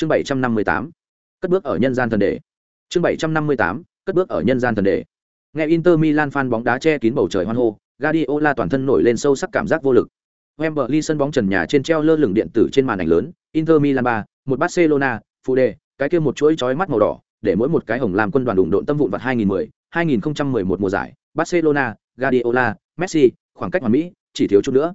chương bảy trăm năm mươi tám cất bước ở nhân gian thần đề. Chương bảy trăm năm mươi tám cất bước ở nhân gian thần đề. Nghe inter milan fan bóng đá che kín bầu trời hoan hô Guardiola toàn thân nổi lên sâu sắc cảm giác vô lực. Wembley sân bóng trần nhà trên treo lơ lửng điện tử trên màn ảnh lớn Inter Milan 3, một Barcelona, phụ đề, cái kia một chuỗi chói mắt màu đỏ, để mỗi một cái hồng làm quân đoàn đụng độn tâm vụn vặt 2010, 2011 mùa giải, Barcelona, Guardiola, Messi, khoảng cách hoàn mỹ, chỉ thiếu chút nữa.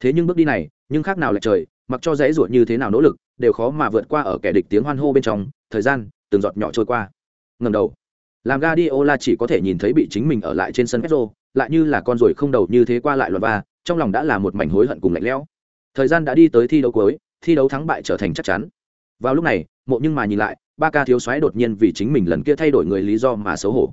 Thế nhưng bước đi này, nhưng khác nào là trời, mặc cho dãy ruột như thế nào nỗ lực, đều khó mà vượt qua ở kẻ địch tiếng hoan hô bên trong, thời gian từng giọt nhỏ trôi qua. Ngẩng đầu, làm Guardiola chỉ có thể nhìn thấy bị chính mình ở lại trên sân Pedro, lại như là con ruồi không đầu như thế qua lại loạn va, trong lòng đã là một mảnh hối hận cùng lạnh lẽo. Thời gian đã đi tới thi đấu cuối, thi đấu thắng bại trở thành chắc chắn. Vào lúc này, mộ nhưng mà nhìn lại, ba ca thiếu soái đột nhiên vì chính mình lần kia thay đổi người lý do mà xấu hổ.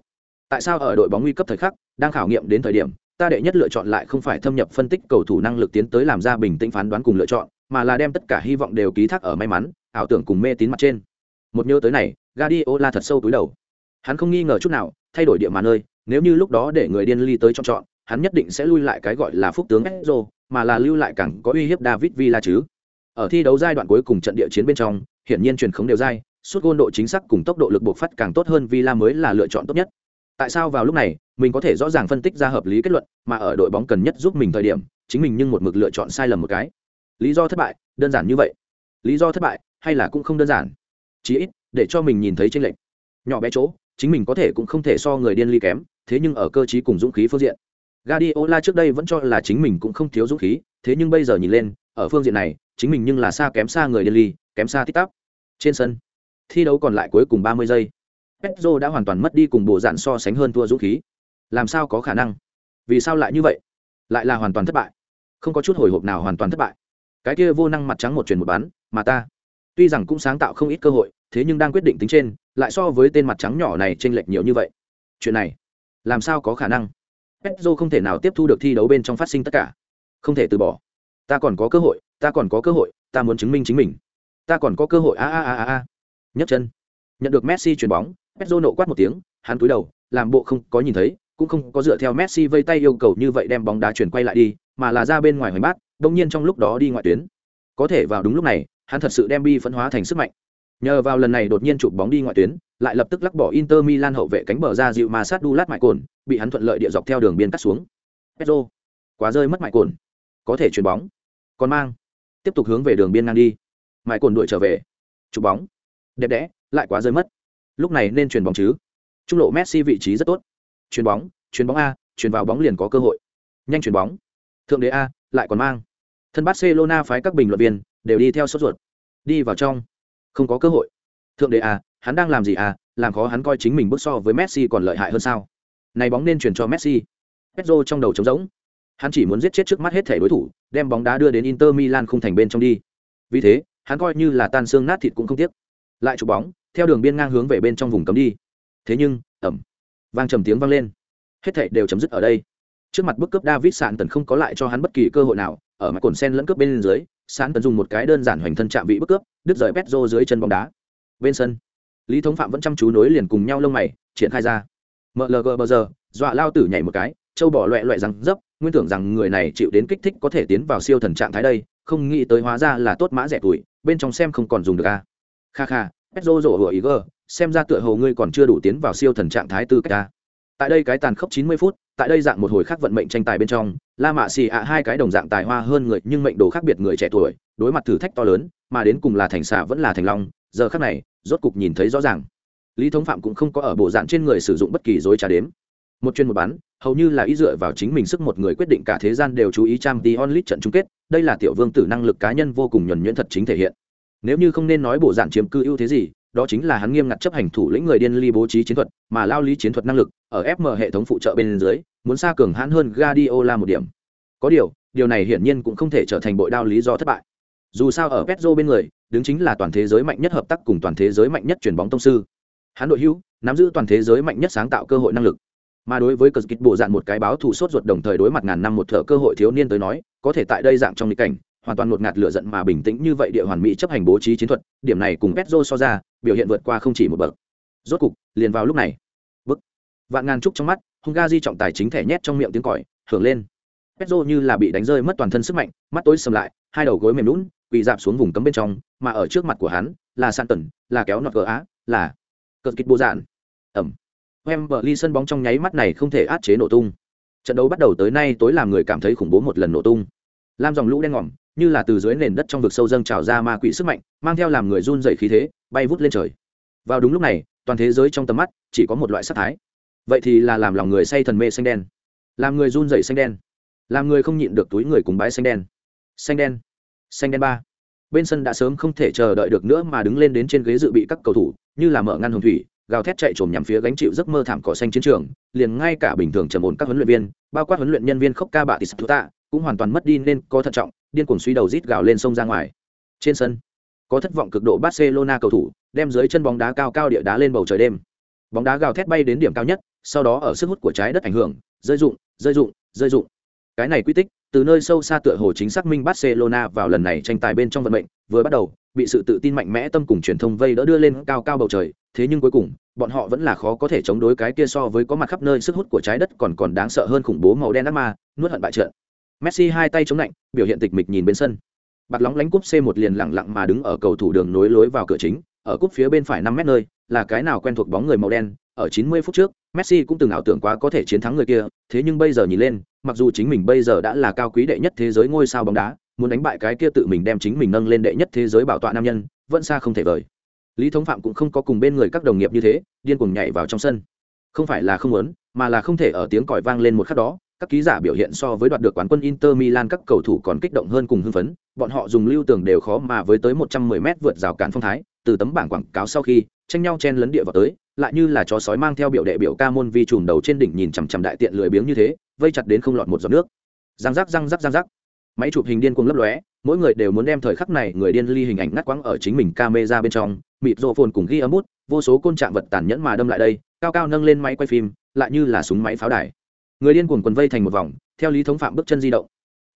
Tại sao ở đội bóng nguy cấp thời khắc, đang khảo nghiệm đến thời điểm, ta đệ nhất lựa chọn lại không phải thâm nhập phân tích cầu thủ năng lực tiến tới làm ra bình tĩnh phán đoán cùng lựa chọn, mà là đem tất cả hy vọng đều ký thác ở may mắn, ảo tưởng cùng mê tín mặt trên. Một nhớ tới này, Guardiola thật sâu túi đầu. Hắn không nghi ngờ chút nào, thay đổi địa mà nơi, nếu như lúc đó để người điên ly tới chọn chọn, hắn nhất định sẽ lui lại cái gọi là phúc tướng Ezro, mà là lưu lại càng có uy hiếp David Villa chứ. Ở thi đấu giai đoạn cuối cùng trận địa chiến bên trong, hiển nhiên truyền khống đều dai, suốt gôn độ chính xác cùng tốc độ lực buộc phát càng tốt hơn Villa mới là lựa chọn tốt nhất. Tại sao vào lúc này, mình có thể rõ ràng phân tích ra hợp lý kết luận, mà ở đội bóng cần nhất giúp mình thời điểm, chính mình nhưng một mực lựa chọn sai lầm một cái. Lý do thất bại, đơn giản như vậy. Lý do thất bại, hay là cũng không đơn giản. chí ít, để cho mình nhìn thấy tranh lệch. Nhỏ bé chỗ, chính mình có thể cũng không thể so người điên ly kém, thế nhưng ở cơ trí cùng dũng khí phương diện, Guardiola trước đây vẫn cho là chính mình cũng không thiếu dũng khí, thế nhưng bây giờ nhìn lên, ở phương diện này, chính mình nhưng là xa kém xa người điên ly, kém xa tích tắc. Trên sân, thi đấu còn lại cuối cùng 30 giây. Pedro đã hoàn toàn mất đi cùng bộ dạng so sánh hơn thua dũng khí. Làm sao có khả năng? Vì sao lại như vậy? Lại là hoàn toàn thất bại. Không có chút hồi hộp nào hoàn toàn thất bại. Cái kia vô năng mặt trắng một truyền một bán, mà ta, tuy rằng cũng sáng tạo không ít cơ hội, thế nhưng đang quyết định tính trên, lại so với tên mặt trắng nhỏ này chênh lệch nhiều như vậy. Chuyện này, làm sao có khả năng? petro không thể nào tiếp thu được thi đấu bên trong phát sinh tất cả. Không thể từ bỏ. Ta còn có cơ hội, ta còn có cơ hội, ta muốn chứng minh chính mình. Ta còn có cơ hội a a a a a. Nhấc chân. Nhận được Messi chuyền bóng, petro nộ quát một tiếng, hắn cúi đầu, làm bộ không có nhìn thấy, cũng không có dựa theo Messi vây tay yêu cầu như vậy đem bóng đá chuyển quay lại đi, mà là ra bên ngoài hoành bát, đương nhiên trong lúc đó đi ngoại tuyến. Có thể vào đúng lúc này, hắn thật sự đem bi phân hóa thành sức mạnh. Nhờ vào lần này đột nhiên chụp bóng đi ngoại tuyến, lại lập tức lắc bỏ Inter Milan hậu vệ cánh bờ ra dịu mà sát đu lát mại cồn, bị hắn thuận lợi địa dọc theo đường biên cắt xuống. Pedro, quá rơi mất mại cồn, có thể chuyển bóng, còn mang, tiếp tục hướng về đường biên ngang đi. Mại cồn đuổi trở về, chụp bóng, đẹp đẽ, lại quá rơi mất. Lúc này nên chuyển bóng chứ? Trung lộ Messi vị trí rất tốt. Chuyền bóng, chuyền bóng a, chuyền vào bóng liền có cơ hội. Nhanh chuyền bóng. Thượng đế a, lại còn mang. Thân Barcelona phái các bình luận viên đều đi theo sốt ruột. Đi vào trong, không có cơ hội. Thượng đế a, hắn đang làm gì à làm khó hắn coi chính mình bước so với messi còn lợi hại hơn sao này bóng nên chuyển cho messi pedro trong đầu trống rỗng hắn chỉ muốn giết chết trước mắt hết thể đối thủ đem bóng đá đưa đến inter milan không thành bên trong đi vì thế hắn coi như là tan xương nát thịt cũng không tiếc lại chụp bóng theo đường biên ngang hướng về bên trong vùng cấm đi thế nhưng ẩm vang trầm tiếng vang lên. Hết thảy đều chấm dứt ở đây. Trước mặt bức cướp david sạn tần không có lại cho hắn bất kỳ cơ hội nào, ở mặt cồn sen lẫn cướp bên dưới, sạn tần dùng một cái đơn giản hoành thân chạm vị bức cướp, đứt rời petro dưới chân bóng đá. Bên sân, lý thống phạm vẫn chăm chú nối liền cùng nhau lông mày, triển khai ra. Mlg bờ giờ, dọa lao tử nhảy một cái, châu bỏ loẹ loẹ răng dấp nguyên tưởng rằng người này chịu đến kích thích có thể tiến vào siêu thần trạng thái đây, không nghĩ tới hóa ra là tốt mã rẻ tuổi, bên trong xem không còn dùng được a kha kha, petro rổ hủa ý gờ xem ra tựa hồ ngươi còn chưa đủ tiến vào siêu thần trạng thái tư cách ta. Tại đây cái tàn khốc 90 phút, tại đây dạng một hồi khác vận mệnh tranh tài bên trong, la mạ xì ạ hai cái đồng dạng tài hoa hơn người, nhưng mệnh đồ khác biệt người trẻ tuổi, đối mặt thử thách to lớn, mà đến cùng là thành xạ vẫn là thành long, giờ khác này, rốt cục nhìn thấy rõ ràng. Lý thống phạm cũng không có ở bộ dạng trên người sử dụng bất kỳ dối trá đếm. Một chuyên một bán, hầu như là ý dựa vào chính mình sức một người quyết định cả thế gian đều chú ý trang t onlit trận chung kết, đây là tiểu vương tử năng lực cá nhân vô cùng nhuẩn nhuyễn thật chính thể hiện. Nếu như không nên nói bộ dạng chiếm cư ưu thế gì đó chính là hắn nghiêm ngặt chấp hành thủ lĩnh người điên ly bố trí chiến thuật, mà lao lý chiến thuật năng lực ở fm hệ thống phụ trợ bên dưới, muốn xa cường hãn hơn Guardiola một điểm. Có điều điều này hiển nhiên cũng không thể trở thành bội đao lý do thất bại. Dù sao ở Petro bên người, đứng chính là toàn thế giới mạnh nhất hợp tác cùng toàn thế giới mạnh nhất chuyển bóng tông sư. Hắn đội hữu, nắm giữ toàn thế giới mạnh nhất sáng tạo cơ hội năng lực. Mà đối với cờ kích bộ dạng một cái báo thủ sốt ruột đồng thời đối mặt ngàn năm một thợ cơ hội thiếu niên tới nói, có thể tại đây dạng trong nghịch cảnh hoàn toàn ngột ngạt lửa giận mà bình tĩnh như vậy địa hoàn mỹ chấp hành bố trí chiến thuật, điểm này cùng Pedro so ra, biểu hiện vượt qua không chỉ một bậc. Rốt cục, liền vào lúc này. Bức. Vạn ngàn trúc trong mắt, Hungary trọng tài chính thẻ nhét trong miệng tiếng còi, hưởng lên. Pedro như là bị đánh rơi mất toàn thân sức mạnh, mắt tối sầm lại, hai đầu gối mềm lún, quỳ dạp xuống vùng cấm bên trong, mà ở trước mặt của hắn, là san tần, là kéo nọt gỡ á là cờ kịch bộ dạn ẩm. Wembley sân bóng trong nháy mắt này không thể át chế nổ tung. Trận đấu bắt đầu tới nay tối làm người cảm thấy khủng bố một lần nổ tung. Lam dòng lũ đen ngòm như là từ dưới nền đất trong vực sâu dâng trào ra ma quỷ sức mạnh, mang theo làm người run dày khí thế, bay vút lên trời. Vào đúng lúc này, toàn thế giới trong tầm mắt chỉ có một loại sắc thái. Vậy thì là làm lòng người say thần mê xanh đen. Làm người run dày xanh đen. Làm người không nhịn được túi người cùng bãi xanh đen. Xanh đen. Xanh đen ba. Bên sân đã sớm không thể chờ đợi được nữa mà đứng lên đến trên ghế dự bị các cầu thủ, như là mở ngăn hồng thủy, gào thét chạy trồm nhằm phía gánh chịu giấc mơ thảm cỏ xanh chiến trường, liền ngay cả bình thường trầm ổn các huấn luyện viên, bao quát huấn luyện nhân viên khốc ca bạ tis tạ cũng hoàn toàn mất đi nên có thận trọng, điên cuồng suy đầu rít gào lên sông ra ngoài. Trên sân, có thất vọng cực độ barcelona cầu thủ đem dưới chân bóng đá cao cao địa đá lên bầu trời đêm. Bóng đá gào thét bay đến điểm cao nhất, sau đó ở sức hút của trái đất ảnh hưởng, rơi rụng rơi rụng rơi rụng. Cái này quy tích, từ nơi sâu xa tựa hồ chính xác minh barcelona vào lần này tranh tài bên trong vận mệnh, vừa bắt đầu, bị sự tự tin mạnh mẽ tâm cùng truyền thông vây đỡ đưa lên cao cao bầu trời, thế nhưng cuối cùng, bọn họ vẫn là khó có thể chống đối cái kia so với có mặt khắp nơi sức hút của trái đất còn còn đáng sợ hơn khủng bố màu đen ác ma, nuốt hận bại trận messi hai tay chống lạnh, biểu hiện tịch mịch nhìn bên sân. Bạc lóng lánh cúp c một liền lẳng lặng mà đứng ở cầu thủ đường nối lối vào cửa chính, ở cúp phía bên phải năm mét nơi, là cái nào quen thuộc bóng người màu đen, ở 90 phút trước, messi cũng từng ảo tưởng quá có thể chiến thắng người kia, thế nhưng bây giờ nhìn lên, mặc dù chính mình bây giờ đã là cao quý đệ nhất thế giới ngôi sao bóng đá, muốn đánh bại cái kia tự mình đem chính mình nâng lên đệ nhất thế giới bảo tọa nam nhân, vẫn xa không thể vời. Lý thống phạm cũng không có cùng bên người các đồng nghiệp như thế, điên cuồng nhảy vào trong sân. Không phải là không muốn, mà là không thể ở tiếng còi vang lên một khắc đó các ký giả biểu hiện so với đoạt được quán quân Inter Milan các cầu thủ còn kích động hơn cùng hưng phấn, bọn họ dùng lưu tưởng đều khó mà với tới 110m vượt rào cản phong thái, từ tấm bảng quảng cáo sau khi, tranh nhau chen lấn địa vào tới, lại như là chó sói mang theo biểu đệ biểu ca môn vi trùm đầu trên đỉnh nhìn chằm chằm đại tiện lười biếng như thế, vây chặt đến không lọt một giọt nước. Răng rắc răng rắc răng rắc. Máy chụp hình điên cuồng lấp lóe, mỗi người đều muốn đem thời khắc này người điên ly hình ảnh ngắt quãng ở chính mình camera bên trong, mịt rộ phồn cùng ghi âm bút, vô số côn trạng vật tàn nhẫn mà đâm lại đây, cao cao nâng lên máy quay phim, lại như là súng máy pháo đài. Người điên cuồng quần vây thành một vòng, theo lý thống phạm bước chân di động.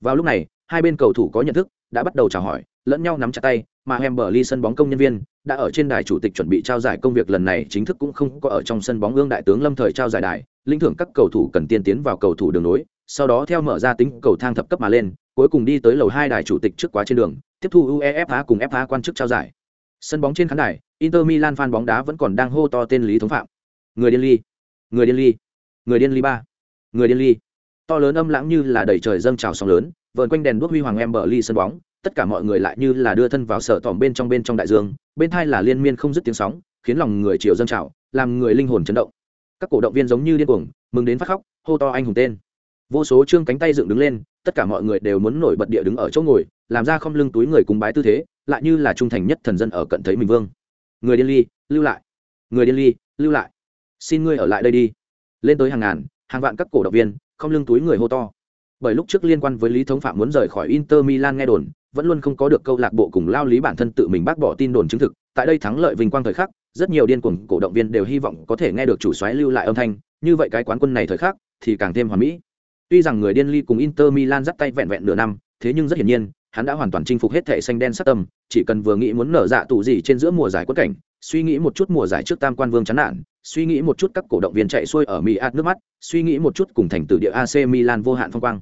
Vào lúc này hai bên cầu thủ có nhận thức đã bắt đầu chào hỏi lẫn nhau nắm chặt tay mà Hemberley sân bóng công nhân viên đã ở trên đài chủ tịch chuẩn bị trao giải công việc lần này chính thức cũng không có ở trong sân bóng ương đại tướng lâm thời trao giải đài linh thưởng các cầu thủ cần tiên tiến vào cầu thủ đường nối sau đó theo mở ra tính cầu thang thập cấp mà lên cuối cùng đi tới lầu hai đài chủ tịch trước quá trên đường tiếp thu uefa cùng fa quan chức trao giải. Sân bóng trên khán đài inter milan fan bóng đá vẫn còn đang hô to tên lý thống phạm. Người điên ly người điên ly người điên ly ba người điên ly. To lớn âm lãng như là đầy trời dâng trào sóng lớn vợn quanh đèn đuốc huy hoàng em bờ ly sân bóng, tất cả mọi người lại như là đưa thân vào sở tỏm bên trong bên trong đại dương, bên thai là liên miên không dứt tiếng sóng, khiến lòng người chiều dâng trào, làm người linh hồn chấn động. Các cổ động viên giống như điên cuồng, mừng đến phát khóc, hô to anh hùng tên. Vô số trương cánh tay dựng đứng lên, tất cả mọi người đều muốn nổi bật địa đứng ở chỗ ngồi, làm ra không lưng túi người cùng bái tư thế, lại như là trung thành nhất thần dân ở cận thấy mình vương. Người điên ly, lưu lại. Người điên ly, lưu lại. Xin ngươi ở lại đây đi. Lên tới hàng ngàn hàng vạn các cổ động viên, không lưng túi người hô to. Bởi lúc trước liên quan với lý thống phạm muốn rời khỏi inter milan nghe đồn, vẫn luôn không có được câu lạc bộ cùng lao lý bản thân tự mình bác bỏ tin đồn chứng thực. Tại đây thắng lợi vinh quang thời khắc, rất nhiều điên cuồng cổ động viên đều hy vọng có thể nghe được chủ xoáy lưu lại âm thanh. Như vậy cái quán quân này thời khắc, thì càng thêm hoàn mỹ. Tuy rằng người điên ly cùng inter milan dắt tay vẹn vẹn nửa năm, thế nhưng rất hiển nhiên, hắn đã hoàn toàn chinh phục hết thể xanh đen sắc tâm, chỉ cần vừa nghĩ muốn nở dạ tù gì trên giữa mùa giải quất cảnh, suy nghĩ một chút mùa giải trước tam quan vương chán nản suy nghĩ một chút các cổ động viên chạy xuôi ở mỹ ạt nước mắt, suy nghĩ một chút cùng thành tử địa ac milan vô hạn phong quang.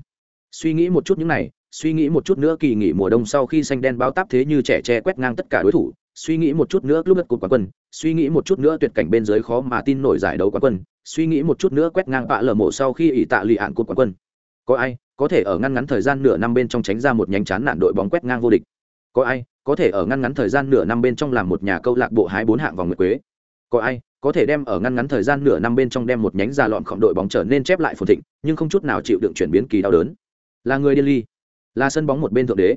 Suy nghĩ một chút những này, suy nghĩ một chút nữa kỳ nghỉ mùa đông sau khi xanh đen báo táp thế như trẻ tre quét ngang tất cả đối thủ, suy nghĩ một chút nữa lúc đất cột quán quân, suy nghĩ một chút nữa tuyệt cảnh bên dưới khó mà tin nổi giải đấu quán quân, suy nghĩ một chút nữa quét ngang bạ lở mộ sau khi ỷ tạ lì hạn cột quán quân. Có ai có thể ở ngăn ngắn thời gian nửa năm bên trong tránh ra một nhánh chán nạn đội bóng quét ngang vô địch? Có ai có thể ở ngăn ngắn thời gian nửa năm bên trong làm một nhà câu lạc bộ hái bốn hạng vòng nguyệt quế? Có ai có thể đem ở ngăn ngắn thời gian nửa năm bên trong đem một nhánh già lọn khổng đội bóng trở nên chép lại phồn thịnh, nhưng không chút nào chịu đựng chuyển biến kỳ đau đớn. Là người điên ly, là sân bóng một bên thượng đế.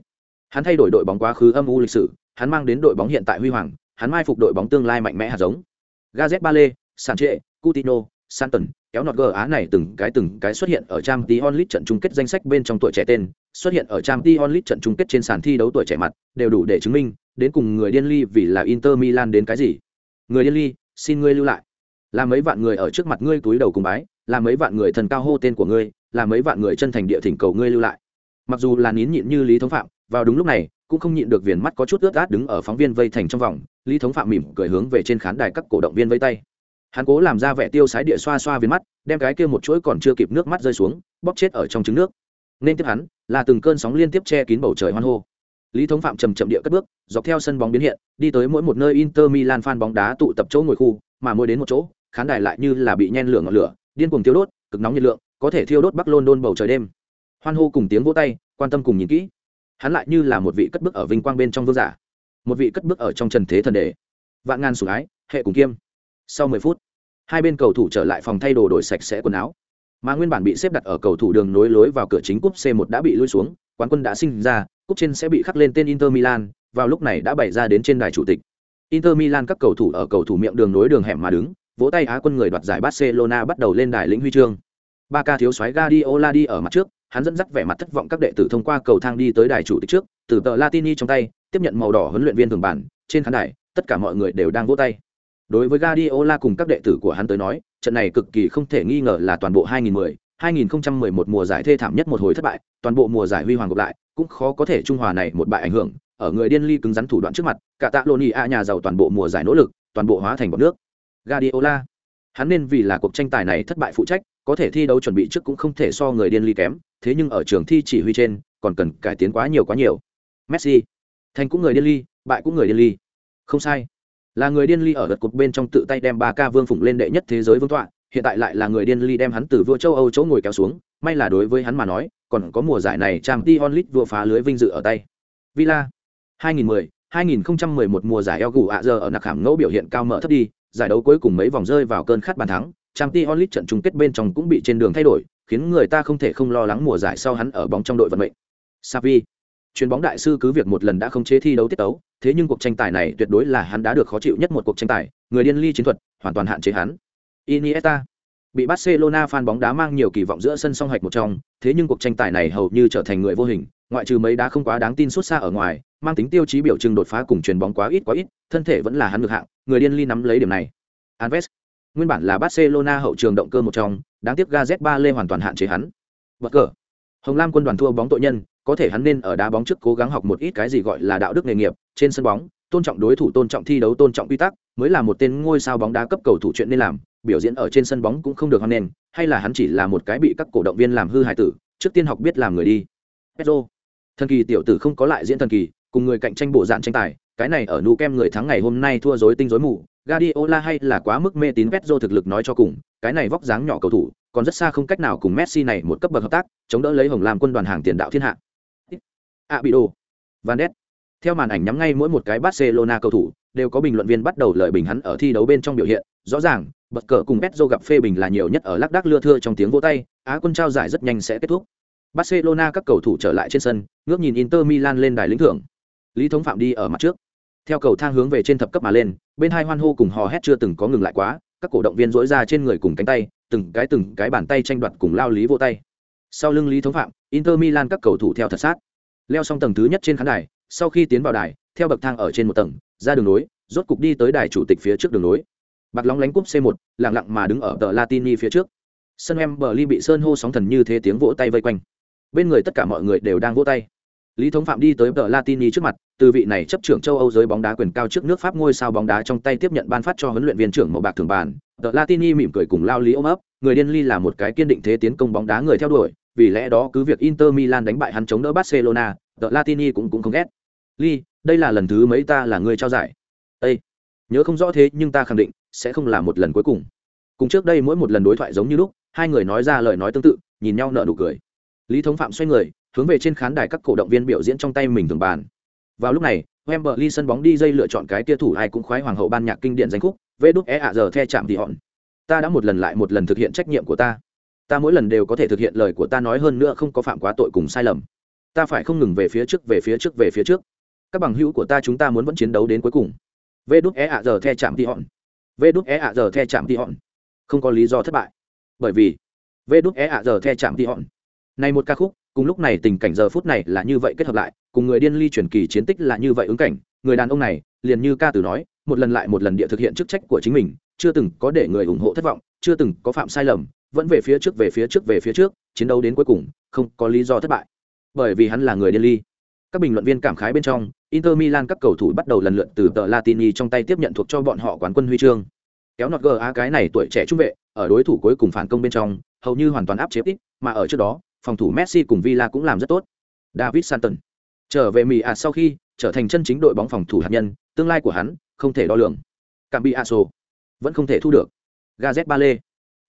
Hắn thay đổi đội bóng quá khứ âm u lịch sử, hắn mang đến đội bóng hiện tại huy hoàng, hắn mai phục đội bóng tương lai mạnh mẽ hạt giống. Gazet bale sanche cutino santon, kéo nọt gờ á này từng cái từng cái xuất hiện ở trang t onlit trận chung kết danh sách bên trong tuổi trẻ tên, xuất hiện ở trang t onlit trận chung kết trên sàn thi đấu tuổi trẻ mặt, đều đủ để chứng minh, đến cùng người điên ly vì là inter milan đến cái gì. Người điên ly xin ngươi lưu lại. Là mấy vạn người ở trước mặt ngươi túi đầu cùng bái, là mấy vạn người thần cao hô tên của ngươi, là mấy vạn người chân thành địa thỉnh cầu ngươi lưu lại. Mặc dù là nín nhịn như lý thống phạm, vào đúng lúc này, cũng không nhịn được viền mắt có chút ướt át đứng ở phóng viên vây thành trong vòng, lý thống phạm mỉm cười hướng về trên khán đài các cổ động viên vây tay. Hắn cố làm ra vẻ tiêu sái địa xoa xoa viền mắt, đem cái kia một chuỗi còn chưa kịp nước mắt rơi xuống, bóp chết ở trong trứng nước. Nên tiếp hắn, là từng cơn sóng liên tiếp che kín bầu trời hoan hô. Lý Thống Phạm chậm chậm địa cất bước, dọc theo sân bóng biến hiện, đi tới mỗi một nơi Inter Milan fan bóng đá tụ tập chỗ ngồi khu, mà mỗi đến một chỗ, khán đài lại như là bị nhen lửa ngọn lửa, điên cuồng thiêu đốt, cực nóng nhiệt lượng, có thể thiêu đốt Bắc London bầu trời đêm. Hoan hô cùng tiếng vỗ tay, quan tâm cùng nhìn kỹ. Hắn lại như là một vị cất bước ở vinh quang bên trong vương giả, một vị cất bước ở trong trần thế thần đệ. Vạn ngàn sủng ái, hệ cùng kiêm. Sau 10 phút, hai bên cầu thủ trở lại phòng thay đồ đổi sạch sẽ quần áo. Mà nguyên bản bị xếp đặt ở cầu thủ đường nối lối vào cửa chính cúp C1 đã bị lui xuống, quán quân đã sinh ra, cúp trên sẽ bị khắc lên tên Inter Milan, vào lúc này đã bày ra đến trên đài chủ tịch. Inter Milan các cầu thủ ở cầu thủ miệng đường nối đường hẻm mà đứng, vỗ tay Á quân người đoạt giải Barcelona bắt đầu lên đài lĩnh huy chương. Ba ca thiếu soái Guardiola đi ở mặt trước, hắn dẫn dắt vẻ mặt thất vọng các đệ tử thông qua cầu thang đi tới đài chủ tịch trước, từ tờ Latini trong tay, tiếp nhận màu đỏ huấn luyện viên thường bản, trên khán đài, tất cả mọi người đều đang vỗ tay. Đối với Guardiola cùng các đệ tử của hắn tới nói, trận này cực kỳ không thể nghi ngờ là toàn bộ 2010, 2011 mùa giải thê thảm nhất một hồi thất bại, toàn bộ mùa giải huy hoàng gộp lại, cũng khó có thể trung hòa này một bại ảnh hưởng, ở người điên ly cứng rắn thủ đoạn trước mặt, cả tạ Loni a nhà giàu toàn bộ mùa giải nỗ lực, toàn bộ hóa thành bọt nước. Guardiola, hắn nên vì là cuộc tranh tài này thất bại phụ trách, có thể thi đấu chuẩn bị trước cũng không thể so người điên ly kém, thế nhưng ở trường thi chỉ huy trên, còn cần cải tiến quá nhiều quá nhiều. Messi, thành cũng người điên ly, bại cũng người điên ly. Không sai, là người điên ly ở đợt cục bên trong tự tay đem ba ca vương phụng lên đệ nhất thế giới vương tọa, hiện tại lại là người điên ly đem hắn từ vua châu âu chỗ ngồi kéo xuống, may là đối với hắn mà nói, còn có mùa giải này trang t onlit vua phá lưới vinh dự ở tay. Villa 2010 2011 mùa giải eo gù ạ giờ ở nặc hàm ngẫu biểu hiện cao mở thấp đi, giải đấu cuối cùng mấy vòng rơi vào cơn khát bàn thắng trang t onlit trận chung kết bên trong cũng bị trên đường thay đổi, khiến người ta không thể không lo lắng mùa giải sau hắn ở bóng trong đội vận mệnh. Savi chuyền bóng đại sư cứ việc một lần đã không chế thi đấu tiết tấu, thế nhưng cuộc tranh tài này tuyệt đối là hắn đã được khó chịu nhất một cuộc tranh tài, người điên ly chiến thuật hoàn toàn hạn chế hắn. Iniesta bị Barcelona fan bóng đá mang nhiều kỳ vọng giữa sân song hạch một trong, thế nhưng cuộc tranh tài này hầu như trở thành người vô hình, ngoại trừ mấy đá không quá đáng tin suốt xa ở ngoài, mang tính tiêu chí biểu trưng đột phá cùng truyền bóng quá ít quá ít, thân thể vẫn là hắn ngược hạng, người điên ly nắm lấy điểm này. Alves, nguyên bản là Barcelona hậu trường động cơ một trong, đáng tiếc Gazet Lê hoàn toàn hạn chế hắn. Bất cờ. Hồng Lam quân đoàn thua bóng tội nhân, có thể hắn nên ở đá bóng trước cố gắng học một ít cái gì gọi là đạo đức nghề nghiệp, trên sân bóng, tôn trọng đối thủ, tôn trọng thi đấu, tôn trọng quy tắc, mới là một tên ngôi sao bóng đá cấp cầu thủ chuyện nên làm, biểu diễn ở trên sân bóng cũng không được hoan nghênh, hay là hắn chỉ là một cái bị các cổ động viên làm hư hại tử, trước tiên học biết làm người đi. Pedro, thần kỳ tiểu tử không có lại diễn thần kỳ, cùng người cạnh tranh bộ dạng tranh tài, cái này ở nu kem người thắng ngày hôm nay thua rối tinh rối mù, Guardiola hay là quá mức mê tín Pedro thực lực nói cho cùng, cái này vóc dáng nhỏ cầu thủ, còn rất xa không cách nào cùng Messi này một cấp bậc hợp tác, chống đỡ lấy Hồng làm quân đoàn hàng tiền đạo thiên hạ. À bị đồ. Van Ness. Theo màn ảnh nhắm ngay mỗi một cái Barcelona cầu thủ, đều có bình luận viên bắt đầu lời bình hắn ở thi đấu bên trong biểu hiện, rõ ràng, bật cờ cùng petro gặp phê bình là nhiều nhất ở lác đác lưa thưa trong tiếng vỗ tay, Á quân trao giải rất nhanh sẽ kết thúc. Barcelona các cầu thủ trở lại trên sân, ngước nhìn Inter Milan lên đài lĩnh thưởng. Lý Thống Phạm đi ở mặt trước. Theo cầu thang hướng về trên thập cấp mà lên, bên hai hoan hô cùng hò hét chưa từng có ngừng lại quá, các cổ động viên dỗi ra trên người cùng cánh tay, từng cái từng cái bàn tay tranh đoạt cùng lao lý vỗ tay. Sau lưng Lý Thống Phạm, Inter Milan các cầu thủ theo thật sát. Leo xong tầng thứ nhất trên khán đài, sau khi tiến vào đài, theo bậc thang ở trên một tầng, ra đường nối, rốt cục đi tới đài chủ tịch phía trước đường nối bạc lóng lánh cúp c 1 lặng lặng mà đứng ở tờ latini phía trước. Sân em bờ ly bị sơn hô sóng thần như thế tiếng vỗ tay vây quanh. Bên người tất cả mọi người đều đang vỗ tay. Lý thống phạm đi tới tờ latini trước mặt, từ vị này chấp trưởng châu âu giới bóng đá quyền cao trước nước pháp ngôi sao bóng đá trong tay tiếp nhận ban phát cho huấn luyện viên trưởng màu bạc thường bàn. Tờ latini mỉm cười cùng lao lý ôm ấp, người điên ly là một cái kiên định thế tiến công bóng đá người theo đuổi, vì lẽ đó cứ việc inter milan đánh bại hắn chống đỡ barcelona, tờ latini cũng cũng không ghét. Ly, đây là lần thứ mấy ta là người trao giải? Ê! nhớ không rõ thế nhưng ta khẳng định sẽ không là một lần cuối cùng. Cùng trước đây mỗi một lần đối thoại giống như lúc, hai người nói ra lời nói tương tự, nhìn nhau nở nụ cười. Lý thống phạm xoay người, hướng về trên khán đài các cổ động viên biểu diễn trong tay mình thường bàn. Vào lúc này, Wembley sân bóng đi dây lựa chọn cái tia thủ ai cũng khoái hoàng hậu ban nhạc kinh điển danh khúc, vê đúc é ạ giờ the chạm thì hòn. Ta đã một lần lại một lần thực hiện trách nhiệm của ta. Ta mỗi lần đều có thể thực hiện lời của ta nói hơn nữa không có phạm quá tội cùng sai lầm. Ta phải không ngừng về phía trước, về phía trước, về phía trước. Các bằng hữu của ta chúng ta muốn vẫn chiến đấu đến cuối cùng. Vê đúc é ạ giờ the chạm thì hòn vê đúc e ạ giờ the chạm tị hòn. Không có lý do thất bại. Bởi vì, vê đúc e ạ giờ the chạm tị hòn. Này một ca khúc, cùng lúc này tình cảnh giờ phút này là như vậy kết hợp lại, cùng người điên ly truyền kỳ chiến tích là như vậy ứng cảnh, người đàn ông này, liền như ca từ nói, một lần lại một lần địa thực hiện chức trách của chính mình, chưa từng có để người ủng hộ thất vọng, chưa từng có phạm sai lầm, vẫn về phía trước, về phía trước, về phía trước, chiến đấu đến cuối cùng, không có lý do thất bại. Bởi vì hắn là người điên ly các bình luận viên cảm khái bên trong Inter Milan các cầu thủ bắt đầu lần lượt từ tờ Latini trong tay tiếp nhận thuộc cho bọn họ quán quân huy chương. Kéo nọt GA cái này tuổi trẻ trung vệ, ở đối thủ cuối cùng phản công bên trong, hầu như hoàn toàn áp chế ít, mà ở trước đó, phòng thủ Messi cùng Villa cũng làm rất tốt. David Santon, trở về mỹ à sau khi trở thành chân chính đội bóng phòng thủ hạt nhân tương lai của hắn không thể đo lường cảm bị a sô vẫn không thể thu được gazet ba lê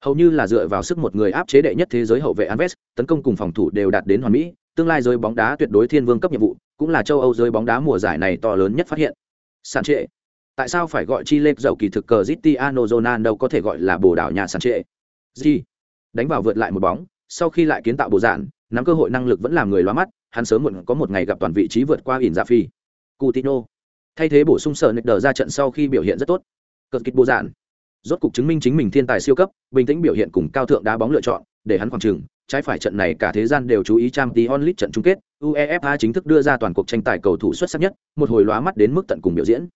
hầu như là dựa vào sức một người áp chế đệ nhất thế giới hậu vệ Alves, tấn công cùng phòng thủ đều đạt đến hoàn mỹ, tương lai giới bóng đá tuyệt đối thiên vương cấp nhiệm vụ, cũng là châu Âu giới bóng đá mùa giải này to lớn nhất phát hiện. Sản trệ. Tại sao phải gọi Chile dầu kỳ thực cờ Cristiano Ronaldo có thể gọi là bồ đảo nhà sản trệ? Gì? Đánh vào vượt lại một bóng, sau khi lại kiến tạo bộ dạng, nắm cơ hội năng lực vẫn làm người loa mắt, hắn sớm muộn có một ngày gặp toàn vị trí vượt qua ỉn dạ phi. Coutinho. Thay thế bổ sung sở nịch đờ ra trận sau khi biểu hiện rất tốt. cực kịch bộ dạng rốt cục chứng minh chính mình thiên tài siêu cấp bình tĩnh biểu hiện cùng cao thượng đá bóng lựa chọn để hắn khoảng trường trái phải trận này cả thế gian đều chú ý trang tí onlit trận chung kết uefa chính thức đưa ra toàn cuộc tranh tài cầu thủ xuất sắc nhất một hồi lóa mắt đến mức tận cùng biểu diễn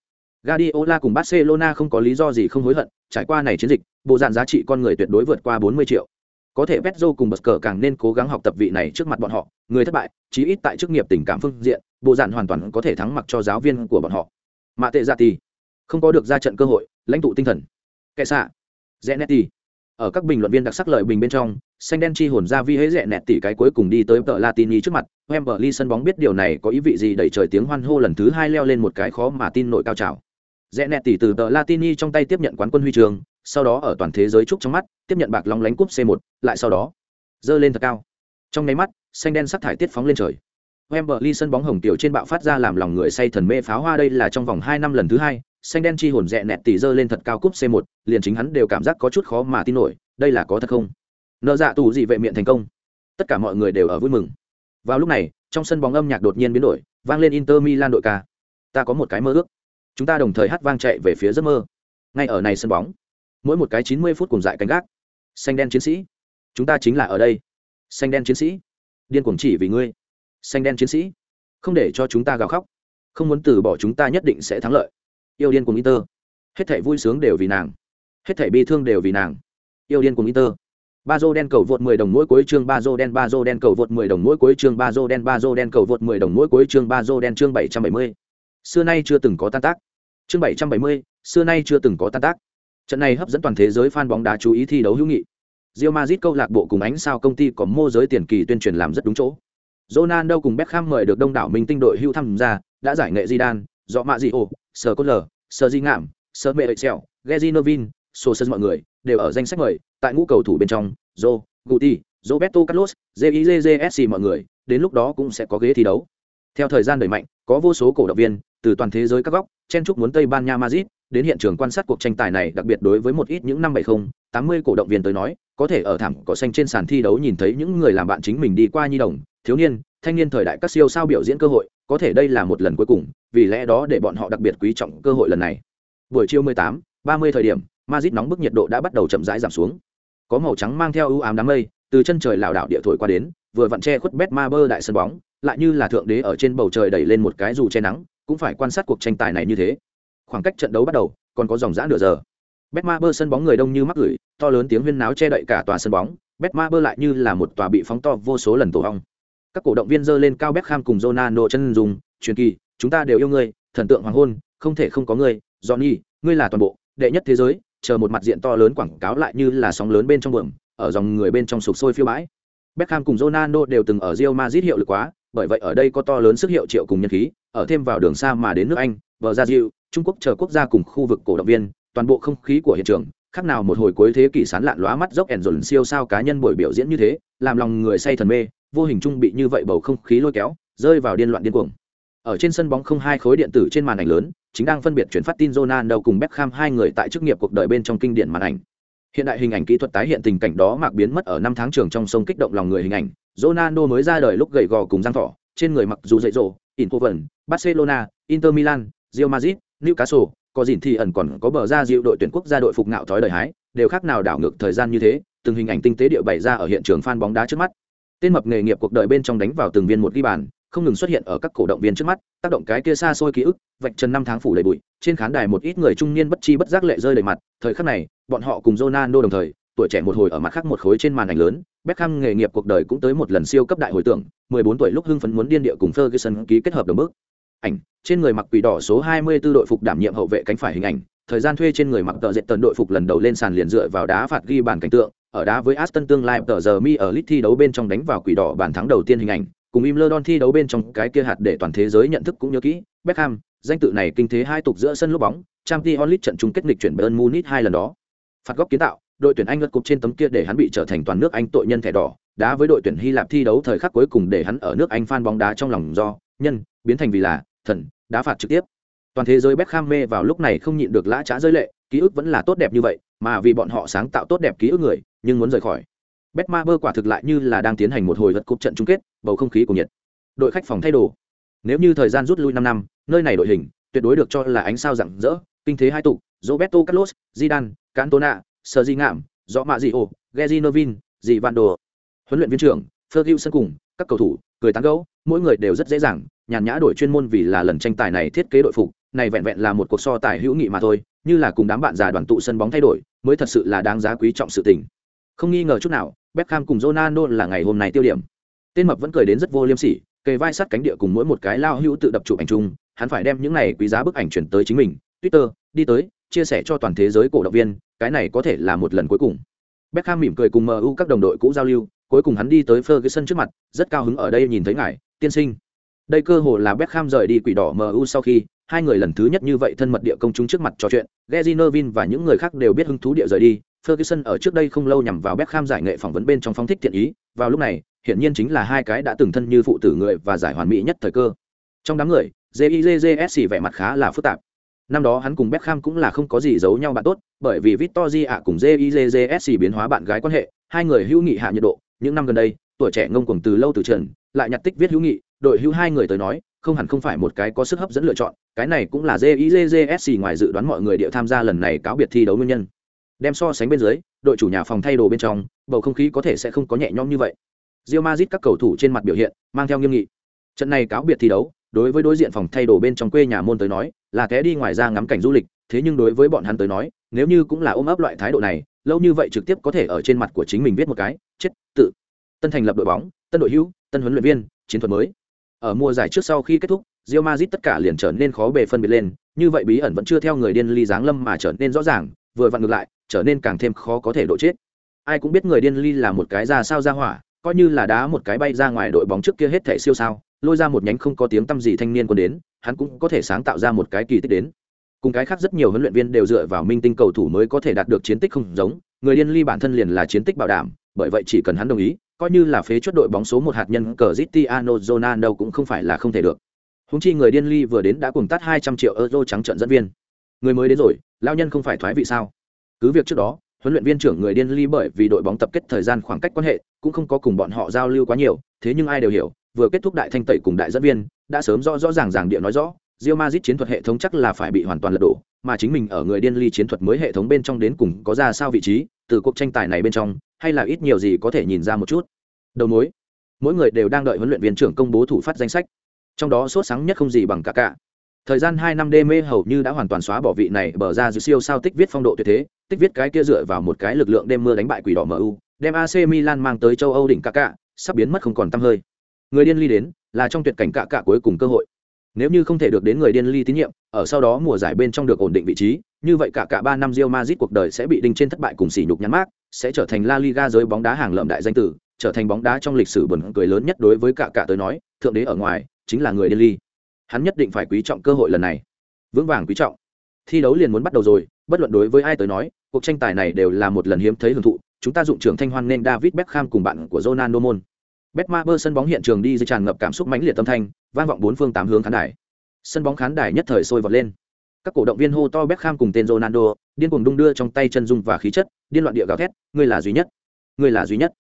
Guardiola cùng Barcelona không có lý do gì không hối hận, trải qua này chiến dịch, bộ dạng giá trị con người tuyệt đối vượt qua 40 triệu. Có thể Pedro cùng Busquets càng nên cố gắng học tập vị này trước mặt bọn họ, người thất bại, chí ít tại chức nghiệp tình cảm phương diện, bộ dạng hoàn toàn có thể thắng mặc cho giáo viên của bọn họ. Mạ tệ ra thì không có được ra trận cơ hội, lãnh tụ tinh thần kẻ xạ Zenetti, ở các bình luận viên đặc sắc lợi bình bên trong, xanh đen chi hồn ra vi hễ rẽ nẹt tỉ cái cuối cùng đi tới tờ latini trước mặt, Wembley sân bóng biết điều này có ý vị gì đẩy trời tiếng hoan hô lần thứ hai leo lên một cái khó mà tin nổi cao trào. Rẽ nẹt tỉ từ tờ latini trong tay tiếp nhận quán quân huy trường, sau đó ở toàn thế giới trúc trong mắt, tiếp nhận bạc long lánh cúp c 1 lại sau đó dơ lên thật cao. Trong nháy mắt, xanh đen sắc thải tiết phóng lên trời. Wembley sân bóng hồng tiểu trên bạo phát ra làm lòng người say thần mê pháo hoa đây là trong vòng hai năm lần thứ hai xanh đen chi hồn rẽ nẹt tỉ dơ lên thật cao cúp c 1 liền chính hắn đều cảm giác có chút khó mà tin nổi, đây là có thật không? Nợ dạ tù dị vệ miệng thành công. Tất cả mọi người đều ở vui mừng. Vào lúc này, trong sân bóng âm nhạc đột nhiên biến đổi, vang lên inter milan đội ca. Ta có một cái mơ ước. Chúng ta đồng thời hát vang chạy về phía giấc mơ. Ngay ở này sân bóng, mỗi một cái chín mươi phút cùng dại cánh gác. Xanh đen chiến sĩ, chúng ta chính là ở đây. Xanh đen chiến sĩ, điên cuồng chỉ vì ngươi. Xanh đen chiến sĩ, không để cho chúng ta gào khóc. Không muốn từ bỏ chúng ta nhất định sẽ thắng lợi yêu điên cùng inter. Hết thảy vui sướng đều vì nàng. Hết thảy bi thương đều vì nàng. Yêu điên cùng inter. Ba dô đen cầu vượt 10 đồng mỗi cuối chương ba dô đen ba dô đen cầu vượt 10 đồng mỗi cuối chương ba dô đen ba dô đen cầu vượt 10 đồng mỗi cuối chương ba dô đen chương 770. xưa nay chưa từng có tan tác. Chương 770, xưa nay chưa từng có tan tác. Trận này hấp dẫn toàn thế giới fan bóng đá chú ý thi đấu hữu nghị. Real Madrid câu lạc bộ cùng ánh sao công ty có mô giới tiền kỳ tuyên truyền làm rất đúng chỗ. Ronaldo cùng Beckham mời được đông đảo minh tinh đội hưu tham gia, đã giải nghệ Zidane, dọ mạ gì ổ, sờ cốt lờ, sờ di ngạm, sờ mẹ excel gezi novin sô sân mọi người đều ở danh sách mời tại ngũ cầu thủ bên trong joe guti roberto carlos jizsc mọi người, đến lúc đó cũng sẽ có ghế thi đấu. Theo thời gian đẩy mạnh, có vô số cổ động viên từ toàn thế giới các góc, chen chúc muốn tây ban nha madrid đến hiện trường quan sát cuộc tranh tài này đặc biệt đối với một ít những năm bảy mươi tám mươi cổ động viên tới nói có thể ở thảm cỏ xanh trên sàn thi đấu nhìn thấy những người làm bạn chính mình đi qua nhi đồng thiếu niên thanh niên thời đại các siêu sao biểu diễn cơ hội có thể đây là một lần cuối cùng vì lẽ đó để bọn họ đặc biệt quý trọng cơ hội lần này. Buổi chiều 18, 30 thời điểm Madrid nóng bức nhiệt độ đã bắt đầu chậm rãi giảm xuống. Có màu trắng mang theo ưu ám đám mây từ chân trời lảo đảo địa thổi qua đến vừa vặn che khuất bét ma bơ đại sân bóng lại như là thượng đế ở trên bầu trời đẩy lên một cái dù che nắng cũng phải quan sát cuộc tranh tài này như thế khoảng cách trận đấu bắt đầu, còn có dòng dã nửa giờ. Bét ma bơ sân bóng người đông như mắc gửi, to lớn tiếng huyên náo che đậy cả tòa sân bóng. Bét ma bơ lại như là một tòa bị phóng to vô số lần tổ hong các cổ động viên dơ lên cao Beckham cùng Ronaldo chân dùng truyền kỳ, chúng ta đều yêu ngươi, thần tượng hoàng hôn, không thể không có ngươi. Johnny, ngươi là toàn bộ, đệ nhất thế giới, chờ một mặt diện to lớn quảng cáo lại như là sóng lớn bên trong buồng ở dòng người bên trong sục sôi phiêu bãi. Beckham cùng Ronaldo đều từng ở Real Madrid hiệu lực quá, bởi vậy ở đây có to lớn sức hiệu triệu cùng nhân khí, ở thêm vào đường xa mà đến nước Anh vợ ra diệu. Trung Quốc chờ quốc gia cùng khu vực cổ động viên toàn bộ không khí của hiện trường khác nào một hồi cuối thế kỷ sán lạn lóa mắt dốc ẻn dồn siêu sao cá nhân buổi biểu diễn như thế làm lòng người say thần mê vô hình trung bị như vậy bầu không khí lôi kéo rơi vào điên loạn điên cuồng. Ở trên sân bóng không hai khối điện tử trên màn ảnh lớn chính đang phân biệt chuyển phát tin Ronaldo cùng Beckham hai người tại chức nghiệp cuộc đời bên trong kinh điển màn ảnh. Hiện đại hình ảnh kỹ thuật tái hiện tình cảnh đó mạc biến mất ở năm tháng trường trong sông kích động lòng người hình ảnh Ronaldo mới ra đời lúc gầy gò cùng răng thỏ trên người mặc dù dậy rộ Incoven, Barcelona, Inter Milan, Real Madrid, Newcastle, có gìn thì ẩn còn có bờ ra dịu đội tuyển quốc gia đội phục ngạo thói đời hái, đều khác nào đảo ngược thời gian như thế, từng hình ảnh tinh tế địa bày ra ở hiện trường fan bóng đá trước mắt. Tên mập nghề nghiệp cuộc đời bên trong đánh vào từng viên một ghi bàn không ngừng xuất hiện ở các cổ động viên trước mắt tác động cái kia xa xôi ký ức vạch trần năm tháng phủ đầy bụi trên khán đài một ít người trung niên bất chi bất giác lệ rơi đầy mặt thời khắc này bọn họ cùng Ronaldo đồng thời tuổi trẻ một hồi ở mặt khác một khối trên màn ảnh lớn Beckham nghề nghiệp cuộc đời cũng tới một lần siêu cấp đại hồi tưởng 14 tuổi lúc hưng phấn muốn điên địa cùng Ferguson ký kết hợp đồng bước ảnh, trên người mặc quỷ đỏ số 24 đội phục đảm nhiệm hậu vệ cánh phải hình ảnh, thời gian thuê trên người mặc tờ dệt tần đội phục lần đầu lên sàn liền dựa vào đá phạt ghi bàn cảnh tượng, ở đá với Aston tương lai, tờ giờ mi ở lit thi đấu bên trong đánh vào quỷ đỏ bàn thắng đầu tiên hình ảnh, cùng im lơ đon thi đấu bên trong cái kia hạt để toàn thế giới nhận thức cũng nhớ kỹ, beckham, danh tự này kinh thế hai tục giữa sân lúc bóng trang t onlit trận chung kết nghịch chuyển bayern munich hai lần đó. Phạt góc kiến tạo, đội tuyển anh lật cục trên tấm kia để hắn bị trở thành toàn nước anh tội nhân thẻ đỏ, đá với đội tuyển hy lạp thi đấu thời khắc cuối cùng để hắn ở nước anh phan bóng đá trong lòng do, nhân, biến thành vì là thần, đá phạt trực tiếp. Toàn thế giới Beckham mê vào lúc này không nhịn được lã trá rơi lệ, ký ức vẫn là tốt đẹp như vậy, mà vì bọn họ sáng tạo tốt đẹp ký ức người, nhưng muốn rời khỏi. Betmaber quả thực lại như là đang tiến hành một hồi vật cúp trận chung kết, bầu không khí của nhiệt đội khách phòng thay đồ. Nếu như thời gian rút lui năm năm, nơi này đội hình tuyệt đối được cho là ánh sao rạng rỡ, kinh thế hai tụ, Roberto Carlos, Zidane, Cantona, Sergi Ngạm Rõ Mạ Dị Ổ Gezi Novin Dị Van Đồ huấn luyện viên trưởng, Ferguson cùng các cầu thủ, cười tán gẫu, mỗi người đều rất dễ dàng nhàn nhã đổi chuyên môn vì là lần tranh tài này thiết kế đội phục, này vẹn vẹn là một cuộc so tài hữu nghị mà thôi, như là cùng đám bạn già đoàn tụ sân bóng thay đổi, mới thật sự là đáng giá quý trọng sự tình. Không nghi ngờ chút nào, Beckham cùng Ronaldo là ngày hôm nay tiêu điểm. Tên mập vẫn cười đến rất vô liêm sỉ, kề vai sát cánh địa cùng mỗi một cái lao hữu tự đập chụp ảnh chung, hắn phải đem những này quý giá bức ảnh chuyển tới chính mình. Twitter, đi tới, chia sẻ cho toàn thế giới cổ động viên, cái này có thể là một lần cuối cùng. Beckham mỉm cười cùng MU các đồng đội cũ giao lưu, cuối cùng hắn đi tới Ferguson trước mặt, rất cao hứng ở đây nhìn thấy ngài, tiên sinh đây cơ hồ là Beckham rời đi quỷ đỏ MU sau khi hai người lần thứ nhất như vậy thân mật địa công chúng trước mặt trò chuyện, Gary Neville và những người khác đều biết hứng thú địa rời đi. Ferguson ở trước đây không lâu nhằm vào Beckham giải nghệ phỏng vấn bên trong phóng thích thiện ý, vào lúc này hiện nhiên chính là hai cái đã từng thân như phụ tử người và giải hoàn mỹ nhất thời cơ. Trong đám người JIJJS vẻ mặt khá là phức tạp. Năm đó hắn cùng Beckham cũng là không có gì giấu nhau bạn tốt, bởi vì Victory ạ cùng JIJJS biến hóa bạn gái quan hệ, hai người hữu nghị hạ nhiệt độ. Những năm gần đây, tuổi trẻ ngông cuồng từ lâu từ trần, lại nhặt tích viết hữu nghị đội hữu hai người tới nói, không hẳn không phải một cái có sức hấp dẫn lựa chọn, cái này cũng là jizsc ngoài dự đoán mọi người địa tham gia lần này cáo biệt thi đấu nguyên nhân. Đem so sánh bên dưới, đội chủ nhà phòng thay đồ bên trong, bầu không khí có thể sẽ không có nhẹ nhõm như vậy. Rio mazit các cầu thủ trên mặt biểu hiện, mang theo nghiêm nghị. Trận này cáo biệt thi đấu, đối với đối diện phòng thay đồ bên trong quê nhà môn tới nói, là té đi ngoài ra ngắm cảnh du lịch, thế nhưng đối với bọn hắn tới nói, nếu như cũng là ôm ấp loại thái độ này, lâu như vậy trực tiếp có thể ở trên mặt của chính mình viết một cái, chết, tự. Tân thành lập đội bóng, tân đội hữu, tân huấn luyện viên, chiến thuật mới ở mùa giải trước sau khi kết thúc, Real Madrid tất cả liền trở nên khó bề phân biệt lên, như vậy bí ẩn vẫn chưa theo người điên ly giáng lâm mà trở nên rõ ràng, vừa vặn ngược lại, trở nên càng thêm khó có thể độ chết. Ai cũng biết người điên ly là một cái ra sao ra hỏa, coi như là đá một cái bay ra ngoài đội bóng trước kia hết thể siêu sao, lôi ra một nhánh không có tiếng tăm gì thanh niên quân đến, hắn cũng có thể sáng tạo ra một cái kỳ tích đến. Cùng cái khác rất nhiều huấn luyện viên đều dựa vào minh tinh cầu thủ mới có thể đạt được chiến tích không giống, người điên ly bản thân liền là chiến tích bảo đảm, bởi vậy chỉ cần hắn đồng ý coi như là phế chuất đội bóng số một hạt nhân cờ Cristiano Ronaldo cũng không phải là không thể được. Húng chi người điên ly vừa đến đã cùng tắt 200 triệu euro trắng trận dẫn viên. Người mới đến rồi, lao nhân không phải thoái vị sao? Cứ việc trước đó, huấn luyện viên trưởng người điên ly bởi vì đội bóng tập kết thời gian khoảng cách quan hệ, cũng không có cùng bọn họ giao lưu quá nhiều, thế nhưng ai đều hiểu, vừa kết thúc đại thanh tẩy cùng đại dẫn viên, đã sớm rõ rõ ràng ràng địa nói rõ, Real Madrid chiến thuật hệ thống chắc là phải bị hoàn toàn lật đổ, mà chính mình ở người điên ly chiến thuật mới hệ thống bên trong đến cùng có ra sao vị trí, từ cuộc tranh tài này bên trong, hay là ít nhiều gì có thể nhìn ra một chút. Đầu mối. Mỗi người đều đang đợi huấn luyện viên trưởng công bố thủ phát danh sách. Trong đó sốt sáng nhất không gì bằng cả cả. Thời gian hai năm đê mê hầu như đã hoàn toàn xóa bỏ vị này bờ ra dưới siêu sao tích viết phong độ tuyệt thế, tích viết cái kia dựa vào một cái lực lượng đêm mưa đánh bại quỷ đỏ mu đem ac milan mang tới châu âu đỉnh cả cả, sắp biến mất không còn tăm hơi. Người điên ly đến, là trong tuyệt cảnh cả cả cuối cùng cơ hội. Nếu như không thể được đến người điên ly tín nhiệm, ở sau đó mùa giải bên trong được ổn định vị trí, như vậy cả cả ba năm Real Madrid cuộc đời sẽ bị đinh trên thất bại cùng sỉ nhục nhắn mát sẽ trở thành La Liga giới bóng đá hàng lợm đại danh tử, trở thành bóng đá trong lịch sử buồn cười lớn nhất đối với cả cả tới nói, thượng đế ở ngoài chính là người Delhi. ly hắn nhất định phải quý trọng cơ hội lần này vững vàng quý trọng thi đấu liền muốn bắt đầu rồi, bất luận đối với ai tới nói, cuộc tranh tài này đều là một lần hiếm thấy hưởng thụ, chúng ta dụng trưởng thanh hoan nên david beckham cùng bạn của ronaldo Mon. betmaber sân bóng hiện trường đi dưới tràn ngập cảm xúc mãnh liệt tâm thanh, vang vọng bốn phương tám hướng khán đài sân bóng khán đài nhất thời sôi vọt lên các cổ động viên hô to beckham cùng tên ronaldo điên cuồng đung đưa trong tay chân dung và khí chất điên loạn địa gào thét ngươi là duy nhất ngươi là duy nhất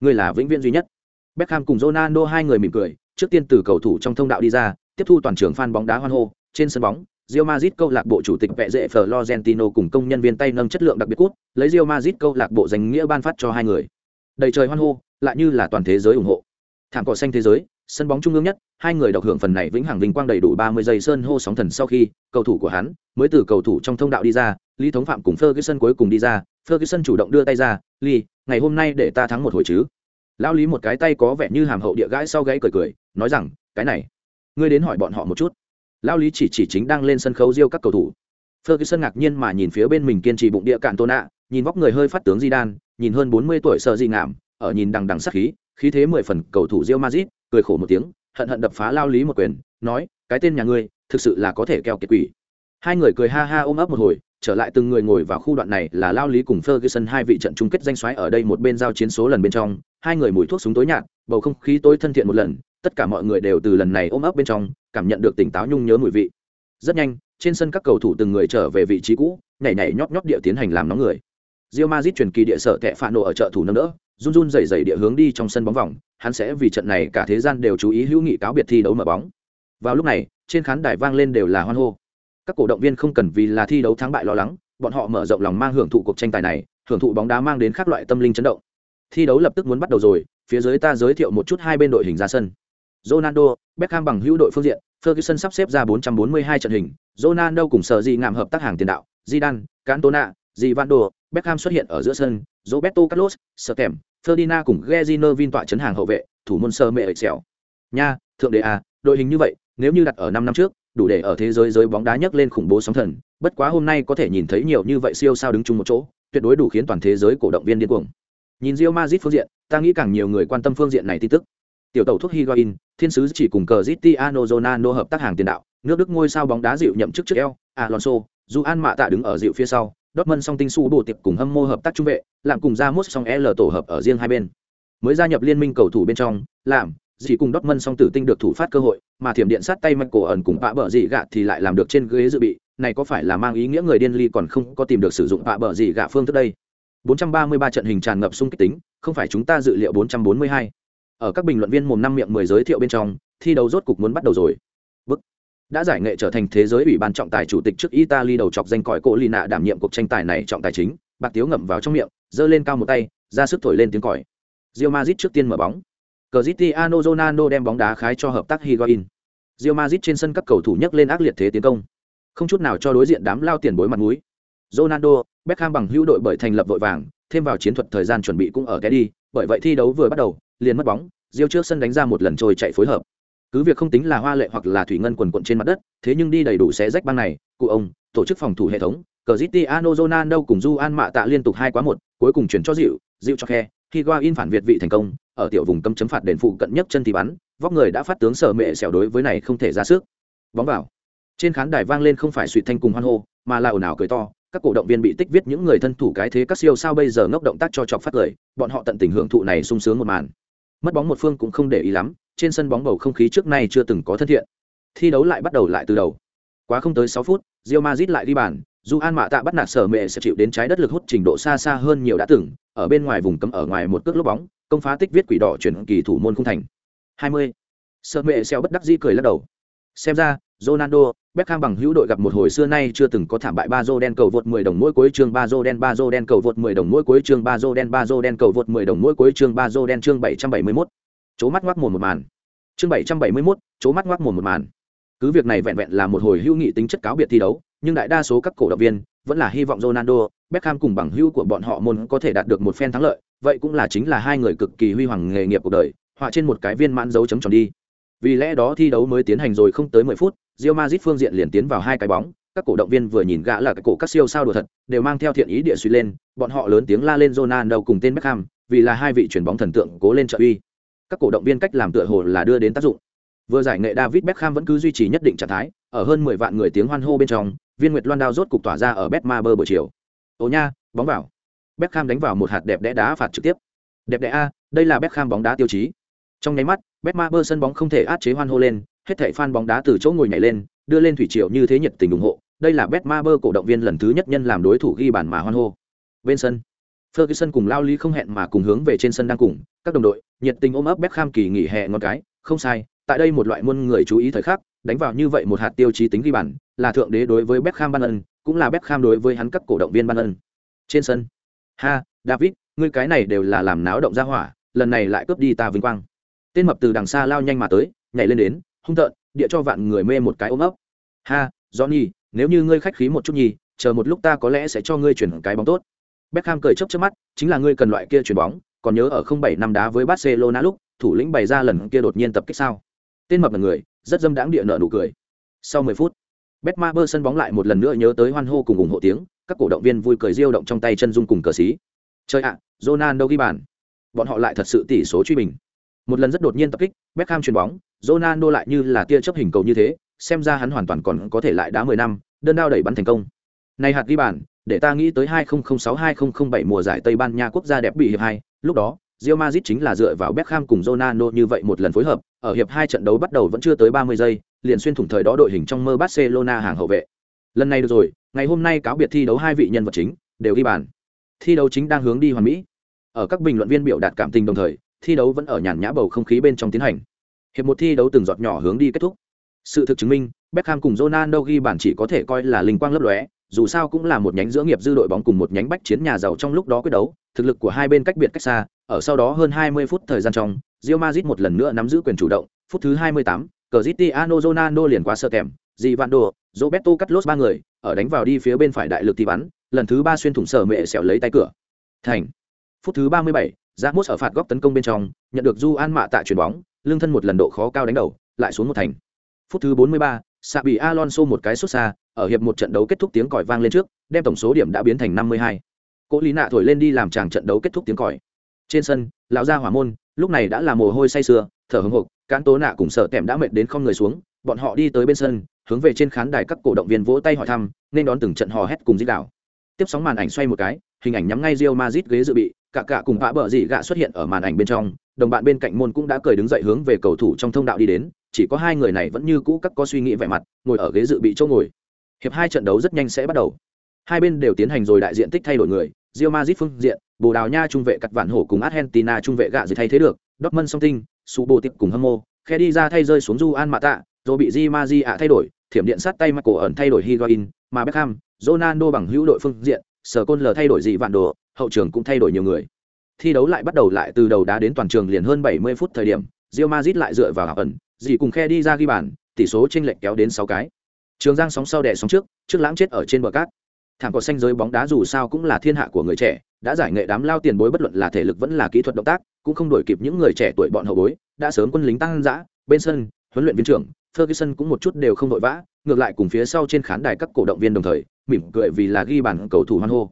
ngươi là vĩnh viễn duy nhất beckham cùng ronaldo hai người mỉm cười trước tiên từ cầu thủ trong thông đạo đi ra tiếp thu toàn trường fan bóng đá hoan hô trên sân bóng Real Madrid câu lạc bộ chủ tịch vẽ dễ Florentino cùng công nhân viên tay nâng chất lượng đặc biệt cút, lấy Real Madrid câu lạc bộ danh nghĩa ban phát cho hai người. Đầy trời hoan hô, lại như là toàn thế giới ủng hộ. Thảm cỏ xanh thế giới, sân bóng trung ương nhất, hai người độc hưởng phần này vĩnh hằng vinh quang đầy đủ 30 giây sơn hô sóng thần sau khi, cầu thủ của hắn mới từ cầu thủ trong thông đạo đi ra, Lý Thống Phạm cùng Ferguson cuối cùng đi ra, Ferguson chủ động đưa tay ra, "Lý, ngày hôm nay để ta thắng một hồi chứ?" Lão Lý một cái tay có vẻ như hàm hậu địa gãi sau gáy cười cười, nói rằng, "Cái này, ngươi đến hỏi bọn họ một chút." Lão Lý chỉ chỉ chính đang lên sân khấu diêu các cầu thủ. Ferguson ngạc nhiên mà nhìn phía bên mình kiên trì bụng địa cạn tôn ạ, nhìn vóc người hơi phát tướng Zidane, nhìn hơn 40 tuổi sợ gì ngảm, ở nhìn đằng đằng sát khí, khí thế mười phần cầu thủ Real Madrid, cười khổ một tiếng hận hận đập phá lao lý một quyền nói cái tên nhà ngươi thực sự là có thể keo kiệt quỷ hai người cười ha ha ôm ấp một hồi trở lại từng người ngồi vào khu đoạn này là lao lý cùng ferguson hai vị trận chung kết danh xoáy ở đây một bên giao chiến số lần bên trong, hai người mùi thuốc súng tối nhạt, bầu không khí tối thân thiện một lần, tất cả mọi người đều từ lần này ôm ấp bên trong, cảm nhận được tỉnh táo nhung nhớ mùi vị. Rất nhanh, trên sân các cầu thủ từng người trở về vị trí cũ, nhảy nhảy nhót nhót địa tiến hành làm nóng người. Real Madrid truyền kỳ địa sở tệ phản nổ ở trợ thủ nâng đỡ, run run rẩy rẩy địa hướng đi trong sân bóng vòng, hắn sẽ vì trận này cả thế gian đều chú ý hữu nghị cáo biệt thi đấu mở bóng. Vào lúc này, trên khán đài vang lên đều là hoan hô các cổ động viên không cần vì là thi đấu thắng bại lo lắng bọn họ mở rộng lòng mang hưởng thụ cuộc tranh tài này hưởng thụ bóng đá mang đến các loại tâm linh chấn động thi đấu lập tức muốn bắt đầu rồi phía dưới ta giới thiệu một chút hai bên đội hình ra sân Ronaldo, Beckham bằng hữu đội phương diện, Ferguson sắp xếp ra 442 trận hình, Ronaldo cùng sở gì ngạm hợp tác hàng tiền đạo, Zidane, Cantona, Rivaldo, Beckham xuất hiện ở giữa sân, Roberto Carlos, Sterling, Ferdinand cùng Gezino Vin tọa chấn hàng hậu vệ, thủ môn sơ mẹ xẻo. Nha, thượng đế à, đội hình như vậy, nếu như đặt ở 5 năm trước, đủ để ở thế giới giới bóng đá nhấc lên khủng bố sóng thần, bất quá hôm nay có thể nhìn thấy nhiều như vậy siêu sao đứng chung một chỗ, tuyệt đối đủ khiến toàn thế giới cổ động viên điên cuồng. Nhìn Real Madrid phương diện, ta nghĩ càng nhiều người quan tâm phương diện này tin tức. Tiểu tàu thuốc Higuain, thiên sứ chỉ cùng cờ Cristiano Ronaldo hợp tác hàng tiền đạo, nước Đức ngôi sao bóng đá dịu nhậm chức trước eo, Alonso, dù An Mạ Tạ đứng ở dịu phía sau, Dortmund song tinh su bộ tiệp cùng hâm mô hợp tác trung vệ, làm cùng ra mốt song L tổ hợp ở riêng hai bên. Mới gia nhập liên minh cầu thủ bên trong, làm dì cùng Dortmund song tử tinh được thủ phát cơ hội, mà thiểm điện sát tay Michael ẩn cùng vạ bờ dị gạ thì lại làm được trên ghế dự bị, này có phải là mang ý nghĩa người điên ly còn không có tìm được sử dụng vạ bờ dị gạ phương thức đây. 433 trận hình tràn ngập sung kích tính, không phải chúng ta dự liệu 442. Ở các bình luận viên mồm năm miệng 10 giới thiệu bên trong, thi đấu rốt cục muốn bắt đầu rồi. Bức đã giải nghệ trở thành thế giới ủy ban trọng tài chủ tịch trước Italy đầu chọc danh còi cổ Lina đảm nhiệm cuộc tranh tài này trọng tài chính, bạc tiếu ngậm vào trong miệng, giơ lên cao một tay, ra sức thổi lên tiếng còi. Real Madrid trước tiên mở bóng. Cristiano Ronaldo đem bóng đá khái cho hợp tác Higuain. Real Madrid trên sân các cầu thủ nhấc lên ác liệt thế tiến công, không chút nào cho đối diện đám lao tiền bối mặt mũi. Ronaldo, Beckham bằng hữu đội bởi thành lập vội vàng, thêm vào chiến thuật thời gian chuẩn bị cũng ở cái đi, bởi vậy thi đấu vừa bắt đầu, liền mất bóng, Real trước sân đánh ra một lần trôi chạy phối hợp cứ việc không tính là hoa lệ hoặc là thủy ngân quần quần trên mặt đất thế nhưng đi đầy đủ xé rách băng này cụ ông tổ chức phòng thủ hệ thống Cristiano Ronaldo cùng Juan Mata mạ liên tục hai quá một cuối cùng chuyển cho dịu dịu cho khe Higuain phản việt vị thành công ở tiểu vùng cấm chấm phạt đền phụ cận nhất chân thì bắn vóc người đã phát tướng sở mệ xẻo đối với này không thể ra sức bóng vào trên khán đài vang lên không phải suy thanh cùng hoan hô mà là ồn ào cười to các cổ động viên bị tích viết những người thân thủ cái thế các siêu sao bây giờ ngốc động tác cho chọc phát cười bọn họ tận tình hưởng thụ này sung sướng một màn mất bóng một phương cũng không để ý lắm trên sân bóng bầu không khí trước nay chưa từng có thân thiện. Thi đấu lại bắt đầu lại từ đầu. Quá không tới 6 phút, Real Madrid lại đi bàn, dù An Mạ Tạ bắt nạt sở mẹ sẽ chịu đến trái đất lực hút trình độ xa xa hơn nhiều đã từng, ở bên ngoài vùng cấm ở ngoài một cước lốp bóng, công phá tích viết quỷ đỏ chuyển kỳ thủ môn không thành. 20. Sở mẹ xeo bất đắc dĩ cười lắc đầu. Xem ra, Ronaldo, Beckham bằng hữu đội gặp một hồi xưa nay chưa từng có thảm bại Bazo đen cầu vượt 10 đồng mỗi cuối chương Bazo đen Bazo đen cầu vượt 10 đồng mỗi cuối chương Bazo đen Bazo đen cầu vượt 10 đồng mỗi cuối chương Bazo đen chương 771 chố mắt ngoác mồm một màn chương bảy trăm bảy mươi mốt chố mắt ngoác mồm một màn cứ việc này vẹn vẹn là một hồi hữu nghị tính chất cáo biệt thi đấu nhưng đại đa số các cổ động viên vẫn là hy vọng Ronaldo, Beckham cùng bằng hữu của bọn họ môn có thể đạt được một phen thắng lợi, vậy cũng là chính là hai người cực kỳ huy hoàng nghề nghiệp cuộc đời, họa trên một cái viên mãn dấu chấm tròn đi. Vì lẽ đó thi đấu mới tiến hành rồi không tới 10 phút, Real Madrid phương diện liền tiến vào hai cái bóng, các cổ động viên vừa nhìn gã là cái cổ các siêu sao đùa thật, đều mang theo thiện ý địa suy lên, bọn họ lớn tiếng la lên Ronaldo cùng tên Beckham, vì là hai vị chuyển bóng thần tượng cố lên trợ uy. Các cổ động viên cách làm tựa hồ là đưa đến tác dụng. Vừa giải nghệ david beckham vẫn cứ duy trì nhất định trạng thái ở hơn mười vạn người tiếng hoan hô bên trong viên nguyệt loan đao rốt cục tỏa ra ở betmaber buổi chiều. Ồ nha bóng vào beckham đánh vào một hạt đẹp đẽ đá phạt trực tiếp đẹp đẽ a đây là beckham bóng đá tiêu chí trong nháy mắt betmaber sân bóng không thể át chế hoan hô lên hết thảy fan bóng đá từ chỗ ngồi nhảy lên đưa lên thủy triều như thế nhiệt tình ủng hộ đây là betmaber cổ động viên lần thứ nhất nhân làm đối thủ ghi bàn mà hoan hô bên sân Ferguson cùng Lao Lý không hẹn mà cùng hướng về trên sân đang cùng, các đồng đội, nhiệt tình ôm ấp Beckham kỳ nghỉ hè ngon cái, không sai, tại đây một loại muôn người chú ý thời khắc, đánh vào như vậy một hạt tiêu chí tính ghi bàn, là thượng đế đối với Beckham ban ân, cũng là Beckham đối với hắn các cổ động viên ban ân. Trên sân. Ha, David, ngươi cái này đều là làm náo động ra hỏa, lần này lại cướp đi ta vinh quang. Tên mập từ đằng xa lao nhanh mà tới, nhảy lên đến, hung tợn, địa cho vạn người mê một cái ôm ấp. Ha, Johnny, nếu như ngươi khách khí một chút nhì, chờ một lúc ta có lẽ sẽ cho ngươi chuyển cái bóng tốt. Beckham cười chớp chớp mắt, chính là ngươi cần loại kia chuyển bóng, còn nhớ ở 07 năm đá với Barcelona lúc, thủ lĩnh bày ra lần kia đột nhiên tập kích sao? Tên mập là người, rất dâm đãng địa nợ nụ cười. Sau 10 phút, Betmaber sân bóng lại một lần nữa nhớ tới hoan hô cùng ủng hộ tiếng, các cổ động viên vui cười diêu động trong tay chân dung cùng cờ xí. Chơi ạ, Ronaldo ghi bàn. Bọn họ lại thật sự tỷ số truy bình. Một lần rất đột nhiên tập kích, Beckham chuyền bóng, Ronaldo lại như là tia chớp hình cầu như thế, xem ra hắn hoàn toàn còn có thể lại đá 10 năm, đơn đao đẩy bắn thành công. Này hạt ghi bàn, để ta nghĩ tới 2006-2007 mùa giải Tây Ban Nha quốc gia đẹp bị hiệp 2, lúc đó, Real Madrid chính là dựa vào Beckham cùng Ronaldo như vậy một lần phối hợp, ở hiệp hai trận đấu bắt đầu vẫn chưa tới 30 giây, liền xuyên thủng thời đó đội hình trong mơ Barcelona hàng hậu vệ. Lần này được rồi, ngày hôm nay cáo biệt thi đấu hai vị nhân vật chính đều ghi bàn. Thi đấu chính đang hướng đi hoàn mỹ. Ở các bình luận viên biểu đạt cảm tình đồng thời, thi đấu vẫn ở nhàn nhã bầu không khí bên trong tiến hành. Hiệp một thi đấu từng giọt nhỏ hướng đi kết thúc. Sự thực chứng minh, Beckham cùng Ronaldo ghi bàn chỉ có thể coi là linh quang lấp lóe, dù sao cũng là một nhánh giữa nghiệp dư đội bóng cùng một nhánh bách chiến nhà giàu trong lúc đó quyết đấu, thực lực của hai bên cách biệt cách xa, ở sau đó hơn 20 phút thời gian trong, Real Madrid một lần nữa nắm giữ quyền chủ động, phút thứ 28, Cristiano Ronaldo liền quá sơ kèm, dị vạn đồ, Roberto cắt lốt ba người, ở đánh vào đi phía bên phải đại lực thì bắn, lần thứ ba xuyên thủng sở mẹ xẻo lấy tay cửa. Thành. Phút thứ ba mươi bảy, 37, mốt ở phạt góc tấn công bên trong, nhận được Juan Mạ tại chuyển bóng, lưng thân một lần độ khó cao đánh đầu, lại xuống một thành. Phút thứ bốn mươi ba, xạ bị Alonso một cái xuất xa, ở hiệp một trận đấu kết thúc tiếng còi vang lên trước, đem tổng số điểm đã biến thành 52. Cố Lý Nạ thổi lên đi làm chàng trận đấu kết thúc tiếng còi. Trên sân, lão gia hỏa môn, lúc này đã là mồ hôi say sưa, thở hổn hộc, cán tố nạ cùng sợ tèm đã mệt đến không người xuống, bọn họ đi tới bên sân, hướng về trên khán đài các cổ động viên vỗ tay hỏi thăm, nên đón từng trận hò hét cùng dí đảo. Tiếp sóng màn ảnh xoay một cái, hình ảnh nhắm ngay Real Madrid ghế dự bị, cả cả cùng vã bờ dị gạ xuất hiện ở màn ảnh bên trong, đồng bạn bên cạnh môn cũng đã cười đứng dậy hướng về cầu thủ trong thông đạo đi đến, chỉ có hai người này vẫn như cũ các có suy nghĩ vẻ mặt, ngồi ở ghế dự bị chỗ ngồi. Hiệp hai trận đấu rất nhanh sẽ bắt đầu. Hai bên đều tiến hành rồi đại diện tích thay đổi người, Real Madrid phương diện, Bồ Đào Nha trung vệ cắt vạn hổ cùng Argentina trung vệ gạ gì thay thế được, Dortmund song tinh, Subo tiếp cùng hâm mô khe đi ra thay rơi xuống Juan Mata, rồi bị Di Maji ạ thay đổi, thiểm điện sát tay Michael ẩn thay đổi Higuain, mà Beckham, Ronaldo bằng hữu đội phương diện, Sở Côn L thay đổi dị vạn đồ, hậu trường cũng thay đổi nhiều người. Thi đấu lại bắt đầu lại từ đầu đá đến toàn trường liền hơn 70 phút thời điểm, Real Madrid lại dựa vào ẩn, dị cùng khe đi ra ghi bàn, tỷ số chênh lệch kéo đến 6 cái. Trường Giang sóng sau đè sóng trước, trước lãng chết ở trên bờ cát. Thảm cỏ xanh giới bóng đá dù sao cũng là thiên hạ của người trẻ, đã giải nghệ đám lao tiền bối bất luận là thể lực vẫn là kỹ thuật động tác, cũng không đổi kịp những người trẻ tuổi bọn hậu bối, đã sớm quân lính tăng dã, bên sân, huấn luyện viên trưởng Ferguson cũng một chút đều không vội vã, ngược lại cùng phía sau trên khán đài các cổ động viên đồng thời, mỉm cười vì là ghi bàn cầu thủ hoan hô.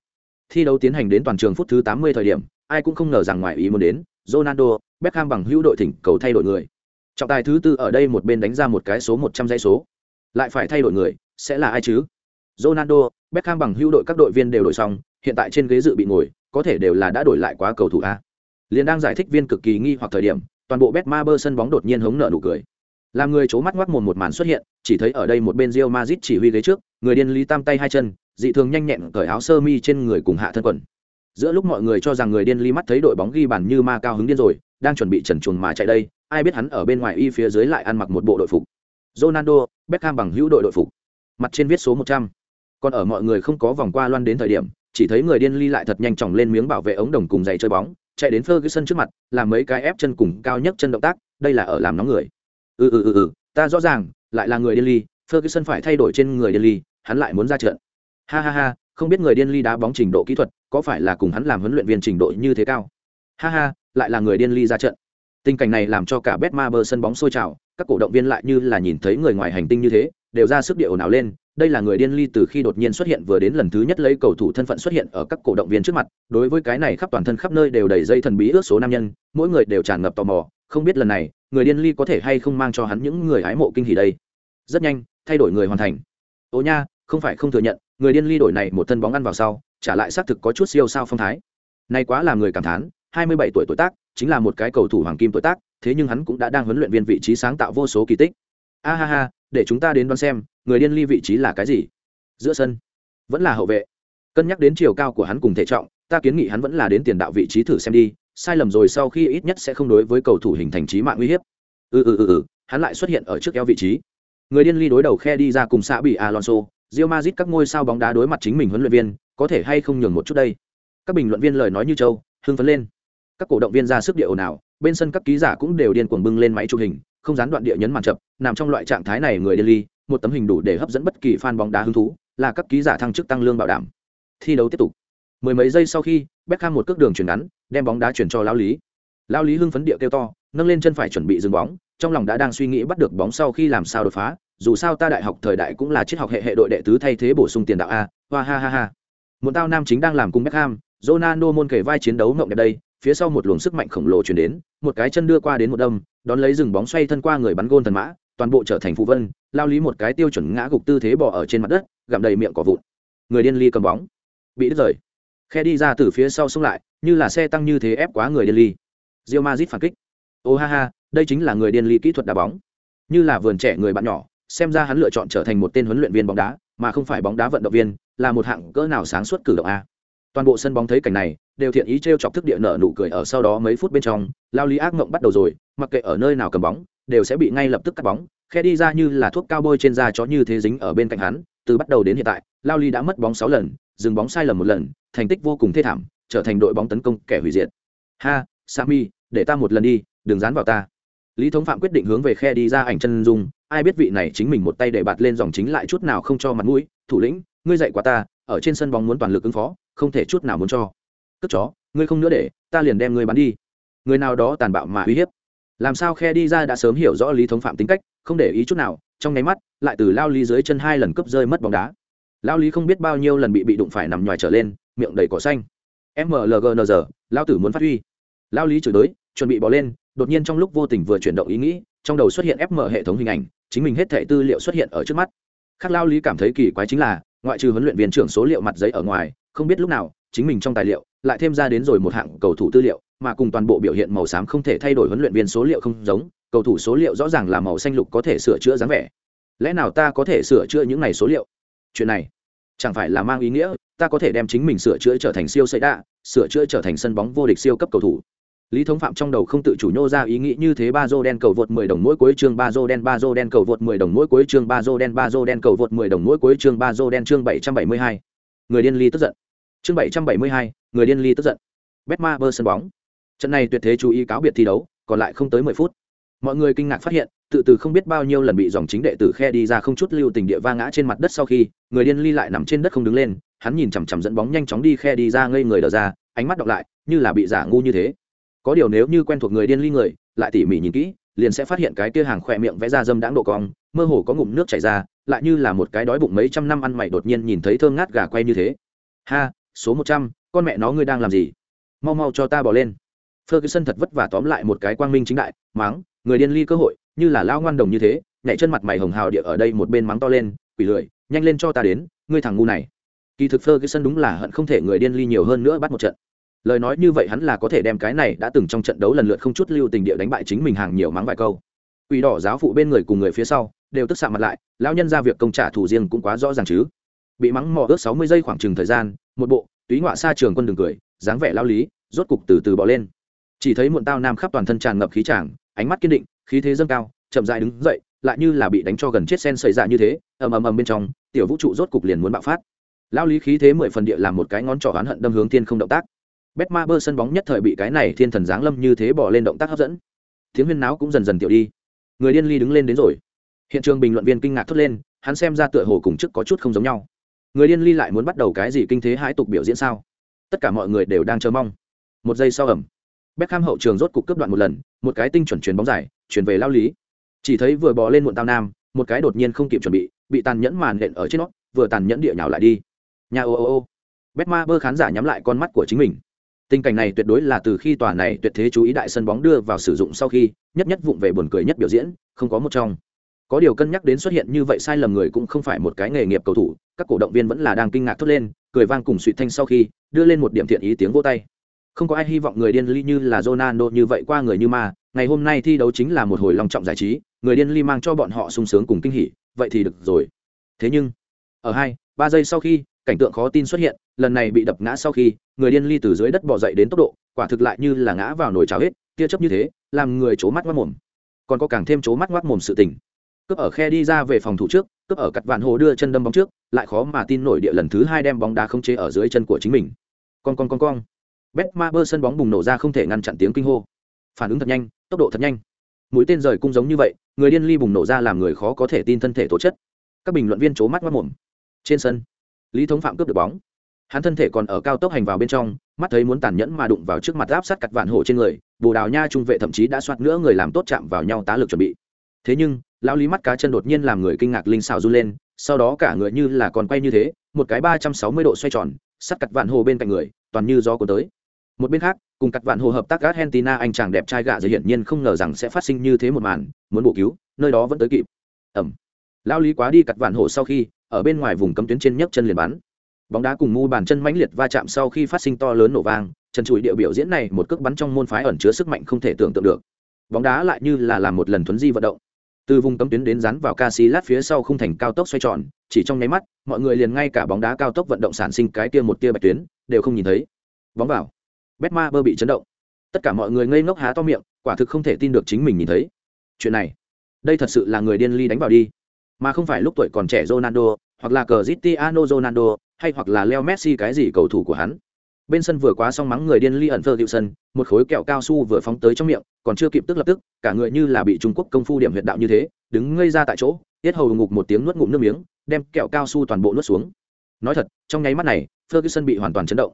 Thi đấu tiến hành đến toàn trường phút thứ 80 thời điểm, ai cũng không ngờ rằng ngoài ý muốn đến, Ronaldo, Beckham bằng hữu đội thỉnh cầu thay đổi người. Trọng tài thứ tư ở đây một bên đánh ra một cái số 100 dãy số. Lại phải thay đổi người, sẽ là ai chứ? Ronaldo, Beckham bằng hữu đội các đội viên đều đổi xong, hiện tại trên ghế dự bị ngồi, có thể đều là đã đổi lại quá cầu thủ a. Liên đang giải thích viên cực kỳ nghi hoặc thời điểm, toàn bộ Betmaber sân bóng đột nhiên hống nở nụ cười. Làm người chố mắt ngoác mồm một màn xuất hiện, chỉ thấy ở đây một bên Real Madrid chỉ huy ghế trước, người điên lý tam tay hai chân, dị thường nhanh nhẹn cởi áo sơ mi trên người cùng hạ thân quần. Giữa lúc mọi người cho rằng người điên ly mắt thấy đội bóng ghi bàn như ma cao hứng điên rồi, đang chuẩn bị trần truồng mà chạy đây, ai biết hắn ở bên ngoài y phía dưới lại ăn mặc một bộ đội phục. Ronaldo, Beckham bằng hữu đội đội phục. Mặt trên viết số 100. Còn ở mọi người không có vòng qua loan đến thời điểm, chỉ thấy người điên ly lại thật nhanh chóng lên miếng bảo vệ ống đồng cùng giày chơi bóng, chạy đến Ferguson trước mặt, làm mấy cái ép chân cùng cao nhất chân động tác, đây là ở làm nóng người. Ừ ừ ừ ừ, ta rõ ràng, lại là người điên ly, Ferguson phải thay đổi trên người điên ly, hắn lại muốn ra trận. Ha ha ha, không biết người điên ly đá bóng trình độ kỹ thuật, có phải là cùng hắn làm huấn luyện viên trình độ như thế cao? Ha ha, lại là người điên ly ra trận. Tình cảnh này làm cho cả Betmaber sân bóng sôi trào, các cổ động viên lại như là nhìn thấy người ngoài hành tinh như thế, đều ra sức điệu nào lên, đây là người điên ly từ khi đột nhiên xuất hiện vừa đến lần thứ nhất lấy cầu thủ thân phận xuất hiện ở các cổ động viên trước mặt đối với cái này khắp toàn thân khắp nơi đều đầy dây thần bí ước số nam nhân mỗi người đều tràn ngập tò mò không biết lần này người điên ly có thể hay không mang cho hắn những người hái mộ kinh hỉ đây? Rất nhanh, thay đổi người hoàn thành. Ố nha, không phải không thừa nhận, người điên ly đổi này một thân bóng ăn vào sau, trả lại xác thực có chút siêu sao phong thái. Nay quá làm người cảm thán 27 tuổi tuổi tác, chính là một cái cầu thủ hoàng kim tuổi tác, thế nhưng hắn cũng đã đang huấn luyện viên vị trí sáng tạo vô số kỳ tích. A ha ha, để chúng ta đến đoán xem, người điên ly vị trí là cái gì? Giữa sân. Vẫn là hậu vệ. Cân nhắc đến chiều cao của hắn cùng thể trọng, ta kiến nghị hắn vẫn là đến tiền đạo vị trí thử xem đi sai lầm rồi sau khi ít nhất sẽ không đối với cầu thủ hình thành trí mạng uy hiếp ừ ừ ừ ừ hắn lại xuất hiện ở trước eo vị trí người điên ly đối đầu khe đi ra cùng xã bị alonso rio mazit các ngôi sao bóng đá đối mặt chính mình huấn luyện viên có thể hay không nhường một chút đây các bình luận viên lời nói như châu hưng phấn lên các cổ động viên ra sức địa ồn ào bên sân các ký giả cũng đều điên cuồng bưng lên máy chụp hình không gián đoạn địa nhấn màn chập nằm trong loại trạng thái này người điên ly một tấm hình đủ để hấp dẫn bất kỳ fan bóng đá hứng thú, là các ký giả thăng chức tăng lương bảo đảm. Thi đấu tiếp tục. Mười mấy giây sau khi, Beckham một cước đường chuyển ngắn, đem bóng đá chuyển cho Lão Lý. Lão Lý hưng phấn địa kêu to, nâng lên chân phải chuẩn bị dừng bóng, trong lòng đã đang suy nghĩ bắt được bóng sau khi làm sao đột phá, dù sao ta đại học thời đại cũng là triết học hệ hệ đội đệ tứ thay thế bổ sung tiền đạo a, hoa ha ha ha. Một tao nam chính đang làm cùng Beckham, Ronaldo môn kể vai chiến đấu ngộng đẹp đây, phía sau một luồng sức mạnh khổng lồ truyền đến, một cái chân đưa qua đến một đâm đón lấy dừng bóng xoay thân qua người bắn gôn thần mã toàn bộ trở thành phụ vân lao lý một cái tiêu chuẩn ngã gục tư thế bỏ ở trên mặt đất gặm đầy miệng cỏ vụn người điên ly cầm bóng bị đứt rời khe đi ra từ phía sau xông lại, như là xe tăng như thế ép quá người điên ly. Rio mazit phản kích. Ô ha ha, đây chính là người điên ly kỹ thuật đá bóng. Như là vườn trẻ người bạn nhỏ, xem ra hắn lựa chọn trở thành một tên huấn luyện viên bóng đá, mà không phải bóng đá vận động viên, là một hạng cỡ nào sáng suốt cử động a. Toàn bộ sân bóng thấy cảnh này, đều thiện ý t r e o chọc thức địa nợ nụ cười ở sau đó mấy phút bên trong, lao lý ác mộng bắt đầu rồi, mặc kệ ở nơi nào cầm bóng, đều sẽ bị ngay lập tức cắt bóng. Khe đi ra như là thuốc cao bôi trên da chó như thế dính ở bên cạnh hắn, từ bắt đầu đến hiện tại, lao lý đã mất bóng sáu lần, dừng bóng sai lầm một lần thành tích vô cùng thê thảm, trở thành đội bóng tấn công kẻ hủy diệt. Ha, sami, để ta một lần đi, đừng dán vào ta. Lý thống phạm quyết định hướng về khe đi ra ảnh chân dung, ai biết vị này chính mình một tay để bạt lên dòng chính lại chút nào không cho mặt mũi, thủ lĩnh, ngươi dạy quá ta, ở trên sân bóng muốn toàn lực ứng phó, không thể chút nào muốn cho. Cất chó, ngươi không nữa để, ta liền đem ngươi bắn đi. Người nào đó tàn bạo mà uy hiếp. Làm sao khe đi ra đã sớm hiểu rõ lý thống phạm tính cách, không để ý chút nào, trong nháy mắt, lại từ lao lý dưới chân hai lần cướp rơi mất bóng đá. Lao lý không biết bao nhiêu lần bị bị đụng phải nằm ngoài trở lên miệng đầy cỏ xanh. Mlgnz lao tử muốn phát huy. Lao lý chửi đới chuẩn bị bỏ lên, đột nhiên trong lúc vô tình vừa chuyển động ý nghĩ, trong đầu xuất hiện fm hệ thống hình ảnh, chính mình hết thẻ tư liệu xuất hiện ở trước mắt. Khác lao lý cảm thấy kỳ quái chính là, ngoại trừ huấn luyện viên trưởng số liệu mặt giấy ở ngoài, không biết lúc nào, chính mình trong tài liệu lại thêm ra đến rồi một hạng cầu thủ tư liệu, mà cùng toàn bộ biểu hiện màu xám không thể thay đổi huấn luyện viên số liệu không giống, cầu thủ số liệu rõ ràng là màu xanh lục có thể sửa chữa dáng vẻ. Lẽ nào ta có thể sửa chữa những này số liệu? Chuyện này chẳng phải là mang ý nghĩa ta có thể đem chính mình sửa chữa trở thành siêu xây đạ sửa chữa trở thành sân bóng vô địch siêu cấp cầu thủ. Lý thống phạm trong đầu không tự chủ nhô ra ý nghĩ như thế ba dô đen cầu vượt 10 đồng mỗi cuối chương ba dô đen ba dô đen cầu vượt 10 đồng mỗi cuối chương ba dô đen ba dô đen cầu vượt 10 đồng mỗi cuối chương ba dô đen chương 772. người điên ly tức giận. Chương 772, người điên ly tức giận. Betma bơ sân bóng. Trận này tuyệt thế chú ý cáo biệt thi đấu còn lại không tới 10 phút. Mọi người kinh ngạc phát hiện tự từ không biết bao nhiêu lần bị dòng chính đệ tử khe đi ra không chút lưu tình địa va ngã trên mặt đất sau khi, người điên ly lại nằm trên đất không đứng lên, hắn nhìn chằm chằm dẫn bóng nhanh chóng đi khe đi ra ngây người đờ ra, ánh mắt đọc lại, như là bị giả ngu như thế. Có điều nếu như quen thuộc người điên ly người, lại tỉ mỉ nhìn kỹ, liền sẽ phát hiện cái kia hàng khỏe miệng vẽ ra dâm đãng độ cong, mơ hồ có ngụm nước chảy ra, lại như là một cái đói bụng mấy trăm năm ăn mày đột nhiên nhìn thấy thơm ngát gà quay như thế. Ha, số một trăm, con mẹ nó ngươi đang làm gì? Mau mau cho ta bỏ lên. Ferguson thật vất vả tóm lại một cái quang minh chính đại mắng người điên ly cơ hội, như là lao ngoan đồng như thế, nhảy chân mặt mày hồng hào địa ở đây một bên mắng to lên, quỷ lười, nhanh lên cho ta đến, ngươi thằng ngu này. Kỳ thực thơ cái sân đúng là hận không thể người điên ly nhiều hơn nữa bắt một trận. Lời nói như vậy hắn là có thể đem cái này đã từng trong trận đấu lần lượt không chút lưu tình địa đánh bại chính mình hàng nhiều mắng vài câu. Quỷ đỏ giáo phụ bên người cùng người phía sau, đều tức xạ mặt lại, lão nhân ra việc công trả thù riêng cũng quá rõ ràng chứ. Bị mắng mò ước sáu mươi giây khoảng chừng thời gian, một bộ, túy ngọa xa trường quân đường cười, dáng vẻ lao lý, rốt cục từ từ bỏ lên. Chỉ thấy muộn tao nam khắp toàn thân tràn ngập khí tràng ánh mắt kiên định khí thế dâng cao chậm dại đứng dậy lại như là bị đánh cho gần chết sen sợi dạ như thế ầm ầm ầm bên trong tiểu vũ trụ rốt cục liền muốn bạo phát lao lý khí thế mười phần địa làm một cái ngón trỏ oán hận đâm hướng Thiên không động tác Betma bơ sân bóng nhất thời bị cái này thiên thần giáng lâm như thế bỏ lên động tác hấp dẫn. Tiếng huyên náo cũng dần dần tiểu đi. Người điên ly đứng lên đến rồi. Hiện trường bình luận viên kinh ngạc thốt lên, hắn xem ra tựa hồ cùng trước có chút không giống nhau. Người điên ly lại muốn bắt đầu cái gì kinh thế hãi tục biểu diễn sao? Tất cả mọi người đều đang chờ mong. Một giây sau ẩm, Beckham hậu trường rốt cục cướp đoạn một lần, một cái tinh chuẩn chuyền bóng dài, chuyển về lao lý. Chỉ thấy vừa bò lên muộn tao nam, một cái đột nhiên không kịp chuẩn bị, bị tàn nhẫn màn nện ở trên nó, vừa tàn nhẫn địa nhào lại đi. Nhà ô ô ô. Betma bơ khán giả nhắm lại con mắt của chính mình tình cảnh này tuyệt đối là từ khi tòa này tuyệt thế chú ý đại sân bóng đưa vào sử dụng sau khi nhất nhất vụng về buồn cười nhất biểu diễn không có một trong có điều cân nhắc đến xuất hiện như vậy sai lầm người cũng không phải một cái nghề nghiệp cầu thủ các cổ động viên vẫn là đang kinh ngạc thốt lên cười vang cùng suy thanh sau khi đưa lên một điểm thiện ý tiếng vô tay không có ai hy vọng người điên ly như là Ronaldo như vậy qua người như ma. Ngày hôm nay thi đấu chính là một hồi long trọng giải trí, người điên ly mang cho bọn họ sung sướng cùng kinh hỉ, vậy thì được rồi. Thế nhưng, ở hai, ba giây sau khi, cảnh tượng khó tin xuất hiện, lần này bị đập ngã sau khi, người điên ly từ dưới đất bò dậy đến tốc độ, quả thực lại như là ngã vào nồi cháo hết kia chấp như thế, làm người chố mắt ngoác mồm. Còn có càng thêm chố mắt ngoác mồm sự tình. Cướp ở khe đi ra về phòng thủ trước, cướp ở cặt vạn hồ đưa chân đâm bóng trước, lại khó mà tin nổi địa lần thứ hai đem bóng đá không chế ở dưới chân của chính mình. Con con con con bet ma bơ sân bóng bùng nổ ra không thể ngăn chặn tiếng kinh hô. Phản ứng thật nhanh, tốc độ thật nhanh. Mũi tên rời cung giống như vậy, người điên ly bùng nổ ra làm người khó có thể tin thân thể tố chất. Các bình luận viên c mắt ngoác mồm. Trên sân, lý thống phạm cướp được bóng. Hắn thân thể còn ở cao tốc hành vào bên trong, mắt thấy muốn tàn nhẫn mà đụng vào trước mặt áp sát cặt vạn hổ trên người, bồ đào nha trung vệ thậm chí đã soạt nữa người làm tốt chạm vào nhau tá lực chuẩn bị. Thế nhưng, lão lý mắt cá chân đột nhiên làm người kinh ngạc linh xào run lên, sau đó cả người như là còn quay như thế, một cái ba trăm sáu mươi độ xoay tròn, sắt cặt vạn hồ bên cạnh người, toàn như gió cuốn tới một bên khác cùng cặt vạn hồ hợp tác argentina anh chàng đẹp trai gạ giới hiển nhiên không ngờ rằng sẽ phát sinh như thế một màn muốn bổ cứu nơi đó vẫn tới kịp. Ẩm. Lao lý quá đi cặt vạn hồ sau khi ở bên ngoài vùng cấm tuyến trên nhấc chân liền bắn. Bóng đá cùng mu bàn chân mãnh liệt va chạm sau khi phát sinh to lớn nổ vang trần trụi địa biểu diễn này một cước bắn trong môn phái ẩn chứa sức mạnh không thể tưởng tượng được. Bóng đá lại như là làm một lần thuấn di vận động. Từ vùng cấm tuyến đến rắn vào Casillas phía sau không thành cao tốc xoay tròn, chỉ trong nháy mắt, mọi người liền ngay cả bóng đá cao tốc vận động sản sinh cái kia một tia bạch tuyến, đều không nhìn thấy. Bóng vào. Betmaber bị chấn động. Tất cả mọi người ngây ngốc há to miệng, quả thực không thể tin được chính mình nhìn thấy. Chuyện này, đây thật sự là người điên ly đánh vào đi, mà không phải lúc tuổi còn trẻ Ronaldo, hoặc là Cristiano Ronaldo, hay hoặc là Leo Messi cái gì cầu thủ của hắn bên sân vừa quá xong mắng người điên ly ẩn thơ hiệu sân một khối kẹo cao su vừa phóng tới trong miệng còn chưa kịp tức lập tức cả người như là bị trung quốc công phu điểm huyện đạo như thế đứng ngây ra tại chỗ tiết hầu ngục một tiếng nuốt ngụm nước miếng đem kẹo cao su toàn bộ nuốt xuống nói thật trong nháy mắt này ferguson bị hoàn toàn chấn động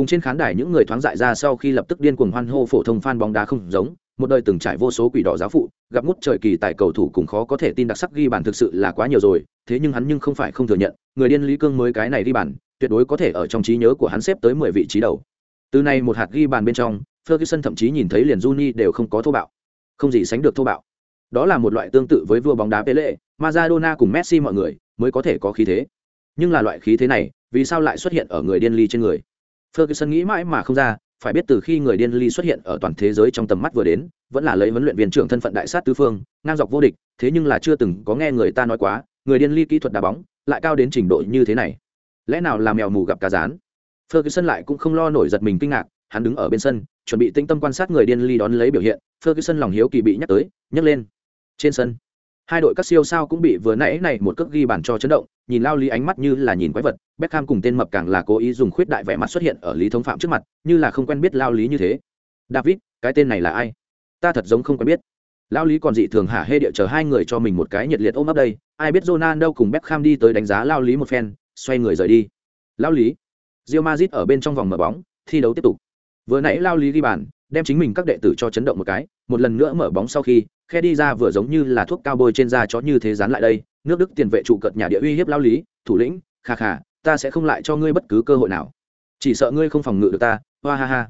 cùng trên khán đài những người thoáng dại ra sau khi lập tức điên cuồng hoan hô phổ thông fan bóng đá không giống một đời từng trải vô số quỷ đỏ giáo phụ gặp ngút trời kỳ tại cầu thủ cùng khó có thể tin đặc sắc ghi bàn thực sự là quá nhiều rồi thế nhưng hắn nhưng không phải không thừa nhận người điên lý cương mới cái này ghi bàn tuyệt đối có thể ở trong trí nhớ của hắn xếp tới mười vị trí đầu. Từ này một hạt ghi bàn bên trong, Ferguson thậm chí nhìn thấy liền Juni đều không có thô bạo. Không gì sánh được thô bạo. Đó là một loại tương tự với vua bóng đá Pele, Maradona cùng Messi mọi người mới có thể có khí thế. Nhưng là loại khí thế này, vì sao lại xuất hiện ở người điên ly trên người? Ferguson nghĩ mãi mà không ra, phải biết từ khi người điên ly xuất hiện ở toàn thế giới trong tầm mắt vừa đến, vẫn là lấy huấn luyện viên trưởng thân phận đại sát tứ phương, ngang dọc vô địch, thế nhưng là chưa từng có nghe người ta nói quá, người điên ly kỹ thuật đá bóng lại cao đến trình độ như thế này. Lẽ nào là mèo mù gặp cá rán? Ferguson lại cũng không lo nổi giật mình kinh ngạc hắn đứng ở bên sân chuẩn bị tinh tâm quan sát người điên ly đón lấy biểu hiện ferguson lòng hiếu kỳ bị nhắc tới nhắc lên. Trên sân hai đội các siêu sao cũng bị vừa nãy này một cước ghi bàn cho chấn động, nhìn lao lý ánh mắt như là nhìn quái vật, beckham cùng tên mập càng là cố ý dùng khuyết đại vẻ mặt xuất hiện ở lý thống phạm trước mặt, như là không quen biết lao lý như thế. David, cái tên này là ai? Ta thật giống không quen biết. Lao lý còn dị thường hả hê địa chờ hai người cho mình một cái nhiệt liệt ôm ấp đây, ai biết Ronaldo cùng Beckham đi tới đánh giá lao lý một phen, xoay người rời đi. Lao lý rio mazit ở bên trong vòng mở bóng, thi đấu tiếp tục. Vừa nãy lao lý ghi bàn, đem chính mình các đệ tử cho chấn động một cái, một lần nữa mở bóng sau khi khe đi ra vừa giống như là thuốc cao bôi trên da chó như thế dán lại đây, nước đức tiền vệ trụ cận nhà địa uy hiếp lao lý, thủ lĩnh, kha kha, ta sẽ không lại cho ngươi bất cứ cơ hội nào. Chỉ sợ ngươi không phòng ngự được ta, hoa ha ha.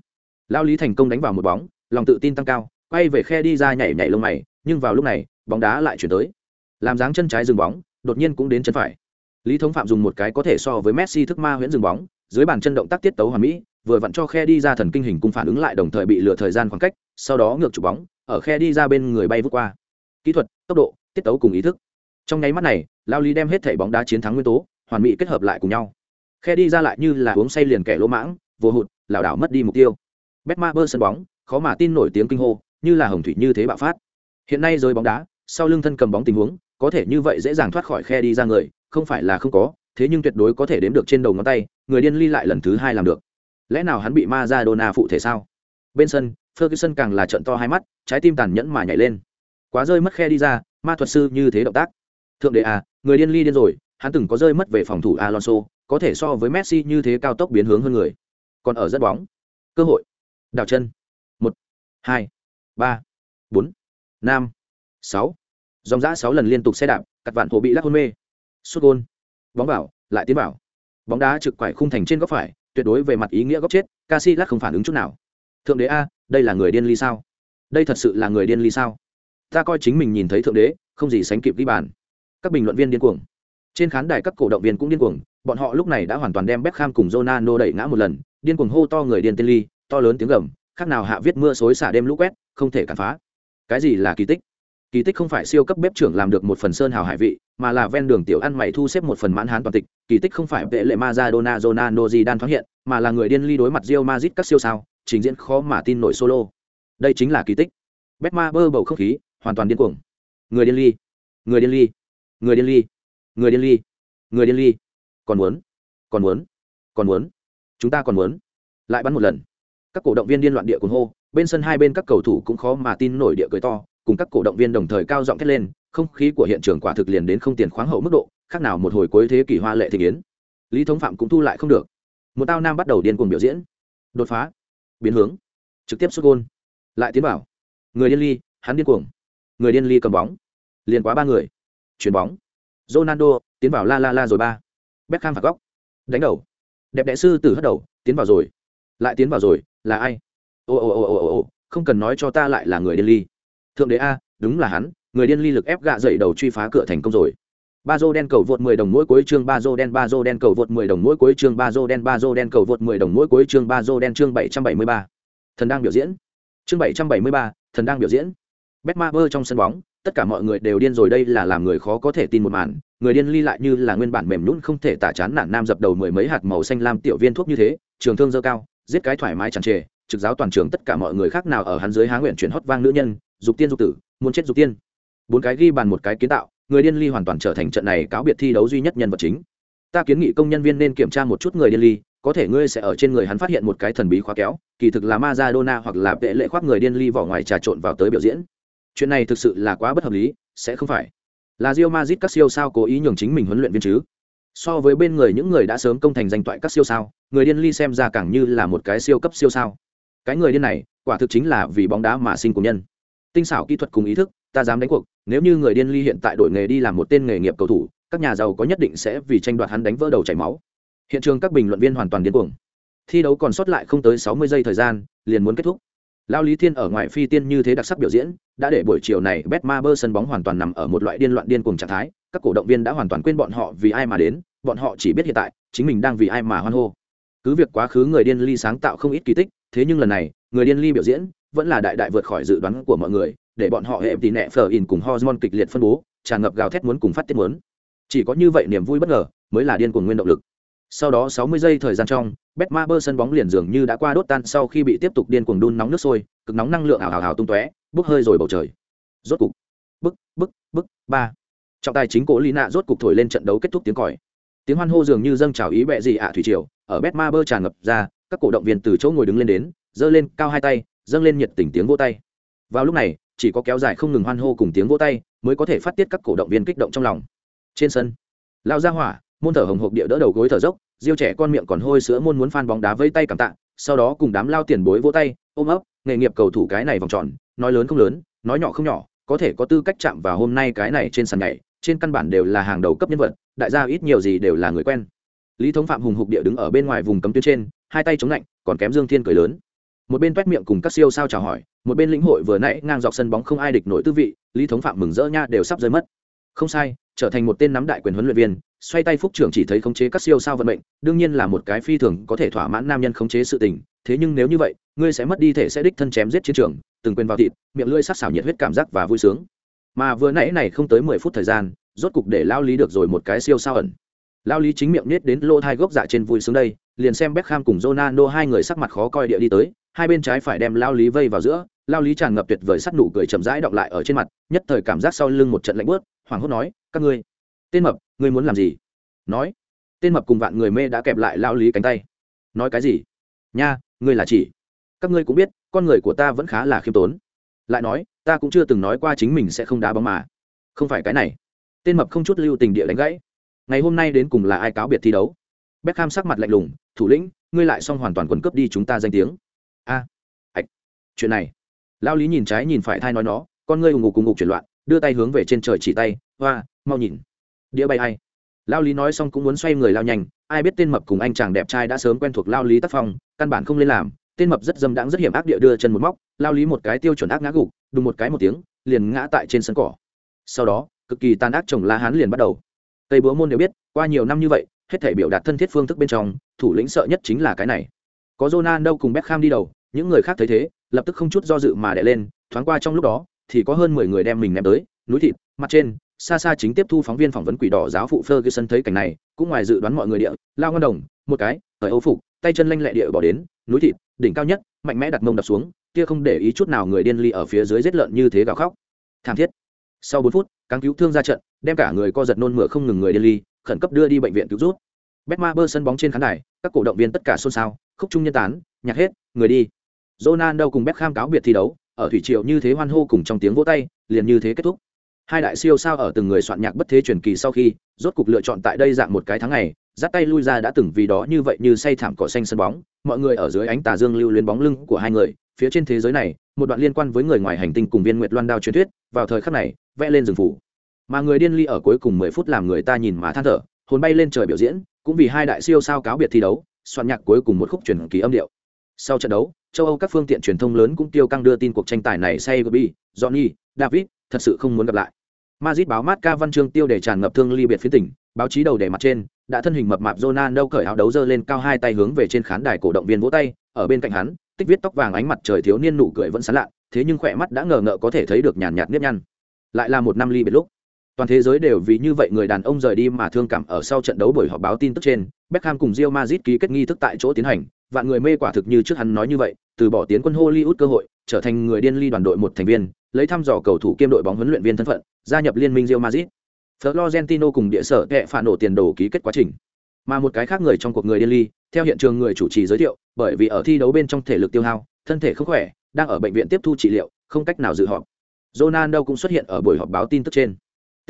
Lao lý thành công đánh vào một bóng, lòng tự tin tăng cao, quay về khe đi ra nhảy nhảy lông mày, nhưng vào lúc này, bóng đá lại chuyển tới. Làm dáng chân trái dừng bóng, đột nhiên cũng đến chân phải. Lý thống phạm dùng một cái có thể so với messi thức ma huyễn dừng bóng, dưới bàn chân động tác tiết tấu hoàn mỹ, vừa vặn cho khe đi ra thần kinh hình cung phản ứng lại đồng thời bị lừa thời gian khoảng cách sau đó ngược chụp bóng, ở khe đi ra bên người bay vút qua. Kỹ thuật, tốc độ, tiết tấu cùng ý thức. Trong nháy mắt này, lao lý đem hết thảy bóng đá chiến thắng nguyên tố, hoàn mỹ kết hợp lại cùng nhau. Khe đi ra lại như là uống say liền kẻ lỗ mãng, vô hụt, lảo đảo mất đi mục tiêu. Betma bơ sân bóng, khó mà tin nổi tiếng kinh hô, như là hồng thủy như thế bạo phát. Hiện nay rơi bóng đá, sau lưng thân cầm bóng tình huống, có thể như vậy dễ dàng thoát khỏi khe đi ra người, không phải là không có, thế nhưng tuyệt đối có thể đếm được trên đầu ngón tay, người điên ly lại lần thứ hai làm được. Lẽ nào hắn bị Maradona phụ thể sao? Bên sân, Ferguson càng là trận to hai mắt, trái tim tàn nhẫn mà nhảy lên. Quá rơi mất khe đi ra, ma thuật sư như thế động tác. Thượng đệ à người điên ly điên rồi, hắn từng có rơi mất về phòng thủ Alonso, có thể so với Messi như thế cao tốc biến hướng hơn người. Còn ở rất bóng. Cơ hội. Đào chân. Một, hai, ba, bốn, năm, sáu. Dòng giã sáu lần liên tục xe đạp cặt vạn thổ bị lắc hôn mê. Sút gôn. Bóng vào, lại tiến vào. Bóng đá trực quải khung thành trên góc phải, tuyệt đối về mặt ý nghĩa góc chết, Casillas không phản ứng chút nào thượng đế a, đây là người điên ly sao? Đây thật sự là người điên ly sao? Ta coi chính mình nhìn thấy thượng đế, không gì sánh kịp ghi bàn. Các bình luận viên điên cuồng. Trên khán đài các cổ động viên cũng điên cuồng, bọn họ lúc này đã hoàn toàn đem Beckham cùng Ronaldo đẩy ngã một lần, điên cuồng hô to người điên tên ly, to lớn tiếng gầm, khác nào hạ viết mưa xối xả đêm lũ quét, không thể cản phá. Cái gì là kỳ tích? Kỳ tích không phải siêu cấp bếp trưởng làm được một phần sơn hào hải vị, mà là ven đường tiểu ăn mày thu xếp một phần mãn hán toàn tịch. Kỳ tích không phải vệ lệ Maradona Ronaldo gì đan thoáng hiện, mà là người điên ly đối mặt Real Madrid các siêu sao trình diễn khó mà tin nổi solo. Đây chính là kỳ tích. Betma bơ bầu không khí, hoàn toàn điên cuồng. Người điên ly. Người điên ly. Người điên ly. Người điên ly. Người điên ly. Còn muốn. Còn muốn. Còn muốn. Chúng ta còn muốn. Lại bắn một lần. Các cổ động viên điên loạn địa cuồng hô, bên sân hai bên các cầu thủ cũng khó mà tin nổi địa cười to, cùng các cổ động viên đồng thời cao giọng thét lên, không khí của hiện trường quả thực liền đến không tiền khoáng hậu mức độ, khác nào một hồi cuối thế kỷ hoa lệ thị kiến lý thống phạm cũng thu lại không được. Một tao nam bắt đầu điên cuồng biểu diễn. Đột phá biến hướng, trực tiếp xuất gôn. Lại tiến bảo người điên ly, hắn điên cuồng. Người điên ly cầm bóng. Liền quá ba người. Chuyền bóng. Ronaldo, tiến vào la la la rồi ba. Beckham phạt góc. Đánh đầu. Đẹp đẽ sư tử hất đầu, tiến vào rồi. Lại tiến vào rồi, là ai? Ồ ồ ồ ồ ồ không cần nói cho ta lại là người điên ly. Thượng đế a, đúng là hắn, người điên ly lực ép gạ dậy đầu truy phá cửa thành công rồi ba dô đen cầu vượt 10 đồng mỗi cuối chương ba dô đen ba dô đen cầu vượt 10 đồng mỗi cuối chương ba dô đen ba dô đen cầu vượt 10 đồng mỗi cuối chương ba dô đen chương 773. thần đang biểu diễn. Chương 773, thần đang biểu diễn. Betmaber trong sân bóng tất cả mọi người đều điên rồi đây là làm người khó có thể tin một màn. Người điên ly lại như là nguyên bản mềm nhũn không thể tả chán nản nam dập đầu mười mấy hạt màu xanh lam tiểu viên thuốc như thế trường thương dơ cao giết cái thoải mái chẳng trề trực giáo toàn trường tất cả mọi người khác nào ở hắn dưới há nguyện chuyển hót vang nữ nhân dục tiên dục tử muốn chết dục tiên. Bốn cái ghi bàn một cái kiến tạo người điên ly hoàn toàn trở thành trận này cáo biệt thi đấu duy nhất nhân vật chính. Ta kiến nghị công nhân viên nên kiểm tra một chút người điên ly, có thể ngươi sẽ ở trên người hắn phát hiện một cái thần bí khóa kéo, kỳ thực là Maradona hoặc là vệ lệ khoác người điên ly vỏ ngoài trà trộn vào tới biểu diễn. Chuyện này thực sự là quá bất hợp lý, sẽ không phải. Là Real Madrid các siêu sao cố ý nhường chính mình huấn luyện viên chứ? So với bên người những người đã sớm công thành danh toại các siêu sao, người điên ly xem ra càng như là một cái siêu cấp siêu sao. Cái người điên này, quả thực chính là vì bóng đá mà sinh của nhân. Tinh xảo kỹ thuật cùng ý thức ta dám đánh cuộc, nếu như người điên ly hiện tại đổi nghề đi làm một tên nghề nghiệp cầu thủ, các nhà giàu có nhất định sẽ vì tranh đoạt hắn đánh vỡ đầu chảy máu. Hiện trường các bình luận viên hoàn toàn điên cuồng. Thi đấu còn sót lại không tới sáu mươi giây thời gian, liền muốn kết thúc. Lao lý thiên ở ngoài phi tiên như thế đặc sắc biểu diễn, đã để buổi chiều này bet ma bơ sân bóng hoàn toàn nằm ở một loại điên loạn điên cuồng trạng thái, các cổ động viên đã hoàn toàn quên bọn họ vì ai mà đến, bọn họ chỉ biết hiện tại, chính mình đang vì ai mà hoan hô. Cứ việc quá khứ người điên ly sáng tạo không ít kỳ tích, thế nhưng lần này, người điên ly biểu diễn vẫn là đại đại vượt khỏi dự đoán của mọi người để bọn họ hệ tỷ nẹ phở in cùng hormone kịch liệt phân bố, tràn ngập gào thét muốn cùng phát tiết muốn. Chỉ có như vậy niềm vui bất ngờ mới là điên cuồng nguyên động lực. Sau đó 60 giây thời gian trong Betmaber sân bóng liền dường như đã qua đốt tan sau khi bị tiếp tục điên cuồng đun nóng nước sôi, cực nóng năng lượng ảo ảo ảo tung tóe, bốc hơi rồi bầu trời. Rốt cục, bức bức bức, ba. Trọng tài chính cố lý nạ rốt cục thổi lên trận đấu kết thúc tiếng còi. Tiếng hoan hô dường như dâng trào ý bẹ gì ạ thủy triều, ở Betmaber tràn ngập ra, các cổ động viên từ chỗ ngồi đứng lên đến, giơ lên cao hai tay, dâng lên nhiệt tình tiếng vỗ tay. Vào lúc này chỉ có kéo dài không ngừng hoan hô cùng tiếng vỗ tay mới có thể phát tiết các cổ động viên kích động trong lòng. Trên sân lao ra hỏa, môn thở hồng hộc địa đỡ đầu gối thở dốc, diêu trẻ con miệng còn hôi sữa môn muốn phan bóng đá vây tay cảm tạ, sau đó cùng đám lao tiền bối vỗ tay, ôm ấp, nghề nghiệp cầu thủ cái này vòng tròn, nói lớn không lớn, nói nhỏ không nhỏ, có thể có tư cách chạm vào hôm nay cái này trên sàn nhảy, trên căn bản đều là hàng đầu cấp nhân vật, đại gia ít nhiều gì đều là người quen. Lý thống phạm hùng hục địa đứng ở bên ngoài vùng cấm tuyến trên, hai tay chống lạnh, còn kém dương thiên cười lớn một bên toét miệng cùng các siêu sao chào hỏi, một bên lĩnh hội vừa nãy ngang dọc sân bóng không ai địch nổi tư vị, lý thống phạm mừng rỡ nha đều sắp rơi mất. Không sai, trở thành một tên nắm đại quyền huấn luyện viên, xoay tay phúc trưởng chỉ thấy khống chế các siêu sao vận mệnh, đương nhiên là một cái phi thường có thể thỏa mãn nam nhân khống chế sự tình, thế nhưng nếu như vậy, ngươi sẽ mất đi thể sẽ đích thân chém giết chiến trường, từng quên vào thịt, miệng lưỡi sắc xảo nhiệt huyết cảm giác và vui sướng. Mà vừa nãy này không tới mười phút thời gian, rốt cục để lao lý được rồi một cái siêu sao ẩn. Lao lý chính miệng nết đến lỗ thai gốc dạ trên vui sướng đây, liền xem Beckham cùng Ronaldo hai người sắc mặt khó coi địa đi tới hai bên trái phải đem lao lý vây vào giữa, lao lý tràn ngập tuyệt vời sắt nụ cười chậm rãi đọng lại ở trên mặt, nhất thời cảm giác sau lưng một trận lạnh bớt hoảng hốt nói, các ngươi, tên mập, ngươi muốn làm gì? Nói, tên mập cùng vạn người mê đã kẹp lại lao lý cánh tay. Nói cái gì? Nha, ngươi là chỉ. Các ngươi cũng biết, con người của ta vẫn khá là khiêm tốn. Lại nói, ta cũng chưa từng nói qua chính mình sẽ không đá bóng mà. Không phải cái này. Tên mập không chút lưu tình địa đánh gãy. Ngày hôm nay đến cùng là ai cáo biệt thi đấu? Beckham sắc mặt lạnh lùng, thủ lĩnh, ngươi lại xong hoàn toàn quần cướp đi chúng ta danh tiếng a. Ạch. Chuyện này. Lao lý nhìn trái nhìn phải thai nói nó, con ngươi ùng ngục cùng ngục chuyển loạn, đưa tay hướng về trên trời chỉ tay, hoa, mau nhìn. Đĩa bay hay lao lý nói xong cũng muốn xoay người lao nhanh, ai biết tên mập cùng anh chàng đẹp trai đã sớm quen thuộc lao lý tác phong, căn bản không lên làm, tên mập rất dâm đãng rất hiểm ác địa đưa chân một móc lao lý một cái tiêu chuẩn ác ngã gục, đùng một cái một tiếng, liền ngã tại trên sân cỏ. Sau đó, cực kỳ tàn ác chồng la hán liền bắt đầu. Tây búa môn đều biết, qua nhiều năm như vậy, hết thể biểu đạt thân thiết phương thức bên trong, thủ lĩnh sợ nhất chính là cái này có Ronaldo cùng Beckham đi đầu, những người khác thấy thế, lập tức không chút do dự mà đè lên, thoáng qua trong lúc đó, thì có hơn mười người đem mình ném tới, núi thịt, mặt trên, xa xa chính tiếp thu phóng viên phỏng vấn quỷ đỏ giáo phụ Ferguson thấy cảnh này, cũng ngoài dự đoán mọi người địa, lao ngân đồng, một cái, thời âu phục, tay chân lanh lẹ địa bỏ đến, núi thịt, đỉnh cao nhất, mạnh mẽ đặt mông đập xuống, kia không để ý chút nào người điên ly ở phía dưới giết lợn như thế gào khóc. Thảm thiết. Sau bốn phút cáng cứu thương ra trận, đem cả người co giật nôn mửa không ngừng người điên ly, khẩn cấp đưa đi bệnh viện cứu rút Betmaber sân bóng trên khán đài, các cổ động viên tất cả xôn xao, khúc trung nhân tán, nhạc hết, người đi. Ronaldo cùng Beckham cáo biệt thi đấu, ở thủy triều như thế hoan hô cùng trong tiếng vỗ tay, liền như thế kết thúc. Hai đại siêu sao ở từng người soạn nhạc bất thế truyền kỳ sau khi, rốt cục lựa chọn tại đây dạng một cái tháng ngày, dắt tay lui ra đã từng vì đó như vậy như say thảm cỏ xanh sân bóng, mọi người ở dưới ánh tà dương lưu luyến bóng lưng của hai người, phía trên thế giới này, một đoạn liên quan với người ngoài hành tinh cùng viên nguyệt loan đao truyền thuyết, vào thời khắc này, vẽ lên rừng phủ. Mà người điên ly ở cuối cùng mười phút làm người ta nhìn mà than thở hồn bay lên trời biểu diễn, cũng vì hai đại siêu sao cáo biệt thi đấu, soạn nhạc cuối cùng một khúc truyền kỳ âm điệu. Sau trận đấu, châu âu các phương tiện truyền thông lớn cũng tiêu căng đưa tin cuộc tranh tài này say gobi johnny, david, thật sự không muốn gặp lại. Madrid báo mát ca văn chương tiêu để tràn ngập thương ly biệt phía tỉnh, báo chí đầu đề mặt trên, đã thân hình mập mạp Ronaldo cởi áo đấu dơ lên cao hai tay hướng về trên khán đài cổ động viên vỗ tay, ở bên cạnh hắn, tích viết tóc vàng ánh mặt trời thiếu niên nụ cười vẫn sán lạ, thế nhưng khỏe mắt đã ngờ ngợ có thể thấy được nhàn nhạt nếp nhăn. Lại là một năm ly biệt lúc toàn thế giới đều vì như vậy người đàn ông rời đi mà thương cảm ở sau trận đấu buổi họp báo tin tức trên, Beckham cùng Real Madrid ký kết nghi thức tại chỗ tiến hành. Vạn người mê quả thực như trước hắn nói như vậy, từ bỏ tiến quân Hollywood cơ hội, trở thành người điên ly đoàn đội một thành viên, lấy thăm dò cầu thủ kiêm đội bóng huấn luyện viên thân phận, gia nhập liên minh Real Madrid. Florentino cùng địa sở kệ phản nổ tiền đồ ký kết quá trình. Mà một cái khác người trong cuộc người điên ly, theo hiện trường người chủ trì giới thiệu, bởi vì ở thi đấu bên trong thể lực tiêu hao, thân thể không khỏe, đang ở bệnh viện tiếp thu trị liệu, không cách nào dự họp. Ronaldo cũng xuất hiện ở buổi họp báo tin tức trên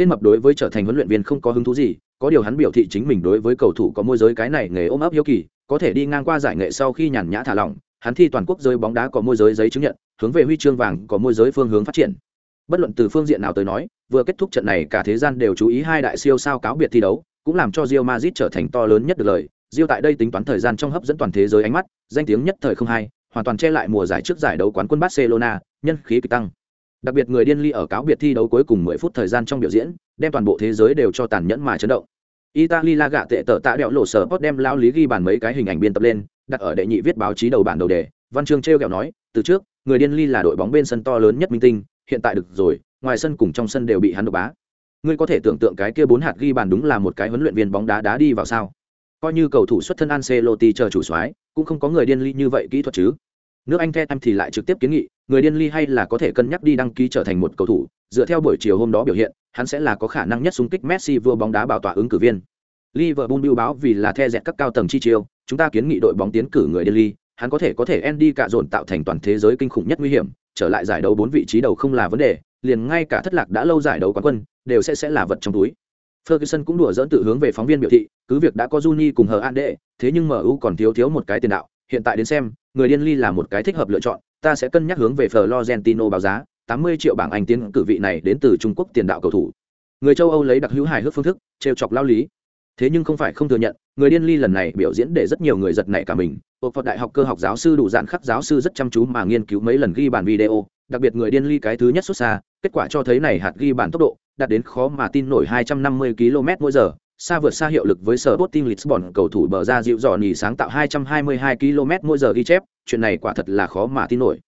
tên mập đối với trở thành huấn luyện viên không có hứng thú gì, có điều hắn biểu thị chính mình đối với cầu thủ có môi giới cái này nghề ôm ấp hiếu kỳ, có thể đi ngang qua giải nghệ sau khi nhàn nhã thả lỏng, hắn thi toàn quốc giới bóng đá có môi giới giấy chứng nhận, hướng về huy chương vàng có môi giới phương hướng phát triển. Bất luận từ phương diện nào tới nói, vừa kết thúc trận này cả thế gian đều chú ý hai đại siêu sao cáo biệt thi đấu, cũng làm cho Real Madrid trở thành to lớn nhất được lời. Real tại đây tính toán thời gian trong hấp dẫn toàn thế giới ánh mắt, danh tiếng nhất thời không hai, hoàn toàn che lại mùa giải trước giải đấu quán quân Barcelona, nhân khí kịch tăng đặc biệt người điên ly ở cáo biệt thi đấu cuối cùng 10 phút thời gian trong biểu diễn, đem toàn bộ thế giới đều cho tàn nhẫn mà chấn động. Italy la gạ tệ tở tạ đẹo lộ sở post đem lao lý ghi bàn mấy cái hình ảnh biên tập lên, đặt ở đệ nhị viết báo chí đầu bản đầu đề. Văn chương treo kẹo nói, từ trước, người điên ly là đội bóng bên sân to lớn nhất minh tinh, hiện tại được rồi, ngoài sân cùng trong sân đều bị hắn độc bá. Ngươi có thể tưởng tượng cái kia bốn hạt ghi bàn đúng là một cái huấn luyện viên bóng đá đá đi vào sao? Coi như cầu thủ xuất thân Ancelotti chờ chủ soái, cũng không có người điên ly như vậy kỹ thuật chứ nước anh Tottenham thì lại trực tiếp kiến nghị người điên ly hay là có thể cân nhắc đi đăng ký trở thành một cầu thủ dựa theo buổi chiều hôm đó biểu hiện hắn sẽ là có khả năng nhất xung kích Messi vua bóng đá bảo tọa ứng cử viên. Liverpool bưu báo vì là the dẹt các cao tầng chi chiêu chúng ta kiến nghị đội bóng tiến cử người điên ly hắn có thể có thể Andy cạ dồn tạo thành toàn thế giới kinh khủng nhất nguy hiểm trở lại giải đấu bốn vị trí đầu không là vấn đề liền ngay cả thất lạc đã lâu giải đấu quán quân đều sẽ sẽ là vật trong túi. Ferguson cũng đùa dỡn tự hướng về phóng viên biểu thị, cứ việc đã có Juni cùng hờ An Đệ, thế nhưng MU còn thiếu thiếu một cái tiền đạo, hiện tại đến xem, người điên ly là một cái thích hợp lựa chọn, ta sẽ cân nhắc hướng về Florentino báo giá, 80 triệu bảng Anh tiến cử vị này đến từ Trung Quốc tiền đạo cầu thủ. Người châu Âu lấy đặc hữu hài hước phương thức, trêu chọc lao lý. Thế nhưng không phải không thừa nhận, người điên ly lần này biểu diễn để rất nhiều người giật nảy cả mình. Oxford Đại học cơ học giáo sư đủ dạn khắc giáo sư rất chăm chú mà nghiên cứu mấy lần ghi bàn video, đặc biệt người điên ly cái thứ nhất xuất xa, kết quả cho thấy này hạt ghi bàn tốc độ đạt đến khó mà tin nổi 250 km/h xa vượt xa hiệu lực với sở Sporting Lisbon cầu thủ bờ ra dịu dò nhì sáng tạo 222 km mỗi giờ ghi chép, chuyện này quả thật là khó mà tin nổi.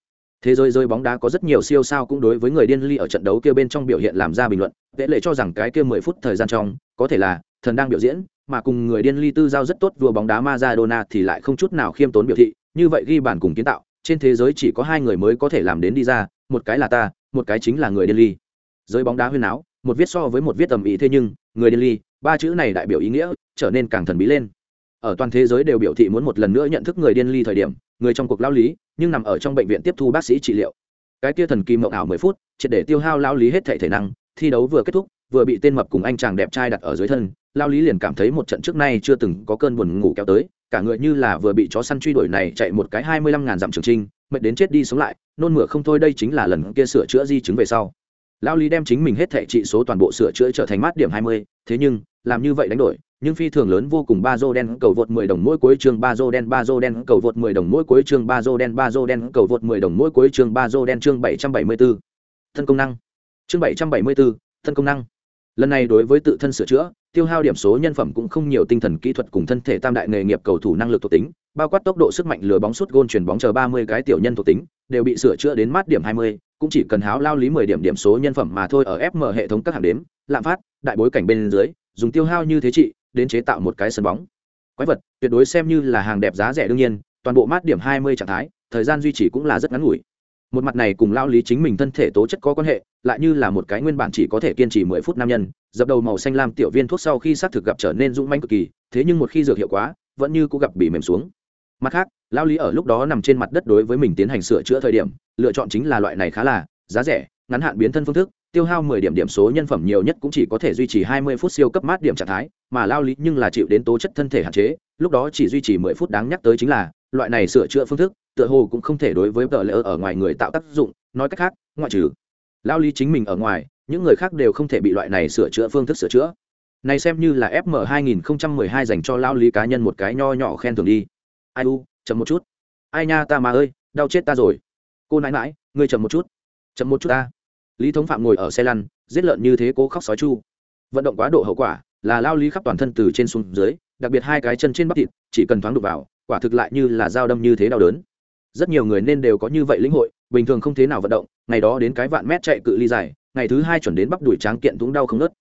Thế giới rơi bóng đá có rất nhiều siêu sao cũng đối với người điên ly ở trận đấu kia bên trong biểu hiện làm ra bình luận, tệ lệ cho rằng cái kia 10 phút thời gian trong, có thể là thần đang biểu diễn, mà cùng người điên ly tư giao rất tốt vua bóng đá Maradona thì lại không chút nào khiêm tốn biểu thị, như vậy ghi bàn cùng kiến tạo, trên thế giới chỉ có hai người mới có thể làm đến đi ra, một cái là ta, một cái chính là người điên ly. Giới bóng đá huyên áo, một viết so với một viết tầm ý thế nhưng, người điên ly, ba chữ này đại biểu ý nghĩa, trở nên càng thần bí lên. Ở toàn thế giới đều biểu thị muốn một lần nữa nhận thức người điên ly thời điểm, người trong cuộc lao lý, nhưng nằm ở trong bệnh viện tiếp thu bác sĩ trị liệu. Cái kia thần kỳ mộng ảo mười phút, triệt để tiêu hao lao lý hết thể thể năng, thi đấu vừa kết thúc, vừa bị tên mập cùng anh chàng đẹp trai đặt ở dưới thân, lao lý liền cảm thấy một trận trước nay chưa từng có cơn buồn ngủ kéo tới cả người như là vừa bị chó săn truy đuổi này chạy một cái hai mươi lăm ngàn dặm trường trinh mệt đến chết đi sống lại nôn mửa không thôi đây chính là lần kia sửa chữa di chứng về sau lao lý đem chính mình hết thệ trị số toàn bộ sửa chữa trở thành mát điểm hai mươi thế nhưng làm như vậy đánh đổi nhưng phi thường lớn vô cùng ba dô đen cầu vượt mười đồng mỗi cuối chương ba dô đen ba dô đen cầu vượt mười đồng mỗi cuối chương ba dô đen ba dô đen cầu vượt mười đồng mỗi cuối chương ba dô đen chương bảy bảy mươi 774. Thân công năng. Chương bảy bảy mươi 774, thân công năng. Lần này đối với tự thân sửa chữa, tiêu hao điểm số nhân phẩm cũng không nhiều tinh thần kỹ thuật cùng thân thể tam đại nghề nghiệp cầu thủ năng lực thuộc tính, bao quát tốc độ sức mạnh lừa bóng sút gôn chuyển bóng chờ 30 cái tiểu nhân thuộc tính, đều bị sửa chữa đến mát điểm 20, cũng chỉ cần háo lao lý 10 điểm điểm số nhân phẩm mà thôi ở FM hệ thống các hạng đếm, lạm phát, đại bối cảnh bên dưới, dùng tiêu hao như thế trị, đến chế tạo một cái sân bóng. Quái vật, tuyệt đối xem như là hàng đẹp giá rẻ đương nhiên, toàn bộ mát điểm 20 trạng thái, thời gian duy trì cũng là rất ngắn ngủi. Một mặt này cùng lao lý chính mình thân thể tố chất có quan hệ, lại như là một cái nguyên bản chỉ có thể kiên trì 10 phút nam nhân, dập đầu màu xanh lam tiểu viên thuốc sau khi xác thực gặp trở nên dũng manh cực kỳ thế nhưng một khi dược hiệu quá vẫn như cũng gặp bị mềm xuống mặt khác lao lý ở lúc đó nằm trên mặt đất đối với mình tiến hành sửa chữa thời điểm lựa chọn chính là loại này khá là giá rẻ ngắn hạn biến thân phương thức tiêu hao 10 điểm điểm số nhân phẩm nhiều nhất cũng chỉ có thể duy trì 20 phút siêu cấp mát điểm trạng thái mà lao lý nhưng là chịu đến tố chất thân thể hạn chế lúc đó chỉ duy trì 10 phút đáng nhắc tới chính là loại này sửa chữa phương thức tựa hồ cũng không thể đối với tờ lệ ở ngoài người tạo tác dụng nói cách khác ngoại trừ lao lý chính mình ở ngoài những người khác đều không thể bị loại này sửa chữa phương thức sửa chữa. Này xem như là fm 2012 dành cho lao lý cá nhân một cái nho nhỏ khen thưởng đi. Ai u chậm một chút. Ai nha ta mà ơi đau chết ta rồi. Cô nãi nãi, ngươi chậm một chút. Chậm một chút ta lý thống phạm ngồi ở xe lăn, giết lợn như thế cố khóc sói chu. Vận động quá độ hậu quả là lao lý khắp toàn thân từ trên xuống dưới, đặc biệt hai cái chân trên bắp thịt, chỉ cần thoáng đục vào, quả thực lại như là dao đâm như thế đau đớn. Rất nhiều người nên đều có như vậy lĩnh hội, bình thường không thế nào vận động, ngày đó đến cái vạn mét chạy cự ly dài, ngày thứ hai chuẩn đến bắp đùi tráng kiện túng đau không nớt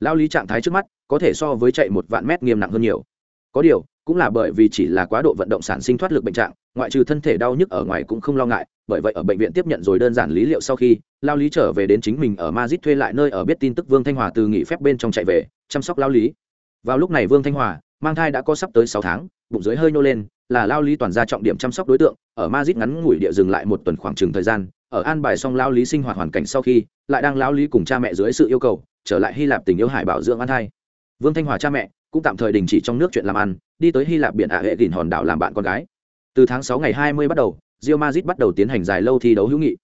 lao lý trạng thái trước mắt có thể so với chạy một vạn mét nghiêm nặng hơn nhiều. Có điều cũng là bởi vì chỉ là quá độ vận động sản sinh thoát lực bệnh trạng, ngoại trừ thân thể đau nhức ở ngoài cũng không lo ngại, bởi vậy ở bệnh viện tiếp nhận rồi đơn giản lý liệu sau khi, lao lý trở về đến chính mình ở mazit thuê lại nơi ở biết tin tức vương thanh hòa từ nghỉ phép bên trong chạy về, chăm sóc lao lý. Vào lúc này vương thanh hòa, mang thai đã có sắp tới sáu tháng, bụng dưới hơi nô lên, là lao lý toàn ra trọng điểm chăm sóc đối tượng, ở mazit ngắn ngủi địa dừng lại một tuần khoảng chừng thời gian, ở an bài xong lao lý sinh hoạt hoàn cảnh sau khi, lại đang lao lý cùng cha mẹ dưới sự yêu cầu, trở lại hy lạp tình yêu hải bảo dưỡng an thai. Vương thanh hòa cha mẹ, cũng tạm thời đình chỉ trong nước chuyện làm ăn đi tới hy lạp biển ả hệ đỉnh hòn đảo làm bạn con gái từ tháng sáu ngày hai mươi bắt đầu rio mazit bắt đầu tiến hành dài lâu thi đấu hữu nghị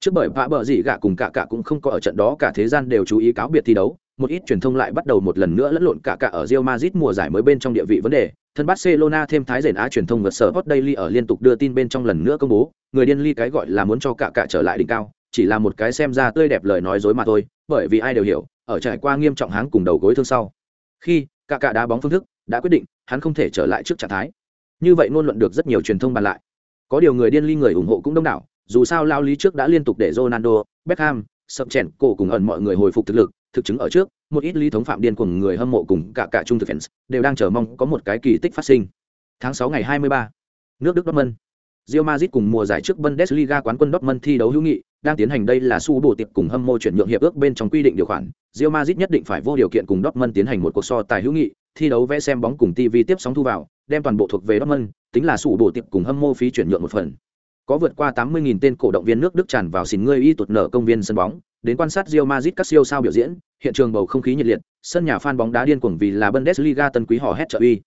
trước bởi vạ bờ dị gạ cùng cả cả cũng không có ở trận đó cả thế gian đều chú ý cáo biệt thi đấu một ít truyền thông lại bắt đầu một lần nữa lẫn lộn cả cả ở Real Madrid mùa giải mới bên trong địa vị vấn đề. Thân Barcelona thêm thái rèn á truyền thông vượt sở Hot Daily ở liên tục đưa tin bên trong lần nữa công bố, người điên ly cái gọi là muốn cho cả cả trở lại đỉnh cao, chỉ là một cái xem ra tươi đẹp lời nói dối mà thôi, bởi vì ai đều hiểu, ở trải qua nghiêm trọng háng cùng đầu gối thương sau. Khi cả cả đá bóng phương thức đã quyết định, hắn không thể trở lại trước trạng thái. Như vậy ngôn luận được rất nhiều truyền thông bàn lại. Có điều người điên ly người ủng hộ cũng đông đảo, dù sao lao lý trước đã liên tục để Ronaldo, Beckham, sập chèn cổ cùng ẩn mọi người hồi phục thực lực thực chứng ở trước một ít lý thống phạm điên cùng người hâm mộ cùng cả cả trung thực fans đều đang chờ mong có một cái kỳ tích phát sinh tháng 6 ngày 23, nước đức dortmund Real Madrid cùng mùa giải trước Bundesliga quán quân Dortmund thi đấu hữu nghị, đang tiến hành đây là su bổ tiệp cùng hâm mộ chuyển nhượng hiệp ước bên trong quy định điều khoản. Real Madrid nhất định phải vô điều kiện cùng Dortmund tiến hành một cuộc so tài hữu nghị, thi đấu vẽ xem bóng cùng TV tiếp sóng thu vào, đem toàn bộ thuộc về Dortmund, tính là sủ bộ tiệp cùng hâm mộ phí chuyển nhượng một phần. Có vượt qua 80.000 tên cổ động viên nước Đức tràn vào xin ngươi y tụt nở công viên sân bóng, đến quan sát Real Madrid các siêu sao biểu diễn, hiện trường bầu không khí nhiệt liệt, sân nhà fan bóng đá điên cuồng vì là Bundesliga tân quý họ hét trợ uy.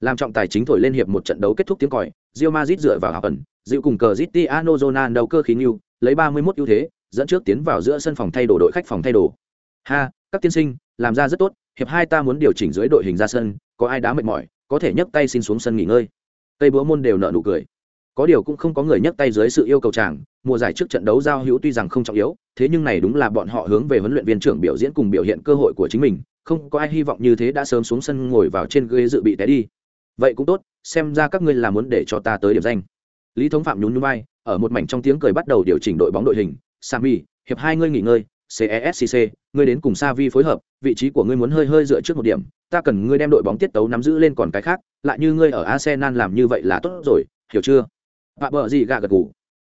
Làm trọng tài chính thổi lên hiệp một trận đấu kết thúc tiếng còi, Real Madrid dựa vào hào ẩn, dịu cùng cờ Cristiano Ronaldo cơ khí lưu, lấy 31 ưu thế, dẫn trước tiến vào giữa sân phòng thay đồ đội khách phòng thay đồ. Ha, các tiên sinh, làm ra rất tốt, hiệp hai ta muốn điều chỉnh dưới đội hình ra sân, có ai đá mệt mỏi, có thể nhấc tay xin xuống sân nghỉ ngơi. Tây búa môn đều nở nụ cười. Có điều cũng không có người nhấc tay dưới sự yêu cầu chàng mùa giải trước trận đấu giao hữu tuy rằng không trọng yếu thế nhưng này đúng là bọn họ hướng về huấn luyện viên trưởng biểu diễn cùng biểu hiện cơ hội của chính mình không có ai hy vọng như thế đã sớm xuống sân ngồi vào trên ghế dự bị té đi. Vậy cũng tốt xem ra các ngươi là muốn để cho ta tới điểm danh. Lý thống phạm nhún nhún vai ở một mảnh trong tiếng cười bắt đầu điều chỉnh đội bóng đội hình. Sami hiệp hai ngươi nghỉ ngơi cescc ngươi đến cùng Savi phối hợp vị trí của ngươi muốn hơi hơi dựa trước một điểm ta cần ngươi đem đội bóng tiết tấu nắm giữ lên còn cái khác lại như ngươi ở arsenal làm như vậy là tốt rồi hiểu chưa? Bạ bợ gì gạ gật gù.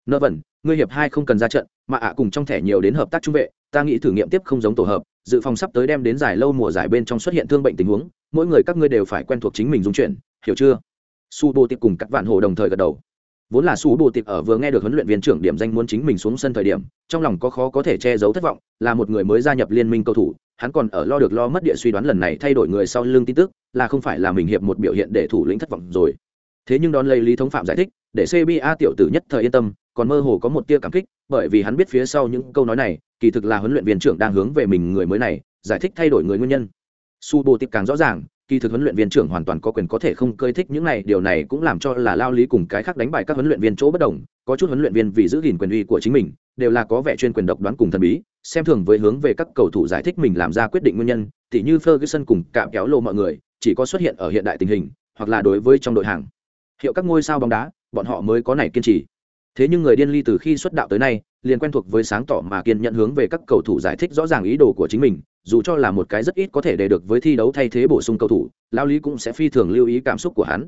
Nơ vẩn ngươi hiệp hai không cần ra trận mà ạ cùng trong thẻ nhiều đến hợp tác trung vệ ta nghĩ thử nghiệm tiếp không giống tổ hợp dự phòng sắp tới đem đến giải lâu mùa giải bên trong xuất hiện thương bệnh tình huống mỗi người các ngươi đều phải quen thuộc chính mình dung chuyện, hiểu chưa? Su bô tiếp cùng các vạn hồ đồng thời gật đầu vốn là su bô tiệp ở vừa nghe được huấn luyện viên trưởng điểm danh muốn chính mình xuống sân thời điểm, trong lòng có khó có thể che giấu thất vọng, là một người mới gia nhập liên minh cầu thủ, hắn còn ở lo được lo mất địa suy đoán lần này thay đổi người sau lưng tin tức, là không phải là mình hiệp một biểu hiện để thủ lĩnh thất vọng rồi. Thế nhưng đón lấy lý thống phạm giải thích, để cba tiểu tử nhất thời yên tâm, còn mơ hồ có một tia cảm kích, bởi vì hắn biết phía sau những câu nói này, kỳ thực là huấn luyện viên trưởng đang hướng về mình người mới này, giải thích thay đổi người nguyên nhân. Su bồ tiệp càng rõ ràng kỳ thực huấn luyện viên trưởng hoàn toàn có quyền có thể không cơi thích những này, điều này cũng làm cho là lao lý cùng cái khác đánh bại các huấn luyện viên chỗ bất đồng. Có chút huấn luyện viên vì giữ gìn quyền uy của chính mình, đều là có vẻ chuyên quyền độc đoán cùng thần bí, xem thường với hướng về các cầu thủ giải thích mình làm ra quyết định nguyên nhân, tỉ như ferguson cùng cạm kéo lô mọi người, chỉ có xuất hiện ở hiện đại tình hình, hoặc là đối với trong đội hàng. Hiệu các ngôi sao bóng đá, bọn họ mới có này kiên trì. Thế nhưng người điên ly từ khi xuất đạo tới nay, liền quen thuộc với sáng tỏ mà kiên nhận hướng về các cầu thủ giải thích rõ ràng ý đồ của chính mình dù cho là một cái rất ít có thể để được với thi đấu thay thế bổ sung cầu thủ, lao lý cũng sẽ phi thường lưu ý cảm xúc của hắn.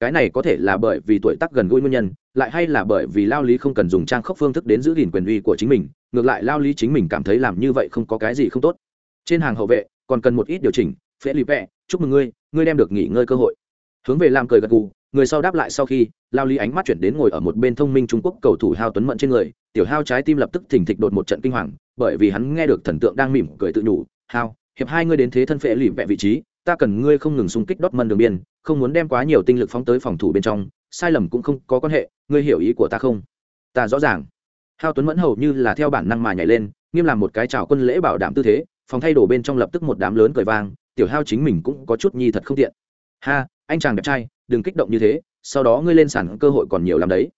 Cái này có thể là bởi vì tuổi tác gần gũi nguyên nhân, lại hay là bởi vì lao lý không cần dùng trang khốc phương thức đến giữ gìn quyền uy của chính mình, ngược lại lao lý chính mình cảm thấy làm như vậy không có cái gì không tốt. Trên hàng hậu vệ, còn cần một ít điều chỉnh phễ chúc mừng ngươi ngươi đem được nghỉ ngơi cơ hội. Hướng về làm cười gật gù người sau đáp lại sau khi, lao lý ánh mắt chuyển đến ngồi ở một bên thông minh trung quốc cầu thủ hao tuấn mận trên người, tiểu hao trái tim lập tức thình thịch đột một trận kinh hoàng, bởi vì hắn nghe được thần tượng đang mỉm cười tự nhủ, hao, hiệp hai ngươi đến thế thân phệ lìm vẹ vị trí, ta cần ngươi không ngừng xung kích đốt mân đường biên, không muốn đem quá nhiều tinh lực phóng tới phòng thủ bên trong, sai lầm cũng không có quan hệ, ngươi hiểu ý của ta không? Ta rõ ràng. Hao tuấn mẫn hầu như là theo bản năng mà nhảy lên, nghiêm làm một cái chào quân lễ bảo đảm tư thế, phòng thay đồ bên trong lập tức một đám lớn cười vang, tiểu hao chính mình cũng có chút nhi thật không tiện. Ha, anh chàng đẹp trai đừng kích động như thế, sau đó ngươi lên sàn cơ hội còn nhiều làm đấy.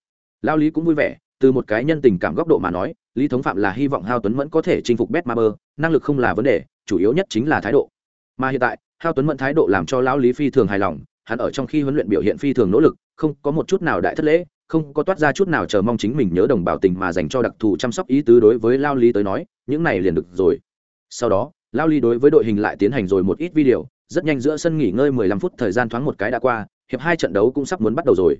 Lao lý cũng vui vẻ, từ một cái nhân tình cảm góc độ mà nói, lý thống phạm là hy vọng hao tuấn mẫn có thể chinh phục bet ma bơ, năng lực không là vấn đề, chủ yếu nhất chính là thái độ. Mà hiện tại, hao tuấn mẫn thái độ làm cho lão lý phi thường hài lòng, hắn ở trong khi huấn luyện biểu hiện phi thường nỗ lực, không có một chút nào đại thất lễ, không có toát ra chút nào chờ mong chính mình nhớ đồng bào tình mà dành cho đặc thù chăm sóc ý tứ đối với lao lý tới nói, những này liền được rồi. Sau đó, lao lý đối với đội hình lại tiến hành rồi một ít video, rất nhanh giữa sân nghỉ ngơi 15 phút thời gian thoáng một cái đã qua hiệp hai trận đấu cũng sắp muốn bắt đầu rồi.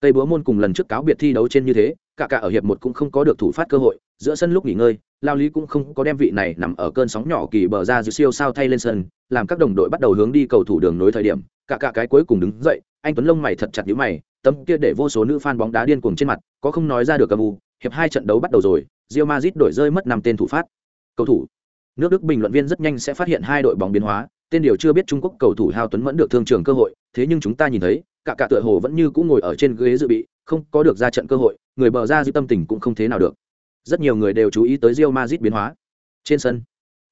Tây búa môn cùng lần trước cáo biệt thi đấu trên như thế, cả cả ở hiệp một cũng không có được thủ phát cơ hội, giữa sân lúc nghỉ ngơi, lao lý cũng không có đem vị này nằm ở cơn sóng nhỏ kỳ bờ ra giữa siêu sao thay lên sân, làm các đồng đội bắt đầu hướng đi cầu thủ đường nối thời điểm, cả cả cái cuối cùng đứng dậy, anh tuấn lông mày thật chặt nhíu mày, tấm kia để vô số nữ fan bóng đá điên cuồng trên mặt, có không nói ra được âm u, hiệp hai trận đấu bắt đầu rồi, Real Madrid đổi rơi mất năm tên thủ phát. Cầu thủ, nước đức bình luận viên rất nhanh sẽ phát hiện hai đội bóng biến hóa tên điều chưa biết trung quốc cầu thủ hao tuấn vẫn được thương trường cơ hội, thế nhưng chúng ta nhìn thấy, cả cả tựa hồ vẫn như cũng ngồi ở trên ghế dự bị, không có được ra trận cơ hội, người bờ ra dư tâm tình cũng không thế nào được. Rất nhiều người đều chú ý tới Real Madrid biến hóa. Trên sân,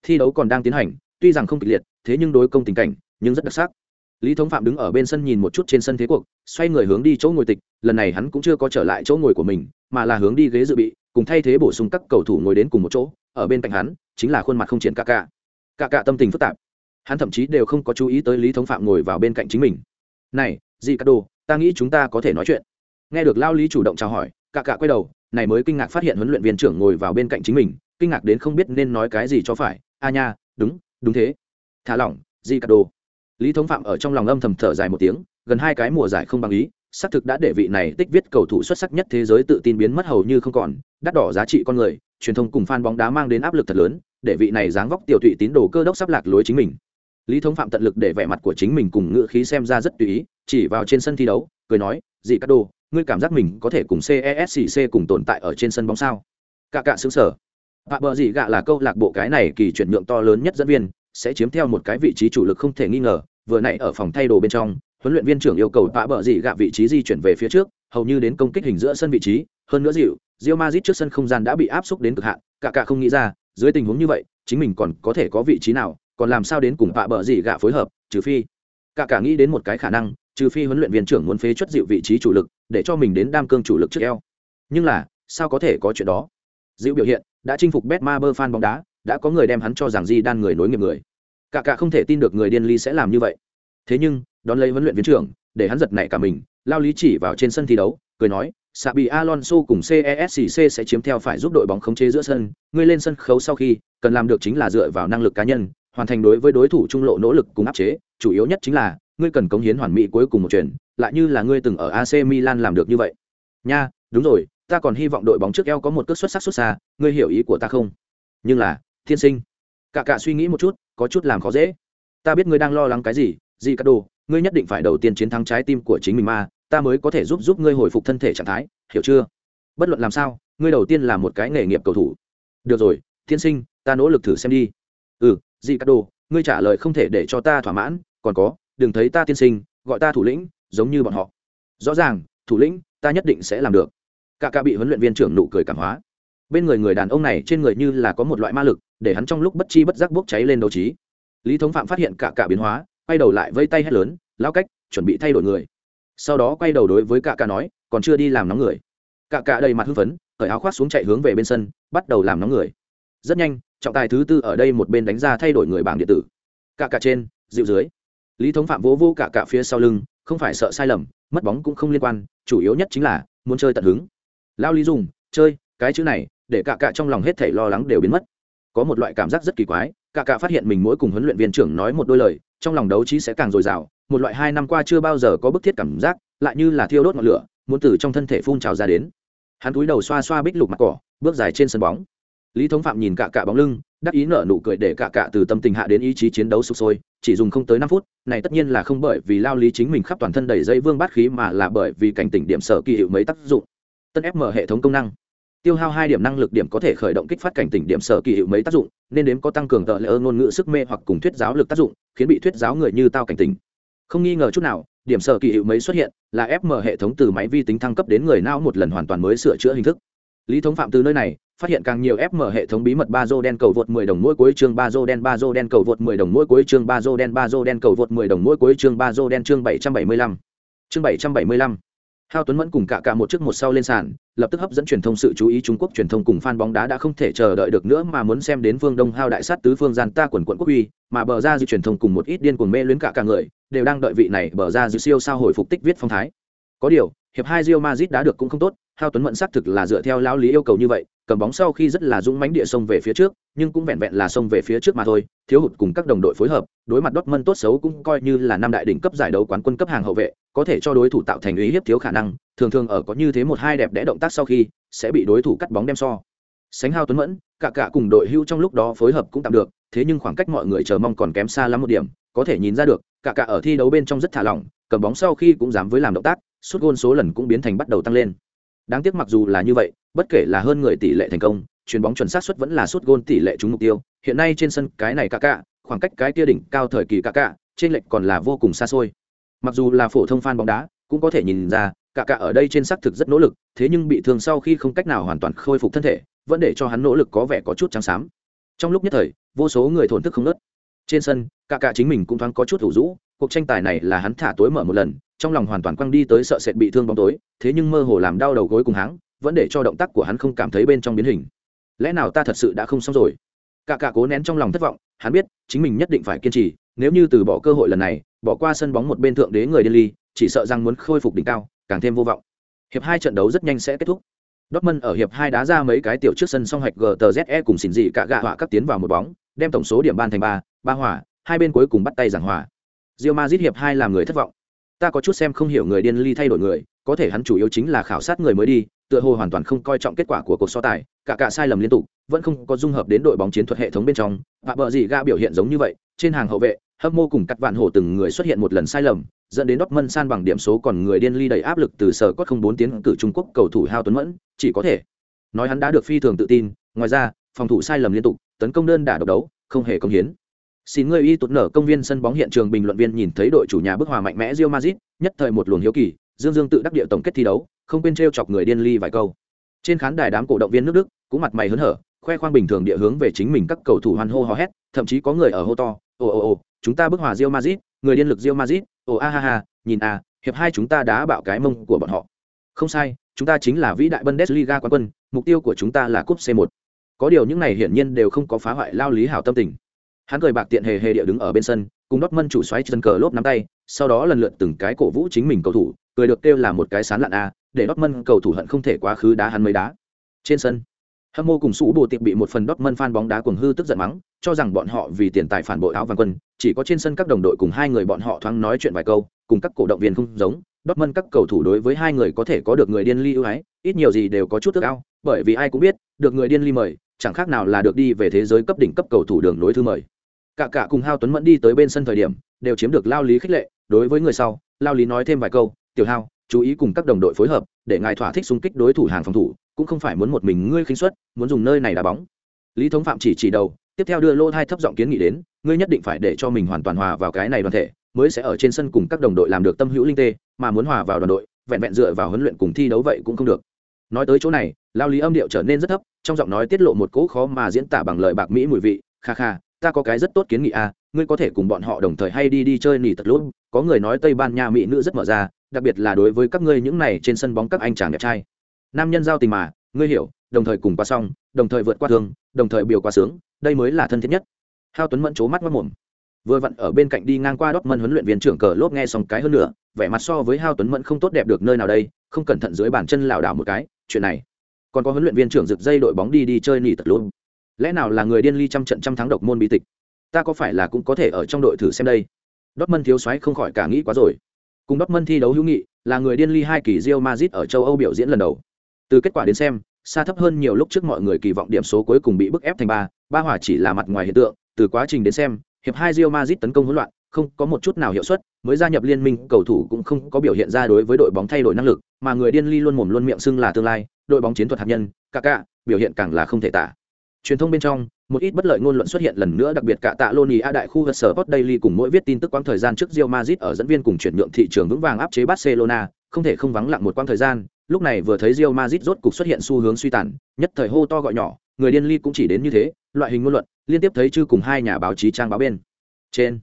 thi đấu còn đang tiến hành, tuy rằng không kịch liệt, thế nhưng đối công tình cảnh, nhưng rất đặc sắc. Lý thống phạm đứng ở bên sân nhìn một chút trên sân thế cuộc, xoay người hướng đi chỗ ngồi tịch, lần này hắn cũng chưa có trở lại chỗ ngồi của mình, mà là hướng đi ghế dự bị, cùng thay thế bổ sung các cầu thủ ngồi đến cùng một chỗ, ở bên cạnh hắn, chính là khuôn mặt không triển ca ca ca ca tâm tình phức tạp hắn thậm chí đều không có chú ý tới lý thống phạm ngồi vào bên cạnh chính mình. Này, gì các đồ, ta nghĩ chúng ta có thể nói chuyện. Nghe được lao lý chủ động chào hỏi, cả cả quay đầu, này mới kinh ngạc phát hiện huấn luyện viên trưởng ngồi vào bên cạnh chính mình, kinh ngạc đến không biết nên nói cái gì cho phải. A nha, đúng đúng thế. Thả lỏng, gì cà đồ. Lý thống phạm ở trong lòng âm thầm thở dài một tiếng, gần hai cái mùa giải không bằng ý, xác thực đã để vị này tích viết cầu thủ xuất sắc nhất thế giới tự tin biến mất hầu như không còn, đắt đỏ giá trị con người, truyền thông cùng fan bóng đá mang đến áp lực thật lớn, để vị này dáng vóc tiểu thụy tín đồ cơ đốc sắp lạc lối chính mình lý thống phạm tận lực để vẻ mặt của chính mình cùng ngựa khí xem ra rất tùy ý, chỉ vào trên sân thi đấu, cười nói dị cát đồ, ngươi cảm giác mình có thể cùng cesc cùng tồn tại ở trên sân bóng sao? Cả cạ xứng sở Bạ bờ dị gạ là câu lạc bộ cái này kỳ chuyển nhượng to lớn nhất dẫn viên, sẽ chiếm theo một cái vị trí chủ lực không thể nghi ngờ, vừa nãy ở phòng thay đồ bên trong, huấn luyện viên trưởng yêu cầu bạ bờ dị gạ vị trí di chuyển về phía trước, hầu như đến công kích hình giữa sân vị trí, hơn nữa dịu, Real Madrid trước sân không gian đã bị áp xúc đến cực hạn cả cả không nghĩ ra, dưới tình huống như vậy, chính mình còn có thể có vị trí nào còn làm sao đến cùng vạ bờ gì gạ phối hợp trừ phi. Cả cả nghĩ đến một cái khả năng trừ phi huấn luyện viên trưởng muốn phế chuất dịu vị trí chủ lực để cho mình đến đam cương chủ lực trước eo. Nhưng là sao có thể có chuyện đó? Dịu biểu hiện đã chinh phục bet ma bơ fan bóng đá đã có người đem hắn cho rằng di đan người nối nghiệp người. Cả cả không thể tin được người điên ly sẽ làm như vậy. Thế nhưng đón lấy huấn luyện viên trưởng để hắn giật nảy cả mình lao lý chỉ vào trên sân thi đấu cười nói Sabi Alonso cùng cesc sẽ chiếm theo phải giúp đội bóng khống chế giữa sân, ngươi lên sân khấu sau khi, cần làm được chính là dựa vào năng lực cá nhân, hoàn thành đối với đối thủ trung lộ nỗ lực cùng áp chế, chủ yếu nhất chính là ngươi cần cống hiến hoàn mỹ cuối cùng một chuyển, lại như là ngươi từng ở AC Milan làm được như vậy. Nha, đúng rồi, ta còn hy vọng đội bóng trước eo có một cước xuất sắc xuất xa, ngươi hiểu ý của ta không? Nhưng là, thiên sinh. Cả cả suy nghĩ một chút, có chút làm khó dễ. Ta biết ngươi đang lo lắng cái gì, gì cả đồ, ngươi nhất định phải đầu tiên chiến thắng trái tim của chính mình mà, ta mới có thể giúp giúp ngươi hồi phục thân thể trạng thái, hiểu chưa? Bất luận làm sao, ngươi đầu tiên là một cái nghề nghiệp cầu thủ. Được rồi, thiên sinh, ta nỗ lực thử xem đi. Ừ, gì cắt đồ, ngươi trả lời không thể để cho ta thỏa mãn, còn có, đừng thấy ta tiên sinh gọi ta thủ lĩnh giống như bọn họ. Rõ ràng thủ lĩnh ta nhất định sẽ làm được. Cả cả bị huấn luyện viên trưởng nụ cười cảm hóa. Bên người người đàn ông này trên người như là có một loại ma lực để hắn trong lúc bất chi bất giác bốc cháy lên đấu trí. Lý thống phạm phát hiện cả cả biến hóa quay đầu lại vây tay hét lớn lao cách chuẩn bị thay đổi người. Sau đó quay đầu đối với cả cả nói còn chưa đi làm nóng người. Cả cả đầy mặt hưng phấn cởi áo khoác xuống chạy hướng về bên sân bắt đầu làm nóng người. Rất nhanh trọng tài thứ tư ở đây một bên đánh ra thay đổi người bảng điện tử. Cả cả trên, dịu dưới. Lý thống phạm vỗ vô cả cả phía sau lưng, không phải sợ sai lầm, mất bóng cũng không liên quan, chủ yếu nhất chính là muốn chơi tận hứng. Lao lý dùng, chơi, cái chữ này, để cả cả trong lòng hết thảy lo lắng đều biến mất. Có một loại cảm giác rất kỳ quái, cả cả phát hiện mình mỗi cùng huấn luyện viên trưởng nói một đôi lời, trong lòng đấu trí sẽ càng dồi dào, một loại hai năm qua chưa bao giờ có bức thiết cảm giác, lại như là thiêu đốt ngọn lửa, muốn từ trong thân thể phun trào ra đến. Hắn cúi đầu xoa xoa bích lục mặt cỏ, bước dài trên sân bóng lý thống phạm nhìn cả cả bóng lưng, đắc ý nở nụ cười để cả cả từ tâm tình hạ đến ý chí chiến đấu sụp sôi, chỉ dùng không tới năm phút, này tất nhiên là không bởi vì lao lý chính mình khắp toàn thân đầy dây vương bát khí mà là bởi vì cảnh tỉnh điểm sở kỳ hiệu mấy tác dụng. Tân ép mở hệ thống công năng. Tiêu hao hai điểm năng lực điểm có thể khởi động kích phát cảnh tỉnh điểm sở kỳ hiệu mấy tác dụng, nên đếm có tăng cường tợ lỡ ngôn ngữ sức mê hoặc cùng thuyết giáo lực tác dụng, khiến bị thuyết giáo người như tao cảnh tỉnh. Không nghi ngờ chút nào, điểm sở kỳ hiệu mấy xuất hiện, là ép mở hệ thống từ máy vi tính thăng cấp đến người não một lần hoàn toàn mới sửa chữa hình thức. Lý thống phạm từ nơi này phát hiện càng nhiều FM hệ thống bí mật ba dô đen cầu vượt 10 đồng mỗi cuối chương ba dô đen ba dô đen cầu vượt 10 đồng mỗi cuối chương ba dô đen ba dô đen cầu vượt 10 đồng mỗi cuối chương ba dô đen chương 775. Chương 775. Hao Tuấn Mẫn cùng cả cả một trước một sau lên sàn, lập tức hấp dẫn truyền thông sự chú ý Trung Quốc truyền thông cùng fan bóng đá đã không thể chờ đợi được nữa mà muốn xem đến Phương Đông Hao đại sát tứ phương gian ta quần quận quốc uy, mà bờ ra dư truyền thông cùng một ít điên cuồng mê luyến cả cả người, đều đang đợi vị này bờ ra dư siêu sao hồi phục tích viết phong thái. Có điều, hiệp hai Real Madrid đã được cũng không tốt, Hao Tuấn Mẫn xác thực là dựa theo lão lý yêu cầu như vậy, cầm bóng sau khi rất là dũng mãnh địa sông về phía trước, nhưng cũng vẹn vẹn là sông về phía trước mà thôi, thiếu hụt cùng các đồng đội phối hợp, đối mặt Dortmund tốt xấu cũng coi như là năm đại đỉnh cấp giải đấu quán quân cấp hàng hậu vệ, có thể cho đối thủ tạo thành uy hiếp thiếu khả năng, thường thường ở có như thế một hai đẹp đẽ động tác sau khi, sẽ bị đối thủ cắt bóng đem so. Sánh Hao Tuấn Mẫn, cả cả cùng đội hưu trong lúc đó phối hợp cũng tạm được, thế nhưng khoảng cách mọi người chờ mong còn kém xa lắm một điểm, có thể nhìn ra được, cả cả ở thi đấu bên trong rất thả lỏng, cầm bóng sau khi cũng dám với làm động tác, sút gôn số lần cũng biến thành bắt đầu tăng lên đáng tiếc mặc dù là như vậy, bất kể là hơn người tỷ lệ thành công, chuyền bóng chuẩn xác suất vẫn là suốt gôn tỷ lệ trúng mục tiêu. Hiện nay trên sân cái này cả cả, khoảng cách cái tia đỉnh cao thời kỳ cả cả, trên lệch còn là vô cùng xa xôi. Mặc dù là phổ thông fan bóng đá, cũng có thể nhìn ra, cả cả ở đây trên xác thực rất nỗ lực, thế nhưng bị thương sau khi không cách nào hoàn toàn khôi phục thân thể, vẫn để cho hắn nỗ lực có vẻ có chút trắng xám. Trong lúc nhất thời, vô số người thổn thức không nớt trên sân, cả cả chính mình cũng thoáng có chút thủ rũ cuộc tranh tài này là hắn thả tối mở một lần trong lòng hoàn toàn quăng đi tới sợ sệt bị thương bóng tối thế nhưng mơ hồ làm đau đầu gối cùng hắn vẫn để cho động tác của hắn không cảm thấy bên trong biến hình. Lẽ nào ta thật sự đã không xong rồi? Cả cả cố nén trong lòng thất vọng hắn biết chính mình nhất định phải kiên trì nếu như từ bỏ cơ hội lần này bỏ qua sân bóng một bên thượng đế người điên ly chỉ sợ rằng muốn khôi phục đỉnh cao càng thêm vô vọng. Hiệp hai trận đấu rất nhanh sẽ kết thúc. Dortmund ở hiệp hai đá ra mấy cái tiểu trước sân song hạch GTZE cùng xỉn dị cả gạ họa các tiến vào một bóng, đem tổng số điểm ban thành ba, ba hòa, hai bên cuối cùng bắt tay giảng hòa. Real Madrid hiệp hai làm người thất vọng. Ta có chút xem không hiểu người điên ly thay đổi người, có thể hắn chủ yếu chính là khảo sát người mới đi, tựa hồ hoàn toàn không coi trọng kết quả của cuộc so tài, cả cả sai lầm liên tục, vẫn không có dung hợp đến đội bóng chiến thuật hệ thống bên trong. Và bờ gì ga biểu hiện giống như vậy, trên hàng hậu vệ, hâm mô cùng cắt vạn hổ từng người xuất hiện một lần sai lầm, dẫn đến Dortmund san bằng điểm số còn người điên ly đầy áp lực từ sở cốt không bốn tiến cử Trung Quốc cầu thủ Hao Tuấn Mẫn, chỉ có thể nói hắn đã được phi thường tự tin, ngoài ra, phòng thủ sai lầm liên tục, tấn công đơn đả độc đấu, không hề công hiến xin người y tụt nở công viên sân bóng hiện trường bình luận viên nhìn thấy đội chủ nhà bức hòa mạnh mẽ Real Madrid, nhất thời một luồng hiếu kỳ, Dương Dương tự đắc địa tổng kết thi đấu, không quên trêu chọc người điên ly vài câu. Trên khán đài đám cổ động viên nước Đức, cũng mặt mày hớn hở, khoe khoang bình thường địa hướng về chính mình các cầu thủ hoan hô hò hét, thậm chí có người ở hô to, "Ồ ồ ồ, chúng ta bức hòa Real Madrid, người điên lực Real Madrid, ồ a ha ha, nhìn a, hiệp hai chúng ta đã bạo cái mông của bọn họ." Không sai, chúng ta chính là vĩ đại Bundesliga quán quân, mục tiêu của chúng ta là cúp C1. Có điều những này hiển nhiên đều không có phá hoại lao lý hảo tâm tình hắn cười bạc tiện hề hề địa đứng ở bên sân, cùng đót mân chủ xoáy chân cờ lốp nắm tay, sau đó lần lượt từng cái cổ vũ chính mình cầu thủ, cười được kêu là một cái sán lạn a, để đót mân cầu thủ hận không thể quá khứ đá hắn mới đá. Trên sân, hâm mô cùng sủ bồ tiệp bị một phần đót mân phan bóng đá cuồng hư tức giận mắng, cho rằng bọn họ vì tiền tài phản bội áo vàng quân, chỉ có trên sân các đồng đội cùng hai người bọn họ thoáng nói chuyện vài câu, cùng các cổ động viên không giống đót mân các cầu thủ đối với hai người có thể có được người điên ly ưu ái, ít nhiều gì đều có chút tức ao, bởi vì ai cũng biết, được người điên ly mời chẳng khác nào là được đi về thế giới cấp đỉnh cấp cầu thủ đường nối thư mời. Cả cả cùng hao tuấn mẫn đi tới bên sân thời điểm, đều chiếm được lao lý khích lệ. Đối với người sau, lao lý nói thêm vài câu, tiểu hao, chú ý cùng các đồng đội phối hợp, để ngài thỏa thích xung kích đối thủ hàng phòng thủ, cũng không phải muốn một mình ngươi khinh suất, muốn dùng nơi này đá bóng. Lý thống phạm chỉ chỉ đầu, tiếp theo đưa lô thai thấp giọng kiến nghị đến, ngươi nhất định phải để cho mình hoàn toàn hòa vào cái này đoàn thể, mới sẽ ở trên sân cùng các đồng đội làm được tâm hữu linh tê, mà muốn hòa vào đoàn đội, vẹn vẹn dựa vào huấn luyện cùng thi đấu vậy cũng không được. Nói tới chỗ này, lao lý âm điệu trở nên rất thấp trong giọng nói tiết lộ một cỗ khó mà diễn tả bằng lời bạc mỹ mùi vị kha kha ta có cái rất tốt kiến nghị a à, ngươi có thể cùng bọn họ đồng thời hay đi đi chơi nỉ tật lốp có người nói tây ban nha mỹ nữ rất mở ra đặc biệt là đối với các ngươi những này trên sân bóng các anh chàng đẹp trai. Nam nhân giao tình mà ngươi hiểu đồng thời cùng qua xong đồng thời vượt qua thương đồng thời biểu qua sướng đây mới là thân thiết nhất. Hao tuấn mẫn c mắt mất mồm vừa vặn ở bên cạnh đi ngang qua đốc mân huấn luyện viên trưởng cờ lốp nghe xong cái hơn nữa vẻ mặt so với hao tuấn mẫn không tốt đẹp được nơi nào đây không cẩn thận dưới bàn chân lảo đảo một cái chuyện này còn có huấn luyện viên trưởng rực dây đội bóng đi đi chơi nỉ tật luôn lẽ nào là người điên ly trăm trận trăm thắng độc môn bí tịch? Ta có phải là cũng có thể ở trong đội thử xem đây? Dortmund thiếu soái không khỏi cả nghĩ quá rồi. Cùng Dortmund thi đấu hữu nghị, là người điên ly hai kỳ Real Madrid ở châu Âu biểu diễn lần đầu. Từ kết quả đến xem, xa thấp hơn nhiều lúc trước mọi người kỳ vọng điểm số cuối cùng bị bức ép thành ba ba hòa chỉ là mặt ngoài hiện tượng. Từ quá trình đến xem, hiệp hai Real Madrid tấn công hỗn loạn không có một chút nào hiệu suất mới gia nhập liên minh cầu thủ cũng không có biểu hiện ra đối với đội bóng thay đổi năng lực mà người điên ly luôn mồm luôn miệng xưng là tương lai đội bóng chiến thuật hạt nhân cả cả biểu hiện càng là không thể tả truyền thông bên trong một ít bất lợi ngôn luận xuất hiện lần nữa đặc biệt cả tạ loni a đại khu vật sở Sport Daily cùng mỗi viết tin tức quãng thời gian trước Real Madrid ở dẫn viên cùng chuyển nhượng thị trường vững vàng áp chế Barcelona, không thể không vắng lặng một quãng thời gian, lúc này vừa thấy Real Madrid rốt cục xuất hiện xu hướng suy tàn, nhất thời hô to gọi nhỏ, người điên ly cũng chỉ đến như thế, loại hình ngôn luận, liên tiếp thấy chư cùng hai nhà báo chí trang báo bên. Trên,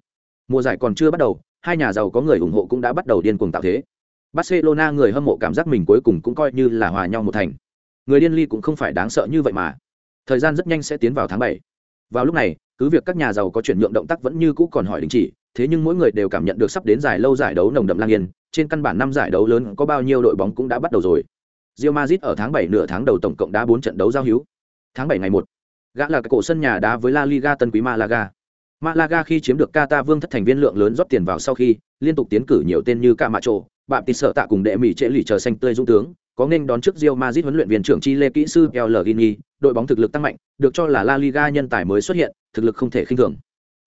mùa giải còn chưa bắt đầu, hai nhà giàu có người ủng hộ cũng đã bắt đầu điên cuồng tạo thế. Barcelona người hâm mộ cảm giác mình cuối cùng cũng coi như là hòa nhau một thành người điên ly cũng không phải đáng sợ như vậy mà thời gian rất nhanh sẽ tiến vào tháng bảy vào lúc này cứ việc các nhà giàu có chuyển nhượng động tác vẫn như cũ còn hỏi đình chỉ thế nhưng mỗi người đều cảm nhận được sắp đến giải lâu giải đấu nồng đậm lang yên trên căn bản năm giải đấu lớn có bao nhiêu đội bóng cũng đã bắt đầu rồi Real Madrid ở tháng 7 nửa tháng đầu tổng cộng đá 4 trận đấu giao hữu. Tháng 7 ngày 1, gã là cái cổ sân nhà đá với La Liga Tân Quý Malaga. Malaga khi chiếm được Qatar vương thất thành viên lượng lớn rót tiền vào sau khi liên tục tiến cử nhiều tên như Camacho, bạn tịt sợ tạ cùng đệ mỹ trễ lì chờ xanh tươi dũng tướng, có nên đón trước Real Madrid huấn luyện viên trưởng Chile kỹ sư Pellegrini, đội bóng thực lực tăng mạnh, được cho là La Liga nhân tài mới xuất hiện, thực lực không thể khinh thường.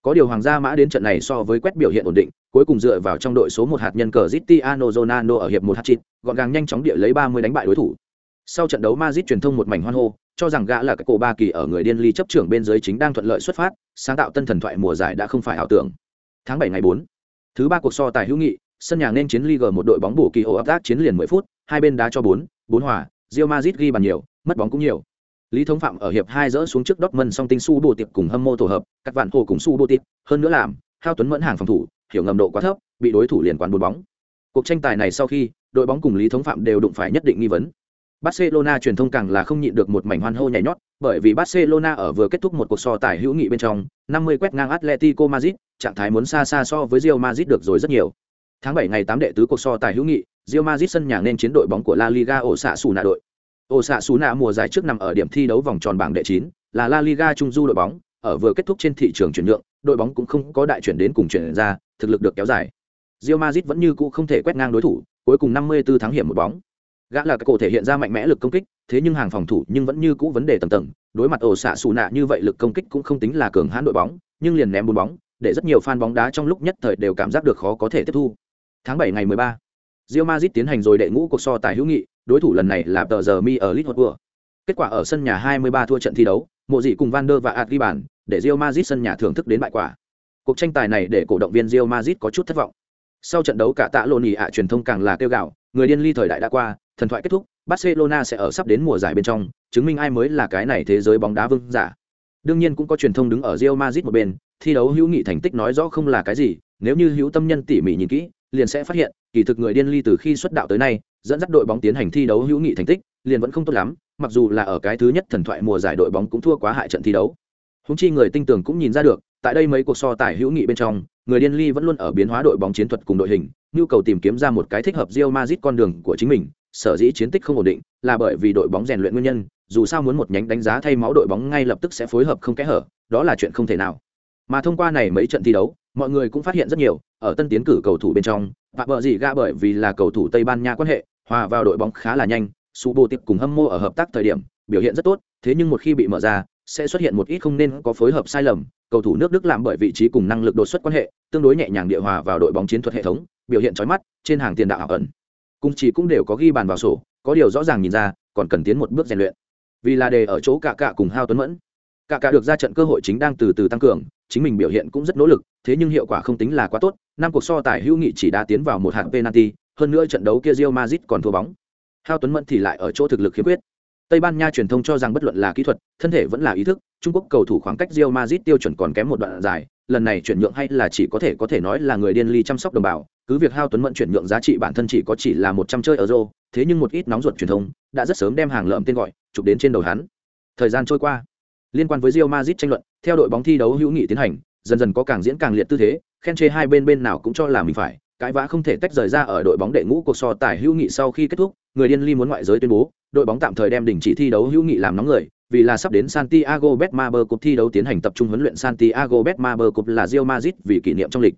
Có điều Hoàng gia Mã đến trận này so với quét biểu hiện ổn định, cuối cùng dựa vào trong đội số một hạt nhân cờ Cristiano Ronaldo ở hiệp một hat gọn gàng nhanh chóng địa lấy 30 đánh bại đối thủ. Sau trận đấu Madrid truyền thông một mảnh hoan hô, cho rằng gã là cái cổ ba kỳ ở người điên ly chấp trưởng bên dưới chính đang thuận lợi xuất phát, sáng tạo tân thần thoại mùa giải đã không phải ảo tưởng. Tháng bảy ngày bốn thứ ba cuộc so tài hữu nghị, sân nhà nên chiến Liga một đội bóng bổ kỳ ổ áp tác chiến liền 10 phút, hai bên đá cho 4, 4 hòa, Real Madrid ghi bàn nhiều, mất bóng cũng nhiều. Lý Thống Phạm ở hiệp 2 dỡ xuống trước Dortmund song tinh su bộ tiệp cùng hâm Mô tổ hợp, các vạn hồ cùng su bộ tiệp, hơn nữa làm, Hao Tuấn mẫn hàng phòng thủ, hiểu ngầm độ quá thấp, bị đối thủ liền quán bốn bóng. Cuộc tranh tài này sau khi, đội bóng cùng Lý Thống Phạm đều đụng phải nhất định nghi vấn. Barcelona truyền thông càng là không nhịn được một mảnh hoan hô nhảy nhót, bởi vì Barcelona ở vừa kết thúc một cuộc so tài hữu nghị bên trong, 50 quét ngang Atletico Madrid, trạng thái muốn xa xa so với Real Madrid được rồi rất nhiều. Tháng 7 ngày 8 đệ tứ cuộc so tài hữu nghị, Real Madrid sân nhà nên chiến đội bóng của La Liga ổ xạ sủ nạ đội. Ổ xạ sủ nạ mùa giải trước nằm ở điểm thi đấu vòng tròn bảng đệ 9, là La Liga trung du đội bóng, ở vừa kết thúc trên thị trường chuyển nhượng, đội bóng cũng không có đại chuyển đến cùng chuyển ra, thực lực được kéo dài. Real Madrid vẫn như cũ không thể quét ngang đối thủ, cuối cùng 54 thắng hiểm một bóng. Gã là cái cổ thể hiện ra mạnh mẽ lực công kích, thế nhưng hàng phòng thủ nhưng vẫn như cũ vấn đề tầm tầng, đối mặt ổ xạ xù nạ như vậy lực công kích cũng không tính là cường hãn đội bóng, nhưng liền ném bốn bóng, để rất nhiều fan bóng đá trong lúc nhất thời đều cảm giác được khó có thể tiếp thu. Tháng 7 ngày 13, Real Madrid tiến hành rồi đệ ngũ cuộc so tài hữu nghị, đối thủ lần này là tờ giờ Mi ở Liverpool. Kết quả ở sân nhà 23 thua trận thi đấu, mộ dị cùng Van der và Ad ghi bàn, để Real Madrid sân nhà thưởng thức đến bại quả. Cuộc tranh tài này để cổ động viên Real Madrid có chút thất vọng. Sau trận đấu cả tạ lộn nhị ạ truyền thông càng là kêu gạo, người điên ly thời đại đã qua, thần thoại kết thúc, Barcelona sẽ ở sắp đến mùa giải bên trong, chứng minh ai mới là cái này thế giới bóng đá vương giả. Đương nhiên cũng có truyền thông đứng ở Real Madrid một bên, thi đấu hữu nghị thành tích nói rõ không là cái gì, nếu như hữu tâm nhân tỉ mỉ nhìn kỹ, liền sẽ phát hiện, kỳ thực người điên ly từ khi xuất đạo tới nay, dẫn dắt đội bóng tiến hành thi đấu hữu nghị thành tích, liền vẫn không tốt lắm, mặc dù là ở cái thứ nhất thần thoại mùa giải đội bóng cũng thua quá hại trận thi đấu. Húng chi người tinh tường cũng nhìn ra được, tại đây mấy cuộc so tài hữu nghị bên trong, người điên ly vẫn luôn ở biến hóa đội bóng chiến thuật cùng đội hình, nhu cầu tìm kiếm ra một cái thích hợp Real Madrid con đường của chính mình, sở dĩ chiến tích không ổn định là bởi vì đội bóng rèn luyện nguyên nhân, dù sao muốn một nhánh đánh giá thay máu đội bóng ngay lập tức sẽ phối hợp không kẽ hở, đó là chuyện không thể nào. Mà thông qua này mấy trận thi đấu, mọi người cũng phát hiện rất nhiều, ở tân tiến cử cầu thủ bên trong, và vợ gì ga bởi vì là cầu thủ Tây Ban Nha quan hệ, hòa vào đội bóng khá là nhanh, su bộ tiếp cùng hâm mộ ở hợp tác thời điểm, biểu hiện rất tốt, thế nhưng một khi bị mở ra, sẽ xuất hiện một ít không nên có phối hợp sai lầm, cầu thủ nước Đức làm bởi vị trí cùng năng lực đột xuất quan hệ, tương đối nhẹ nhàng địa hòa vào đội bóng chiến thuật hệ thống, biểu hiện chói mắt, trên hàng tiền đạo ảo ẩn cung chỉ cũng đều có ghi bàn vào sổ, có điều rõ ràng nhìn ra, còn cần tiến một bước rèn luyện. Vì là đề ở chỗ cả cả cùng Hao Tuấn Mẫn. Cả cả được ra trận cơ hội chính đang từ từ tăng cường, chính mình biểu hiện cũng rất nỗ lực, thế nhưng hiệu quả không tính là quá tốt, năm cuộc so tài hữu nghị chỉ đã tiến vào một hạng penalty, hơn nữa trận đấu kia Real Madrid còn thua bóng. Hao Tuấn Mẫn thì lại ở chỗ thực lực khiếm khuyết. Tây Ban Nha truyền thông cho rằng bất luận là kỹ thuật, thân thể vẫn là ý thức, Trung Quốc cầu thủ khoảng cách Real Madrid tiêu chuẩn còn kém một đoạn dài, lần này chuyển nhượng hay là chỉ có thể có thể nói là người điên ly chăm sóc đồng bào, cứ việc Hao Tuấn Mẫn chuyển nhượng giá trị bản thân chỉ có chỉ là một trăm chơi euro, thế nhưng một ít nóng ruột truyền thông đã rất sớm đem hàng lợm tên gọi chụp đến trên đầu hắn. Thời gian trôi qua, liên quan với Real Madrid tranh luận, theo đội bóng thi đấu hữu nghị tiến hành, dần dần có càng diễn càng liệt tư thế, khen chê hai bên bên nào cũng cho là mình phải, Cãi vã không thể tách rời ra ở đội bóng đệ ngũ cuộc so tài hữu nghị sau khi kết thúc, người điên ly muốn ngoại giới tuyên bố, đội bóng tạm thời đem đình chỉ thi đấu hữu nghị làm nóng người, vì là sắp đến Santiago Bernabeu cuộc thi đấu tiến hành tập trung huấn luyện Santiago Bernabeu cuộc là Real Madrid vì kỷ niệm trong lịch.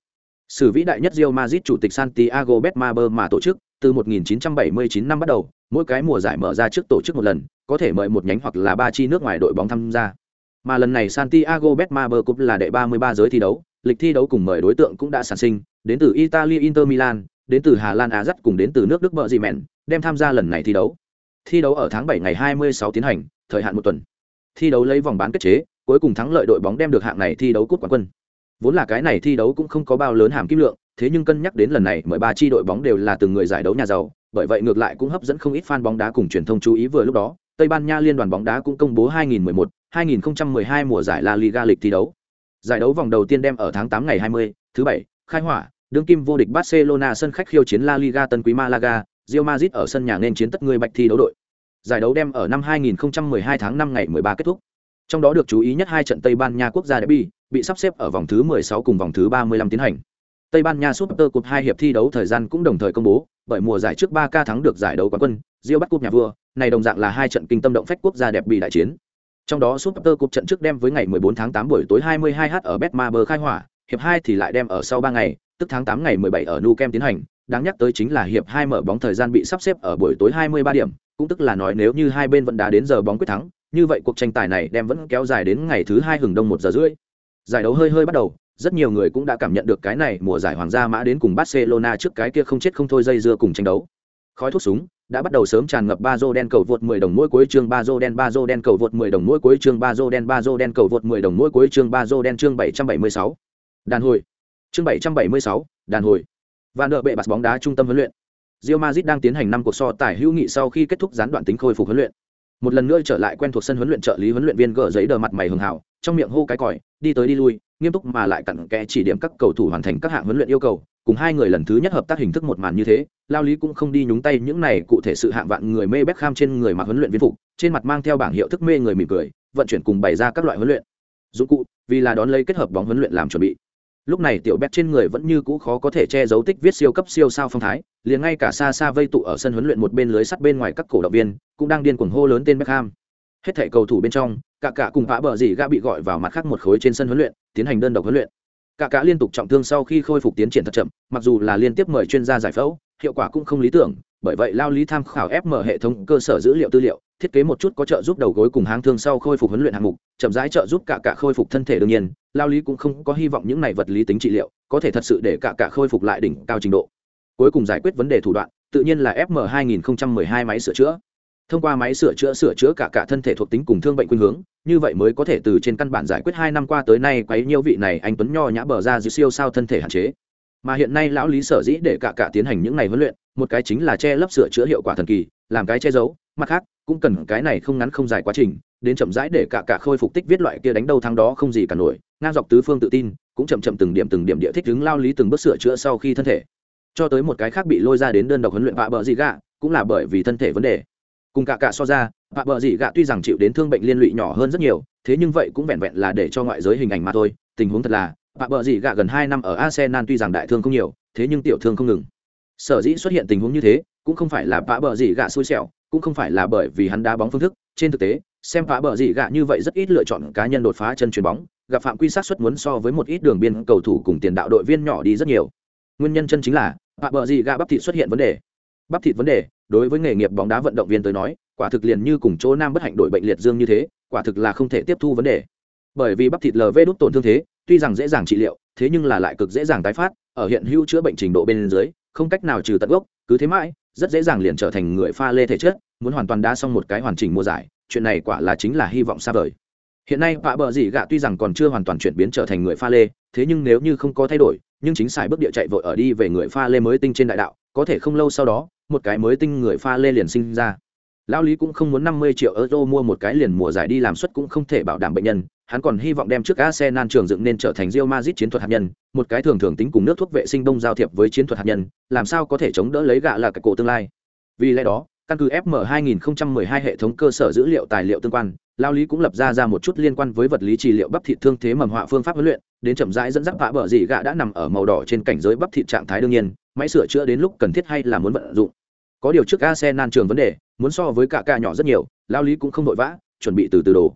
Sử vĩ đại nhất Real Madrid chủ tịch Santiago Bernabeu mà tổ chức, từ 1979 năm bắt đầu, mỗi cái mùa giải mở ra trước tổ chức một lần, có thể mời một nhánh hoặc là ba chi nước ngoài đội bóng tham gia. Mà lần này Santiago Bernabeu Cup là đệ 33 giới thi đấu, lịch thi đấu cùng mời đối tượng cũng đã sản sinh, đến từ Italy Inter Milan, đến từ Hà Lan Ajax cùng đến từ nước Đức Bợ đem tham gia lần này thi đấu. Thi đấu ở tháng 7 ngày 26 tiến hành, thời hạn một tuần. Thi đấu lấy vòng bán kết chế, cuối cùng thắng lợi đội bóng đem được hạng này thi đấu cúp quán quân. Vốn là cái này thi đấu cũng không có bao lớn hàm kim lượng, thế nhưng cân nhắc đến lần này mười ba chi đội bóng đều là từng người giải đấu nhà giàu, bởi vậy ngược lại cũng hấp dẫn không ít fan bóng đá cùng truyền thông chú ý vừa lúc đó, Tây Ban Nha liên đoàn bóng đá cũng công bố 2011, 2012 mùa giải La Liga lịch thi đấu. Giải đấu vòng đầu tiên đem ở tháng 8 ngày 20, thứ bảy, khai hỏa, đương kim vô địch Barcelona sân khách khiêu chiến La Liga Tân Quý Malaga, Real Madrid ở sân nhà nên chiến tất người bạch thi đấu đội. Giải đấu đem ở năm 2012 tháng 5 ngày 13 kết thúc. Trong đó được chú ý nhất hai trận Tây Ban Nha quốc gia derby, bị sắp xếp ở vòng thứ 16 cùng vòng thứ 35 tiến hành. Tây Ban Nha Super Cup hai hiệp thi đấu thời gian cũng đồng thời công bố, bởi mùa giải trước 3K thắng được giải đấu quán quân, Rio bắt cúp nhà vua, này đồng dạng là hai trận kinh tâm động phách quốc gia đẹp bị đại chiến. Trong đó Super Cup trận trước đem với ngày 14 tháng 8 buổi tối 22h ở Betmaber khai hỏa, hiệp 2 thì lại đem ở sau 3 ngày, tức tháng 8 ngày 17 ở Nou Camp tiến hành, đáng nhắc tới chính là hiệp 2 mở bóng thời gian bị sắp xếp ở buổi tối 23 điểm, cũng tức là nói nếu như hai bên vẫn đá đến giờ bóng quyết thắng, như vậy cuộc tranh tài này đem vẫn kéo dài đến ngày thứ hai hừng đông một giờ rưỡi. Giải đấu hơi hơi bắt đầu, rất nhiều người cũng đã cảm nhận được cái này mùa giải hoàng gia mã đến cùng Barcelona trước cái kia không chết không thôi dây dưa cùng tranh đấu. Khói thuốc súng đã bắt đầu sớm tràn ngập ba rô đen cầu vượt 10 đồng mỗi cuối chương ba rô đen ba rô đen cầu vượt 10 đồng mỗi cuối chương ba rô đen ba rô đen cầu vượt 10 đồng mỗi cuối chương ba rô đen chương 776. Đàn hồi. Chương 776, đàn hồi. Và nợ bệ bạt bóng đá trung tâm huấn luyện. Real Madrid đang tiến hành năm cuộc so tài hữu nghị sau khi kết thúc gián đoạn tính khôi phục huấn luyện. Một lần nữa trở lại quen thuộc sân huấn luyện trợ lý huấn luyện viên gỡ giấy đờ mặt mày hường hào trong miệng hô cái còi, đi tới đi lui, nghiêm túc mà lại cặn kẽ chỉ điểm các cầu thủ hoàn thành các hạng huấn luyện yêu cầu cùng hai người lần thứ nhất hợp tác hình thức một màn như thế lao lý cũng không đi nhúng tay những này cụ thể sự hạng vạn người mê bếp kham trên người mặc huấn luyện viên phục trên mặt mang theo bảng hiệu thức mê người mỉm cười vận chuyển cùng bày ra các loại huấn luyện. Dụng cụ vì là đón lấy kết hợp bóng huấn luyện làm chuẩn bị lúc này tiểu bét trên người vẫn như cũ khó có thể che giấu tích viết siêu cấp siêu sao phong thái, liền ngay cả xa xa vây tụ ở sân huấn luyện một bên lưới sắt bên ngoài các cổ động viên, cũng đang điên cuồng hô lớn tên Beckham. Hết thảy cầu thủ bên trong, cả cả cùng vã bờ gì gã bị gọi vào mặt khác một khối trên sân huấn luyện, tiến hành đơn độc huấn luyện. Cả cả liên tục trọng thương sau khi khôi phục tiến triển thật chậm, mặc dù là liên tiếp mời chuyên gia giải phẫu, hiệu quả cũng không lý tưởng, bởi vậy lao lý tham khảo fm hệ thống cơ sở dữ liệu tư liệu thiết kế một chút có trợ giúp đầu gối cùng háng thương sau khôi phục huấn luyện hạng mục, chậm rãi trợ giúp cả cả khôi phục thân thể đương nhiên, lao lý cũng không có hy vọng những này vật lý tính trị liệu, có thể thật sự để cả cả khôi phục lại đỉnh cao trình độ. Cuối cùng giải quyết vấn đề thủ đoạn, tự nhiên là fm 2012 máy sửa chữa. Thông qua máy sửa chữa sửa chữa cả cả thân thể thuộc tính cùng thương bệnh khuynh hướng, như vậy mới có thể từ trên căn bản giải quyết hai năm qua tới nay quấy nhiêu vị này anh tuấn nho nhã bờ ra dưới siêu sao thân thể hạn chế. Mà hiện nay lão lý sở dĩ để cả cả tiến hành những ngày huấn luyện, một cái chính là che lấp sửa chữa hiệu quả thần kỳ, làm cái che giấu mặt khác, cũng cần cái này không ngắn không dài quá trình, đến chậm rãi để cả cả khôi phục tích viết loại kia đánh đầu thắng đó không gì cả nổi, ngang dọc tứ phương tự tin, cũng chậm chậm từng điểm từng điểm địa thích đứng lao lý từng bước sửa chữa sau khi thân thể. Cho tới một cái khác bị lôi ra đến đơn độc huấn luyện vạ bờ gì gạ, cũng là bởi vì thân thể vấn đề. Cùng cả cả so ra, vạ bờ dị gạ tuy rằng chịu đến thương bệnh liên lụy nhỏ hơn rất nhiều, thế nhưng vậy cũng vẹn vẹn là để cho ngoại giới hình ảnh mà thôi. Tình huống thật là, vạ bờ dị gạ gần hai năm ở arsenal tuy rằng đại thương không nhiều, thế nhưng tiểu thương không ngừng. Sở dĩ xuất hiện tình huống như thế, cũng không phải là vạ bờ dị gạ xui xẻo cũng không phải là bởi vì hắn đá bóng phương thức. Trên thực tế, xem phá bờ dị gạ như vậy rất ít lựa chọn cá nhân đột phá chân chuyền bóng. Gặp phạm quy sát xuất muốn so với một ít đường biên cầu thủ cùng tiền đạo đội viên nhỏ đi rất nhiều. Nguyên nhân chân chính là, phá bờ dị gạ bắp thịt xuất hiện vấn đề. Bắp thịt vấn đề, đối với nghề nghiệp bóng đá vận động viên tới nói, quả thực liền như cùng chỗ nam bất hạnh đội bệnh liệt dương như thế, quả thực là không thể tiếp thu vấn đề. Bởi vì bắp thịt lv đốt tổn thương thế, tuy rằng dễ dàng trị liệu, thế nhưng là lại cực dễ dàng tái phát, ở hiện hữu chữa bệnh trình độ bên dưới, không cách nào trừ tận gốc, cứ thế mãi, rất dễ dàng liền trở thành người pha lê thể chất muốn hoàn toàn đá xong một cái hoàn chỉnh mùa giải chuyện này quả là chính là hy vọng xa vời hiện nay vạ bờ dị gạ tuy rằng còn chưa hoàn toàn chuyển biến trở thành người pha lê thế nhưng nếu như không có thay đổi nhưng chính xài bước địa chạy vội ở đi về người pha lê mới tinh trên đại đạo có thể không lâu sau đó một cái mới tinh người pha lê liền sinh ra lão lý cũng không muốn năm mươi triệu euro mua một cái liền mùa giải đi làm suất cũng không thể bảo đảm bệnh nhân hắn còn hy vọng đem trước Arsenal trường dựng nên trở thành Real Madrid chiến thuật hạt nhân, một cái thường thường tính cùng nước thuốc vệ sinh đông giao thiệp với chiến thuật hạt nhân, làm sao có thể chống đỡ lấy gạ là cái cổ tương lai. Vì lẽ đó, căn cứ FM 2012 hệ thống cơ sở dữ liệu tài liệu tương quan, Lao Lý cũng lập ra ra một chút liên quan với vật lý trị liệu bắp thịt thương thế mầm họa phương pháp huấn luyện, đến chậm rãi dẫn dắt vạ bờ gì gạ đã nằm ở màu đỏ trên cảnh giới bắp thịt trạng thái đương nhiên, máy sửa chữa đến lúc cần thiết hay là muốn vận dụng. Có điều trước Arsenal trường vấn đề, muốn so với cả cả nhỏ rất nhiều, Lao Lý cũng không đội vã, chuẩn bị từ từ đồ.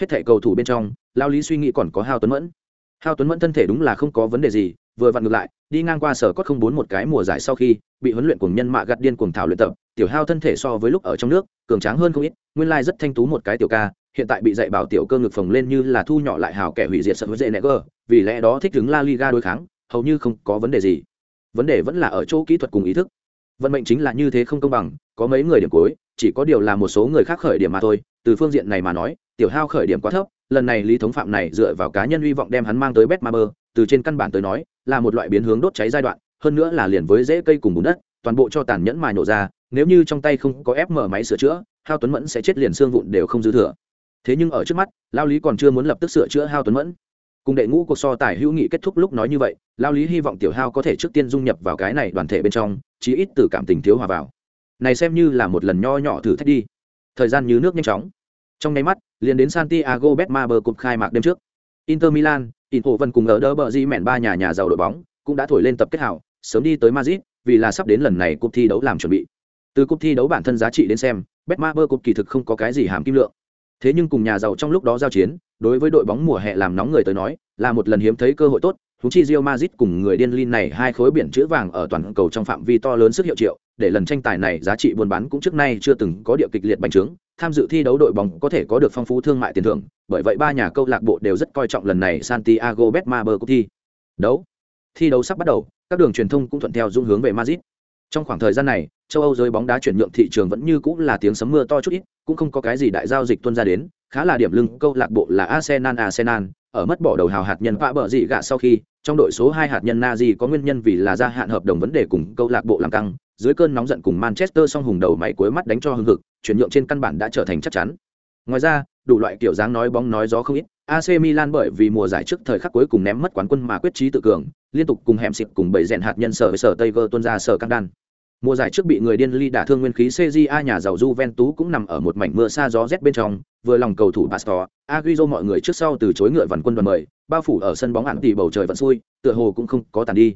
Hết thảy cầu thủ bên trong, Lao Lý suy nghĩ còn có Hao Tuấn Mẫn. Hao Tuấn Mẫn thân thể đúng là không có vấn đề gì, vừa vặn ngược lại, đi ngang qua sở cốt không bốn một cái mùa giải sau khi bị huấn luyện cùng nhân mạ gặt điên cuồng thảo luyện tập, tiểu Hao thân thể so với lúc ở trong nước, cường tráng hơn không ít, nguyên lai rất thanh tú một cái tiểu ca, hiện tại bị dạy bảo tiểu cơ ngực phồng lên như là thu nhỏ lại hào kẻ hủy diệt sợ với dễ nẹ cơ, vì lẽ đó thích ứng La Liga đối kháng, hầu như không có vấn đề gì. Vấn đề vẫn là ở chỗ kỹ thuật cùng ý thức. Vận mệnh chính là như thế không công bằng, có mấy người điểm cuối, chỉ có điều là một số người khác khởi điểm mà thôi, từ phương diện này mà nói, tiểu Hao khởi điểm quá thấp, lần này lý thống phạm này dựa vào cá nhân hy vọng đem hắn mang tới Betmaber, từ trên căn bản tới nói, là một loại biến hướng đốt cháy giai đoạn, hơn nữa là liền với rễ cây cùng bùn đất, toàn bộ cho tàn nhẫn mài nổ ra, nếu như trong tay không có ép mở máy sửa chữa, Hao Tuấn Mẫn sẽ chết liền xương vụn đều không dư thừa. Thế nhưng ở trước mắt, Lao Lý còn chưa muốn lập tức sửa chữa Hao Tuấn Mẫn. Cùng đệ ngũ cuộc so tài hữu nghị kết thúc lúc nói như vậy, Lao Lý hy vọng Tiểu Hao có thể trước tiên dung nhập vào cái này đoàn thể bên trong, chí ít từ cảm tình thiếu hòa vào. Này xem như là một lần nho nhỏ thử thách đi. thời gian như nước nhanh chóng trong nháy mắt liền đến santiago betmaber cục khai mạc đêm trước inter milan Inter vân cùng ở đỡ bờ di mẹn ba nhà nhà giàu đội bóng cũng đã thổi lên tập kết hảo sớm đi tới madrid vì là sắp đến lần này cuộc thi đấu làm chuẩn bị. Từ cuộc thi đấu bản thân giá trị đến xem betmaber cuộc kỳ thực không có cái gì hàm kim lượng. Thế nhưng cùng nhà giàu trong lúc đó giao chiến đối với đội bóng mùa hè làm nóng người tới nói là một lần hiếm thấy cơ hội tốt thú chi Real Madrid cùng người điên Lin này hai khối biển chữ vàng ở toàn cầu trong phạm vi to lớn sức hiệu triệu, để lần tranh tài này giá trị buôn bán cũng trước nay chưa từng có địa kịch liệt bành trướng, tham dự thi đấu đội bóng có thể có được phong phú thương mại tiền thưởng, bởi vậy ba nhà câu lạc bộ đều rất coi trọng lần này Santiago Bernabeu cuộc thi. Đấu. Thi đấu sắp bắt đầu, các đường truyền thông cũng thuận theo dung hướng về Madrid. Trong khoảng thời gian này, châu Âu giới bóng đá chuyển nhượng thị trường vẫn như cũng là tiếng sấm mưa to chút ít, cũng không có cái gì đại giao dịch tuôn ra đến, khá là điểm lưng câu lạc bộ là Arsenal Arsenal, ở mất bỏ đầu hào hạt nhân vạ bợ dị gạ sau khi, trong đội số hai hạt nhân Nazi có nguyên nhân vì là gia hạn hợp đồng vấn đề cùng câu lạc bộ làm căng, dưới cơn nóng giận cùng Manchester song hùng đầu máy cuối mắt đánh cho hưng hực, chuyển nhượng trên căn bản đã trở thành chắc chắn. Ngoài ra, đủ loại kiểu dáng nói bóng nói gió không ít, AC Milan bởi vì mùa giải trước thời khắc cuối cùng ném mất quán quân mà quyết chí tự cường, liên tục cùng hẻm xịp cùng bảy rèn hạt nhân sở với sở vơ tuân ra sở căng đan. Mùa giải trước bị người điên ly đả thương nguyên khí CJA nhà giàu Juventus cũng nằm ở một mảnh mưa xa gió rét bên trong, vừa lòng cầu thủ Pastor, Agüero mọi người trước sau từ chối ngựa vằn quân đoàn mời, bao phủ ở sân bóng ảng tỷ bầu trời vẫn xui, tựa hồ cũng không có tàn đi.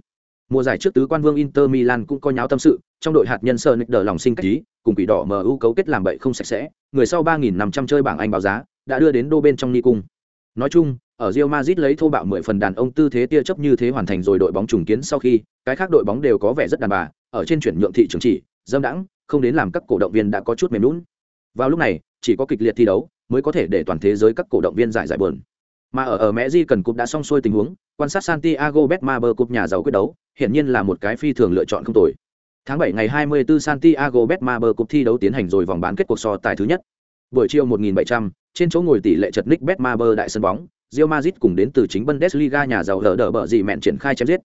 Mùa giải trước tứ quan vương Inter Milan cũng có nháo tâm sự, trong đội hạt nhân sờ nịch đỡ lòng sinh cách ý, cùng quỷ đỏ MU cấu kết làm bậy không sạch sẽ, người sau 3500 chơi bảng Anh báo giá, đã đưa đến đô bên trong ni cung. Nói chung, ở Real Madrid lấy thô bạo 10 phần đàn ông tư thế tia chấp như thế hoàn thành rồi đội bóng trùng kiến sau khi, cái khác đội bóng đều có vẻ rất đàn bà, ở trên chuyển nhượng thị trường chỉ, dâm đãng, không đến làm các cổ động viên đã có chút mềm nhũn. Vào lúc này, chỉ có kịch liệt thi đấu mới có thể để toàn thế giới các cổ động viên giải giải buồn. Mà ở ở Mẹ Di cần cúp đã xong xuôi tình huống, quan sát Santiago Bernabeu cúp nhà giàu quyết đấu, hiển nhiên là một cái phi thường lựa chọn không tồi. Tháng 7 ngày 24 Santiago Bernabeu cúp thi đấu tiến hành rồi vòng bán kết cuộc so tài thứ nhất. Buổi chiều 1700, trên chỗ ngồi tỷ lệ chật nick Bernabeu đại sân bóng, Real Madrid cùng đến từ chính Bundesliga nhà giàu lở đỡ bở gì mẹn triển khai chém giết.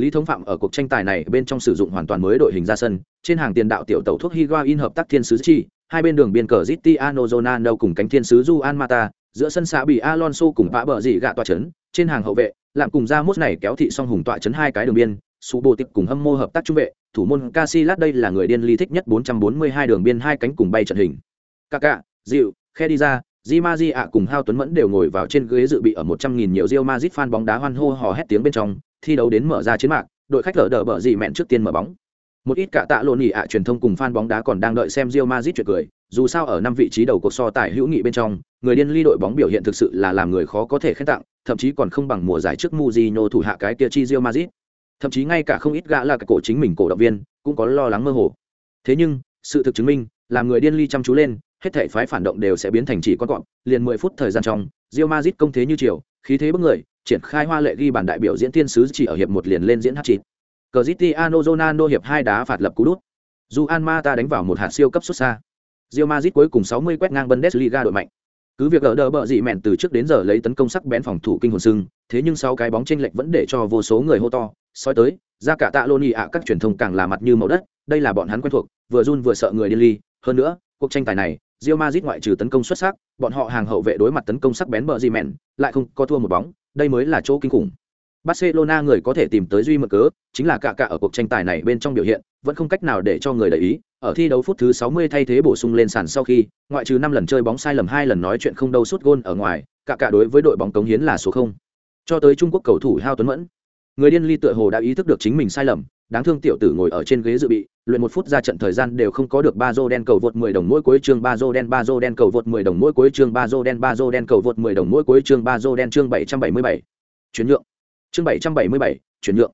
Lý Thống Phạm ở cuộc tranh tài này bên trong sử dụng hoàn toàn mới đội hình ra sân, trên hàng tiền đạo tiểu tàu thuốc Higuain hợp tác thiên sứ chi, hai bên đường biên cờ zitiano Ronaldo cùng cánh thiên sứ Juan Mata, giữa sân xã bị Alonso cùng vã bờ dị gạ tọa chấn, trên hàng hậu vệ, làm cùng ra mốt này kéo thị song hùng tọa chấn hai cái đường biên, Su Bồ Tịch cùng hâm mô hợp tác trung vệ, thủ môn Casillas đây là người điên ly thích nhất 442 đường biên hai cánh cùng bay trận hình. Kaka, Diu, khe đi ra, Di Maji ạ cùng Hao Tuấn Mẫn đều ngồi vào trên ghế dự bị ở 100.000 nhiều Real Madrid fan bóng đá hoan hô hò hét tiếng bên trong, thi đấu đến mở ra chiến mạc, đội khách lở đỡ bở gì mẹn trước tiên mở bóng. Một ít cả tạ lộn nhị ạ truyền thông cùng fan bóng đá còn đang đợi xem Real Madrid chuyện cười, dù sao ở năm vị trí đầu cuộc so tài hữu nghị bên trong, người điên ly đội bóng biểu hiện thực sự là làm người khó có thể khen tặng, thậm chí còn không bằng mùa giải trước Mourinho thủ hạ cái kia chi Real Madrid. Thậm chí ngay cả không ít gã là cái cổ chính mình cổ động viên, cũng có lo lắng mơ hồ. Thế nhưng, sự thực chứng minh, làm người điên ly chăm chú lên, hết thảy phái phản động đều sẽ biến thành chỉ con cọp, liền 10 phút thời gian trong, Real Madrid công thế như chiều, khí thế bức người, triển khai hoa lệ ghi bàn đại biểu diễn thiên sứ chỉ ở hiệp một liền lên diễn hát chín. Cristiano Ronaldo hiệp hai đá phạt lập cú đút. Juan Mata đánh vào một hạt siêu cấp xuất xa. Real Madrid cuối cùng 60 quét ngang Bundesliga đội mạnh. Cứ việc ở đỡ bợ dị mèn từ trước đến giờ lấy tấn công sắc bén phòng thủ kinh hồn sưng, thế nhưng sau cái bóng chênh lệch vẫn để cho vô số người hô to, soi tới, ra cả tạ Loni ạ các truyền thông càng là mặt như màu đất, đây là bọn hắn quen thuộc, vừa run vừa sợ người điên ly, hơn nữa, cuộc tranh tài này, Real Madrid ngoại trừ tấn công xuất sắc, bọn họ hàng hậu vệ đối mặt tấn công sắc bén bợ dị mèn, lại không có thua một bóng, đây mới là chỗ kinh khủng. Barcelona người có thể tìm tới duy mượn cớ, chính là cả cả ở cuộc tranh tài này bên trong biểu hiện, vẫn không cách nào để cho người để ý. Ở thi đấu phút thứ 60 thay thế bổ sung lên sàn sau khi, ngoại trừ 5 lần chơi bóng sai lầm 2 lần nói chuyện không đâu suốt gôn ở ngoài, cả cả đối với đội bóng cống hiến là số 0. Cho tới Trung Quốc cầu thủ Hao Tuấn Mẫn, người điên ly tựa hồ đã ý thức được chính mình sai lầm, đáng thương tiểu tử ngồi ở trên ghế dự bị, luyện một phút ra trận thời gian đều không có được ba đen cầu vượt 10 đồng mỗi cuối chương ba đen ba đen cầu vượt 10 đồng mỗi cuối chương ba đen ba đen cầu vượt 10 đồng mỗi cuối chương ba đen chương 777. Chuyển nhượng Chương 777, chuyển nhượng.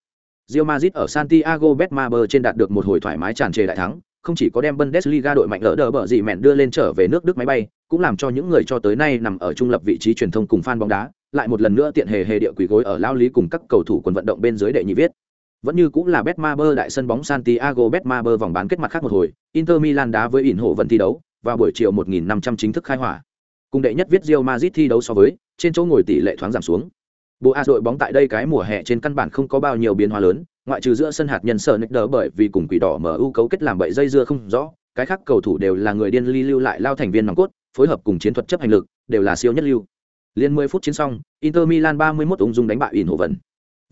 Real Madrid ở Santiago Bernabeu trên đạt được một hồi thoải mái tràn trề đại thắng, không chỉ có đem Bundesliga đội mạnh lỡ đỡ bờ gì mẹn đưa lên trở về nước Đức máy bay, cũng làm cho những người cho tới nay nằm ở trung lập vị trí truyền thông cùng fan bóng đá, lại một lần nữa tiện hề hề địa quỷ gối ở lao lý cùng các cầu thủ quần vận động bên dưới đệ nhị viết. Vẫn như cũng là Betmaber đại sân bóng Santiago Betmaber vòng bán kết mặt khác một hồi, Inter Milan đá với ỉn hộ vận thi đấu, vào buổi chiều 1500 chính thức khai hỏa. Cùng đệ nhất viết Real Madrid thi đấu so với, trên chỗ ngồi tỷ lệ thoáng giảm xuống. Bộ A đội bóng tại đây cái mùa hè trên căn bản không có bao nhiêu biến hóa lớn, ngoại trừ giữa sân hạt nhân sở nick đỡ bởi vì cùng quỷ đỏ MU cấu kết làm bậy dây dưa không rõ, cái khác cầu thủ đều là người điên ly lưu lại lao thành viên nòng cốt, phối hợp cùng chiến thuật chấp hành lực, đều là siêu nhất lưu. Liên 10 phút chiến xong, Inter Milan 31 ung dung đánh bại Inter hộ vận.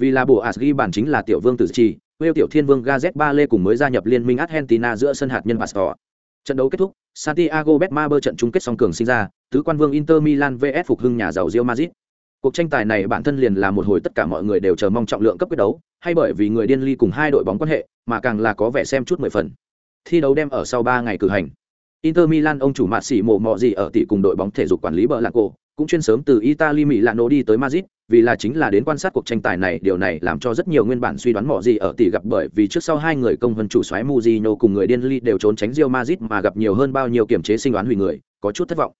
Vì là bộ Asgi bản chính là tiểu vương tử trì, Wales tiểu thiên vương Gazet Ba Lê cùng mới gia nhập liên minh Argentina giữa sân hạt nhân Pastor. Trận đấu kết thúc, Santiago Bernabeu trận chung kết song cường sinh ra, tứ quan vương Inter Milan vs phục hưng nhà giàu Real Madrid. Cuộc tranh tài này bản thân liền là một hồi tất cả mọi người đều chờ mong trọng lượng cấp quyết đấu, hay bởi vì người điên ly cùng hai đội bóng quan hệ, mà càng là có vẻ xem chút mười phần. Thi đấu đem ở sau 3 ngày cử hành. Inter Milan ông chủ mạ xỉ mộ mọ gì ở tỷ cùng đội bóng thể dục quản lý bờ lạc cổ, cũng chuyên sớm từ Italy Mỹ Lano đi tới Madrid, vì là chính là đến quan sát cuộc tranh tài này, điều này làm cho rất nhiều nguyên bản suy đoán mọ gì ở tỷ gặp bởi vì trước sau hai người công vân chủ soái Mujino cùng người điên ly đều trốn tránh Real Madrid mà gặp nhiều hơn bao nhiêu kiểm chế sinh đoán hủy người, có chút thất vọng.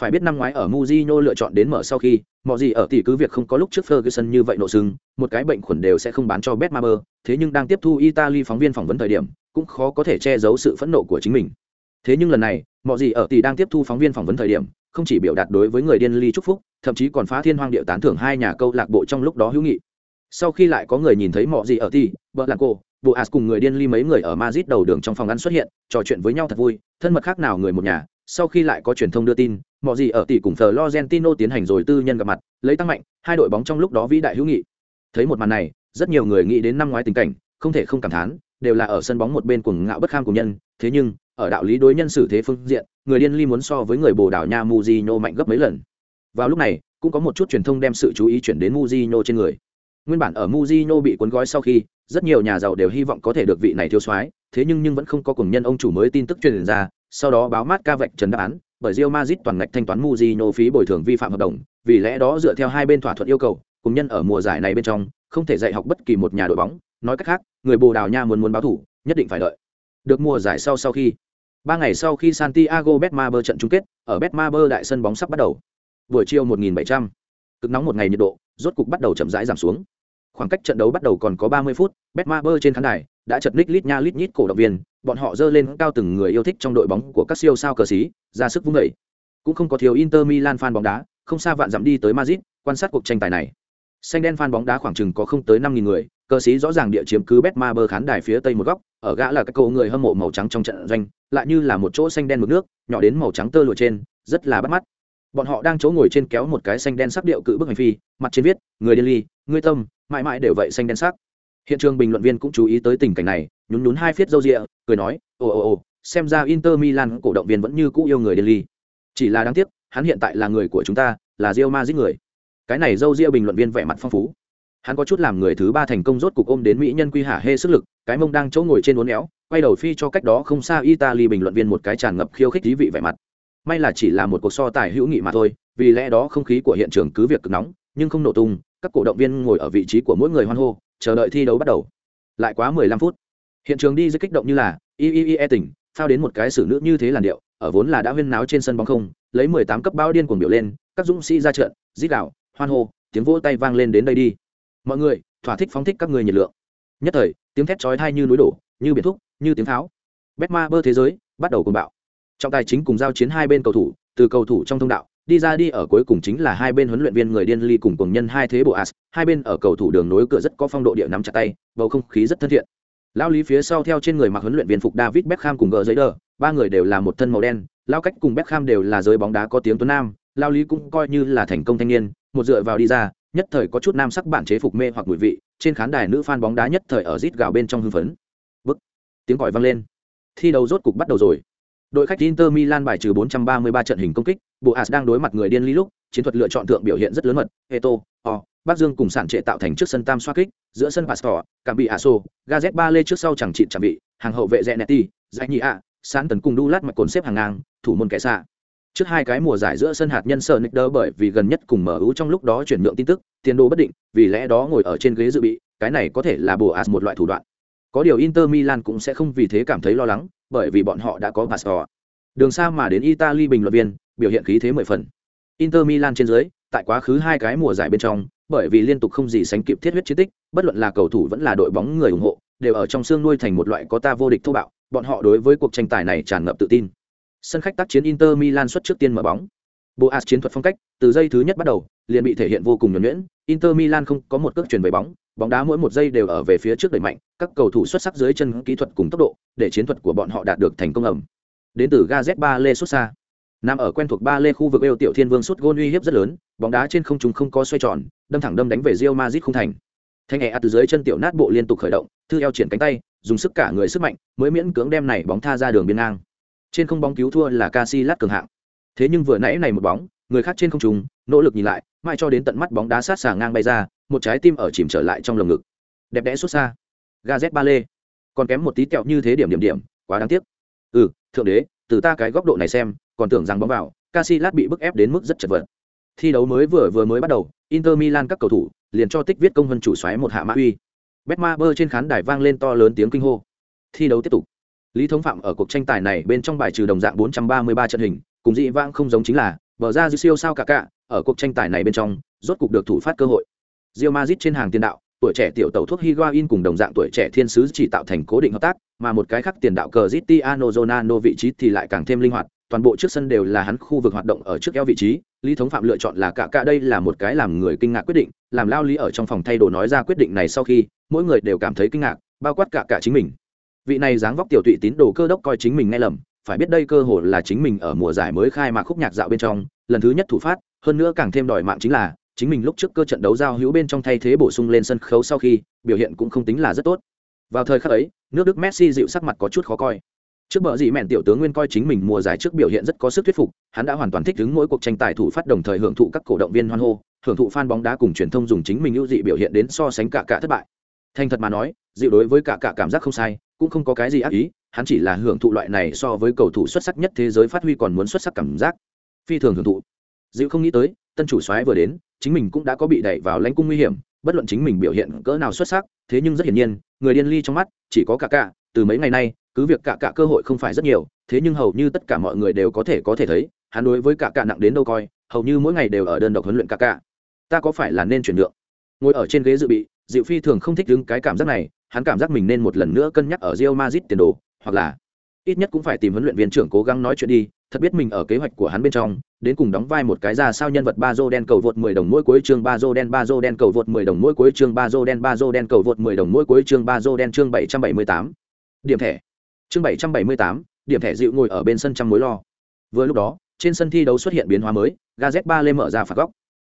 Phải biết năm ngoái ở Mujino lựa chọn đến mở sau khi, mọ gì ở tỷ cứ việc không có lúc trước Ferguson như vậy nổ sưng, một cái bệnh khuẩn đều sẽ không bán cho Betmaber, thế nhưng đang tiếp thu Italy phóng viên phỏng vấn thời điểm, cũng khó có thể che giấu sự phẫn nộ của chính mình. Thế nhưng lần này, mọ gì ở tỷ đang tiếp thu phóng viên phỏng vấn thời điểm, không chỉ biểu đạt đối với người điên ly chúc phúc, thậm chí còn phá thiên hoang điệu tán thưởng hai nhà câu lạc bộ trong lúc đó hữu nghị. Sau khi lại có người nhìn thấy mọi gì ở tỷ, vợ là cô, bộ as cùng người điên ly mấy người ở Madrid đầu đường trong phòng ăn xuất hiện, trò chuyện với nhau thật vui, thân mật khác nào người một nhà. Sau khi lại có truyền thông đưa tin, mọi gì ở tỷ cùng Florentino tiến hành rồi tư nhân gặp mặt, lấy tăng mạnh hai đội bóng trong lúc đó vĩ đại hữu nghị. Thấy một màn này, rất nhiều người nghĩ đến năm ngoái tình cảnh, không thể không cảm thán, đều là ở sân bóng một bên cuồng ngạo bất kham của nhân, thế nhưng, ở đạo lý đối nhân xử thế phương diện, người điên ly muốn so với người Bồ Đào Nha muzino mạnh gấp mấy lần. Vào lúc này, cũng có một chút truyền thông đem sự chú ý chuyển đến muzino trên người. Nguyên bản ở muzino bị cuốn gói sau khi, rất nhiều nhà giàu đều hy vọng có thể được vị này thiếu soái, thế nhưng nhưng vẫn không có cùng nhân ông chủ mới tin tức truyền ra, sau đó báo mát ca vạch trần đáp án, bởi Real Madrid toàn ngạch thanh toán Mujinho phí bồi thường vi phạm hợp đồng, vì lẽ đó dựa theo hai bên thỏa thuận yêu cầu, cùng nhân ở mùa giải này bên trong, không thể dạy học bất kỳ một nhà đội bóng, nói cách khác, người Bồ Đào Nha muốn muốn báo thủ, nhất định phải đợi. Được mùa giải sau sau khi ba ngày sau khi Santiago Betmaber trận chung kết, ở Betmaber đại sân bóng sắp bắt đầu. Buổi chiều 1700, cực nóng một ngày nhiệt độ, rốt cục bắt đầu chậm rãi giảm xuống. Khoảng cách trận đấu bắt đầu còn có 30 phút, Betmaber trên khán đài đã chật ních lít nha lít nhít cổ động viên, bọn họ dơ lên cao từng người yêu thích trong đội bóng của các siêu sao cờ sĩ, ra sức vung dậy. Cũng không có thiếu Inter Milan fan bóng đá, không xa vạn dặm đi tới Madrid, quan sát cuộc tranh tài này. Xanh đen fan bóng đá khoảng chừng có không tới 5000 người, cờ sĩ rõ ràng địa chiếm cứ Betmaber khán đài phía tây một góc, ở gã là các cô người hâm mộ màu trắng trong trận doanh, lại như là một chỗ xanh đen mực nước, nhỏ đến màu trắng tơ lụa trên, rất là bắt mắt. Bọn họ đang chỗ ngồi trên kéo một cái xanh đen sắc điệu cự bức hành phi, mặt trên viết, người điên ly, người tâm, mãi mãi đều vậy xanh đen sắc. Hiện trường bình luận viên cũng chú ý tới tình cảnh này, nhún nhún hai phiết râu ria, cười nói, ồ ồ ồ, xem ra Inter Milan cổ động viên vẫn như cũ yêu người điên ly. Chỉ là đáng tiếc, hắn hiện tại là người của chúng ta, là Real Madrid người. Cái này râu ria bình luận viên vẻ mặt phong phú hắn có chút làm người thứ ba thành công rốt cục ôm đến mỹ nhân quy hạ hê sức lực, cái mông đang chỗ ngồi trên uốn éo, quay đầu phi cho cách đó không xa italy bình luận viên một cái tràn ngập khiêu khích thí vị vẻ mặt. May là chỉ là một cuộc so tài hữu nghị mà thôi, vì lẽ đó không khí của hiện trường cứ việc cực nóng, nhưng không nổ tung, các cổ động viên ngồi ở vị trí của mỗi người hoan hô, chờ đợi thi đấu bắt đầu. Lại quá mười lăm phút. Hiện trường đi rất kích động như là y y y e tỉnh phao đến một cái xử nữ như thế làn điệu, ở vốn là đã huyên náo trên sân bóng không, lấy mười tám cấp bao điên cuồng biểu lên, các dũng sĩ ra trận dít đạo hoan hô, tiếng vỗ tay vang lên đến đây đi mọi người, thỏa thích phóng thích các người nhiệt lượng. Nhất thời, tiếng thét chói thai như núi đổ, như biển thúc, như tiếng pháo. Bet ma bơ thế giới, bắt đầu cùng bạo. Trọng tài chính cùng giao chiến hai bên cầu thủ, từ cầu thủ trong thông đạo, đi ra đi ở cuối cùng chính là hai bên huấn luyện viên người điên ly cùng cùng nhân hai thế bộ as. Hai bên ở cầu thủ đường nối cửa rất có phong độ địa nắm chặt tay, bầu không khí rất thân thiện. Lao lý phía sau theo trên người mặc huấn luyện viên phục david beckham cùng gờ giấy đờ, ba người đều là một thân màu đen lao cách cùng beckham đều là giới bóng đá có tiếng tuấn nam lao lý cũng coi như là thành công thanh niên, một dựa vào đi ra nhất thời có chút nam sắc bản chế phục mê hoặc mùi vị, trên khán đài nữ fan bóng đá nhất thời ở rít gào bên trong hưng phấn. Bức. Tiếng còi vang lên. Thi đấu rốt cục bắt đầu rồi. Đội khách Inter Milan bài trừ 433 trận hình công kích, Boas đang đối mặt người điên ly lúc, chiến thuật lựa chọn thượng biểu hiện rất lớn mật, Eto, O, Bắc Dương cùng sản trệ tạo thành trước sân tam xoa kích, giữa sân Pastor cảm bị Aso Gazet ba lê trước sau chẳng trị chẳng bị, hàng hậu vệ Zenetti Giải Nhị ạ Sán tấn cùng Dulat mạch cồn xếp hàng ngang, thủ môn kẻ xạ Trước hai cái mùa giải giữa sân hạt nhân sở Nick bởi vì gần nhất cùng MU trong lúc đó chuyển nhượng tin tức, tiền đồ bất định, vì lẽ đó ngồi ở trên ghế dự bị, cái này có thể là bùa as một loại thủ đoạn. Có điều Inter Milan cũng sẽ không vì thế cảm thấy lo lắng, bởi vì bọn họ đã có Pastor. Đường xa mà đến Italy bình luận viên, biểu hiện khí thế mười phần. Inter Milan trên dưới, tại quá khứ hai cái mùa giải bên trong, bởi vì liên tục không gì sánh kịp thiết huyết chiến tích, bất luận là cầu thủ vẫn là đội bóng người ủng hộ, đều ở trong xương nuôi thành một loại có ta vô địch thô bạo, bọn họ đối với cuộc tranh tài này tràn ngập tự tin. Sân khách tác chiến Inter Milan xuất trước tiên mở bóng. Boas chiến thuật phong cách, từ giây thứ nhất bắt đầu, liền bị thể hiện vô cùng nhuần nhuyễn. Inter Milan không có một cước chuyển về bóng, bóng đá mỗi một giây đều ở về phía trước đẩy mạnh, các cầu thủ xuất sắc dưới chân kỹ thuật cùng tốc độ, để chiến thuật của bọn họ đạt được thành công ẩm. Đến từ Gazet ba Lê xuất xa. Nam ở quen thuộc ba Lê khu vực yêu tiểu thiên vương sút gôn uy hiếp rất lớn, bóng đá trên không trung không có xoay tròn, đâm thẳng đâm đánh về Real Madrid không thành. Thanh ẻ từ dưới chân tiểu nát bộ liên tục khởi động, thư eo triển cánh tay, dùng sức cả người sức mạnh, mới miễn cưỡng đem này bóng tha ra đường biên ngang trên không bóng cứu thua là Casillas cường hạng. Thế nhưng vừa nãy này một bóng, người khác trên không trung, nỗ lực nhìn lại, mãi cho đến tận mắt bóng đá sát xà ngang bay ra, một trái tim ở chìm trở lại trong lồng ngực. Đẹp đẽ xuất xa. Gazet Bale. Còn kém một tí kẹo như thế điểm điểm điểm, quá đáng tiếc. Ừ, thượng đế, từ ta cái góc độ này xem, còn tưởng rằng bóng vào, Casillas bị bức ép đến mức rất chật vật. Thi đấu mới vừa vừa mới bắt đầu, Inter Milan các cầu thủ liền cho tích viết công hơn chủ xoáy một hạ mã uy. Betmaber trên khán đài vang lên to lớn tiếng kinh hô. Thi đấu tiếp tục. Lý Thống Phạm ở cuộc tranh tài này bên trong bài trừ đồng dạng 433 trận hình, cùng dị vãng không giống chính là, bờ ra dư siêu sao cả cả, ở cuộc tranh tài này bên trong, rốt cục được thủ phát cơ hội. Real Madrid trên hàng tiền đạo, tuổi trẻ tiểu tẩu thuốc Higuain cùng đồng dạng tuổi trẻ thiên sứ chỉ tạo thành cố định hợp tác, mà một cái khác tiền đạo Cristiano Ronaldo vị trí thì lại càng thêm linh hoạt, toàn bộ trước sân đều là hắn khu vực hoạt động ở trước eo vị trí, Lý Thống Phạm lựa chọn là cả cả đây là một cái làm người kinh ngạc quyết định, làm lao lý ở trong phòng thay đồ nói ra quyết định này sau khi, mỗi người đều cảm thấy kinh ngạc, bao quát cả cả chính mình. Vị này dáng vóc tiểu tụy tín đồ cơ đốc coi chính mình nghe lầm, phải biết đây cơ hội là chính mình ở mùa giải mới khai mạc khúc nhạc dạo bên trong, lần thứ nhất thủ phát, hơn nữa càng thêm đòi mạng chính là chính mình lúc trước cơ trận đấu giao hữu bên trong thay thế bổ sung lên sân khấu sau khi biểu hiện cũng không tính là rất tốt. Vào thời khắc ấy nước đức messi dịu sắc mặt có chút khó coi. Trước bờ dị mẹn tiểu tướng nguyên coi chính mình mùa giải trước biểu hiện rất có sức thuyết phục hắn đã hoàn toàn thích ứng mỗi cuộc tranh tài thủ phát đồng thời hưởng thụ các cổ động viên hoan hô hưởng thụ fan bóng đá cùng truyền thông dùng chính mình ưu dị biểu hiện đến so sánh cả cả thất bại. Thành thật mà nói dịu đối với cả cả cảm giác không sai cũng không có cái gì ác ý, hắn chỉ là hưởng thụ loại này so với cầu thủ xuất sắc nhất thế giới phát huy còn muốn xuất sắc cảm giác. Phi thường hưởng thụ. Dịu không nghĩ tới, tân chủ soái vừa đến, chính mình cũng đã có bị đẩy vào lãnh cung nguy hiểm, bất luận chính mình biểu hiện cỡ nào xuất sắc, thế nhưng rất hiển nhiên, người điên ly trong mắt, chỉ có cả cả, từ mấy ngày nay, cứ việc cả cả cơ hội không phải rất nhiều, thế nhưng hầu như tất cả mọi người đều có thể có thể thấy, hắn đối với cả cả nặng đến đâu coi, hầu như mỗi ngày đều ở đơn độc huấn luyện cả cả. Ta có phải là nên chuyển nhượng? Ngồi ở trên ghế dự bị diệu phi thường không thích đứng cái cảm giác này hắn cảm giác mình nên một lần nữa cân nhắc ở Real Madrid tiền đồ hoặc là ít nhất cũng phải tìm huấn luyện viên trưởng cố gắng nói chuyện đi thật biết mình ở kế hoạch của hắn bên trong đến cùng đóng vai một cái ra sao nhân vật Bazo đen cầu vượt 10 đồng mỗi cuối chương Bazo đen Bazo đen cầu vượt 10 đồng mỗi cuối chương Bazo đen Bazo đen cầu vượt 10 đồng mỗi cuối chương Bazo đen chương 778. điểm thẻ. Chương 778, điểm thẻ dịu ngồi ở bên sân trăm mối lo. Vừa lúc đó trên sân thi đấu xuất hiện biến hóa mới gaz lên lê mở ra phạt góc.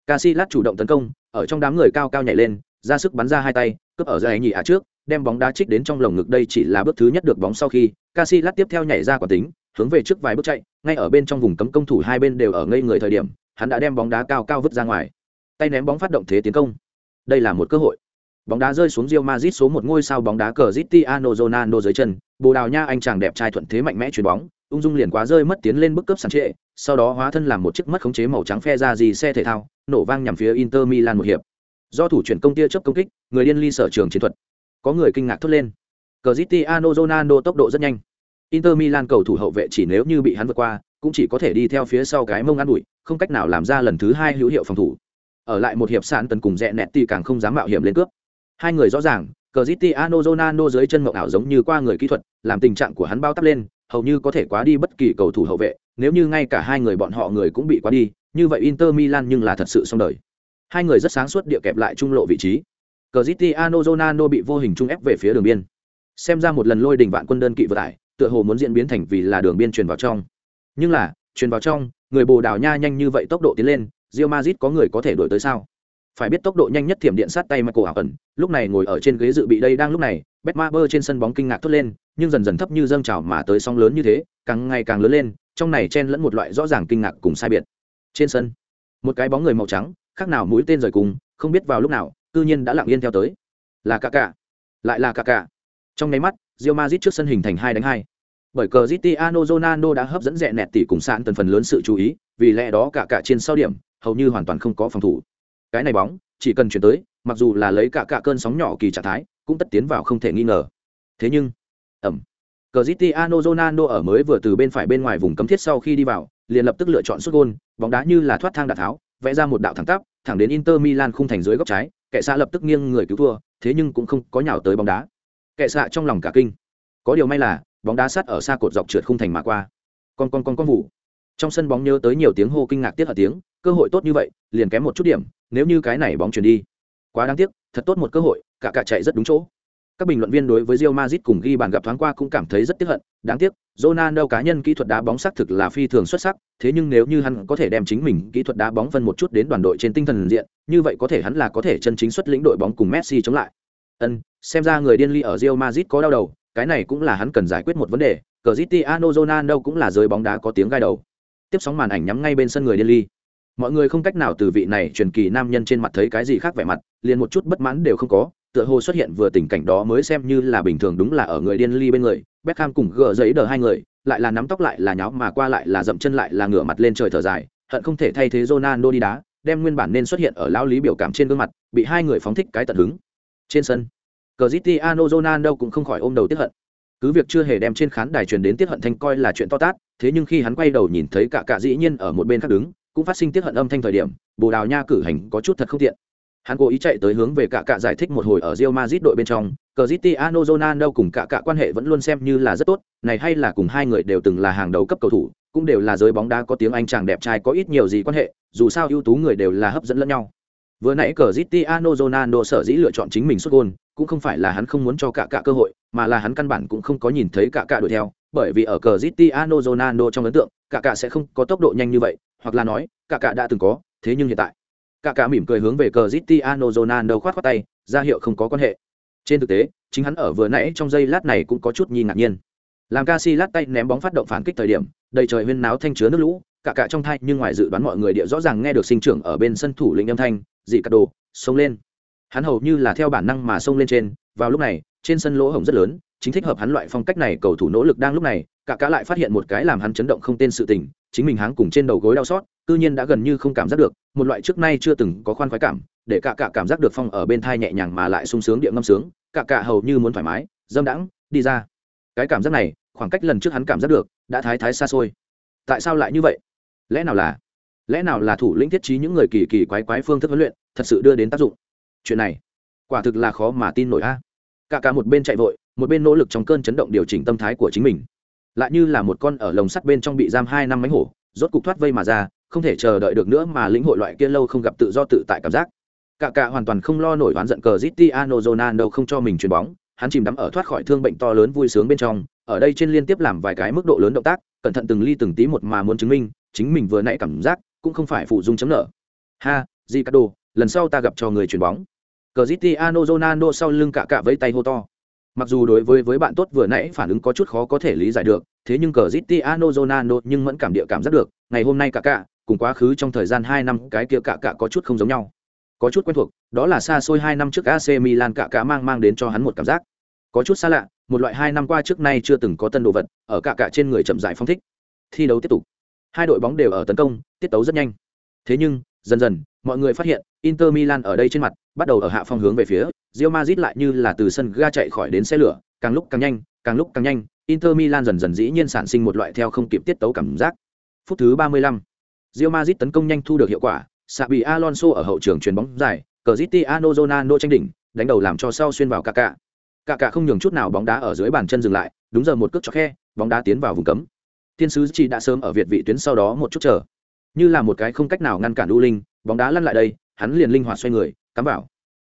Casillas chủ động tấn công ở trong đám người cao cao nhảy lên ra sức bắn ra hai tay cướp ở dưới nhị ạ trước đem bóng đá trích đến trong lồng ngực đây chỉ là bước thứ nhất được bóng sau khi Casillas tiếp theo nhảy ra quả tính, hướng về trước vài bước chạy, ngay ở bên trong vùng cấm công thủ hai bên đều ở ngây người thời điểm, hắn đã đem bóng đá cao cao vứt ra ngoài. Tay ném bóng phát động thế tiến công. Đây là một cơ hội. Bóng đá rơi xuống Real Madrid số một ngôi sao bóng đá cờ Cristiano Ronaldo dưới chân, bồ đào nha anh chàng đẹp trai thuận thế mạnh mẽ chuyền bóng, ung dung liền quá rơi mất tiến lên bức cấp sàn trệ, sau đó hóa thân làm một chiếc mất khống chế màu trắng phe ra gì xe thể thao, nổ vang nhằm phía Inter Milan một hiệp. Do thủ chuyển công tia chấp công kích, người điên ly sở trường chiến thuật có người kinh ngạc thốt lên Cristiano Ronaldo tốc độ rất nhanh Inter Milan cầu thủ hậu vệ chỉ nếu như bị hắn vượt qua, cũng chỉ có thể đi theo phía sau cái mông ăn đuổi, không cách nào làm ra lần thứ hai hữu hiệu phòng thủ. Ở lại một hiệp sạn tần cùng rẽ nẹt thì càng không dám mạo hiểm lên cướp. Hai người rõ ràng, Cristiano Ronaldo dưới chân mộng ảo giống như qua người kỹ thuật, làm tình trạng của hắn bao tắp lên, hầu như có thể quá đi bất kỳ cầu thủ hậu vệ, nếu như ngay cả hai người bọn họ người cũng bị quá đi, như vậy Inter Milan nhưng là thật sự xong đời. Hai người rất sáng suốt địa kẹp lại trung lộ vị trí. Cristiano Ronaldo bị vô hình trung ép về phía đường biên. Xem ra một lần lôi đỉnh vạn quân đơn kỵ vừa tải, tựa hồ muốn diễn biến thành vì là đường biên truyền vào trong. Nhưng là truyền vào trong người bồ đào nha nhanh như vậy tốc độ tiến lên Real Madrid có người có thể đuổi tới sao? Phải biết tốc độ nhanh nhất thiểm điện sát tay michael ảo ẩn lúc này ngồi ở trên ghế dự bị đây đang lúc này betmaber trên sân bóng kinh ngạc thốt lên nhưng dần dần thấp như dâng trào mà tới sóng lớn như thế càng ngày càng lớn lên trong này chen lẫn một loại rõ ràng kinh ngạc cùng sai biệt. Trên sân một cái bóng người màu trắng khác nào mũi tên rời cùng không biết vào lúc nào cư nhiên đã lặng yên theo tới là cả cả lại là cả cả trong nháy mắt Real Madrid trước sân hình thành hai đánh hai. Bởi cờ Cristiano Ronaldo đã hấp dẫn rẻ nẹt tỷ cùng sạn tần phần lớn sự chú ý, vì lẽ đó cả cả trên sau điểm, hầu như hoàn toàn không có phòng thủ. Cái này bóng, chỉ cần chuyển tới, mặc dù là lấy cả cả cơn sóng nhỏ kỳ trạng thái, cũng tất tiến vào không thể nghi ngờ. Thế nhưng, ẩm. Cristiano Ronaldo ở mới vừa từ bên phải bên ngoài vùng cấm thiết sau khi đi vào, liền lập tức lựa chọn sút gôn, bóng đá như là thoát thang đạn tháo, vẽ ra một đạo thẳng tắp, thẳng đến Inter Milan khung thành dưới góc trái, kẻ xa lập tức nghiêng người cứu thua, thế nhưng cũng không có nhào tới bóng đá. Kệ xạ trong lòng cả kinh. Có điều may là bóng đá sắt ở xa cột dọc trượt không thành mà qua. Con con con con vụ trong sân bóng nhớ tới nhiều tiếng hô kinh ngạc tiết ở tiếng cơ hội tốt như vậy liền kém một chút điểm nếu như cái này bóng chuyển đi. Quá đáng tiếc thật tốt một cơ hội cả cả chạy rất đúng chỗ các bình luận viên đối với Real Madrid cùng ghi bàn gặp thoáng qua cũng cảm thấy rất tiếc hận, đáng tiếc, Ronaldo cá nhân kỹ thuật đá bóng sắc thực là phi thường xuất sắc, thế nhưng nếu như hắn có thể đem chính mình kỹ thuật đá bóng phân một chút đến đoàn đội trên tinh thần diện, như vậy có thể hắn là có thể chân chính xuất lĩnh đội bóng cùng Messi chống lại. Ân, xem ra người điên ly ở Real Madrid có đau đầu, cái này cũng là hắn cần giải quyết một vấn đề, Cristiano Ronaldo cũng là giới bóng đá có tiếng gai đầu. Tiếp sóng màn ảnh nhắm ngay bên sân người điên ly. Mọi người không cách nào từ vị này truyền kỳ nam nhân trên mặt thấy cái gì khác vẻ mặt, liền một chút bất mãn đều không có, tựa hồ xuất hiện vừa tình cảnh đó mới xem như là bình thường đúng là ở người điên ly bên người, Beckham cùng gỡ giấy đờ hai người, lại là nắm tóc lại là nháo mà qua lại là dậm chân lại là ngửa mặt lên trời thở dài, hận không thể thay thế Ronaldo đi đá, đem nguyên bản nên xuất hiện ở lão lý biểu cảm trên gương mặt, bị hai người phóng thích cái tận hứng. Trên sân, Cristiano Ronaldo cũng không khỏi ôm đầu tiếc hận. Cứ việc chưa hề đem trên khán đài truyền đến Tiết hận thanh coi là chuyện to tát, thế nhưng khi hắn quay đầu nhìn thấy cả cả dĩ nhiên ở một bên khác đứng, cũng phát sinh Tiết hận âm thanh thời điểm, Bồ Đào Nha cử hành có chút thật không tiện. Hắn cố ý chạy tới hướng về cả cả giải thích một hồi ở Real Madrid đội bên trong, Cristiano Ronaldo cùng cả cả quan hệ vẫn luôn xem như là rất tốt, này hay là cùng hai người đều từng là hàng đầu cấp cầu thủ, cũng đều là giới bóng đá có tiếng Anh chàng đẹp trai có ít nhiều gì quan hệ, dù sao ưu tú người đều là hấp dẫn lẫn nhau. Vừa nãy Cristiano Ronaldo sở dĩ lựa chọn chính mình xuất gol, cũng không phải là hắn không muốn cho cả cả cơ hội, mà là hắn căn bản cũng không có nhìn thấy cả cả đuổi theo, bởi vì ở Cristiano Ronaldo trong ấn tượng, cả cả sẽ không có tốc độ nhanh như vậy, hoặc là nói, cả cả đã từng có, thế nhưng hiện tại, cả cả mỉm cười hướng về cờ Cristiano Ronaldo khoát khoát tay, ra hiệu không có quan hệ. Trên thực tế, chính hắn ở vừa nãy trong giây lát này cũng có chút nhi ngạc nhiên. Làm Casillas tay ném bóng phát động phản kích thời điểm, đầy trời huyên náo thanh chứa nước lũ, cả cả trong thai nhưng ngoài dự đoán mọi người địa rõ ràng nghe được sinh trưởng ở bên sân thủ lĩnh âm thanh, dị cắt đồ, xông lên. Hắn hầu như là theo bản năng mà xông lên trên, vào lúc này, trên sân lỗ hổng rất lớn, chính thích hợp hắn loại phong cách này cầu thủ nỗ lực đang lúc này, cả cả lại phát hiện một cái làm hắn chấn động không tên sự tình, chính mình háng cùng trên đầu gối đau xót, tư nhiên đã gần như không cảm giác được, một loại trước nay chưa từng có khoan khoái cảm, để cả cả cảm giác được phong ở bên thai nhẹ nhàng mà lại sung sướng địa ngâm sướng, cả cả hầu như muốn thoải mái, dâm đãng, đi ra. Cái cảm giác này, khoảng cách lần trước hắn cảm giác được, đã thái thái xa xôi. Tại sao lại như vậy? Lẽ nào là lẽ nào là thủ lĩnh thiết trí những người kỳ kỳ quái quái phương thức huấn luyện thật sự đưa đến tác dụng chuyện này quả thực là khó mà tin nổi a cả cả một bên chạy vội một bên nỗ lực trong cơn chấn động điều chỉnh tâm thái của chính mình lại như là một con ở lồng sắt bên trong bị giam hai năm mánh hổ rốt cục thoát vây mà ra không thể chờ đợi được nữa mà lĩnh hội loại kia lâu không gặp tự do tự tại cảm giác. Cả cả hoàn toàn không lo nổi oán giận cờ Cristiano Ronaldo không cho mình chuyền bóng, hắn chìm đắm ở thoát khỏi thương bệnh to lớn vui sướng bên trong, ở đây trên liên tiếp làm vài cái mức độ lớn động tác, cẩn thận từng ly từng tí một mà muốn chứng minh, chính mình vừa nãy cảm giác cũng không phải phụ dung chấm nợ. Ha, Ricardo, lần sau ta gặp cho người chuyền bóng. Cờ Cristiano Ronaldo sau lưng cả cả với tay hô to. Mặc dù đối với với bạn tốt vừa nãy phản ứng có chút khó có thể lý giải được, thế nhưng cờ Cristiano Ronaldo nhưng vẫn cảm địa cảm giác được, ngày hôm nay cả cả cùng quá khứ trong thời gian hai năm, cái kia cả cả có chút không giống nhau. Có chút quen thuộc, đó là xa xôi hai năm trước AC Milan cả cả mang mang đến cho hắn một cảm giác. Có chút xa lạ, một loại hai năm qua trước nay chưa từng có tân đồ vật, ở cả cả trên người chậm rãi phong thích. Thi đấu tiếp tục. Hai đội bóng đều ở tấn công, tiết tấu rất nhanh. Thế nhưng, dần dần, mọi người phát hiện, inter milan ở đây trên mặt, bắt đầu ở hạ phong hướng về phía, Real Madrid lại như là từ sân ga chạy khỏi đến xe lửa, càng lúc càng nhanh, càng lúc càng nhanh, inter milan dần dần dĩ nhiên sản sinh một loại theo không kịp tiết tấu cảm giác. Phút thứ 35. Real Madrid tấn công nhanh thu được hiệu quả, Xabi Alonso ở hậu trường chuyền bóng dài, Cristiano Ronaldo tranh đỉnh, đánh đầu làm cho sau xuyên vào Kaká. Kaká không nhường chút nào bóng đá ở dưới bàn chân dừng lại, đúng giờ một cước cho khe, bóng đá tiến vào vùng cấm. Tiên sứ chỉ đã sớm ở việt vị tuyến sau đó một chút chờ. Như là một cái không cách nào ngăn cản u linh, bóng đá lăn lại đây, hắn liền linh hoạt xoay người, cắm vào.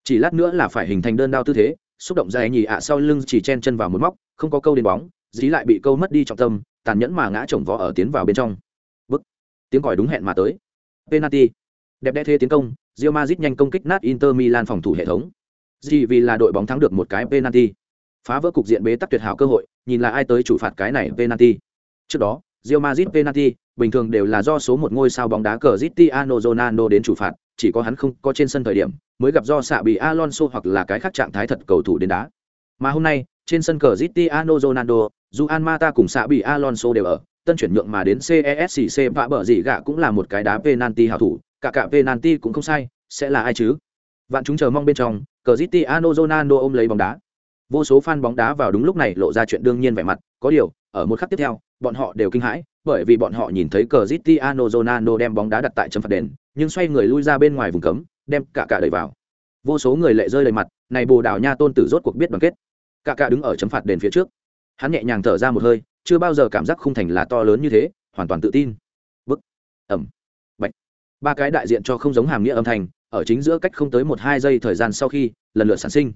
Chỉ lát nữa là phải hình thành đơn đao tư thế, xúc động ra nhì ạ sau lưng chỉ chen chân vào một móc, không có câu đến bóng, dí lại bị câu mất đi trọng tâm, tàn nhẫn mà ngã chồng vó ở tiến vào bên trong tiếng còi đúng hẹn mà tới. Penalty. Đẹp đẽ thế tiến công Real Madrid nhanh công kích nát Inter Milan phòng thủ hệ thống. Gì vì là đội bóng thắng được một cái penalty. Phá vỡ cục diện bế tắc tuyệt hảo cơ hội nhìn là ai tới chủ phạt cái này penalty. Trước đó, Real Madrid penalty bình thường đều là do số một ngôi sao bóng đá Cristiano Ronaldo đến chủ phạt, chỉ có hắn không có trên sân thời điểm, mới gặp do xạ bị Alonso hoặc là cái khác trạng thái thật cầu thủ đến đá. Mà hôm nay, trên sân Cristiano Ronaldo, Juan Mata cùng xạ bị Alonso đều ở, tân chuyển nhượng mà đến Cesc vạ bở gì gạ cũng là một cái đá penalty hảo thủ, cả cả penalty cũng không sai, sẽ là ai chứ? Vạn chúng chờ mong bên trong, Cristiano Ronaldo ôm lấy bóng đá. Vô số fan bóng đá vào đúng lúc này lộ ra chuyện đương nhiên vẻ mặt, có điều, ở một khắc tiếp theo, bọn họ đều kinh hãi, bởi vì bọn họ nhìn thấy Cristiano Ronaldo đem bóng đá đặt tại chấm phạt đền, nhưng xoay người lui ra bên ngoài vùng cấm, đem cả cả đẩy vào. Vô số người lệ rơi đầy mặt, này Bồ Đào Nha tôn tử rốt cuộc biết đoàn kết. Cả cả đứng ở chấm phạt đền phía trước. Hắn nhẹ nhàng thở ra một hơi, chưa bao giờ cảm giác khung thành là to lớn như thế, hoàn toàn tự tin. Bức, ẩm, bạch. Ba cái đại diện cho không giống hàm nghĩa âm thanh, ở chính giữa cách không tới một hai giây thời gian sau khi lần lượt sản sinh.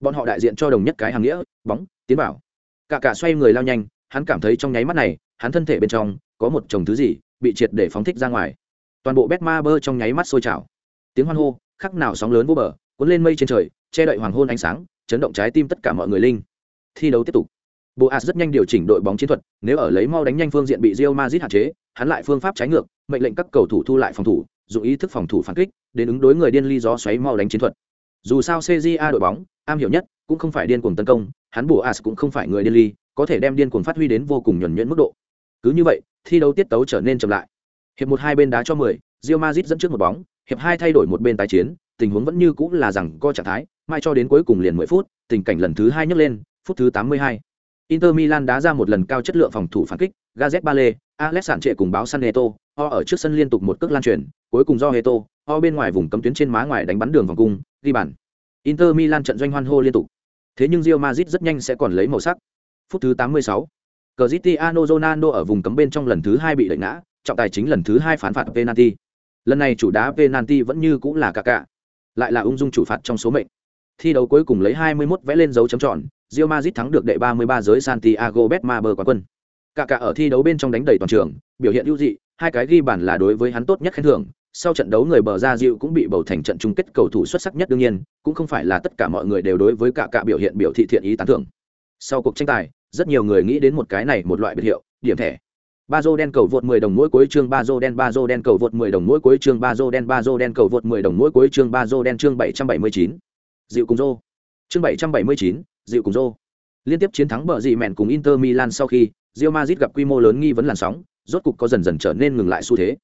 Bọn họ đại diện cho đồng nhất cái hàm nghĩa, bóng, tiến bảo Cả cả xoay người lao nhanh, hắn cảm thấy trong nháy mắt này hắn thân thể bên trong có một chồng thứ gì bị triệt để phóng thích ra ngoài toàn bộ bét ma bơ trong nháy mắt sôi trào tiếng hoan hô khắc nào sóng lớn vô bờ cuốn lên mây trên trời che đậy hoàng hôn ánh sáng chấn động trái tim tất cả mọi người linh thi đấu tiếp tục Boas rất nhanh điều chỉnh đội bóng chiến thuật, nếu ở lấy mau đánh nhanh phương diện bị Real Madrid hạn chế, hắn lại phương pháp trái ngược, mệnh lệnh các cầu thủ thu lại phòng thủ, dùng ý thức phòng thủ phản kích, đến ứng đối người điên ly gió xoáy mau đánh chiến thuật. Dù sao CJA đội bóng, am hiểu nhất, cũng không phải điên cuồng tấn công, hắn Boas cũng không phải người điên ly, có thể đem điên cuồng phát huy đến vô cùng nhuần nhuyễn mức độ. Cứ như vậy, thi đấu tiết tấu trở nên chậm lại. Hiệp một hai bên đá cho 10, Real Madrid dẫn trước một bóng, hiệp hai thay đổi một bên tái chiến, tình huống vẫn như cũng là rằng co trạng thái, mai cho đến cuối cùng liền 10 phút, tình cảnh lần thứ hai nhấc lên, phút thứ 82. Inter Milan đá ra một lần cao chất lượng phòng thủ phản kích, Gazet Bale, Alex Sanchez cùng báo Saneto, ho ở trước sân liên tục một cước lan truyền, cuối cùng do Heto, ho bên ngoài vùng cấm tuyến trên má ngoài đánh bắn đường vòng cung, ghi bàn. Inter Milan trận doanh hoan hô liên tục. Thế nhưng Real Madrid rất nhanh sẽ còn lấy màu sắc. Phút thứ 86, Cristiano Ronaldo ở vùng cấm bên trong lần thứ hai bị đẩy ngã, trọng tài chính lần thứ hai phán phạt penalty. Lần này chủ đá penalty vẫn như cũng là Kaká, lại là ung dung chủ phạt trong số mệnh. Thi đấu cuối cùng lấy 21 vẽ lên dấu chấm tròn, Real Madrid thắng được đệ 33 giới Santiago Bernabeu quán quân. Cả cả ở thi đấu bên trong đánh đầy toàn trường, biểu hiện ưu dị, hai cái ghi bàn là đối với hắn tốt nhất khen thưởng. Sau trận đấu người bờ ra dịu cũng bị bầu thành trận chung kết cầu thủ xuất sắc nhất đương nhiên, cũng không phải là tất cả mọi người đều đối với cả cả biểu hiện biểu thị thiện ý tán thưởng. Sau cuộc tranh tài, rất nhiều người nghĩ đến một cái này một loại biệt hiệu, điểm thẻ. Ba Bazo đen cầu vượt 10 đồng mỗi cuối chương Bazo đen Bazo đen cầu vượt 10 đồng mỗi cuối chương Bazo đen Bazo đen cầu vượt 10 đồng mỗi cuối chương Bazo đen chương 779. Dịu cùng Rô. Chương 779, Dịu cùng Rô. Liên tiếp chiến thắng bờ dị mẹn cùng Inter Milan sau khi, Real Madrid gặp quy mô lớn nghi vấn làn sóng, rốt cục có dần dần trở nên ngừng lại xu thế.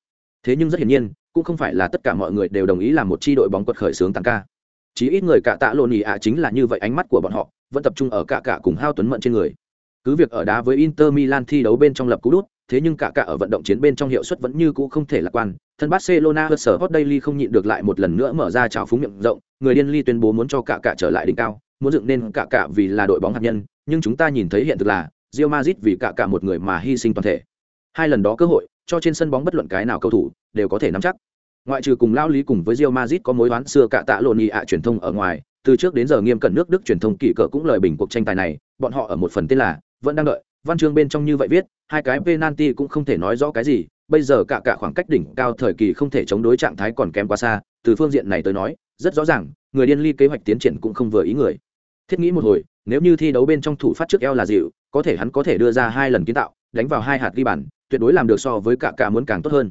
Thế nhưng rất hiển nhiên, cũng không phải là tất cả mọi người đều đồng ý làm một chi đội bóng quật khởi sướng tăng ca. Chỉ ít người cả tạ lộn nhị ạ chính là như vậy ánh mắt của bọn họ, vẫn tập trung ở cả cả cùng Hao Tuấn Mận trên người. Cứ việc ở đá với Inter Milan thi đấu bên trong lập cú đút, thế nhưng cả cả ở vận động chiến bên trong hiệu suất vẫn như cũ không thể lạc quan. Thân Barcelona và sở Hot Daily không nhịn được lại một lần nữa mở ra trào phúng miệng rộng, người điên ly tuyên bố muốn cho cả cả trở lại đỉnh cao, muốn dựng nên cả cả vì là đội bóng hạt nhân, nhưng chúng ta nhìn thấy hiện thực là Real Madrid vì cả cả một người mà hy sinh toàn thể. Hai lần đó cơ hội, cho trên sân bóng bất luận cái nào cầu thủ đều có thể nắm chắc. Ngoại trừ cùng lao lý cùng với Real Madrid có mối oán xưa cả tạ lộn ạ truyền thông ở ngoài, từ trước đến giờ nghiêm cẩn nước Đức truyền thông kỳ cỡ cũng lời bình cuộc tranh tài này, bọn họ ở một phần tên là vẫn đang đợi, văn chương bên trong như vậy viết, hai cái penalty cũng không thể nói rõ cái gì, bây giờ cả cả khoảng cách đỉnh cao thời kỳ không thể chống đối trạng thái còn kém quá xa, từ phương diện này tới nói, rất rõ ràng, người điên ly kế hoạch tiến triển cũng không vừa ý người. Thiết nghĩ một hồi, nếu như thi đấu bên trong thủ phát trước eo là dịu, có thể hắn có thể đưa ra hai lần kiến tạo, đánh vào hai hạt ghi bàn, tuyệt đối làm được so với cả cả muốn càng tốt hơn.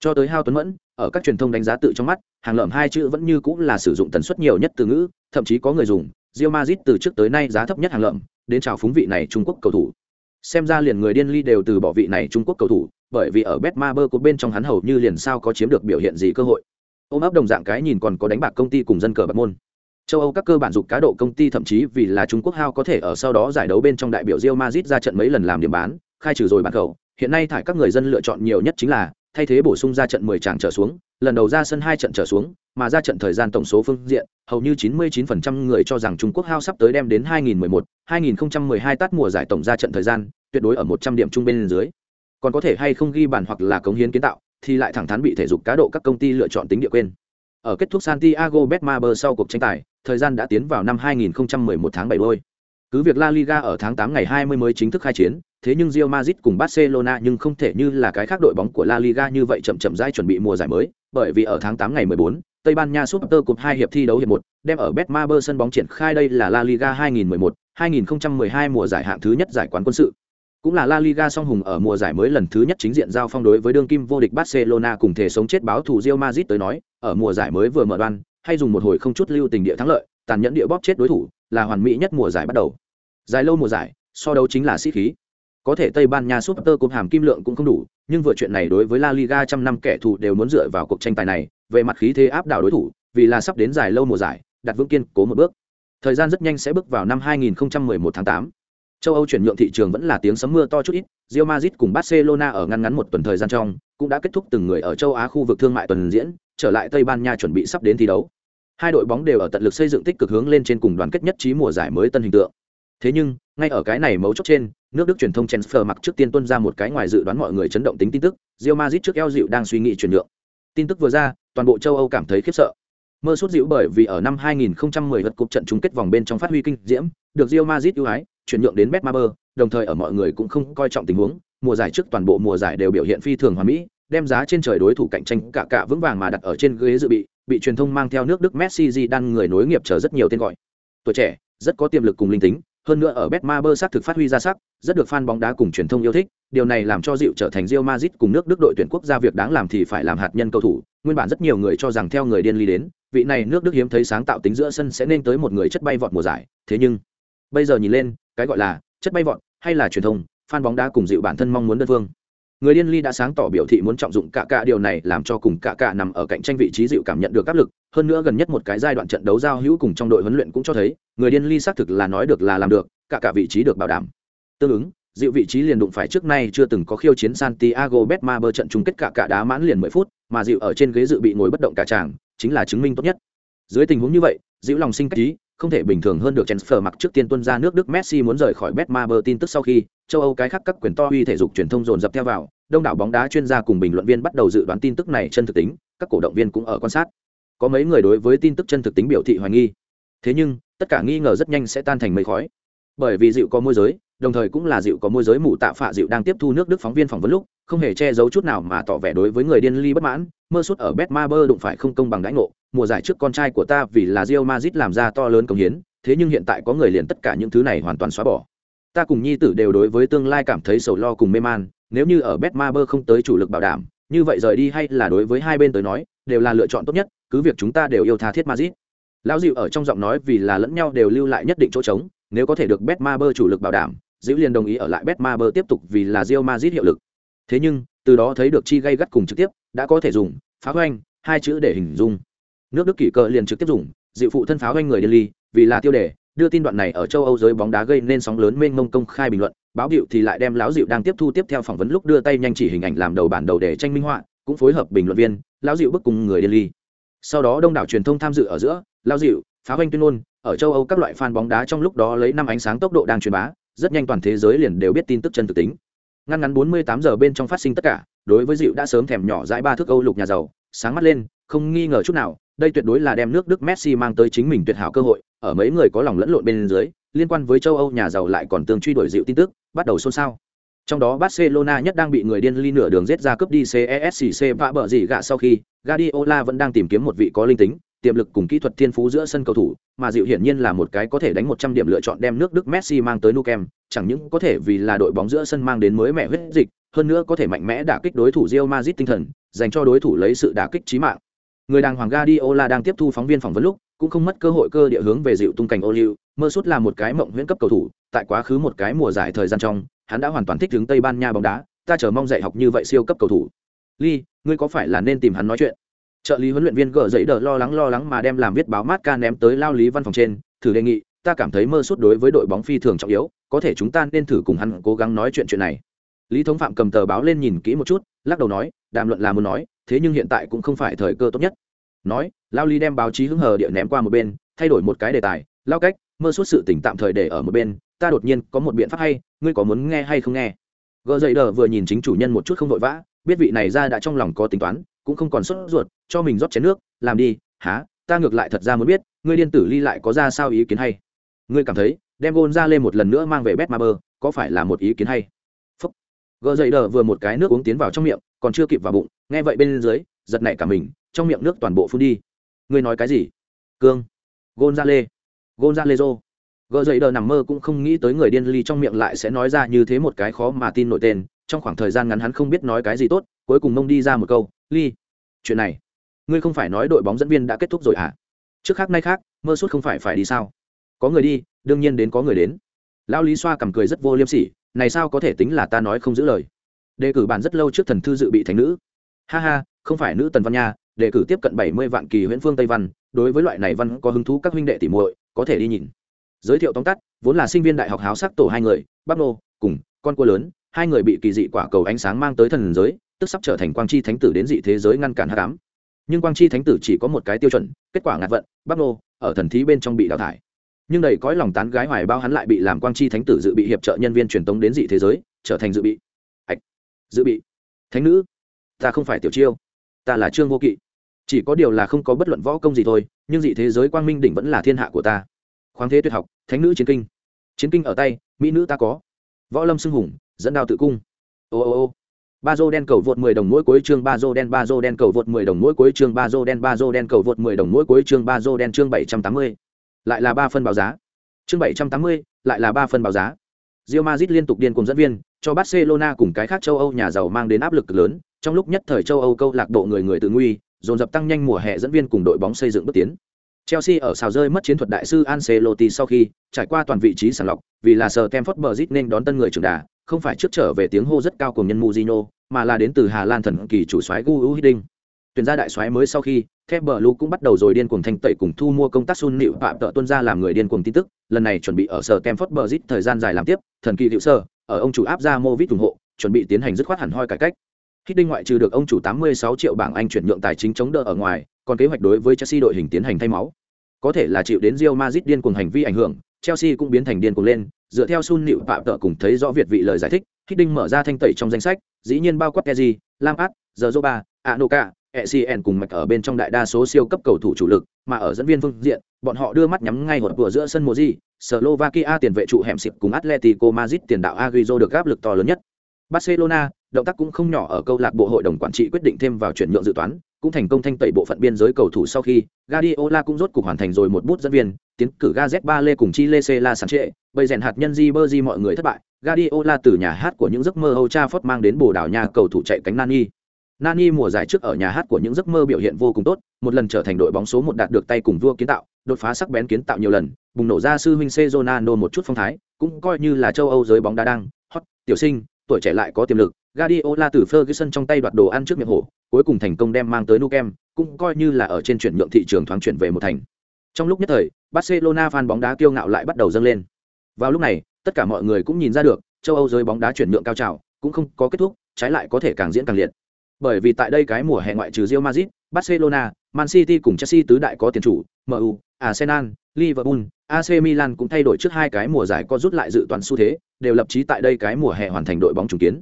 Cho tới Hao Tuấn Mẫn, ở các truyền thông đánh giá tự trong mắt, hàng lợm hai chữ vẫn như cũng là sử dụng tần suất nhiều nhất từ ngữ, thậm chí có người dùng rio mazit từ trước tới nay giá thấp nhất hàng lợm, đến chào phúng vị này Trung Quốc cầu thủ. Xem ra liền người điên ly đều từ bỏ vị này Trung Quốc cầu thủ, bởi vì ở Betmaber của bên trong hắn hầu như liền sao có chiếm được biểu hiện gì cơ hội. Ôm ấp đồng dạng cái nhìn còn có đánh bạc công ty cùng dân cờ bạc môn. Châu âu các cơ bản dục cá độ công ty thậm chí vì là trung quốc hao có thể ở sau đó giải đấu bên trong đại biểu Real Madrid ra trận mấy lần làm điểm bán, khai trừ rồi bản cầu hiện nay thải các người dân lựa chọn nhiều nhất chính là, thay thế bổ sung ra trận 10 trận trở xuống, lần đầu ra sân hai trận trở xuống, mà ra trận thời gian tổng số phương diện, hầu như 99% người cho rằng trung quốc hao sắp tới đem đến 2011 2012 tắt mùa giải tổng ra trận thời gian, tuyệt đối ở 100 điểm trung bên dưới còn có thể hay không ghi bàn hoặc là cống hiến kiến tạo thì lại thẳng thắn bị thể dục cá độ các công ty lựa chọn tính địa quên ở kết thúc Santiago Bernabeu sau cuộc tranh tài, thời gian đã tiến vào năm 2011 tháng 7 đôi. Cứ việc La Liga ở tháng 8 ngày 20 mới chính thức khai chiến, thế nhưng Real Madrid cùng Barcelona nhưng không thể như là cái khác đội bóng của La Liga như vậy chậm chậm rãi chuẩn bị mùa giải mới, bởi vì ở tháng 8 ngày 14, Tây Ban Nha Super Cup 2 hiệp thi đấu hiệp 1, đem ở Betmaber sân bóng triển khai đây là La Liga 2011, 2012 mùa giải hạng thứ nhất giải quán quân sự. Cũng là La Liga song hùng ở mùa giải mới lần thứ nhất chính diện giao phong đối với đương kim vô địch Barcelona cùng thể sống chết báo thủ Real Madrid tới nói, ở mùa giải mới vừa mở đoan, hay dùng một hồi không chút lưu tình địa thắng lợi, tàn nhẫn địa bóp chết đối thủ, là hoàn mỹ nhất mùa giải bắt đầu. Dài lâu mùa giải, so đấu chính là sĩ khí. Có thể Tây Ban Nha Super Cup hàm kim lượng cũng không đủ, nhưng vừa chuyện này đối với La Liga trăm năm kẻ thù đều muốn dựa vào cuộc tranh tài này, về mặt khí thế áp đảo đối thủ, vì là sắp đến dài lâu mùa giải, đặt vững kiên cố một bước. Thời gian rất nhanh sẽ bước vào năm 2011 tháng 8. Châu Âu chuyển nhượng thị trường vẫn là tiếng sấm mưa to chút ít, Real Madrid cùng Barcelona ở ngăn ngắn một tuần thời gian trong, cũng đã kết thúc từng người ở châu Á khu vực thương mại tuần diễn, trở lại Tây Ban Nha chuẩn bị sắp đến thi đấu. Hai đội bóng đều ở tận lực xây dựng tích cực hướng lên trên cùng đoàn kết nhất trí mùa giải mới tân hình tượng. Thế nhưng, ngay ở cái này mấu chốt trên, nước Đức truyền thông Transfer mặc trước tiên tuân ra một cái ngoài dự đoán mọi người chấn động tính tin tức, Real Madrid trước eo dịu đang suy nghĩ chuyển nhượng. Tin tức vừa ra, toàn bộ châu Âu cảm thấy khiếp sợ. Mơ suốt dịu bởi vì ở năm 2010 lượt cục trận chung kết vòng bên trong phát huy kinh diễm, được Real Madrid ưu ái, chuyển nhượng đến Betmaber, đồng thời ở mọi người cũng không coi trọng tình huống, mùa giải trước toàn bộ mùa giải đều biểu hiện phi thường hoàn mỹ, đem giá trên trời đối thủ cạnh tranh cả cả vững vàng mà đặt ở trên ghế dự bị, bị truyền thông mang theo nước Đức Messi Zidane người nối nghiệp chờ rất nhiều tên gọi. Tuổi trẻ, rất có tiềm lực cùng linh tính, hơn nữa ở Betmaber xác thực phát huy ra sắc, rất được fan bóng đá cùng truyền thông yêu thích, điều này làm cho dịu trở thành Real Madrid cùng nước Đức đội tuyển quốc gia việc đáng làm thì phải làm hạt nhân cầu thủ, nguyên bản rất nhiều người cho rằng theo người điên ly đến, vị này nước Đức hiếm thấy sáng tạo tính giữa sân sẽ nên tới một người chất bay vọt mùa giải, thế nhưng bây giờ nhìn lên, cái gọi là chất bay vọt hay là truyền thông, fan bóng đá cùng dịu bản thân mong muốn đơn phương. Người điên ly đã sáng tỏ biểu thị muốn trọng dụng cả cả điều này làm cho cùng cả cả nằm ở cạnh tranh vị trí dịu cảm nhận được áp lực, hơn nữa gần nhất một cái giai đoạn trận đấu giao hữu cùng trong đội huấn luyện cũng cho thấy, người điên ly xác thực là nói được là làm được, cả cả vị trí được bảo đảm. Tương ứng, dịu vị trí liền đụng phải trước nay chưa từng có khiêu chiến Santiago Bernabeu trận chung kết cả cả đá mãn liền 10 phút, mà dịu ở trên ghế dự bị ngồi bất động cả chàng, chính là chứng minh tốt nhất. Dưới tình huống như vậy, dịu lòng sinh cách ý, không thể bình thường hơn được transfer mặc trước tiên tuân ra nước Đức Messi muốn rời khỏi Betmaber tin tức sau khi, châu Âu cái khác các quyền to uy thể dục truyền thông dồn dập theo vào, đông đảo bóng đá chuyên gia cùng bình luận viên bắt đầu dự đoán tin tức này chân thực tính, các cổ động viên cũng ở quan sát. Có mấy người đối với tin tức chân thực tính biểu thị hoài nghi. Thế nhưng, tất cả nghi ngờ rất nhanh sẽ tan thành mây khói. Bởi vì dịu có môi giới, đồng thời cũng là dịu có môi giới mụ tạ phạ dịu đang tiếp thu nước Đức phóng viên phỏng vấn lúc, không hề che giấu chút nào mà tỏ vẻ đối với người điên ly bất mãn, mơ suốt ở Betmaber đụng phải không công bằng đãi ngộ, mùa giải trước con trai của ta vì là Real Madrid làm ra to lớn công hiến, thế nhưng hiện tại có người liền tất cả những thứ này hoàn toàn xóa bỏ. Ta cùng nhi tử đều đối với tương lai cảm thấy sầu lo cùng mê man nếu như ở betmaber không tới chủ lực bảo đảm như vậy rời đi hay là đối với hai bên tới nói đều là lựa chọn tốt nhất cứ việc chúng ta đều yêu tha thiết Madrid. Lão dịu ở trong giọng nói vì là lẫn nhau đều lưu lại nhất định chỗ trống nếu có thể được betmaber chủ lực bảo đảm dữ liền đồng ý ở lại betmaber tiếp tục vì là Real Madrid hiệu lực. Thế nhưng từ đó thấy được chi gây gắt cùng trực tiếp đã có thể dùng phá hoành hai chữ để hình dung nước đức kỷ cờ liền trực tiếp dùng dịu phụ thân phá hoanh người điên ly, vì là tiêu đề, đưa tin đoạn này ở châu âu giới bóng đá gây nên sóng lớn mênh mông công khai bình luận, báo hiệu thì lại đem láo dịu đang tiếp thu tiếp theo phỏng vấn lúc đưa tay nhanh chỉ hình ảnh làm đầu bản đầu để tranh minh họa, cũng phối hợp bình luận viên, lão dịu bức cùng người điên ly. Sau đó đông đảo truyền thông tham dự ở giữa, lão dịu phá hoanh tuyên ngôn, ở châu âu các loại fan bóng đá trong lúc đó lấy năm ánh sáng tốc độ đang truyền bá, rất nhanh toàn thế giới liền đều biết tin tức chân thực tính. Ngăn ngắn 48 giờ bên trong phát sinh tất cả, đối với dịu đã sớm thèm nhỏ dãi ba thước âu lục nhà giàu, sáng mắt lên, không nghi ngờ chút nào đây tuyệt đối là đem nước Đức Messi mang tới chính mình tuyệt hảo cơ hội, ở mấy người có lòng lẫn lộn bên dưới, liên quan với châu Âu nhà giàu lại còn tương truy đuổi dịu tin tức, bắt đầu xôn xao. Trong đó Barcelona nhất đang bị người điên ly nửa đường giết ra cướp đi CESC vạ bở gì gạ sau khi, Guardiola vẫn đang tìm kiếm một vị có linh tính, tiềm lực cùng kỹ thuật thiên phú giữa sân cầu thủ, mà dịu hiển nhiên là một cái có thể đánh 100 điểm lựa chọn đem nước Đức Messi mang tới Nou Camp, chẳng những có thể vì là đội bóng giữa sân mang đến mới mẹ huyết dịch, hơn nữa có thể mạnh mẽ đả kích đối thủ Real Madrid tinh thần, dành cho đối thủ lấy sự đả kích chí mạng. Người đàng hoàng Guardiola đang tiếp thu phóng viên phỏng vấn lúc, cũng không mất cơ hội cơ địa hướng về dịu tung cảnh ô liu, mơ suốt là một cái mộng huyễn cấp cầu thủ, tại quá khứ một cái mùa giải thời gian trong, hắn đã hoàn toàn thích ứng Tây Ban Nha bóng đá, ta chờ mong dạy học như vậy siêu cấp cầu thủ. Lee, ngươi có phải là nên tìm hắn nói chuyện? Trợ lý huấn luyện viên gỡ giấy đờ lo lắng lo lắng mà đem làm viết báo mát ca ném tới lao lý văn phòng trên, thử đề nghị, ta cảm thấy mơ suốt đối với đội bóng phi thường trọng yếu, có thể chúng ta nên thử cùng hắn cố gắng nói chuyện chuyện này. Lý Thống Phạm cầm tờ báo lên nhìn kỹ một chút, lắc đầu nói, đàm luận là muốn nói, thế nhưng hiện tại cũng không phải thời cơ tốt nhất. Nói lao Lý đem báo chí hứng hờ địa ném qua một bên thay đổi một cái đề tài lao cách mơ suốt sự tỉnh tạm thời để ở một bên ta đột nhiên có một biện pháp hay ngươi có muốn nghe hay không nghe? Gờ dậy đờ vừa nhìn chính chủ nhân một chút không vội vã biết vị này ra đã trong lòng có tính toán cũng không còn sốt ruột cho mình rót chén nước làm đi há ta ngược lại thật ra muốn biết ngươi điên tử ly lại có ra sao ý kiến hay? Ngươi cảm thấy đem gôn ra lên một lần nữa mang về bet ma bơ có phải là một ý kiến hay? Gờ dậy đờ vừa một cái nước uống tiến vào trong miệng, còn chưa kịp vào bụng, nghe vậy bên dưới, giật nảy cả mình, trong miệng nước toàn bộ phun đi. Ngươi nói cái gì? Cương. Gôn ra lê gôn ra lê gonzalezo. Gờ dậy đờ nằm mơ cũng không nghĩ tới người điên ly trong miệng lại sẽ nói ra như thế một cái khó mà tin nổi tên. Trong khoảng thời gian ngắn hắn không biết nói cái gì tốt, cuối cùng mông đi ra một câu, ly, chuyện này, ngươi không phải nói đội bóng dẫn viên đã kết thúc rồi à? Trước khác nay khác, mơ suốt không phải phải đi sao? Có người đi, đương nhiên đến có người đến. Lão lý xoa cầm cười rất vô liêm sỉ này sao có thể tính là ta nói không giữ lời? Đề cử bản rất lâu trước thần thư dự bị thành nữ. Ha ha, không phải nữ tần văn nha, đề cử tiếp cận bảy mươi vạn kỳ huyễn phương tây văn, đối với loại này văn có hứng thú các huynh đệ tỉ muội, có thể đi nhìn. Giới thiệu tóm tắt, vốn là sinh viên đại học háo sắc tổ hai người, bắc nô, cùng con cua lớn, hai người bị kỳ dị quả cầu ánh sáng mang tới thần giới, tức sắp trở thành quang chi thánh tử đến dị thế giới ngăn cản hắc ám. Nhưng quang chi thánh tử chỉ có một cái tiêu chuẩn, kết quả ngạt vận, bắc nô, ở thần thí bên trong bị đào thải nhưng đầy cõi lòng tán gái hoài bao hắn lại bị làm quang chi thánh tử dự bị hiệp trợ nhân viên truyền tống đến dị thế giới, trở thành dự bị. Ạch dự bị. Thánh nữ. Ta không phải tiểu chiêu. Ta là trương vô kỵ. Chỉ có điều là không có bất luận võ công gì thôi, nhưng dị thế giới quang minh đỉnh vẫn là thiên hạ của ta. Khoáng thế tuyệt học, thánh nữ chiến kinh. Chiến kinh ở tay, mỹ nữ ta có. Võ lâm xưng hùng, dẫn đao tự cung. Ô ô ô. Ba dô đen cầu vượt 10 đồng mỗi cuối chương, ba dô đen, ba dô đen cầu vượt 10 đồng mỗi cuối chương, ba dô đen, ba dô đen cầu vượt 10 đồng mỗi cuối chương, ba dô đen chương 780 lại là ba phân báo giá Chương 780, lại là ba phần báo giá. Real Madrid liên tục điên cuồng dẫn viên, cho Barcelona cùng cái khác châu Âu nhà giàu mang đến áp lực lớn, trong lúc nhất thời châu Âu câu lạc bộ người người tự nguy, dồn dập tăng nhanh mùa hè dẫn viên cùng đội bóng xây dựng bước tiến. Chelsea ở xào rơi mất chiến thuật đại sư Ancelotti sau khi trải qua toàn vị trí sàng lọc, vì là sở Stamford Bridge nên đón tân người trưởng đà, không phải trước trở về tiếng hô rất cao của nhân Mourinho, mà là đến từ Hà Lan thần kỳ chủ soái Gu Hiddink. Tuyển gia đại soái mới sau khi, Thép Bờ Lu cũng bắt đầu rồi điên cuồng thanh tẩy cùng thu mua công tác Sun Nịu Phạm Tợ tuân ra làm người điên cuồng tin tức, lần này chuẩn bị ở sở Stamford Bridge thời gian dài làm tiếp, thần kỳ hữu sơ, ở ông chủ áp ra Movit ủng hộ, chuẩn bị tiến hành dứt khoát hẳn hoi cải cách. Hiddink ngoại trừ được ông chủ 86 triệu bảng Anh chuyển nhượng tài chính chống đỡ ở ngoài, còn kế hoạch đối với Chelsea đội hình tiến hành thay máu. Có thể là chịu đến Real Madrid điên cuồng hành vi ảnh hưởng, Chelsea cũng biến thành điên cuồng lên, dựa theo Sun Nịu Phạm Tợ cùng thấy rõ việt vị lời giải thích, Hiddink mở ra thanh tẩy trong danh sách, dĩ nhiên bao quát Kezi, Lampard, Zoba, Anoka, ECN cùng mạch ở bên trong đại đa số siêu cấp cầu thủ chủ lực, mà ở dẫn viên phương diện, bọn họ đưa mắt nhắm ngay hột vừa giữa sân Moji, Slovakia tiền vệ trụ hẻm xịp cùng Atletico Madrid tiền đạo Agüero được áp lực to lớn nhất. Barcelona, động tác cũng không nhỏ ở câu lạc bộ hội đồng quản trị quyết định thêm vào chuyển nhượng dự toán, cũng thành công thanh tẩy bộ phận biên giới cầu thủ sau khi Guardiola cũng rốt cục hoàn thành rồi một bút dẫn viên, tiến cử Gazet Bale cùng Chile Cela Sanche, bây rèn hạt nhân Ribery mọi người thất bại, Guardiola từ nhà hát của những giấc mơ Old Trafford mang đến Bồ Đào Nha cầu thủ chạy cánh Nani. Nani mùa giải trước ở nhà hát của những giấc mơ biểu hiện vô cùng tốt, một lần trở thành đội bóng số một đạt được tay cùng vua kiến tạo, đột phá sắc bén kiến tạo nhiều lần, bùng nổ ra sư huynh Cezonano một chút phong thái, cũng coi như là châu Âu giới bóng đá đang hot, tiểu sinh, tuổi trẻ lại có tiềm lực. Guardiola từ Ferguson trong tay đoạt đồ ăn trước miệng hổ, cuối cùng thành công đem mang tới Nukem, cũng coi như là ở trên chuyển nhượng thị trường thoáng chuyển về một thành. Trong lúc nhất thời, Barcelona fan bóng đá kiêu ngạo lại bắt đầu dâng lên. Vào lúc này, tất cả mọi người cũng nhìn ra được, châu Âu giới bóng đá chuyển nhượng cao trào, cũng không có kết thúc, trái lại có thể càng diễn càng liệt. Bởi vì tại đây cái mùa hè ngoại trừ Real Madrid, Barcelona, Man City cùng Chelsea tứ đại có tiền chủ, MU, Arsenal, Liverpool, AC Milan cũng thay đổi trước hai cái mùa giải có rút lại dự toàn xu thế, đều lập chí tại đây cái mùa hè hoàn thành đội bóng trùng kiến.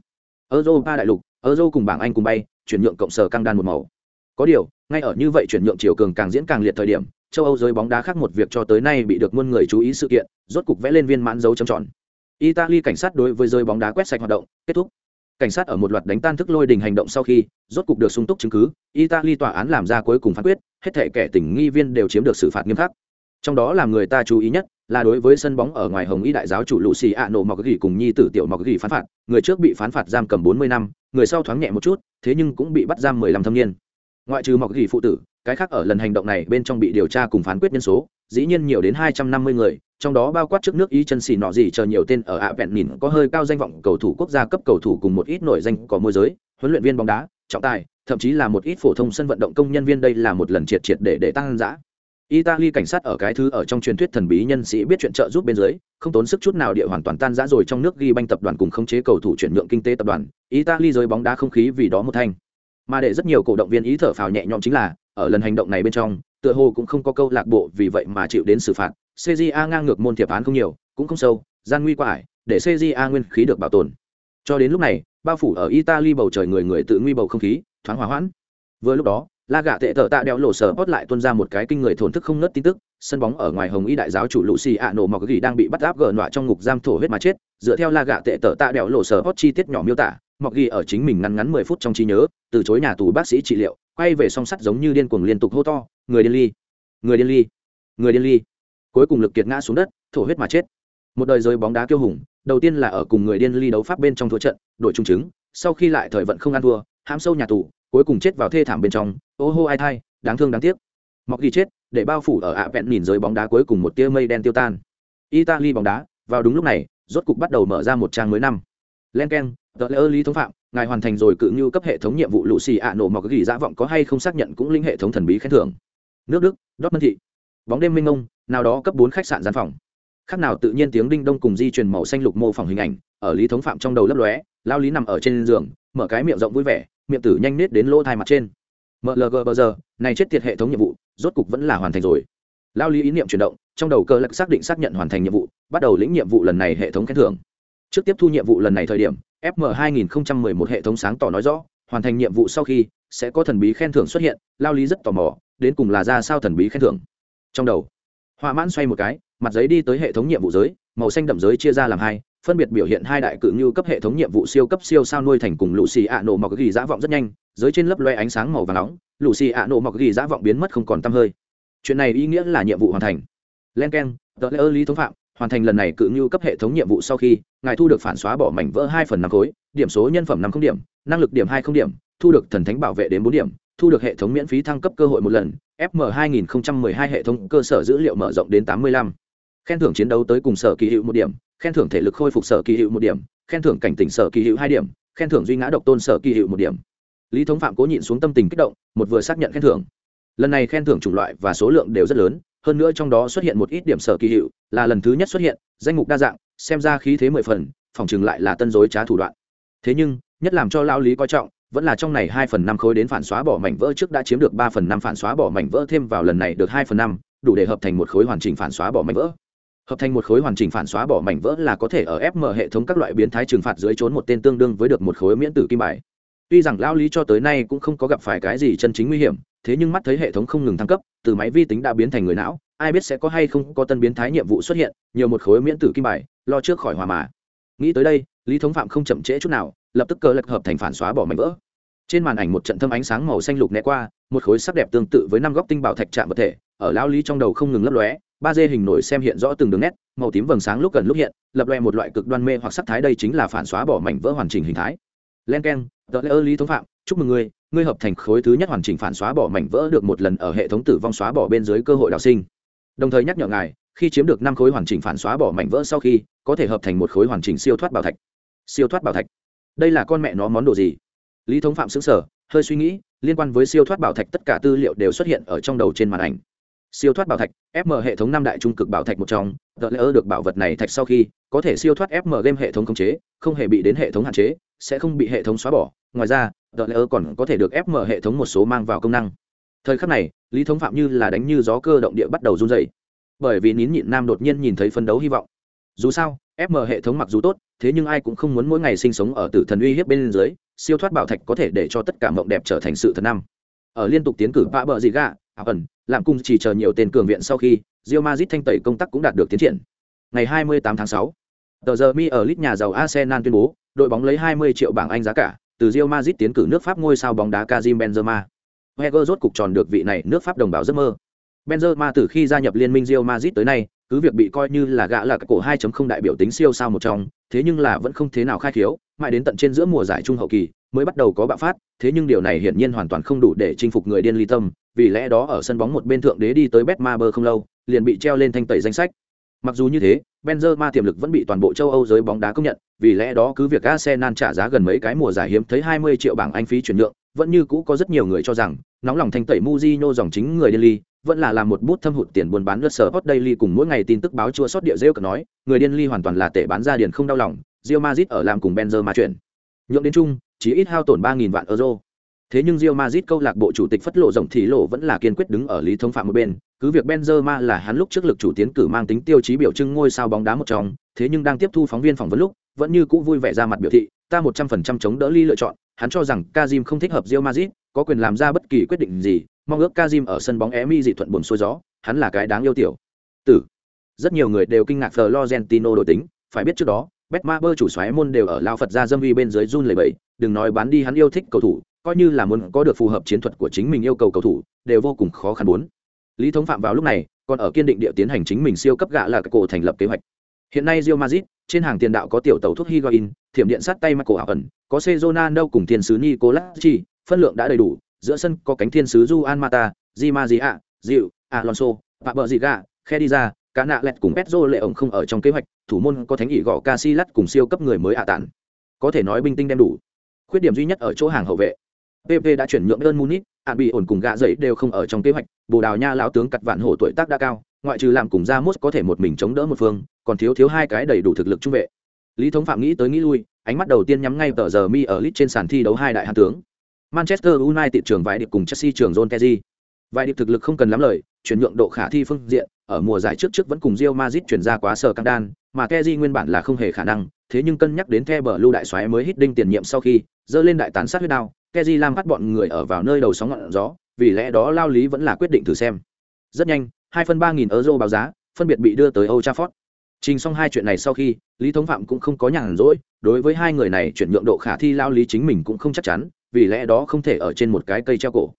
Europa đại lục, Euro cùng bảng Anh cùng bay, chuyển nhượng cộng sở căng đan một màu. Có điều, ngay ở như vậy chuyển nhượng chiều cường càng diễn càng liệt thời điểm, châu Âu giới bóng đá khác một việc cho tới nay bị được muôn người chú ý sự kiện, rốt cục vẽ lên viên mãn dấu chấm tròn. Italy cảnh sát đối với giới bóng đá quét sạch hoạt động, kết thúc. Cảnh sát ở một loạt đánh tan thức lôi đình hành động sau khi, rốt cục được sung túc chứng cứ, Italy tòa án làm ra cuối cùng phán quyết, hết thể kẻ tình nghi viên đều chiếm được xử phạt nghiêm khắc. Trong đó làm người ta chú ý nhất là đối với sân bóng ở ngoài Hồng Y đại giáo chủ Luciano Moggi cùng nhi tử tiểu Mọc gỉ phán phạt, người trước bị phán phạt giam cầm 40 năm, người sau thoáng nhẹ một chút, thế nhưng cũng bị bắt giam 15 thâm niên. Ngoại trừ mọc gỉ phụ tử, cái khác ở lần hành động này bên trong bị điều tra cùng phán quyết nhân số, dĩ nhiên nhiều đến 250 người, trong đó bao quát trước nước ý chân xì nọ gì chờ nhiều tên ở ạ vẹn nhìn có hơi cao danh vọng cầu thủ quốc gia cấp cầu thủ cùng một ít nổi danh có môi giới huấn luyện viên bóng đá trọng tài thậm chí là một ít phổ thông sân vận động công nhân viên đây là một lần triệt triệt để để tăng giã italy cảnh sát ở cái thứ ở trong truyền thuyết thần bí nhân sĩ biết chuyện trợ giúp bên dưới không tốn sức chút nào địa hoàn toàn tan giã rồi trong nước ghi banh tập đoàn cùng khống chế cầu thủ chuyển nhượng kinh tế tập đoàn. Italy giới bóng đá không khí vì đó một thanh mà để rất nhiều cổ động viên ý thở phào nhẹ nhõm chính là, ở lần hành động này bên trong, tựa hồ cũng không có câu lạc bộ vì vậy mà chịu đến xử phạt. Cja ngang ngược môn thiệp án không nhiều, cũng không sâu, gian nguy quá ải, để cja nguyên khí được bảo tồn. Cho đến lúc này, bao phủ ở italy bầu trời người người tự nguy bầu không khí, thoáng hòa hoãn. Vừa lúc đó, la gạ tệ tờ tạ đeo lộ sở hót lại tuân ra một cái kinh người thổn thức không nớt tin tức, sân bóng ở ngoài hồng y đại giáo chủ lũ xì ạ nổ mọc gỉ đang bị bắt áp gờ nọa trong ngục giam thổ huyết mà chết, dựa theo la gạ tệ tờ tạ đeo lộ sở hót chi tiết nhỏ miêu tả mọc ghi ở chính mình ngắn ngắn mười phút trong trí nhớ, từ chối nhà tù bác sĩ trị liệu, quay về song sắt giống như điên cuồng liên tục hô to, người điên ly, người điên ly, người điên ly. Cuối cùng lực kiệt ngã xuống đất, thổ huyết mà chết. Một đời rơi bóng đá kiêu hùng, đầu tiên là ở cùng người điên ly đấu pháp bên trong thua trận, đội trung chứng, sau khi lại thời vận không ăn thua, hãm sâu nhà tù, cuối cùng chết vào thê thảm bên trong, ô hô ai thai, đáng thương đáng tiếc. Mọc ghi chết, để bao phủ ở ạ vẹn nhìn giới bóng đá cuối cùng một tia mây đen tiêu tan. Italy bóng đá, vào đúng lúc này, rốt cục bắt đầu mở ra một trang mới năm len k e n tờ lễ ơ lý thống phạm, ngài hoàn thành rồi cự như cấp hệ thống nhiệm vụ lũ xì ạ nổ mọc ghi dã vọng có hay không xác nhận cũng linh hệ thống thần bí khen thưởng. Nước đức đốt Mân thị. Bóng đêm minh ông nào đó cấp bốn khách sạn gian phòng. Khác nào tự nhiên tiếng đinh đông cùng di truyền màu xanh lục mô phỏng hình ảnh, ở lý thống phạm trong đầu lấp lóe, lao lý nằm ở trên giường, mở cái miệng rộng vui vẻ, miệng tử nhanh nết đến lỗ thai mặt trên. Mlg bờ giờ, này chết tiệt hệ thống nhiệm vụ, rốt cục vẫn là hoàn thành rồi. Lao lý ý niệm chuyển động, trong đầu cơ lạc xác định xác nhận hoàn thành nhiệm vụ, bắt đầu lĩnh nhiệm vụ lần này hệ thống khen thưởng trước tiếp thu nhiệm vụ lần này thời điểm fm 2011 hệ thống sáng tỏ nói rõ, hoàn thành nhiệm vụ sau khi sẽ có thần bí khen thưởng xuất hiện, lao lý rất tò mò, đến cùng là ra sao thần bí khen thưởng. Trong đầu, họa mãn xoay một cái, mặt giấy đi tới hệ thống nhiệm vụ giới, màu xanh đậm giới chia ra làm hai, phân biệt biểu hiện hai đại cự như cấp hệ thống nhiệm vụ siêu cấp siêu sao nuôi thành cùng lũ xì ạ nổ mọc ghi dã vọng rất nhanh, giới trên lấp loe ánh sáng màu và nóng lũ xì ạ nổ mọc ghi dã vọng biến mất không còn t hơi. Chuyện này ý nghĩa là nhiệm vụ hoàn thành. Len k e n tờ lễ ơ lý thống phạm hoàn thành lần này cự ngưu cấp hệ thống nhiệm vụ sau khi, ngài thu được phản xóa bỏ mảnh vỡ hai phần năm khối, điểm số nhân phẩm năm không điểm, năng lực điểm hai không điểm, thu được thần thánh bảo vệ đến bốn điểm, thu được hệ thống miễn phí thăng cấp cơ hội một lần fm 2012 hệ thống cơ sở dữ liệu mở rộng đến 85. khen thưởng chiến đấu tới cùng sở kỳ hiệu một điểm, khen thưởng thể lực khôi phục sở kỳ hiệu một điểm, khen thưởng cảnh tỉnh sở kỳ hiệu hai điểm, khen thưởng duy ngã độc tôn sở kỳ hiệu một điểm lý thống phạm cố nhịn xuống tâm tình kích động, một vừa xác nhận khen thưởng lần này khen thưởng chủng loại và số lượng đều rất lớn hơn nữa trong đó xuất hiện một ít điểm sở kỳ hiệu, là lần thứ nhất xuất hiện, danh mục đa dạng, xem ra khí thế mười phần, phòng chừng lại là tân dối trá thủ đoạn. Thế nhưng, nhất làm cho lao lý coi trọng, vẫn là trong này hai phần năm khối đến phản xóa bỏ mảnh vỡ trước đã chiếm được ba phần năm phản xóa bỏ mảnh vỡ, thêm vào lần này được hai phần năm, đủ để hợp thành một khối hoàn chỉnh phản xóa bỏ mảnh vỡ. Hợp thành một khối hoàn chỉnh phản xóa bỏ mảnh vỡ là có thể ở fm hệ thống các loại biến thái trừng phạt dưới trốn một tên tương đương với được một khối miễn tử kim bài. Tuy rằng lao lý cho tới nay cũng không có gặp phải cái gì chân chính nguy hiểm thế nhưng mắt thấy hệ thống không ngừng thăng cấp, từ máy vi tính đã biến thành người não, ai biết sẽ có hay không có tân biến thái nhiệm vụ xuất hiện, nhiều một khối miễn tử kim bài, lo trước khỏi hòa mà nghĩ tới đây, lý thống phạm không chậm trễ chút nào, lập tức cơ lật hợp thành phản xóa bỏ mảnh vỡ trên màn ảnh một trận thâm ánh sáng màu xanh lục né qua, một khối sắc đẹp tương tự với năm góc tinh bảo thạch chạm vật thể, ở lao lý trong đầu không ngừng lấp lóe, ba d hình nổi xem hiện rõ từng đường nét, màu tím vầng sáng lúc gần lúc hiện, lập loe một loại cực đoan mê hoặc sắc thái đây chính là phản xóa bỏ mảnh vỡ hoàn chỉnh hình thái len k e n tờ lễ ơ lý thống phạm, chúc mừng người ngươi hợp thành khối thứ nhất hoàn chỉnh phản xóa bỏ mảnh vỡ được một lần ở hệ thống tử vong xóa bỏ bên dưới cơ hội đào sinh. Đồng thời nhắc nhở ngài, khi chiếm được năm khối hoàn chỉnh phản xóa bỏ mảnh vỡ sau khi, có thể hợp thành một khối hoàn chỉnh siêu thoát bảo thạch. Siêu thoát bảo thạch. Đây là con mẹ nó món đồ gì? Lý thống phạm xứng sở hơi suy nghĩ, liên quan với siêu thoát bảo thạch tất cả tư liệu đều xuất hiện ở trong đầu trên màn ảnh. Siêu thoát bảo thạch fm hệ thống năm đại trung cực bảo thạch một trong tờ lỡ được bảo vật này thạch sau khi, có thể siêu thoát fm game hệ thống khống chế, không hề bị đến hệ thống hạn chế, sẽ không bị hệ thống xóa bỏ. Ngoài ra tờ lỡ còn có thể được fm hệ thống một số mang vào công năng. Thời khắc này, lý thống phạm như là đánh như gió cơ động địa bắt đầu run dày bởi vì nín nhịn nam đột nhiên nhìn thấy phấn đấu hy vọng. Dù sao fm hệ thống mặc dù tốt, thế nhưng ai cũng không muốn mỗi ngày sinh sống ở tử thần uy hiếp bên dưới, siêu thoát bảo thạch có thể để cho tất cả mộng đẹp trở thành sự thật năm. Ở liên tục tiến cử vạ bờ gì gà ảo ẩn làm cung chỉ chờ nhiều tên cường viện sau khi rio mazit thanh tẩy công tác cũng đạt được tiến triển. Ngày 28 tháng 6, tờ giờ mi ở lit nhà giàu arsenal tuyên bố đội bóng lấy 20 triệu bảng anh giá cả từ rio mazit tiến cử nước pháp ngôi sao bóng đá kazim benzema. Heger rốt cục tròn được vị này nước pháp đồng bào giấc mơ. Benzema từ khi gia nhập liên minh rio mazit tới nay cứ việc bị coi như là gã là cái cổ 2.0 đại biểu tính siêu sao một trong thế nhưng là vẫn không thế nào khai khiếu mãi đến tận trên giữa mùa giải trung hậu kỳ mới bắt đầu có bạo phát, thế nhưng điều này hiển nhiên hoàn toàn không đủ để chinh phục người điên ly tâm, vì lẽ đó ở sân bóng một bên thượng đế đi tới Betmaber không lâu, liền bị treo lên thanh tẩy danh sách. Mặc dù như thế, Benzema tiềm lực vẫn bị toàn bộ châu Âu giới bóng đá công nhận, vì lẽ đó cứ việc Arsenal trả giá gần mấy cái mùa giải hiếm thấy 20 triệu bảng Anh phí chuyển nhượng, vẫn như cũ có rất nhiều người cho rằng, nóng lòng thanh tẩy Mujino dòng chính người điên ly, vẫn là làm một bút thâm hụt tiền buôn bán lướt sở hot daily cùng mỗi ngày tin tức báo chua sót địa rêu nói, người điên ly hoàn toàn là tệ bán ra điền không đau lòng, Real Madrid ở làm cùng Benzema chuyển. Nhượng đến chung chỉ ít hao tổn 3000 vạn euro. Thế nhưng Real Madrid câu lạc bộ chủ tịch phất lộ rộng thì lộ vẫn là kiên quyết đứng ở lý thống phạm một bên. Cứ việc Benzema là hắn lúc trước lực chủ tiến cử mang tính tiêu chí biểu trưng ngôi sao bóng đá một trong, thế nhưng đang tiếp thu phóng viên phỏng vấn lúc, vẫn như cũ vui vẻ ra mặt biểu thị, ta 100% chống đỡ ly lựa chọn. Hắn cho rằng Kazim không thích hợp Real Madrid, có quyền làm ra bất kỳ quyết định gì, mong ước Kazim ở sân bóng Emi dị thuận buồn xuôi gió, hắn là cái đáng yêu tiểu tử. Rất nhiều người đều kinh ngạc Florentino đổi tính, phải biết trước đó Betmaber chủ xoáy môn đều ở lao Phật ra dâm vi bên dưới run lầy bẫy đừng nói bán đi hắn yêu thích cầu thủ, coi như là muốn có được phù hợp chiến thuật của chính mình yêu cầu cầu thủ, đều vô cùng khó khăn muốn. Lý Thống Phạm vào lúc này, còn ở kiên định địa tiến hành chính mình siêu cấp gạ là cổ thành lập kế hoạch. Hiện nay rio mazit trên hàng tiền đạo có tiểu tàu thuốc Higuain, thiểm điện sát tay Michael Ẩn, có Cezonano cùng tiền sứ Nicolacci, phân lượng đã đầy đủ, giữa sân có cánh thiên sứ Juan Mata, Di Maria, Diệu, Alonso, Paberziga, Khediza, cá nạ lẹt cùng petro lệ ổng không ở trong kế hoạch, thủ môn có thánh nghị gõ Casillas cùng siêu cấp người mới hạ tản. Có thể nói binh tinh đem đủ. Khuyết điểm duy nhất ở chỗ hàng hậu vệ. Pp đã chuyển nhượng ơn munich hạn bị ổn cùng gạ dậy đều không ở trong kế hoạch, bồ đào nha lão tướng cặt vạn hổ tuổi tác đã cao, ngoại trừ làm cùng ra mốt có thể một mình chống đỡ một phương, còn thiếu thiếu hai cái đầy đủ thực lực trung vệ. Lý thống phạm nghĩ tới nghĩ lui, ánh mắt đầu tiên nhắm ngay tờ giờ mi ở lit trên sàn thi đấu hai đại hàn tướng. Manchester united trường vài điệp cùng chelsea trường john kezi vài điệp thực lực không cần lắm lời, chuyển nhượng độ khả thi phương diện ở mùa giải trước trước vẫn cùng Real Madrid chuyển ra quá sở căng đan, mà Kezi nguyên bản là không hề khả năng, thế nhưng cân nhắc đến The lưu đại soái mới hít đinh tiền nhiệm sau khi, dơ lên đại tán sát huyết đao, Kezi làm bắt bọn người ở vào nơi đầu sóng ngọn gió, vì lẽ đó lao lý vẫn là quyết định thử xem. Rất nhanh, 2 phân 3000 euro báo giá, phân biệt bị đưa tới Old Trafford. Trình xong hai chuyện này sau khi, Lý Thống Phạm cũng không có nhàn rỗi, đối với hai người này chuyển nhượng độ khả thi lao lý chính mình cũng không chắc chắn, vì lẽ đó không thể ở trên một cái cây treo cổ.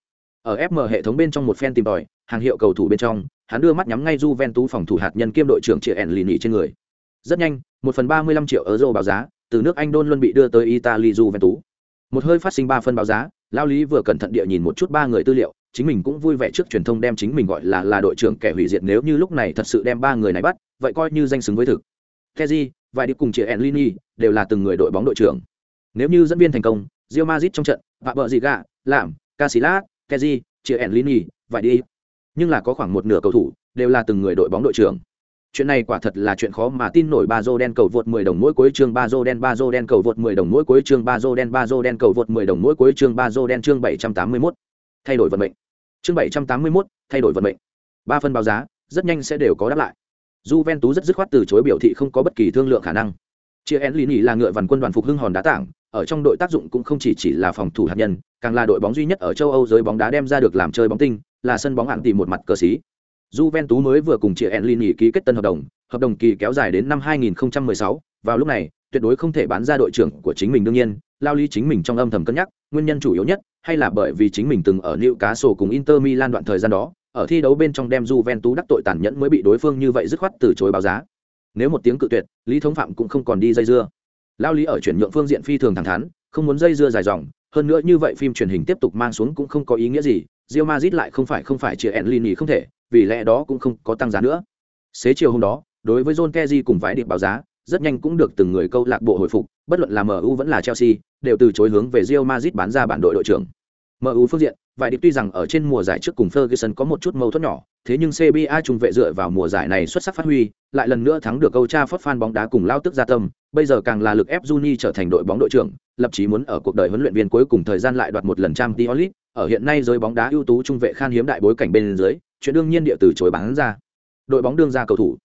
Ở FM hệ thống bên trong một fan tìm tòi, hàng hiệu cầu thủ bên trong, hắn đưa mắt nhắm ngay Juventus phòng thủ hạt nhân kiêm đội trưởng Triệu Enlini trên người. Rất nhanh, một phần ba mươi lăm triệu euro báo giá, từ nước Anh đôn luôn bị đưa tới Italy Juventus. Một hơi phát sinh ba phân báo giá, Lao Lý vừa cẩn thận địa nhìn một chút ba người tư liệu, chính mình cũng vui vẻ trước truyền thông đem chính mình gọi là là đội trưởng kẻ hủy diệt nếu như lúc này thật sự đem ba người này bắt, vậy coi như danh xứng với thực. Kezi, vài đi cùng Triệu Enlini đều là từng người đội bóng đội trưởng. Nếu như dẫn viên thành công, Real Madrid trong trận, vạ bợ gì gạ, làm, Casillas, Kezi, Triệu Enlini, vài đi. Nhưng là có khoảng một nửa cầu thủ đều là từng người đội bóng đội trưởng. Chuyện này quả thật là chuyện khó mà tin nổi ba dô đen cầu vượt 10 đồng mỗi cuối chương ba dô đen ba dô đen cầu vượt 10 đồng mỗi cuối chương ba dô đen ba dô đen cầu vượt 10 đồng mỗi cuối chương ba dô đen chương 781. thay đổi vận mệnh. Chương 781, thay đổi vận mệnh. Ba phân báo giá rất nhanh sẽ đều có đáp lại. Juventus rất dứt khoát từ chối biểu thị không có bất kỳ thương lượng khả năng. Chia Enlini là ngựa vằn quân đoàn phục hưng hòn đá tảng ở trong đội tác dụng cũng không chỉ chỉ là phòng thủ hạt nhân càng là đội bóng duy nhất ở châu Âu giới bóng đá đem ra được làm chơi bóng tinh là sân bóng hạng tỷ một mặt cờ xí Juventus mới vừa cùng chị Enlini ký kết tân hợp đồng, hợp đồng kỳ kéo dài đến năm 2016, vào lúc này, tuyệt đối không thể bán ra đội trưởng của chính mình đương nhiên, lao lý chính mình trong âm thầm cân nhắc, nguyên nhân chủ yếu nhất hay là bởi vì chính mình từng ở Newcastle cùng Inter Milan đoạn thời gian đó, ở thi đấu bên trong đem Juventus đắc tội tàn nhẫn mới bị đối phương như vậy dứt khoát từ chối báo giá. Nếu một tiếng cự tuyệt, Lý Thống Phạm cũng không còn đi dây dưa. Lao lý ở chuyển nhượng phương diện phi thường thẳng thắn, không muốn dây dưa dài dòng, hơn nữa như vậy phim truyền hình tiếp tục mang xuống cũng không có ý nghĩa gì, Real Madrid lại không phải không phải chia Enlini không thể, vì lẽ đó cũng không có tăng giá nữa. Xế chiều hôm đó, đối với John Kezi cùng vãi điệp báo giá, rất nhanh cũng được từng người câu lạc bộ hồi phục, bất luận là MU vẫn là Chelsea, đều từ chối hướng về Real Madrid bán ra bản đội đội trưởng. MU phương diện, vài điệp tuy rằng ở trên mùa giải trước cùng Ferguson có một chút mâu thuẫn nhỏ, thế nhưng CBA trung vệ dựa vào mùa giải này xuất sắc phát huy, lại lần nữa thắng được câu cha phốt fan bóng đá cùng lao tức gia tâm, bây giờ càng là lực ép Juni trở thành đội bóng đội trưởng, lập chí muốn ở cuộc đời huấn luyện viên cuối cùng thời gian lại đoạt một lần Champions League, ở hiện nay giới bóng đá ưu tú trung vệ khan hiếm đại bối cảnh bên dưới, chuyện đương nhiên địa từ chối bán ra. Đội bóng đương ra cầu thủ.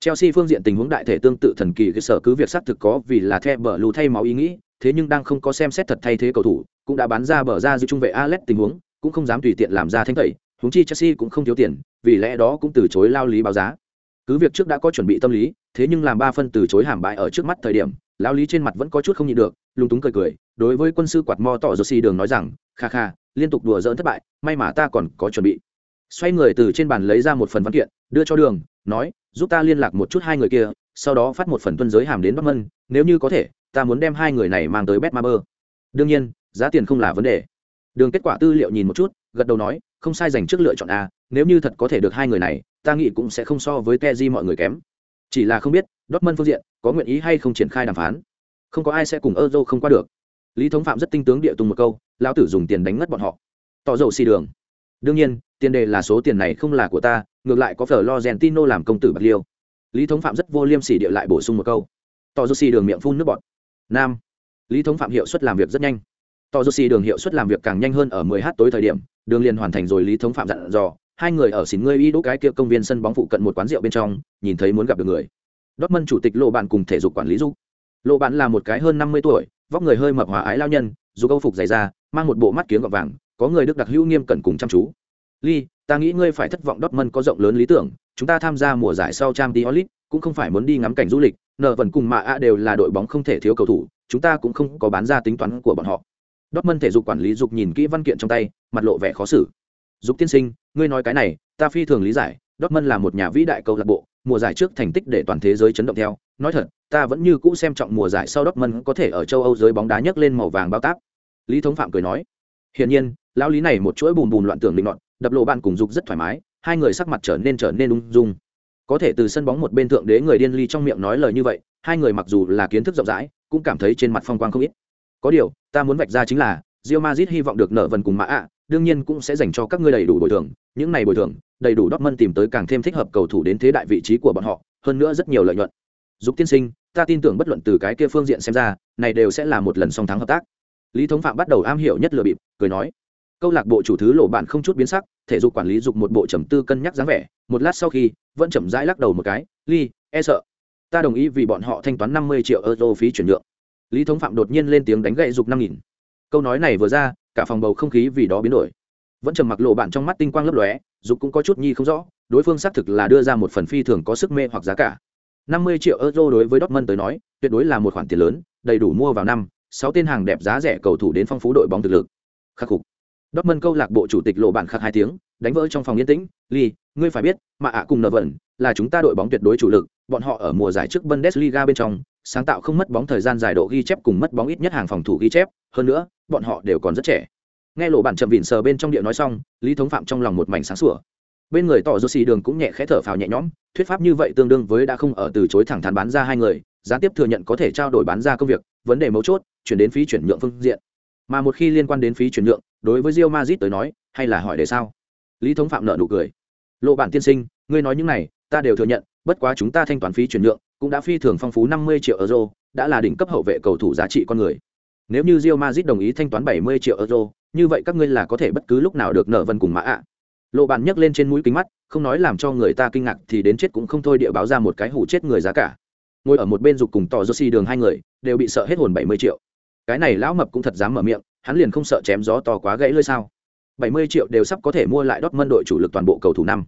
Chelsea phương diện tình huống đại thể tương tự thần kỳ cái sở cứ việc xác thực có vì là the Blue lù thay máu ý nghĩ, thế nhưng đang không có xem xét thật thay thế cầu thủ, cũng đã bán ra bờ ra giữ trung vệ Alex tình huống, cũng không dám tùy tiện làm ra thanh tẩy, huống chi Chelsea cũng không thiếu tiền, vì lẽ đó cũng từ chối lao lý báo giá. Cứ việc trước đã có chuẩn bị tâm lý, thế nhưng làm ba phân từ chối hàm bại ở trước mắt thời điểm, lao lý trên mặt vẫn có chút không nhịn được, lung túng cười cười, đối với quân sư quạt mo tỏ Josi đường nói rằng, kha kha, liên tục đùa giỡn thất bại, may mà ta còn có chuẩn bị. Xoay người từ trên bàn lấy ra một phần văn kiện, đưa cho đường, nói, giúp ta liên lạc một chút hai người kia, sau đó phát một phần tuân giới hàm đến Bắc Mân, nếu như có thể, ta muốn đem hai người này mang tới Betmaber. Đương nhiên, giá tiền không là vấn đề. Đường kết quả tư liệu nhìn một chút, gật đầu nói, không sai dành trước lựa chọn a, nếu như thật có thể được hai người này, ta nghĩ cũng sẽ không so với Teji mọi người kém. Chỉ là không biết, Dortmund phương diện có nguyện ý hay không triển khai đàm phán. Không có ai sẽ cùng Euro không qua được. Lý Thống Phạm rất tinh tướng địa tung một câu, lão tử dùng tiền đánh ngất bọn họ. Tỏ dầu xì đường. Đương nhiên, tiền đề là số tiền này không là của ta, ngược lại có Florentino làm công tử bạc liêu. Lý Thống Phạm rất vô liêm sỉ địa lại bổ sung một câu. Tỏ dầu xì đường miệng phun nước bọt. Nam. Lý Thống Phạm hiệu suất làm việc rất nhanh. Tỏ dô xì đường hiệu suất làm việc càng nhanh hơn ở 10 h tối thời điểm đường liền hoàn thành rồi lý thống phạm dặn dò hai người ở xỉn ngươi y đỗ cái kia công viên sân bóng phụ cận một quán rượu bên trong nhìn thấy muốn gặp được người. Dortmund chủ tịch lộ bạn cùng thể dục quản lý dục lộ bạn là một cái hơn 50 tuổi vóc người hơi mập hòa ái lao nhân dù câu phục dày da mang một bộ mắt kiếng gọt vàng có người đức đặc hữu nghiêm cẩn cùng chăm chú. Lý, ta nghĩ ngươi phải thất vọng Dortmund có rộng lớn lý tưởng chúng ta tham gia mùa giải sau trang League cũng không phải muốn đi ngắm cảnh du lịch nợ vẫn cùng mà a đều là đội bóng không thể thiếu cầu thủ chúng ta cũng không có bán ra tính toán của bọn họ Dortmund thể dục quản lý dục nhìn kỹ văn kiện trong tay, mặt lộ vẻ khó xử. Dục tiên sinh, ngươi nói cái này, ta phi thường lý giải, Dortmund là một nhà vĩ đại câu lạc bộ, mùa giải trước thành tích để toàn thế giới chấn động theo. Nói thật, ta vẫn như cũ xem trọng mùa giải sau Dortmund có thể ở châu Âu giới bóng đá nhấc lên màu vàng bao táp. Lý Thống Phạm cười nói. Hiển nhiên, lão lý này một chuỗi bùn bùn loạn tưởng định loạn, đập lộ bạn cùng dục rất thoải mái, hai người sắc mặt trở nên trở nên ung dung. Có thể từ sân bóng một bên thượng đế người điên ly trong miệng nói lời như vậy, hai người mặc dù là kiến thức rộng rãi, cũng cảm thấy trên mặt phong quang không ít. Có điều, ta muốn vạch ra chính là, rio mazit hy vọng được nợ vần cùng mã ạ, đương nhiên cũng sẽ dành cho các ngươi đầy đủ bồi thường, những này bồi thường, đầy đủ Dortmund tìm tới càng thêm thích hợp cầu thủ đến thế đại vị trí của bọn họ, hơn nữa rất nhiều lợi nhuận. Dục tiên sinh, ta tin tưởng bất luận từ cái kia phương diện xem ra, này đều sẽ là một lần song thắng hợp tác. Lý Thống Phạm bắt đầu am hiểu nhất lừa bịp, cười nói: Câu lạc bộ chủ thứ lộ bạn không chút biến sắc, thể dục quản lý dục một bộ trầm tư cân nhắc dáng vẻ, một lát sau khi, vẫn chậm rãi lắc đầu một cái, "Ly, e sợ. Ta đồng ý vì bọn họ thanh toán 50 triệu euro phí chuyển nhượng." Lý Thống Phạm đột nhiên lên tiếng đánh gậy dục 5000 câu nói này vừa ra cả phòng bầu không khí vì đó biến đổi. Vẫn trầm mặc lộ bạn trong mắt tinh quang lấp lóe dục cũng có chút nhi không rõ đối phương xác thực là đưa ra một phần phi thường có sức mê hoặc giá cả. Năm mươi triệu euro đối với Dortmund tới nói tuyệt đối là một khoản tiền lớn đầy đủ mua vào năm sáu tên hàng đẹp giá rẻ cầu thủ đến phong phú đội bóng thực lực. Khắc phục. Dortmund câu lạc bộ chủ tịch lộ bạn khắc hai tiếng đánh vỡ trong phòng yên tĩnh Lý ngươi phải biết, mà ạ cùng nở vận là chúng ta đội bóng tuyệt đối chủ lực, bọn họ ở mùa giải trước Bundesliga bên trong, sáng tạo không mất bóng thời gian dài độ ghi chép cùng mất bóng ít nhất hàng phòng thủ ghi chép, hơn nữa, bọn họ đều còn rất trẻ. Nghe lộ bản chậm vịn sờ bên trong điệu nói xong, Lý Thống Phạm trong lòng một mảnh sáng sủa. Bên người tỏ Josie đường cũng nhẹ khẽ thở phào nhẹ nhõm, thuyết pháp như vậy tương đương với đã không ở từ chối thẳng thắn bán ra hai người, gián tiếp thừa nhận có thể trao đổi bán ra công việc, vấn đề mấu chốt, chuyển đến phí chuyển nhượng phương diện. Mà một khi liên quan đến phí chuyển nhượng, đối với Real Madrid tới nói, hay là hỏi để sao? Lý Thống Phạm nợ nụ cười. Lộ bản tiên sinh, ngươi nói những này, ta đều thừa nhận, bất quá chúng ta thanh toán phí chuyển nhượng, cũng đã phi thường phong phú 50 triệu euro, đã là đỉnh cấp hậu vệ cầu thủ giá trị con người. Nếu như Real Madrid đồng ý thanh toán 70 triệu euro, như vậy các ngươi là có thể bất cứ lúc nào được nợ vân cùng mã ạ. Lộ bản nhấc lên trên mũi kính mắt, không nói làm cho người ta kinh ngạc thì đến chết cũng không thôi địa báo ra một cái hủ chết người giá cả. Ngồi ở một bên dục cùng tỏ Josi đường hai người, đều bị sợ hết hồn 70 triệu. Cái này lão mập cũng thật dám mở miệng, hắn liền không sợ chém gió to quá gãy lưỡi sao? 70 triệu đều sắp có thể mua lại Dortmund đội chủ lực toàn bộ cầu thủ năm.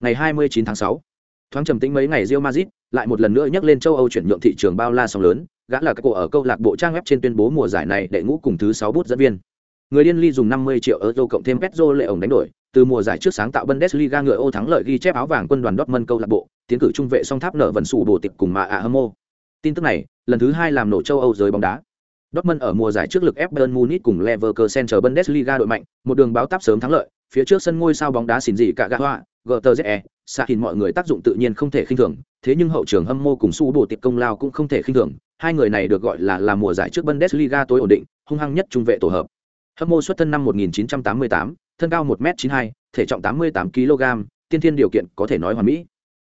Ngày 29 tháng 6, thoáng trầm tĩnh mấy ngày Real Madrid lại một lần nữa nhắc lên châu Âu chuyển nhượng thị trường bao la sóng lớn, gã là các cổ ở câu lạc bộ trang web trên tuyên bố mùa giải này đệ ngũ cùng thứ 6 bút dẫn viên. Người điên ly dùng 50 triệu euro cộng thêm Petro lệ ổng đánh đổi, từ mùa giải trước sáng tạo Bundesliga ngựa ô thắng lợi ghi chép áo vàng quân đoàn Dortmund câu lạc bộ, tiến cử trung vệ song tháp nợ vận sụ bổ tiệp cùng mà ạ. Tin tức này, lần thứ hai làm nổ châu Âu giới bóng đá. Dortmund ở mùa giải trước lực ép Bayern Munich cùng Leverkusen chờ Bundesliga đội mạnh, một đường báo táp sớm thắng lợi, phía trước sân ngôi sao bóng đá xỉn dị cả gã hoa, GTZE, xa hình mọi người tác dụng tự nhiên không thể khinh thường, thế nhưng hậu trường hâm mộ cùng su bổ tiệp công lao cũng không thể khinh thường, hai người này được gọi là là mùa giải trước Bundesliga tối ổn định, hung hăng nhất trung vệ tổ hợp. Hâm mộ xuất thân năm 1988, thân cao 1m92, thể trọng 88 kg, tiên thiên điều kiện có thể nói hoàn mỹ.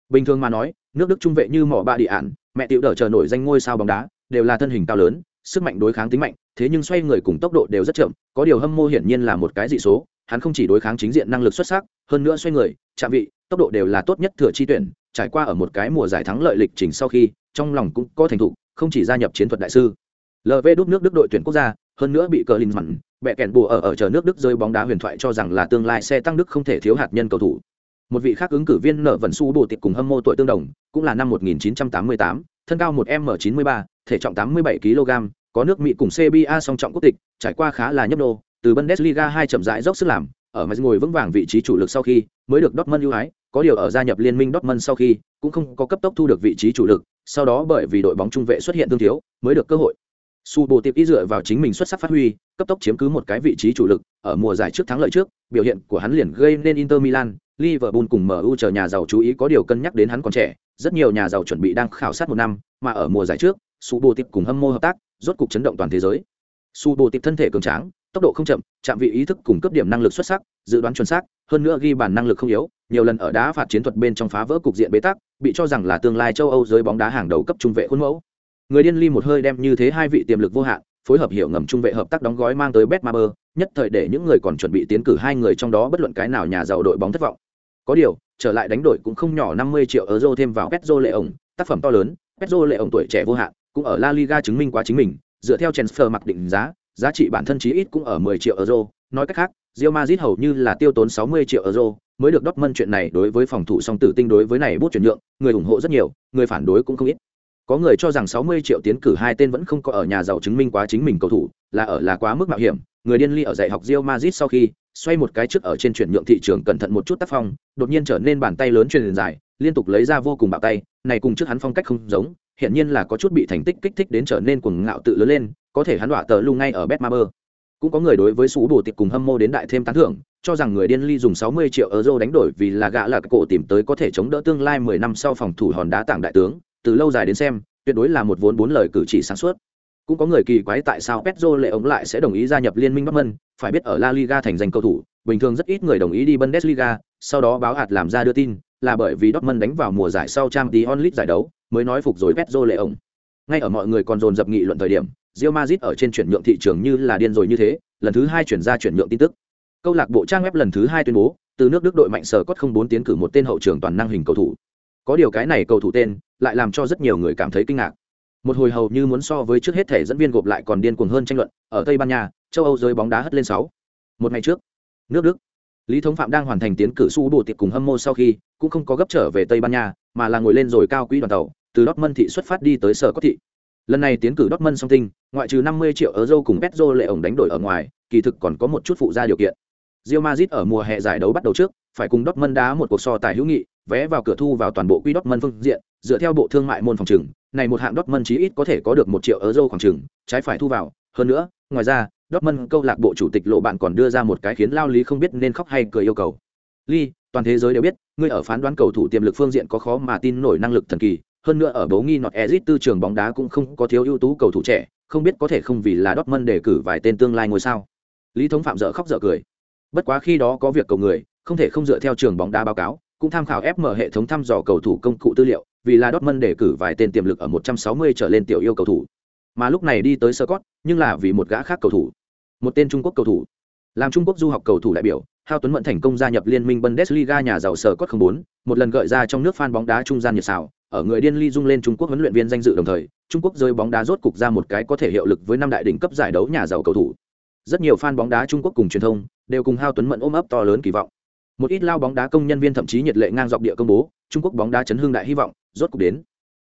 Bình thường mà nói, nước Đức trung vệ như mỏ bạ địa ản, mẹ tiểu đỡ chờ nổi danh ngôi sao bóng đá, đều là thân hình cao lớn, sức mạnh đối kháng tính mạnh, thế nhưng xoay người cùng tốc độ đều rất chậm, có điều hâm Mô hiển nhiên là một cái dị số, hắn không chỉ đối kháng chính diện năng lực xuất sắc, hơn nữa xoay người, chạm vị, tốc độ đều là tốt nhất thừa chi tuyển, trải qua ở một cái mùa giải thắng lợi lịch trình sau khi, trong lòng cũng có thành thục, không chỉ gia nhập chiến thuật đại sư. LV đúc nước Đức đội tuyển quốc gia, hơn nữa bị cờ linh mặn, bẹ kèn bùa ở ở chờ nước Đức rơi bóng đá huyền thoại cho rằng là tương lai xe tăng Đức không thể thiếu hạt nhân cầu thủ. Một vị khác ứng cử viên nợ vận su bổ tiệp cùng hâm Mô tuổi tương đồng, cũng là năm 1988, thân cao 1m93, thể trọng 87 kg, có nước Mỹ cùng CBA song trọng quốc tịch, trải qua khá là nhấp nô, từ Bundesliga hai chậm rãi dốc sức làm, ở mà ngồi vững vàng vị trí chủ lực sau khi, mới được Dortmund ưu ái, có điều ở gia nhập liên minh Dortmund sau khi, cũng không có cấp tốc thu được vị trí chủ lực, sau đó bởi vì đội bóng trung vệ xuất hiện tương thiếu, mới được cơ hội. Su Bồ Tiệp ý dựa vào chính mình xuất sắc phát huy, cấp tốc chiếm cứ một cái vị trí chủ lực, ở mùa giải trước thắng lợi trước, biểu hiện của hắn liền gây nên Inter Milan, Liverpool cùng MU chờ nhà giàu chú ý có điều cân nhắc đến hắn còn trẻ, rất nhiều nhà giàu chuẩn bị đang khảo sát một năm, mà ở mùa giải trước, Su Bồ Tiệp cùng hâm mô hợp tác, rốt cục chấn động toàn thế giới. Su Bồ Tiệp thân thể cường tráng, tốc độ không chậm, chạm vị ý thức cùng cấp điểm năng lực xuất sắc, dự đoán chuẩn xác, hơn nữa ghi bàn năng lực không yếu, nhiều lần ở đá phạt chiến thuật bên trong phá vỡ cục diện bế tắc, bị cho rằng là tương lai châu Âu giới bóng đá hàng đầu cấp trung vệ khuôn mẫu. Người điên ly một hơi đem như thế hai vị tiềm lực vô hạn, phối hợp hiểu ngầm trung vệ hợp tác đóng gói mang tới Betmaber, nhất thời để những người còn chuẩn bị tiến cử hai người trong đó bất luận cái nào nhà giàu đội bóng thất vọng. Có điều, trở lại đánh đổi cũng không nhỏ 50 triệu euro thêm vào petro lệ ổng, tác phẩm to lớn, petro lệ ổng tuổi trẻ vô hạn, cũng ở La Liga chứng minh quá chính mình, dựa theo transfer mặc định giá, giá trị bản thân chí ít cũng ở 10 triệu euro, nói cách khác, Real Madrid hầu như là tiêu tốn 60 triệu euro mới được Dortmund chuyện này đối với phòng thủ song tử tinh đối với này bút chuyển nhượng, người ủng hộ rất nhiều, người phản đối cũng không ít. Có người cho rằng 60 triệu tiến cử hai tên vẫn không có ở nhà giàu chứng minh quá chính mình cầu thủ, là ở là quá mức mạo hiểm, người điên ly ở dạy học Real Madrid sau khi xoay một cái trước ở trên chuyển nhượng thị trường cẩn thận một chút tác phong, đột nhiên trở nên bàn tay lớn truyền dài, liên tục lấy ra vô cùng bạo tay, này cùng trước hắn phong cách không giống, hiện nhiên là có chút bị thành tích kích thích đến trở nên cuồng ngạo tự lớn lên, có thể hắn đọa tờ lu ngay ở Betmaber. Cũng có người đối với số bồ tiệp cùng hâm mô đến đại thêm tán thưởng, cho rằng người điên ly dùng 60 triệu euro đánh đổi vì là gã là cổ tìm tới có thể chống đỡ tương lai 10 năm sau phòng thủ hòn đá tảng đại tướng, từ lâu dài đến xem, tuyệt đối là một vốn bốn lời cử chỉ sáng suốt. Cũng có người kỳ quái tại sao Pedro lệ ống lại sẽ đồng ý gia nhập liên minh Dortmund, phải biết ở La Liga thành danh cầu thủ, bình thường rất ít người đồng ý đi Bundesliga, sau đó báo hạt làm ra đưa tin, là bởi vì Dortmund đánh vào mùa giải sau Champions League giải đấu, mới nói phục rồi Pedro lệ ổng Ngay ở mọi người còn dồn dập nghị luận thời điểm, Real Madrid ở trên chuyển nhượng thị trường như là điên rồi như thế, lần thứ hai chuyển ra chuyển nhượng tin tức. Câu lạc bộ trang web lần thứ hai tuyên bố, từ nước Đức đội mạnh sở cốt không bốn tiến cử một tên hậu trường toàn năng hình cầu thủ. Có điều cái này cầu thủ tên, lại làm cho rất nhiều người cảm thấy kinh ngạc. Một hồi hầu như muốn so với trước hết thể dẫn viên gộp lại còn điên cuồng hơn tranh luận, ở Tây Ban Nha, châu Âu giới bóng đá hất lên 6. Một ngày trước, nước Đức, Lý Thống Phạm đang hoàn thành tiến cử su bộ tiệc cùng hâm mộ sau khi, cũng không có gấp trở về Tây Ban Nha, mà là ngồi lên rồi cao quý đoàn tàu, từ Dortmund thị xuất phát đi tới sở có thị. Lần này tiến cử Dortmund song tinh, ngoại trừ 50 triệu euro cùng Petro lệ ổng đánh đổi ở ngoài, kỳ thực còn có một chút phụ gia điều kiện. Real Madrid ở mùa hè giải đấu bắt đầu trước, phải cùng Dortmund đá một cuộc so tài hữu nghị, vé vào cửa thu vào toàn bộ quy Dortmund phương diện, dựa theo bộ thương mại môn phòng trừng, này một hạng Dortmund chí ít có thể có được một triệu euro khoảng trừng, trái phải thu vào, hơn nữa, ngoài ra, Dortmund câu lạc bộ chủ tịch lộ bạn còn đưa ra một cái khiến lao lý không biết nên khóc hay cười yêu cầu. Lee, toàn thế giới đều biết, ngươi ở phán đoán cầu thủ tiềm lực phương diện có khó mà tin nổi năng lực thần kỳ, hơn nữa ở bố nghi nọt Ezit tư trường bóng đá cũng không có thiếu ưu tú cầu thủ trẻ, không biết có thể không vì là Dortmund đề cử vài tên tương lai ngôi sao. Lý Thống Phạm dở khóc dở cười. Bất quá khi đó có việc cầu người, không thể không dựa theo trường bóng đá báo cáo, cũng tham khảo FM hệ thống thăm dò cầu thủ công cụ tư liệu, vì là Dortmund đề cử vài tên tiềm lực ở 160 trở lên tiểu yêu cầu thủ. Mà lúc này đi tới Scott, nhưng là vì một gã khác cầu thủ. Một tên Trung Quốc cầu thủ. Làm Trung Quốc du học cầu thủ đại biểu, Hao Tuấn Mẫn thành công gia nhập liên minh Bundesliga nhà giàu sở không 04, một lần gợi ra trong nước fan bóng đá trung gian nhiệt xào, ở người điên ly dung lên Trung Quốc huấn luyện viên danh dự đồng thời, Trung Quốc rơi bóng đá rốt cục ra một cái có thể hiệu lực với năm đại đỉnh cấp giải đấu nhà giàu cầu thủ. Rất nhiều fan bóng đá Trung Quốc cùng truyền thông đều cùng Hao Tuấn Mẫn ôm ấp to lớn kỳ vọng. Một ít lao bóng đá công nhân viên thậm chí nhiệt lệ ngang dọc địa công bố, Trung Quốc bóng đá chấn hương đại hy vọng, rốt cục đến.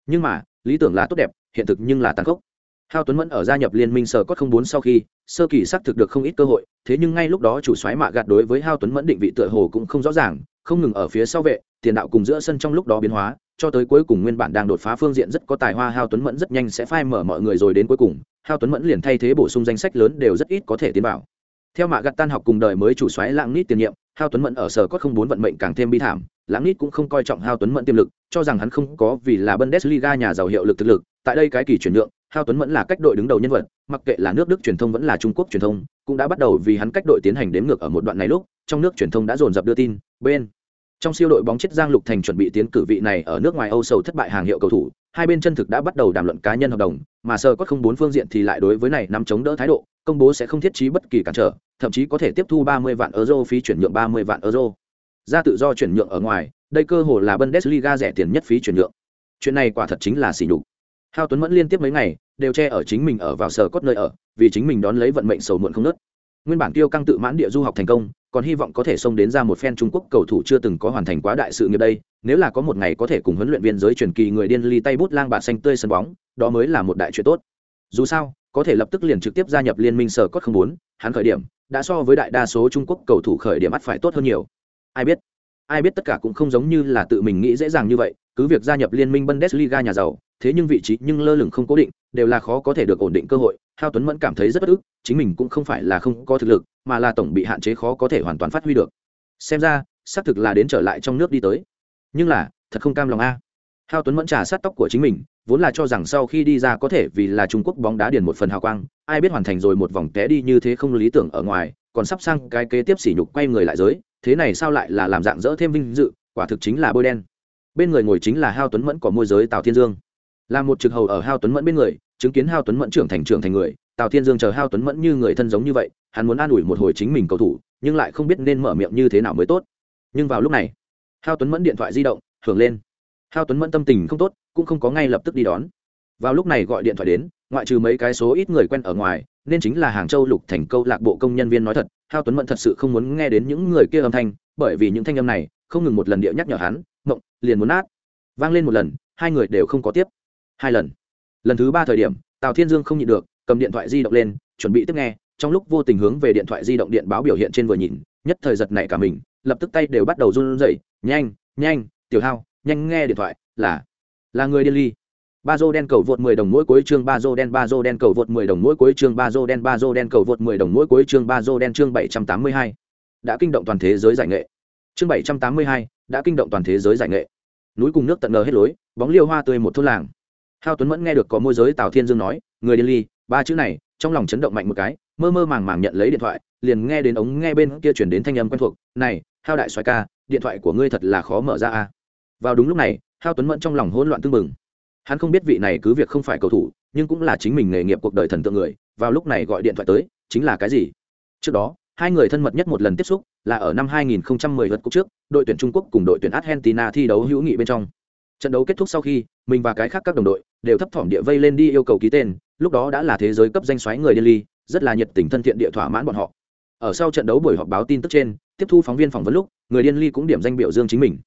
Nhưng mà, lý tưởng là tốt đẹp, hiện thực nhưng là tàn khốc. Hao Tuấn Mẫn ở gia nhập liên minh sở cốt không bốn sau khi, sơ kỳ xác thực được không ít cơ hội, thế nhưng ngay lúc đó chủ soái mạ gạt đối với Hao Tuấn Mẫn định vị tựa hồ cũng không rõ ràng, không ngừng ở phía sau vệ, tiền đạo cùng giữa sân trong lúc đó biến hóa, cho tới cuối cùng nguyên bản đang đột phá phương diện rất có tài hoa Hao Tuấn Mẫn rất nhanh sẽ phai mở mọi người rồi đến cuối cùng, Hao Tuấn Mẫn liền thay thế bổ sung danh sách lớn đều rất ít có thể tiến vào. Theo mạ gặt tan học cùng đời mới chủ xoáy Lãng Nít tiền nhiệm, Hao Tuấn Mẫn ở sở cốt không bốn vận mệnh càng thêm bi thảm, Lãng Nít cũng không coi trọng Hao Tuấn Mẫn tiềm lực, cho rằng hắn không có vì là Bundesliga nhà giàu hiệu lực thực lực, tại đây cái kỳ chuyển nhượng, Hao Tuấn Mẫn là cách đội đứng đầu nhân vật, mặc kệ là nước Đức truyền thông vẫn là Trung Quốc truyền thông, cũng đã bắt đầu vì hắn cách đội tiến hành đếm ngược ở một đoạn này lúc, trong nước truyền thông đã dồn dập đưa tin, bên trong siêu đội bóng chết Giang Lục Thành chuẩn bị tiến cử vị này ở nước ngoài Âu sầu thất bại hàng hiệu cầu thủ, hai bên chân thực đã bắt đầu đàm luận cá nhân hợp đồng, mà sơ có không bốn phương diện thì lại đối với này nắm chống đỡ thái độ, công bố sẽ không thiết trí bất kỳ cản trở, thậm chí có thể tiếp thu 30 vạn euro phí chuyển nhượng 30 vạn euro. Ra tự do chuyển nhượng ở ngoài, đây cơ hội là Bundesliga rẻ tiền nhất phí chuyển nhượng. Chuyện này quả thật chính là xỉ nhục. Hao Tuấn Mẫn liên tiếp mấy ngày đều che ở chính mình ở vào sở cốt nơi ở, vì chính mình đón lấy vận mệnh sầu muộn không nớt. Nguyên bản tiêu căng tự mãn địa du học thành công, còn hy vọng có thể xông đến ra một phen Trung Quốc cầu thủ chưa từng có hoàn thành quá đại sự nghiệp đây, nếu là có một ngày có thể cùng huấn luyện viên giới truyền kỳ người điên ly tay bút lang bạc xanh tươi sân bóng, đó mới là một đại chuyện tốt. Dù sao, có thể lập tức liền trực tiếp gia nhập liên minh sở cốt không muốn, hắn khởi điểm đã so với đại đa số Trung Quốc cầu thủ khởi điểm ắt phải tốt hơn nhiều. Ai biết? Ai biết tất cả cũng không giống như là tự mình nghĩ dễ dàng như vậy, cứ việc gia nhập liên minh Bundesliga nhà giàu, thế nhưng vị trí nhưng lơ lửng không cố định, đều là khó có thể được ổn định cơ hội. Hao Tuấn Mẫn cảm thấy rất bất ức, chính mình cũng không phải là không có thực lực, mà là tổng bị hạn chế khó có thể hoàn toàn phát huy được. Xem ra, xác thực là đến trở lại trong nước đi tới. Nhưng là, thật không cam lòng a. Hao Tuấn Mẫn trả sát tóc của chính mình, vốn là cho rằng sau khi đi ra có thể vì là Trung Quốc bóng đá điền một phần hào quang, ai biết hoàn thành rồi một vòng té đi như thế không lý tưởng ở ngoài, còn sắp sang cái kế tiếp sỉ nhục quay người lại giới, thế này sao lại là làm dạng dỡ thêm vinh dự, quả thực chính là bôi đen. Bên người ngồi chính là Hao Tuấn Mẫn của môi giới Tào Thiên Dương là một trực hầu ở hao tuấn mẫn bên người, chứng kiến hao tuấn mẫn trưởng thành trưởng thành người, tào thiên dương chờ hao tuấn mẫn như người thân giống như vậy, hắn muốn an ủi một hồi chính mình cầu thủ, nhưng lại không biết nên mở miệng như thế nào mới tốt. Nhưng vào lúc này, hao tuấn mẫn điện thoại di động, hưởng lên. Hao tuấn mẫn tâm tình không tốt, cũng không có ngay lập tức đi đón. Vào lúc này gọi điện thoại đến, ngoại trừ mấy cái số ít người quen ở ngoài, nên chính là hàng châu lục thành câu lạc bộ công nhân viên nói thật, hao tuấn mẫn thật sự không muốn nghe đến những người kia âm thanh, bởi vì những thanh âm này, không ngừng một lần điệu nhắc nhở hắn mộng liền muốn nát. Vang lên một lần, hai người đều không có tiếp hai lần. Lần thứ ba thời điểm tào thiên dương không nhịn được cầm điện thoại di động lên chuẩn bị tiếp nghe trong lúc vô tình hướng về điện thoại di động điện báo biểu hiện trên vừa nhìn nhất thời giật này cả mình lập tức tay đều bắt đầu run rẩy nhanh nhanh tiểu hao nhanh nghe điện thoại là là người điên ly. Ba dô đen cầu vượt 10 đồng mỗi cuối chương ba dô đen ba dô đen cầu vượt 10 đồng mỗi cuối chương ba dô đen ba dô đen cầu vượt 10 đồng mỗi cuối chương ba dô đen chương 782. đã kinh động toàn thế giới giải nghệ. Chương 782, đã kinh động toàn thế giới giải nghệ. Núi cùng nước tận ngờ hết lối bóng liêu hoa tươi một thôn làng hao tuấn mẫn nghe được có môi giới tào thiên dương nói, người điên ly, ba chữ này, trong lòng chấn động mạnh một cái, mơ mơ màng màng nhận lấy điện thoại, liền nghe đến ống nghe bên kia chuyển đến thanh âm quen thuộc, này, hao đại xoài ca, điện thoại của ngươi thật là khó mở ra à. vào đúng lúc này, hao tuấn mẫn trong lòng hỗn loạn tưng bừng. Hắn không biết vị này cứ việc không phải cầu thủ, nhưng cũng là chính mình nghề nghiệp cuộc đời thần tượng người, vào lúc này gọi điện thoại tới, chính là cái gì? Trước đó, hai người thân mật nhất một lần tiếp xúc là ở năm 2010 lượt cúp trước, đội tuyển trung quốc cùng đội tuyển argentina thi đấu hữu nghị bên trong trận đấu kết thúc sau khi, mình và cái khác các đồng đội đều thấp thỏm địa vây lên đi yêu cầu ký tên, lúc đó đã là thế giới cấp danh xoáy người điên ly, rất là nhiệt tình thân thiện địa thỏa mãn bọn họ. Ở sau trận đấu buổi họp báo tin tức trên, tiếp thu phóng viên phỏng vấn lúc, người điên ly cũng điểm danh biểu dương chính mình.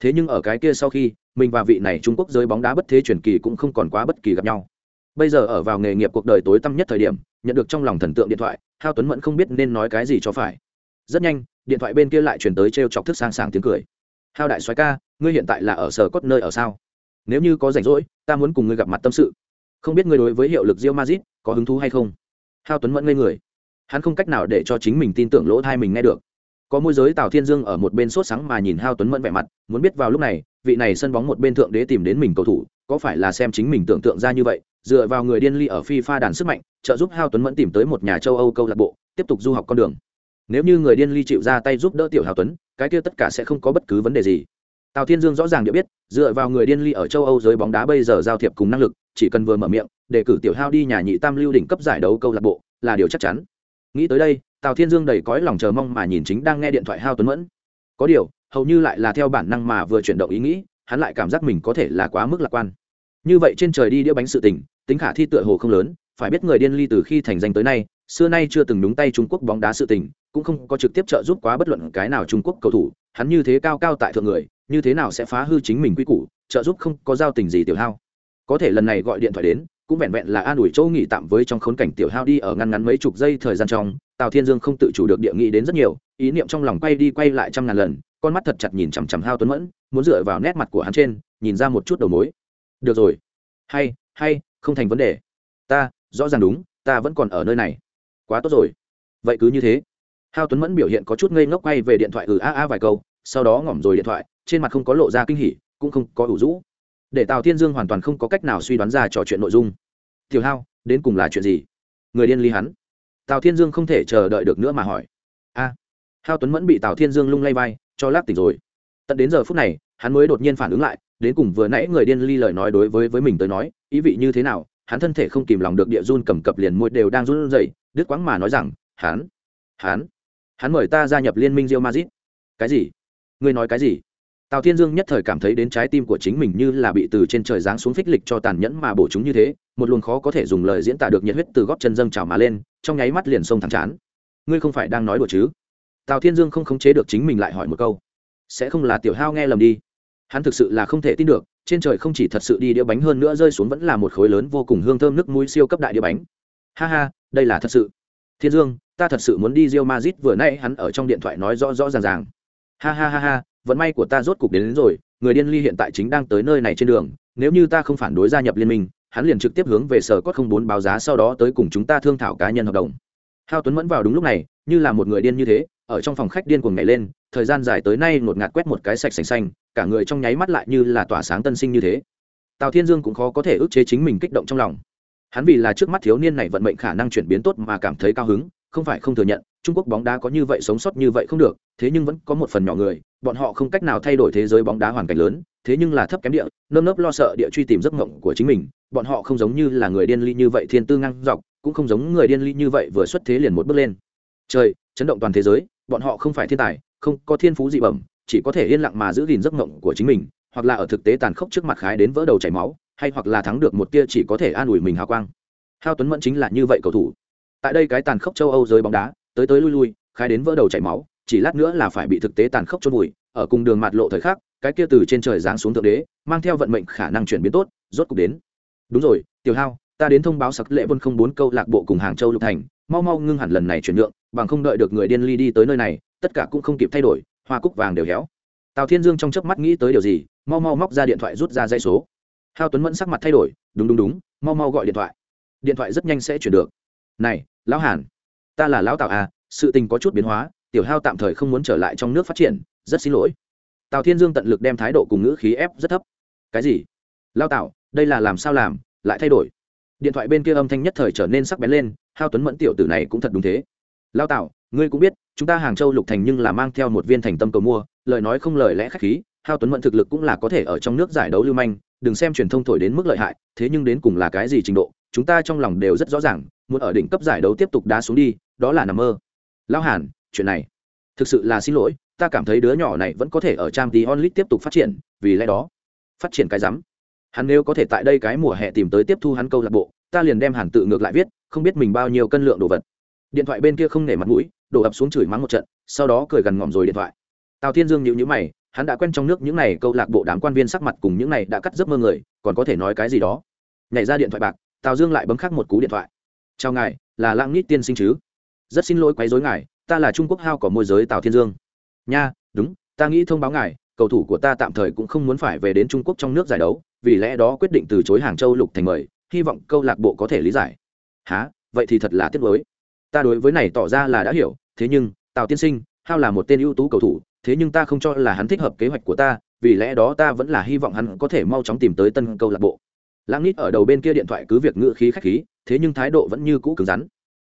Thế nhưng ở cái kia sau khi, mình và vị này trung quốc giới bóng đá bất thế truyền kỳ cũng không còn quá bất kỳ gặp nhau. Bây giờ ở vào nghề nghiệp cuộc đời tối tăm nhất thời điểm, nhận được trong lòng thần tượng điện thoại, hao tuấn mẫn không biết nên nói cái gì cho phải. Rất nhanh, điện thoại bên kia lại chuyển tới t r e o chọc thức sang sảng tiếng cười. Hao đại soái ca ngươi hiện tại là ở sở cốt nơi ở sao? Nếu như có rảnh rỗi, ta muốn cùng ngươi gặp mặt tâm sự. Không biết ngươi đối với hiệu lực rio mazit có hứng thú hay không? Hao tuấn mẫn ngây người. Hắn không cách nào để cho chính mình tin tưởng lỗ thai mình nghe được. Có môi giới tào thiên dương ở một bên sốt sáng mà nhìn hao tuấn mẫn vẻ mặt, muốn biết vào lúc này, vị này sân bóng một bên thượng đế tìm đến mình cầu thủ, có phải là xem chính mình tưởng tượng ra như vậy, dựa vào người điên ly ở phi đàn sức mạnh, trợ giúp hao tuấn mẫn tìm tới một nhà châu âu câu lạc bộ, tiếp tục du học con đường. Nếu như người điên ly chịu ra tay giúp đỡ tiểu hao tuấn, cái kia tất cả sẽ không có bất cứ vấn đề gì tào thiên dương rõ ràng được biết, dựa vào người điên ly ở châu âu giới bóng đá bây giờ giao thiệp cùng năng lực, chỉ cần vừa mở miệng, để cử tiểu hao đi nhà nhị tam lưu đỉnh cấp giải đấu câu lạc bộ, là điều chắc chắn. Nghĩ tới đây, tào thiên dương đầy cõi lòng chờ mong mà nhìn chính đang nghe điện thoại hao tuấn mẫn. Có điều, hầu như lại là theo bản năng mà vừa chuyển động ý nghĩ, hắn lại cảm giác mình có thể là quá mức lạc quan. Như vậy trên trời đi đĩa bánh sự tình, tính khả thi tựa hồ không lớn, phải biết người điên ly từ khi thành danh tới nay, xưa nay chưa từng đúng tay trung quốc bóng đá sự tình, cũng không có trực tiếp trợ giúp quá bất luận cái nào trung quốc cầu thủ, hắn như thế cao cao tại thượng người như thế nào sẽ phá hư chính mình quy củ, trợ giúp không có giao tình gì tiểu hao. Có thể lần này gọi điện thoại đến, cũng vẹn vẹn là an ủi châu nghỉ tạm với trong khốn cảnh tiểu hao đi ở ngăn ngắn mấy chục giây thời gian trong, tào thiên dương không tự chủ được địa nghị đến rất nhiều, ý niệm trong lòng quay đi quay lại trăm ngàn lần, con mắt thật chặt nhìn chằm chằm hao tuấn mẫn, muốn dựa vào nét mặt của hắn trên, nhìn ra một chút đầu mối. Được rồi. Hay hay, không thành vấn đề. Ta, rõ ràng đúng, ta vẫn còn ở nơi này. Quá tốt rồi. Vậy cứ như thế. Hao tuấn mẫn biểu hiện có chút ngây ngốc quay về điện thoại ừ a a vài câu sau đó ngỏm rồi điện thoại, trên mặt không có lộ ra kinh hỉ, cũng không có ủ rũ. Để tào thiên dương hoàn toàn không có cách nào suy đoán ra trò chuyện nội dung. Tiểu hao, đến cùng là chuyện gì? Người điên ly hắn. Tào thiên dương không thể chờ đợi được nữa mà hỏi. A, hao tuấn mẫn bị tào thiên dương lung lay vai, cho lát tỉnh rồi. Tận đến giờ phút này, hắn mới đột nhiên phản ứng lại, đến cùng vừa nãy người điên ly lời nói đối với với mình tới nói, ý vị như thế nào, hắn thân thể không kìm lòng được địa run cầm cập liền môi đều đang run rẩy, đứt quãng mà nói rằng, hắn hắn hắn mời ta gia nhập liên minh rio mazit cái gì? Ngươi nói cái gì? Tào thiên dương nhất thời cảm thấy đến trái tim của chính mình như là bị từ trên trời giáng xuống phích lịch cho tàn nhẫn mà bổ chúng như thế, một luồng khó có thể dùng lời diễn tả được nhiệt huyết từ góp chân dâng trào mà lên, trong nháy mắt liền sông thẳng chán. Ngươi không phải đang nói đùa chứ? Tào thiên dương không khống chế được chính mình lại hỏi một câu. Sẽ không là tiểu hao nghe lầm đi. Hắn thực sự là không thể tin được, trên trời không chỉ thật sự đi đĩa bánh hơn nữa rơi xuống vẫn là một khối lớn vô cùng hương thơm nước muối siêu cấp đại đĩa bánh. Ha ha, đây là thật sự. Thiên dương, ta thật sự muốn đi rio mazit vừa nay hắn ở trong điện thoại nói rõ rõ ràng ràng ha ha ha ha vận may của ta rốt cục đến, đến rồi người điên ly hiện tại chính đang tới nơi này trên đường nếu như ta không phản đối gia nhập liên minh hắn liền trực tiếp hướng về sở cốt không bốn báo giá sau đó tới cùng chúng ta thương thảo cá nhân hợp đồng. Hao tuấn mẫn vào đúng lúc này như là một người điên như thế ở trong phòng khách điên cuồng nhảy lên thời gian dài tới nay ngột ngạt quét một cái sạch sành xanh cả người trong nháy mắt lại như là tỏa sáng tân sinh như thế. Tào thiên dương cũng khó có thể ức chế chính mình kích động trong lòng. Hắn vì là trước mắt thiếu niên này vận mệnh khả năng chuyển biến tốt mà cảm thấy cao hứng không phải không thừa nhận trung quốc bóng đá có như vậy sống sót như vậy không được, thế nhưng vẫn có một phần nhỏ người, bọn họ không cách nào thay đổi thế giới bóng đá hoàn cảnh lớn, thế nhưng là thấp kém địa, nơm nớp lo sợ địa truy tìm giấc mộng của chính mình, bọn họ không giống như là người điên ly như vậy thiên tư ngang dọc, cũng không giống người điên ly như vậy vừa xuất thế liền một bước lên. Trời, chấn động toàn thế giới, bọn họ không phải thiên tài, không có thiên phú dị bẩm, chỉ có thể yên lặng mà giữ gìn giấc mộng của chính mình, hoặc là ở thực tế tàn khốc trước mặt khái đến vỡ đầu chảy máu, hay hoặc là thắng được một tia chỉ có thể an ủi mình hào quang. Hao tuấn mẫn chính là như vậy cầu thủ. Tại đây cái tàn khốc châu âu giới bóng đá tới tới lui lui, khai đến vỡ đầu chảy máu, chỉ lát nữa là phải bị thực tế tàn khốc chôn bụi ở cùng đường mặt lộ thời khắc, cái kia từ trên trời giáng xuống thượng đế, mang theo vận mệnh khả năng chuyển biến tốt, rốt cục đến. Đúng rồi, tiểu hao, ta đến thông báo sặc lễ vân không bốn câu lạc bộ cùng hàng châu lục thành, mau mau ngưng hẳn lần này chuyển nhượng, bằng không đợi được người điên ly đi tới nơi này, tất cả cũng không kịp thay đổi, hoa cúc vàng đều héo. Tào thiên dương trong chớp mắt nghĩ tới điều gì, mau mau móc ra điện thoại rút ra dây số. Hao tuấn mẫn sắc mặt thay đổi, đúng đúng đúng, mau mau gọi điện thoại. Điện thoại rất nhanh sẽ chuyển được. Này, lão hàn ta là lão Tào à sự tình có chút biến hóa, tiểu hao tạm thời không muốn trở lại trong nước phát triển, rất xin lỗi. Tào thiên dương tận lực đem thái độ cùng ngữ khí ép rất thấp. Cái gì? Lao tạo đây là làm sao làm, lại thay đổi? Điện thoại bên kia âm thanh nhất thời trở nên sắc bén lên, hao tuấn mẫn tiểu tử này cũng thật đúng thế. Lao tạo ngươi cũng biết, chúng ta hàng châu lục thành nhưng là mang theo một viên thành tâm cầu mua, lời nói không lời lẽ khách khí, hao tuấn mẫn thực lực cũng là có thể ở trong nước giải đấu lưu manh, đừng xem truyền thông thổi đến mức lợi hại, thế nhưng đến cùng là cái gì trình độ, chúng ta trong lòng đều rất rõ ràng, muốn ở đỉnh cấp giải đấu tiếp tục đá xuống đi đó là nằm mơ. Lão hàn, chuyện này thực sự là xin lỗi, ta cảm thấy đứa nhỏ này vẫn có thể ở trang tí onlit tiếp tục phát triển, vì lẽ đó, phát triển cái rắm. Hắn nếu có thể tại đây cái mùa hè tìm tới tiếp thu hắn câu lạc bộ, ta liền đem hàn tự ngược lại viết, không biết mình bao nhiêu cân lượng đồ vật. Điện thoại bên kia không nể mặt mũi, đổ ập xuống chửi mắng một trận, sau đó cười gần ngỏm rồi điện thoại. Tào thiên dương nhịu nhữ mày, hắn đã quen trong nước những này câu lạc bộ đám quan viên sắc mặt cùng những này đã cắt giấc mơ người, còn có thể nói cái gì đó. Nhảy ra điện thoại bạc, tào dương lại bấm khắc một cú điện thoại. Chào ngài, là lãng nít tiên sinh chứ? Rất xin lỗi quấy rối ngài, ta là trung quốc hao có môi giới tào thiên dương. Nha, đúng, ta nghĩ thông báo ngài, cầu thủ của ta tạm thời cũng không muốn phải về đến trung quốc trong nước giải đấu, vì lẽ đó quyết định từ chối hàng châu lục thành mời, hy vọng câu lạc bộ có thể lý giải. Há vậy thì thật là tiếc lối ta đối với này tỏ ra là đã hiểu, thế nhưng, tào tiên sinh, hao là một tên ưu tú cầu thủ, thế nhưng ta không cho là hắn thích hợp kế hoạch của ta, vì lẽ đó ta vẫn là hy vọng hắn có thể mau chóng tìm tới tân câu lạc bộ. Lãng nít ở đầu bên kia điện thoại cứ việc ngự khí khách khí, thế nhưng thái độ vẫn như cũ cứng rắn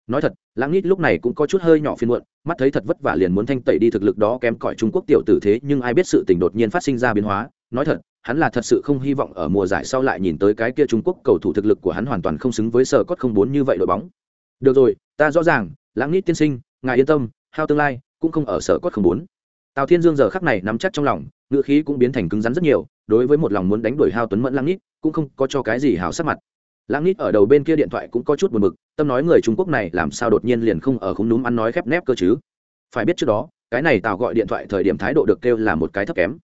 nói thật, lãng nít lúc này cũng có chút hơi nhỏ phiên muộn, mắt thấy thật vất vả liền muốn thanh tẩy đi thực lực đó kém cỏi trung quốc tiểu tử thế, nhưng ai biết sự tình đột nhiên phát sinh ra biến hóa. Nói thật, hắn là thật sự không hy vọng ở mùa giải sau lại nhìn tới cái kia trung quốc cầu thủ thực lực của hắn hoàn toàn không xứng với sở cốt không bốn như vậy đội bóng. Được rồi, ta rõ ràng, lãng nít tiên sinh, ngài yên tâm, hao tương lai cũng không ở sở cốt không bốn. Tào thiên dương giờ khắc này nắm chắc trong lòng ngựa khí cũng biến thành cứng rắn rất nhiều, đối với một lòng muốn đánh đuổi hao tuấn mẫn lãng nít cũng không có cho cái gì hào sắc mặt lãng nít ở đầu bên kia điện thoại cũng có chút buồn bực, tâm nói người trung quốc này làm sao đột nhiên liền không ở không núm ăn nói khép nép cơ chứ? Phải biết trước đó, cái này tào gọi điện thoại thời điểm thái độ được kêu là một cái thấp kém.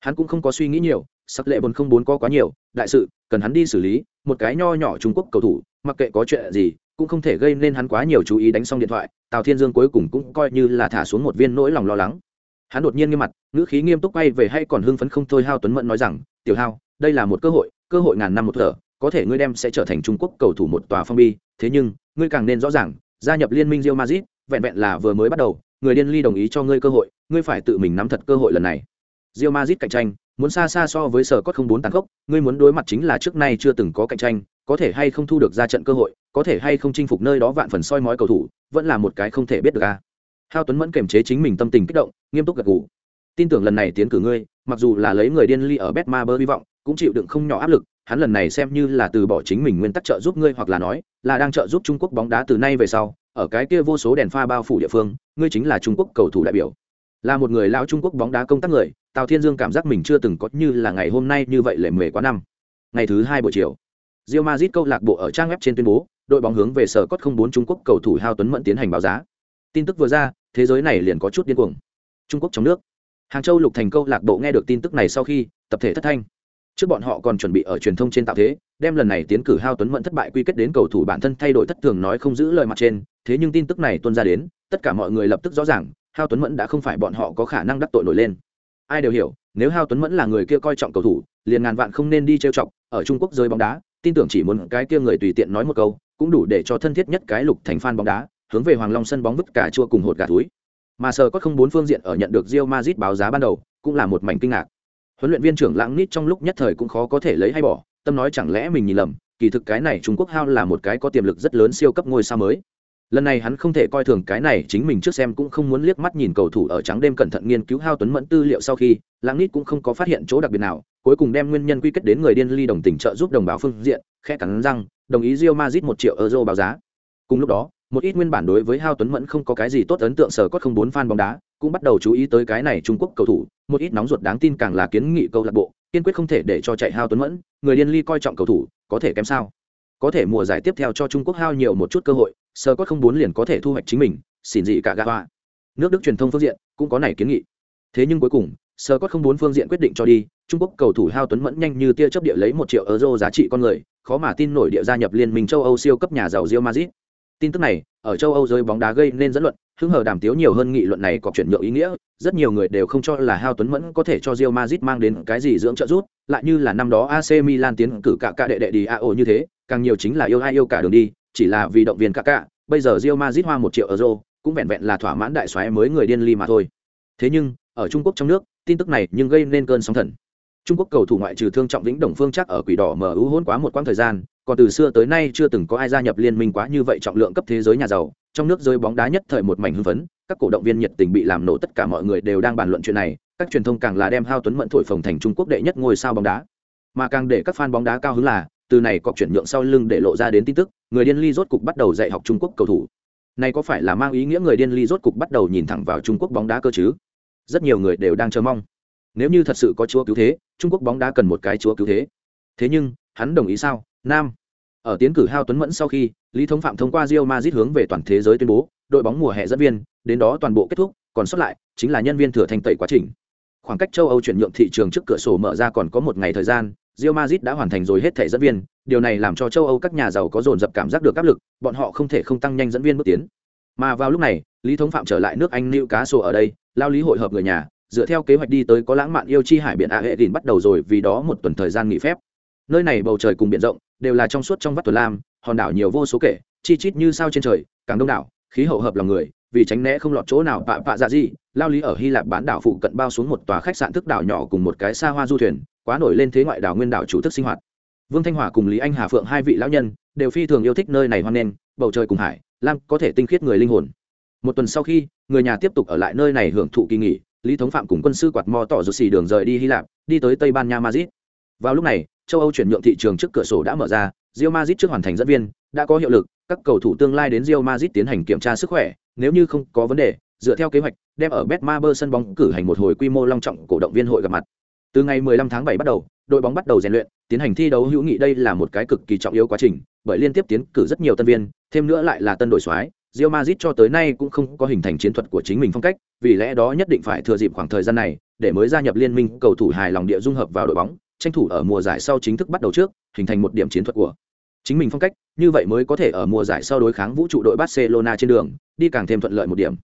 Hắn cũng không có suy nghĩ nhiều, sắc lệ buồn không bốn có quá nhiều, đại sự, cần hắn đi xử lý, một cái nho nhỏ trung quốc cầu thủ, mặc kệ có chuyện gì, cũng không thể gây nên hắn quá nhiều chú ý đánh xong điện thoại, tào thiên dương cuối cùng cũng coi như là thả xuống một viên nỗi lòng lo lắng. Hắn đột nhiên nghiêm mặt, ngữ khí nghiêm túc quay về hay còn hưng phấn không thôi hao tuấn mẫn nói rằng, tiểu hao, đây là một cơ hội cơ hội ngàn năm một thở có thể ngươi đem sẽ trở thành trung quốc cầu thủ một tòa phong bi thế nhưng ngươi càng nên rõ ràng gia nhập liên minh Real Madrid, vẹn vẹn là vừa mới bắt đầu người điên ly đồng ý cho ngươi cơ hội ngươi phải tự mình nắm thật cơ hội lần này. Real Madrid cạnh tranh muốn xa xa so với sở cốt không bốn tàn khốc ngươi muốn đối mặt chính là trước nay chưa từng có cạnh tranh có thể hay không thu được ra trận cơ hội có thể hay không chinh phục nơi đó vạn phần soi mói cầu thủ vẫn là một cái không thể biết được a. Hao tuấn mẫn kiềm chế chính mình tâm tình kích động nghiêm túc gật gù tin tưởng lần này tiến cử ngươi, mặc dù là lấy người điên ly ở bet ma bơ hy vọng, cũng chịu đựng không nhỏ áp lực, hắn lần này xem như là từ bỏ chính mình nguyên tắc trợ giúp ngươi hoặc là nói, là đang trợ giúp trung quốc bóng đá từ nay về sau, ở cái kia vô số đèn pha bao phủ địa phương, ngươi chính là trung quốc cầu thủ đại biểu. Là một người lao trung quốc bóng đá công tác người, tào thiên dương cảm giác mình chưa từng có như là ngày hôm nay như vậy lệ mề quá năm. Ngày thứ hai buổi chiều, Real Madrid câu lạc bộ ở trang web trên tuyên bố, đội bóng hướng về sở cốt không bốn trung quốc cầu thủ hao tuấn mẫn tiến hành báo giá. Tin tức vừa ra, thế giới này liền có chút điên cuồng. Trung quốc trong nước hàng châu lục thành câu lạc bộ nghe được tin tức này sau khi, tập thể thất thanh. Trước bọn họ còn chuẩn bị ở truyền thông trên tạo thế, đem lần này tiến cử hao tuấn mẫn thất bại quy kết đến cầu thủ bản thân thay đổi thất thường nói không giữ lời mặt trên, thế nhưng tin tức này tuôn ra đến, tất cả mọi người lập tức rõ ràng, hao tuấn mẫn đã không phải bọn họ có khả năng đắc tội nổi lên. Ai đều hiểu, nếu hao tuấn mẫn là người kia coi trọng cầu thủ, liền ngàn vạn không nên đi trêu chọc, ở trung quốc rơi bóng đá, tin tưởng chỉ muốn cái kia người tùy tiện nói một câu, cũng đủ để cho thân thiết nhất cái lục thành fan bóng đá, hướng về hoàng long sân bóng vứt cả chua cùng hột gà túi mà sờ có không bốn phương diện ở nhận được Real Madrid báo giá ban đầu, cũng là một mảnh kinh ngạc. Huấn luyện viên trưởng lãng nít trong lúc nhất thời cũng khó có thể lấy hay bỏ, tâm nói chẳng lẽ mình nhìn lầm, kỳ thực cái này trung quốc hao là một cái có tiềm lực rất lớn siêu cấp ngôi sao mới. Lần này hắn không thể coi thường cái này, chính mình trước xem cũng không muốn liếc mắt nhìn cầu thủ ở trắng đêm cẩn thận nghiên cứu hao tuấn mẫn tư liệu sau khi lãng nít cũng không có phát hiện chỗ đặc biệt nào, cuối cùng đem nguyên nhân quy kết đến người điên ly đồng tình trợ giúp đồng bào phương diện, khẽ cắn răng, đồng ý Real Madrid một triệu euro báo giá. Cùng lúc đó một ít nguyên bản đối với hao tuấn mẫn không có cái gì tốt ấn tượng sở cốt không bốn fan bóng đá, cũng bắt đầu chú ý tới cái này trung quốc cầu thủ, một ít nóng ruột đáng tin càng là kiến nghị câu lạc bộ, kiên quyết không thể để cho chạy hao tuấn mẫn, người điên ly coi trọng cầu thủ, có thể kém sao? Có thể mùa giải tiếp theo cho trung quốc hao nhiều một chút cơ hội, sở cốt không bốn liền có thể thu hoạch chính mình xỉn dị cả gà hoa. Nước đức truyền thông phương diện cũng có này kiến nghị. Thế nhưng cuối cùng, sở cốt không bốn phương diện quyết định cho đi, trung quốc cầu thủ hao tuấn mẫn nhanh như tia chấp địa lấy một triệu euro giá trị con người, khó mà tin nổi địa gia nhập liên minh châu âu siêu cấp nhà giàu rio madrid tin tức này, ở châu âu giới bóng đá gây nên dẫn luận hưng hờ đàm tiếu nhiều hơn nghị luận này có chuyển nhượng ý nghĩa, rất nhiều người đều không cho là hao tuấn mẫn có thể cho rio mazit mang đến cái gì dưỡng trợ rút lại như là năm đó ac milan tiến cử cả cả đệ đệ đi a như thế, càng nhiều chính là yêu ai yêu cả đường đi, chỉ là vì động viên cả cả, bây giờ rio mazit hoa một triệu euro, cũng vẹn vẹn là thỏa mãn đại xoáy mới người điên ly mà thôi. Thế nhưng, ở trung quốc trong nước, tin tức này nhưng gây nên cơn sóng thần. Trung quốc cầu thủ ngoại trừ thương trọng vĩnh đồng phương chắc ở quỷ đỏ mu hôn quá một quãng thời gian còn từ xưa tới nay chưa từng có ai gia nhập liên minh quá như vậy trọng lượng cấp thế giới nhà giàu. Trong nước giới bóng đá nhất thời một mảnh hưng phấn, các cổ động viên nhiệt tình bị làm nổ, tất cả mọi người đều đang bàn luận chuyện này. Các truyền thông càng là đem hao tuấn mẫn thổi phồng thành trung quốc đệ nhất ngôi sao bóng đá. Mà càng để các fan bóng đá cao hứng là, từ này cọc chuyển nhượng sau lưng để lộ ra đến tin tức, người điên ly rốt cục bắt đầu dạy học trung quốc cầu thủ. Này có phải là mang ý nghĩa người điên ly rốt cục bắt đầu nhìn thẳng vào trung quốc bóng đá cơ chứ? Rất nhiều người đều đang chờ mong. Nếu như thật sự có chúa cứu thế, trung quốc bóng đá cần một cái chúa cứu thế. Thế nhưng, hắn đồng ý sao? Nam ở tiến cử hao tuấn mẫn sau khi lý thống phạm thông qua rio mazit hướng về toàn thế giới tuyên bố đội bóng mùa hè dẫn viên đến đó toàn bộ kết thúc còn sót lại chính là nhân viên thừa thành tẩy quá trình khoảng cách châu âu chuyển nhượng thị trường trước cửa sổ mở ra còn có một ngày thời gian rio mazit đã hoàn thành rồi hết thẻ dẫn viên điều này làm cho châu âu các nhà giàu có dồn dập cảm giác được áp lực bọn họ không thể không tăng nhanh dẫn viên bước tiến Mà vào lúc này, Lý Thống Phạm trở lại nước Anh Lưu Cá Sổ ở đây, lao lý hội hợp người nhà, dựa theo kế hoạch đi tới có lãng mạn yêu chi hải biển A Hệ Đỉnh bắt đầu rồi vì đó một tuần thời gian nghỉ phép. Nơi này bầu trời cùng biển rộng, đều là trong suốt trong vắt tuần lam, hòn đảo nhiều vô số kể, chi chít như sao trên trời, càng đông đảo, khí hậu hợp lòng người, vì tránh né không lọt chỗ nào vạ vạ dạ gì, lao lý ở Hy Lạp bán đảo phụ cận bao xuống một tòa khách sạn thức đảo nhỏ cùng một cái xa hoa du thuyền, quá nổi lên thế ngoại đảo nguyên đảo chủ thức sinh hoạt. Vương Thanh Hòa cùng Lý Anh Hà Phượng hai vị lão nhân đều phi thường yêu thích nơi này hoan nghênh, bầu trời cùng hải, lam có thể tinh khiết người linh hồn một tuần sau khi người nhà tiếp tục ở lại nơi này hưởng thụ kỳ nghỉ lý thống phạm cùng quân sư quạt mò tỏ rụt xì đường rời đi hy lạp đi tới tây ban nha madrid vào lúc này châu âu chuyển nhượng thị trường trước cửa sổ đã mở ra Real madrid trước hoàn thành dẫn viên đã có hiệu lực các cầu thủ tương lai đến Real madrid tiến hành kiểm tra sức khỏe nếu như không có vấn đề dựa theo kế hoạch đem ở betmaber sân bóng cử hành một hồi quy mô long trọng cổ động viên hội gặp mặt. Từ ngày 15 tháng 7 bắt đầu đội bóng bắt đầu rèn luyện tiến hành thi đấu hữu nghị đây là một cái cực kỳ trọng yếu quá trình bởi liên tiếp tiến cử rất nhiều tân viên thêm nữa lại là tân đội soái Real Madrid cho tới nay cũng không có hình thành chiến thuật của chính mình phong cách, vì lẽ đó nhất định phải thừa dịp khoảng thời gian này để mới gia nhập liên minh cầu thủ hài lòng địa dung hợp vào đội bóng, tranh thủ ở mùa giải sau chính thức bắt đầu trước, hình thành một điểm chiến thuật của chính mình phong cách, như vậy mới có thể ở mùa giải sau đối kháng vũ trụ đội Barcelona trên đường, đi càng thêm thuận lợi một điểm.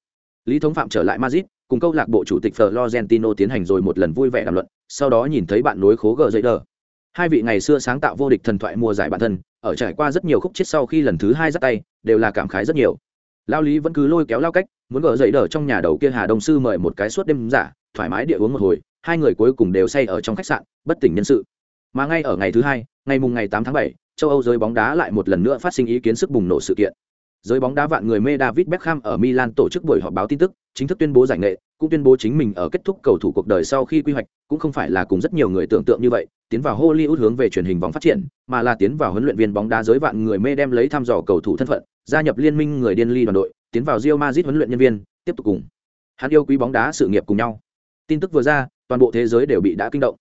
Lý Thống Phạm trở lại Madrid, cùng câu lạc bộ chủ tịch Florentino tiến hành rồi một lần vui vẻ đàm luận, sau đó nhìn thấy bạn nối khố gờ dây đờ. Hai vị ngày xưa sáng tạo vô địch thần thoại mùa giải bản thân, ở trải qua rất nhiều khúc chết sau khi lần thứ hai dắt tay, đều là cảm khái rất nhiều lao lý vẫn cứ lôi kéo lao cách muốn gỡ dậy đờ trong nhà đầu kia hà Đông sư mời một cái suốt đêm giả thoải mái địa uống một hồi hai người cuối cùng đều say ở trong khách sạn, bất tỉnh nhân sự. Mà ngay ở ngày thứ hai, ngày mùng ngày tám tháng bảy, châu âu giới bóng đá lại một lần nữa phát sinh ý kiến sức bùng nổ sự kiện. Giới bóng đá vạn người mê david beckham ở milan tổ chức buổi họp báo tin tức, chính thức tuyên bố giải nghệ, cũng tuyên bố chính mình ở kết thúc cầu thủ cuộc đời sau khi quy hoạch, cũng không phải là cùng rất nhiều người tưởng tượng như vậy, tiến vào hollywood hướng về truyền hình bóng phát triển, mà là tiến vào huấn luyện viên bóng đá giới vạn người mê đem lấy thăm dò cầu thủ thân phận, gia nhập liên minh người điên ly đoàn đội, tiến vào Real Madrid huấn luyện nhân viên, tiếp tục cùng. Hắn yêu quý bóng đá sự nghiệp cùng nhau. Tin tức vừa ra toàn bộ thế giới đều bị đã kinh động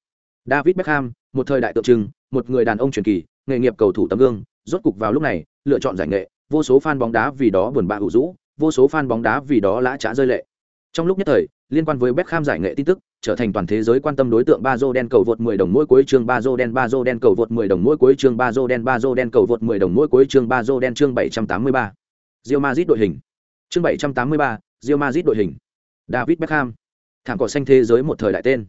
David Beckham một thời đại tượng trưng một người đàn ông truyền kỳ nghề nghiệp cầu thủ tấm gương rốt cục vào lúc này lựa chọn giải nghệ vô số fan bóng đá vì đó buồn bã hữu dũ vô số fan bóng đá vì đó lã trá rơi lệ trong lúc nhất thời liên quan với Beckham giải nghệ tin tức trở thành toàn thế giới quan tâm đối tượng ba Bazo đen cầu vượt 10 đồng mỗi cuối chương Bazo đen Bazo đen cầu vượt 10 đồng mỗi cuối chương Bazo đen Bazo đen cầu vượt 10 đồng mỗi cuối chương Bazo đen chương 783. Real Madrid đội hình. Chương 783, Real Madrid đội hình. David Beckham. Thảm cỏ xanh thế giới một thời đại tên.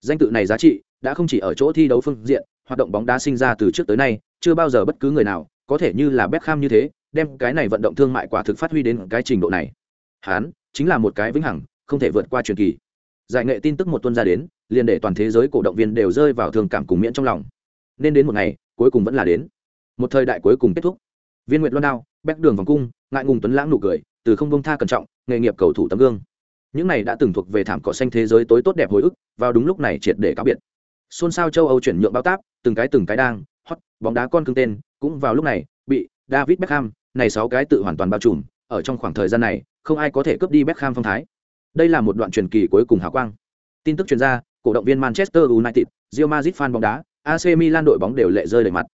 Danh tự này giá trị đã không chỉ ở chỗ thi đấu phương diện, hoạt động bóng đá sinh ra từ trước tới nay, chưa bao giờ bất cứ người nào có thể như là Beckham như thế, đem cái này vận động thương mại quả thực phát huy đến cái trình độ này. Hắn chính là một cái vĩnh hằng, không thể vượt qua truyền kỳ. Giải nghệ tin tức một tuần ra đến liền để toàn thế giới cổ động viên đều rơi vào thường cảm cùng miễn trong lòng. Nên đến một ngày cuối cùng vẫn là đến. Một thời đại cuối cùng kết thúc. Viên nguyệt loan đao bét đường vòng cung ngại ngùng tuấn lãng nụ cười từ không bông tha cẩn trọng nghề nghiệp cầu thủ tấm gương những này đã từng thuộc về thảm cỏ xanh thế giới tối tốt đẹp hồi ức, vào đúng lúc này triệt để cáo biệt. Xôn xao châu âu chuyển nhượng bao táp, từng cái từng cái đang, hot, bóng đá con cưng tên, cũng vào lúc này, bị david beckham, này sáu cái tự hoàn toàn bao trùm, ở trong khoảng thời gian này, không ai có thể cướp đi beckham phong thái. Đây là một đoạn truyền kỳ cuối cùng hào quang. Tin tức chuyên gia cổ động viên manchester united, real madrid fan bóng đá ac milan đội bóng đều lệ rơi đầy mặt.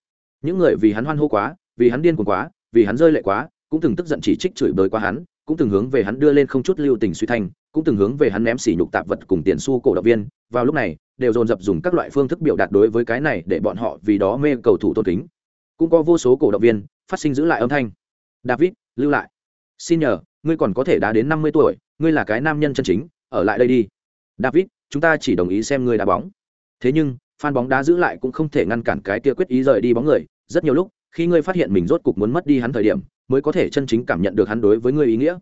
Những người vì hắn hoan hô quá, vì hắn điên cuồng quá, vì hắn rơi lệ quá, cũng từng tức giận chỉ trích chửi bới qua hắn, cũng từng hướng về hắn đưa lên không chút lưu tình suy thanh cũng từng hướng về hắn ném xỉ nhục tạp vật cùng tiền xu cổ động viên, vào lúc này, đều dồn dập dùng các loại phương thức biểu đạt đối với cái này để bọn họ vì đó mê cầu thủ tôn kính. Cũng có vô số cổ động viên phát sinh giữ lại âm thanh. David, lưu lại. Xin nhờ, ngươi còn có thể đá đến năm mươi tuổi, ngươi là cái nam nhân chân chính, ở lại đây đi. David, chúng ta chỉ đồng ý xem ngươi đá bóng. Thế nhưng, fan bóng đá giữ lại cũng không thể ngăn cản cái tia quyết ý rời đi bóng người. Rất nhiều lúc, khi ngươi phát hiện mình rốt cục muốn mất đi hắn thời điểm, mới có thể chân chính cảm nhận được hắn đối với ngươi ý nghĩa.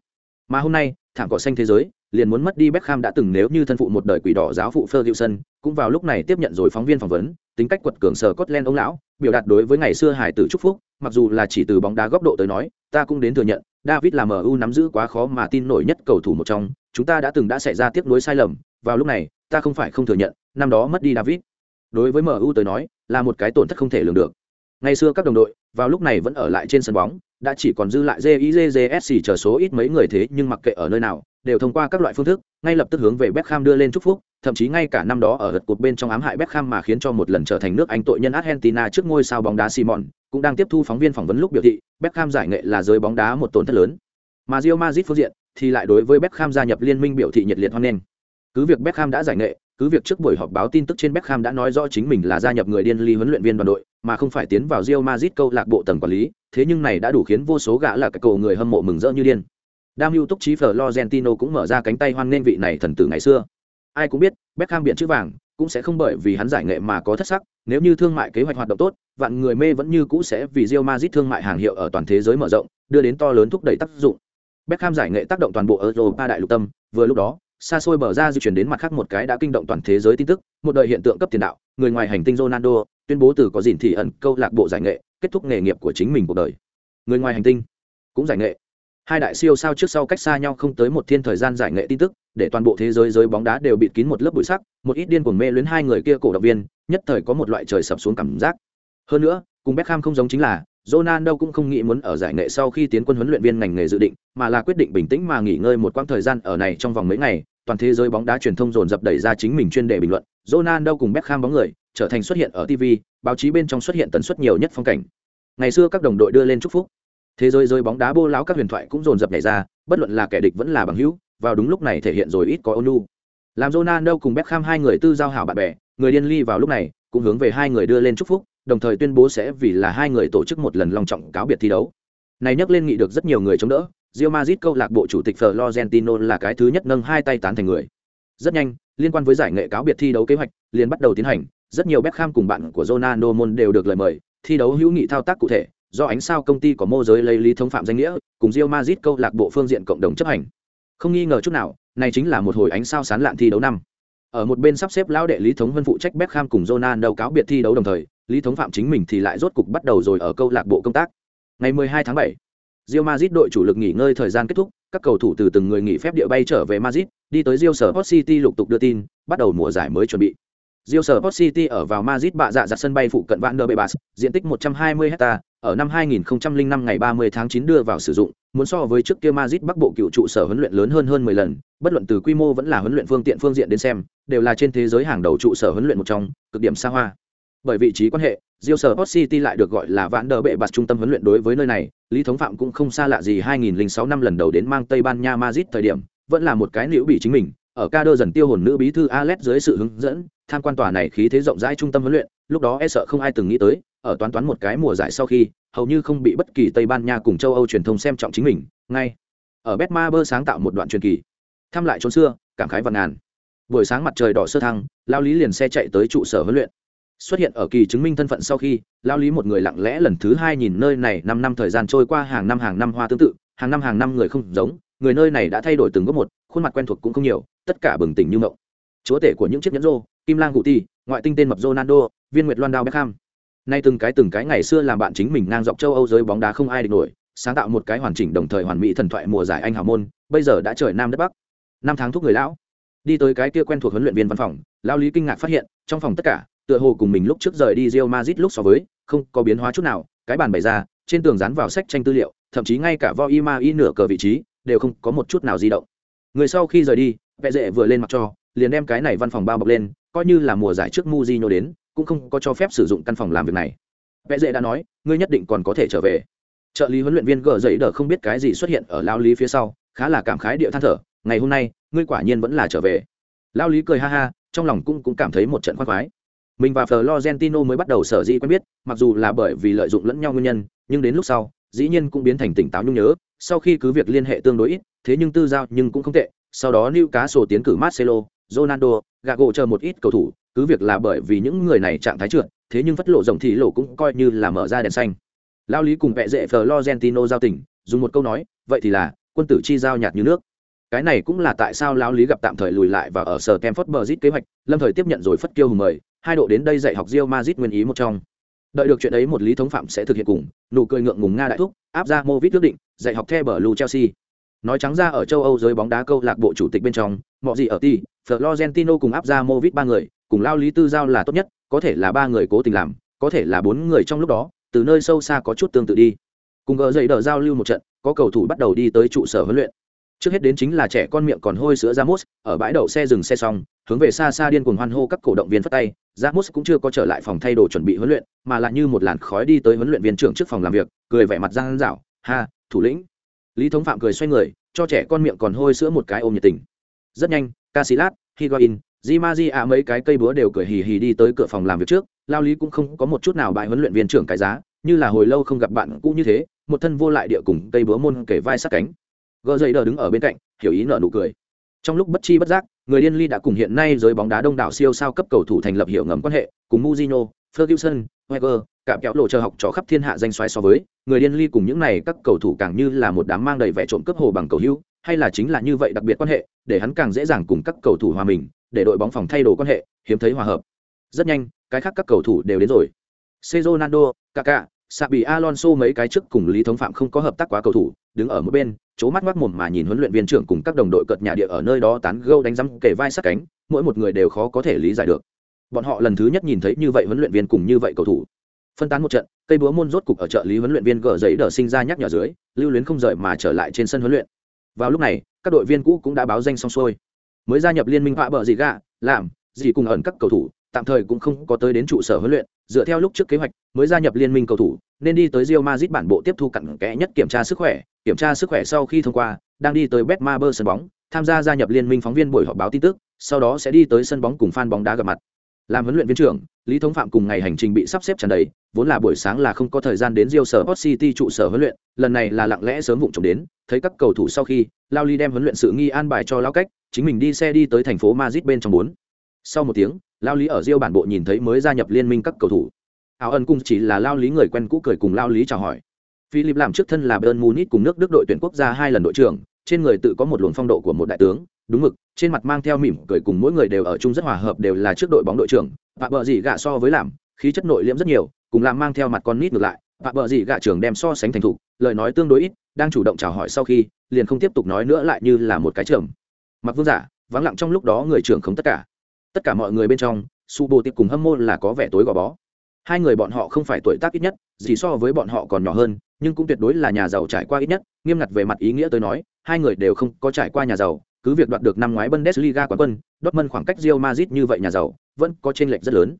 Mà hôm nay, thảm cỏ xanh thế giới liền muốn mất đi Beckham đã từng nếu như thân phụ một đời quỷ đỏ giáo phụ Ferguson, cũng vào lúc này tiếp nhận rồi phóng viên phỏng vấn, tính cách quật cường sở Scotland ông lão, biểu đạt đối với ngày xưa hải tử chúc phúc, mặc dù là chỉ từ bóng đá góc độ tới nói, ta cũng đến thừa nhận, David là MU nắm giữ quá khó mà tin nổi nhất cầu thủ một trong, chúng ta đã từng đã xảy ra tiếc nuối sai lầm, vào lúc này, ta không phải không thừa nhận, năm đó mất đi David. Đối với MU tới nói, là một cái tổn thất không thể lường được. Ngày xưa các đồng đội, vào lúc này vẫn ở lại trên sân bóng, đã chỉ còn dư lại JIJJSC chờ số ít mấy người thế nhưng mặc kệ ở nơi nào, đều thông qua các loại phương thức, ngay lập tức hướng về Beckham đưa lên chúc phúc, thậm chí ngay cả năm đó ở lượt cuộc bên trong ám hại Beckham mà khiến cho một lần trở thành nước Anh tội nhân Argentina trước ngôi sao bóng đá Simon, cũng đang tiếp thu phóng viên phỏng vấn lúc biểu thị, Beckham giải nghệ là giới bóng đá một tổn thất lớn. Mà Real Madrid phương diện thì lại đối với Beckham gia nhập liên minh biểu thị nhiệt liệt hoan nghênh. Cứ việc Beckham đã giải nghệ, cứ việc trước buổi họp báo tin tức trên Beckham đã nói rõ chính mình là gia nhập người điên ly huấn luyện viên đoàn đội, mà không phải tiến vào Real Madrid câu lạc bộ tầng quản lý, thế nhưng này đã đủ khiến vô số gã là cái cổ người hâm mộ mừng rỡ như điên. đam hưu túc trí florentino cũng mở ra cánh tay hoan nghênh vị này thần tử ngày xưa ai cũng biết beckham biện chữ vàng cũng sẽ không bởi vì hắn giải nghệ mà có thất sắc nếu như thương mại kế hoạch hoạt động tốt vạn người mê vẫn như cũ sẽ vì Real Madrid thương mại hàng hiệu ở toàn thế giới mở rộng đưa đến to lớn thúc đẩy tác dụng Beckham giải nghệ tác động toàn bộ Europa đại lục tâm vừa lúc đó xa xôi bờ ra di chuyển đến mặt khác một cái đã kinh động toàn thế giới tin tức một đời hiện tượng cấp tiền đạo người ngoài hành tinh Ronaldo tuyên bố từ có dìn thị ẩn câu lạc bộ giải nghệ kết thúc nghề nghiệp của chính mình cuộc đời. Người ngoài hành tinh cũng giải nghệ. Hai đại siêu sao trước sau cách xa nhau không tới một thiên thời gian giải nghệ tin tức để toàn bộ thế giới giới bóng đá đều bịt kín một lớp bụi sắc một ít điên cuồng mê luyến hai người kia cổ động viên nhất thời có một loại trời sập xuống cảm giác. Hơn nữa cùng Beckham không giống chính là Ronaldo cũng không nghĩ muốn ở giải nghệ sau khi tiến quân huấn luyện viên ngành nghề dự định, mà là quyết định bình tĩnh mà nghỉ ngơi một quãng thời gian ở này trong vòng mấy ngày, toàn thế giới bóng đá truyền thông dồn dập đẩy ra chính mình chuyên đề bình luận, Ronaldo cùng Beckham bóng người, trở thành xuất hiện ở TV, báo chí bên trong xuất hiện tần suất nhiều nhất phong cảnh. Ngày xưa các đồng đội đưa lên chúc phúc. Thế giới rơi bóng đá bô láo các huyền thoại cũng dồn dập nhảy ra, bất luận là kẻ địch vẫn là bằng hữu, vào đúng lúc này thể hiện rồi ít có ônu. Làm Ronaldo cùng Beckham hai người tư giao hảo bạn bè, người điên ly vào lúc này cũng hướng về hai người đưa lên chúc phúc, đồng thời tuyên bố sẽ vì là hai người tổ chức một lần long trọng cáo biệt thi đấu. Này nhắc lên nghị được rất nhiều người chống đỡ, Real Madrid câu lạc bộ chủ tịch Florentino là cái thứ nhất nâng hai tay tán thành người. Rất nhanh, liên quan với giải nghệ cáo biệt thi đấu kế hoạch liền bắt đầu tiến hành, rất nhiều Beckham cùng bạn của Ronaldo môn đều được lời mời, thi đấu hữu nghị thao tác cụ thể, do ánh sao công ty có mô giới lấy lý thống phạm danh nghĩa, cùng Real Madrid câu lạc bộ phương diện cộng đồng chấp hành. Không nghi ngờ chút nào, này chính là một hồi ánh sao sán lạn thi đấu năm. Ở một bên sắp xếp lão đệ Lý Thống Vân phụ trách Beckham cùng Ronaldo cáo biệt thi đấu đồng thời, Lý Thống Phạm chính mình thì lại rốt cục bắt đầu rồi ở câu lạc bộ công tác. Ngày 12 tháng 7, Real Madrid đội chủ lực nghỉ ngơi thời gian kết thúc, các cầu thủ từ từng người nghỉ phép địa bay trở về Madrid, đi tới Real Sport City lục tục đưa tin, bắt đầu mùa giải mới chuẩn bị. Real Sport City ở vào Madrid bạ dạ giặt sân bay phụ cận Vạn Đờ Bệ Bas, diện tích 120 hecta, ở năm 2005 ngày 30 tháng 9 đưa vào sử dụng, muốn so với trước kia Madrid Bắc Bộ cựu trụ sở huấn luyện lớn hơn hơn 10 lần, bất luận từ quy mô vẫn là huấn luyện phương tiện phương diện đến xem, đều là trên thế giới hàng đầu trụ sở huấn luyện một trong, cực điểm xa hoa. Bởi vị trí quan hệ, Real Sport City lại được gọi là Vạn Đờ Bệ bạt trung tâm huấn luyện đối với nơi này, Lý Thống Phạm cũng không xa lạ gì 2006 năm lần đầu đến mang Tây Ban Nha Madrid thời điểm, vẫn là một cái liễu bị chính mình, ở ca đơ dần tiêu hồn nữ bí thư Alex dưới sự hướng dẫn, tham quan tòa này khí thế rộng rãi trung tâm huấn luyện, lúc đó e sợ không ai từng nghĩ tới, ở toán toán một cái mùa giải sau khi, hầu như không bị bất kỳ Tây Ban Nha cùng châu Âu truyền thông xem trọng chính mình, ngay ở Betmaber sáng tạo một đoạn truyền kỳ. Thăm lại chốn xưa, cảm khái vạn ngàn. Buổi sáng mặt trời đỏ sơ thăng, lao lý liền xe chạy tới trụ sở huấn luyện. Xuất hiện ở kỳ chứng minh thân phận sau khi, lao lý một người lặng lẽ lần thứ hai nhìn nơi này năm năm thời gian trôi qua hàng năm hàng năm hoa tương tự, hàng năm hàng năm người không giống, người nơi này đã thay đổi từng góc một, khuôn mặt quen thuộc cũng không nhiều, tất cả bừng tỉnh như mộng. Chúa tể của những chiếc nhẫn rô, Kim Lang Guti, ngoại tinh tên mập Ronaldo, viên nguyệt loan đao Beckham. Nay từng cái từng cái ngày xưa làm bạn chính mình ngang dọc châu Âu giới bóng đá không ai địch nổi, sáng tạo một cái hoàn chỉnh đồng thời hoàn mỹ thần thoại mùa giải Anh hào môn, bây giờ đã trời nam đất bắc. Năm tháng thúc người lão. Đi tới cái kia quen thuộc huấn luyện viên văn phòng, lão Lý kinh ngạc phát hiện, trong phòng tất cả, tựa hồ cùng mình lúc trước rời đi Real Madrid lúc so với, không có biến hóa chút nào, cái bàn bày ra, trên tường dán vào sách tranh tư liệu, thậm chí ngay cả voi Ma y nửa cờ vị trí, đều không có một chút nào di động. Người sau khi rời đi, vẻ dễ vừa lên mặc cho, liền đem cái này văn phòng bao bọc lên, coi như là mùa giải trước Mujinho đến, cũng không có cho phép sử dụng căn phòng làm việc này. Vẻ dễ đã nói, ngươi nhất định còn có thể trở về. Trợ lý huấn luyện viên gờ dậy đỡ không biết cái gì xuất hiện ở lao lý phía sau, khá là cảm khái địa than thở, ngày hôm nay, ngươi quả nhiên vẫn là trở về. Lao lý cười ha ha, trong lòng cũng cũng cảm thấy một trận khoái khoái. Mình và Florentino mới bắt đầu sở dĩ quen biết, mặc dù là bởi vì lợi dụng lẫn nhau nguyên nhân, nhưng đến lúc sau, dĩ nhiên cũng biến thành tỉnh táo nhung nhớ, sau khi cứ việc liên hệ tương đối ít, thế nhưng tư giao nhưng cũng không tệ, sau đó lưu cá sổ tiến cử Marcelo, Ronaldo, Gago chờ một ít cầu thủ, cứ việc là bởi vì những người này trạng thái trượt, thế nhưng phất lộ rộng thì lộ cũng coi như là mở ra đèn xanh. Lao lý cùng vẽ dễ Florentino giao tình, dùng một câu nói, vậy thì là quân tử chi giao nhạt như nước. Cái này cũng là tại sao Lão lý gặp tạm thời lùi lại và ở sở Stamford Bridge kế hoạch, lâm thời tiếp nhận rồi phất kiêu hùng mời, hai độ đến đây dạy học Real Madrid nguyên ý một trong. Đợi được chuyện ấy một lý thống phạm sẽ thực hiện cùng, nụ cười ngượng ngùng nga đại thúc, áp ra Movit quyết định, dạy học theo bờ Blue Chelsea. Nói trắng ra ở châu Âu giới bóng đá câu lạc bộ chủ tịch bên trong, mọi gì ở ti, Florentino cùng áp ra Movit ba người, cùng lao lý tư giao là tốt nhất, có thể là ba người cố tình làm, có thể là bốn người trong lúc đó, từ nơi sâu xa có chút tương tự đi. Cùng gỡ dậy đỡ giao lưu một trận, có cầu thủ bắt đầu đi tới trụ sở huấn luyện. Trước hết đến chính là trẻ con miệng còn hôi sữa Ramos, ở bãi đậu xe dừng xe xong, hướng về xa xa điên cuồng hoan hô các cổ động viên phát tay, Ramos cũng chưa có trở lại phòng thay đồ chuẩn bị huấn luyện, mà lại như một làn khói đi tới huấn luyện viên trưởng trước phòng làm việc, cười vẻ mặt giang dảo "Ha, thủ lĩnh." Lý Thống Phạm cười xoay người, cho trẻ con miệng còn hôi sữa một cái ôm nhiệt tình. Rất nhanh, Casillas, Higuain, Di Maria mấy cái cây búa đều cười hì hì đi tới cửa phòng làm việc trước, Lao Lý cũng không có một chút nào bại huấn luyện viên trưởng cái giá, như là hồi lâu không gặp bạn cũ như thế, một thân vô lại địa cùng cây búa môn kể vai sát cánh gờ dậy đờ đứng ở bên cạnh hiểu ý nợ nụ cười. Trong lúc bất chi bất giác người điên ly đã cùng hiện nay giới bóng đá đông đảo siêu sao cấp cầu thủ thành lập hiệu ngầm quan hệ cùng muzino ferguson weger cạm kéo lộ chờ học trò khắp thiên hạ danh xoáy so với người điên ly cùng những này các cầu thủ càng như là một đám mang đầy vẻ trộm cướp hồ bằng cầu hữu hay là chính là như vậy đặc biệt quan hệ để hắn càng dễ dàng cùng các cầu thủ hòa mình để đội bóng phòng thay đổi quan hệ hiếm thấy hòa hợp. Rất nhanh cái khác các cầu thủ đều đến rồi. Ronaldo, Kaká, Sabi Alonso mấy cái trước cùng Lý Thống Phạm không có hợp tác quá cầu thủ, đứng ở một bên, chố mắt mắt mồm mà nhìn huấn luyện viên trưởng cùng các đồng đội cợt nhà địa ở nơi đó tán gẫu đánh rắm kề vai sát cánh, mỗi một người đều khó có thể lý giải được. Bọn họ lần thứ nhất nhìn thấy như vậy huấn luyện viên cùng như vậy cầu thủ. Phân tán một trận, cây búa môn rốt cục ở trợ lý huấn luyện viên gờ giấy đỡ sinh ra nhắc nhở dưới, lưu luyến không rời mà trở lại trên sân huấn luyện. Vào lúc này, các đội viên cũ cũng đã báo danh xong xuôi. Mới gia nhập liên minh họa bờ gì gạ, làm, gì cùng ẩn các cầu thủ, tạm thời cũng không có tới đến trụ sở huấn luyện, dựa theo lúc trước kế hoạch, mới gia nhập liên minh cầu thủ, nên đi tới Real Madrid bản bộ tiếp thu cặn kẽ nhất kiểm tra sức khỏe, kiểm tra sức khỏe sau khi thông qua, đang đi tới Betmaber sân bóng, tham gia gia nhập liên minh phóng viên buổi họp báo tin tức, sau đó sẽ đi tới sân bóng cùng fan bóng đá gặp mặt. Làm huấn luyện viên trưởng, Lý Thống Phạm cùng ngày hành trình bị sắp xếp tràn đầy, vốn là buổi sáng là không có thời gian đến Real Sport City trụ sở huấn luyện, lần này là lặng lẽ sớm vụng trộm đến, thấy các cầu thủ sau khi, Lao Ly đem huấn luyện sự nghi an bài cho lão cách, chính mình đi xe đi tới thành phố Madrid bên trong bốn. Sau một tiếng, Lao Lý ở Real bản bộ nhìn thấy mới gia nhập liên minh các cầu thủ. Áo ân cung chỉ là Lao Lý người quen cũ cười cùng Lao Lý chào hỏi. Philip làm trước thân là bern Munich cùng nước Đức đội tuyển quốc gia hai lần đội trưởng, trên người tự có một luồng phong độ của một đại tướng, đúng mực, trên mặt mang theo mỉm cười cùng mỗi người đều ở chung rất hòa hợp đều là trước đội bóng đội trưởng, và bờ gì gạ so với làm, khí chất nội liễm rất nhiều, cùng làm mang theo mặt con nít ngược lại, và bờ gì gạ trưởng đem so sánh thành thủ, lời nói tương đối ít, đang chủ động chào hỏi sau khi, liền không tiếp tục nói nữa lại như là một cái trưởng. Mặc Vương giả, vắng lặng trong lúc đó người trưởng không tất cả. Tất cả mọi người bên trong, Su Bồ Tiệp cùng Hâm Môn là có vẻ tối gò bó. Hai người bọn họ không phải tuổi tác ít nhất, gì so với bọn họ còn nhỏ hơn, nhưng cũng tuyệt đối là nhà giàu trải qua ít nhất, nghiêm ngặt về mặt ý nghĩa tới nói, hai người đều không có trải qua nhà giàu, cứ việc đoạt được năm ngoái Bundesliga quán quân, Dortmund khoảng cách Real Madrid như vậy nhà giàu, vẫn có chênh lệch rất lớn.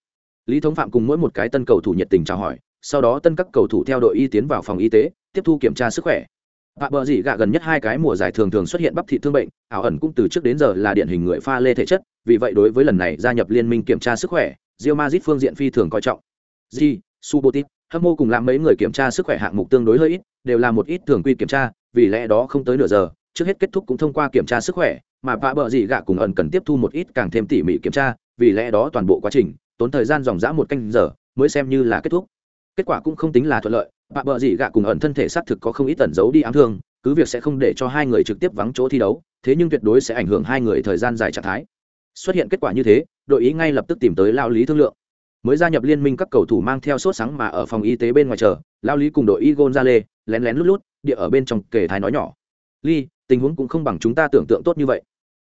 Lý Thống Phạm cùng mỗi một cái tân cầu thủ nhiệt tình chào hỏi, sau đó tân các cầu thủ theo đội y tiến vào phòng y tế, tiếp thu kiểm tra sức khỏe. Bạ bờ gì gạ gần nhất hai cái mùa giải thường thường xuất hiện bắp thị thương bệnh, ảo ẩn cũng từ trước đến giờ là điển hình người pha lê thể chất, vì vậy đối với lần này gia nhập liên minh kiểm tra sức khỏe, Real Madrid phương diện phi thường coi trọng. Di, Subotic, Hâm mô cùng làm mấy người kiểm tra sức khỏe hạng mục tương đối hơi ít, đều là một ít thường quy kiểm tra, vì lẽ đó không tới nửa giờ, trước hết kết thúc cũng thông qua kiểm tra sức khỏe, mà bạ bờ gì gạ cùng ẩn cần tiếp thu một ít càng thêm tỉ mỉ kiểm tra, vì lẽ đó toàn bộ quá trình tốn thời gian dòng dã một canh giờ mới xem như là kết thúc. Kết quả cũng không tính là thuận lợi, bạ bờ gì gạ cùng ẩn thân thể xác thực có không ít tẩn giấu đi ám thương, cứ việc sẽ không để cho hai người trực tiếp vắng chỗ thi đấu, thế nhưng tuyệt đối sẽ ảnh hưởng hai người thời gian dài trạng thái. Xuất hiện kết quả như thế, đội ý ngay lập tức tìm tới lao lý thương lượng. Mới gia nhập liên minh các cầu thủ mang theo sốt sáng mà ở phòng y tế bên ngoài chờ lao lý cùng đội y gonzale lén lén lút lút địa ở bên trong kể thái nói nhỏ. Ly tình huống cũng không bằng chúng ta tưởng tượng tốt như vậy.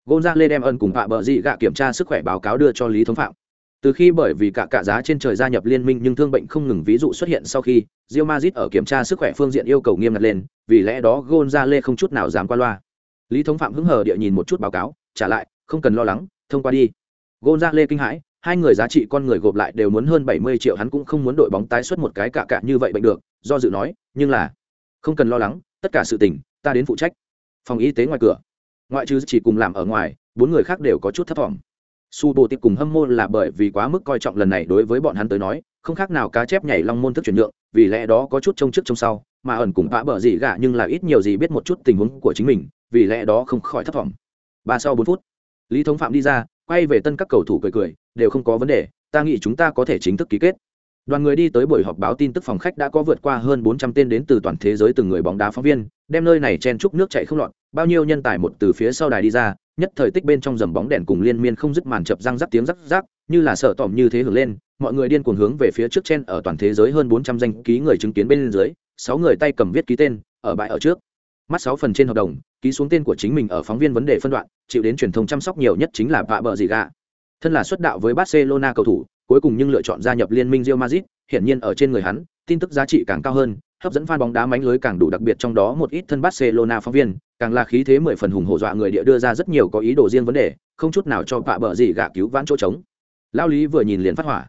Gonzale đem ân cùng hạ bờ dị gạ kiểm tra sức khỏe báo cáo đưa cho lý thống phạm từ khi bởi vì cả cả giá trên trời gia nhập liên minh nhưng thương bệnh không ngừng ví dụ xuất hiện sau khi Real Madrid ở kiểm tra sức khỏe phương diện yêu cầu nghiêm ngặt lên vì lẽ đó Gonzalez không chút nào dám qua loa lý thống phạm hứng hờ địa nhìn một chút báo cáo trả lại không cần lo lắng thông qua đi Gonzalez kinh hãi hai người giá trị con người gộp lại đều muốn hơn bảy mươi triệu hắn cũng không muốn đội bóng tái xuất một cái cả cả như vậy bệnh được, do dự nói, nhưng là không cần lo lắng, tất cả sự tình ta đến phụ trách. Phòng y tế ngoài cửa, ngoại trừ chỉ cùng làm ở ngoài, bốn người khác đều có chút thất vọng. Su Bồ Tiệp cùng Hâm Môn là bởi vì quá mức coi trọng lần này đối với bọn hắn tới nói, không khác nào cá chép nhảy long môn thức chuyển nhượng, vì lẽ đó có chút trông trước trông sau, mà ẩn cùng vã bở gì gạ nhưng là ít nhiều gì biết một chút tình huống của chính mình, vì lẽ đó không khỏi thất vọng. Ba sau bốn phút, Lý Thống Phạm đi ra, quay về tân các cầu thủ cười cười, đều không có vấn đề ta nghĩ chúng ta có thể chính thức ký kết đoàn người đi tới buổi họp báo tin tức phòng khách đã có vượt qua hơn bốn trăm tên đến từ toàn thế giới từng người bóng đá phóng viên đem nơi này chen chúc nước chảy không lọt bao nhiêu nhân tài một từ phía sau đài đi ra nhất thời tích bên trong dầm bóng đèn cùng liên miên không dứt màn chập răng rắc tiếng rắc rắc như là sợ tỏm như thế hưởng lên mọi người điên cuồng hướng về phía trước trên ở toàn thế giới hơn bốn trăm danh ký người chứng kiến bên dưới sáu người tay cầm viết ký tên ở bãi ở trước. Mắt sáu phần trên hợp đồng ký xuống tên của chính mình ở phóng viên vấn đề phân đoạn chịu đến truyền thông chăm sóc nhiều nhất chính là vạ bờ gì gà Thân là xuất đạo với Barcelona cầu thủ, cuối cùng nhưng lựa chọn gia nhập liên minh Real Madrid, hiển nhiên ở trên người hắn, tin tức giá trị càng cao hơn, hấp dẫn fan bóng đá mánh lưới càng đủ đặc biệt trong đó một ít thân Barcelona phóng viên, càng là khí thế mười phần hùng hổ dọa người địa đưa ra rất nhiều có ý đồ riêng vấn đề, không chút nào cho vạ bờ gì gạ cứu vãn chỗ trống. Lao Lý vừa nhìn liền phát hỏa,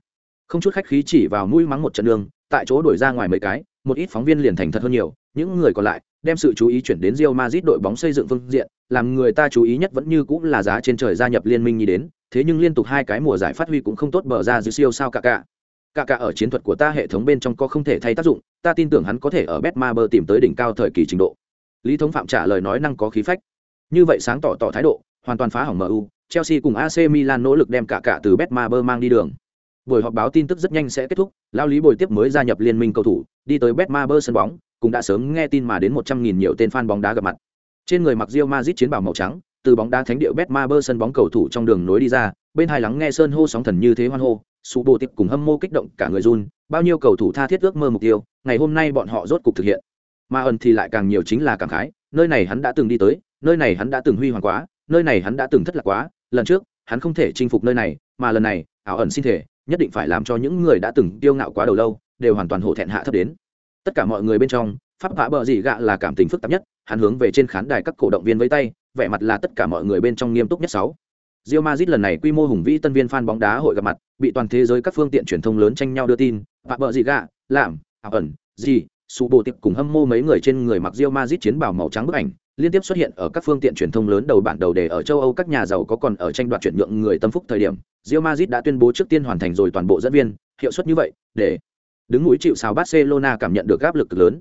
không chút khách khí chỉ vào mũi mắng một trận đường, tại chỗ đuổi ra ngoài mấy cái, một ít phóng viên liền thành thật hơn nhiều, những người còn lại đem sự chú ý chuyển đến Real Madrid đội bóng xây dựng phương diện, làm người ta chú ý nhất vẫn như cũng là giá trên trời gia nhập liên minh như đến, thế nhưng liên tục hai cái mùa giải phát huy cũng không tốt bờ ra dư siêu sao cả cả. Cả cả ở chiến thuật của ta hệ thống bên trong có không thể thay tác dụng, ta tin tưởng hắn có thể ở Betmaber tìm tới đỉnh cao thời kỳ trình độ. lý thống phạm trả lời nói năng có khí phách. Như vậy sáng tỏ tỏ thái độ hoàn toàn phá hỏng mu chelsea cùng ac milan nỗ lực đem cả cả từ betmaber mang đi đường. Buổi họp báo tin tức rất nhanh sẽ kết thúc lao lý bồi tiếp mới gia nhập liên minh cầu thủ đi tới betmaber sân bóng cũng đã sớm nghe tin mà đến một trăm nghìn nhiều tên fan bóng đá gặp mặt. Trên người mặc Real Madrid chiến bào màu trắng từ bóng đá thánh địa betmaber sân bóng cầu thủ trong đường nối đi ra bên hai lắng nghe sơn hô sóng thần như thế hoan hô su bồ tiệp cùng hâm mô kích động cả người run, bao nhiêu cầu thủ tha thiết ước mơ mục tiêu, ngày hôm nay bọn họ rốt cục thực hiện. Mà ẩn thì lại càng nhiều chính là cảm khái, nơi này hắn đã từng đi tới, nơi này hắn đã từng huy hoàng quá, nơi này hắn đã từng thất lạc quá, lần trước, hắn không thể chinh phục nơi này, mà lần này, ảo ẩn xin thể, nhất định phải làm cho những người đã từng tiêu ngạo quá đầu lâu, đều hoàn toàn hổ thẹn hạ thấp đến. Tất cả mọi người bên trong, pháp vã bờ dị gạ là cảm tình phức tạp nhất, hắn hướng về trên khán đài các cổ động viên với tay, vẻ mặt là tất cả mọi người bên trong nghiêm túc nhất sáu. Real Madrid lần này quy mô hùng vĩ tân viên fan bóng đá hội gặp mặt, bị toàn thế giới các phương tiện truyền thông lớn tranh nhau đưa tin, và bợ gì gạ, làm, ảo ẩn, gì, su bộ tiệp cùng hâm mô mấy người trên người mặc Real Madrid chiến bào màu trắng bức ảnh, liên tiếp xuất hiện ở các phương tiện truyền thông lớn đầu bản đầu đề ở châu Âu các nhà giàu có còn ở tranh đoạt chuyển nhượng người tâm phúc thời điểm, Real Madrid đã tuyên bố trước tiên hoàn thành rồi toàn bộ dẫn viên, hiệu suất như vậy, để đứng núi chịu sào Barcelona cảm nhận được áp lực lớn.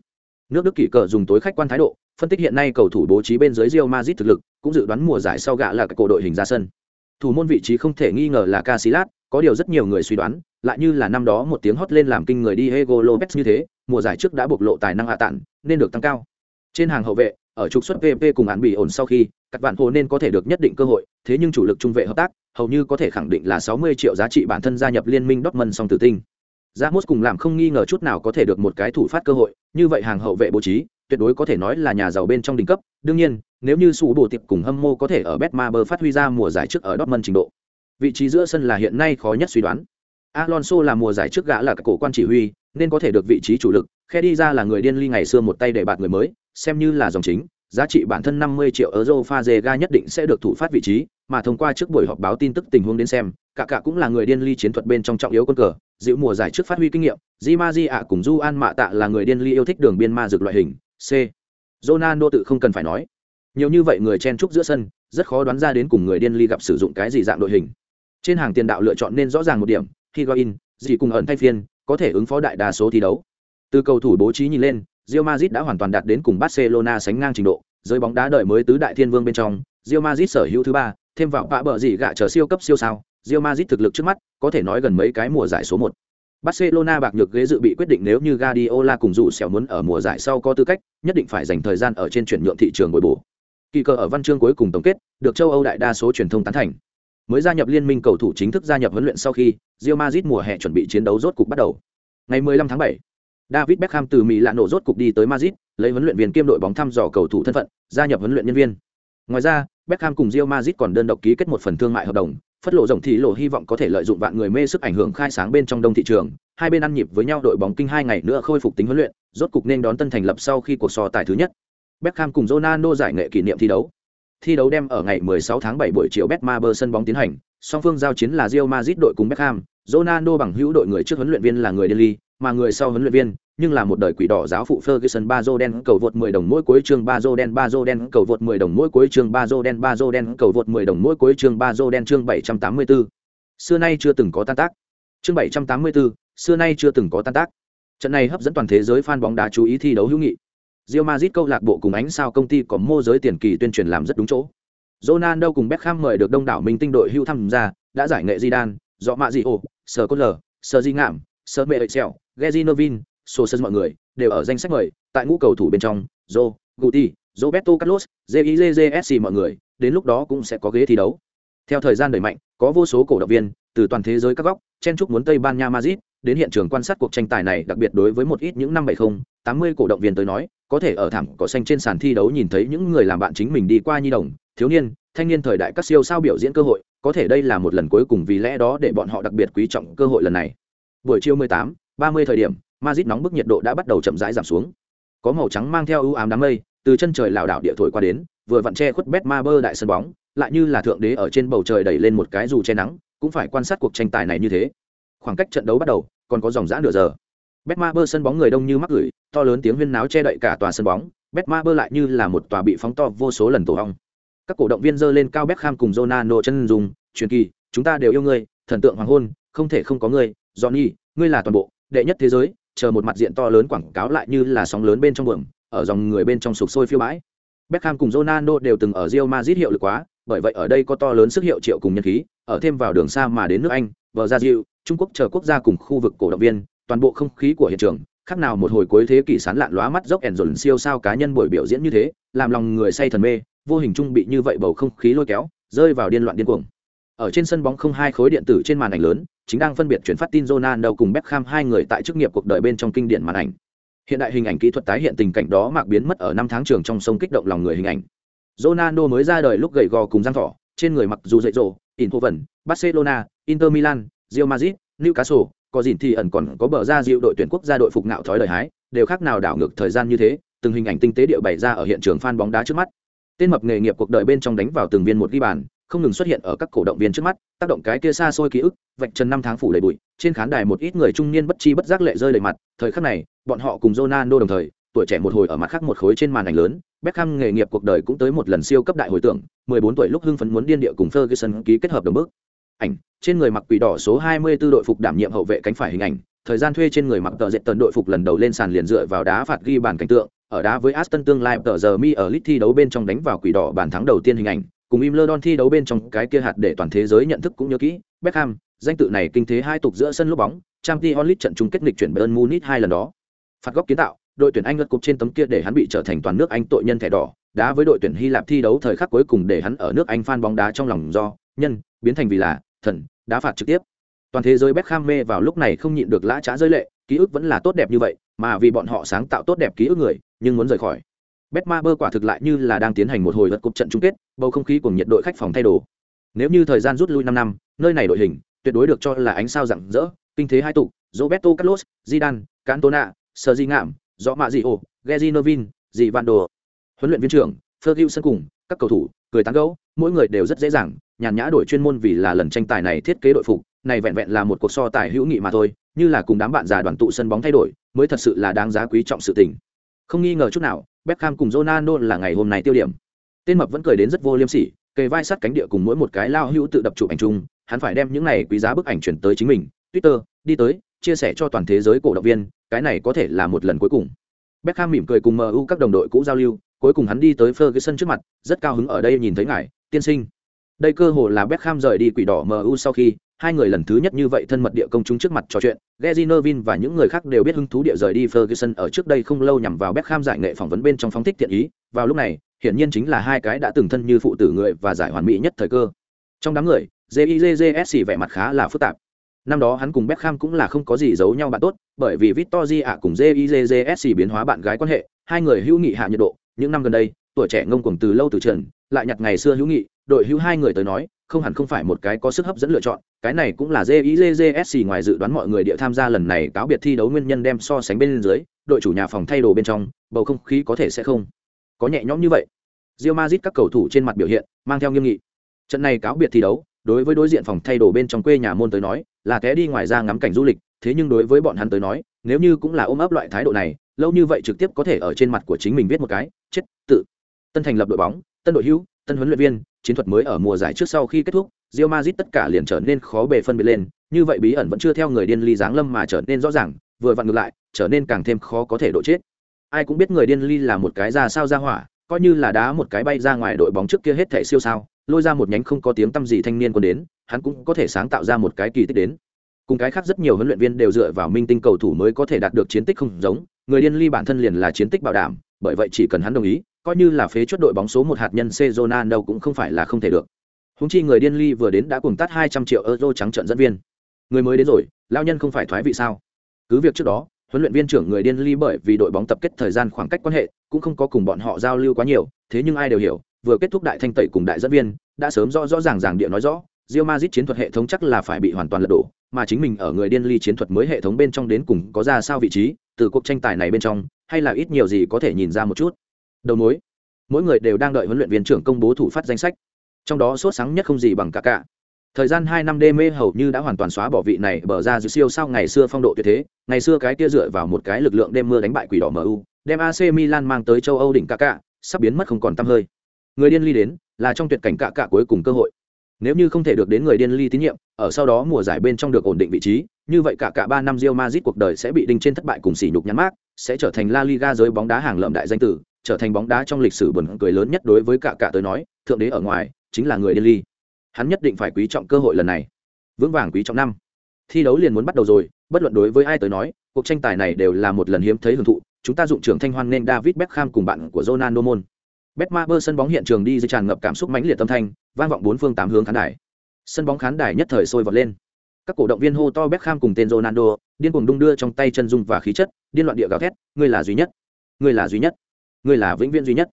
Nước Đức kỷ cờ dùng tối khách quan thái độ, phân tích hiện nay cầu thủ bố trí bên dưới Real Madrid thực lực, cũng dự đoán mùa giải sau gạ là cái cổ đội hình ra sân. Thủ môn vị trí không thể nghi ngờ là Casillas, có điều rất nhiều người suy đoán, lại như là năm đó một tiếng hót lên làm kinh người đi Diego Lopez như thế, mùa giải trước đã bộc lộ tài năng hạ tạn, nên được tăng cao. Trên hàng hậu vệ, ở trục xuất PP cùng án bị ổn sau khi, các bạn hồ nên có thể được nhất định cơ hội, thế nhưng chủ lực trung vệ hợp tác, hầu như có thể khẳng định là 60 triệu giá trị bản thân gia nhập liên minh Dortmund song tử tinh. Ramos cùng làm không nghi ngờ chút nào có thể được một cái thủ phát cơ hội, như vậy hàng hậu vệ bố trí, tuyệt đối có thể nói là nhà giàu bên trong đỉnh cấp. Đương nhiên, nếu như sủ bổ tiệp cùng hâm mô có thể ở Betmaber phát huy ra mùa giải trước ở Dortmund trình độ. Vị trí giữa sân là hiện nay khó nhất suy đoán. Alonso là mùa giải trước gã là cổ quan chỉ huy, nên có thể được vị trí chủ lực, khe đi ra là người điên ly ngày xưa một tay để bạt người mới, xem như là dòng chính, giá trị bản thân 50 triệu euro Fazega nhất định sẽ được thủ phát vị trí, mà thông qua trước buổi họp báo tin tức tình huống đến xem, cả cả cũng là người điên ly chiến thuật bên trong trọng yếu quân cờ, dịu mùa giải trước phát huy kinh nghiệm, Di Maji ạ à cùng Du An Mạ Tạ là người điên ly yêu thích đường biên ma dược loại hình. C. Ronaldo tự không cần phải nói. Nhiều như vậy người chen trúc giữa sân, rất khó đoán ra đến cùng người điên ly gặp sử dụng cái gì dạng đội hình. Trên hàng tiền đạo lựa chọn nên rõ ràng một điểm, Higuain, gì cùng ẩn thay phiên, có thể ứng phó đại đa số thi đấu. Từ cầu thủ bố trí nhìn lên, Real Madrid đã hoàn toàn đạt đến cùng Barcelona sánh ngang trình độ, giới bóng đá đợi mới tứ đại thiên vương bên trong, Real Madrid sở hữu thứ ba, thêm vào bạ bờ gì gạ chờ siêu cấp siêu sao, Real Madrid thực lực trước mắt, có thể nói gần mấy cái mùa giải số 1. Barcelona bạc nhược ghế dự bị quyết định nếu như Guardiola cùng dụ sẹo muốn ở mùa giải sau có tư cách, nhất định phải dành thời gian ở trên chuyển nhượng thị trường bồi bổ. Kỳ cờ ở văn chương cuối cùng tổng kết, được châu Âu đại đa số truyền thông tán thành. Mới gia nhập liên minh cầu thủ chính thức gia nhập huấn luyện sau khi, Real Madrid mùa hè chuẩn bị chiến đấu rốt cục bắt đầu. Ngày 15 tháng 7, David Beckham từ Mỹ lạ nổ rốt cục đi tới Madrid, lấy huấn luyện viên kiêm đội bóng thăm dò cầu thủ thân phận, gia nhập huấn luyện nhân viên. Ngoài ra, Beckham cùng Real Madrid còn đơn độc ký kết một phần thương mại hợp đồng, phất lộ rộng thì lộ hy vọng có thể lợi dụng vạn người mê sức ảnh hưởng khai sáng bên trong đông thị trường, hai bên ăn nhịp với nhau đội bóng kinh hai ngày nữa khôi phục tính huấn luyện, rốt cục nên đón tân thành lập sau khi cuộc so tài thứ nhất. Beckham cùng Ronaldo giải nghệ kỷ niệm thi đấu. Thi đấu đem ở ngày 16 tháng 7 buổi chiều Betmaber sân bóng tiến hành, song phương giao chiến là Real Madrid đội cùng Beckham, Ronaldo bằng hữu đội người trước huấn luyện viên là người Delhi, mà người sau huấn luyện viên nhưng là một đời quỷ đỏ giáo phụ Ferguson Bazo đen cầu vượt 10 đồng mỗi cuối chương Bazo đen Bazo đen cầu vượt 10 đồng mỗi cuối chương Bazo đen Bazo đen cầu vượt 10 đồng mỗi cuối chương Bazo đen chương 784. Xưa nay chưa từng có tan tác. Chương 784, xưa nay chưa từng có tan tác. Trận này hấp dẫn toàn thế giới fan bóng đá chú ý thi đấu hữu nghị. Real Madrid câu lạc bộ cùng ánh sao công ty có mô giới tiền kỳ tuyên truyền làm rất đúng chỗ. Ronaldo cùng Beckham mời được đông đảo minh tinh đội hưu tham gia, đã giải nghệ Zidane, rõ mạ gì ồ, Sir Cốt Lở, Sở Di Ngạm, Sir mẹ đợi Gezi Novin, Sosa mọi người đều ở danh sách mời tại ngũ cầu thủ bên trong joe guti roberto carlos jizsc mọi người đến lúc đó cũng sẽ có ghế thi đấu. Theo thời gian đẩy mạnh có vô số cổ động viên từ toàn thế giới các góc chen chúc muốn tây ban nha madrid đến hiện trường quan sát cuộc tranh tài này đặc biệt đối với một ít những năm bảy mươi tám mươi cổ động viên tới nói có thể ở thảm cỏ xanh trên sàn thi đấu nhìn thấy những người làm bạn chính mình đi qua nhi đồng thiếu niên thanh niên thời đại các siêu sao biểu diễn cơ hội có thể đây là một lần cuối cùng vì lẽ đó để bọn họ đặc biệt quý trọng cơ hội lần này. Buổi chiều 18, 30 thời điểm Madrid nóng bức nhiệt độ đã bắt đầu chậm rãi giảm xuống. Có màu trắng mang theo ưu ám đám mây, từ chân trời lảo đảo địa thổi qua đến, vừa vặn che khuất Betmaber đại sân bóng, lại như là thượng đế ở trên bầu trời đẩy lên một cái dù che nắng, cũng phải quan sát cuộc tranh tài này như thế. Khoảng cách trận đấu bắt đầu, còn có dòng dã nửa giờ. Betmaber sân bóng người đông như mắc gửi, to lớn tiếng huyên náo che đậy cả tòa sân bóng, Betmaber lại như là một tòa bị phóng to vô số lần tổ ong. Các cổ động viên giơ lên cao Beckham cùng Ronaldo chân dùng, truyền kỳ, chúng ta đều yêu ngươi, thần tượng hoàng hôn, không thể không có ngươi, Johnny, ngươi là toàn bộ, đệ nhất thế giới, chờ một mặt diện to lớn quảng cáo lại như là sóng lớn bên trong buồng ở dòng người bên trong sục sôi phiêu bãi Beckham cùng Ronaldo đều từng ở Real Madrid hiệu lực quá, bởi vậy ở đây có to lớn sức hiệu triệu cùng nhân khí, ở thêm vào đường xa mà đến nước Anh, Brazil, Trung Quốc chờ quốc gia cùng khu vực cổ động viên, toàn bộ không khí của hiện trường, khác nào một hồi cuối thế kỷ sán lạn lóa mắt dốc ẻn dồn siêu sao cá nhân buổi biểu diễn như thế, làm lòng người say thần mê, vô hình trung bị như vậy bầu không khí lôi kéo, rơi vào điên loạn điên cuồng. Ở trên sân bóng không hai khối điện tử trên màn ảnh lớn, chính đang phân biệt chuyển phát tin Ronaldo cùng Beckham hai người tại chức nghiệp cuộc đời bên trong kinh điển màn ảnh. Hiện đại hình ảnh kỹ thuật tái hiện tình cảnh đó mạc biến mất ở năm tháng trường trong sông kích động lòng người hình ảnh. Ronaldo mới ra đời lúc gầy gò cùng răng thỏ, trên người mặc dù dậy rồ, Eindhoven, Barcelona, Inter Milan, Real Madrid, Newcastle, có gìn thì ẩn còn có bờ ra dịu đội tuyển quốc gia đội phục ngạo thói đời hái, đều khác nào đảo ngược thời gian như thế, từng hình ảnh tinh tế điệu bày ra ở hiện trường fan bóng đá trước mắt. Tên mập nghề nghiệp cuộc đời bên trong đánh vào từng viên một ghi bàn, không ngừng xuất hiện ở các cổ động viên trước mắt, tác động cái kia xa xôi ký ức, vạch trần năm tháng phủ đầy bụi, trên khán đài một ít người trung niên bất chi bất giác lệ rơi đầy mặt, thời khắc này, bọn họ cùng Ronaldo đồng thời, tuổi trẻ một hồi ở mặt khác một khối trên màn ảnh lớn, Beckham nghề nghiệp cuộc đời cũng tới một lần siêu cấp đại hồi tưởng, 14 tuổi lúc hưng phấn muốn điên địa cùng Ferguson ký kết hợp đồng bước. Ảnh, trên người mặc quỷ đỏ số 24 đội phục đảm nhiệm hậu vệ cánh phải hình ảnh, thời gian thuê trên người mặc tờ dệt tần đội phục lần đầu lên sàn liền dựa vào đá phạt ghi bàn cảnh tượng, ở đá với Aston tương lai tờ giờ mi ở lit thi đấu bên trong đánh vào quỷ đỏ bàn thắng đầu tiên hình ảnh, cùng im lơ đon thi đấu bên trong cái kia hạt để toàn thế giới nhận thức cũng nhớ kỹ, Beckham, danh tự này kinh thế hai tục giữa sân lúc bóng trang t onlit trận chung kết nghịch chuyển Bayern Munich hai lần đó. Phạt góc kiến tạo, đội tuyển Anh lật cục trên tấm kia để hắn bị trở thành toàn nước Anh tội nhân thẻ đỏ, đá với đội tuyển Hy Lạp thi đấu thời khắc cuối cùng để hắn ở nước Anh fan bóng đá trong lòng do, nhân, biến thành vì là, thần, đá phạt trực tiếp. Toàn thế giới Beckham mê vào lúc này không nhịn được lã trá rơi lệ, ký ức vẫn là tốt đẹp như vậy, mà vì bọn họ sáng tạo tốt đẹp ký ức người, nhưng muốn rời khỏi. Betmaber quả thực lại như là đang tiến hành một hồi vật cục trận chung kết, bầu không khí cùng nhiệt đội khách phòng thay đổi. Nếu như thời gian rút lui 5 năm, nơi này đội hình tuyệt đối được cho là ánh sao rạng rỡ, kinh thế hai tụ, Roberto Carlos, Zidane, Cantona, Sergi Ngạm, Rõ Mạ Diô, Gezi Novin, Dị Van Đồ. Huấn luyện viên trưởng, Ferguson cùng các cầu thủ, cười tán gẫu, mỗi người đều rất dễ dàng, nhàn nhã đổi chuyên môn vì là lần tranh tài này thiết kế đội phục, này vẹn vẹn là một cuộc so tài hữu nghị mà thôi, như là cùng đám bạn già đoàn tụ sân bóng thay đổi, mới thật sự là đáng giá quý trọng sự tình. Không nghi ngờ chút nào, Beckham cùng Ronaldo là ngày hôm nay tiêu điểm. Tên mập vẫn cười đến rất vô liêm sỉ, kề vai sát cánh địa cùng mỗi một cái lao hữu tự đập chụp ảnh chung, hắn phải đem những này quý giá bức ảnh chuyển tới chính mình, Twitter, đi tới, chia sẻ cho toàn thế giới cổ động viên, cái này có thể là một lần cuối cùng. Beckham mỉm cười cùng MU các đồng đội cũ giao lưu, cuối cùng hắn đi tới Ferguson trước mặt, rất cao hứng ở đây nhìn thấy ngài, tiên sinh. Đây cơ hội là Beckham rời đi quỷ đỏ MU sau khi, hai người lần thứ nhất như vậy thân mật địa công chúng trước mặt trò chuyện, Gary và những người khác đều biết hứng thú địa rời đi Ferguson ở trước đây không lâu nhằm vào Beckham giải nghệ phỏng vấn bên trong phóng thích thiện ý, vào lúc này, hiển nhiên chính là hai cái đã từng thân như phụ tử người và giải hoàn mỹ nhất thời cơ. Trong đám người, JIJJS vẻ mặt khá là phức tạp. Năm đó hắn cùng Beckham cũng là không có gì giấu nhau bạn tốt, bởi vì Victory ạ cùng JIJJS biến hóa bạn gái quan hệ, hai người hữu nghị hạ nhiệt độ, những năm gần đây, tuổi trẻ ngông cuồng từ lâu từ trần, lại nhặt ngày xưa hữu nghị, đội hữu hai người tới nói, không hẳn không phải một cái có sức hấp dẫn lựa chọn, cái này cũng là jizzsc ngoài dự đoán mọi người địa tham gia lần này cáo biệt thi đấu nguyên nhân đem so sánh bên dưới, đội chủ nhà phòng thay đồ bên trong, bầu không khí có thể sẽ không có nhẹ nhõm như vậy. Real Madrid các cầu thủ trên mặt biểu hiện mang theo nghiêm nghị. Trận này cáo biệt thi đấu, đối với đối diện phòng thay đồ bên trong quê nhà môn tới nói, là té đi ngoài ra ngắm cảnh du lịch, thế nhưng đối với bọn hắn tới nói, nếu như cũng là ôm ấp loại thái độ này, lâu như vậy trực tiếp có thể ở trên mặt của chính mình viết một cái, chết, tự. Tân thành lập đội bóng, tân đội hữu, tân huấn luyện viên, chiến thuật mới ở mùa giải trước sau khi kết thúc, Real Madrid tất cả liền trở nên khó bề phân biệt lên, như vậy bí ẩn vẫn chưa theo người điên ly dáng lâm mà trở nên rõ ràng, vừa vặn ngược lại, trở nên càng thêm khó có thể độ chết. Ai cũng biết người điên ly là một cái ra sao ra hỏa, coi như là đá một cái bay ra ngoài đội bóng trước kia hết thảy siêu sao, lôi ra một nhánh không có tiếng tăm gì thanh niên quân đến, hắn cũng có thể sáng tạo ra một cái kỳ tích đến. Cùng cái khác rất nhiều huấn luyện viên đều dựa vào minh tinh cầu thủ mới có thể đạt được chiến tích không giống, người điên ly bản thân liền là chiến tích bảo đảm, bởi vậy chỉ cần hắn đồng ý, coi như là phế chốt đội bóng số một hạt nhân Cezona đâu cũng không phải là không thể được. Húng chi người điên ly vừa đến đã cùng tắt hai trăm triệu euro trắng trận dẫn viên. Người mới đến rồi, lao nhân không phải thoái vị sao? Cứ việc trước đó, huấn luyện viên trưởng người điên ly bởi vì đội bóng tập kết thời gian khoảng cách quan hệ, cũng không có cùng bọn họ giao lưu quá nhiều, thế nhưng ai đều hiểu, vừa kết thúc đại thanh tẩy cùng đại dẫn viên, đã sớm rõ rõ ràng ràng địa nói rõ, Real Madrid chiến thuật hệ thống chắc là phải bị hoàn toàn lật đổ, mà chính mình ở người điên ly chiến thuật mới hệ thống bên trong đến cùng có ra sao vị trí, từ cuộc tranh tài này bên trong, hay là ít nhiều gì có thể nhìn ra một chút. Đầu mối, mỗi người đều đang đợi huấn luyện viên trưởng công bố thủ phát danh sách. Trong đó sốt sáng nhất không gì bằng cả cả. Thời gian hai năm đê mê hầu như đã hoàn toàn xóa bỏ vị này bở ra dư siêu sau ngày xưa phong độ tuyệt thế. Ngày xưa cái kia dựa vào một cái lực lượng đêm mưa đánh bại quỷ đỏ mu đem ac milan mang tới châu âu đỉnh cả cả sắp biến mất không còn tăm hơi. Người điên ly đến là trong tuyệt cảnh cả cả cuối cùng cơ hội. Nếu như không thể được đến người điên ly tín nhiệm ở sau đó mùa giải bên trong được ổn định vị trí như vậy cả cả ba năm Real Madrid cuộc đời sẽ bị đinh trên thất bại cùng sỉ nhục nhắn mát sẽ trở thành La Liga giới bóng đá hàng lợm đại danh tử trở thành bóng đá trong lịch sử buồn cười lớn nhất đối với cả cả tới nói thượng đế ở ngoài chính là người điên ly. Hắn nhất định phải quý trọng cơ hội lần này. Vững vàng quý trọng năm. Thi đấu liền muốn bắt đầu rồi bất luận đối với ai tới nói cuộc tranh tài này đều là một lần hiếm thấy hưởng thụ. Chúng ta dụng trưởng thanh hoan nên david beckham cùng bạn của ronaldo môn betmaber sân bóng hiện trường đi dây tràn ngập cảm xúc mãnh liệt tâm thanh vang vọng bốn phương tám hướng khán đài. Sân bóng khán đài nhất thời sôi vọt lên. Các cổ động viên hô to Beckham cùng tên Ronaldo, điên cuồng đung đưa trong tay chân dung và khí chất, điên loạn địa gào thét, ngươi là duy nhất, ngươi là duy nhất, ngươi là vĩnh viễn duy nhất.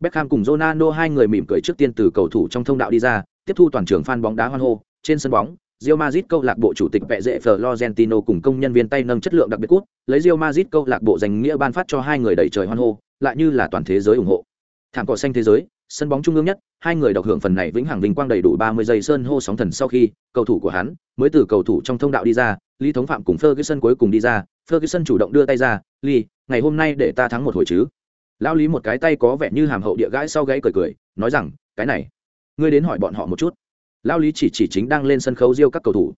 Beckham cùng Ronaldo hai người mỉm cười trước tiên từ cầu thủ trong thông đạo đi ra, tiếp thu toàn trường fan bóng đá hoan hô, trên sân bóng, Real Madrid câu lạc bộ chủ tịch vẽ dễ Florentino cùng công nhân viên tay nâng chất lượng đặc biệt cút, lấy Real Madrid câu lạc bộ dành nghĩa ban phát cho hai người đẩy trời hoan hô, lại như là toàn thế giới ủng hộ. Thảm cỏ xanh thế giới, sân bóng trung ương nhất, hai người độc hưởng phần này vĩnh hằng vinh quang đầy đủ 30 giây sơn hô sóng thần sau khi, cầu thủ của hắn mới từ cầu thủ trong thông đạo đi ra, Lý Thống Phạm cùng Ferguson cuối cùng đi ra, Ferguson chủ động đưa tay ra, "Lý, ngày hôm nay để ta thắng một hồi chứ?" Lão Lý một cái tay có vẻ như hàm hậu địa gãi sau gáy cười cười, nói rằng, "Cái này, ngươi đến hỏi bọn họ một chút." Lão Lý chỉ chỉ chính đang lên sân khấu riêu các cầu thủ.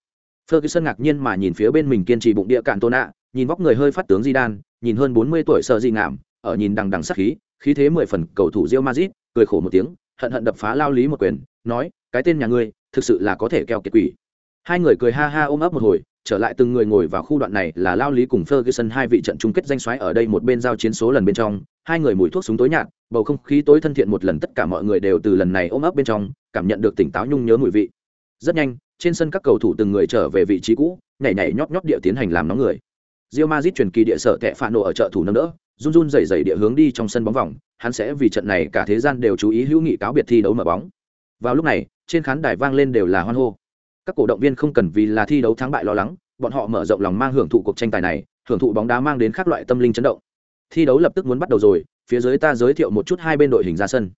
Ferguson ngạc nhiên mà nhìn phía bên mình kiên trì bụng địa cạn tôn nạ, nhìn vóc người hơi phát tướng di đan, nhìn hơn 40 tuổi sợ gì ngảm, ở nhìn đằng đằng sắc khí, khí thế mười phần cầu thủ diêu mazit cười khổ một tiếng, hận hận đập phá lao lý một quyền nói cái tên nhà ngươi thực sự là có thể keo kiệt quỷ hai người cười ha ha ôm ấp một hồi trở lại từng người ngồi vào khu đoạn này là lao lý cùng ferguson hai vị trận chung kết danh xoáy ở đây một bên giao chiến số lần bên trong hai người mùi thuốc súng tối nhạt bầu không khí tối thân thiện một lần tất cả mọi người đều từ lần này ôm ấp bên trong cảm nhận được tỉnh táo nhung nhớ mùi vị rất nhanh trên sân các cầu thủ từng người trở về vị trí cũ nhảy nhảy nhót nhót địa tiến hành làm nóng người Real Madrid truyền kỳ địa sở tệ phản nổ ở trợ thủ nâng đỡ, run run rẩy rẩy địa hướng đi trong sân bóng vòng, hắn sẽ vì trận này cả thế gian đều chú ý hữu nghị cáo biệt thi đấu mở bóng. Vào lúc này, trên khán đài vang lên đều là hoan hô. Các cổ động viên không cần vì là thi đấu thắng bại lo lắng, bọn họ mở rộng lòng mang hưởng thụ cuộc tranh tài này, hưởng thụ bóng đá mang đến các loại tâm linh chấn động. Thi đấu lập tức muốn bắt đầu rồi, phía dưới ta giới thiệu một chút hai bên đội hình ra sân.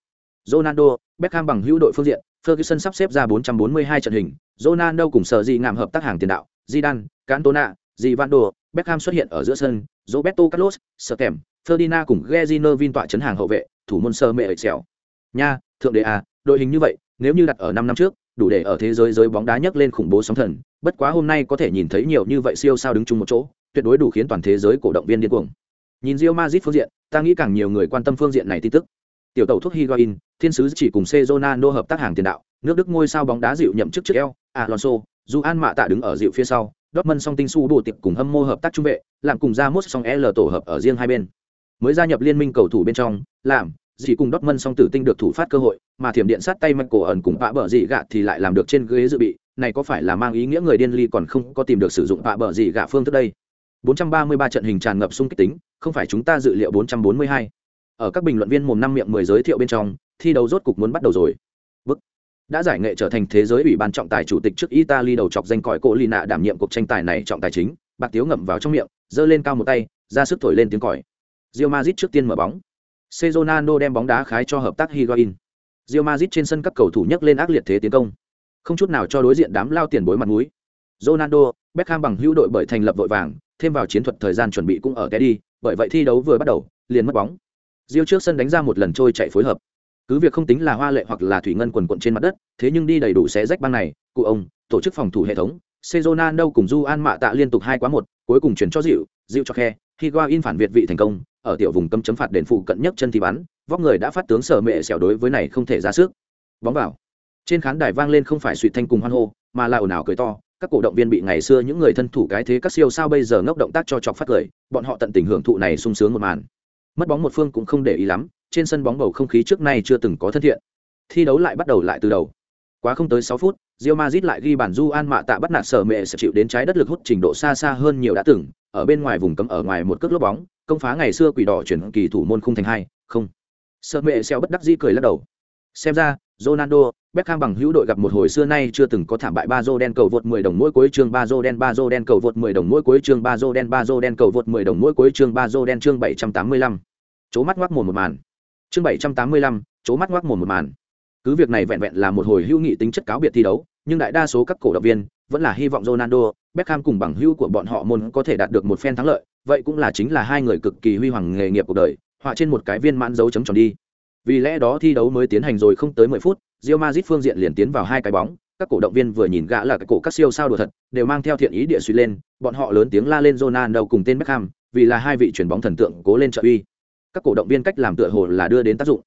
Ronaldo, Beckham bằng hữu đội phương diện, Ferguson sắp xếp ra 442 trận hình, Ronaldo cùng sở gì ngạm hợp tác hàng tiền đạo, Zidane, Cantona, Givando, Beckham xuất hiện ở giữa sân, Roberto Carlos, Sertem, Ferdinand cùng Geziner Vin tọa chấn hàng hậu vệ, thủ môn sơ mẹ ẩy xẻo. Nha, thượng đế à, đội hình như vậy, nếu như đặt ở 5 năm trước, đủ để ở thế giới giới bóng đá nhấc lên khủng bố sóng thần, bất quá hôm nay có thể nhìn thấy nhiều như vậy siêu sao đứng chung một chỗ, tuyệt đối đủ khiến toàn thế giới cổ động viên điên cuồng. Nhìn Real Madrid phương diện, ta nghĩ càng nhiều người quan tâm phương diện này tin tức. Tiểu tàu thuốc Higuain, thiên sứ chỉ cùng Cezonano hợp tác hàng tiền đạo, nước Đức ngôi sao bóng đá dịu nhậm chức trước eo, Alonso, dù An Mạ Tạ đứng ở dịu phía sau, Dortmund song tinh su bộ tiệp cùng hâm mô hợp tác trung vệ, làm cùng ra mốt song L tổ hợp ở riêng hai bên. Mới gia nhập liên minh cầu thủ bên trong, làm chỉ cùng Dortmund song tử tinh được thủ phát cơ hội, mà thiểm điện sát tay mạch cổ ẩn cùng bạ bờ gì gạ thì lại làm được trên ghế dự bị, này có phải là mang ý nghĩa người điên ly còn không có tìm được sử dụng bạ bờ gì gạ phương thức đây. 433 trận hình tràn ngập sung kích tính, không phải chúng ta dự liệu 442. Ở các bình luận viên mồm năm miệng 10 giới thiệu bên trong, thi đấu rốt cục muốn bắt đầu rồi. Đã giải nghệ trở thành thế giới ủy ban trọng tài chủ tịch trước italy đầu chọc danh còi cổ Lina nạ đảm nhiệm cuộc tranh tài này trọng tài chính bạc tiếu ngậm vào trong miệng giơ lên cao một tay ra sức thổi lên tiếng còi. Real Madrid trước tiên mở bóng. Cezonano đem bóng đá khái cho hợp tác higuain Real Madrid trên sân các cầu thủ nhấc lên ác liệt thế tiến công. Không chút nào cho đối diện đám lao tiền bối mặt mũi. ronaldo beckham bằng hữu đội bởi thành lập vội vàng thêm vào chiến thuật thời gian chuẩn bị cũng ở té đi bởi vậy thi đấu vừa bắt đầu liền mất bóng Diêu trước sân đánh ra một lần trôi chạy phối hợp cứ việc không tính là hoa lệ hoặc là thủy ngân quần quần trên mặt đất thế nhưng đi đầy đủ xé rách băng này cụ ông tổ chức phòng thủ hệ thống Sezona đâu cùng Ju An Mạ Tạ liên tục hai quá một, cuối cùng chuyển cho dịu, dịu cho khe, Higuain phản việt vị thành công, ở tiểu vùng cấm chấm phạt đền phụ cận nhất chân thì bắn, vóc người đã phát tướng sở mẹ xẻo đối với này không thể ra sức. Bóng vào. Trên khán đài vang lên không phải suy thanh cùng hoan hô, mà là ồn ào cười to, các cổ động viên bị ngày xưa những người thân thủ cái thế các siêu sao bây giờ ngốc động tác cho chọc phát cười, bọn họ tận tình hưởng thụ này sung sướng một màn. Mất bóng một phương cũng không để ý lắm, trên sân bóng bầu không khí trước nay chưa từng có thân thiện. Thi đấu lại bắt đầu lại từ đầu. Quá không tới 6 phút, Real Madrid lại ghi bàn Juan An Mạ Tạ bắt nạt sở mẹ sẽ chịu đến trái đất lực hút trình độ xa xa hơn nhiều đã từng, ở bên ngoài vùng cấm ở ngoài một cước lốp bóng, công phá ngày xưa quỷ đỏ chuyển kỳ thủ môn khung thành hai, không. Sở mẹ xeo bất đắc dĩ cười lắc đầu. Xem ra, Ronaldo, Beckham bằng hữu đội gặp một hồi xưa nay chưa từng có thảm bại Bazo đen cầu vượt 10 đồng mỗi cuối chương Bazo đen Bazo đen cầu vượt 10 đồng mỗi cuối chương Bazo đen Bazo đen cầu vượt 10 đồng mỗi cuối chương Bazo đen chương 785. Chố mắt ngoác mồm một màn chương bảy trăm tám mươi lăm chố mắt ngoác mồm một màn cứ việc này vẹn vẹn là một hồi hữu nghị tính chất cáo biệt thi đấu nhưng đại đa số các cổ động viên vẫn là hy vọng Ronaldo, Beckham cùng bằng hữu của bọn họ môn có thể đạt được một phen thắng lợi, vậy cũng là chính là hai người cực kỳ huy hoàng nghề nghiệp cuộc đời, họa trên một cái viên mãn dấu chấm tròn đi. Vì lẽ đó thi đấu mới tiến hành rồi không tới 10 phút, Real Madrid phương diện liền tiến vào hai cái bóng, các cổ động viên vừa nhìn gã là cái cổ các siêu sao đùa thật, đều mang theo thiện ý địa suy lên, bọn họ lớn tiếng la lên Ronaldo cùng tên Beckham, vì là hai vị chuyển bóng thần tượng cố lên trợ uy. Các cổ động viên cách làm tựa hồ là đưa đến tác dụng.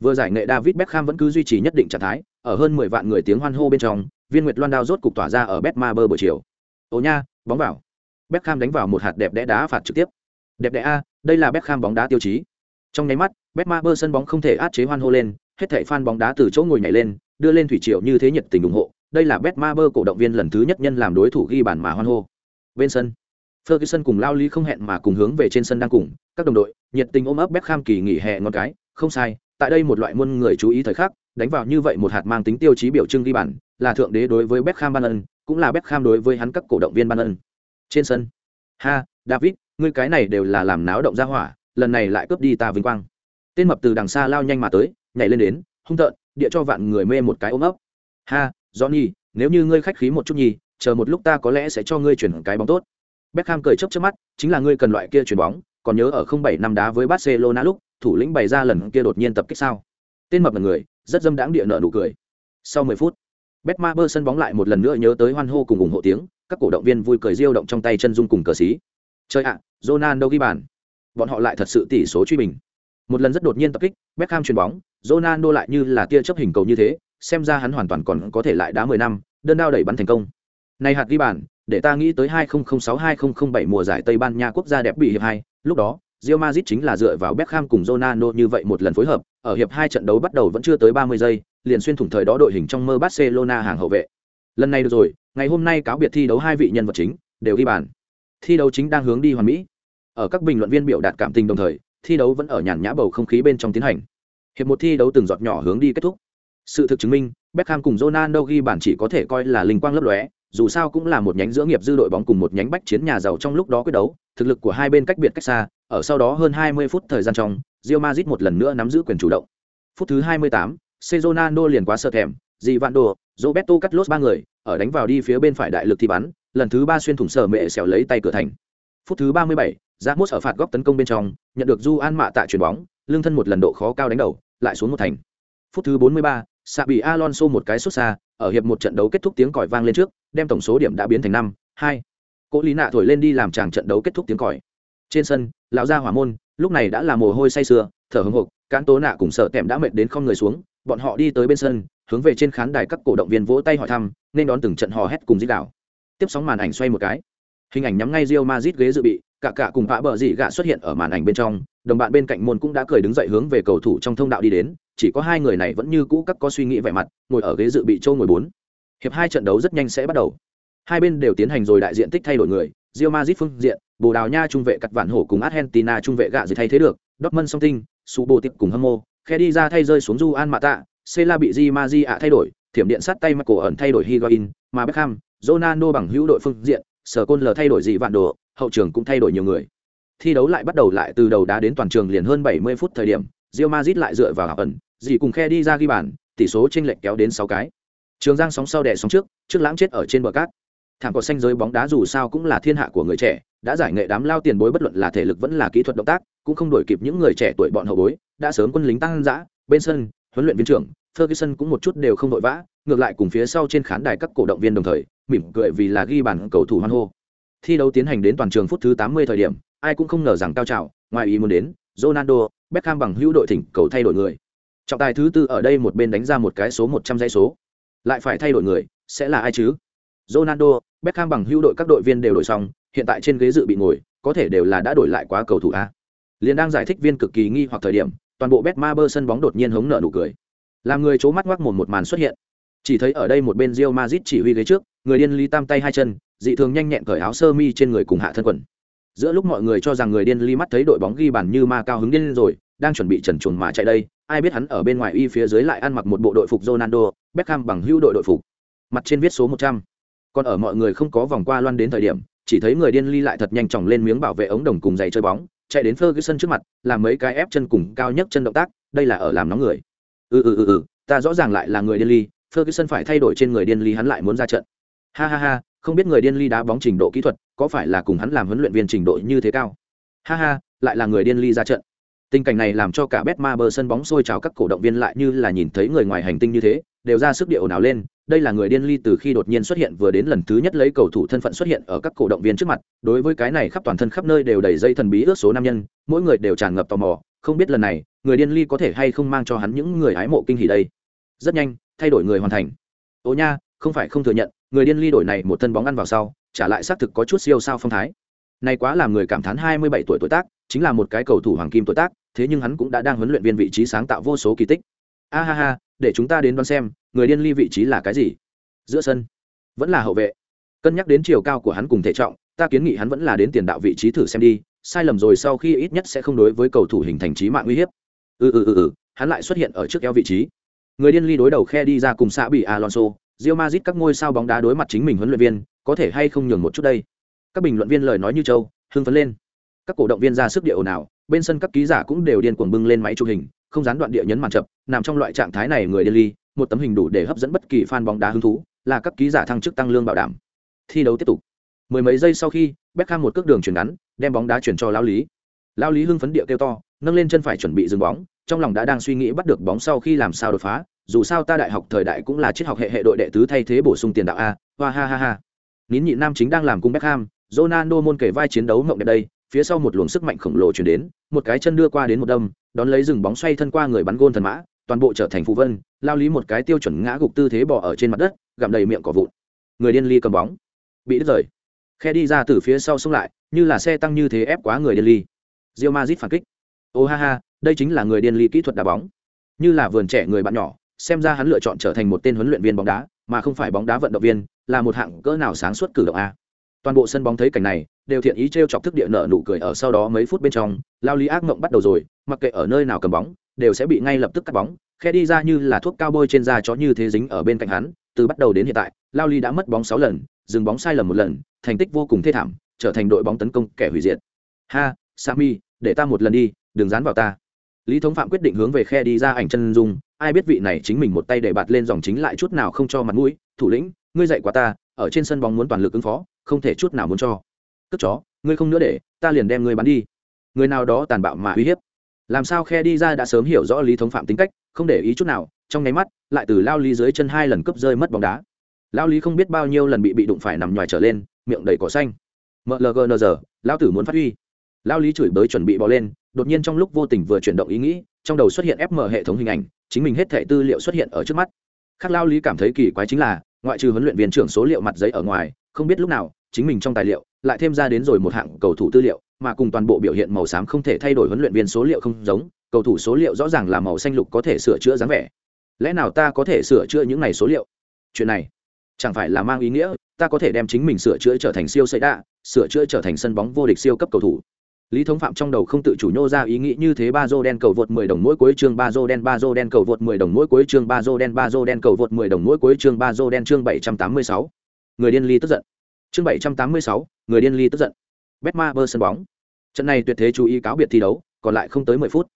Vừa giải nghệ david beckham vẫn cứ duy trì nhất định trạng thái ở hơn mười vạn người tiếng hoan hô bên trong viên nguyệt loan đao rốt cục tỏa ra ở betmaber buổi chiều. Ô nha bóng vào. Beckham đánh vào một hạt đẹp đẽ đá phạt trực tiếp. Đẹp đẽ a đây là beckham bóng đá tiêu chí trong nháy mắt betmaber sân bóng không thể át chế hoan hô lên hết thảy fan bóng đá từ chỗ ngồi nhảy lên đưa lên thủy triều như thế nhiệt tình ủng hộ đây là betmaber cổ động viên lần thứ nhất nhân làm đối thủ ghi bàn mà hoan hô bên sân Ferguson cùng Lao Lý không hẹn mà cùng hướng về trên sân đang cùng, các đồng đội, nhiệt tình ôm ấp Beckham kỳ nghỉ hè ngon cái, không sai, tại đây một loại muôn người chú ý thời khắc, đánh vào như vậy một hạt mang tính tiêu chí biểu trưng ghi bàn, là thượng đế đối với Beckham ban ân, cũng là Beckham đối với hắn các cổ động viên ban ân. Trên sân. Ha, David, ngươi cái này đều là làm náo động ra hỏa, lần này lại cướp đi ta vinh quang. Tên mập từ đằng xa lao nhanh mà tới, nhảy lên đến, hung tợn, địa cho vạn người mê một cái ôm ấp. Ha, Johnny, nếu như ngươi khách khí một chút nhì, chờ một lúc ta có lẽ sẽ cho ngươi chuyển cái bóng tốt. Beckham cười chớp chớp mắt, chính là ngươi cần loại kia chuyển bóng, còn nhớ ở 07 năm đá với Barcelona lúc, thủ lĩnh bày ra lần kia đột nhiên tập kích sao? Tên mập là người, rất dâm đãng địa nợ nụ cười. Sau 10 phút, Betmaber sân bóng lại một lần nữa nhớ tới hoan hô cùng ủng hộ tiếng, các cổ động viên vui cười diêu động trong tay chân dung cùng cờ xí. Chơi ạ, à, Ronaldo ghi bàn. Bọn họ lại thật sự tỷ số truy bình. Một lần rất đột nhiên tập kích, Beckham chuyền bóng, Ronaldo lại như là tia chớp hình cầu như thế, xem ra hắn hoàn toàn còn có thể lại đá 10 năm, đơn đao đẩy bắn thành công. Này hạt ghi bàn, để ta nghĩ tới 2006-2007 mùa giải Tây Ban Nha quốc gia đẹp bị hiệp hai, lúc đó, Real Madrid chính là dựa vào Beckham cùng Ronaldo như vậy một lần phối hợp, ở hiệp hai trận đấu bắt đầu vẫn chưa tới 30 giây, liền xuyên thủng thời đó đội hình trong mơ Barcelona hàng hậu vệ. Lần này được rồi, ngày hôm nay cáo biệt thi đấu hai vị nhân vật chính đều ghi bàn. Thi đấu chính đang hướng đi hoàn mỹ. Ở các bình luận viên biểu đạt cảm tình đồng thời, thi đấu vẫn ở nhàn nhã bầu không khí bên trong tiến hành. Hiệp một thi đấu từng giọt nhỏ hướng đi kết thúc. Sự thực chứng minh, Beckham cùng Ronaldo ghi bàn chỉ có thể coi là linh quang lấp lóe, dù sao cũng là một nhánh giữa nghiệp dư đội bóng cùng một nhánh bách chiến nhà giàu trong lúc đó quyết đấu, thực lực của hai bên cách biệt cách xa, ở sau đó hơn 20 phút thời gian trong, Real Madrid một lần nữa nắm giữ quyền chủ động. Phút thứ 28, Ronaldo liền quá sợ thèm, Di Vando, Roberto Carlos ba người, ở đánh vào đi phía bên phải đại lực thi bắn, lần thứ ba xuyên thủng sở mẹ xẻo lấy tay cửa thành. Phút thứ 37, Ramos ở phạt góc tấn công bên trong, nhận được Du An Mạ tạ chuyền bóng, lương thân một lần độ khó cao đánh đầu, lại xuống một thành. Phút thứ 43, xạ bị Alonso một cái sút xa, ở hiệp một trận đấu kết thúc tiếng còi vang lên trước, đem tổng số điểm đã biến thành năm, hai. Cố Lý Nạ thổi lên đi làm chàng trận đấu kết thúc tiếng còi. Trên sân, lão gia hỏa môn, lúc này đã là mồ hôi say sưa, thở hưng hộc, cán tố nạ cùng sợ kèm đã mệt đến không người xuống, bọn họ đi tới bên sân, hướng về trên khán đài các cổ động viên vỗ tay hỏi thăm, nên đón từng trận hò hét cùng dích đảo. Tiếp sóng màn ảnh xoay một cái, hình ảnh nhắm ngay Real Madrid ghế dự bị, cả cả cùng vạ bờ dị gạ xuất hiện ở màn ảnh bên trong, đồng bạn bên cạnh môn cũng đã cười đứng dậy hướng về cầu thủ trong thông đạo đi đến, chỉ có hai người này vẫn như cũ các có suy nghĩ vẻ mặt, ngồi ở ghế dự bị châu ngồi bốn. Hiệp hai trận đấu rất nhanh sẽ bắt đầu. Hai bên đều tiến hành rồi đại diện tích thay đổi người, Real Madrid phương diện, Bồ Đào Nha trung vệ cắt vạn hổ cùng Argentina trung vệ gạ gì thay thế được, Dortmund song tinh, Subo tiếp cùng hâm mô khe đi ra thay rơi xuống Juan Mata, Cela bị Di Maji ạ thay đổi, thiểm điện sát tay Michael ẩn thay đổi Higuain, mà Beckham, Ronaldo bằng hữu đội phương diện, sở côn lờ thay đổi gì vạn đồ, hậu trường cũng thay đổi nhiều người. Thi đấu lại bắt đầu lại từ đầu đá đến toàn trường liền hơn 70 phút thời điểm, Real Madrid lại dựa vào ẩn, gì cùng khe đi ra ghi bàn, tỷ số chênh lệch kéo đến 6 cái. Trường Giang sóng sau đè sóng trước, trước lãng chết ở trên bờ cát. Thảm cỏ xanh giới bóng đá dù sao cũng là thiên hạ của người trẻ, đã giải nghệ đám lao tiền bối bất luận là thể lực vẫn là kỹ thuật động tác, cũng không đổi kịp những người trẻ tuổi bọn hậu bối, đã sớm quân lính tăng dã, bên sân, huấn luyện viên trưởng Ferguson cũng một chút đều không vội vã, ngược lại cùng phía sau trên khán đài các cổ động viên đồng thời, mỉm cười vì là ghi bàn cầu thủ hoan hô. Thi đấu tiến hành đến toàn trường phút thứ 80 thời điểm, ai cũng không ngờ rằng cao trào, ngoài ý muốn đến, Ronaldo, Beckham bằng hữu đội thỉnh cầu thay đổi người. Trọng tài thứ tư ở đây một bên đánh ra một cái số 100 dãy số. Lại phải thay đổi người, sẽ là ai chứ? Ronaldo, Beckham bằng hữu đội các đội viên đều đổi xong, hiện tại trên ghế dự bị ngồi, có thể đều là đã đổi lại quá cầu thủ a. Liên đang giải thích viên cực kỳ nghi hoặc thời điểm, toàn bộ Betmaber sân bóng đột nhiên hống nở nụ cười. Làm người chố mắt ngoác mồm một màn xuất hiện. Chỉ thấy ở đây một bên Real Madrid chỉ huy ghế trước, người điên ly tam tay hai chân, dị thường nhanh nhẹn cởi áo sơ mi trên người cùng hạ thân quần. Giữa lúc mọi người cho rằng người điên ly mắt thấy đội bóng ghi bàn như ma cao hứng điên rồi, đang chuẩn bị trần truồng mà chạy đây, ai biết hắn ở bên ngoài y phía dưới lại ăn mặc một bộ đội phục Ronaldo, Beckham bằng hưu đội đội phục. Mặt trên viết số 100. Còn ở mọi người không có vòng qua loan đến thời điểm, chỉ thấy người điên ly lại thật nhanh chóng lên miếng bảo vệ ống đồng cùng giày chơi bóng, chạy đến Ferguson trước mặt, làm mấy cái ép chân cùng cao nhất chân động tác, đây là ở làm nóng người. Ừ ừ ừ ừ, ta rõ ràng lại là người điên ly, Ferguson phải thay đổi trên người điên ly hắn lại muốn ra trận. Ha ha ha, không biết người điên ly đá bóng trình độ kỹ thuật, có phải là cùng hắn làm huấn luyện viên trình độ như thế cao? Ha ha, lại là người điên ly ra trận. Tình cảnh này làm cho cả Betmaber sân bóng sôi trào các cổ động viên lại như là nhìn thấy người ngoài hành tinh như thế, đều ra sức điệu nào lên, đây là người điên ly từ khi đột nhiên xuất hiện vừa đến lần thứ nhất lấy cầu thủ thân phận xuất hiện ở các cổ động viên trước mặt đối với cái này khắp toàn thân khắp nơi đều đầy dây thần bí ước số nam nhân mỗi người đều tràn ngập tò mò không biết lần này người điên ly có thể hay không mang cho hắn những người hái mộ kinh hỉ đây rất nhanh thay đổi người hoàn thành ô nha không phải không thừa nhận người điên ly đổi này một thân bóng ăn vào sau, trả lại xác thực có chút siêu sao phong thái. Này quá làm người cảm thán hai mươi bảy tuổi tuổi tác, chính là một cái cầu thủ hoàng kim tuổi tác, thế nhưng hắn cũng đã đang huấn luyện viên vị trí sáng tạo vô số kỳ tích. A ha ha, để chúng ta đến đoán xem, người điên ly vị trí là cái gì? Giữa sân, vẫn là hậu vệ. Cân nhắc đến chiều cao của hắn cùng thể trọng, ta kiến nghị hắn vẫn là đến tiền đạo vị trí thử xem đi, sai lầm rồi sau khi ít nhất sẽ không đối với cầu thủ hình thành trí mạng uy hiếp. Ừ ừ ừ ừ, ừ hắn lại xuất hiện ở trước eo vị trí. Người điên ly đối đầu khe đi ra cùng xã bị alonso Real Madrid các ngôi sao bóng đá đối mặt chính mình huấn luyện viên, có thể hay không nhường một chút đây? Các bình luận viên lời nói như châu hưng phấn lên. Các cổ động viên ra sức địa ồn ào, bên sân các ký giả cũng đều điên cuồng bưng lên máy chụp hình, không gián đoạn địa nhấn màn chập, nằm trong loại trạng thái này người Delhi một tấm hình đủ để hấp dẫn bất kỳ fan bóng đá hứng thú, là các ký giả thăng chức tăng lương bảo đảm. Thi đấu tiếp tục. Mười mấy giây sau khi, Beckham một cước đường chuyển ngắn, đem bóng đá chuyển cho Lão lý. Lão lý hưng phấn địa kêu to, nâng lên chân phải chuẩn bị dừng bóng, trong lòng đã đang suy nghĩ bắt được bóng sau khi làm sao đột phá dù sao ta đại học thời đại cũng là triết học hệ hệ đội đệ tứ thay thế bổ sung tiền đạo a, hoa ha ha ha. Nín nhị nam chính đang làm cung Beckham, Ronaldo môn kể vai chiến đấu ngộng đẹp đây, phía sau một luồng sức mạnh khổng lồ chuyển đến, một cái chân đưa qua đến một đâm, đón lấy dừng bóng xoay thân qua người bắn gôn thần mã, toàn bộ trở thành phụ vân, lao lý một cái tiêu chuẩn ngã gục tư thế bỏ ở trên mặt đất, gặm đầy miệng cỏ vụn. Người điên ly cầm bóng. Bị đứt rời. Khe đi ra từ phía sau xông lại, như là xe tăng như thế ép quá người điên ly. Rio mazit phản kích. Ô ha ha, đây chính là người điên ly kỹ thuật đá bóng. Như là vườn trẻ người bạn nhỏ xem ra hắn lựa chọn trở thành một tên huấn luyện viên bóng đá, mà không phải bóng đá vận động viên, là một hạng cỡ nào sáng suốt cử động a. Toàn bộ sân bóng thấy cảnh này, đều thiện ý t r e o chọc thức địa nợ nụ cười ở sau đó mấy phút bên trong, lao lý ác mộng bắt đầu rồi, mặc kệ ở nơi nào cầm bóng, đều sẽ bị ngay lập tức cắt bóng, khe đi ra như là thuốc cao bôi trên da chó như thế dính ở bên cạnh hắn, từ bắt đầu đến hiện tại, lao lý đã mất bóng sáu lần, dừng bóng sai lầm một lần, thành tích vô cùng thê thảm, trở thành đội bóng tấn công kẻ hủy diệt. Ha sami để ta một lần đi, đừng dán vào ta. Lý thống phạm quyết định hướng về khe đi ra ảnh chân dung ai biết vị này chính mình một tay để bạt lên dòng chính lại chút nào không cho mặt mũi, thủ lĩnh, ngươi dạy quá ta, ở trên sân bóng muốn toàn lực ứng phó, không thể chút nào muốn cho. Cất chó, ngươi không nữa để, ta liền đem ngươi bắn đi. Người nào đó tàn bạo mà uy hiếp. Làm sao khe đi ra đã sớm hiểu rõ lý thống phạm tính cách, không để ý chút nào, trong nháy mắt, lại từ lao lý dưới chân hai lần cướp rơi mất bóng đá. Lao lý không biết bao nhiêu lần bị bị đụng phải nằm ngoài trở lên, miệng đầy cỏ xanh. Mlgn giờ lao tử muốn phát huy. Lao lý chửi bới chuẩn bị bỏ lên, đột nhiên trong lúc vô tình vừa chuyển động ý nghĩ trong đầu xuất hiện fm hệ thống hình ảnh, chính mình hết thẻ tư liệu xuất hiện ở trước mắt. Khác lao lý cảm thấy kỳ quái chính là, ngoại trừ huấn luyện viên trưởng số liệu mặt giấy ở ngoài, không biết lúc nào, chính mình trong tài liệu lại thêm ra đến rồi một hạng cầu thủ tư liệu, mà cùng toàn bộ biểu hiện màu xám không thể thay đổi huấn luyện viên số liệu không giống, cầu thủ số liệu rõ ràng là màu xanh lục có thể sửa chữa dáng vẻ. Lẽ nào ta có thể sửa chữa những này số liệu? Chuyện này chẳng phải là mang ý nghĩa, ta có thể đem chính mình sửa chữa trở thành siêu xây đa sửa chữa trở thành sân bóng vô địch siêu cấp cầu thủ lý thống phạm trong đầu không tự chủ nhô ra ý nghĩ như thế ba dô đen cầu vượt 10 đồng mỗi cuối chương ba dô đen ba dô đen cầu vượt 10 đồng mỗi cuối chương ba dô đen ba dô đen cầu vượt 10 đồng mỗi cuối chương ba dô đen chương 786. người điên ly tức giận. Chương 786, người điên ly tức giận. Betma bơ sân bóng. Trận này tuyệt thế chú ý cáo biệt thi đấu còn lại không tới 10 phút.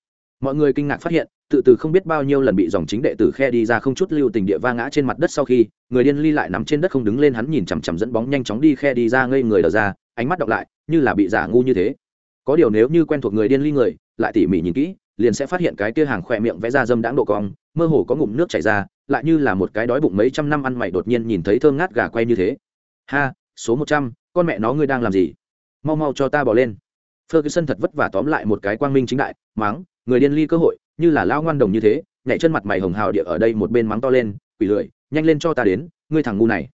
Mọi người kinh ngạc phát hiện tự từ không biết bao nhiêu lần bị dòng chính đệ tử khe đi ra không chút lưu tình địa va ngã trên mặt đất sau khi người điên ly lại nằm trên đất không đứng lên hắn nhìn chằm chằm dẫn bóng nhanh chóng đi khe đi ra ngây người đờ ra ánh mắt đọc lại như là bị giả ngu như thế có điều nếu như quen thuộc người điên ly người, lại tỉ mỉ nhìn kỹ, liền sẽ phát hiện cái kia hàng khỏe miệng vẽ ra dâm đãng độ cong, mơ hồ có ngụm nước chảy ra, lại như là một cái đói bụng mấy trăm năm ăn mày đột nhiên nhìn thấy thơm ngát gà quay như thế. Ha, số một trăm, con mẹ nó ngươi đang làm gì? Mau mau cho ta bỏ lên. Ferguson thật vất vả tóm lại một cái quang minh chính đại, mắng, người điên ly cơ hội, như là lao ngoan đồng như thế, nhảy chân mặt mày hồng hào địa ở đây một bên mắng to lên, quỷ lười, nhanh lên cho ta đến, ngươi thằng ngu này.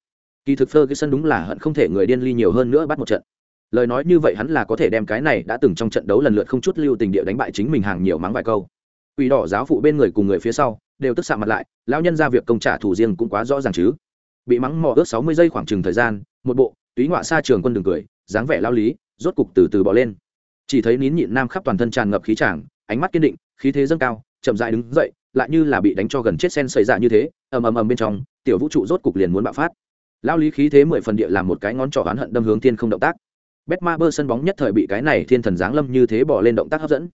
Kỳ thực ferguson đúng là hận không thể người điên ly nhiều hơn nữa bắt một trận lời nói như vậy hắn là có thể đem cái này đã từng trong trận đấu lần lượt không chút lưu tình địa đánh bại chính mình hàng nhiều mắng vài câu. Quỷ đỏ giáo phụ bên người cùng người phía sau, đều tức xạ mặt lại, lão nhân ra việc công trả thủ riêng cũng quá rõ ràng chứ. Bị mắng mò ướt sáu mươi giây khoảng chừng thời gian, một bộ, túy ngoạ xa trường quân đường cười, dáng vẻ lao lý, rốt cục từ từ bỏ lên. Chỉ thấy nín nhịn nam khắp toàn thân tràn ngập khí tràng, ánh mắt kiên định, khí thế dâng cao, chậm dại đứng dậy, lại như là bị đánh cho gần chết sen xảy ra dạ như thế, ầm ầm ầm bên trong, tiểu vũ trụ rốt cục liền muốn bạo phát. Lao lý khí thế mười phần địa làm một cái ngón trỏ oán hận đâm hướng tiên không động tác bet ma bơ sân bóng nhất thời bị cái này thiên thần giáng lâm như thế bỏ lên động tác hấp dẫn.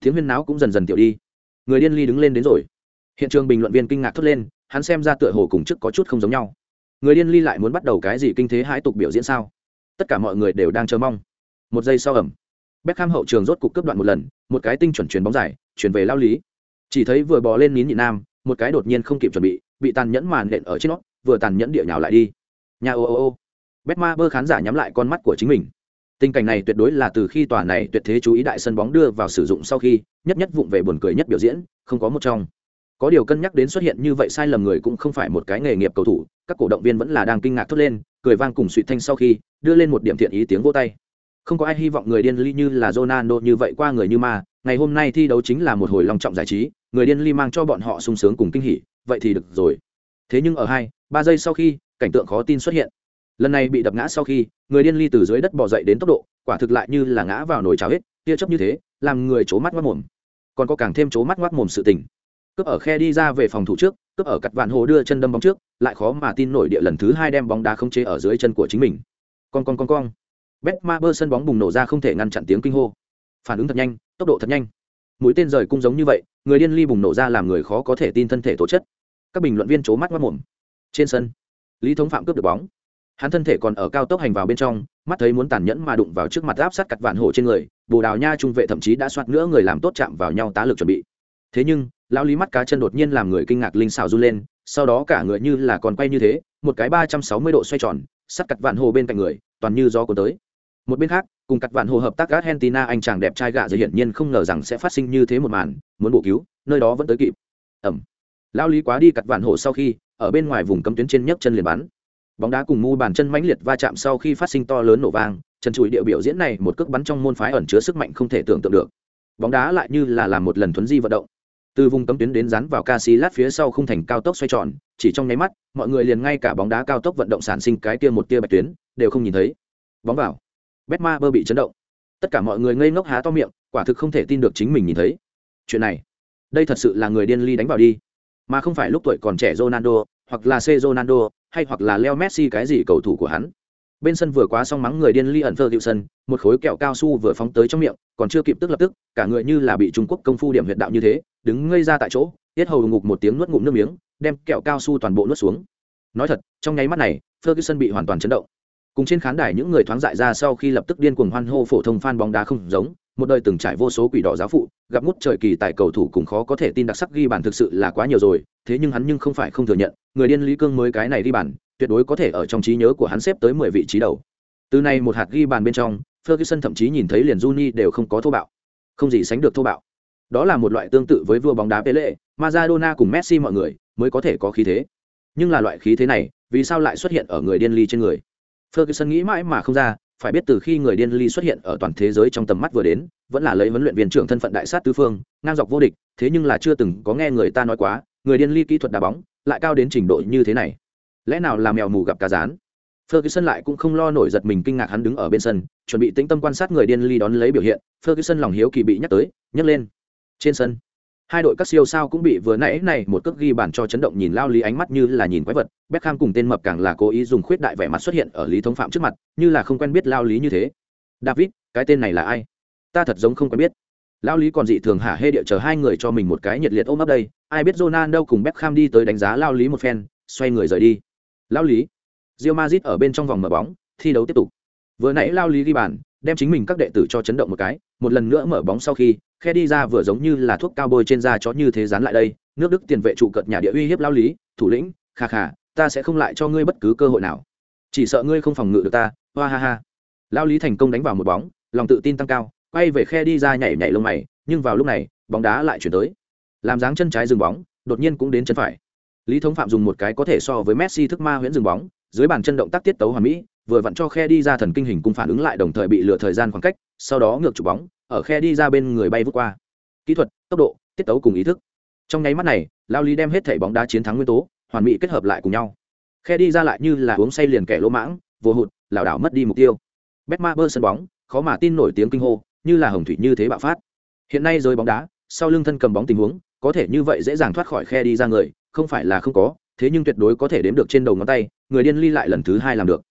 Tiếng huyên náo cũng dần dần tiểu đi. Người điên ly đứng lên đến rồi. Hiện trường bình luận viên kinh ngạc thốt lên hắn xem ra tựa hồ cùng chức có chút không giống nhau. Người điên ly lại muốn bắt đầu cái gì kinh thế hãi tục biểu diễn sao? Tất cả mọi người đều đang chờ mong. Một giây sau ẩm Beckham hậu trường rốt cục cướp đoạn một lần, một cái tinh chuẩn chuyền bóng dài, chuyển về lao lý. Chỉ thấy vừa bò lên nín nhị nam, một cái đột nhiên không kịp chuẩn bị, bị tàn nhẫn màn nện ở trên nó, vừa tàn nhẫn địa nhào lại đi. Nhà ô ô ô. Betma bơ khán giả nhắm lại con mắt của chính mình tình cảnh này tuyệt đối là từ khi tòa này tuyệt thế chú ý đại sân bóng đưa vào sử dụng sau khi, nhất nhất vụng về buồn cười nhất biểu diễn, không có một trong. Có điều cân nhắc đến xuất hiện như vậy sai lầm người cũng không phải một cái nghề nghiệp cầu thủ, các cổ động viên vẫn là đang kinh ngạc thốt lên, cười vang cùng suy thanh sau khi, đưa lên một điểm thiện ý tiếng vô tay. Không có ai hy vọng người điên ly như là Ronaldo như vậy qua người như ma, ngày hôm nay thi đấu chính là một hồi long trọng giải trí, người điên ly mang cho bọn họ sung sướng cùng kinh hỉ, vậy thì được rồi. Thế nhưng ở hai, ba giây sau khi, cảnh tượng khó tin xuất hiện lần này bị đập ngã sau khi, người điên ly từ dưới đất bỏ dậy đến tốc độ, quả thực lại như là ngã vào nồi cháo hết, tia chấp như thế, làm người c mắt ngoắt mồm. Còn có càng thêm c mắt ngoắt mồm sự tình. Cướp ở khe đi ra về phòng thủ trước, cướp ở cặt vạn hồ đưa chân đâm bóng trước, lại khó mà tin nổi địa lần thứ hai đem bóng đá không chế ở dưới chân của chính mình. Con con con con bet ma bơ sân bóng bùng nổ ra không thể ngăn chặn tiếng kinh hô. Phản ứng thật nhanh, tốc độ thật nhanh. Mũi tên rời cung giống như vậy, người điên ly bùng nổ ra làm người khó có thể tin thân thể tố chất. Các bình luận viên c mắt ngoắt mồm. Trên sân, lý thống phạm cướp được bóng hắn thân thể còn ở cao tốc hành vào bên trong, mắt thấy muốn tàn nhẫn mà đụng vào trước mặt áp sát cặt vạn hổ trên người, bồ đào nha trung vệ thậm chí đã soạt nữa người làm tốt chạm vào nhau tá lực chuẩn bị. Thế nhưng, lão lý mắt cá chân đột nhiên làm người kinh ngạc linh xào run lên, sau đó cả người như là còn quay như thế, một cái ba trăm sáu mươi độ xoay tròn sắt cặt vạn hồ bên cạnh người, toàn như gió cuốn tới. Một bên khác, cùng cặt vạn hồ hợp tác argentina, anh chàng đẹp trai gạ giới hiển nhiên không ngờ rằng sẽ phát sinh như thế một màn, muốn bổ cứu, nơi đó vẫn tới kịp. Ẩm. Lão lý quá đi cặt vạn hồ sau khi, ở bên ngoài vùng cấm tuyến trên nhấc chân liền bắn bóng đá cùng mu bàn chân mãnh liệt va chạm sau khi phát sinh to lớn nổ vang trần trụi địa biểu diễn này một cước bắn trong môn phái ẩn chứa sức mạnh không thể tưởng tượng được bóng đá lại như là làm một lần thuấn di vận động từ vùng cấm tuyến đến rắn vào Casillas phía sau không thành cao tốc xoay tròn, chỉ trong nháy mắt, mọi người liền ngay cả bóng đá cao tốc vận động sản sinh cái tia một tia bạch tuyến, đều không nhìn thấy. Bóng vào. Betmaber bị chấn động. Tất cả mọi người ngây ngốc há to miệng, quả thực không thể tin được chính mình nhìn thấy. Chuyện này, đây thật sự là người điên ly đánh vào đi, mà không phải lúc tuổi còn trẻ Ronaldo, hoặc là C Ronaldo, hay hoặc là Leo Messi cái gì cầu thủ của hắn. Bên sân vừa quá xong mắng người điên ly ẩn sân một khối kẹo cao su vừa phóng tới trong miệng, còn chưa kịp tức lập tức, cả người như là bị Trung Quốc công phu điểm huyệt đạo như thế, đứng ngây ra tại chỗ tiết hầu ngục một tiếng nuốt ngụm nước miếng đem kẹo cao su toàn bộ nuốt xuống nói thật trong nháy mắt này ferguson bị hoàn toàn chấn động cùng trên khán đài những người thoáng dại ra sau khi lập tức điên cuồng hoan hô phổ thông fan bóng đá không giống một đời từng trải vô số quỷ đỏ giáo phụ gặp ngút trời kỳ tại cầu thủ cùng khó có thể tin đặc sắc ghi bàn thực sự là quá nhiều rồi thế nhưng hắn nhưng không phải không thừa nhận người điên lý cương mới cái này ghi bàn tuyệt đối có thể ở trong trí nhớ của hắn xếp tới mười vị trí đầu từ nay một hạt ghi bàn bên trong ferguson thậm chí nhìn thấy liền juni đều không có thô bạo không gì sánh được thô bạo đó là một loại tương tự với vua bóng đá Pele, Maradona cùng Messi mọi người mới có thể có khí thế. Nhưng là loại khí thế này, vì sao lại xuất hiện ở người điên ly trên người? Ferguson nghĩ mãi mà không ra, phải biết từ khi người điên ly xuất hiện ở toàn thế giới trong tầm mắt vừa đến, vẫn là lấy huấn luyện viên trưởng thân phận đại sát tứ phương, ngang dọc vô địch, thế nhưng là chưa từng có nghe người ta nói quá, người điên ly kỹ thuật đá bóng lại cao đến trình độ như thế này. Lẽ nào là mèo mù gặp cá rán? Ferguson lại cũng không lo nổi giật mình kinh ngạc hắn đứng ở bên sân, chuẩn bị tĩnh tâm quan sát người điên ly đón lấy biểu hiện, Ferguson lòng hiếu kỳ bị nhắc tới, nhấc lên trên sân hai đội các siêu sao cũng bị vừa nãy này một cước ghi bàn cho chấn động nhìn lao lý ánh mắt như là nhìn quái vật, Beckham cùng tên mập càng là cố ý dùng khuyết đại vẻ mặt xuất hiện ở lý thống phạm trước mặt, như là không quen biết lao lý như thế. David, cái tên này là ai? Ta thật giống không quen biết. Lao lý còn dị thường hả hê địa chờ hai người cho mình một cái nhiệt liệt ôm ấp đây, ai biết Ronaldo cùng Beckham đi tới đánh giá lao lý một phen, xoay người rời đi. Lao lý, Real Madrid ở bên trong vòng mở bóng, thi đấu tiếp tục. Vừa nãy lao lý ghi bàn, đem chính mình các đệ tử cho chấn động một cái, một lần nữa mở bóng sau khi khe đi ra vừa giống như là thuốc cao bôi trên da chó như thế dán lại đây, nước đức tiền vệ trụ cợt nhà địa uy hiếp lao lý, thủ lĩnh, kha kha, ta sẽ không lại cho ngươi bất cứ cơ hội nào. Chỉ sợ ngươi không phòng ngự được ta, hoa ha ha. Lao lý thành công đánh vào một bóng, lòng tự tin tăng cao, quay về khe đi ra nhảy nhảy lông mày, nhưng vào lúc này, bóng đá lại chuyển tới. Làm dáng chân trái dừng bóng, đột nhiên cũng đến chân phải. Lý thống phạm dùng một cái có thể so với messi thức ma huyễn dừng bóng, dưới bàn chân động tác tiết tấu hoàn mỹ vừa vặn cho khe đi ra thần kinh hình cung phản ứng lại đồng thời bị lừa thời gian khoảng cách, sau đó ngược chụp bóng, ở khe đi ra bên người bay vút qua. Kỹ thuật, tốc độ, tiết tấu cùng ý thức. Trong nháy mắt này, lao lý đem hết thể bóng đá chiến thắng nguyên tố, hoàn mỹ kết hợp lại cùng nhau. Khe đi ra lại như là uống say liền kẻ lỗ mãng, vô hụt, lảo đảo mất đi mục tiêu. Bet ma bơ sân bóng, khó mà tin nổi tiếng kinh hô, như là hồng thủy như thế bạo phát. Hiện nay rơi bóng đá, sau lưng thân cầm bóng tình huống, có thể như vậy dễ dàng thoát khỏi khe đi ra người, không phải là không có, thế nhưng tuyệt đối có thể đếm được trên đầu ngón tay, người điên ly lại lần thứ hai làm được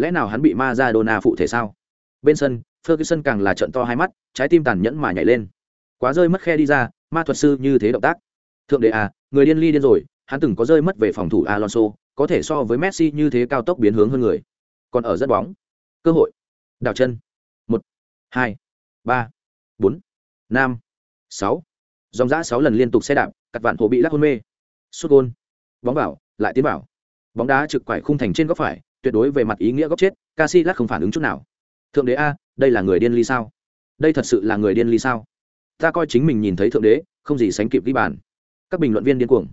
lẽ nào hắn bị Maradona phụ thể sao? Bên sân, Ferguson càng là trận to hai mắt, trái tim tàn nhẫn mà nhảy lên. Quá rơi mất khe đi ra, ma thuật sư như thế động tác. Thượng đế à người điên ly điên rồi, hắn từng có rơi mất về phòng thủ Alonso, có thể so với Messi như thế cao tốc biến hướng hơn người. Còn ở rất bóng. Cơ hội. Đào chân. Một, hai, ba, bốn, năm, sáu. Dòng dã sáu lần liên tục xe đạp, cắt vạn hồ bị lắc hôn mê sút gôn. Bóng vào, lại tiến vào. Bóng đá trực quải khung thành trên góc phải tuyệt đối về mặt ý nghĩa góc chết Casillas không phản ứng chút nào. Thượng đế a, đây là người điên ly sao? Đây thật sự là người điên ly sao? Ta coi chính mình nhìn thấy thượng đế, không gì sánh kịp ghi bàn. Các bình luận viên điên cuồng.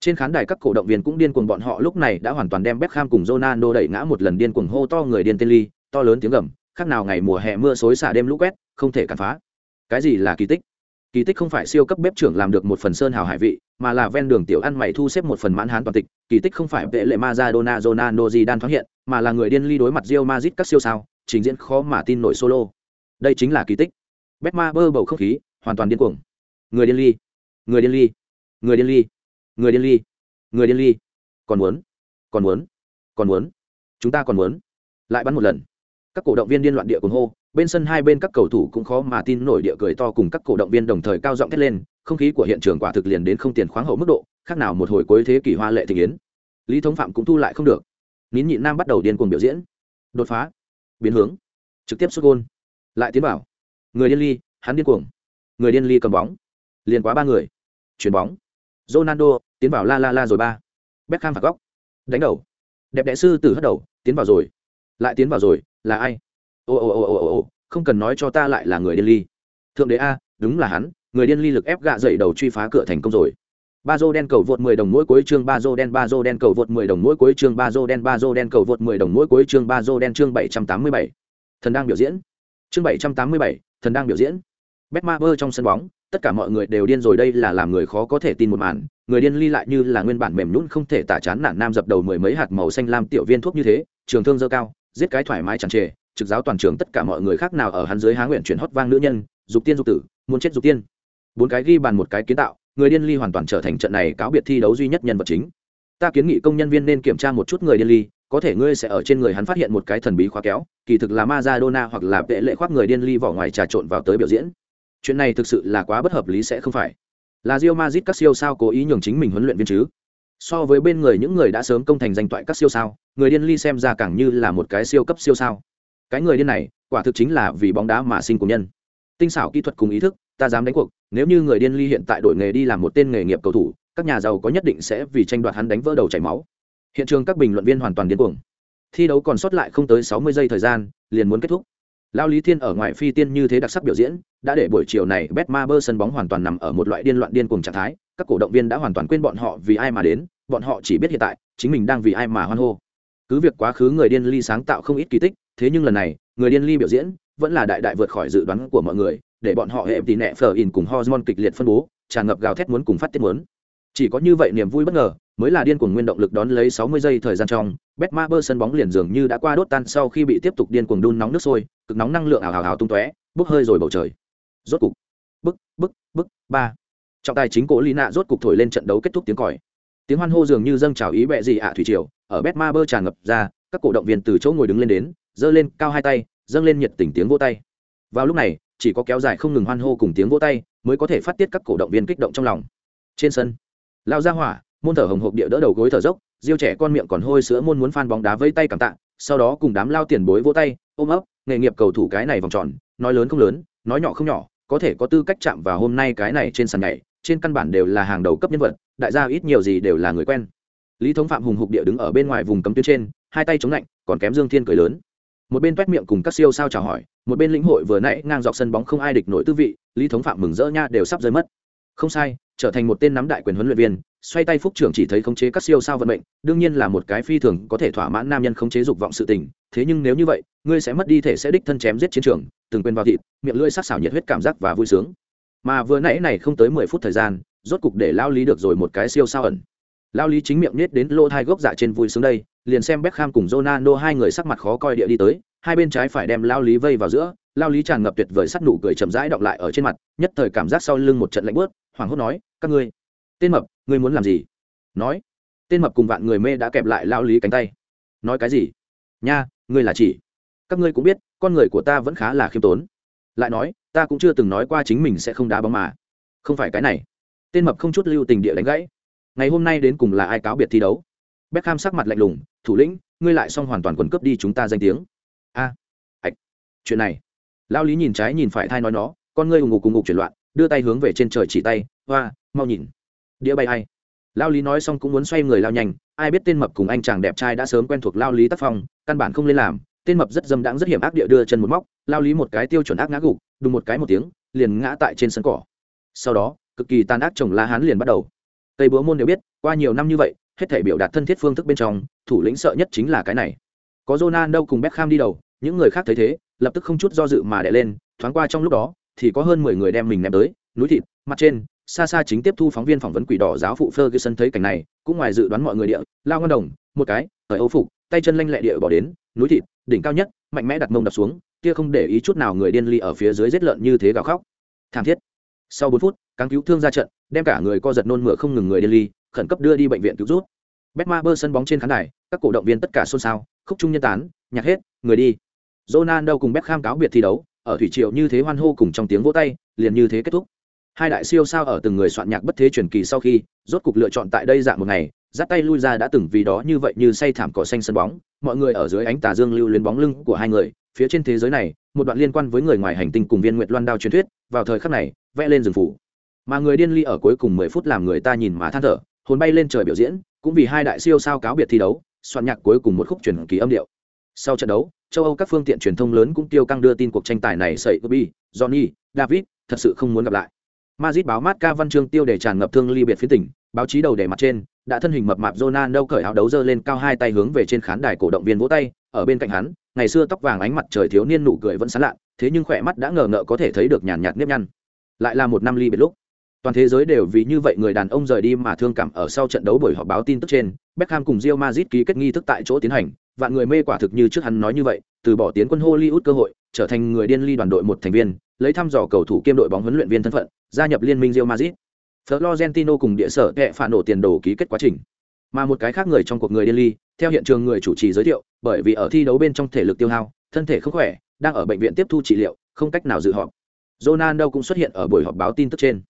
Trên khán đài các cổ động viên cũng điên cuồng bọn họ lúc này đã hoàn toàn đem Beckham cùng Ronaldo đẩy ngã một lần điên cuồng hô to người điên tên ly, to lớn tiếng gầm, khác nào ngày mùa hè mưa xối xả đêm lũ quét, không thể cản phá. Cái gì là kỳ tích? Kỳ tích không phải siêu cấp bếp trưởng làm được một phần sơn hào hải vị, mà là ven đường tiểu ăn mày thu xếp một phần mãn hán toàn tịch. Kỳ tích không phải vệ lệ Maradona, Ronaldo gì đan thoáng hiện, mà là người điên ly đối mặt Real Madrid các siêu sao, trình diễn khó mà tin nổi solo. Đây chính là kỳ tích. Betma bơ bầu không khí, hoàn toàn điên cuồng. Người điên ly, người điên ly, người điên ly, người điên ly, người điên ly. Còn muốn còn muốn còn muốn. Chúng ta còn muốn. Lại bắn một lần các cổ động viên điên loạn địa cuồng hô, bên sân hai bên các cầu thủ cũng khó mà tin nổi địa cười to cùng các cổ động viên đồng thời cao giọng thét lên, không khí của hiện trường quả thực liền đến không tiền khoáng hậu mức độ, khác nào một hồi cuối thế kỷ hoa lệ thị kiến lý thống phạm cũng thu lại không được. Nín nhịn nam bắt đầu điên cuồng biểu diễn. Đột phá. Biến hướng. Trực tiếp xuất gôn. Lại tiến bảo người điên ly, hắn điên cuồng. Người điên ly cầm bóng. Liền quá ba người. Chuyền bóng. Ronaldo, tiến vào la la la rồi ba. Beckham phạt góc. Đánh đầu. Đẹp đẽ sư tử hất đầu, tiến vào rồi. Lại tiến vào rồi là ai? Ồ ồ ồ ồ ồ không cần nói cho ta lại là người điên ly. Thượng đế a đúng là hắn người điên ly lực ép gạ dậy đầu truy phá cửa thành công rồi. Ba dô đen cầu vượt 10 đồng mỗi cuối chương ba dô đen ba dô đen cầu vượt 10 đồng mỗi cuối chương ba dô đen ba dô đen cầu vượt 10 đồng mỗi cuối chương ba dô đen chương 787. thần đang biểu diễn. Chương 787, thần đang biểu diễn. Betmaber trong sân bóng tất cả mọi người đều điên rồi đây là làm người khó có thể tin một màn. Người điên ly lại như là nguyên bản mềm nhũn không thể tả chán nản nam dập đầu mười mấy hạt màu xanh lam tiểu viên thuốc như thế trường thương dơ cao giết cái thoải mái chẳng trề trực giáo toàn trường tất cả mọi người khác nào ở hắn dưới há nguyện chuyển hót vang nữ nhân, dục tiên dục tử, muốn chết dục tiên. Bốn cái ghi bàn một cái kiến tạo, người điên ly hoàn toàn trở thành trận này cáo biệt thi đấu duy nhất nhân vật chính. Ta kiến nghị công nhân viên nên kiểm tra một chút người điên ly, có thể ngươi sẽ ở trên người hắn phát hiện một cái thần bí khóa kéo, kỳ thực là Maradona hoặc là vệ lệ khoác người điên ly vỏ ngoài trà trộn vào tới biểu diễn. Chuyện này thực sự là quá bất hợp lý sẽ không phải. Là Real Madrid các siêu sao cố ý nhường chính mình huấn luyện viên chứ? So với bên người những người đã sớm công thành danh toại các siêu sao, người điên ly xem ra càng như là một cái siêu cấp siêu sao. Cái người điên này, quả thực chính là vì bóng đá mà sinh của nhân. Tinh xảo kỹ thuật cùng ý thức, ta dám đánh cuộc, nếu như người điên ly hiện tại đổi nghề đi làm một tên nghề nghiệp cầu thủ, các nhà giàu có nhất định sẽ vì tranh đoạt hắn đánh vỡ đầu chảy máu. Hiện trường các bình luận viên hoàn toàn điên cuồng. Thi đấu còn sót lại không tới sáu mươi giây thời gian, liền muốn kết thúc. Lao lý thiên ở ngoài phi tiên như thế đặc sắc biểu diễn, đã để buổi chiều này bet ma bơ sân bóng hoàn toàn nằm ở một loại điên loạn điên cuồng trạng thái các cổ động viên đã hoàn toàn quên bọn họ vì ai mà đến, bọn họ chỉ biết hiện tại, chính mình đang vì ai mà hoan hô. Cứ việc quá khứ người điên ly sáng tạo không ít kỳ tích, thế nhưng lần này, người điên ly biểu diễn vẫn là đại đại vượt khỏi dự đoán của mọi người, để bọn họ hệ tỉ nẹ phở in cùng hormone kịch liệt phân bố, tràn ngập gào thét muốn cùng phát tiết muốn. Chỉ có như vậy niềm vui bất ngờ mới là điên cuồng nguyên động lực đón lấy 60 giây thời gian trong Betmaber sân bóng liền dường như đã qua đốt tan sau khi bị tiếp tục điên cuồng đun nóng nước sôi, cực nóng năng lượng ảo ảo ảo tung tóe, bốc hơi rồi bầu trời. Rốt cục. Bức bức bức, ba trọng tài chính cố lý nạ rốt cục thổi lên trận đấu kết thúc tiếng còi. Tiếng hoan hô dường như dâng trào ý bẹ gì ạ thủy triều, ở Betmaber tràn ngập ra, các cổ động viên từ chỗ ngồi đứng lên đến, giơ lên cao hai tay, dâng lên nhiệt tình tiếng vỗ tay. Vào lúc này, chỉ có kéo dài không ngừng hoan hô cùng tiếng vỗ tay mới có thể phát tiết các cổ động viên kích động trong lòng. Trên sân, lao ra hỏa, môn thở hồng hộc địa đỡ đầu gối thở dốc, diêu trẻ con miệng còn hôi sữa môn muốn phan bóng đá vây tay cảm tạ, sau đó cùng đám lao tiền bối vỗ tay, ôm ấp, nghề nghiệp cầu thủ cái này vòng tròn, nói lớn không lớn, nói nhỏ không nhỏ, có thể có tư cách chạm vào hôm nay cái này trên sàn nhảy trên căn bản đều là hàng đầu cấp nhân vật, đại gia ít nhiều gì đều là người quen. Lý thống phạm hùng hục địa đứng ở bên ngoài vùng cấm tuyến trên, hai tay chống lạnh, còn kém dương thiên cười lớn. Một bên toét miệng cùng các siêu sao chào hỏi, một bên lĩnh hội vừa nãy ngang dọc sân bóng không ai địch nổi tư vị, lý thống phạm mừng rỡ nha đều sắp rơi mất. Không sai, trở thành một tên nắm đại quyền huấn luyện viên, xoay tay phúc trưởng chỉ thấy khống chế các siêu sao vận mệnh, đương nhiên là một cái phi thường có thể thỏa mãn nam nhân khống chế dục vọng sự tình, thế nhưng nếu như vậy, ngươi sẽ mất đi thể sẽ đích thân chém giết chiến trường, từng quên vào thịt, miệng lưỡi sắc xảo nhiệt huyết cảm giác và vui sướng mà vừa nãy này không tới mười phút thời gian rốt cục để lao lý được rồi một cái siêu sao ẩn. Lao lý chính miệng nết đến lô hai gốc dạ trên vui sướng đây liền xem Beckham cùng Ronaldo hai người sắc mặt khó coi địa đi tới hai bên trái phải đem lao lý vây vào giữa lao lý tràn ngập tuyệt vời sắt nụ cười chậm rãi đọng lại ở trên mặt nhất thời cảm giác sau lưng một trận lạnh buốt, hoảng hốt nói các ngươi tên mập ngươi muốn làm gì? Nói tên mập cùng vạn người mê đã kẹp lại lao lý cánh tay. Nói cái gì? Nha ngươi là chỉ. Các ngươi cũng biết con người của ta vẫn khá là khiêm tốn lại nói, ta cũng chưa từng nói qua chính mình sẽ không đá bóng mà. Không phải cái này. Tên mập không chút lưu tình địa đánh gãy. Ngày hôm nay đến cùng là ai cáo biệt thi đấu? Beckham sắc mặt lạnh lùng, thủ lĩnh, ngươi lại xong hoàn toàn quần cướp đi chúng ta danh tiếng. A, ạch, chuyện này. Lao lý nhìn trái nhìn phải thai nói nó, con ngươi ùng ngục cùng ngục chuyển loạn, đưa tay hướng về trên trời chỉ tay, hoa, mau nhìn. Đĩa bay ai? lao lý nói xong cũng muốn xoay người lao nhanh, ai biết tên mập cùng anh chàng đẹp trai đã sớm quen thuộc lao lý tác phong, căn bản không lên làm tên mập rất dâm đãng rất hiểm ác địa đưa chân một móc, lao lý một cái tiêu chuẩn ác ngã gục, đùng một cái một tiếng, liền ngã tại trên sân cỏ. Sau đó, cực kỳ tàn ác chồng la hán liền bắt đầu. Tây búa môn đều biết, qua nhiều năm như vậy, hết thể biểu đạt thân thiết phương thức bên trong, thủ lĩnh sợ nhất chính là cái này. Có Ronaldo cùng Beckham đi đầu, những người khác thấy thế, lập tức không chút do dự mà đè lên, thoáng qua trong lúc đó, thì có hơn mười người đem mình ném tới, núi thịt, mặt trên, xa xa chính tiếp thu phóng viên phỏng vấn quỷ đỏ giáo phụ Ferguson thấy cảnh này, cũng ngoài dự đoán mọi người địa, lao ngân đồng, một cái ở âu phục, tay chân lanh lẹ địa bỏ đến, núi thịt đỉnh cao nhất, mạnh mẽ đặt mông đập xuống, kia không để ý chút nào người điên ly ở phía dưới giết lợn như thế gào khóc. Thảm thiết. Sau bốn phút, cáng cứu thương ra trận, đem cả người co giật nôn mửa không ngừng người điên ly, khẩn cấp đưa đi bệnh viện cứu rút betma bơ sân bóng trên khán đài, các cổ động viên tất cả xôn xao, khúc trung nhân tán, nhạc hết, người đi. Ronaldo cùng Beckham cáo biệt thi đấu, ở thủy triều như thế hoan hô cùng trong tiếng vỗ tay, liền như thế kết thúc. Hai đại siêu sao ở từng người soạn nhạc bất thế truyền kỳ sau khi, rốt cục lựa chọn tại đây dạng một ngày dắt tay lui ra đã từng vì đó như vậy như say thảm cỏ xanh sân bóng mọi người ở dưới ánh tà dương lưu luyến bóng lưng của hai người phía trên thế giới này một đoạn liên quan với người ngoài hành tinh cùng viên nguyệt loan đao truyền thuyết vào thời khắc này vẽ lên rừng phủ mà người điên ly ở cuối cùng mười phút làm người ta nhìn mà than thở hồn bay lên trời biểu diễn cũng vì hai đại siêu sao cáo biệt thi đấu soạn nhạc cuối cùng một khúc truyền kỳ âm điệu sau trận đấu châu âu các phương tiện truyền thông lớn cũng tiêu căng đưa tin cuộc tranh tài này sậy Kobe, Johnny, David, thật sự không muốn gặp lại. Madrid báo mát ca văn chương tiêu đề tràn ngập thương ly biệt phía tỉnh, báo chí đầu đề mặt trên, đã thân hình mập mạp Ronaldo cởi áo đấu giơ lên cao hai tay hướng về trên khán đài cổ động viên vỗ tay, ở bên cạnh hắn, ngày xưa tóc vàng ánh mặt trời thiếu niên nụ cười vẫn sáng lạ, thế nhưng khỏe mắt đã ngờ ngợ có thể thấy được nhàn nhạt nếp nhăn. Lại là một năm ly biệt lúc. Toàn thế giới đều vì như vậy người đàn ông rời đi mà thương cảm ở sau trận đấu buổi họp báo tin tức trên, Beckham cùng Real Madrid ký kết nghi thức tại chỗ tiến hành, vạn người mê quả thực như trước hắn nói như vậy, từ bỏ tiến quân Hollywood cơ hội, trở thành người điên ly đoàn đội một thành viên, lấy thăm dò cầu thủ kiêm đội bóng huấn luyện viên thân phận, gia nhập liên minh Real Madrid. Florentino cùng địa sở kệ phản nổ tiền đồ ký kết quá trình. Mà một cái khác người trong cuộc người điên ly, theo hiện trường người chủ trì giới thiệu, bởi vì ở thi đấu bên trong thể lực tiêu hao, thân thể không khỏe, đang ở bệnh viện tiếp thu trị liệu, không cách nào dự họp. Ronaldo cũng xuất hiện ở buổi họp báo tin tức trên.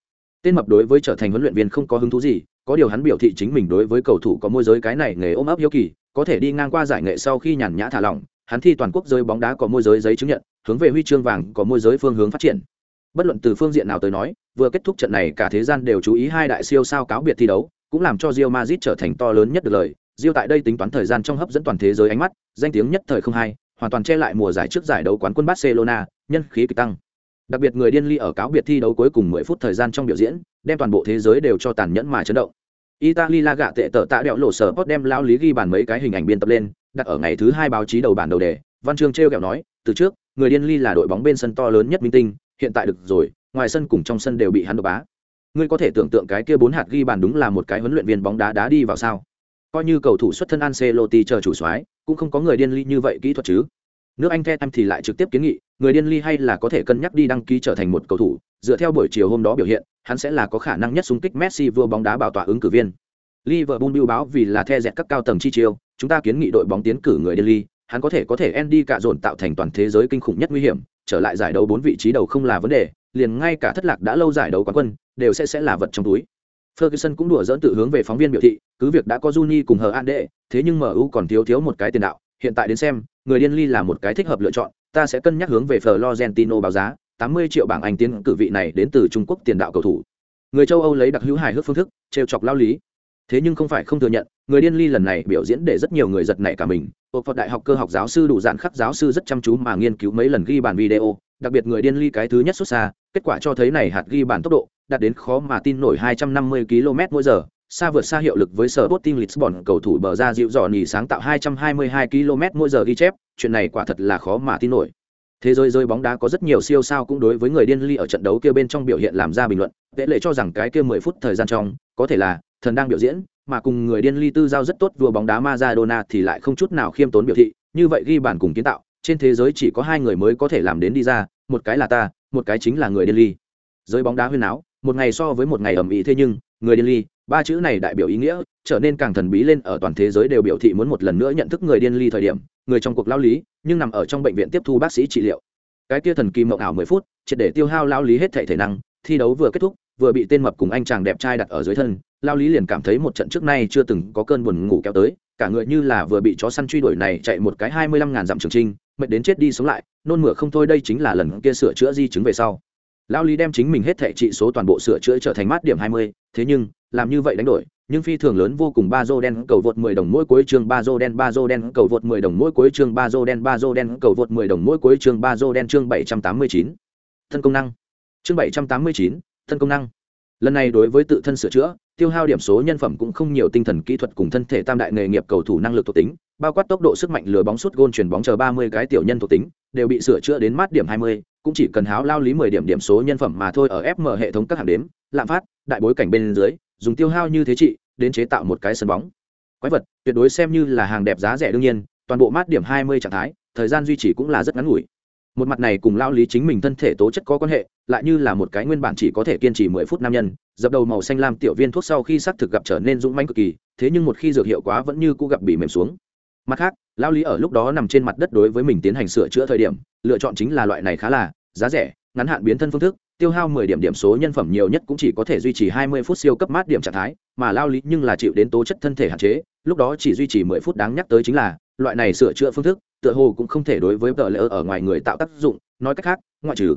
Tên mập đối với trở thành huấn luyện viên không có hứng thú gì, có điều hắn biểu thị chính mình đối với cầu thủ có môi giới cái này nghề ôm ấp hiếu kỳ, có thể đi ngang qua giải nghệ sau khi nhàn nhã thả lỏng, hắn thi toàn quốc giới bóng đá có môi giới giấy chứng nhận, hướng về huy chương vàng có môi giới phương hướng phát triển. Bất luận từ phương diện nào tới nói, vừa kết thúc trận này cả thế gian đều chú ý hai đại siêu sao cáo biệt thi đấu, cũng làm cho Real Madrid trở thành to lớn nhất được lời. Real tại đây tính toán thời gian trong hấp dẫn toàn thế giới ánh mắt, danh tiếng nhất thời không hai, hoàn toàn che lại mùa giải trước giải đấu quán quân Barcelona, nhân khí kỳ tăng. Đặc biệt người điên ly ở cáo biệt thi đấu cuối cùng 10 phút thời gian trong biểu diễn, đem toàn bộ thế giới đều cho tàn nhẫn mà chấn động. Italy la gạ tệ tở tạ đẹo lộ sở Pot đem lao lý ghi bàn mấy cái hình ảnh biên tập lên, đặt ở ngày thứ hai báo chí đầu bản đầu đề. Văn chương treo kẹo nói, từ trước, người điên ly là đội bóng bên sân to lớn nhất minh tinh, hiện tại được rồi, ngoài sân cùng trong sân đều bị hắn đổ bá. Ngươi có thể tưởng tượng cái kia bốn hạt ghi bàn đúng là một cái huấn luyện viên bóng đá đá đi vào sao? Coi như cầu thủ xuất thân Ancelotti chờ chủ soái, cũng không có người điên ly như vậy kỹ thuật chứ. Nước Anh em thì lại trực tiếp kiến nghị, người điên ly hay là có thể cân nhắc đi đăng ký trở thành một cầu thủ, dựa theo buổi chiều hôm đó biểu hiện, hắn sẽ là có khả năng nhất xung kích Messi vua bóng đá bảo tọa ứng cử viên. Liverpool bưu báo vì là the dẹt các cao tầng chi chiêu, chúng ta kiến nghị đội bóng tiến cử người điên ly, hắn có thể có thể Andy cả dồn tạo thành toàn thế giới kinh khủng nhất nguy hiểm, trở lại giải đấu bốn vị trí đầu không là vấn đề, liền ngay cả thất lạc đã lâu giải đấu quán quân, đều sẽ sẽ là vật trong túi. Ferguson cũng đùa dẫn tự hướng về phóng viên biểu thị, cứ việc đã có Juni cùng hờ An đệ, thế nhưng MU còn thiếu thiếu một cái tiền đạo, hiện tại đến xem, người điên ly là một cái thích hợp lựa chọn, ta sẽ cân nhắc hướng về Florentino báo giá, 80 triệu bảng Anh tiến cử vị này đến từ Trung Quốc tiền đạo cầu thủ. Người châu Âu lấy đặc hữu hài hước phương thức, trêu chọc lao lý thế nhưng không phải không thừa nhận người điên ly lần này biểu diễn để rất nhiều người giật nảy cả mình ở phật đại học cơ học giáo sư đủ dạn khắc giáo sư rất chăm chú mà nghiên cứu mấy lần ghi bàn video đặc biệt người điên ly cái thứ nhất xuất xa kết quả cho thấy này hạt ghi bàn tốc độ đạt đến khó mà tin nổi 250 km mỗi giờ xa vượt xa hiệu lực với sở Sporting Lisbon cầu thủ bờ ra dịu dò nhì sáng tạo 222 km mỗi giờ ghi chép chuyện này quả thật là khó mà tin nổi. Thế giới rơi bóng đá có rất nhiều siêu sao cũng đối với người điên ly ở trận đấu kia bên trong biểu hiện làm ra bình luận tệ lệ cho rằng cái kia 10 phút thời gian trong có thể là thần đang biểu diễn, mà cùng người điên ly tư giao rất tốt vua bóng đá Maradona thì lại không chút nào khiêm tốn biểu thị, như vậy ghi bàn cùng kiến tạo, trên thế giới chỉ có hai người mới có thể làm đến đi ra, một cái là ta, một cái chính là người điên ly. Giới bóng đá huyên náo, một ngày so với một ngày ầm ĩ thế nhưng, người điên ly, ba chữ này đại biểu ý nghĩa, trở nên càng thần bí lên ở toàn thế giới đều biểu thị muốn một lần nữa nhận thức người điên ly thời điểm, người trong cuộc lao lý, nhưng nằm ở trong bệnh viện tiếp thu bác sĩ trị liệu. Cái kia thần kỳ mộng ảo 10 phút, triệt để tiêu hao lao lý hết thể thể năng, thi đấu vừa kết thúc, vừa bị tên mập cùng anh chàng đẹp trai đặt ở dưới thân, lao lý liền cảm thấy một trận trước nay chưa từng có cơn buồn ngủ kéo tới cả người như là vừa bị chó săn truy đuổi này chạy một cái hai mươi lăm ngàn dặm trường trinh mệt đến chết đi sống lại nôn mửa không thôi đây chính là lần kia sửa chữa di chứng về sau lao lý đem chính mình hết thẻ trị số toàn bộ sửa chữa trở thành mát điểm hai mươi thế nhưng làm như vậy đánh đổi nhưng phi thường lớn vô cùng ba dô đen cầu vượt 10 đồng mỗi cuối chương ba dô đen ba dô đen cầu vượt 10 đồng mỗi cuối chương ba dô đen ba dô đen cầu vượt 10 đồng mỗi cuối chương ba dô đen chương 789. Thân công năng. Chương 789, thân công năng. Lần này đối với tự thân sửa chữa, tiêu hao điểm số nhân phẩm cũng không nhiều tinh thần kỹ thuật cùng thân thể tam đại nghề nghiệp cầu thủ năng lực thuộc tính, bao quát tốc độ sức mạnh lừa bóng sút gôn chuyển bóng chờ 30 cái tiểu nhân thuộc tính, đều bị sửa chữa đến mát điểm 20, cũng chỉ cần háo lao lý 10 điểm điểm số nhân phẩm mà thôi ở FM hệ thống các hạng đếm, lạm phát, đại bối cảnh bên dưới, dùng tiêu hao như thế trị, đến chế tạo một cái sân bóng. Quái vật, tuyệt đối xem như là hàng đẹp giá rẻ đương nhiên, toàn bộ mát điểm 20 trạng thái, thời gian duy trì cũng là rất ngắn ngủi. Một mặt này cùng lao lý chính mình thân thể tố chất có quan hệ, lại như là một cái nguyên bản chỉ có thể kiên trì 10 phút nam nhân, dập đầu màu xanh lam tiểu viên thuốc sau khi xác thực gặp trở nên dũng mãnh cực kỳ, thế nhưng một khi dược hiệu quá vẫn như cũ gặp bị mềm xuống. Mặt khác, lao lý ở lúc đó nằm trên mặt đất đối với mình tiến hành sửa chữa thời điểm, lựa chọn chính là loại này khá là giá rẻ, ngắn hạn biến thân phương thức, tiêu hao 10 điểm điểm số nhân phẩm nhiều nhất cũng chỉ có thể duy trì 20 phút siêu cấp mát điểm trạng thái, mà lao lý nhưng là chịu đến tố chất thân thể hạn chế, lúc đó chỉ duy trì 10 phút đáng nhắc tới chính là, loại này sửa chữa phương thức, tựa hồ cũng không thể đối với tờ lỡ ở ngoài người tạo tác dụng, nói cách khác, ngoại trừ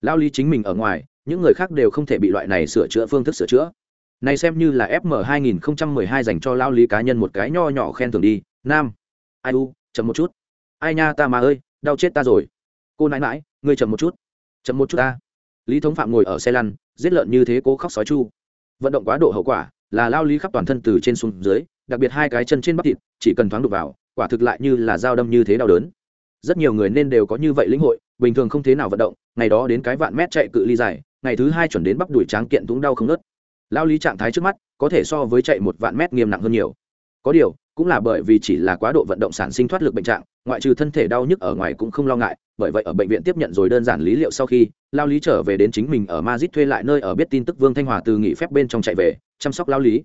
lao lý chính mình ở ngoài, những người khác đều không thể bị loại này sửa chữa phương thức sửa chữa. Này xem như là FM 2012 dành cho lao lý cá nhân một cái nho nhỏ khen thưởng đi, nam. Ai u, chậm một chút. Ai nha ta mà ơi, đau chết ta rồi. Cô nãi nãi, ngươi chậm một chút. Chậm một chút ta lý thống phạm ngồi ở xe lăn giết lợn như thế cố khóc sói chu vận động quá độ hậu quả là lao lý khắp toàn thân từ trên xuống dưới đặc biệt hai cái chân trên bắp thịt, chỉ cần thoáng đục vào, quả thực lại như là dao đâm như thế đau đớn. Rất nhiều người nên đều có như vậy lĩnh hội, bình thường không thế nào vận động, ngày đó đến cái vạn mét chạy cự ly dài, ngày thứ hai chuẩn đến bắp đùi tráng kiện túng đau không nớt lao lý trạng thái trước mắt, có thể so với chạy một vạn mét nghiêm nặng hơn nhiều. Có điều, cũng là bởi vì chỉ là quá độ vận động sản sinh thoát lực bệnh trạng, ngoại trừ thân thể đau nhức ở ngoài cũng không lo ngại, bởi vậy ở bệnh viện tiếp nhận rồi đơn giản lý liệu sau khi lao lý trở về đến chính mình ở mazit thuê lại nơi ở biết tin tức vương thanh hòa từ nghỉ phép bên trong chạy về, chăm sóc lao lý.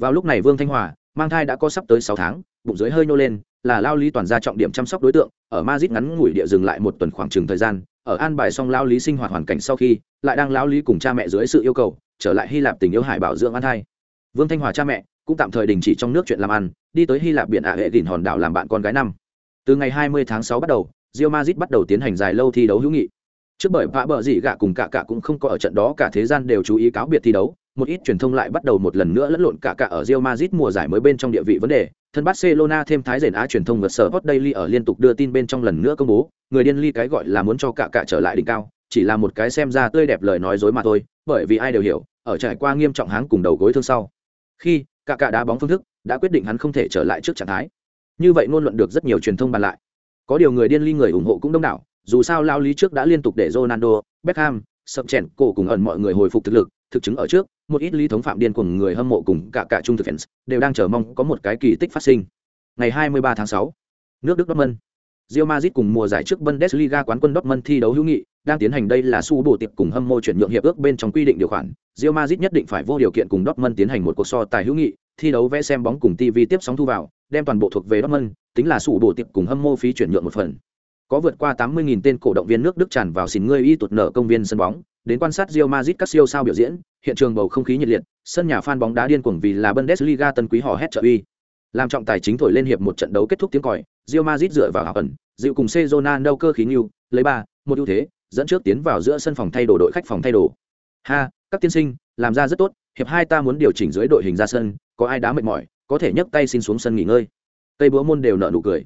Vào lúc này vương thanh hòa mang thai đã có sắp tới sáu tháng, bụng dưới hơi nô lên, là lao lý toàn ra trọng điểm chăm sóc đối tượng, ở mazit ngắn ngủi địa dừng lại một tuần khoảng chừng thời gian, ở an bài xong lao lý sinh hoạt hoàn cảnh sau khi, lại đang lao lý cùng cha mẹ dưới sự yêu cầu, trở lại hy lạp tình yêu hải bảo dưỡng an thai. Vương thanh hòa cha mẹ, cũng tạm thời đình chỉ trong nước chuyện làm ăn, đi tới hy lạp biển ả hệ đỉnh hòn đảo làm bạn con gái năm. Từ ngày 20 tháng 6 bắt đầu, Real Madrid bắt đầu tiến hành dài lâu thi đấu hữu nghị. Trước bởi vạ bờ gì gạ cùng cả cả cũng không có ở trận đó, cả thế gian đều chú ý cáo biệt thi đấu một ít truyền thông lại bắt đầu một lần nữa lẫn lộn cả cả ở Real Madrid mùa giải mới bên trong địa vị vấn đề. Thân Barcelona thêm thái rền á truyền thông vượt sở Hot Daily ở liên tục đưa tin bên trong lần nữa công bố, người điên ly cái gọi là muốn cho cả cả trở lại đỉnh cao, chỉ là một cái xem ra tươi đẹp lời nói dối mà thôi, bởi vì ai đều hiểu, ở trải qua nghiêm trọng háng cùng đầu gối thương sau. Khi, cả cả đá bóng phương thức đã quyết định hắn không thể trở lại trước trạng thái. Như vậy ngôn luận được rất nhiều truyền thông bàn lại. Có điều người điên ly người ủng hộ cũng đông đảo, dù sao lao lý trước đã liên tục để ronaldo, beckham sập chèn cổ cùng ẩn mọi người hồi phục thực lực, thực chứng ở trước một ít lý thống phạm điên của người hâm mộ cùng cả cả trung thực fans đều đang chờ mong có một cái kỳ tích phát sinh ngày 23 tháng 6, nước đức dortmund Real Madrid cùng mùa giải trước Bundesliga quán quân Dortmund thi đấu hữu nghị, đang tiến hành đây là su bổ tiệp cùng hâm mộ chuyển nhượng hiệp ước bên trong quy định điều khoản. Real Madrid nhất định phải vô điều kiện cùng Dortmund tiến hành một cuộc so tài hữu nghị, thi đấu vẽ xem bóng cùng TV tiếp sóng thu vào, đem toàn bộ thuộc về Dortmund, tính là su bổ tiệp cùng hâm mộ phí chuyển nhượng một phần. Có vượt qua 80.000 tên cổ động viên nước Đức tràn vào xin ngươi y tụt nở công viên sân bóng, đến quan sát Real Madrid các siêu sao biểu diễn, hiện trường bầu không khí nhiệt liệt, sân nhà fan bóng đá điên cuồng vì là Bundesliga tân quý họ hét trợ uy. Làm trọng tài chính thổi lên hiệp một trận đấu kết thúc tiếng còi, Real Madrid dựa vào hảo ẩn, dịu cùng Cezona đâu cơ khí nhiều, lấy ba, một ưu thế, dẫn trước tiến vào giữa sân phòng thay đồ đội khách phòng thay đồ. Ha, các tiên sinh, làm ra rất tốt, hiệp hai ta muốn điều chỉnh dưới đội hình ra sân, có ai đá mệt mỏi, có thể nhấc tay xin xuống sân nghỉ ngơi. Tây búa môn đều nở nụ cười.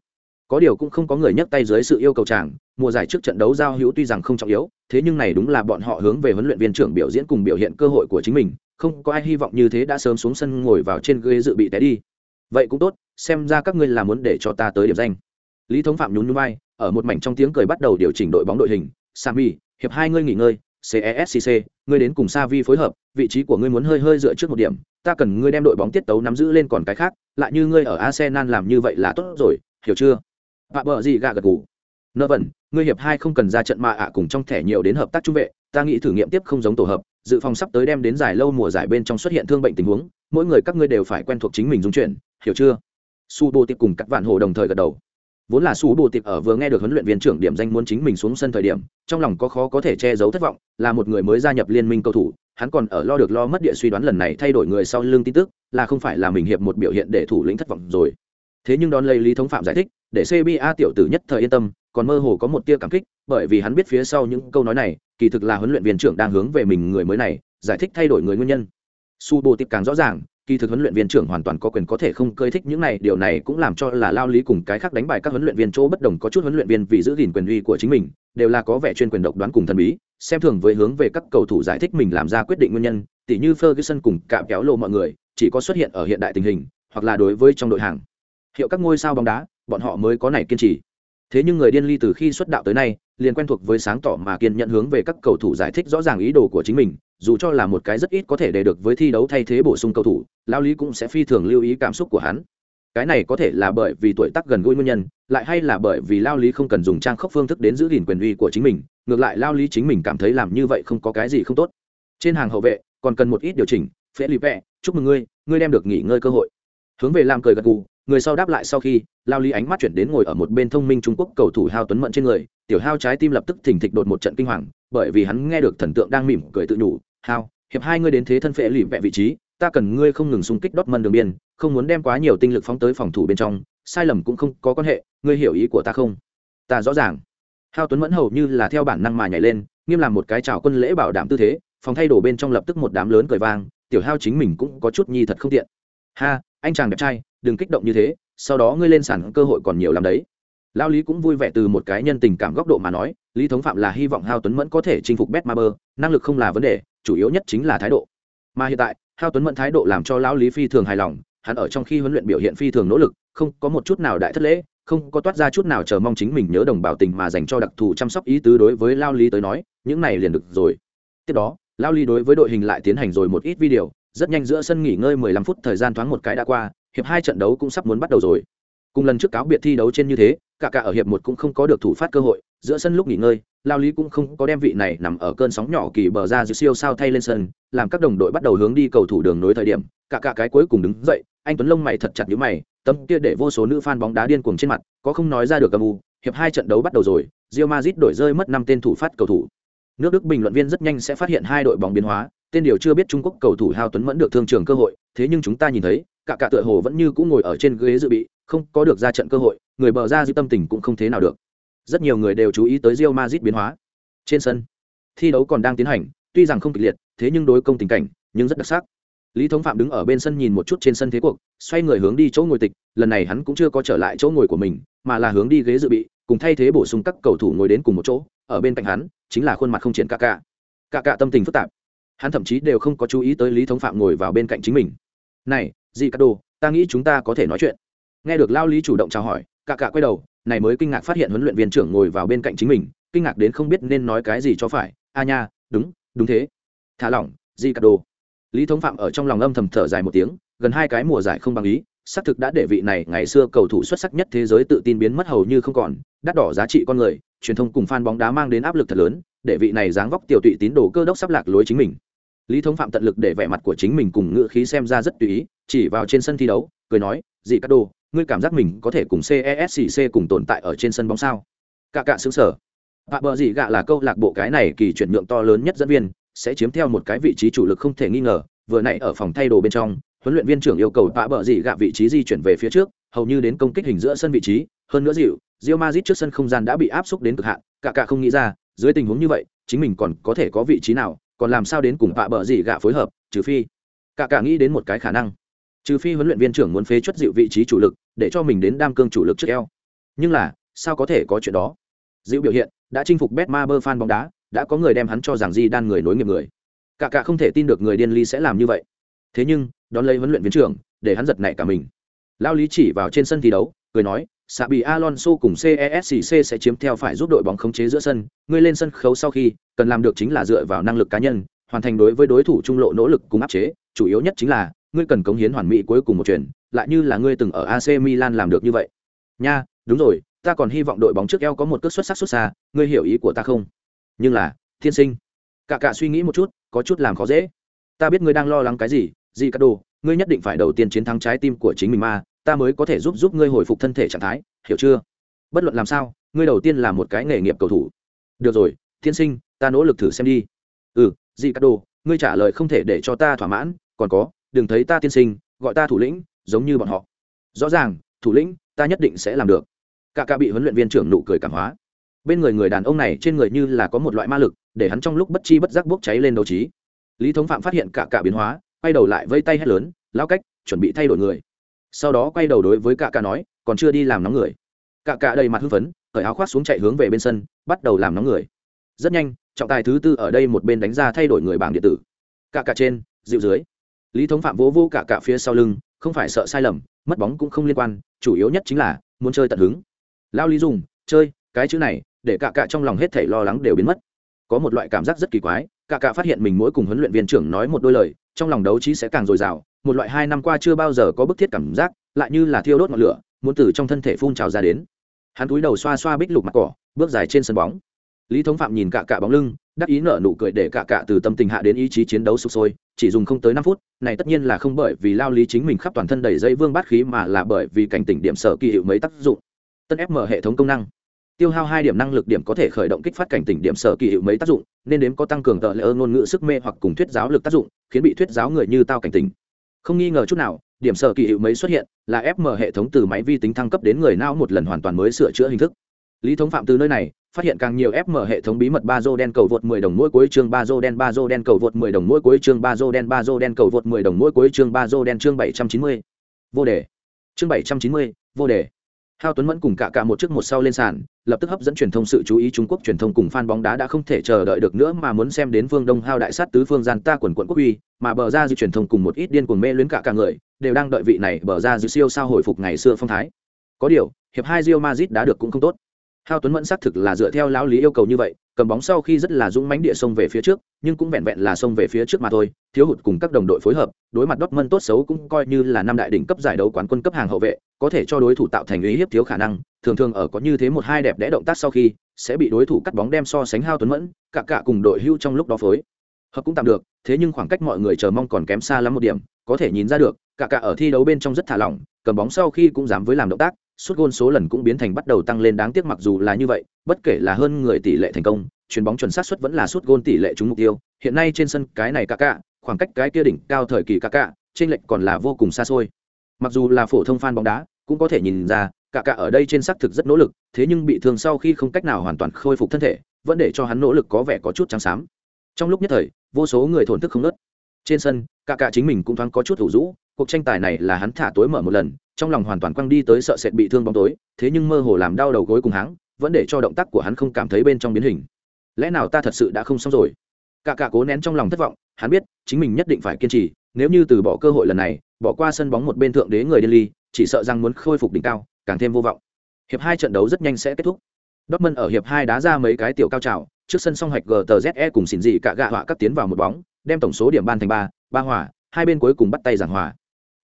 Có điều cũng không có người nhấc tay dưới sự yêu cầu chàng, mùa giải trước trận đấu giao hữu tuy rằng không trọng yếu, thế nhưng này đúng là bọn họ hướng về huấn luyện viên trưởng biểu diễn cùng biểu hiện cơ hội của chính mình, không có ai hy vọng như thế đã sớm xuống sân ngồi vào trên ghế dự bị té đi. Vậy cũng tốt, xem ra các ngươi là muốn để cho ta tới điểm danh. Lý thống phạm nhún nhún vai ở một mảnh trong tiếng cười bắt đầu điều chỉnh đội bóng đội hình. Sami hiệp hai ngươi nghỉ ngơi cescc ngươi đến cùng Sa Vi phối hợp vị trí của ngươi muốn hơi hơi dựa trước một điểm ta cần ngươi đem đội bóng tiết tấu nắm giữ lên còn cái khác lại như ngươi ở arsenal làm như vậy là tốt rồi hiểu chưa? Vạ bờ gì gạ gật gù. Nơ vẩn, ngươi hiệp hai không cần ra trận mà ạ cùng trong thẻ nhiều đến hợp tác trung vệ, ta nghĩ thử nghiệm tiếp không giống tổ hợp, dự phòng sắp tới đem đến giải lâu mùa giải bên trong xuất hiện thương bệnh tình huống, mỗi người các ngươi đều phải quen thuộc chính mình dung chuyển, hiểu chưa? Su bô tiếp cùng các vạn hồ đồng thời gật đầu. Vốn là su bồ tiệp ở vừa nghe được huấn luyện viên trưởng điểm danh muốn chính mình xuống sân thời điểm, trong lòng có khó có thể che giấu thất vọng, là một người mới gia nhập liên minh cầu thủ, hắn còn ở lo được lo mất địa suy đoán lần này thay đổi người sau lưng tin tức, là không phải là mình hiệp một biểu hiện để thủ lĩnh thất vọng rồi. Thế nhưng đón lấy lý thống phạm giải thích để cba tiểu tử nhất thời yên tâm, còn mơ hồ có một tia cảm kích, bởi vì hắn biết phía sau những câu nói này, kỳ thực là huấn luyện viên trưởng đang hướng về mình người mới này, giải thích thay đổi người nguyên nhân. Su bồ tiếp càng rõ ràng, kỳ thực huấn luyện viên trưởng hoàn toàn có quyền có thể không cơi thích những này, điều này cũng làm cho là lao lý cùng cái khác đánh bại các huấn luyện viên chỗ bất đồng có chút huấn luyện viên vì giữ gìn quyền uy của chính mình, đều là có vẻ chuyên quyền độc đoán cùng thần bí, xem thường với hướng về các cầu thủ giải thích mình làm ra quyết định nguyên nhân, tỉ như Ferguson cùng cạm kéo lộ mọi người, chỉ có xuất hiện ở hiện đại tình hình, hoặc là đối với trong đội hàng. Hiệu các ngôi sao bóng đá bọn họ mới có này kiên trì. Thế nhưng người điên ly từ khi xuất đạo tới nay, liền quen thuộc với sáng tỏ mà kiên nhận hướng về các cầu thủ giải thích rõ ràng ý đồ của chính mình, dù cho là một cái rất ít có thể để được với thi đấu thay thế bổ sung cầu thủ, lao lý cũng sẽ phi thường lưu ý cảm xúc của hắn. Cái này có thể là bởi vì tuổi tác gần gũi nguyên nhân, lại hay là bởi vì lao lý không cần dùng trang khốc phương thức đến giữ gìn quyền uy của chính mình, ngược lại lao lý chính mình cảm thấy làm như vậy không có cái gì không tốt. Trên hàng hậu vệ, còn cần một ít điều chỉnh phễ lý vẹ chúc mừng ngươi ngươi đem được nghỉ ngơi cơ hội. Hướng về làm cười gật gù người sau đáp lại sau khi, lao lý ánh mắt chuyển đến ngồi ở một bên thông minh trung quốc cầu thủ hao tuấn mận trên người, tiểu hao trái tim lập tức thỉnh thịch đột một trận kinh hoàng, bởi vì hắn nghe được thần tượng đang mỉm cười tự nhủ, hao, hiệp hai ngươi đến thế thân phệ lì vẹ vị trí, ta cần ngươi không ngừng xung kích đốt mân đường biên, không muốn đem quá nhiều tinh lực phóng tới phòng thủ bên trong, sai lầm cũng không có quan hệ, ngươi hiểu ý của ta không? Ta rõ ràng. Hao tuấn mẫn hầu như là theo bản năng mà nhảy lên, nghiêm làm một cái chào quân lễ bảo đảm tư thế, phòng thay đồ bên trong lập tức một đám lớn cười vang, tiểu hao chính mình cũng có chút nhi thật không tiện. Ha anh chàng đẹp trai, đừng kích động như thế, sau đó ngươi lên sàn cơ hội còn nhiều làm đấy. Lao lý cũng vui vẻ từ một cái nhân tình cảm góc độ mà nói, lý thống phạm là hy vọng hao tuấn mẫn có thể chinh phục bet ma bơ năng lực không là vấn đề, chủ yếu nhất chính là thái độ. Mà hiện tại, hao tuấn mẫn thái độ làm cho lão lý phi thường hài lòng, hắn ở trong khi huấn luyện biểu hiện phi thường nỗ lực, không có một chút nào đại thất lễ, không có toát ra chút nào chờ mong chính mình nhớ đồng bào tình mà dành cho đặc thù chăm sóc ý tứ đối với lao lý tới nói, những này liền được rồi. Tiếp đó, lao lý đối với đội hình lại tiến hành rồi một ít video rất nhanh giữa sân nghỉ ngơi 15 phút thời gian thoáng một cái đã qua, hiệp hai trận đấu cũng sắp muốn bắt đầu rồi. Cùng lần trước cáo biệt thi đấu trên như thế, cả cả ở hiệp một cũng không có được thủ phát cơ hội, giữa sân lúc nghỉ ngơi, lao lý cũng không có đem vị này nằm ở cơn sóng nhỏ kỳ bờ ra dư siêu sao thay lên sân, làm các đồng đội bắt đầu hướng đi cầu thủ đường nối thời điểm, cả cả cái cuối cùng đứng dậy, anh tuấn lông mày thật chặt nhíu mày, tấm kia để vô số nữ fan bóng đá điên cuồng trên mặt, có không nói ra được âm u, hiệp hai trận đấu bắt đầu rồi, Real Madrid đổi rơi mất năm tên thủ phát cầu thủ. Nước đức bình luận viên rất nhanh sẽ phát hiện hai đội bóng biến hóa tên điều chưa biết trung quốc cầu thủ hao tuấn mẫn được thương trường cơ hội, thế nhưng chúng ta nhìn thấy, cả cả tựa hồ vẫn như cũng ngồi ở trên ghế dự bị, không có được ra trận cơ hội, người bờ ra dư tâm tình cũng không thế nào được. Rất nhiều người đều chú ý tới Real Madrid biến hóa. Trên sân, thi đấu còn đang tiến hành, tuy rằng không kịch liệt, thế nhưng đối công tình cảnh, nhưng rất đặc sắc. Lý thống phạm đứng ở bên sân nhìn một chút trên sân thế cuộc, xoay người hướng đi chỗ ngồi tịch, lần này hắn cũng chưa có trở lại chỗ ngồi của mình, mà là hướng đi ghế dự bị, cùng thay thế bổ sung các cầu thủ ngồi đến cùng một chỗ, ở bên cạnh hắn, chính là khuôn mặt không triển ca ca ca ca tâm tình phức tạp hắn thậm chí đều không có chú ý tới lý thống phạm ngồi vào bên cạnh chính mình. Này dì cát đồ, ta nghĩ chúng ta có thể nói chuyện. Nghe được lao lý chủ động chào hỏi, cả cả quay đầu, này mới kinh ngạc phát hiện huấn luyện viên trưởng ngồi vào bên cạnh chính mình, kinh ngạc đến không biết nên nói cái gì cho phải. A nha, đúng đúng thế. Thả lỏng di cát đồ. Lý thống phạm ở trong lòng âm thầm thở dài một tiếng, gần hai cái mùa giải không bằng ý, xác thực đã để vị này ngày xưa cầu thủ xuất sắc nhất thế giới tự tin biến mất hầu như không còn, đắt đỏ giá trị con người, truyền thông cùng fan bóng đá mang đến áp lực thật lớn, để vị này dáng vóc tiểu tụy tín đồ cơ đốc sắp lạc lối chính mình lý thống phạm tận lực để vẻ mặt của chính mình cùng ngựa khí xem ra rất tùy ý, chỉ vào trên sân thi đấu, cười nói dị cát đồ, ngươi cảm giác mình có thể cùng cescc cùng tồn tại ở trên sân bóng sao? Cả cả xứng sở Bạ bờ dì gạ là câu lạc bộ cái này kỳ chuyển nhượng to lớn nhất dẫn viên, sẽ chiếm theo một cái vị trí chủ lực không thể nghi ngờ, vừa nãy ở phòng thay đồ bên trong, huấn luyện viên trưởng yêu cầu bạ bờ dì gạ vị trí di chuyển về phía trước, hầu như đến công kích hình giữa sân vị trí, hơn nữa dịu, Real Madrid trước sân không gian đã bị áp xúc đến cực hạn cả cả không nghĩ ra, dưới tình huống như vậy, chính mình còn có thể có vị trí nào còn làm sao đến cùng vạ bờ gì gạ phối hợp, trừ phi. Cả cả nghĩ đến một cái khả năng. Trừ phi huấn luyện viên trưởng muốn phế chuất dịu vị trí chủ lực, để cho mình đến đam cương chủ lực trước eo. Nhưng là, sao có thể có chuyện đó? Dịu biểu hiện, đã chinh phục bet ma bơ fan bóng đá, đã có người đem hắn cho rằng di đan người nối nghiệp người. Cả cả không thể tin được người điên ly sẽ làm như vậy. Thế nhưng, đón lấy huấn luyện viên trưởng, để hắn giật nảy cả mình. Lao lý chỉ vào trên sân thi đấu, cười nói xạ bị alonso cùng cescc sẽ chiếm theo phải giúp đội bóng khống chế giữa sân. Ngươi lên sân khấu sau khi, cần làm được chính là dựa vào năng lực cá nhân, hoàn thành đối với đối thủ trung lộ nỗ lực cùng áp chế. Chủ yếu nhất chính là, ngươi cần cống hiến hoàn mỹ cuối cùng một chuyển lại như là ngươi từng ở ac milan làm được như vậy. Nha, đúng rồi, ta còn hy vọng đội bóng trước eo có một cước xuất sắc xuất xa, ngươi hiểu ý của ta không? Nhưng là, thiên sinh, cả cả suy nghĩ một chút, có chút làm khó dễ. Ta biết ngươi đang lo lắng cái gì gì cả đồ ngươi nhất định phải đầu tiên chiến thắng trái tim của chính mình mà ta mới có thể giúp giúp ngươi hồi phục thân thể trạng thái, hiểu chưa? Bất luận làm sao, ngươi đầu tiên là một cái nghề nghiệp cầu thủ. Được rồi thiên sinh, ta nỗ lực thử xem đi. Ừ gì cắt đồ ngươi trả lời không thể để cho ta thỏa mãn, còn có, đừng thấy ta tiên sinh, gọi ta thủ lĩnh, giống như bọn họ. Rõ ràng, thủ lĩnh, ta nhất định sẽ làm được. Cả ca bị huấn luyện viên trưởng nụ cười cảm hóa. Bên người người đàn ông này trên người như là có một loại ma lực, để hắn trong lúc bất chi bất giác bốc cháy lên đầu trí. Lý thống phạm phát hiện cả cả biến hóa, quay đầu lại vây tay hét lớn lao cách, chuẩn bị thay đổi người sau đó quay đầu đối với cạ cạ nói, còn chưa đi làm nóng người. Cạ cạ đầy mặt hưng phấn, cởi áo khoác xuống chạy hướng về bên sân, bắt đầu làm nóng người. Rất nhanh, trọng tài thứ tư ở đây một bên đánh ra thay đổi người bảng điện tử. Cạ cạ trên, dịu dưới. Lý thống phạm vỗ vô cạ cạ phía sau lưng, không phải sợ sai lầm, mất bóng cũng không liên quan, chủ yếu nhất chính là muốn chơi tận hứng. Lao lý dùng, chơi, cái chữ này, để cạ cạ trong lòng hết thảy lo lắng đều biến mất. Có một loại cảm giác rất kỳ quái, cạ cạ phát hiện mình mỗi cùng huấn luyện viên trưởng nói một đôi lời, trong lòng đấu trí sẽ càng dồi dào một loại hai năm qua chưa bao giờ có bức thiết cảm giác, lại như là thiêu đốt ngọn lửa, muốn từ trong thân thể phun trào ra đến. Hắn cúi đầu xoa xoa bích lục mặt cỏ, bước dài trên sân bóng. Lý thống phạm nhìn cạ cạ bóng lưng, đắc ý nở nụ cười để cạ cạ từ tâm tình hạ đến ý chí chiến đấu sụp sôi, chỉ dùng không tới năm phút, này tất nhiên là không bởi vì lao lý chính mình khắp toàn thân đầy dây vương bát khí mà là bởi vì cảnh tỉnh điểm sở kỳ hiệu mấy tác dụng. Tân ép mở hệ thống công năng. Tiêu hao hai điểm năng lực điểm có thể khởi động kích phát cảnh tỉnh điểm sở kỳ hiệu mấy tác dụng, nên đếm có tăng cường tợ lỡ ngôn ngữ sức mê hoặc cùng thuyết giáo lực tác dụng, khiến bị thuyết giáo người như tao cảnh tỉnh không nghi ngờ chút nào điểm sở kỳ hiệu mấy xuất hiện là ép mở hệ thống từ máy vi tính thăng cấp đến người não một lần hoàn toàn mới sửa chữa hình thức. Lý thống phạm từ nơi này phát hiện càng nhiều ép mở hệ thống bí mật ba dô đen cầu vượt 10 đồng mỗi cuối chương ba dô đen ba dô đen cầu vượt 10 đồng mỗi cuối chương ba dô đen ba dô đen cầu vượt 10 đồng mỗi cuối chương ba dô đen chương 790. vô đề. Chương 790, vô đề. Hao Tuấn Mẫn cùng cả cả một trước một sau lên sàn, lập tức hấp dẫn truyền thông sự chú ý Trung Quốc truyền thông cùng fan bóng đá đã không thể chờ đợi được nữa mà muốn xem đến Phương Đông Hao đại sát tứ phương gian ta quần quận quốc uy, mà bờ ra dư truyền thông cùng một ít điên cuồng mê luyến cả cả người, đều đang đợi vị này bờ ra dư siêu sao hồi phục ngày xưa phong thái. Có điều, hiệp hai Real Madrid đã được cũng không tốt. Hao Tuấn Mẫn xác thực là dựa theo lão lý yêu cầu như vậy, cầm bóng sau khi rất là dũng mãnh địa sông về phía trước, nhưng cũng vẹn vẹn là sông về phía trước mà thôi, thiếu hụt cùng các đồng đội phối hợp, đối mặt Dortmund tốt xấu cũng coi như là năm đại đỉnh cấp giải đấu quán quân cấp hàng hậu vệ, có thể cho đối thủ tạo thành ý hiếp thiếu khả năng, thường thường ở có như thế một hai đẹp đẽ động tác sau khi, sẽ bị đối thủ cắt bóng đem so sánh Hao Tuấn Mẫn, cả cả cùng đội hưu trong lúc đó phối. Hợp cũng tạm được, thế nhưng khoảng cách mọi người chờ mong còn kém xa lắm một điểm, có thể nhìn ra được, cả cả ở thi đấu bên trong rất thả lỏng, cầm bóng sau khi cũng dám với làm động tác, suốt gôn số lần cũng biến thành bắt đầu tăng lên đáng tiếc mặc dù là như vậy, bất kể là hơn người tỷ lệ thành công, chuyền bóng chuẩn xác suất vẫn là suốt gôn tỷ lệ trúng mục tiêu. Hiện nay trên sân cái này cả cả, khoảng cách cái kia đỉnh cao thời kỳ cả cả, trên lệch còn là vô cùng xa xôi. Mặc dù là phổ thông fan bóng đá, cũng có thể nhìn ra, cả cả ở đây trên xác thực rất nỗ lực, thế nhưng bị thương sau khi không cách nào hoàn toàn khôi phục thân thể, vẫn để cho hắn nỗ lực có vẻ có chút trắng xám. Trong lúc nhất thời, vô số người thổn thức không nớt Trên sân, cả cả chính mình cũng thoáng có chút thủ rũ, cuộc tranh tài này là hắn thả tối mở một lần, trong lòng hoàn toàn quăng đi tới sợ sệt bị thương bóng tối thế nhưng mơ hồ làm đau đầu gối cùng hắn vẫn để cho động tác của hắn không cảm thấy bên trong biến hình. Lẽ nào ta thật sự đã không xong rồi? Cả cả cố nén trong lòng thất vọng hắn biết chính mình nhất định phải kiên trì nếu như từ bỏ cơ hội lần này, bỏ qua sân bóng một bên thượng đế người điên ly chỉ sợ rằng muốn khôi phục đỉnh cao, càng thêm vô vọng. Hiệp hai trận đấu rất nhanh sẽ kết thúc. Dortmund ở hiệp hai đá ra mấy cái tiểu cao trào, trước sân song hoạch GTZE cùng xỉn dị cả gạ họa các tiến vào một bóng, đem tổng số điểm ban thành ba ba hòa, hai bên cuối cùng bắt tay giảng hòa.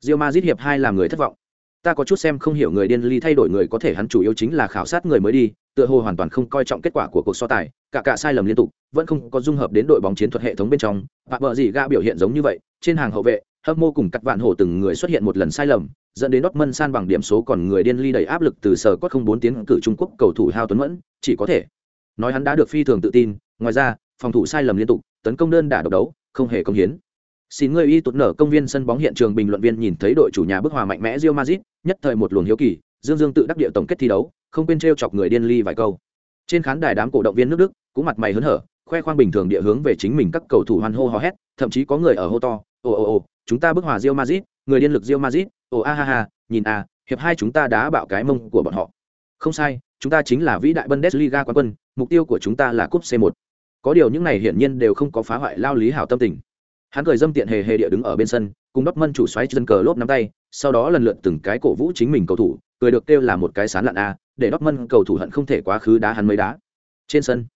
Real Madrid hiệp hai làm người thất vọng. Ta có chút xem không hiểu người điên ly thay đổi người có thể hắn chủ yếu chính là khảo sát người mới đi tựa hồ hoàn toàn không coi trọng kết quả của cuộc so tài cả cả sai lầm liên tục vẫn không có dung hợp đến đội bóng chiến thuật hệ thống bên trong. Và vợ gì ga biểu hiện giống như vậy trên hàng hậu vệ hâm mô cùng cắt vạn hổ từng người xuất hiện một lần sai lầm dẫn đến Dortmund san bằng điểm số còn người điên ly đầy áp lực từ sở cốt không bốn tiến cử Trung Quốc cầu thủ Hao Tuấn Mẫn, chỉ có thể nói hắn đã được phi thường tự tin, ngoài ra, phòng thủ sai lầm liên tục, tấn công đơn đả độc đấu, không hề công hiến. Xin người y tụt nở công viên sân bóng hiện trường bình luận viên nhìn thấy đội chủ nhà bức hòa mạnh mẽ Real Madrid, nhất thời một luồng hiếu kỳ, Dương Dương tự đắc địa tổng kết thi đấu, không quên trêu chọc người điên ly vài câu. Trên khán đài đám cổ động viên nước Đức, cũng mặt mày hớn hở, khoe khoang bình thường địa hướng về chính mình các cầu thủ hoan hô hò hét, thậm chí có người ở hô to, "Ồ ồ ồ, chúng ta bức hòa Real Madrid, người điên lực Real Madrid, ồ a ha ha, nhìn a, hiệp hai chúng ta đã bạo cái mông của bọn họ." Không sai, chúng ta chính là vĩ đại Bundesliga quán quân, mục tiêu của chúng ta là cúp C1. Có điều những này hiển nhiên đều không có phá hoại lao lý hảo tâm tình hắn cười dâm tiện hề hề địa đứng ở bên sân cùng đốc mân chủ xoáy chân cờ lốp nắm tay sau đó lần lượt từng cái cổ vũ chính mình cầu thủ, cười được kêu là một cái sán lặn a, để đốc mân cầu thủ hận không thể quá khứ đá hắn mấy đá. Trên sân,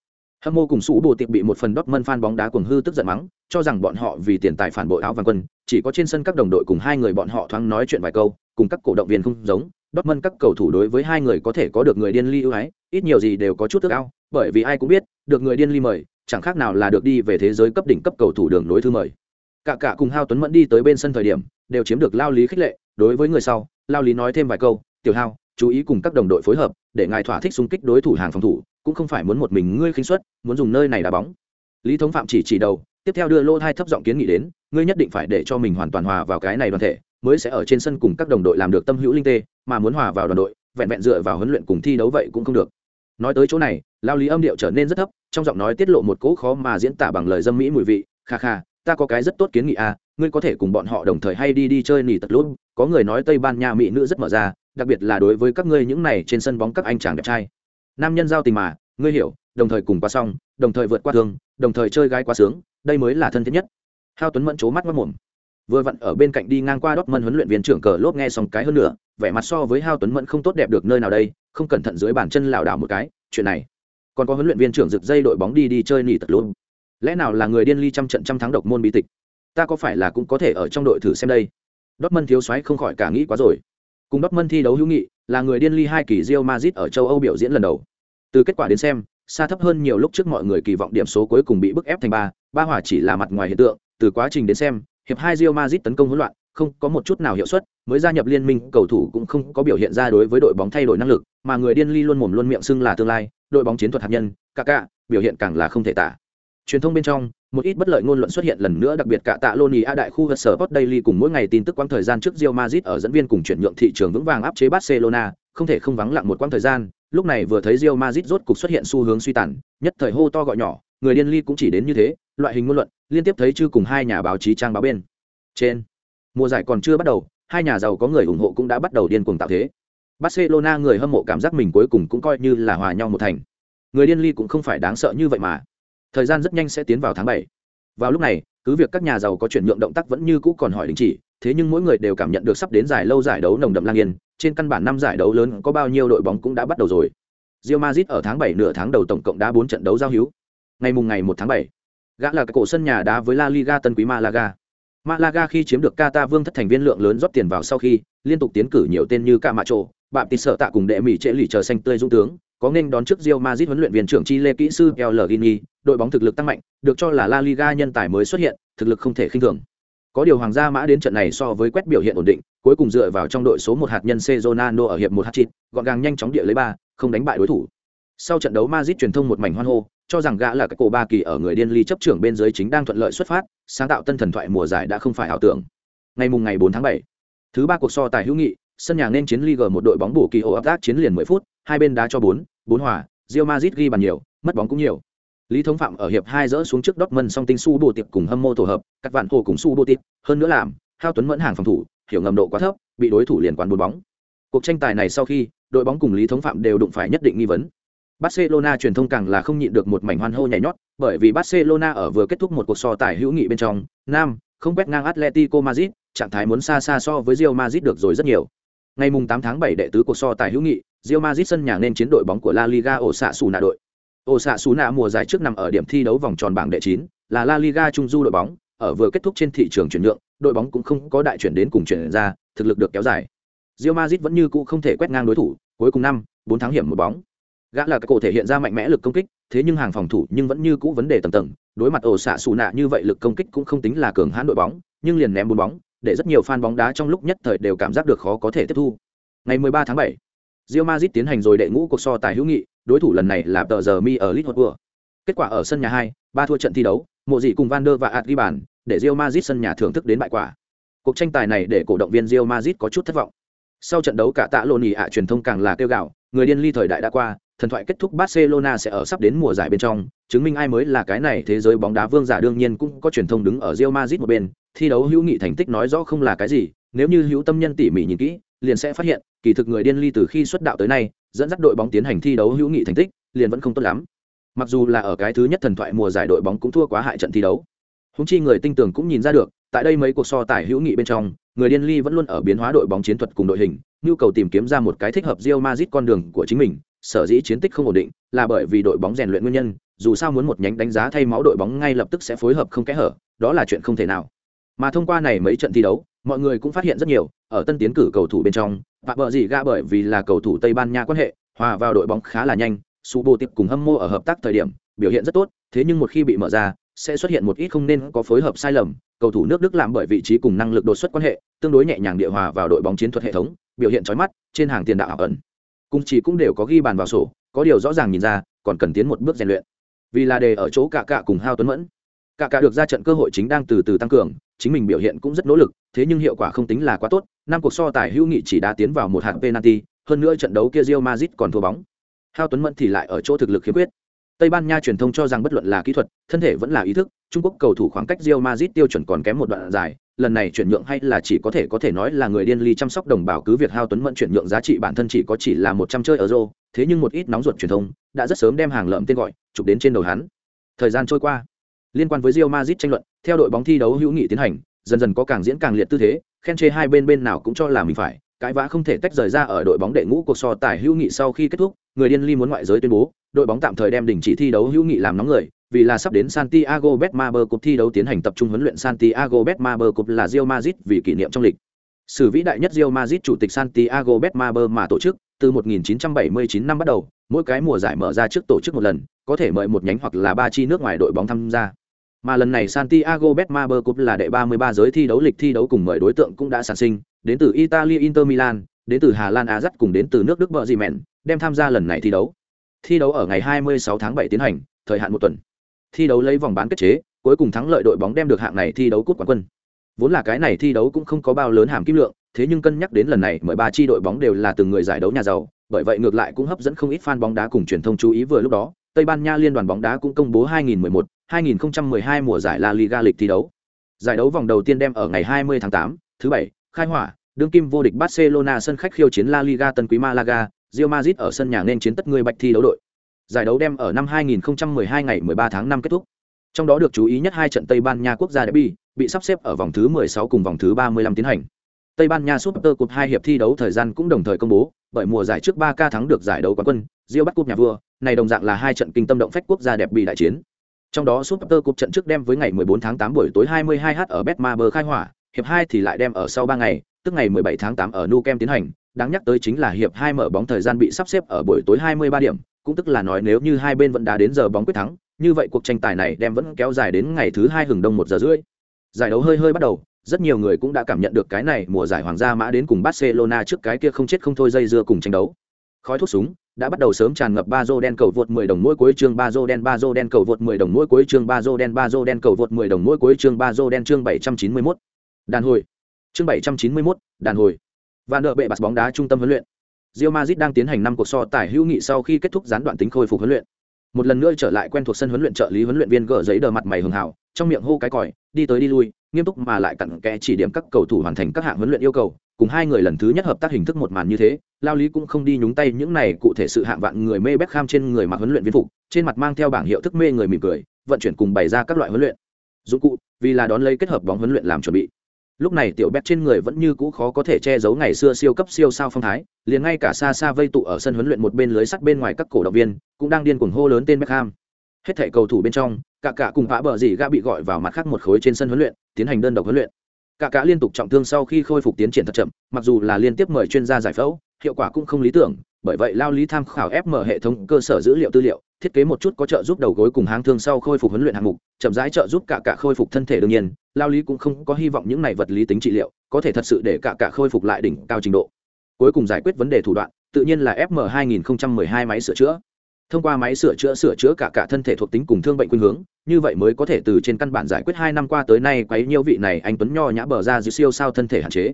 hâm mô cùng sủ bộ tiệp bị một phần đốc mân phan bóng đá cuồng hư tức giận mắng, cho rằng bọn họ vì tiền tài phản bội áo vàng quân, chỉ có trên sân các đồng đội cùng hai người bọn họ thoáng nói chuyện vài câu, cùng các cổ động viên không giống đốc mân các cầu thủ đối với hai người có thể có được người điên ly ưu ái, ít nhiều gì đều có chút tức ao, bởi vì ai cũng biết, được người điên ly mời, chẳng khác nào là được đi về thế giới cấp đỉnh cấp cầu thủ đường nối thư mời. Cả cả cùng hao tuấn mẫn đi tới bên sân thời điểm đều chiếm được lao lý khích lệ, đối với người sau, lao lý nói thêm vài câu, tiểu hao, chú ý cùng các đồng đội phối hợp, để ngài thỏa thích xung kích đối thủ hàng phòng thủ, cũng không phải muốn một mình ngươi khinh suất, muốn dùng nơi này đá bóng. Lý thống phạm chỉ chỉ đầu, tiếp theo đưa lô thai thấp giọng kiến nghị đến, ngươi nhất định phải để cho mình hoàn toàn hòa vào cái này đoàn thể, mới sẽ ở trên sân cùng các đồng đội làm được tâm hữu linh tê, mà muốn hòa vào đoàn đội, vẹn vẹn dựa vào huấn luyện cùng thi đấu vậy cũng không được. Nói tới chỗ này, lao lý âm điệu trở nên rất thấp, trong giọng nói tiết lộ một cỗ khó mà diễn tả bằng lời dâm mỹ mùi vị, kha kha, ta có cái rất tốt kiến nghị a ngươi có thể cùng bọn họ đồng thời hay đi đi chơi nỉ tật lút có người nói tây ban nha mỹ nữ rất mở ra, đặc biệt là đối với các ngươi những này trên sân bóng các anh chàng đẹp trai. Nam nhân giao tình mà, ngươi hiểu, đồng thời cùng qua xong đồng thời vượt qua thương đồng thời chơi gái quá sướng, đây mới là thân thiết nhất. Hao tuấn mẫn c mắt mất mồm vừa vặn ở bên cạnh đi ngang qua đốc mân huấn luyện viên trưởng cờ lốp nghe xong cái hơn nữa vẻ mặt so với hao tuấn mẫn không tốt đẹp được nơi nào đây, không cẩn thận dưới bàn chân lảo đảo một cái, chuyện này. Còn có huấn luyện viên trưởng rực dây đội bóng đi đi chơi nỉ tật luôn lẽ nào là người điên ly trăm trận trăm thắng độc môn bi tịch? Ta có phải là cũng có thể ở trong đội thử xem đây Dortmund thiếu soái không khỏi cả nghĩ quá rồi. Cùng Dortmund thi đấu hữu nghị, là người điên ly hai kỳ Real Madrid ở châu Âu biểu diễn lần đầu. Từ kết quả đến xem, xa thấp hơn nhiều lúc trước mọi người kỳ vọng điểm số cuối cùng bị bức ép thành ba, ba hòa chỉ là mặt ngoài hiện tượng, từ quá trình đến xem, hiệp hai Real Madrid tấn công hỗn loạn, không có một chút nào hiệu suất, mới gia nhập liên minh, cầu thủ cũng không có biểu hiện ra đối với đội bóng thay đổi năng lực, mà người điên ly luôn mồm luôn miệng xưng là tương lai, đội bóng chiến thuật hạt nhân, Cả cả, biểu hiện càng là không thể tả. Truyền thông bên trong, một ít bất lợi ngôn luận xuất hiện lần nữa đặc biệt cả tạ Loni A đại khu vật sở post Daily cùng mỗi ngày tin tức quãng thời gian trước Real Madrid ở dẫn viên cùng chuyển nhượng thị trường vững vàng áp chế Barcelona, không thể không vắng lặng một quãng thời gian, lúc này vừa thấy Real Madrid rốt cục xuất hiện xu hướng suy tàn, nhất thời hô to gọi nhỏ, người điên ly cũng chỉ đến như thế, loại hình ngôn luận, liên tiếp thấy chưa cùng hai nhà báo chí trang báo bên. Trên, mùa giải còn chưa bắt đầu, hai nhà giàu có người ủng hộ cũng đã bắt đầu điên cuồng tạo thế. Barcelona người hâm mộ cảm giác mình cuối cùng cũng coi như là hòa nhau một thành. Người điên ly cũng không phải đáng sợ như vậy mà thời gian rất nhanh sẽ tiến vào tháng bảy. Vào lúc này cứ việc các nhà giàu có chuyển nhượng động tác vẫn như cũ còn hỏi đình chỉ thế nhưng mỗi người đều cảm nhận được sắp đến giải lâu giải đấu nồng đậm lang yên trên căn bản năm giải đấu lớn có bao nhiêu đội bóng cũng đã bắt đầu rồi. Real Madrid ở tháng bảy nửa tháng đầu tổng cộng đã bốn trận đấu giao hữu. Ngày mùng ngày một tháng bảy gã là cái cổ sân nhà đá với La Liga tân quý Malaga. Malaga khi chiếm được Qatar vương thất thành viên lượng lớn rót tiền vào sau khi liên tục tiến cử nhiều tên như Camacho, bạn tin Sợ Tạ cùng đệ mỹ trễ lì chờ xanh tươi dũng tướng, có nên đón trước Real Madrid huấn luyện viên trưởng Chile kỹ sư El Gini, đội bóng thực lực tăng mạnh, được cho là La Liga nhân tài mới xuất hiện, thực lực không thể khinh thường. Có điều Hoàng gia Mã đến trận này so với quét biểu hiện ổn định, cuối cùng dựa vào trong đội số một hạt nhân Cezonano ở hiệp một hat gọn gàng nhanh chóng địa lấy ba, không đánh bại đối thủ. Sau trận đấu Madrid truyền thông một mảnh hoan hô, cho rằng gã là cái cổ ba kỳ ở người điên ly chấp trưởng bên dưới chính đang thuận lợi xuất phát, sáng tạo tân thần thoại mùa giải đã không phải ảo tưởng. Ngày mùng ngày 4 tháng 7, thứ ba cuộc so tài hữu nghị, sân nhà nên chiến Liga một đội bóng bổ kỳ ổ áp tác chiến liền 10 phút, hai bên đá cho 4, 4 hòa, Real Madrid ghi bàn nhiều, mất bóng cũng nhiều. Lý Thống Phạm ở hiệp 2 dỡ xuống trước Dortmund song tinh su bộ tiệp cùng hâm mô tổ hợp, các vạn hồ cùng su bộ tiệp, hơn nữa làm, Hao Tuấn mẫn hàng phòng thủ, hiểu ngầm độ quá thấp, bị đối thủ liền quán bốn bóng. Cuộc tranh tài này sau khi, đội bóng cùng Lý Thống Phạm đều đụng phải nhất định nghi vấn. Barcelona truyền thông càng là không nhịn được một mảnh hoan hô nhảy nhót, bởi vì Barcelona ở vừa kết thúc một cuộc so tài hữu nghị bên trong, nam, không quét ngang Atletico Madrid, trạng thái muốn xa xa so với Real Madrid được rồi rất nhiều. Ngày mùng 8 tháng 7 đệ tứ cuộc so tài hữu nghị, Real Madrid sân nhà nên chiến đội bóng của La Liga ổ xạ xù nạ đội. Ổ xạ xù nạ mùa giải trước nằm ở điểm thi đấu vòng tròn bảng đệ 9, là La Liga trung du đội bóng, ở vừa kết thúc trên thị trường chuyển nhượng, đội bóng cũng không có đại chuyển đến cùng chuyển ra, thực lực được kéo dài. Real Madrid vẫn như cũ không thể quét ngang đối thủ, cuối cùng năm, 4 tháng hiểm một bóng. Gã là cái cổ thể hiện ra mạnh mẽ lực công kích, thế nhưng hàng phòng thủ nhưng vẫn như cũ vấn đề tầng tầng, đối mặt ổ xạ xù nạ như vậy lực công kích cũng không tính là cường hãn đội bóng, nhưng liền ném bốn bóng, để rất nhiều fan bóng đá trong lúc nhất thời đều cảm giác được khó có thể tiếp thu. Ngày 13 tháng 7, Real Madrid tiến hành rồi đệ ngũ cuộc so tài hữu nghị, đối thủ lần này là tờ giờ Mi ở Liverpool. Kết quả ở sân nhà 2, ba thua trận thi đấu, mộ dị cùng Van der và Ạt ghi bàn, để Real Madrid sân nhà thưởng thức đến bại quả. Cuộc tranh tài này để cổ động viên Real Madrid có chút thất vọng. Sau trận đấu cả tạ lộn ạ truyền thông càng là kêu gạo, người điên ly thời đại đã qua, thần thoại kết thúc Barcelona sẽ ở sắp đến mùa giải bên trong, chứng minh ai mới là cái này thế giới bóng đá vương giả đương nhiên cũng có truyền thông đứng ở Real Madrid một bên, thi đấu hữu nghị thành tích nói rõ không là cái gì, nếu như hữu tâm nhân tỉ mỉ nhìn kỹ, liền sẽ phát hiện, kỳ thực người điên ly từ khi xuất đạo tới nay, dẫn dắt đội bóng tiến hành thi đấu hữu nghị thành tích, liền vẫn không tốt lắm. Mặc dù là ở cái thứ nhất thần thoại mùa giải đội bóng cũng thua quá hại trận thi đấu. Húng chi người tinh tường cũng nhìn ra được, tại đây mấy cuộc so tài hữu nghị bên trong, người điên ly vẫn luôn ở biến hóa đội bóng chiến thuật cùng đội hình, nhu cầu tìm kiếm ra một cái thích hợp Real Madrid con đường của chính mình, sở dĩ chiến tích không ổn định, là bởi vì đội bóng rèn luyện nguyên nhân, dù sao muốn một nhánh đánh giá thay máu đội bóng ngay lập tức sẽ phối hợp không kẽ hở, đó là chuyện không thể nào. Mà thông qua này mấy trận thi đấu, mọi người cũng phát hiện rất nhiều, ở tân tiến cử cầu thủ bên trong, và bờ gì ga bởi vì là cầu thủ Tây Ban Nha quan hệ, hòa vào đội bóng khá là nhanh, Su Bô tiếp cùng hâm mộ ở hợp tác thời điểm, biểu hiện rất tốt, thế nhưng một khi bị mở ra, sẽ xuất hiện một ít không nên có phối hợp sai lầm, cầu thủ nước Đức làm bởi vị trí cùng năng lực đột xuất quan hệ, tương đối nhẹ nhàng địa hòa vào đội bóng chiến thuật hệ thống, biểu hiện chói mắt, trên hàng tiền đạo ảo ẩn. Cùng chỉ cũng đều có ghi bàn vào sổ, có điều rõ ràng nhìn ra, còn cần tiến một bước rèn luyện. Vì là đề ở chỗ cả cả cùng Hao Tuấn Mẫn. Cả cả được ra trận cơ hội chính đang từ từ tăng cường, chính mình biểu hiện cũng rất nỗ lực, thế nhưng hiệu quả không tính là quá tốt, năm cuộc so tài hữu nghị chỉ đã tiến vào một hạt penalty, hơn nữa trận đấu kia Real Madrid còn thua bóng. Hao Tuấn Mẫn thì lại ở chỗ thực lực khiếm khuyết. Tây Ban Nha truyền thông cho rằng bất luận là kỹ thuật, thân thể vẫn là ý thức, Trung Quốc cầu thủ khoảng cách Real Madrid tiêu chuẩn còn kém một đoạn dài, lần này chuyển nhượng hay là chỉ có thể có thể nói là người điên ly chăm sóc đồng bào cứ việc hao tuấn mẫn chuyển nhượng giá trị bản thân chỉ có chỉ là một trăm chơi euro thế nhưng một ít nóng ruột truyền thông đã rất sớm đem hàng lợm tên gọi, chụp đến trên đầu hắn. Thời gian trôi qua, liên quan với Real Madrid tranh luận, theo đội bóng thi đấu hữu nghị tiến hành, dần dần có càng diễn càng liệt tư thế, khen chê hai bên bên nào cũng cho là mình phải, cãi vã không thể tách rời ra ở đội bóng đệ ngũ cuộc so tài hữu nghị sau khi kết thúc, người điên ly muốn ngoại giới tuyên bố, đội bóng tạm thời đem đình chỉ thi đấu hữu nghị làm nóng người vì là sắp đến Santiago Bernabeu Cup thi đấu tiến hành tập trung huấn luyện Santiago Bernabeu Cup là Real Madrid vì kỷ niệm trong lịch. Sử vĩ đại nhất Real Madrid chủ tịch Santiago Bernabeu mà tổ chức, từ 1979 năm bắt đầu, mỗi cái mùa giải mở ra trước tổ chức một lần, có thể mời một nhánh hoặc là ba chi nước ngoài đội bóng tham gia. Mà lần này Santiago Bernabeu Cup là đệ 33 giới thi đấu, lịch thi đấu cùng mời đối tượng cũng đã sản sinh, đến từ Italy, Inter Milan, đến từ Hà Lan Ajax cùng đến từ nước Đức Bremen đem tham gia lần này thi đấu. Thi đấu ở ngày 26 tháng 7 tiến hành, thời hạn một tuần thi đấu lấy vòng bán kết chế cuối cùng thắng lợi đội bóng đem được hạng này thi đấu cúp quán quân. Vốn là cái này thi đấu cũng không có bao lớn hàm kim lượng thế nhưng cân nhắc đến lần này mười ba chi đội bóng đều là từng người giải đấu nhà giàu bởi vậy ngược lại cũng hấp dẫn không ít fan bóng đá cùng truyền thông chú ý vừa lúc đó tây ban nha liên đoàn bóng đá cũng công bố 2011 2012 mùa giải la liga lịch thi đấu. Giải đấu vòng đầu tiên đem ở ngày 20 tháng 8, thứ bảy khai hỏa đương kim vô địch barcelona sân khách khiêu chiến la liga tân quý malaga Real Madrid ở sân nhà nên chiến tất người bạch thi đấu đội giải đấu đem ở năm 2012 ngày 13 tháng 5 kết thúc. Trong đó được chú ý nhất hai trận Tây Ban Nha quốc gia derby, bị sắp xếp ở vòng thứ 16 cùng vòng thứ 35 tiến hành. Tây Ban Nha Super Cup hai hiệp thi đấu thời gian cũng đồng thời công bố, bởi mùa giải trước 3K thắng được giải đấu quán quân, Rio bắt cúp nhà vua, này đồng dạng là hai trận kinh tâm động phách quốc gia derby đại chiến. Trong đó Super Cup trận trước đem với ngày 14 tháng 8 buổi tối 22h ở Betmaber khai hỏa, hiệp 2 thì lại đem ở sau 3 ngày, tức ngày 17 tháng 8 ở Nou Camp tiến hành, đáng nhắc tới chính là hiệp 2 mở bóng thời gian bị sắp xếp ở buổi tối 23 điểm, cũng tức là nói nếu như hai bên vẫn đá đến giờ bóng quyết thắng như vậy cuộc tranh tài này đem vẫn kéo dài đến ngày thứ hai hừng đông một giờ rưỡi giải đấu hơi hơi bắt đầu rất nhiều người cũng đã cảm nhận được cái này mùa giải hoàng gia mã đến cùng barcelona trước cái kia không chết không thôi dây dưa cùng tranh đấu khói thuốc súng đã bắt đầu sớm tràn ngập ba rô đen cầu vượt 10 đồng mỗi cuối chương ba rô đen ba rô đen cầu vượt 10 đồng mỗi cuối chương ba rô đen ba rô đen cầu vượt 10 đồng mỗi cuối chương ba rô đen chương 791. Đàn hồi. Chương 791, đàn hồi. Và nợ bệ bạt bóng đá trung tâm huấn luyện. Real Madrid đang tiến hành năm cuộc so tài hữu nghị sau khi kết thúc gián đoạn tính khôi phục huấn luyện. Một lần nữa trở lại quen thuộc sân huấn luyện trợ lý huấn luyện viên gỡ giấy đờ mặt mày hường hào, trong miệng hô cái còi, đi tới đi lui, nghiêm túc mà lại cặn kẽ chỉ điểm các cầu thủ hoàn thành các hạng huấn luyện yêu cầu, cùng hai người lần thứ nhất hợp tác hình thức một màn như thế, Lao Lý cũng không đi nhúng tay những này cụ thể sự hạng vạn người mê Beckham trên người mặc huấn luyện viên phục, trên mặt mang theo bảng hiệu thức mê người mỉm cười, vận chuyển cùng bày ra các loại huấn luyện. Dụng cụ, vì là đón lấy kết hợp bóng huấn luyện làm chuẩn bị lúc này tiểu bét trên người vẫn như cũ khó có thể che giấu ngày xưa siêu cấp siêu sao phong thái, liền ngay cả xa xa vây tụ ở sân huấn luyện một bên lưới sắt bên ngoài các cổ động viên, cũng đang điên cuồng hô lớn tên Beckham. Hết thảy cầu thủ bên trong, cả cả cùng vã bờ gì gã bị gọi vào mặt khác một khối trên sân huấn luyện, tiến hành đơn độc huấn luyện. Cả cả liên tục trọng thương sau khi khôi phục tiến triển thật chậm, mặc dù là liên tiếp mời chuyên gia giải phẫu, hiệu quả cũng không lý tưởng bởi vậy lao lý tham khảo fm hệ thống cơ sở dữ liệu tư liệu, thiết kế một chút có trợ giúp đầu gối cùng háng thương sau khôi phục huấn luyện hạng mục, chậm rãi trợ giúp cả cả khôi phục thân thể đương nhiên, lao lý cũng không có hy vọng những này vật lý tính trị liệu có thể thật sự để cả cả khôi phục lại đỉnh cao trình độ. Cuối cùng giải quyết vấn đề thủ đoạn, tự nhiên là fm 2012 máy sửa chữa. Thông qua máy sửa chữa sửa chữa cả cả thân thể thuộc tính cùng thương bệnh khuynh hướng, như vậy mới có thể từ trên căn bản giải quyết hai năm qua tới nay quấy nhiêu vị này anh tuấn nho nhã bờ ra dưới siêu sao thân thể hạn chế.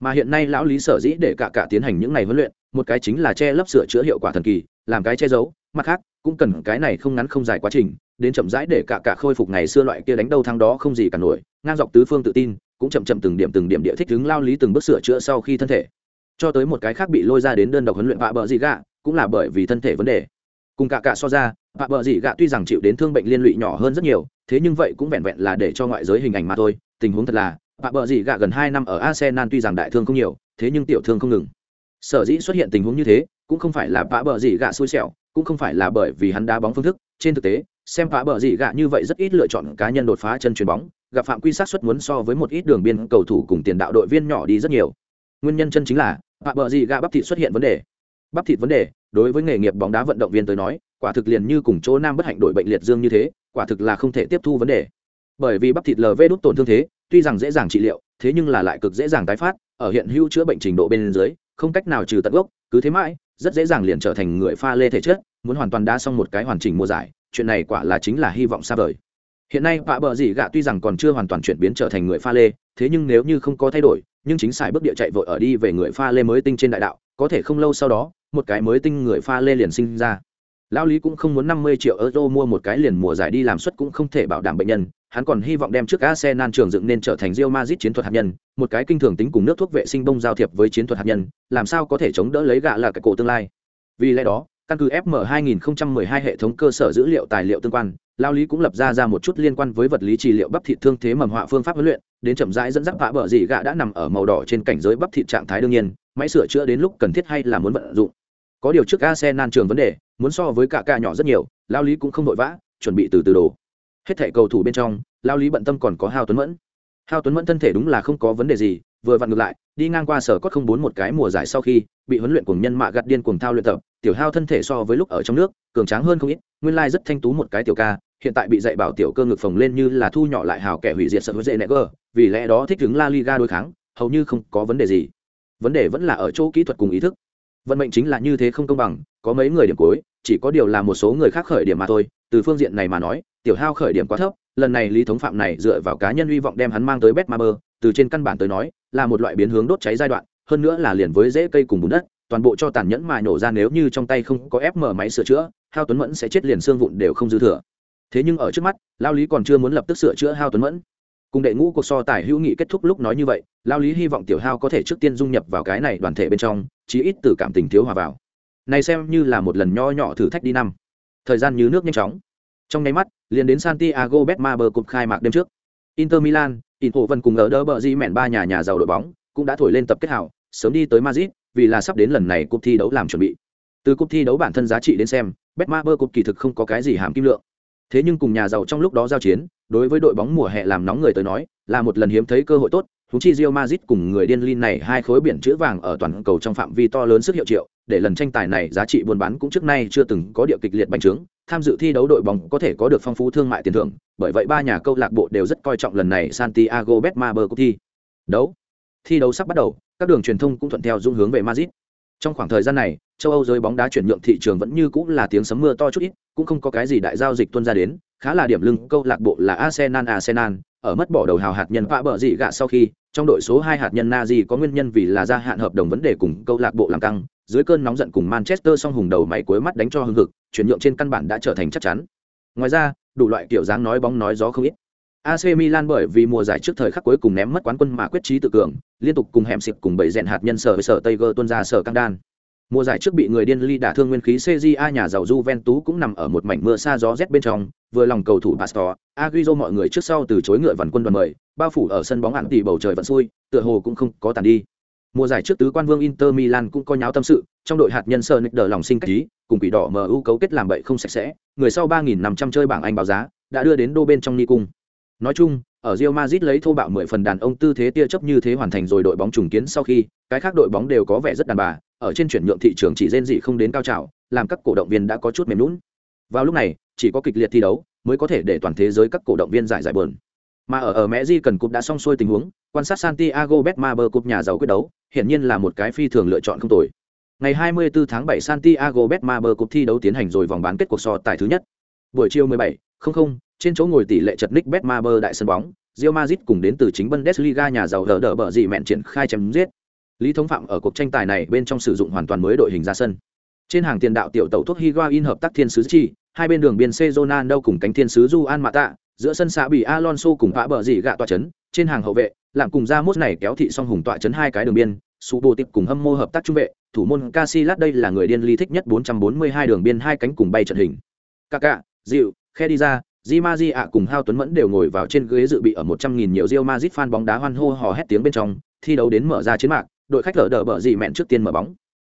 Mà hiện nay lão lý sở dĩ để cả cả tiến hành những ngày huấn luyện một cái chính là che lấp sửa chữa hiệu quả thần kỳ, làm cái che giấu, mặt khác, cũng cần cái này không ngắn không dài quá trình, đến chậm rãi để cả cả khôi phục ngày xưa loại kia đánh đâu thang đó không gì cả nổi, ngang dọc tứ phương tự tin, cũng chậm chậm từng điểm từng điểm địa thích đứng lao lý từng bước sửa chữa sau khi thân thể. Cho tới một cái khác bị lôi ra đến đơn độc huấn luyện vạ bờ dị gạ, cũng là bởi vì thân thể vấn đề. Cùng cả cả so ra, vạ bờ dị gạ tuy rằng chịu đến thương bệnh liên lụy nhỏ hơn rất nhiều, thế nhưng vậy cũng vẹn vẹn là để cho ngoại giới hình ảnh mà thôi. Tình huống thật là, vạ bờ dị gạ gần hai năm ở arsenal tuy rằng đại thương không nhiều, thế nhưng tiểu thương không ngừng sở dĩ xuất hiện tình huống như thế, cũng không phải là vạ bờ dị gạ xui xẻo, cũng không phải là bởi vì hắn đá bóng phương thức. Trên thực tế, xem vã bờ dị gạ như vậy rất ít lựa chọn cá nhân đột phá chân chuyền bóng, gặp phạm quy sát xuất muốn so với một ít đường biên cầu thủ cùng tiền đạo đội viên nhỏ đi rất nhiều. Nguyên nhân chân chính là vã bờ dị gạ bắp thịt xuất hiện vấn đề. Bắp thịt vấn đề, đối với nghề nghiệp bóng đá vận động viên tới nói, quả thực liền như cùng chỗ nam bất hạnh đội bệnh liệt dương như thế, quả thực là không thể tiếp thu vấn đề. Bởi vì bắp thịt lv đút tổn thương thế, tuy rằng dễ dàng trị liệu, thế nhưng là lại cực dễ dàng tái phát, ở hiện hữu chữa bệnh trình độ bên dưới không cách nào trừ tận gốc, cứ thế mãi, rất dễ dàng liền trở thành người pha lê thể chất, muốn hoàn toàn đá xong một cái hoàn chỉnh mùa giải, chuyện này quả là chính là hy vọng xa vời. Hiện nay vạ bờ dì gạ tuy rằng còn chưa hoàn toàn chuyển biến trở thành người pha lê, thế nhưng nếu như không có thay đổi, nhưng chính xài bước địa chạy vội ở đi về người pha lê mới tinh trên đại đạo, có thể không lâu sau đó, một cái mới tinh người pha lê liền sinh ra lão lý cũng không muốn năm mươi triệu euro mua một cái liền mùa giải đi làm suất cũng không thể bảo đảm bệnh nhân hắn còn hy vọng đem trước Arsenal trường dựng nên trở thành Real Madrid chiến thuật hạt nhân, một cái kinh thường tính cùng nước thuốc vệ sinh bông giao thiệp với chiến thuật hạt nhân, làm sao có thể chống đỡ lấy gạ là cái cổ tương lai. Vì lẽ đó, căn cứ FM 2012 hệ thống cơ sở dữ liệu tài liệu tương quan, lao lý cũng lập ra ra một chút liên quan với vật lý trị liệu bắp thịt thương thế mầm họa phương pháp huấn luyện, đến chậm rãi dẫn dắt vạ bờ gì gạ đã nằm ở màu đỏ trên cảnh giới bắp thịt trạng thái đương nhiên, máy sửa chữa đến lúc cần thiết hay là muốn vận dụng. Có điều trước Arsenal trường vấn đề, muốn so với cả ca nhỏ rất nhiều, lao lý cũng không vội vã, chuẩn bị từ từ đồ. Hết thảy cầu thủ bên trong, lao lý bận tâm còn có Hao Tuấn Mẫn. Hao Tuấn Mẫn thân thể đúng là không có vấn đề gì, vừa vặn ngược lại, đi ngang qua sở cốt không bốn một cái mùa giải sau khi bị huấn luyện cùng nhân mạ gặt điên cuồng thao luyện tập, tiểu Hao thân thể so với lúc ở trong nước, cường tráng hơn không ít, nguyên lai rất thanh tú một cái tiểu ca, hiện tại bị dạy bảo tiểu cơ ngực phồng lên như là thu nhỏ lại hào kẻ hủy diệt sợ với dễ nẹ cơ, vì lẽ đó thích ứng La Liga đối kháng, hầu như không có vấn đề gì. Vấn đề vẫn là ở chỗ kỹ thuật cùng ý thức. Vận mệnh chính là như thế không công bằng, có mấy người điểm cuối, chỉ có điều là một số người khác khởi điểm mà thôi, từ phương diện này mà nói, tiểu Hao khởi điểm quá thấp, lần này lý thống phạm này dựa vào cá nhân hy vọng đem hắn mang tới betmaber từ trên căn bản tới nói là một loại biến hướng đốt cháy giai đoạn hơn nữa là liền với rễ cây cùng bùn đất toàn bộ cho tàn nhẫn mà nổ ra nếu như trong tay không có ép mở máy sửa chữa hao tuấn mẫn sẽ chết liền xương vụn đều không dư thừa. Thế nhưng ở trước mắt lao lý còn chưa muốn lập tức sửa chữa hao tuấn mẫn. Cùng đệ ngũ cuộc so tài hữu nghị kết thúc lúc nói như vậy lao lý hy vọng tiểu hao có thể trước tiên dung nhập vào cái này đoàn thể bên trong chí ít từ cảm tình thiếu hòa vào này xem như là một lần nho nhỏ thử thách đi năm. Thời gian như nước nhanh chóng. Trong nháy mắt liền đến santiago betmaber cục khai mạc đêm trước. Inter milan in hộ vân cùng ở đỡ bờ di mẹn ba nhà nhà giàu đội bóng cũng đã thổi lên tập kết hảo sớm đi tới madrid vì là sắp đến lần này cúp thi đấu làm chuẩn bị. Từ cúp thi đấu bản thân giá trị đến xem betmaber cục kỳ thực không có cái gì hàm kim lượng. Thế nhưng cùng nhà giàu trong lúc đó giao chiến đối với đội bóng mùa hè làm nóng người tới nói là một lần hiếm thấy cơ hội tốt. Thú chi Real Madrid cùng người điên Lin này hai khối biển chữ vàng ở toàn cầu trong phạm vi to lớn sức hiệu triệu, để lần tranh tài này giá trị buôn bán cũng trước nay chưa từng có địa kịch liệt bành trướng, tham dự thi đấu đội bóng có thể có được phong phú thương mại tiền thưởng, bởi vậy ba nhà câu lạc bộ đều rất coi trọng lần này Santiago Bernabeu cuộc thi. Đấu. Thi đấu sắp bắt đầu, các đường truyền thông cũng thuận theo dung hướng về Madrid. Trong khoảng thời gian này, châu Âu giới bóng đá chuyển nhượng thị trường vẫn như cũng là tiếng sấm mưa to chút ít, cũng không có cái gì đại giao dịch tuôn ra đến, khá là điểm lưng câu lạc bộ là Arsenal Arsenal, ở mất bỏ đầu hào hạt nhân vạ bờ dị gạ sau khi, trong đội số hai hạt nhân Nazi có nguyên nhân vì là gia hạn hợp đồng vấn đề cùng câu lạc bộ làm căng, dưới cơn nóng giận cùng Manchester song hùng đầu mày cuối mắt đánh cho hưng hực, chuyển nhượng trên căn bản đã trở thành chắc chắn. Ngoài ra, đủ loại kiểu dáng nói bóng nói gió không ít. AC Milan bởi vì mùa giải trước thời khắc cuối cùng ném mất quán quân mà quyết chí tự cường, liên tục cùng hẻm xịp cùng bảy rèn hạt nhân sở với sở Tiger tuân ra sở căng đan. Mùa giải trước bị người điên ly đả thương nguyên khí CJA nhà giàu Juventus cũng nằm ở một mảnh mưa xa gió rét bên trong, vừa lòng cầu thủ Pastor, Agüero mọi người trước sau từ chối ngựa vằn quân đoàn mời, bao phủ ở sân bóng ảng tỷ bầu trời vẫn xui, tựa hồ cũng không có tàn đi. Mùa giải trước tứ quan vương Inter Milan cũng có nháo tâm sự, trong đội hạt nhân sờ nịch đỡ lòng sinh cách ý, cùng quỷ đỏ MU cấu kết làm bậy không sạch sẽ, người sau 3500 chơi bảng Anh báo giá, đã đưa đến đô bên trong ni cung. Nói chung, ở Real Madrid lấy thô bạo 10 phần đàn ông tư thế tia chấp như thế hoàn thành rồi đội bóng trùng kiến sau khi, cái khác đội bóng đều có vẻ rất đàn bà, ở trên chuyển nhượng thị trường chỉ rên dị không đến cao trào, làm các cổ động viên đã có chút mềm nhũn. Vào lúc này, chỉ có kịch liệt thi đấu mới có thể để toàn thế giới các cổ động viên giải giải buồn. Mà ở ở Mẹ Di cần cúp đã xong xuôi tình huống, quan sát Santiago Bernabeu cúp nhà giàu quyết đấu, hiển nhiên là một cái phi thường lựa chọn không tồi. Ngày 24 tháng 7 Santiago Bernabeu cúp thi đấu tiến hành rồi vòng bán kết cuộc so tài thứ nhất. Buổi chiều 17, không trên chỗ ngồi tỷ lệ chật ních Bernabeu đại sân bóng, Real Madrid cùng đến từ chính Bundesliga nhà giàu đỡ đỡ bở gì mẹn triển khai chém giết. Lý Thống Phạm ở cuộc tranh tài này bên trong sử dụng hoàn toàn mới đội hình ra sân. Trên hàng tiền đạo tiểu tàu thuốc Higuain hợp tác thiên sứ chi, hai bên đường biên Cezonan đâu cùng cánh thiên sứ Juan Mata, giữa sân xã bị Alonso cùng vã bờ gì gạ tọa chấn, trên hàng hậu vệ, làm cùng ra mốt này kéo thị song hùng tọa chấn hai cái đường biên, Su Bồ Tịp cùng Hâm Mô hợp tác trung vệ, thủ môn Casillas đây là người điên ly thích nhất 442 đường biên hai cánh cùng bay trận hình. Kaká, Diệu, Khe đi ra, Di Maji ạ cùng Hao Tuấn Mẫn đều ngồi vào trên ghế dự bị ở 100.000 nhiều Real Madrid fan bóng đá hoan hô hò hét tiếng bên trong, thi đấu đến mở ra chiến mạc, đội khách lỡ đỡ bờ gì mẹn trước tiên mở bóng.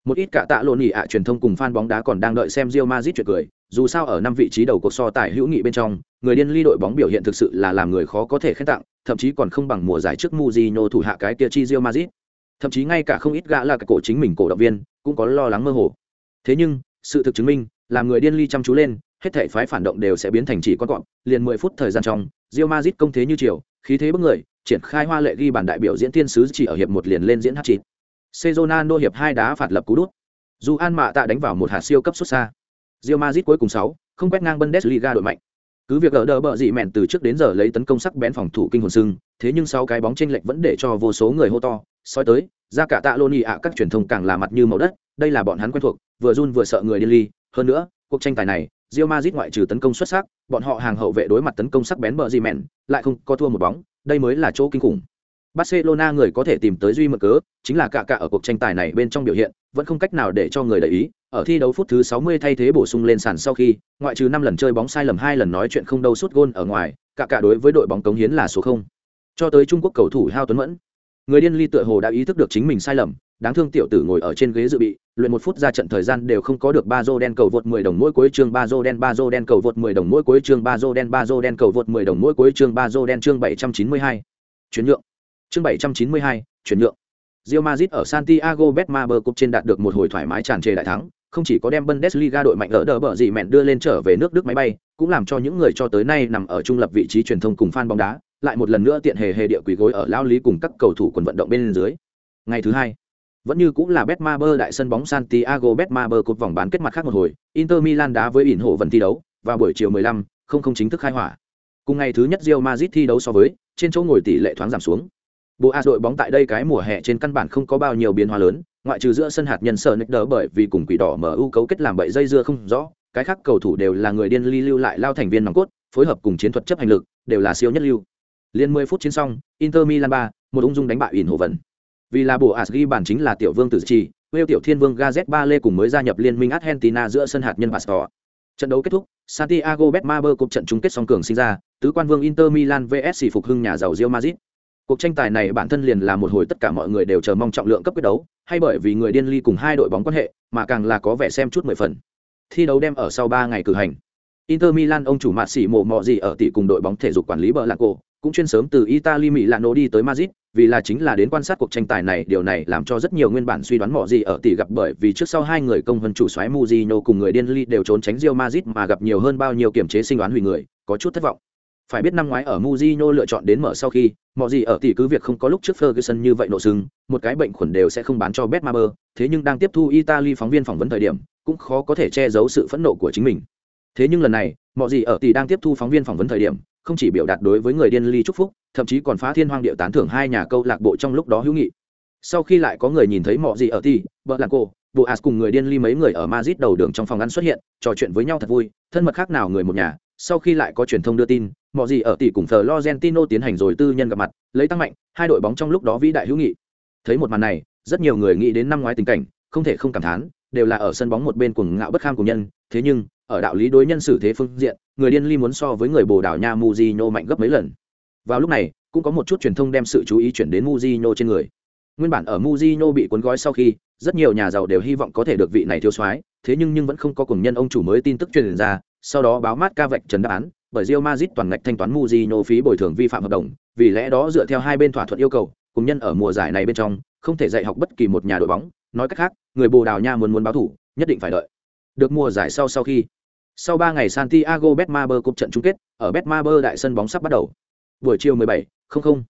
Một ít cả tạ lộn nhị ạ truyền thông cùng fan bóng đá còn đang đợi xem Real Madrid chuyện cười, dù sao ở năm vị trí đầu cuộc so tài hữu nghị bên trong, người điên ly đội bóng biểu hiện thực sự là làm người khó có thể khen tặng, thậm chí còn không bằng mùa giải trước Mourinho thủ hạ cái kia chi Real Madrid. Thậm chí ngay cả không ít gã là cái cổ chính mình cổ động viên, cũng có lo lắng mơ hồ. Thế nhưng, sự thực chứng minh, làm người điên ly chăm chú lên, hết thảy phái phản động đều sẽ biến thành chỉ con cọp, liền 10 phút thời gian trong, Real Madrid công thế như chiều, khí thế bức người, triển khai hoa lệ ghi bàn đại biểu diễn thiên sứ chỉ ở hiệp một liền lên diễn hat-trick. Sezonano hiệp hai đá phạt lập cú đút. Dù An Mạ tạ đánh vào một hạt siêu cấp xuất xa. Real Madrid cuối cùng 6, không quét ngang Bundesliga đội mạnh. Cứ việc ở đỡ bợ dị mẹn từ trước đến giờ lấy tấn công sắc bén phòng thủ kinh hồn sưng, thế nhưng sau cái bóng chênh lệch vẫn để cho vô số người hô to, soi tới, ra cả tạ Loni ạ các truyền thông càng là mặt như màu đất, đây là bọn hắn quen thuộc, vừa run vừa sợ người điên ly, hơn nữa, cuộc tranh tài này, Real Madrid ngoại trừ tấn công xuất sắc, bọn họ hàng hậu vệ đối mặt tấn công sắc bén bờ gì mèn, lại không có thua một bóng, đây mới là chỗ kinh khủng. Barcelona người có thể tìm tới duy mượn cớ, chính là cả cả ở cuộc tranh tài này bên trong biểu hiện, vẫn không cách nào để cho người để ý. Ở thi đấu phút thứ 60 thay thế bổ sung lên sàn sau khi, ngoại trừ 5 lần chơi bóng sai lầm hai lần nói chuyện không đâu suốt gôn ở ngoài, cả cả đối với đội bóng cống hiến là số 0. Cho tới Trung Quốc cầu thủ Hao Tuấn Mẫn, người điên ly tựa hồ đã ý thức được chính mình sai lầm, đáng thương tiểu tử ngồi ở trên ghế dự bị, luyện một phút ra trận thời gian đều không có được ba đen cầu vượt 10 đồng mỗi cuối chương ba đen ba đen cầu vượt 10 đồng mỗi cuối chương ba đen ba đen cầu vượt 10 đồng mỗi cuối chương ba đen chương 792. Chuyển nhượng chương 792, chuyển nhượng. Real Madrid ở Santiago Bernabeu Cup trên đạt được một hồi thoải mái tràn trề đại thắng, không chỉ có đem Bundesliga đội mạnh ở đỡ bờ gì mẹn đưa lên trở về nước Đức máy bay, cũng làm cho những người cho tới nay nằm ở trung lập vị trí truyền thông cùng fan bóng đá, lại một lần nữa tiện hề hề địa quỷ gối ở lao lý cùng các cầu thủ quần vận động bên dưới. Ngày thứ hai, vẫn như cũng là Betmaber đại sân bóng Santiago Betmaber Cup vòng bán kết mặt khác một hồi, Inter Milan đá với ỉn hộ vận thi đấu, vào buổi chiều 15, không không chính thức khai hỏa. Cùng ngày thứ nhất Real Madrid thi đấu so với, trên chỗ ngồi tỷ lệ thoáng giảm xuống. Bộ A đội bóng tại đây cái mùa hè trên căn bản không có bao nhiêu biến hóa lớn, ngoại trừ giữa sân hạt nhân sở nick đỡ bởi vì cùng quỷ đỏ MU cấu kết làm bậy dây dưa không rõ, cái khác cầu thủ đều là người điên ly lưu lại lao thành viên nòng cốt, phối hợp cùng chiến thuật chấp hành lực, đều là siêu nhất lưu. Liên 10 phút chiến xong, Inter Milan 3, một ung dung đánh bại Uyển Hồ vận. Vì là bộ Asgi bản chính là tiểu vương tử trì, Wales tiểu thiên vương Gazet Ba Lê cùng mới gia nhập liên minh Argentina giữa sân hạt nhân Pastor. Trận đấu kết thúc, Santiago Bernabeu cục trận chung kết song cường sinh ra, tứ quan vương Inter Milan vs phục hưng nhà giàu Real Madrid. Cuộc tranh tài này bản thân liền là một hồi tất cả mọi người đều chờ mong trọng lượng cấp quyết đấu, hay bởi vì người điên ly cùng hai đội bóng quan hệ, mà càng là có vẻ xem chút mười phần. Thi đấu đem ở sau ba ngày cử hành. Inter Milan ông chủ mạ xỉ mộ mọ gì ở tỷ cùng đội bóng thể dục quản lý bờ lạc cổ, cũng chuyên sớm từ Italy Mỹ nổ đi tới Madrid, vì là chính là đến quan sát cuộc tranh tài này, điều này làm cho rất nhiều nguyên bản suy đoán mọ gì ở tỷ gặp bởi vì trước sau hai người công vân chủ soái muzino cùng người điên ly đều trốn tránh rio Madrid mà gặp nhiều hơn bao nhiêu kiểm chế sinh đoán hủy người, có chút thất vọng. Phải biết năm ngoái ở Mujino lựa chọn đến mở sau khi, mọi gì ở tỷ cứ việc không có lúc trước Ferguson như vậy nổ sưng, một cái bệnh khuẩn đều sẽ không bán cho Betmaber, thế nhưng đang tiếp thu Italy phóng viên phỏng vấn thời điểm, cũng khó có thể che giấu sự phẫn nộ của chính mình. Thế nhưng lần này, mọi gì ở tỷ đang tiếp thu phóng viên phỏng vấn thời điểm, không chỉ biểu đạt đối với người điên ly chúc phúc, thậm chí còn phá thiên hoang điệu tán thưởng hai nhà câu lạc bộ trong lúc đó hữu nghị. Sau khi lại có người nhìn thấy mọi gì ở tỷ, vợ là cô, bộ as cùng người điên ly mấy người ở Madrid đầu đường trong phòng ăn xuất hiện, trò chuyện với nhau thật vui, thân mật khác nào người một nhà. Sau khi lại có truyền thông đưa tin, mọi gì ở tỷ cùng Florentino tiến hành rồi tư nhân gặp mặt, lấy tăng mạnh hai đội bóng trong lúc đó vĩ đại hữu nghị. Thấy một màn này, rất nhiều người nghĩ đến năm ngoái tình cảnh, không thể không cảm thán, đều là ở sân bóng một bên cuồng ngạo bất kham của nhân, thế nhưng, ở đạo lý đối nhân xử thế phương diện, người điên ly muốn so với người Bồ Đào Nha Mujinho mạnh gấp mấy lần. Vào lúc này, cũng có một chút truyền thông đem sự chú ý chuyển đến Mujinho trên người. Nguyên bản ở Mujinho bị cuốn gói sau khi, rất nhiều nhà giàu đều hy vọng có thể được vị này thiếu soái, thế nhưng nhưng vẫn không có cùng nhân ông chủ mới tin tức truyền ra, sau đó báo mát ca vạch trần đáp án, bởi Real Madrid toàn ngạch thanh toán Mujinho phí bồi thường vi phạm hợp đồng, vì lẽ đó dựa theo hai bên thỏa thuận yêu cầu, cùng nhân ở mùa giải này bên trong, không thể dạy học bất kỳ một nhà đội bóng, nói cách khác, người Bồ Đào Nha muốn muốn báo thủ, nhất định phải đợi. Được mùa giải sau sau khi. Sau 3 ngày Santiago Betmaber Cup trận chung kết, ở Betmaber đại sân bóng sắp bắt đầu. Buổi chiều 17, không không.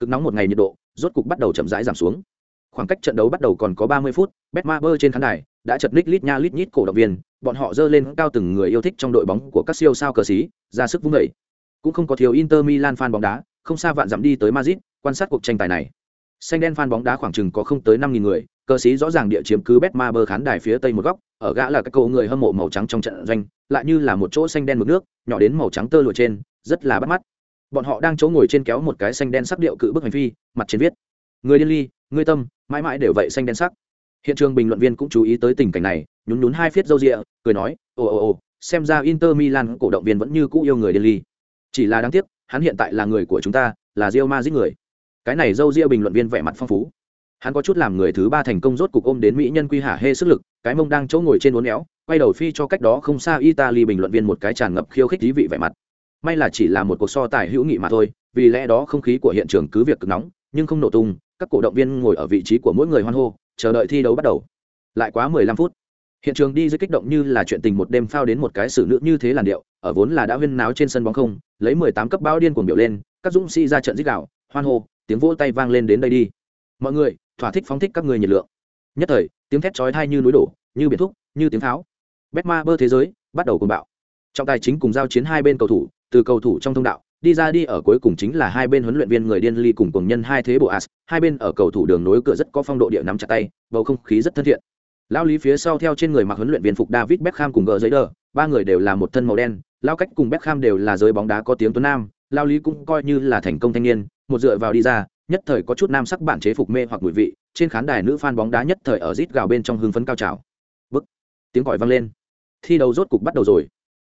Cực nóng một ngày nhiệt độ, rốt cục bắt đầu chậm rãi giảm xuống. Khoảng cách trận đấu bắt đầu còn có 30 phút, Betmaber trên khán đài đã chật ních lít nha lít nhít cổ động viên, bọn họ dơ lên cao từng người yêu thích trong đội bóng của các siêu sao cờ sĩ, ra sức vung đẩy. Cũng không có thiếu Inter Milan fan bóng đá, không xa vạn dặm đi tới Madrid, quan sát cuộc tranh tài này. Xanh đen fan bóng đá khoảng chừng có không tới 5000 người, cờ sĩ rõ ràng địa chiếm cứ Betmaber khán đài phía tây một góc, ở gã là các cậu người hâm mộ màu trắng trong trận doanh, lại như là một chỗ xanh đen mực nước, nhỏ đến màu trắng tơ lụa trên, rất là bắt mắt. Bọn họ đang chỗ ngồi trên kéo một cái xanh đen sắc điệu cự bức hành phi, mặt trên viết: "Người điên ly, người tâm, mãi mãi đều vậy xanh đen sắc." Hiện trường bình luận viên cũng chú ý tới tình cảnh này, nhún nhún hai phiết râu ria, cười nói: "Ồ ồ ồ, xem ra Inter Milan cổ động viên vẫn như cũ yêu người điên ly. Chỉ là đáng tiếc, hắn hiện tại là người của chúng ta, là Real Madrid người." Cái này râu ria bình luận viên vẻ mặt phong phú. Hắn có chút làm người thứ ba thành công rốt cục ôm đến mỹ nhân quy hả hê sức lực, cái mông đang chỗ ngồi trên uốn éo, quay đầu phi cho cách đó không xa Italy bình luận viên một cái tràn ngập khiêu khích thí vị vẻ mặt. May là chỉ là một cuộc so tài hữu nghị mà thôi, vì lẽ đó không khí của hiện trường cứ việc cực nóng, nhưng không nổ tung, các cổ động viên ngồi ở vị trí của mỗi người hoan hô, chờ đợi thi đấu bắt đầu. Lại quá 15 phút. Hiện trường đi dưới kích động như là chuyện tình một đêm phao đến một cái xử nữ như thế làn điệu, ở vốn là đã huyên náo trên sân bóng không, lấy 18 cấp bao điên cuồng biểu lên, các dũng sĩ ra trận dích đạo hoan hô, tiếng vỗ tay vang lên đến đây đi. Mọi người, thỏa thích phóng thích các người nhiệt lượng. Nhất thời, tiếng thét chói tai như núi đổ, như biển thúc, như tiếng pháo. Betma bơ thế giới bắt đầu cùng bạo. Trọng tài chính cùng giao chiến hai bên cầu thủ, từ cầu thủ trong thông đạo đi ra đi ở cuối cùng chính là hai bên huấn luyện viên người điên ly cùng cùng nhân hai thế bộ as, hai bên ở cầu thủ đường nối cửa rất có phong độ địa nắm chặt tay, bầu không khí rất thân thiện. Lao lý phía sau theo trên người mặc huấn luyện viên phục david beckham cùng gờ giấy đờ, ba người đều là một thân màu đen lao cách cùng Beckham đều là giới bóng đá có tiếng tuấn nam lao lý cũng coi như là thành công thanh niên, một dựa vào đi ra, nhất thời có chút nam sắc bản chế phục mê hoặc mùi vị, trên khán đài nữ fan bóng đá nhất thời ở rít gào bên trong hưng phấn cao trào. Bức. Tiếng còi vang lên. Thi đấu rốt cục bắt đầu rồi.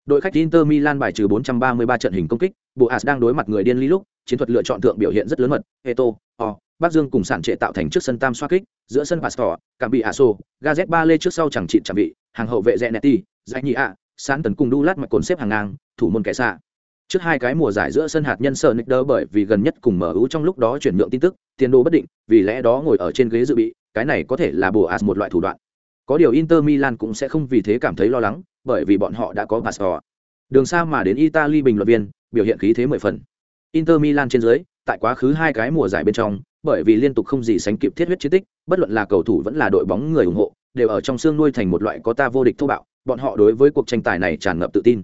Đội khách Inter Milan bài trừ 433 trận hình công kích bộ as đang đối mặt người điên lý lúc chiến thuật lựa chọn thượng biểu hiện rất lớn mật. Eto, O, Bắc Dương cùng sản trệ tạo thành trước sân tam xoa kích giữa sân Pastor, cảm bị Aso, Gazet ba lê trước sau chẳng trị chẳng bị hàng hậu vệ rẽ neti dạy Nhị ạ, Sán tấn cùng Dulat mạch cồn xếp hàng ngang thủ môn kẻ xa. Trước hai cái mùa giải giữa sân hạt nhân sợ nick đỡ bởi vì gần nhất cùng mở ưu trong lúc đó chuyển nhượng tin tức tiền đồ bất định vì lẽ đó ngồi ở trên ghế dự bị cái này có thể là bồ ạt một loại thủ đoạn. Có điều inter milan cũng sẽ không vì thế cảm thấy lo lắng bởi vì bọn họ đã có pastor. Đường xa mà đến italy bình luận viên biểu hiện khí thế mười phần inter milan trên dưới tại quá khứ hai cái mùa giải bên trong bởi vì liên tục không gì sánh kịp thiết huyết chiến tích bất luận là cầu thủ vẫn là đội bóng người ủng hộ đều ở trong xương nuôi thành một loại có ta vô địch thô bạo bọn họ đối với cuộc tranh tài này tràn ngập tự tin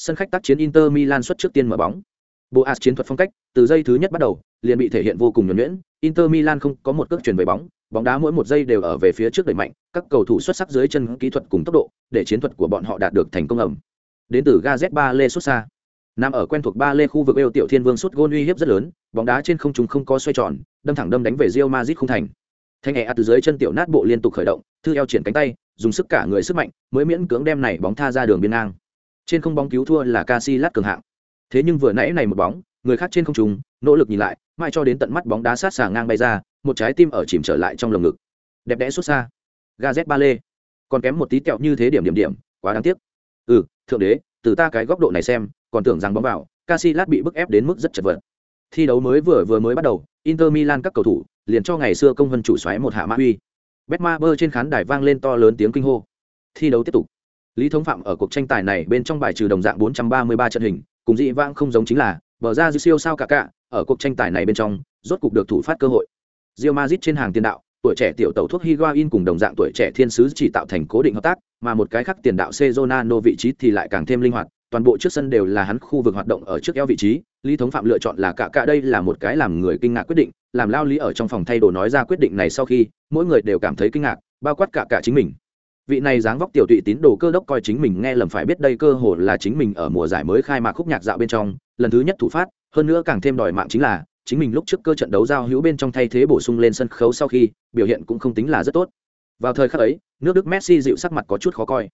Sân khách tác chiến Inter Milan xuất trước tiên mở bóng. Boas chiến thuật phong cách, từ giây thứ nhất bắt đầu, liền bị thể hiện vô cùng nhuần nhuyễn. Inter Milan không có một cước chuyển về bóng, bóng đá mỗi một giây đều ở về phía trước đẩy mạnh, các cầu thủ xuất sắc dưới chân kỹ thuật cùng tốc độ, để chiến thuật của bọn họ đạt được thành công ẩm. Đến từ Gazet Lê xuất xa. Nằm ở quen thuộc ba lê khu vực yêu tiểu thiên vương sút gôn uy hiếp rất lớn, bóng đá trên không trung không có xoay tròn, đâm thẳng đâm đánh về rio Madrid không thành. Thanh hẹ từ dưới chân tiểu nát bộ liên tục khởi động, thư eo triển cánh tay, dùng sức cả người sức mạnh, mới miễn cưỡng đem này bóng tha ra đường biên ngang trên không bóng cứu thua là Casillas cường hạng. Thế nhưng vừa nãy này một bóng, người khác trên không trung, nỗ lực nhìn lại, mãi cho đến tận mắt bóng đá sát xà ngang bay ra, một trái tim ở chìm trở lại trong lồng ngực. Đẹp đẽ xuất xa. Gazet lê Còn kém một tí kẹo như thế điểm điểm điểm, quá đáng tiếc. Ừ, thượng đế, từ ta cái góc độ này xem, còn tưởng rằng bóng vào, Casillas bị bức ép đến mức rất chật vật. Thi đấu mới vừa vừa mới bắt đầu, Inter Milan các cầu thủ liền cho ngày xưa công vân chủ xoáy một hạ mã uy. Betmaber trên khán đài vang lên to lớn tiếng kinh hô. Thi đấu tiếp tục. Lý Thống Phạm ở cuộc tranh tài này bên trong bài trừ đồng dạng 433 trận hình, cùng dị vãng không giống chính là, bờ ra dư siêu sao cả cả, ở cuộc tranh tài này bên trong, rốt cục được thủ phát cơ hội. Real Madrid trên hàng tiền đạo, tuổi trẻ tiểu tàu thuốc Higuain cùng đồng dạng tuổi trẻ thiên sứ chỉ tạo thành cố định hợp tác, mà một cái khác tiền đạo Cezonano vị trí thì lại càng thêm linh hoạt, toàn bộ trước sân đều là hắn khu vực hoạt động ở trước eo vị trí, Lý Thống Phạm lựa chọn là cả cả đây là một cái làm người kinh ngạc quyết định, làm lao lý ở trong phòng thay đồ nói ra quyết định này sau khi, mỗi người đều cảm thấy kinh ngạc, bao quát cả cả chính mình. Vị này dáng vóc tiểu tụy tín đồ cơ đốc coi chính mình nghe lầm phải biết đây cơ hồ là chính mình ở mùa giải mới khai mạc khúc nhạc dạo bên trong lần thứ nhất thủ phát hơn nữa càng thêm đòi mạng chính là chính mình lúc trước cơ trận đấu giao hữu bên trong thay thế bổ sung lên sân khấu sau khi biểu hiện cũng không tính là rất tốt. Vào thời khắc ấy nước đức messi dịu sắc mặt có chút khó coi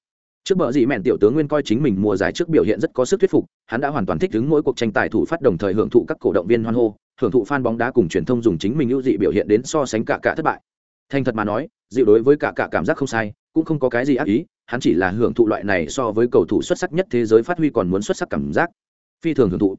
trước bờ dị mẹn tiểu tướng nguyên coi chính mình mùa giải trước biểu hiện rất có sức thuyết phục, hắn đã hoàn toàn thích ứng mỗi cuộc tranh tài thủ phát đồng thời hưởng thụ các cổ động viên hoan hô, hưởng thụ fan bóng đá cùng truyền thông dùng chính mình ưu dị biểu hiện đến so sánh cả cả thất bại. Thành thật mà nói, dịu đối với cả cả cảm giác không sai, cũng không có cái gì ác ý, hắn chỉ là hưởng thụ loại này so với cầu thủ xuất sắc nhất thế giới phát huy còn muốn xuất sắc cảm giác. Phi thường hưởng thụ.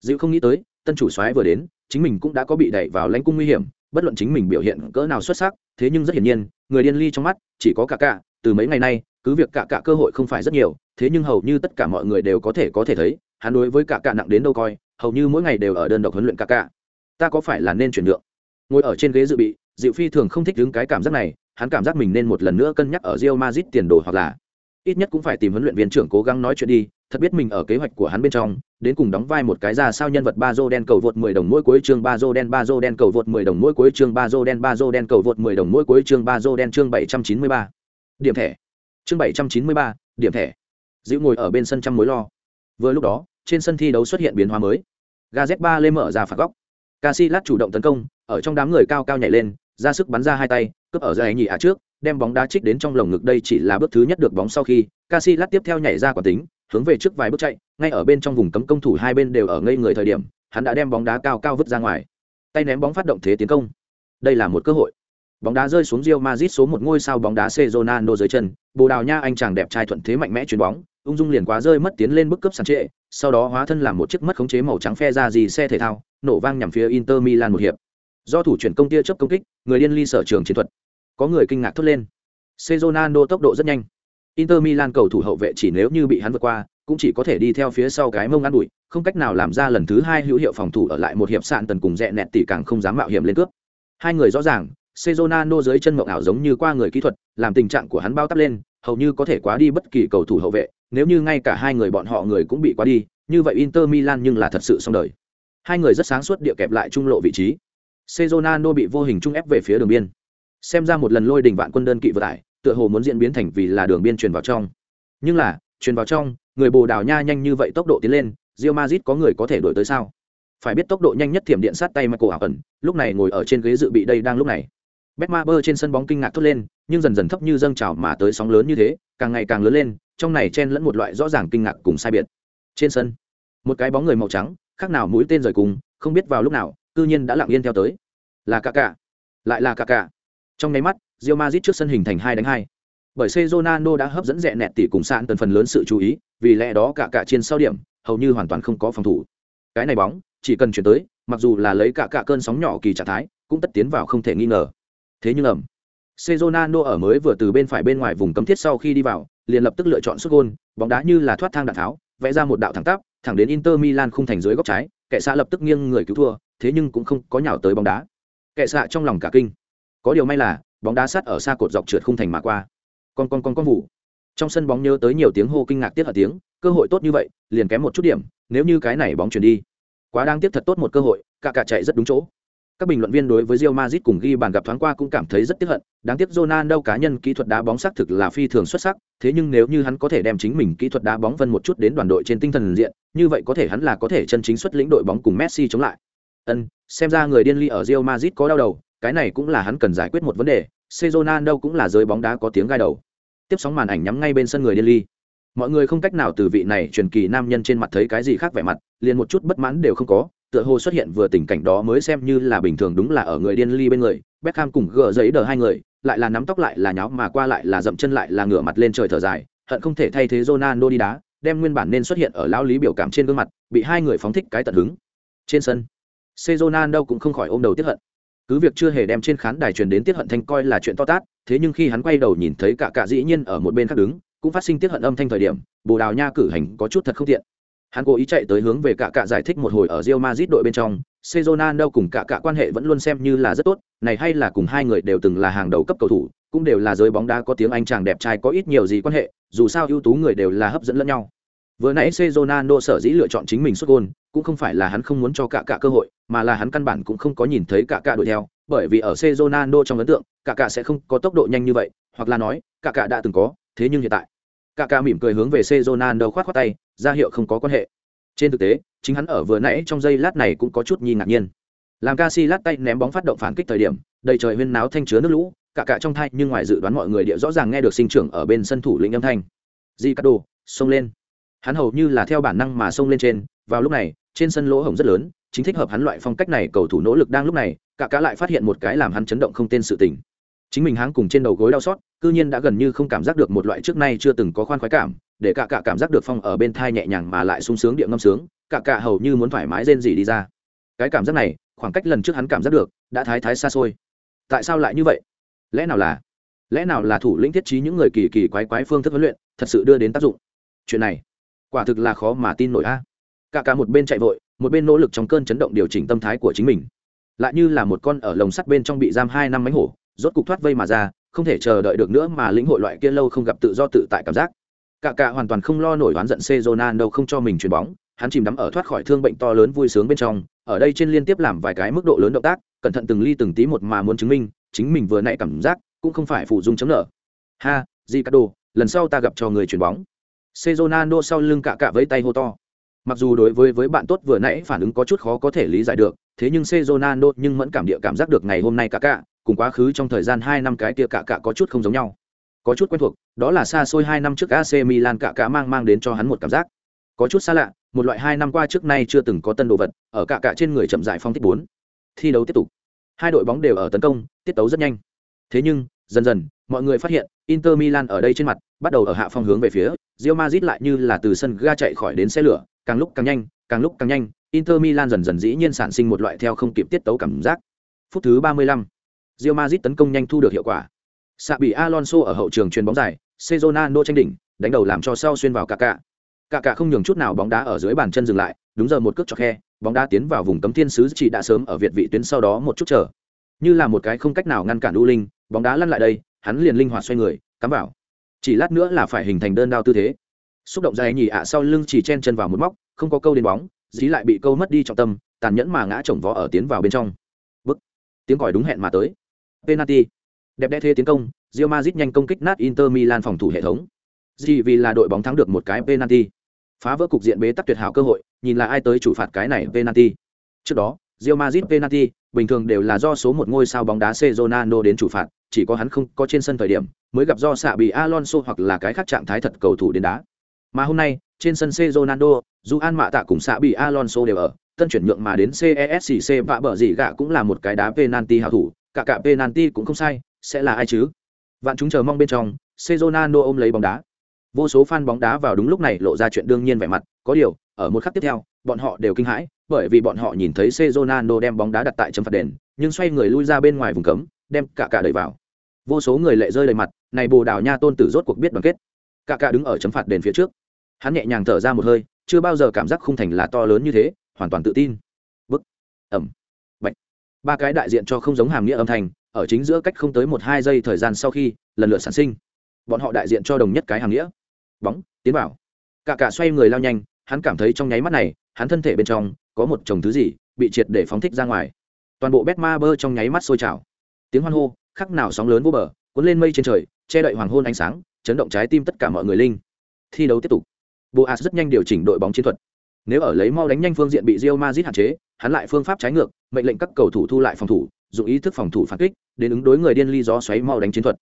Dịu không nghĩ tới, tân chủ soái vừa đến, chính mình cũng đã có bị đẩy vào lãnh cung nguy hiểm, bất luận chính mình biểu hiện cỡ nào xuất sắc, thế nhưng rất hiển nhiên, người điên ly trong mắt, chỉ có cả cả, từ mấy ngày nay cứ việc cả cả cơ hội không phải rất nhiều thế nhưng hầu như tất cả mọi người đều có thể có thể thấy hắn đối với cả cả nặng đến đâu coi hầu như mỗi ngày đều ở đơn độc huấn luyện cả cả ta có phải là nên chuyển nhượng ngồi ở trên ghế dự bị Diệu Phi thường không thích đứng cái cảm giác này, hắn cảm giác mình nên một lần nữa cân nhắc ở Rio Madrid tiền đồ hoặc là ít nhất cũng phải tìm huấn luyện viên trưởng cố gắng nói chuyện đi, thật biết mình ở kế hoạch của hắn bên trong, đến cùng đóng vai một cái ra sao nhân vật Bazo đen cầu vượt 10 đồng mỗi cuối chương Bazo đen Bazo đen cầu vượt 10 đồng mỗi cuối chương Bazo đen Bazo đen cầu vượt 10 đồng mỗi cuối chương Bazo đen chương 793. Điểm thẻ. Chương 793, điểm thẻ. dịu ngồi ở bên sân trăm mối lo. Vừa lúc đó, trên sân thi đấu xuất hiện biến hóa mới. Gazet lên mở ra phạt góc. casilat chủ động tấn công, ở trong đám người cao cao nhảy lên, ra sức bắn ra hai tay cướp ở giải nhị ạ trước đem bóng đá trích đến trong lồng ngực đây chỉ là bước thứ nhất được bóng sau khi casilat tiếp theo nhảy ra quả tính hướng về trước vài bước chạy ngay ở bên trong vùng cấm công thủ hai bên đều ở ngây người thời điểm hắn đã đem bóng đá cao cao vứt ra ngoài tay ném bóng phát động thế tiến công đây là một cơ hội bóng đá rơi xuống Real Madrid số một ngôi sao bóng đá Cezonano dưới chân. Bồ Đào Nha anh chàng đẹp trai thuận thế mạnh mẽ chuyền bóng, ung dung liền quá rơi mất tiến lên bức cấp sàn trệ, sau đó hóa thân làm một chiếc mất khống chế màu trắng phe ra gì xe thể thao, nổ vang nhằm phía Inter Milan một hiệp. Do thủ chuyển công tia chấp công kích, người điên ly sở trường chiến thuật. Có người kinh ngạc thốt lên. Sezonano tốc độ rất nhanh. Inter Milan cầu thủ hậu vệ chỉ nếu như bị hắn vượt qua, cũng chỉ có thể đi theo phía sau cái mông ngăn đuổi, không cách nào làm ra lần thứ hai hữu hiệu phòng thủ ở lại một hiệp sạn tần cùng rẽ nẹt tỷ càng không dám mạo hiểm lên cướp. Hai người rõ ràng Sezonano dưới chân mộng ảo giống như qua người kỹ thuật làm tình trạng của hắn bao tắp lên hầu như có thể quá đi bất kỳ cầu thủ hậu vệ nếu như ngay cả hai người bọn họ người cũng bị quá đi như vậy Inter Milan nhưng là thật sự xong đời hai người rất sáng suốt địa kẹp lại trung lộ vị trí Sezonano bị vô hình trung ép về phía đường biên. Xem ra một lần lôi đỉnh vạn quân đơn kỵ vừa tải, tựa hồ muốn diễn biến thành vì là đường biên truyền vào trong. Nhưng là, truyền vào trong người bồ đào nha nhanh như vậy tốc độ tiến lên Real Madrid có người có thể đuổi tới sao phải biết tốc độ nhanh nhất thiểm điện sát tay michael ảo ẩn lúc này ngồi ở trên ghế dự bị đây đang lúc này Betmaber trên sân bóng kinh ngạc thốt lên, nhưng dần dần thấp như dâng trào mà tới sóng lớn như thế, càng ngày càng lớn lên, trong này chen lẫn một loại rõ ràng kinh ngạc cùng sai biệt. Trên sân, một cái bóng người màu trắng, khác nào mũi tên rời cùng, không biết vào lúc nào, cư nhiên đã lặng yên theo tới. Là Kaká, lại là Kaká. Trong nháy mắt, Real Madrid trước sân hình thành hai đánh hai. Bởi C Ronaldo đã hấp dẫn rẻ nẹt tỷ cùng sạn tần phần lớn sự chú ý, vì lẽ đó cả cả trên sau điểm, hầu như hoàn toàn không có phòng thủ. Cái này bóng, chỉ cần chuyển tới, mặc dù là lấy cả cả cơn sóng nhỏ kỳ trạng thái, cũng tất tiến vào không thể nghi ngờ thế nhưng ẩm Sezonano ở mới vừa từ bên phải bên ngoài vùng cấm thiết sau khi đi vào, liền lập tức lựa chọn sút gôn, bóng đá như là thoát thang đạn tháo, vẽ ra một đạo thẳng tắp, thẳng đến Inter Milan khung thành dưới góc trái, kẻ xạ lập tức nghiêng người cứu thua, thế nhưng cũng không có nhào tới bóng đá. Kẻ xạ trong lòng cả kinh. Có điều may là, bóng đá sát ở xa cột dọc trượt khung thành mà qua. Con con con con vụ. Trong sân bóng nhớ tới nhiều tiếng hô kinh ngạc tiếc ở tiếng, cơ hội tốt như vậy, liền kém một chút điểm, nếu như cái này bóng chuyển đi. Quá đáng tiếc thật tốt một cơ hội, cả cả chạy rất đúng chỗ. Các bình luận viên đối với Real Madrid cùng ghi bàn gặp thoáng qua cũng cảm thấy rất tiếc hận, đáng tiếc Ronaldo cá nhân kỹ thuật đá bóng xác thực là phi thường xuất sắc, thế nhưng nếu như hắn có thể đem chính mình kỹ thuật đá bóng vân một chút đến đoàn đội trên tinh thần diện, như vậy có thể hắn là có thể chân chính xuất lĩnh đội bóng cùng Messi chống lại. Ân, xem ra người điên ly ở Real Madrid có đau đầu, cái này cũng là hắn cần giải quyết một vấn đề, C Ronaldo cũng là giới bóng đá có tiếng gai đầu. Tiếp sóng màn ảnh nhắm ngay bên sân người điên ly. Mọi người không cách nào từ vị này truyền kỳ nam nhân trên mặt thấy cái gì khác vẻ mặt, liền một chút bất mãn đều không có, tựa hồ xuất hiện vừa tình cảnh đó mới xem như là bình thường đúng là ở người điên ly bên người, Beckham cùng gỡ giấy đờ hai người, lại là nắm tóc lại là nháo mà qua lại là dậm chân lại là ngửa mặt lên trời thở dài, hận không thể thay thế Ronaldo đi đá, đem nguyên bản nên xuất hiện ở lão lý biểu cảm trên gương mặt, bị hai người phóng thích cái tận hứng. Trên sân, C. Ronaldo cũng không khỏi ôm đầu tiếc hận. Cứ việc chưa hề đem trên khán đài truyền đến tiếc hận thanh coi là chuyện to tát, thế nhưng khi hắn quay đầu nhìn thấy cả cả dĩ nhiên ở một bên khác đứng, cũng phát sinh tiếc hận âm thanh thời điểm, bồ đào nha cử hành có chút thật không tiện. Hắn cố ý chạy tới hướng về cả cả giải thích một hồi ở Real Madrid đội bên trong, Cezonano cùng cả cả quan hệ vẫn luôn xem như là rất tốt, này hay là cùng hai người đều từng là hàng đầu cấp cầu thủ, cũng đều là giới bóng đá có tiếng Anh chàng đẹp trai có ít nhiều gì quan hệ, dù sao ưu tú người đều là hấp dẫn lẫn nhau. Vừa nãy Cezonano sở dĩ lựa chọn chính mình xuất gôn, cũng không phải là hắn không muốn cho cả cả cơ hội, mà là hắn căn bản cũng không có nhìn thấy cả cả đuổi theo, bởi vì ở Cezonano trong ấn tượng, cả cả sẽ không có tốc độ nhanh như vậy, hoặc là nói, cả cả đã từng có, thế nhưng hiện tại cả cả mỉm cười hướng về C khoát khoát tay, ra hiệu không có quan hệ. Trên thực tế, chính hắn ở vừa nãy trong giây lát này cũng có chút nhi ngạc nhiên. Làm Casi lát tay ném bóng phát động phản kích thời điểm, đầy trời huyên náo thanh chứa nước lũ, cả cả trong thai nhưng ngoài dự đoán mọi người địa rõ ràng nghe được sinh trưởng ở bên sân thủ lĩnh âm thanh. gì cắt đồ xông lên. Hắn hầu như là theo bản năng mà xông lên trên, vào lúc này, trên sân lỗ hổng rất lớn, chính thích hợp hắn loại phong cách này cầu thủ nỗ lực đang lúc này, cả cả lại phát hiện một cái làm hắn chấn động không tên sự tình chính mình háng cùng trên đầu gối đau xót cư nhiên đã gần như không cảm giác được một loại trước nay chưa từng có khoan khoái cảm để cả cả cảm giác được phong ở bên thai nhẹ nhàng mà lại sung sướng địa ngâm sướng, cả cả hầu như muốn thoải mái rên gì đi ra. Cái cảm giác này, khoảng cách lần trước hắn cảm giác được, đã thái thái xa xôi. Tại sao lại như vậy? Lẽ nào là, lẽ nào là thủ lĩnh thiết trí những người kỳ kỳ quái quái phương thức huấn luyện, thật sự đưa đến tác dụng? Chuyện này, quả thực là khó mà tin nổi a. Cả cả một bên chạy vội, một bên nỗ lực trong cơn chấn động điều chỉnh tâm thái của chính mình. Lại như là một con ở lồng sắt bên trong bị giam hai năm mánh hổ, rốt cục thoát vây mà ra, không thể chờ đợi được nữa mà lĩnh hội loại kia lâu không gặp tự do tự tại cảm giác cả cả hoàn toàn không lo nổi oán giận Sezonan đâu, không cho mình chuyền bóng. Hắn chìm đắm ở thoát khỏi thương bệnh to lớn vui sướng bên trong. Ở đây trên liên tiếp làm vài cái mức độ lớn động tác, cẩn thận từng ly từng tí một mà muốn chứng minh, chính mình vừa nãy cảm giác cũng không phải phụ dung chấm nợ. Ha, Ricardo, lần sau ta gặp cho người chuyền bóng. Sezonando sau lưng cả cả với tay hô to. Mặc dù đối với với bạn tốt vừa nãy phản ứng có chút khó có thể lý giải được, thế nhưng Sezonando nhưng vẫn cảm địa cảm giác được ngày hôm nay cả cả, cùng quá khứ trong thời gian hai năm cái kia cả cả có chút không giống nhau có chút quen thuộc, đó là xa xôi hai năm trước AC Milan cả cả mang mang đến cho hắn một cảm giác. Có chút xa lạ, một loại hai năm qua trước nay chưa từng có tân đồ vật, ở cả cả trên người chậm dại phong thích bốn. Thi đấu tiếp tục. Hai đội bóng đều ở tấn công, tiết tấu rất nhanh. Thế nhưng, dần dần, mọi người phát hiện, Inter Milan ở đây trên mặt, bắt đầu ở hạ phong hướng về phía rio mazit lại như là từ sân ga chạy khỏi đến xe lửa, càng lúc càng nhanh, càng lúc càng nhanh, Inter Milan dần dần dĩ nhiên sản sinh một loại theo không kịp tiết tấu cảm giác. Phút thứ 35 rio mazit tấn công nhanh thu được hiệu quả. Sạ bị Alonso ở hậu trường truyền bóng dài, Cezonano tranh đỉnh, đánh đầu làm cho sau xuyên vào Kaká. Kaká không nhường chút nào bóng đá ở dưới bàn chân dừng lại, đúng giờ một cước cho khe, bóng đá tiến vào vùng cấm thiên sứ chỉ đã sớm ở việt vị tuyến sau đó một chút chờ. Như là một cái không cách nào ngăn cản U Linh, bóng đá lăn lại đây, hắn liền linh hoạt xoay người, cắm vào. Chỉ lát nữa là phải hình thành đơn đao tư thế. Xúc động dài nhỉ ạ sau lưng chỉ chen chân vào một móc, không có câu đến bóng, dí lại bị câu mất đi trọng tâm, tàn nhẫn mà ngã chồng vó ở tiến vào bên trong. Bức. Tiếng còi đúng hẹn mà tới penalty đẹp đẽ thế tiến công Real Madrid nhanh công kích nát Inter Milan phòng thủ hệ thống Gì vì là đội bóng thắng được một cái penalty. Phá vỡ cục diện bế tắc tuyệt hảo cơ hội, nhìn là ai tới chủ phạt cái này penalty. Trước đó, Real Madrid penalty, bình thường đều là do số một ngôi sao bóng đá Ronaldo đến chủ phạt, chỉ có hắn không có trên sân thời điểm, mới gặp do xạ bị Alonso hoặc là cái khác trạng thái thật cầu thủ đến đá. Mà hôm nay, trên sân Ronaldo, dù An Mạ Tạ cùng xạ bị Alonso đều ở, tân chuyển nhượng mà đến CESC vạ bờ gì gạ cũng là một cái đá penalty hảo thủ, cả cả penalty cũng không sai, sẽ là ai chứ? Vạn chúng chờ mong bên trong, Ronaldo ôm lấy bóng đá. Vô số fan bóng đá vào đúng lúc này lộ ra chuyện đương nhiên vẻ mặt, có điều, ở một khắc tiếp theo, bọn họ đều kinh hãi, bởi vì bọn họ nhìn thấy Ronaldo đem bóng đá đặt tại chấm phạt đền, nhưng xoay người lui ra bên ngoài vùng cấm, đem cả cả đẩy vào. Vô số người lệ rơi đầy mặt, này Bồ Đào Nha tôn tử rốt cuộc biết đoàn kết. Cả cả đứng ở chấm phạt đền phía trước. Hắn nhẹ nhàng thở ra một hơi, chưa bao giờ cảm giác khung thành là to lớn như thế, hoàn toàn tự tin. Bức, ẩm, bạch. Ba cái đại diện cho không giống hàm nghĩa âm thanh, ở chính giữa cách không tới một hai giây thời gian sau khi, lần lượt sản sinh. Bọn họ đại diện cho đồng nhất cái hàng nghĩa. Bóng, tiến vào. Cả cả xoay người lao nhanh, hắn cảm thấy trong nháy mắt này, hắn thân thể bên trong có một chồng thứ gì bị triệt để phóng thích ra ngoài toàn bộ bét ma bơ trong nháy mắt sôi trào tiếng hoan hô khắc nào sóng lớn vô bờ cuốn lên mây trên trời che đậy hoàng hôn ánh sáng chấn động trái tim tất cả mọi người linh thi đấu tiếp tục boas rất nhanh điều chỉnh đội bóng chiến thuật nếu ở lấy mau đánh nhanh phương diện bị Real Madrid hạn chế hắn lại phương pháp trái ngược mệnh lệnh các cầu thủ thu lại phòng thủ dùng ý thức phòng thủ phản kích, đến ứng đối người điên ly gió xoáy mau đánh chiến thuật.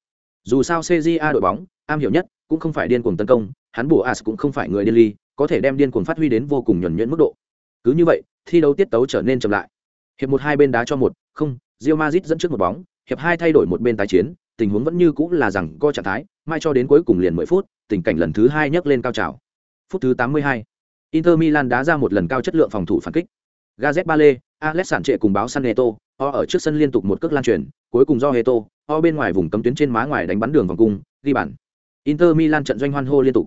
Dù sao CJA đội bóng, am hiểu nhất, cũng không phải điên cuồng tấn công, hắn boas cũng không phải người điên ly, có thể đem điên cuồng phát huy đến vô cùng nhuẩn nhuyễn mức độ. Cứ như vậy, thi đấu tiết tấu trở nên chậm lại. Hiệp một hai bên đá cho một, không rio mazit dẫn trước một bóng, hiệp hai thay đổi một bên tái chiến, tình huống vẫn như cũng là rằng co trạng thái, mai cho đến cuối cùng liền mười phút, tình cảnh lần thứ hai nhấc lên cao trào. Phút thứ tám mươi hai, inter milan đá ra một lần cao chất lượng phòng thủ phản kích. Gazet lê alex sản trệ cùng báo san neto o ở trước sân liên tục một cước lan truyền cuối cùng do heto o bên ngoài vùng cấm tuyến trên má ngoài đánh bắn đường vòng cung ghi bàn inter milan trận doanh hoan hô liên tục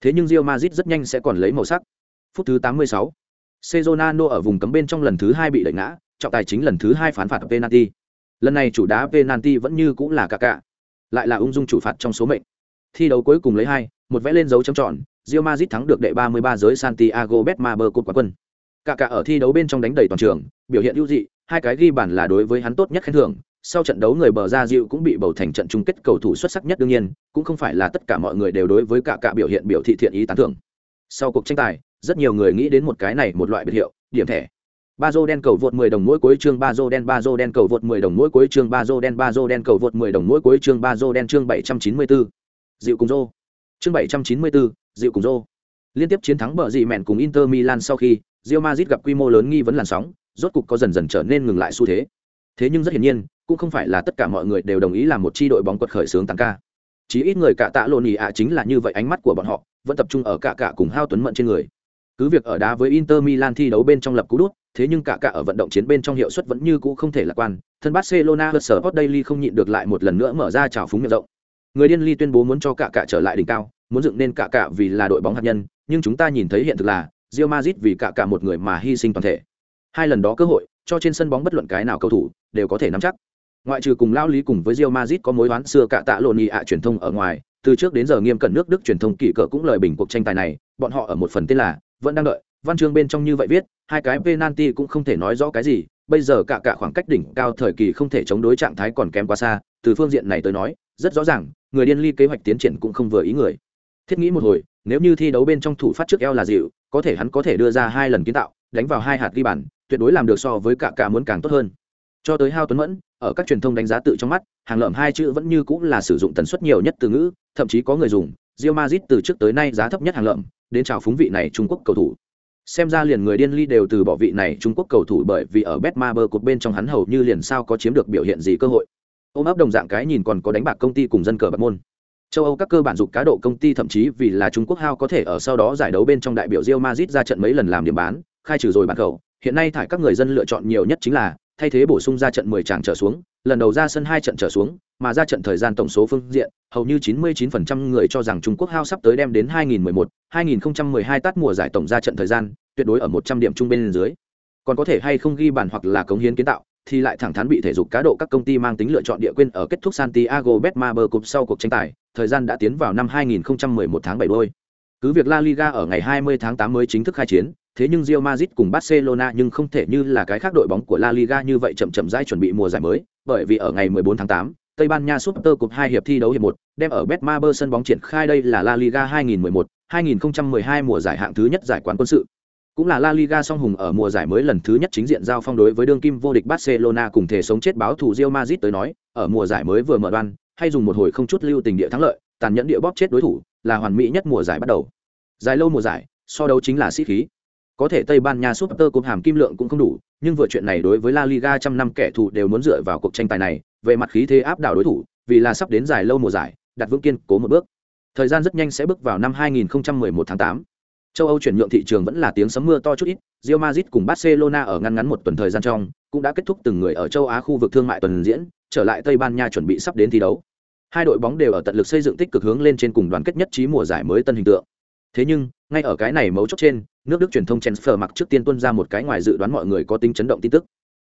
Thế nhưng Real Madrid rất nhanh sẽ còn lấy màu sắc. Phút thứ 86, Sezonano ở vùng cấm bên trong lần thứ hai bị đẩy ngã, trọng tài chính lần thứ hai phán phạt penalty. Lần này chủ đá penalty vẫn như cũng là Kaká, lại là ung dung chủ phạt trong số mệnh. Thi đấu cuối cùng lấy hai, một vẽ lên dấu chấm tròn, Real Madrid thắng được đệ 33 giới Santiago Bernabeu cột quán quân cả cả ở thi đấu bên trong đánh đầy toàn trường, biểu hiện ưu dị, hai cái ghi bàn là đối với hắn tốt nhất khen thưởng, sau trận đấu người bờ ra dịu cũng bị bầu thành trận chung kết cầu thủ xuất sắc nhất đương nhiên cũng không phải là tất cả mọi người đều đối với cả cả biểu hiện biểu thị thiện ý tán thưởng. Sau cuộc tranh tài rất nhiều người nghĩ đến một cái này một loại biệt hiệu điểm thẻ. Ba dô đen cầu vượt 10 đồng mỗi cuối chương ba dô đen ba dô đen cầu vượt 10 đồng mỗi cuối chương ba dô đen ba dô đen cầu vượt 10 đồng mỗi cuối chương ba dô đen chương 794. dịu cùng dô chương 794, dịu cùng dô liên tiếp chiến thắng bờ dị mẹn cùng Inter Milan sau khi Real Madrid gặp quy mô lớn nghi vấn làn sóng, rốt cục có dần dần trở nên ngừng lại xu thế. Thế nhưng rất hiển nhiên, cũng không phải là tất cả mọi người đều đồng ý làm một chi đội bóng quật khởi sướng tăng ca. Chỉ ít người cả tạ lộn ỉ ạ chính là như vậy ánh mắt của bọn họ, vẫn tập trung ở cả cả cùng hao tuấn mận trên người. Cứ việc ở đá với inter milan thi đấu bên trong lập cú đút, thế nhưng cả cả ở vận động chiến bên trong hiệu suất vẫn như cũ không thể lạc quan. Thân barcelona hớt Sport daily không nhịn được lại một lần nữa mở ra trào phúng miệng rộng. Người điên ly tuyên bố muốn cho cả cả trở lại đỉnh cao, muốn dựng nên cả cả vì là đội bóng hạt nhân, nhưng chúng ta nhìn thấy hiện thực là Real Madrid vì cả cả một người mà hy sinh toàn thể. Hai lần đó cơ hội, cho trên sân bóng bất luận cái nào cầu thủ, đều có thể nắm chắc. Ngoại trừ cùng lao lý cùng với Real Madrid có mối oán xưa cả tạ lộn ạ truyền thông ở ngoài, từ trước đến giờ nghiêm cẩn nước đức truyền thông kỳ cỡ cũng lời bình cuộc tranh tài này, bọn họ ở một phần tên là, vẫn đang đợi. Văn chương bên trong như vậy viết, hai cái penalty cũng không thể nói rõ cái gì, bây giờ cả cả khoảng cách đỉnh cao thời kỳ không thể chống đối trạng thái còn kém quá xa, từ phương diện này tới nói, rất rõ ràng, người điên ly kế hoạch tiến triển cũng không vừa ý người. Thiết nghĩ một hồi nếu như thi đấu bên trong thủ phát trước eo là dịu, có thể hắn có thể đưa ra hai lần kiến tạo, đánh vào hai hạt ghi bàn, tuyệt đối làm được so với cả cả muốn càng tốt hơn. Cho tới hao tuấn mẫn, ở các truyền thông đánh giá tự trong mắt, hàng lợm hai chữ vẫn như cũng là sử dụng tần suất nhiều nhất từ ngữ, thậm chí có người dùng rio mazit từ trước tới nay giá thấp nhất hàng lợm, đến chào phúng vị này trung quốc cầu thủ. Xem ra liền người điên ly đều từ bỏ vị này trung quốc cầu thủ bởi vì ở bet ma bơ cột bên trong hắn hầu như liền sao có chiếm được biểu hiện gì cơ hội. Ôm ấp đồng dạng cái nhìn còn có đánh bạc công ty cùng dân cờ bạc môn châu âu các cơ bản dục cá độ công ty thậm chí vì là trung quốc hao có thể ở sau đó giải đấu bên trong đại biểu rio mazit ra trận mấy lần làm điểm bán khai trừ rồi bản cầu hiện nay thải các người dân lựa chọn nhiều nhất chính là thay thế bổ sung ra trận 10 tràng trở xuống, lần đầu ra sân hai trận trở xuống, mà ra trận thời gian tổng số phương diện, hầu như 99% người cho rằng Trung Quốc hao sắp tới đem đến 2011, 2012 tát mùa giải tổng ra trận thời gian, tuyệt đối ở 100 điểm trung bên dưới. Còn có thể hay không ghi bàn hoặc là cống hiến kiến tạo, thì lại thẳng thắn bị thể dục cá độ các công ty mang tính lựa chọn địa quên ở kết thúc Santiago Bernabeu Cup sau cuộc tranh tài, thời gian đã tiến vào năm 2011 tháng 7 đôi. Cứ việc La Liga ở ngày 20 tháng 8 mới chính thức khai chiến, thế nhưng Real Madrid cùng Barcelona nhưng không thể như là cái khác đội bóng của La Liga như vậy chậm chậm rãi chuẩn bị mùa giải mới, bởi vì ở ngày 14 tháng 8, Tây Ban Nha Super Cup 2 hiệp thi đấu hiệp 1, đem ở Betmaber sân bóng triển khai đây là La Liga 2011, 2012 mùa giải hạng thứ nhất giải quán quân sự. Cũng là La Liga song hùng ở mùa giải mới lần thứ nhất chính diện giao phong đối với đương kim vô địch Barcelona cùng thể sống chết báo thủ Real Madrid tới nói, ở mùa giải mới vừa mở đoan, hay dùng một hồi không chút lưu tình địa thắng lợi, tàn nhẫn địa bóp chết đối thủ, là hoàn mỹ nhất mùa giải bắt đầu. Dài lâu mùa giải, so đấu chính là sĩ khí. Có thể Tây Ban Nha Super Cup hàm kim lượng cũng không đủ, nhưng vừa chuyện này đối với La Liga trăm năm kẻ thù đều muốn dựa vào cuộc tranh tài này, về mặt khí thế áp đảo đối thủ, vì là sắp đến dài lâu mùa giải, đặt vững kiên cố một bước. Thời gian rất nhanh sẽ bước vào năm 2011 tháng 8. Châu Âu chuyển nhượng thị trường vẫn là tiếng sấm mưa to chút ít, Real Madrid cùng Barcelona ở ngăn ngắn một tuần thời gian trong, cũng đã kết thúc từng người ở châu Á khu vực thương mại tuần diễn, trở lại Tây Ban Nha chuẩn bị sắp đến thi đấu. Hai đội bóng đều ở tận lực xây dựng tích cực hướng lên trên cùng đoàn kết nhất trí mùa giải mới tân hình tượng. Thế nhưng, ngay ở cái này mấu chốt trên, nước Đức truyền thông Transfer mặc trước tiên tuân ra một cái ngoài dự đoán mọi người có tính chấn động tin tức.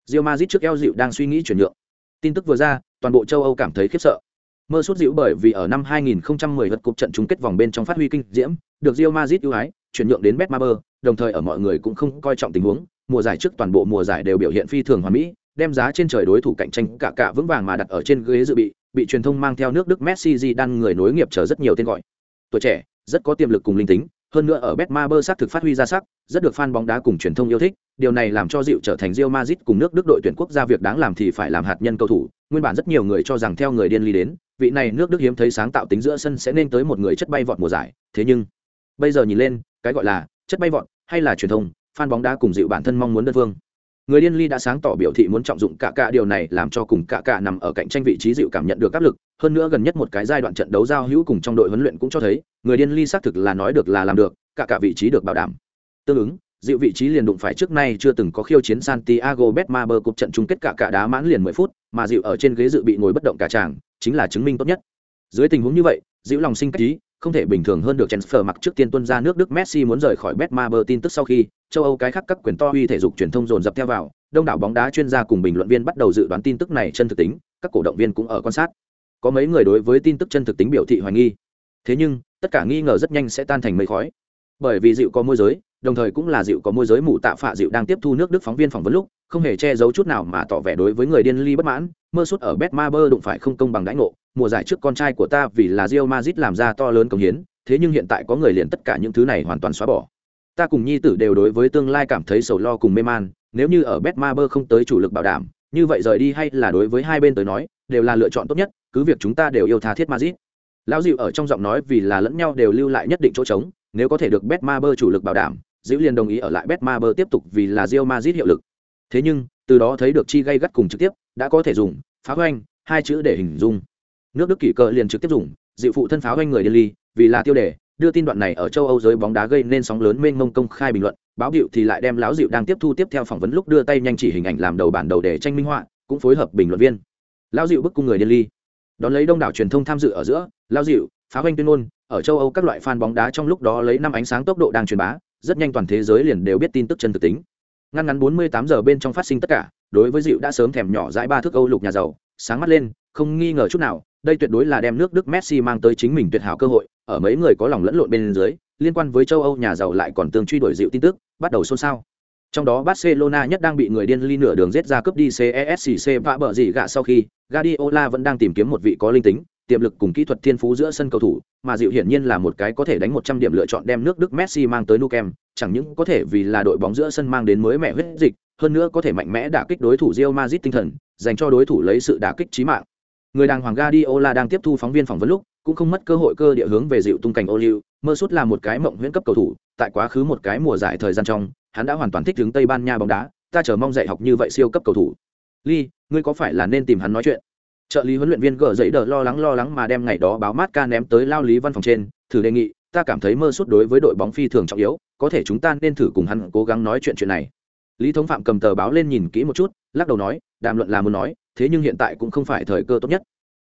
Real Madrid trước eo dịu đang suy nghĩ chuyển nhượng. Tin tức vừa ra, toàn bộ châu Âu cảm thấy khiếp sợ. Mơ suốt dịu bởi vì ở năm 2010 vật cục trận chung kết vòng bên trong phát huy kinh diễm, được Real Madrid ưu ái, chuyển nhượng đến Betmaber, đồng thời ở mọi người cũng không coi trọng tình huống, mùa giải trước toàn bộ mùa giải đều biểu hiện phi thường hoàn mỹ, đem giá trên trời đối thủ cạnh tranh cả cả vững vàng mà đặt ở trên ghế dự bị, bị truyền thông mang theo nước Đức Messi Zidane người nối nghiệp chờ rất nhiều tên gọi. Tuổi trẻ, rất có tiềm lực cùng linh tính, hơn nữa ở Betmaber xác thực phát huy ra sắc, rất được fan bóng đá cùng truyền thông yêu thích, điều này làm cho dịu trở thành Real Madrid cùng nước Đức đội tuyển quốc gia việc đáng làm thì phải làm hạt nhân cầu thủ, nguyên bản rất nhiều người cho rằng theo người điên ly đến, vị này nước Đức hiếm thấy sáng tạo tính giữa sân sẽ nên tới một người chất bay vọt mùa giải, thế nhưng bây giờ nhìn lên, cái gọi là chất bay vọt hay là truyền thông, fan bóng đá cùng dịu bản thân mong muốn đơn phương. Người điên ly đã sáng tỏ biểu thị muốn trọng dụng cả cả điều này làm cho cùng cả cả nằm ở cạnh tranh vị trí dịu cảm nhận được áp lực, hơn nữa gần nhất một cái giai đoạn trận đấu giao hữu cùng trong đội huấn luyện cũng cho thấy, người điên ly xác thực là nói được là làm được, cả cả vị trí được bảo đảm. Tương ứng, dịu vị trí liền đụng phải trước nay chưa từng có khiêu chiến Santiago Bernabeu cuộc trận chung kết cả cả đá mãn liền 10 phút, mà dịu ở trên ghế dự bị ngồi bất động cả chàng, chính là chứng minh tốt nhất. Dưới tình huống như vậy, dịu lòng sinh cách ý, không thể bình thường hơn được transfer mặc trước tiên tuân ra nước Đức Messi muốn rời khỏi Betmaber tin tức sau khi, châu Âu cái khác các quyền to uy thể dục truyền thông dồn dập theo vào, đông đảo bóng đá chuyên gia cùng bình luận viên bắt đầu dự đoán tin tức này chân thực tính, các cổ động viên cũng ở quan sát. Có mấy người đối với tin tức chân thực tính biểu thị hoài nghi. Thế nhưng, tất cả nghi ngờ rất nhanh sẽ tan thành mây khói. Bởi vì dịu có môi giới, đồng thời cũng là dịu có môi giới mụ tạ phạ dịu đang tiếp thu nước Đức phóng viên phỏng vấn lúc, không hề che giấu chút nào mà tỏ vẻ đối với người điên ly bất mãn, mơ suốt ở Betmaber đụng phải không công bằng đãi ngộ, mùa giải trước con trai của ta vì là Real Madrid làm ra to lớn công hiến, thế nhưng hiện tại có người liền tất cả những thứ này hoàn toàn xóa bỏ. Ta cùng nhi tử đều đối với tương lai cảm thấy sầu lo cùng mê man, nếu như ở Betmaber không tới chủ lực bảo đảm, như vậy rời đi hay là đối với hai bên tới nói, đều là lựa chọn tốt nhất, cứ việc chúng ta đều yêu tha thiết Madrid. Lão Dịu ở trong giọng nói vì là lẫn nhau đều lưu lại nhất định chỗ trống, nếu có thể được Betmaber chủ lực bảo đảm, Diệu liền đồng ý ở lại Betmaber tiếp tục vì là Real Madrid hiệu lực. Thế nhưng, từ đó thấy được chi gây gắt cùng trực tiếp, đã có thể dùng phá hoanh hai chữ để hình dung. Nước Đức kỷ cờ liền trực tiếp dùng, dịu phụ thân phá hoanh người điên ly, vì là tiêu đề, đưa tin đoạn này ở châu Âu giới bóng đá gây nên sóng lớn mênh mông công khai bình luận, báo điệu thì lại đem lão dịu đang tiếp thu tiếp theo phỏng vấn lúc đưa tay nhanh chỉ hình ảnh làm đầu bản đầu để tranh minh họa, cũng phối hợp bình luận viên. Lão dịu bức cung người điên ly. Đón lấy đông đảo truyền thông tham dự ở giữa, lão dịu, phá hoanh tuyên ngôn, ở châu Âu các loại fan bóng đá trong lúc đó lấy năm ánh sáng tốc độ đang truyền bá, rất nhanh toàn thế giới liền đều biết tin tức chân thực tính. Ngăn ngắn 48 giờ bên trong phát sinh tất cả, đối với dịu đã sớm thèm nhỏ dãi ba thước Âu lục nhà giàu, sáng mắt lên, không nghi ngờ chút nào, đây tuyệt đối là đem nước Đức Messi mang tới chính mình tuyệt hảo cơ hội, ở mấy người có lòng lẫn lộn bên dưới, liên quan với châu Âu nhà giàu lại còn tương truy đuổi dịu tin tức, bắt đầu xôn xao. Trong đó Barcelona nhất đang bị người điên ly nửa đường giết ra cướp đi CESC và bờ gì gạ sau khi, Guardiola vẫn đang tìm kiếm một vị có linh tính, tiềm lực cùng kỹ thuật thiên phú giữa sân cầu thủ, mà dịu hiển nhiên là một cái có thể đánh 100 điểm lựa chọn đem nước Đức Messi mang tới Nukem, chẳng những có thể vì là đội bóng giữa sân mang đến mới mẹ huyết dịch, hơn nữa có thể mạnh mẽ đả kích đối thủ Real Madrid tinh thần, dành cho đối thủ lấy sự đả kích chí mạng. Người đàng hoàng Guardiola đang tiếp thu phóng viên phỏng vấn lúc, cũng không mất cơ hội cơ địa hướng về dịu tung cảnh Oliu, mơ suốt là một cái mộng huyễn cấp cầu thủ, tại quá khứ một cái mùa giải thời gian trong, hắn đã hoàn toàn thích ứng Tây Ban Nha bóng đá, ta chờ mong dạy học như vậy siêu cấp cầu thủ. Lee, ngươi có phải là nên tìm hắn nói chuyện? Trợ lý huấn luyện viên gờ giấy đờ lo lắng lo lắng mà đem ngày đó báo mát ca ném tới lao lý văn phòng trên, thử đề nghị, ta cảm thấy mơ suốt đối với đội bóng phi thường trọng yếu, có thể chúng ta nên thử cùng hắn cố gắng nói chuyện chuyện này. Lý thống phạm cầm tờ báo lên nhìn kỹ một chút, lắc đầu nói, đàm luận là muốn nói, thế nhưng hiện tại cũng không phải thời cơ tốt nhất.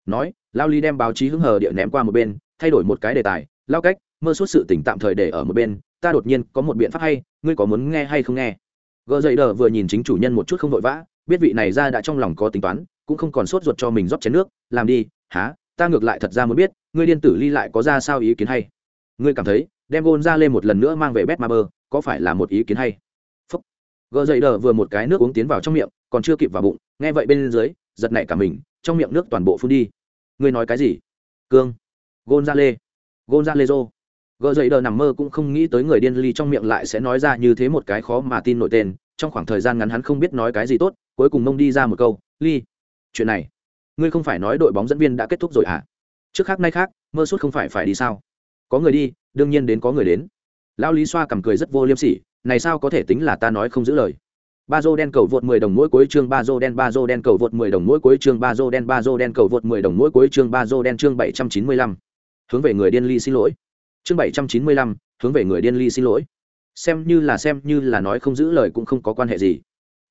Nói, lao lý đem báo chí hứng hờ địa ném qua một bên, thay đổi một cái đề tài, lao cách, mơ suốt sự tỉnh tạm thời để ở một bên, ta đột nhiên có một biện pháp hay, ngươi có muốn nghe hay không nghe? Gờ dậy đờ vừa nhìn chính chủ nhân một chút không vội vã, biết vị này ra đã trong lòng có tính toán cũng không còn sốt ruột cho mình rót chén nước làm đi há ta ngược lại thật ra muốn biết ngươi điên tử ly lại có ra sao ý kiến hay? Ngươi cảm thấy đem gôn ra lên một lần nữa mang về bet ma bơ có phải là một ý kiến hay? Phúc. Gờ dậy đờ vừa một cái nước uống tiến vào trong miệng còn chưa kịp vào bụng nghe vậy bên dưới giật nảy cả mình trong miệng nước toàn bộ phun đi. Ngươi nói cái gì? Cương. Gôn ra lê, gôn ra lê rô. Gỡ dậy đờ nằm mơ cũng không nghĩ tới người điên ly trong miệng lại sẽ nói ra như thế một cái khó mà tin nổi tên trong khoảng thời gian ngắn hắn không biết nói cái gì tốt cuối cùng mông đi ra một câu ly chuyện này ngươi không phải nói đội bóng dẫn viên đã kết thúc rồi à? trước khác nay khác mơ suốt không phải phải đi sao? có người đi đương nhiên đến có người đến. Lão lý xoa cầm cười rất vô liêm sỉ này sao có thể tính là ta nói không giữ lời? Ba dô đen cầu vượt 10 đồng mỗi cuối chương ba dô đen ba dô đen cầu vượt 10 đồng mỗi cuối chương ba dô đen ba dô đen cầu vượt 10 đồng mỗi cuối chương ba dô đen chương 795. hướng về người điên ly xin lỗi. Chương 795, hướng về người điên ly xin lỗi. Xem như là xem như là nói không giữ lời cũng không có quan hệ gì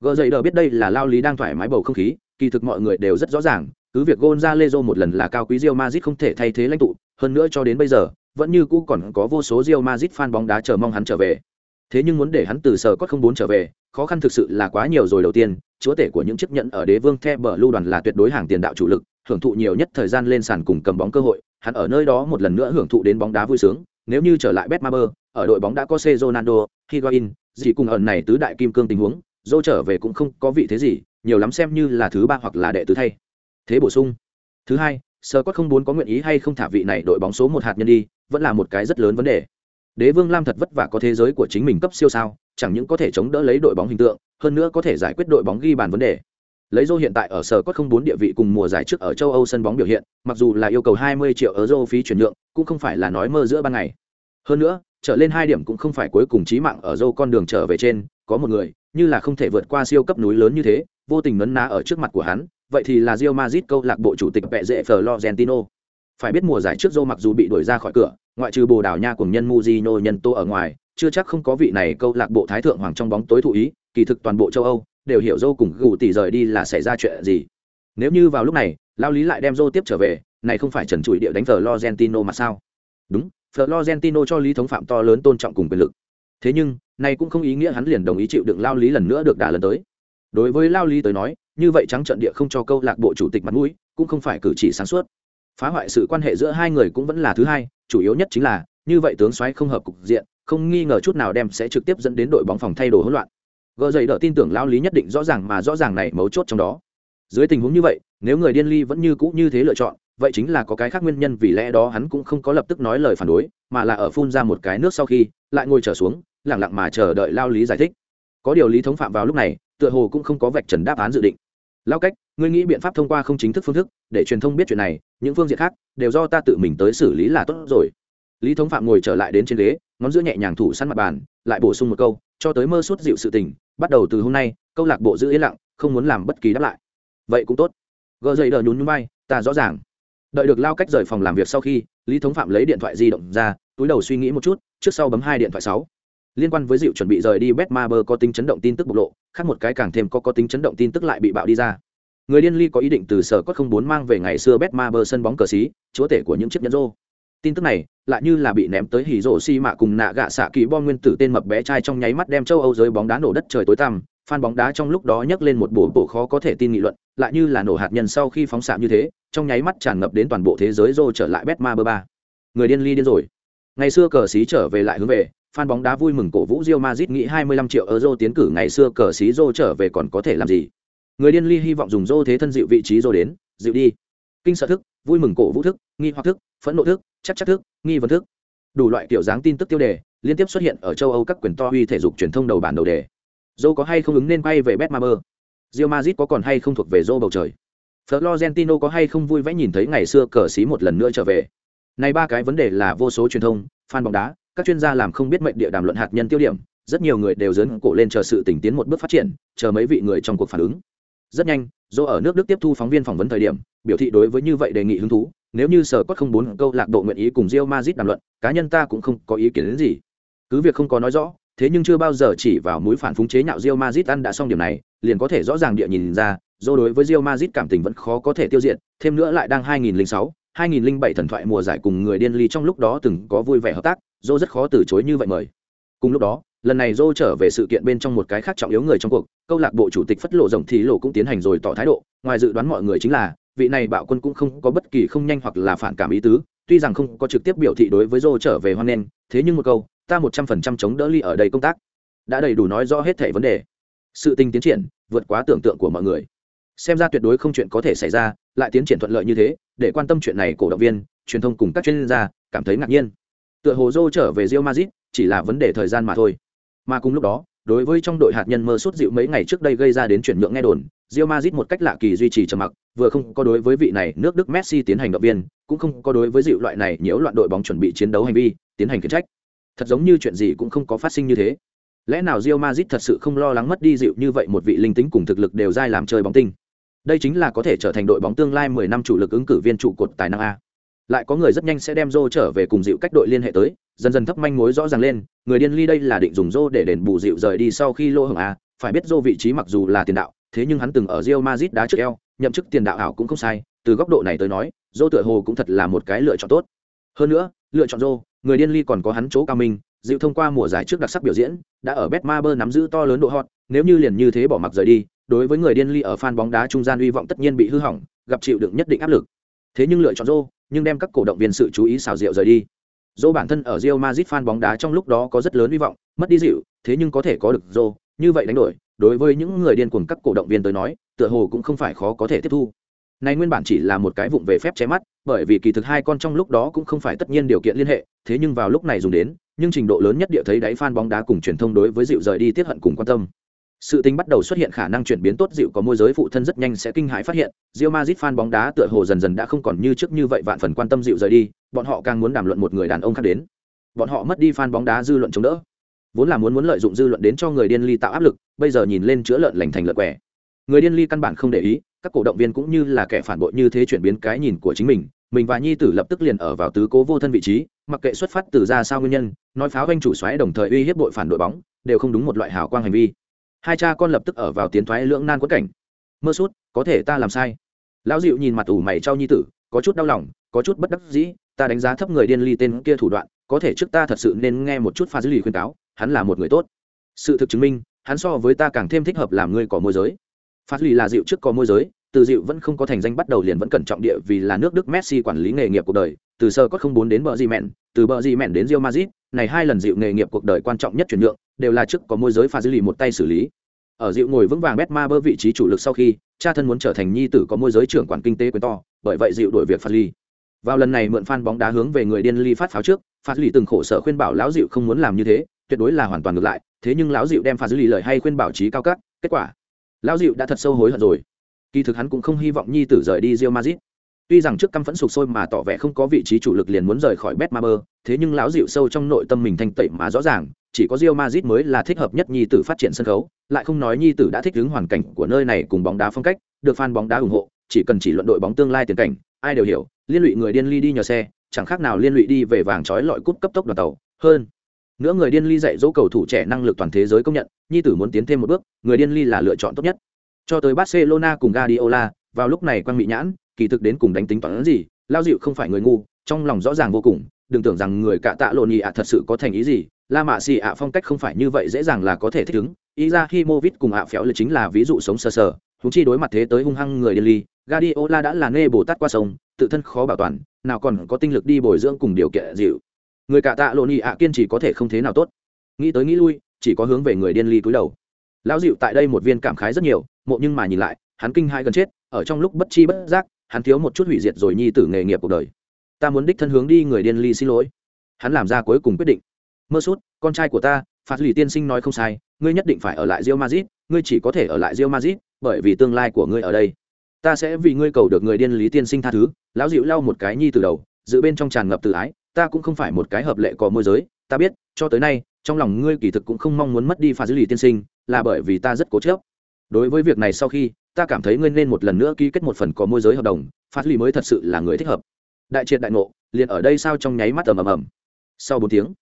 gờ dậy đờ biết đây là lao lý đang thoải mái bầu không khí kỳ thực mọi người đều rất rõ ràng cứ việc Gonzalo một lần là cao quý Real Madrid không thể thay thế lãnh tụ, hơn nữa cho đến bây giờ, vẫn như cũ còn có vô số Real Madrid fan bóng đá chờ mong hắn trở về. Thế nhưng muốn để hắn từ sở cốt không muốn trở về, khó khăn thực sự là quá nhiều rồi đầu tiên, chúa tể của những chiếc nhẫn ở đế vương The bờ lưu đoàn là tuyệt đối hàng tiền đạo chủ lực, hưởng thụ nhiều nhất thời gian lên sàn cùng cầm bóng cơ hội, hắn ở nơi đó một lần nữa hưởng thụ đến bóng đá vui sướng, nếu như trở lại Betmaber, ở đội bóng đã có C Ronaldo, Higuain, gì cùng ẩn này tứ đại kim cương tình huống, dô trở về cũng không có vị thế gì, nhiều lắm xem như là thứ ba hoặc là đệ tứ thay. Thế bổ sung. Thứ hai, Sơ Cốt không muốn có nguyện ý hay không thả vị này đội bóng số một hạt nhân đi, vẫn là một cái rất lớn vấn đề. Đế Vương Lam thật vất vả có thế giới của chính mình cấp siêu sao, chẳng những có thể chống đỡ lấy đội bóng hình tượng, hơn nữa có thể giải quyết đội bóng ghi bàn vấn đề. Lấy dô hiện tại ở sở cốt không bốn địa vị cùng mùa giải trước ở châu Âu sân bóng biểu hiện, mặc dù là yêu cầu 20 triệu euro phí chuyển nhượng, cũng không phải là nói mơ giữa ban ngày. Hơn nữa, trở lên hai điểm cũng không phải cuối cùng chí mạng ở Zô con đường trở về trên, có một người, như là không thể vượt qua siêu cấp núi lớn như thế, vô tình nấn ná ở trước mặt của hắn, vậy thì là Real Madrid câu lạc bộ chủ tịch bệ dễ Florentino. Phải biết mùa giải trước Zô mặc dù bị đuổi ra khỏi cửa, ngoại trừ Bồ Đào Nha cùng nhân Mujino nhân Tô ở ngoài, chưa chắc không có vị này câu lạc bộ thái thượng hoàng trong bóng tối thụ ý, kỳ thực toàn bộ châu Âu đều hiểu Zô cùng gù tỷ rời đi là xảy ra chuyện gì. Nếu như vào lúc này, lao lý lại đem Zô tiếp trở về, này không phải trần trụi địa đánh Florentino mà sao? Đúng, Florentino cho lý thống phạm to lớn tôn trọng cùng quyền lực. Thế nhưng, này cũng không ý nghĩa hắn liền đồng ý chịu đựng lao lý lần nữa được đả lần tới. Đối với lao lý tới nói, như vậy trắng trận địa không cho câu lạc bộ chủ tịch mặt mũi, cũng không phải cử chỉ sáng suốt. Phá hoại sự quan hệ giữa hai người cũng vẫn là thứ hai, chủ yếu nhất chính là, như vậy tướng xoáy không hợp cục diện, không nghi ngờ chút nào đem sẽ trực tiếp dẫn đến đội bóng phòng thay đồ hỗn loạn gờ dậy đỡ tin tưởng lao lý nhất định rõ ràng mà rõ ràng này mấu chốt trong đó dưới tình huống như vậy nếu người điên ly vẫn như cũ như thế lựa chọn vậy chính là có cái khác nguyên nhân vì lẽ đó hắn cũng không có lập tức nói lời phản đối mà là ở phun ra một cái nước sau khi lại ngồi trở xuống lẳng lặng mà chờ đợi lao lý giải thích. Có điều lý thống phạm vào lúc này, tựa hồ cũng không có vạch trần đáp án dự định. Lao cách, ngươi nghĩ biện pháp thông qua không chính thức phương thức để truyền thông biết chuyện này, những phương diện khác đều do ta tự mình tới xử lý là tốt rồi. Lý thống phạm ngồi trở lại đến trên ghế, ngón giữa nhẹ nhàng thủ săn mặt bàn, lại bổ sung một câu, cho tới mơ suốt dịu sự tình, bắt đầu từ hôm nay, câu lạc bộ giữ yên lặng, không muốn làm bất kỳ đáp lại. Vậy cũng tốt. Gờ dậy đờ nhún nhún bay ta rõ ràng. Đợi được lao cách rời phòng làm việc sau khi, lý thống phạm lấy điện thoại di động ra, túi đầu suy nghĩ một chút, trước sau bấm hai điện thoại sáu liên quan với dịu chuẩn bị rời đi bet ma bơ có tính chấn động tin tức bộc lộ, khác một cái càng thêm có có tính chấn động tin tức lại bị bạo đi ra. Người điên ly có ý định từ sở cốt không bốn mang về ngày xưa bet ma bơ sân bóng cờ xí, chúa tể của những chiếc nhẫn rô. Tin tức này lại như là bị ném tới hỉ rổ xi mạ cùng nạ gạ xạ kỳ bom nguyên tử tên mập bé trai trong nháy mắt đem châu âu giới bóng đá nổ đất trời tối tăm phan bóng đá trong lúc đó nhấc lên một bộ bộ khó có thể tin nghị luận, lại như là nổ hạt nhân sau khi phóng xạ như thế, trong nháy mắt tràn ngập đến toàn bộ thế giới rô trở lại bet ma bơ ba. Người điên ly điên rồi. Ngày xưa cờ xí trở về lại hướng về phan bóng đá vui mừng cổ vũ Real Madrid nghĩ 25 triệu euro tiến cử ngày xưa cờ xí Zô trở về còn có thể làm gì? Người điên ly hy vọng dùng Zô thế thân dịu vị trí Zô đến, dịu đi. Kinh sợ thức, vui mừng cổ vũ thức, nghi hoặc thức, phẫn nộ thức, chắc chắc thức, nghi vấn thức. Đủ loại kiểu dáng tin tức tiêu đề liên tiếp xuất hiện ở châu âu các quyền to uy thể dục truyền thông đầu bản đầu đề. Zô có hay không ứng nên quay về betmaber Real Madrid có còn hay không thuộc về Zô bầu trời? Florentino có hay không vui vẻ nhìn thấy ngày xưa cờ xí một lần nữa trở về? Này ba cái vấn đề là vô số truyền thông, fan bóng đá các chuyên gia làm không biết mệnh địa đàm luận hạt nhân tiêu điểm rất nhiều người đều dấn cổ lên chờ sự tỉnh tiến một bước phát triển chờ mấy vị người trong cuộc phản ứng rất nhanh dô ở nước đức tiếp thu phóng viên phỏng vấn thời điểm biểu thị đối với như vậy đề nghị hứng thú nếu như sở cốt không bốn câu lạc bộ nguyện ý cùng rio mazit đàm luận, cá nhân ta cũng không có ý kiến đến gì. Cứ việc không có nói rõ, thế nhưng chưa bao giờ chỉ vào mũi phản phúng chế nhạo rio mazit ăn đã xong điểm này, liền có thể rõ ràng địa nhìn ra, do đối với rio mazit cảm tình vẫn khó có thể tiêu diệt, thêm nữa lại đang 2006, 2007 thần thoại mùa giải cùng người điên ly trong lúc đó từng có vui vẻ hợp tác, Dô rất khó từ chối như vậy mời. Cùng lúc đó, lần này Dô trở về sự kiện bên trong một cái khác trọng yếu người trong cuộc, câu lạc bộ chủ tịch phất lộ rộng thì lộ cũng tiến hành rồi tỏ thái độ, ngoài dự đoán mọi người chính là vị này bạo quân cũng không có bất kỳ không nhanh hoặc là phản cảm ý tứ tuy rằng không có trực tiếp biểu thị đối với dô trở về hoan nghênh thế nhưng một câu ta một trăm phần trăm chống đỡ ly ở đây công tác. Đã đầy đủ nói rõ hết thể vấn đề. Sự tình tiến triển vượt quá tưởng tượng của mọi người. Xem ra tuyệt đối không chuyện có thể xảy ra lại tiến triển thuận lợi như thế để quan tâm chuyện này cổ động viên truyền thông cùng các chuyên gia cảm thấy ngạc nhiên tựa hồ dô trở về rio mazit chỉ là vấn đề thời gian mà thôi. Mà cùng lúc đó, đối với trong đội hạt nhân mơ suốt dịu mấy ngày trước đây gây ra đến chuyển nhượng nghe đồn rio mazit một cách lạ kỳ duy trì trầm mặc, vừa không có đối với vị này nước đức messi tiến hành động viên, cũng không có đối với dịu loại này nhiễu loạn đội bóng chuẩn bị chiến đấu hành vi, tiến hành khiển trách. Thật giống như chuyện gì cũng không có phát sinh như thế. Lẽ nào rio mazit thật sự không lo lắng mất đi dịu như vậy một vị linh tính cùng thực lực đều dai làm chơi bóng tinh? Đây chính là có thể trở thành đội bóng tương lai 10 năm chủ lực ứng cử viên trụ cột tài năng a lại có người rất nhanh sẽ đem Zô trở về cùng dịu cách đội liên hệ tới, dần dần thấp manh mối rõ ràng lên, người điên ly đây là định dùng Zô để đền bù dịu rời đi sau khi lô hưởng a, phải biết Zô vị trí mặc dù là tiền đạo, thế nhưng hắn từng ở Real Madrid đá trước eo, nhậm chức tiền đạo ảo cũng không sai, từ góc độ này tới nói Zô tựa hồ cũng thật là một cái lựa chọn tốt. Hơn nữa, lựa chọn Zô người điên ly còn có hắn chỗ cao minh, dịu thông qua mùa giải trước đặc sắc biểu diễn, đã ở betmaber nắm giữ to lớn độ hot, nếu như liền như thế bỏ mặc rời đi, đối với người điên ly ở fan bóng đá trung gian hy vọng tất nhiên bị hư hỏng, gặp chịu đựng nhất định áp lực thế nhưng lựa chọn rô nhưng đem các cổ động viên sự chú ý xào rượu rời đi. Dô bản thân ở Real Madrid fan bóng đá trong lúc đó có rất lớn hy vọng, mất đi dịu thế nhưng có thể có được Zô, như vậy đánh đổi, đối với những người điên cuồng các cổ động viên tới nói, tựa hồ cũng không phải khó có thể tiếp thu. Này nguyên bản chỉ là một cái vụng về phép che mắt, bởi vì kỳ thực hai con trong lúc đó cũng không phải tất nhiên điều kiện liên hệ, thế nhưng vào lúc này dùng đến, nhưng trình độ lớn nhất địa thấy đáy fan bóng đá cùng truyền thông đối với dịu rời đi tiết hận cùng quan tâm sự tình bắt đầu xuất hiện khả năng chuyển biến tốt, dịu có môi giới phụ thân rất nhanh sẽ kinh hãi phát hiện rio mazit fan bóng đá tựa hồ dần dần đã không còn như trước như vậy vạn phần quan tâm dịu rời đi, bọn họ càng muốn đàm luận một người đàn ông khác đến. Bọn họ mất đi fan bóng đá dư luận chống đỡ. Vốn là muốn muốn lợi dụng dư luận đến cho người điên ly tạo áp lực, bây giờ nhìn lên chữa lợn lành thành lợn quẻ. Người điên ly căn bản không để ý, các cổ động viên cũng như là kẻ phản bội như thế chuyển biến cái nhìn của chính mình mình và nhi tử lập tức liền ở vào tứ cố vô thân vị trí, mặc kệ xuất phát từ ra sao nguyên nhân, nói pháo anh chủ xoáy đồng thời uy hiếp đội phản đội bóng, đều không đúng một loại hào quang hành vi hai cha con lập tức ở vào tiến thoái lưỡng nan quất cảnh. Mơ sút, có thể ta làm sai. Lão dịu nhìn mặt ủ mày trao nhi tử, có chút đau lòng, có chút bất đắc dĩ, ta đánh giá thấp người điên ly tên kia thủ đoạn, có thể trước ta thật sự nên nghe một chút pha dữ lì khuyên cáo, hắn là một người tốt. Sự thực chứng minh, hắn so với ta càng thêm thích hợp làm người có môi giới. Pha dữ lì là dịu trước có môi giới, từ dịu vẫn không có thành danh bắt đầu liền vẫn cẩn trọng địa vì là nước đức messi quản lý nghề nghiệp cuộc đời, từ sơ có không bốn đến bờ di mẹn, từ bờ di mẹn đến rio mazit này hai lần dịu nghề nghiệp cuộc đời quan trọng nhất chuyển nhượng đều là trước có môi giới pha dư lì một tay xử lý. Ở dịu ngồi vững vàng bét ma bơ vị trí chủ lực sau khi, cha thân muốn trở thành nhi tử có môi giới trưởng quản kinh tế quyền to, bởi vậy dịu đổi việc pha ly vào lần này mượn fan bóng đá hướng về người điên ly phát pháo trước phạt ly từng khổ sở khuyên bảo lão dịu không muốn làm như thế, tuyệt đối là hoàn toàn ngược lại, thế nhưng lão dịu đem phát dư lì lời hay khuyên bảo trí cao cắt kết quả, lão dịu đã thật sâu hối hận rồi. Kỳ thực hắn cũng không hy vọng nhi tử rời đi rio mazit tuy rằng trước căm phẫn sụp sôi mà tỏ vẻ không có vị trí chủ lực liền muốn rời khỏi bet ma thế nhưng lão dịu sâu trong nội tâm mình thanh tẩy mà rõ ràng chỉ có Real Madrid mới là thích hợp nhất nhi tử phát triển sân khấu, lại không nói nhi tử đã thích ứng hoàn cảnh của nơi này cùng bóng đá phong cách, được fan bóng đá ủng hộ, chỉ cần chỉ luận đội bóng tương lai tiền cảnh, ai đều hiểu, liên lụy người điên ly đi nhờ xe, chẳng khác nào liên lụy đi về vàng chói lọi cúp cấp tốc đoàn tàu, hơn. Nữa người điên ly dạy dỗ cầu thủ trẻ năng lực toàn thế giới công nhận, nhi tử muốn tiến thêm một bước, người điên ly là lựa chọn tốt nhất. Cho tới Barcelona cùng Guardiola, vào lúc này quang bị nhãn, kỳ thực đến cùng đánh tính toán gì, lao dịu không phải người ngu, trong lòng rõ ràng vô cùng, đừng tưởng rằng người cạ tạ lộn nhị ạ thật sự có thành ý gì, La mạ xì ạ phong cách không phải như vậy dễ dàng là có thể thích ứng. Izahimovic cùng ạ phéo là chính là ví dụ sống sờ sờ, huống chi đối mặt thế tới hung hăng người điên ly, gadiola đã là nê bồ tát qua sông, tự thân khó bảo toàn, nào còn có tinh lực đi bồi dưỡng cùng điều kiện dịu. Người cả tạ lộn ạ kiên chỉ có thể không thế nào tốt. Nghĩ tới nghĩ lui, chỉ có hướng về người điên ly cúi đầu. Lão dịu tại đây một viên cảm khái rất nhiều, mộ nhưng mà nhìn lại, hắn kinh hai gần chết, ở trong lúc bất chi bất giác, hắn thiếu một chút hủy diệt rồi nhi tử nghề nghiệp cuộc đời. Ta muốn đích thân hướng đi người điên ly xin lỗi. Hắn làm ra cuối cùng quyết định. Mơ sút, con trai của ta, phạt lì tiên sinh nói không sai, ngươi nhất định phải ở lại rio mazit ngươi chỉ có thể ở lại rio mazit bởi vì tương lai của ngươi ở đây. Ta sẽ vì ngươi cầu được người điên lý tiên sinh tha thứ, lão dịu lau một cái nhi từ đầu dự bên trong tràn ngập tự ái, ta cũng không phải một cái hợp lệ có môi giới, ta biết, cho tới nay, trong lòng ngươi kỳ thực cũng không mong muốn mất đi phạt dữ lì tiên sinh, là bởi vì ta rất cố chấp. Đối với việc này sau khi, ta cảm thấy ngươi nên một lần nữa ký kết một phần có môi giới hợp đồng, phạt lì mới thật sự là người thích hợp đại triệt đại ngộ liền ở đây sao trong nháy mắt ầm ầm ầm. Sau bốn tiếng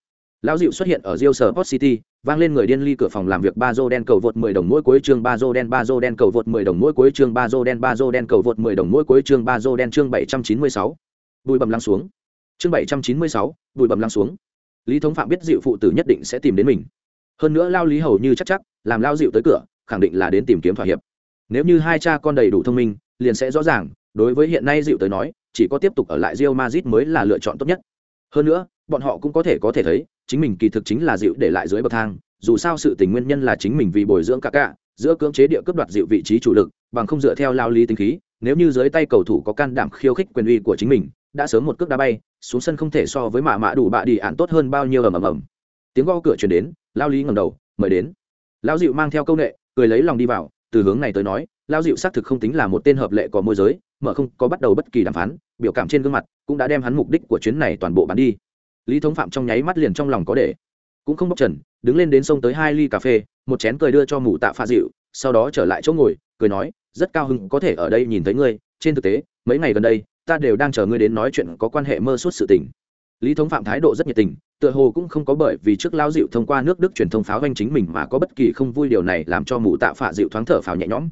lão dịu xuất hiện ở rio sport city vang lên người điên ly cửa phòng làm việc ba dô đen cầu vượt 10 đồng mỗi cuối chương ba dô đen ba dô đen cầu vượt 10 đồng mỗi cuối chương ba dô đen ba dô đen cầu vượt 10 đồng mỗi cuối chương ba dô đen chương 796. bùi bầm lăng xuống. Chương 796, bùi bầm lăng xuống. Lý thống phạm biết dịu phụ tử nhất định sẽ tìm đến mình. Hơn nữa lao lý hầu như chắc chắc làm lao dịu tới cửa khẳng định là đến tìm kiếm thỏa hiệp. Nếu như hai cha con đầy đủ thông minh liền sẽ rõ ràng đối với hiện nay dịu tới nói chỉ có tiếp tục ở lại Real Madrid mới là lựa chọn tốt nhất. Hơn nữa bọn họ cũng có thể có thể thấy chính mình kỳ thực chính là dịu để lại dưới bậc thang dù sao sự tình nguyên nhân là chính mình vì bồi dưỡng cả cả giữa cưỡng chế địa cấp đoạt dịu vị trí chủ lực bằng không dựa theo lao lý tính khí nếu như dưới tay cầu thủ có can đảm khiêu khích quyền uy của chính mình đã sớm một cước đá bay xuống sân không thể so với mạ mạ đủ bạ đi án tốt hơn bao nhiêu ầm ầm ầm. Tiếng gõ cửa truyền đến lao lý ngẩng đầu mời đến. Lao dịu mang theo câu nệ, cười lấy lòng đi vào từ hướng này tới nói lao dịu xác thực không tính là một tên hợp lệ có môi giới mở không có bắt đầu bất kỳ đàm phán, biểu cảm trên gương mặt cũng đã đem hắn mục đích của chuyến này toàn bộ bán đi. Lý thống phạm trong nháy mắt liền trong lòng có để. Cũng không bóc trần, đứng lên đến sông tới hai ly cà phê, một chén cười đưa cho mụ tạ pha dịu, sau đó trở lại chỗ ngồi, cười nói, rất cao hứng có thể ở đây nhìn thấy ngươi, trên thực tế, mấy ngày gần đây, ta đều đang chờ ngươi đến nói chuyện có quan hệ mơ suốt sự tình. Lý thống phạm thái độ rất nhiệt tình, tựa hồ cũng không có bởi vì trước lao dịu thông qua nước đức truyền thông pháo doanh chính mình mà có bất kỳ không vui điều này làm cho mụ tạ phạ dịu thoáng thở phào nhẹ nhõm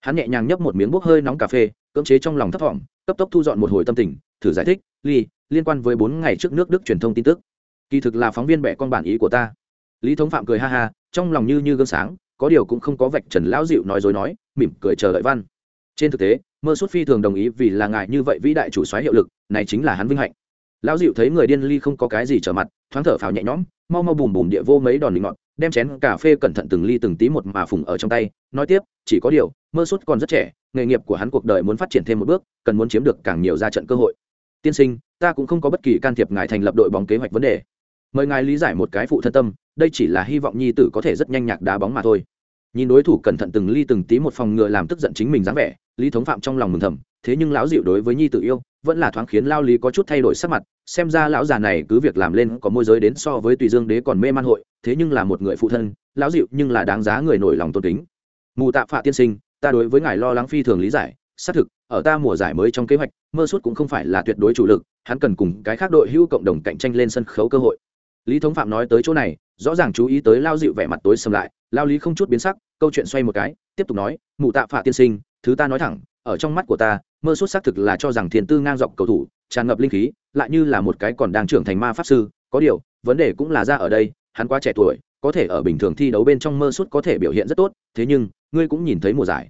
hắn nhẹ nhàng nhấp một miếng bốc hơi nóng cà phê, cưỡng chế trong lòng thấp thỏm, cấp tốc thu dọn một hồi tâm tình, thử giải thích ly liên quan với bốn ngày trước nước đức truyền thông tin tức. Kỳ thực là phóng viên bẻ con bản ý của ta. Lý thống phạm cười ha ha, trong lòng như như gương sáng, có điều cũng không có vạch trần lão dịu nói dối nói, mỉm cười chờ đợi văn. Trên thực tế, mơ suốt phi thường đồng ý vì là ngài như vậy vĩ đại chủ xoáy hiệu lực, này chính là hắn vinh hạnh lão dịu thấy người điên ly không có cái gì trở mặt, thoáng thở phào nhẹ nhõm, mau mau bùm bùm địa vô mấy đòn định ngọt đem chén cà phê cẩn thận từng ly từng tí một mà phùng ở trong tay, nói tiếp, chỉ có điều, mơ suốt còn rất trẻ, nghề nghiệp của hắn cuộc đời muốn phát triển thêm một bước, cần muốn chiếm được càng nhiều ra trận cơ hội. Tiên sinh, ta cũng không có bất kỳ can thiệp ngài thành lập đội bóng kế hoạch vấn đề. Mời ngài lý giải một cái phụ thân tâm, đây chỉ là hy vọng nhi tử có thể rất nhanh nhạc đá bóng mà thôi. Nhìn đối thủ cẩn thận từng ly từng tí một phòng ngừa làm tức giận chính mình dáng vẻ, lý thống phạm trong lòng mừng thầm thế nhưng lão dịu đối với nhi tử yêu, vẫn là thoáng khiến lao lý có chút thay đổi sắc mặt, xem ra lão già này cứ việc làm lên có môi giới đến so với tùy dương đế còn mê man hội, thế nhưng là một người phụ thân, lão dịu nhưng là đáng giá người nổi lòng tôn kính. Mù tạ phạ tiên sinh, ta đối với ngài lo lắng phi thường lý giải, xác thực, ở ta mùa giải mới trong kế hoạch, mơ suốt cũng không phải là tuyệt đối chủ lực, hắn cần cùng cái khác đội hữu cộng đồng cạnh tranh lên sân khấu cơ hội. Lý thống phạm nói tới chỗ này, rõ ràng chú ý tới lao dịu vẻ mặt tối sầm lại, lao lý không chút biến sắc, câu chuyện xoay một cái, tiếp tục nói mụ tạ phạ tiên sinh, thứ ta nói thẳng ở trong mắt của ta, mơ suốt xác thực là cho rằng thiền tư ngang dọc cầu thủ, tràn ngập linh khí, lại như là một cái còn đang trưởng thành ma pháp sư. Có điều, vấn đề cũng là ra ở đây, hắn quá trẻ tuổi, có thể ở bình thường thi đấu bên trong mơ suốt có thể biểu hiện rất tốt, thế nhưng, ngươi cũng nhìn thấy mùa giải.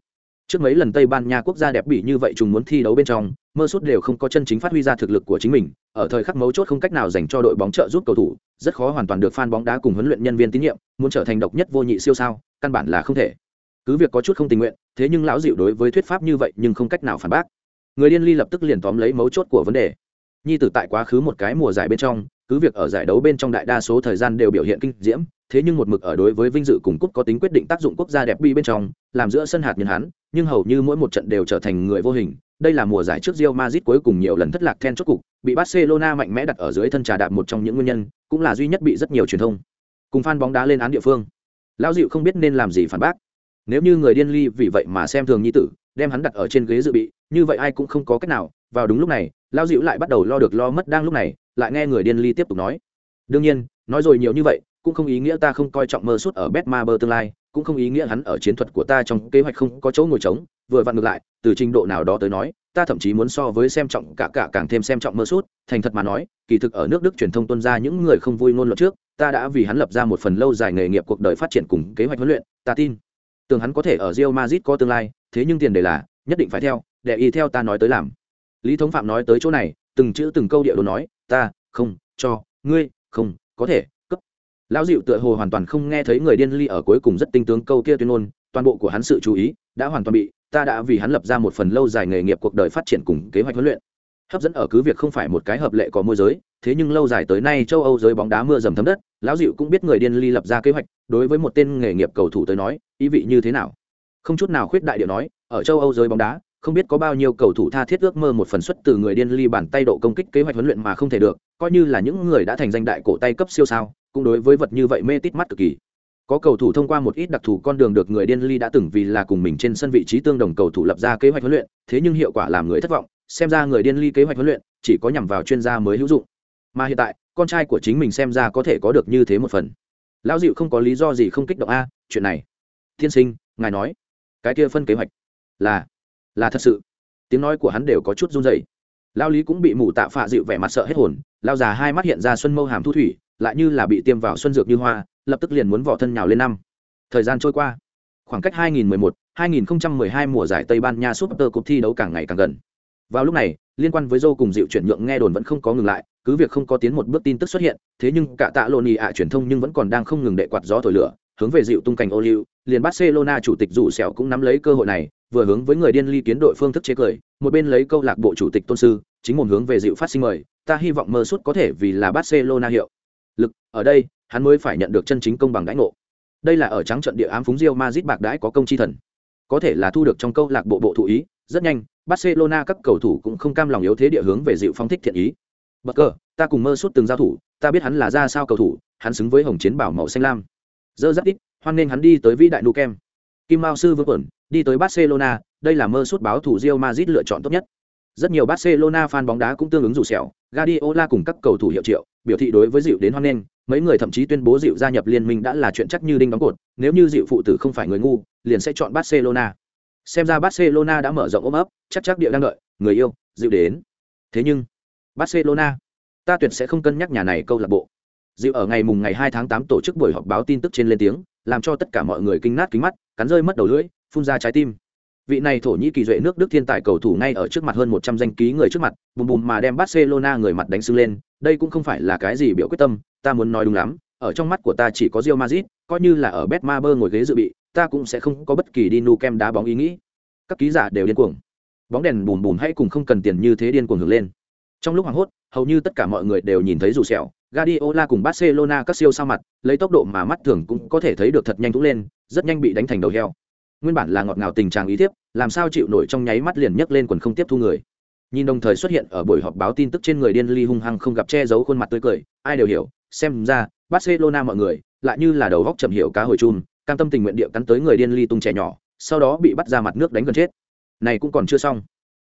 Trước mấy lần tây ban nha quốc gia đẹp bị như vậy chúng muốn thi đấu bên trong, mơ suốt đều không có chân chính phát huy ra thực lực của chính mình, ở thời khắc mấu chốt không cách nào dành cho đội bóng trợ giúp cầu thủ, rất khó hoàn toàn được fan bóng đá cùng huấn luyện nhân viên tín nhiệm, muốn trở thành độc nhất vô nhị siêu sao, căn bản là không thể cứ việc có chút không tình nguyện, thế nhưng lão dịu đối với thuyết pháp như vậy nhưng không cách nào phản bác. Người điên ly lập tức liền tóm lấy mấu chốt của vấn đề. Nhi tử tại quá khứ một cái mùa giải bên trong, cứ việc ở giải đấu bên trong đại đa số thời gian đều biểu hiện kinh diễm, thế nhưng một mực ở đối với vinh dự cùng cúp có tính quyết định tác dụng quốc gia đẹp bi bên trong, làm giữa sân hạt nhân hắn, nhưng hầu như mỗi một trận đều trở thành người vô hình. Đây là mùa giải trước Real Madrid cuối cùng nhiều lần thất lạc then chốt cục, bị Barcelona mạnh mẽ đặt ở dưới thân trà đạp một trong những nguyên nhân, cũng là duy nhất bị rất nhiều truyền thông cùng fan bóng đá lên án địa phương. Lão dịu không biết nên làm gì phản bác nếu như người điên ly vì vậy mà xem thường nhi tử, đem hắn đặt ở trên ghế dự bị, như vậy ai cũng không có cách nào. Vào đúng lúc này, lao dịu lại bắt đầu lo được lo mất đang lúc này, lại nghe người điên ly tiếp tục nói. Đương nhiên, nói rồi nhiều như vậy, cũng không ý nghĩa ta không coi trọng mơ suốt ở bet ma bơ tương lai, cũng không ý nghĩa hắn ở chiến thuật của ta trong kế hoạch không có chỗ ngồi trống. Vừa vặn ngược lại, từ trình độ nào đó tới nói, ta thậm chí muốn so với xem trọng cả cả càng thêm xem trọng mơ suốt. Thành thật mà nói, kỳ thực ở nước đức truyền thông tuân ra những người không vui ngôn luận trước, ta đã vì hắn lập ra một phần lâu dài nghề nghiệp cuộc đời phát triển cùng kế hoạch huấn luyện. Ta tin tưởng hắn có thể ở Real Madrid có tương lai, thế nhưng tiền đề là, nhất định phải theo, để y theo ta nói tới làm. Lý thống phạm nói tới chỗ này, từng chữ từng câu địa đồ nói, ta, không, cho, ngươi, không, có thể, cấp. Lão dịu tựa hồ hoàn toàn không nghe thấy người điên ly ở cuối cùng rất tinh tướng câu kia tuyên ngôn, toàn bộ của hắn sự chú ý, đã hoàn toàn bị, ta đã vì hắn lập ra một phần lâu dài nghề nghiệp cuộc đời phát triển cùng kế hoạch huấn luyện hấp dẫn ở cứ việc không phải một cái hợp lệ có môi giới, thế nhưng lâu dài tới nay châu âu giới bóng đá mưa dầm thấm đất, lão dịu cũng biết người điên ly lập ra kế hoạch, đối với một tên nghề nghiệp cầu thủ tới nói, ý vị như thế nào. Không chút nào khuyết đại điệu nói, ở châu âu giới bóng đá, không biết có bao nhiêu cầu thủ tha thiết ước mơ một phần xuất từ người điên ly bàn tay độ công kích kế hoạch huấn luyện mà không thể được, coi như là những người đã thành danh đại cổ tay cấp siêu sao, cũng đối với vật như vậy mê tít mắt cực kỳ. Có cầu thủ thông qua một ít đặc thù con đường được người điên ly đã từng vì là cùng mình trên sân vị trí tương đồng cầu thủ lập ra kế hoạch huấn luyện, thế nhưng hiệu quả làm người thất vọng xem ra người điên ly kế hoạch huấn luyện chỉ có nhằm vào chuyên gia mới hữu dụng. Mà hiện tại con trai của chính mình xem ra có thể có được như thế một phần. Lão dịu không có lý do gì không kích động a chuyện này. Tiên sinh ngài nói. Cái kia phân kế hoạch. Là là thật sự. Tiếng nói của hắn đều có chút run dày lao lý cũng bị mù tạ phạ dịu vẻ mặt sợ hết hồn lao già hai mắt hiện ra xuân mâu hàm thu thủy lại như là bị tiêm vào xuân dược như hoa lập tức liền muốn vỏ thân nhào lên năm. Thời gian trôi qua. Khoảng cách 2011, 2012 mùa giải Tây Ban Nha Super Cup thi đấu càng ngày càng gần. Vào lúc này, liên quan với Zhou cùng dịu chuyển nhượng nghe đồn vẫn không có ngừng lại, cứ việc không có tiến một bước tin tức xuất hiện, thế nhưng cả tạ Loni ạ truyền thông nhưng vẫn còn đang không ngừng đệ quạt gió thổi lửa, hướng về dịu tung cảnh ô liu, liền Barcelona chủ tịch rủ sẹo cũng nắm lấy cơ hội này, vừa hướng với người điên ly kiến đội phương thức chế cười một bên lấy câu lạc bộ chủ tịch tôn sư chính một hướng về dịu phát sinh mời ta hy vọng mơ suốt có thể vì là barcelona hiệu lực ở đây hắn mới phải nhận được chân chính công bằng đãi ngộ. Đây là ở trắng trận địa ám phúng rio Madrid bạc đãi có công chi thần có thể là thu được trong câu lạc bộ bộ thụ ý rất nhanh, barcelona các cầu thủ cũng không cam lòng yếu thế địa hướng về dịu phong thích thiện ý. Bất cờ, ta cùng mơ suốt từng giao thủ, ta biết hắn là ra sao cầu thủ, hắn xứng với hồng chiến bảo màu xanh lam. Dơ rất ít hoan nên hắn đi tới vĩ đại nu kem kim mao sư vương quẩn, đi tới barcelona, đây là mơ suốt báo thủ Real Madrid lựa chọn tốt nhất. Rất nhiều barcelona fan bóng đá cũng tương ứng rủ sẹo, Guardiola cùng các cầu thủ hiệu triệu, biểu thị đối với dịu đến hoan nghênh, mấy người thậm chí tuyên bố dịu gia nhập liên minh đã là chuyện chắc như đinh đóng cột, nếu như dịu phụ tử không phải người ngu, liền sẽ chọn barcelona xem ra barcelona đã mở rộng ôm ấp, chắc chắc địa đang đợi, người yêu, dịu đến. Thế nhưng, barcelona, ta tuyệt sẽ không cân nhắc nhà này câu lạc bộ. Dịu ở ngày mùng ngày hai tháng tám tổ chức buổi họp báo tin tức trên lên tiếng, làm cho tất cả mọi người kinh nát kính mắt, cắn rơi mất đầu lưỡi, phun ra trái tim. Vị này thổ nhĩ kỳ duệ nước đức thiên tài cầu thủ ngay ở trước mặt hơn một trăm danh ký người trước mặt, bùm bùm mà đem barcelona người mặt đánh sưng lên, đây cũng không phải là cái gì biểu quyết tâm, ta muốn nói đúng lắm, ở trong mắt của ta chỉ có Real Madrid, coi như là ở Betmaber ngồi ghế dự bị ta cũng sẽ không có bất kỳ đi nu kem đá bóng ý nghĩ. Các ký giả đều điên cuồng. Bóng đèn bùm bùm hay cùng không cần tiền như thế điên cuồng hưởng lên. Trong lúc hoảng hốt, hầu như tất cả mọi người đều nhìn thấy rủ sẹo, Guardiola cùng Barcelona các siêu sao mặt, lấy tốc độ mà mắt thường cũng có thể thấy được thật nhanh thúc lên, rất nhanh bị đánh thành đầu heo. Nguyên bản là ngọt ngào tình trạng ý tiếp làm sao chịu nổi trong nháy mắt liền nhấc lên quần không tiếp thu người. Nhìn đồng thời xuất hiện ở buổi họp báo tin tức trên người điên ly hung hăng không gặp che giấu khuôn mặt tươi cười, ai đều hiểu, xem ra barcelona mọi người, lại như là đầu góc chậm hiểu cá hồi chun cam tâm tình nguyện địa cắn tới người điên ly tung trẻ nhỏ, sau đó bị bắt ra mặt nước đánh gần chết. Này cũng còn chưa xong.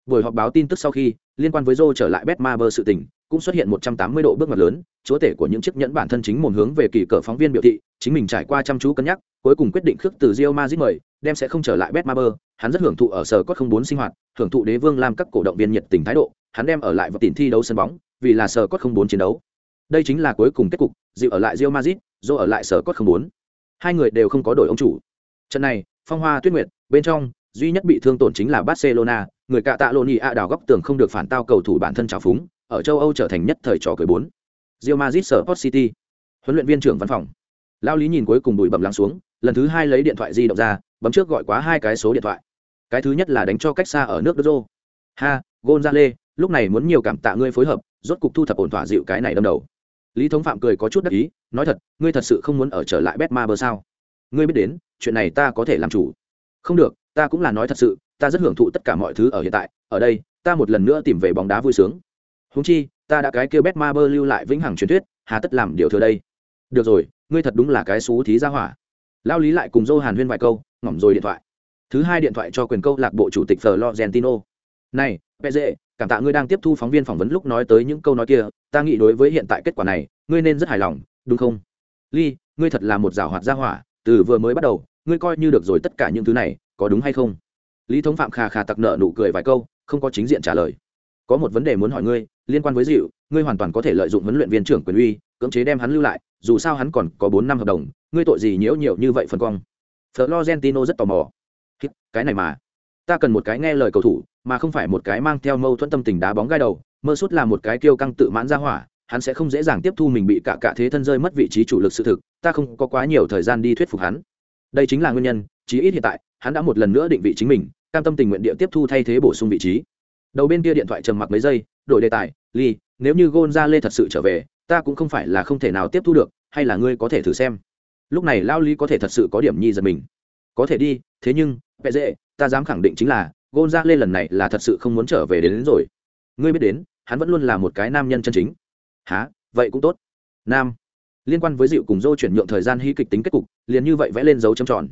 Buổi họp báo tin tức sau khi, liên quan với Joe trở lại Betmaber sự tình, cũng xuất hiện 180 độ bước ngoặt lớn, chúa tể của những chiếc nhẫn bản thân chính một hướng về kỳ cờ phóng viên biểu thị, chính mình trải qua chăm chú cân nhắc, cuối cùng quyết định khước từ Real Madrid mời, đem sẽ không trở lại Betmaber hắn rất hưởng thụ ở sở cốt không bốn sinh hoạt, hưởng thụ đế vương làm các cổ động viên nhiệt tình thái độ, hắn đem ở lại và tiền thi đấu sân bóng, vì là sở cốt không bốn chiến đấu. Đây chính là cuối cùng kết cục, dịu ở lại Real Madrid Joe ở lại sở cốt không bốn hai người đều không có đổi ông chủ. Trận này, phong hoa tuyết nguyệt, bên trong, duy nhất bị thương tổn chính là Barcelona, người cạ tạ lộn ý ạ đào góc tường không được phản tao cầu thủ bản thân trào phúng, ở châu âu trở thành nhất thời trò cười bốn. Real Madrid Sport City. Huấn luyện viên trưởng văn phòng. Lao lý nhìn cuối cùng bụi bẩm lắng xuống, lần thứ hai lấy điện thoại di động ra, bấm trước gọi quá hai cái số điện thoại. Cái thứ nhất là đánh cho cách xa ở nước Đức ha gonzale lúc này muốn nhiều cảm tạ ngươi phối hợp, rốt cục thu thập ổn thỏa dịu cái này đâm đầu lý thống phạm cười có chút đắc ý, nói thật, ngươi thật sự không muốn ở trở lại bét ma bơ sao? Ngươi biết đến, chuyện này ta có thể làm chủ. Không được, ta cũng là nói thật sự, ta rất hưởng thụ tất cả mọi thứ ở hiện tại, ở đây, ta một lần nữa tìm về bóng đá vui sướng. Húng chi, ta đã cái kêu bét ma bơ lưu lại vĩnh hằng truyền thuyết, hà tất làm điều thừa đây. Được rồi, ngươi thật đúng là cái xú thí ra hỏa. Lao lý lại cùng dô hàn huyên vài câu, ngỏm rồi điện thoại. Thứ hai điện thoại cho quyền câu lạc bộ chủ tịch florentino. Này pz cảm tạ ngươi đang tiếp thu phóng viên phỏng vấn lúc nói tới những câu nói kia, ta nghĩ đối với hiện tại kết quả này, ngươi nên rất hài lòng, đúng không? Ly, ngươi thật là một giảo hoạt gia hỏa, từ vừa mới bắt đầu, ngươi coi như được rồi tất cả những thứ này, có đúng hay không? Lý thống phạm khà khà tặc nợ nụ cười vài câu, không có chính diện trả lời. Có một vấn đề muốn hỏi ngươi, liên quan với dịu ngươi hoàn toàn có thể lợi dụng huấn luyện viên trưởng quyền uy, cưỡng chế đem hắn lưu lại, dù sao hắn còn có bốn năm hợp đồng, ngươi tội gì nhiễu nhiều như vậy phần cong? Florentino rất tò mò. Cái này mà, ta cần một cái nghe lời cầu thủ mà không phải một cái mang theo mâu thuẫn tâm tình đá bóng gai đầu, mơ sút là một cái kiêu căng tự mãn ra hỏa, hắn sẽ không dễ dàng tiếp thu mình bị cả cả thế thân rơi mất vị trí chủ lực sự thực, ta không có quá nhiều thời gian đi thuyết phục hắn. Đây chính là nguyên nhân, chí ít hiện tại, hắn đã một lần nữa định vị chính mình, cam tâm tình nguyện địa tiếp thu thay thế bổ sung vị trí. Đầu bên kia điện thoại trầm mặc mấy giây, đổi đề tài, ly, nếu như gôn ra lê thật sự trở về, ta cũng không phải là không thể nào tiếp thu được, hay là ngươi có thể thử xem? Lúc này lao ly có thể thật sự có điểm nhi giật mình. Có thể đi, thế nhưng vẽ dễ ta dám khẳng định chính là gôn ra lê lần này là thật sự không muốn trở về đến, đến rồi ngươi biết đến hắn vẫn luôn là một cái nam nhân chân chính há vậy cũng tốt nam liên quan với dịu cùng dô chuyển nhượng thời gian hy kịch tính kết cục liền như vậy vẽ lên dấu trầm tròn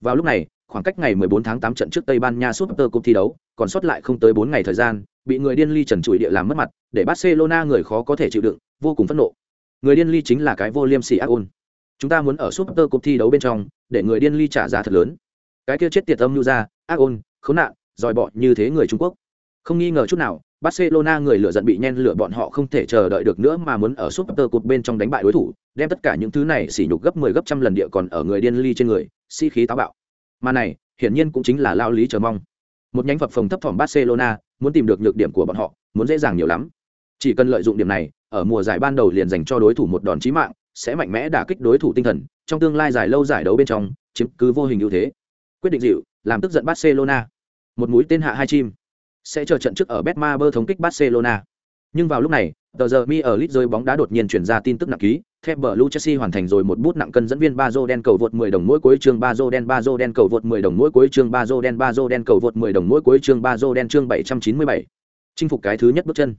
vào lúc này khoảng cách ngày 14 tháng 8 trận trước Tây Ban Nha Super Cup thi đấu, còn sót lại không tới 4 ngày thời gian, bị người điên ly trần trụi địa làm mất mặt, để Barcelona người khó có thể chịu đựng, vô cùng phẫn nộ. Người điên ly chính là cái vô liêm sỉ ác ôn. Chúng ta muốn ở Super Cup thi đấu bên trong, để người điên ly trả giá thật lớn. Cái kia chết tiệt âm như ra, ác ôn, khốn nạn, dòi bọ như thế người Trung Quốc. Không nghi ngờ chút nào, Barcelona người lửa giận bị nhen lửa bọn họ không thể chờ đợi được nữa mà muốn ở Super Cup bên trong đánh bại đối thủ, đem tất cả những thứ này sỉ nhục gấp 10 gấp trăm lần địa còn ở người điên ly trên người, sĩ si khí táo bạo. Mà này, hiển nhiên cũng chính là lao lý chờ mong. Một nhánh phập phòng thấp thỏm Barcelona, muốn tìm được nhược điểm của bọn họ, muốn dễ dàng nhiều lắm. Chỉ cần lợi dụng điểm này, ở mùa giải ban đầu liền dành cho đối thủ một đòn chí mạng, sẽ mạnh mẽ đả kích đối thủ tinh thần, trong tương lai giải lâu giải đấu bên trong, chiếm cứ vô hình ưu thế. Quyết định dịu, làm tức giận Barcelona một mũi tên hạ hai chim. Sẽ chờ trận trước ở betmaber thống kích barcelona. Nhưng vào lúc này tờ giờ mi ở lit rơi bóng đá đột nhiên chuyển ra tin tức nặng ký. Thép bờ lu chelsea hoàn thành rồi một bút nặng cân dẫn viên ba dô đen cầu vượt 10 đồng mỗi cuối chương ba dô đen ba dô đen cầu vượt 10 đồng mỗi cuối chương ba dô đen ba dô đen cầu vượt 10 đồng mỗi cuối chương ba dô đen chương 797. chinh phục cái thứ nhất bước chân.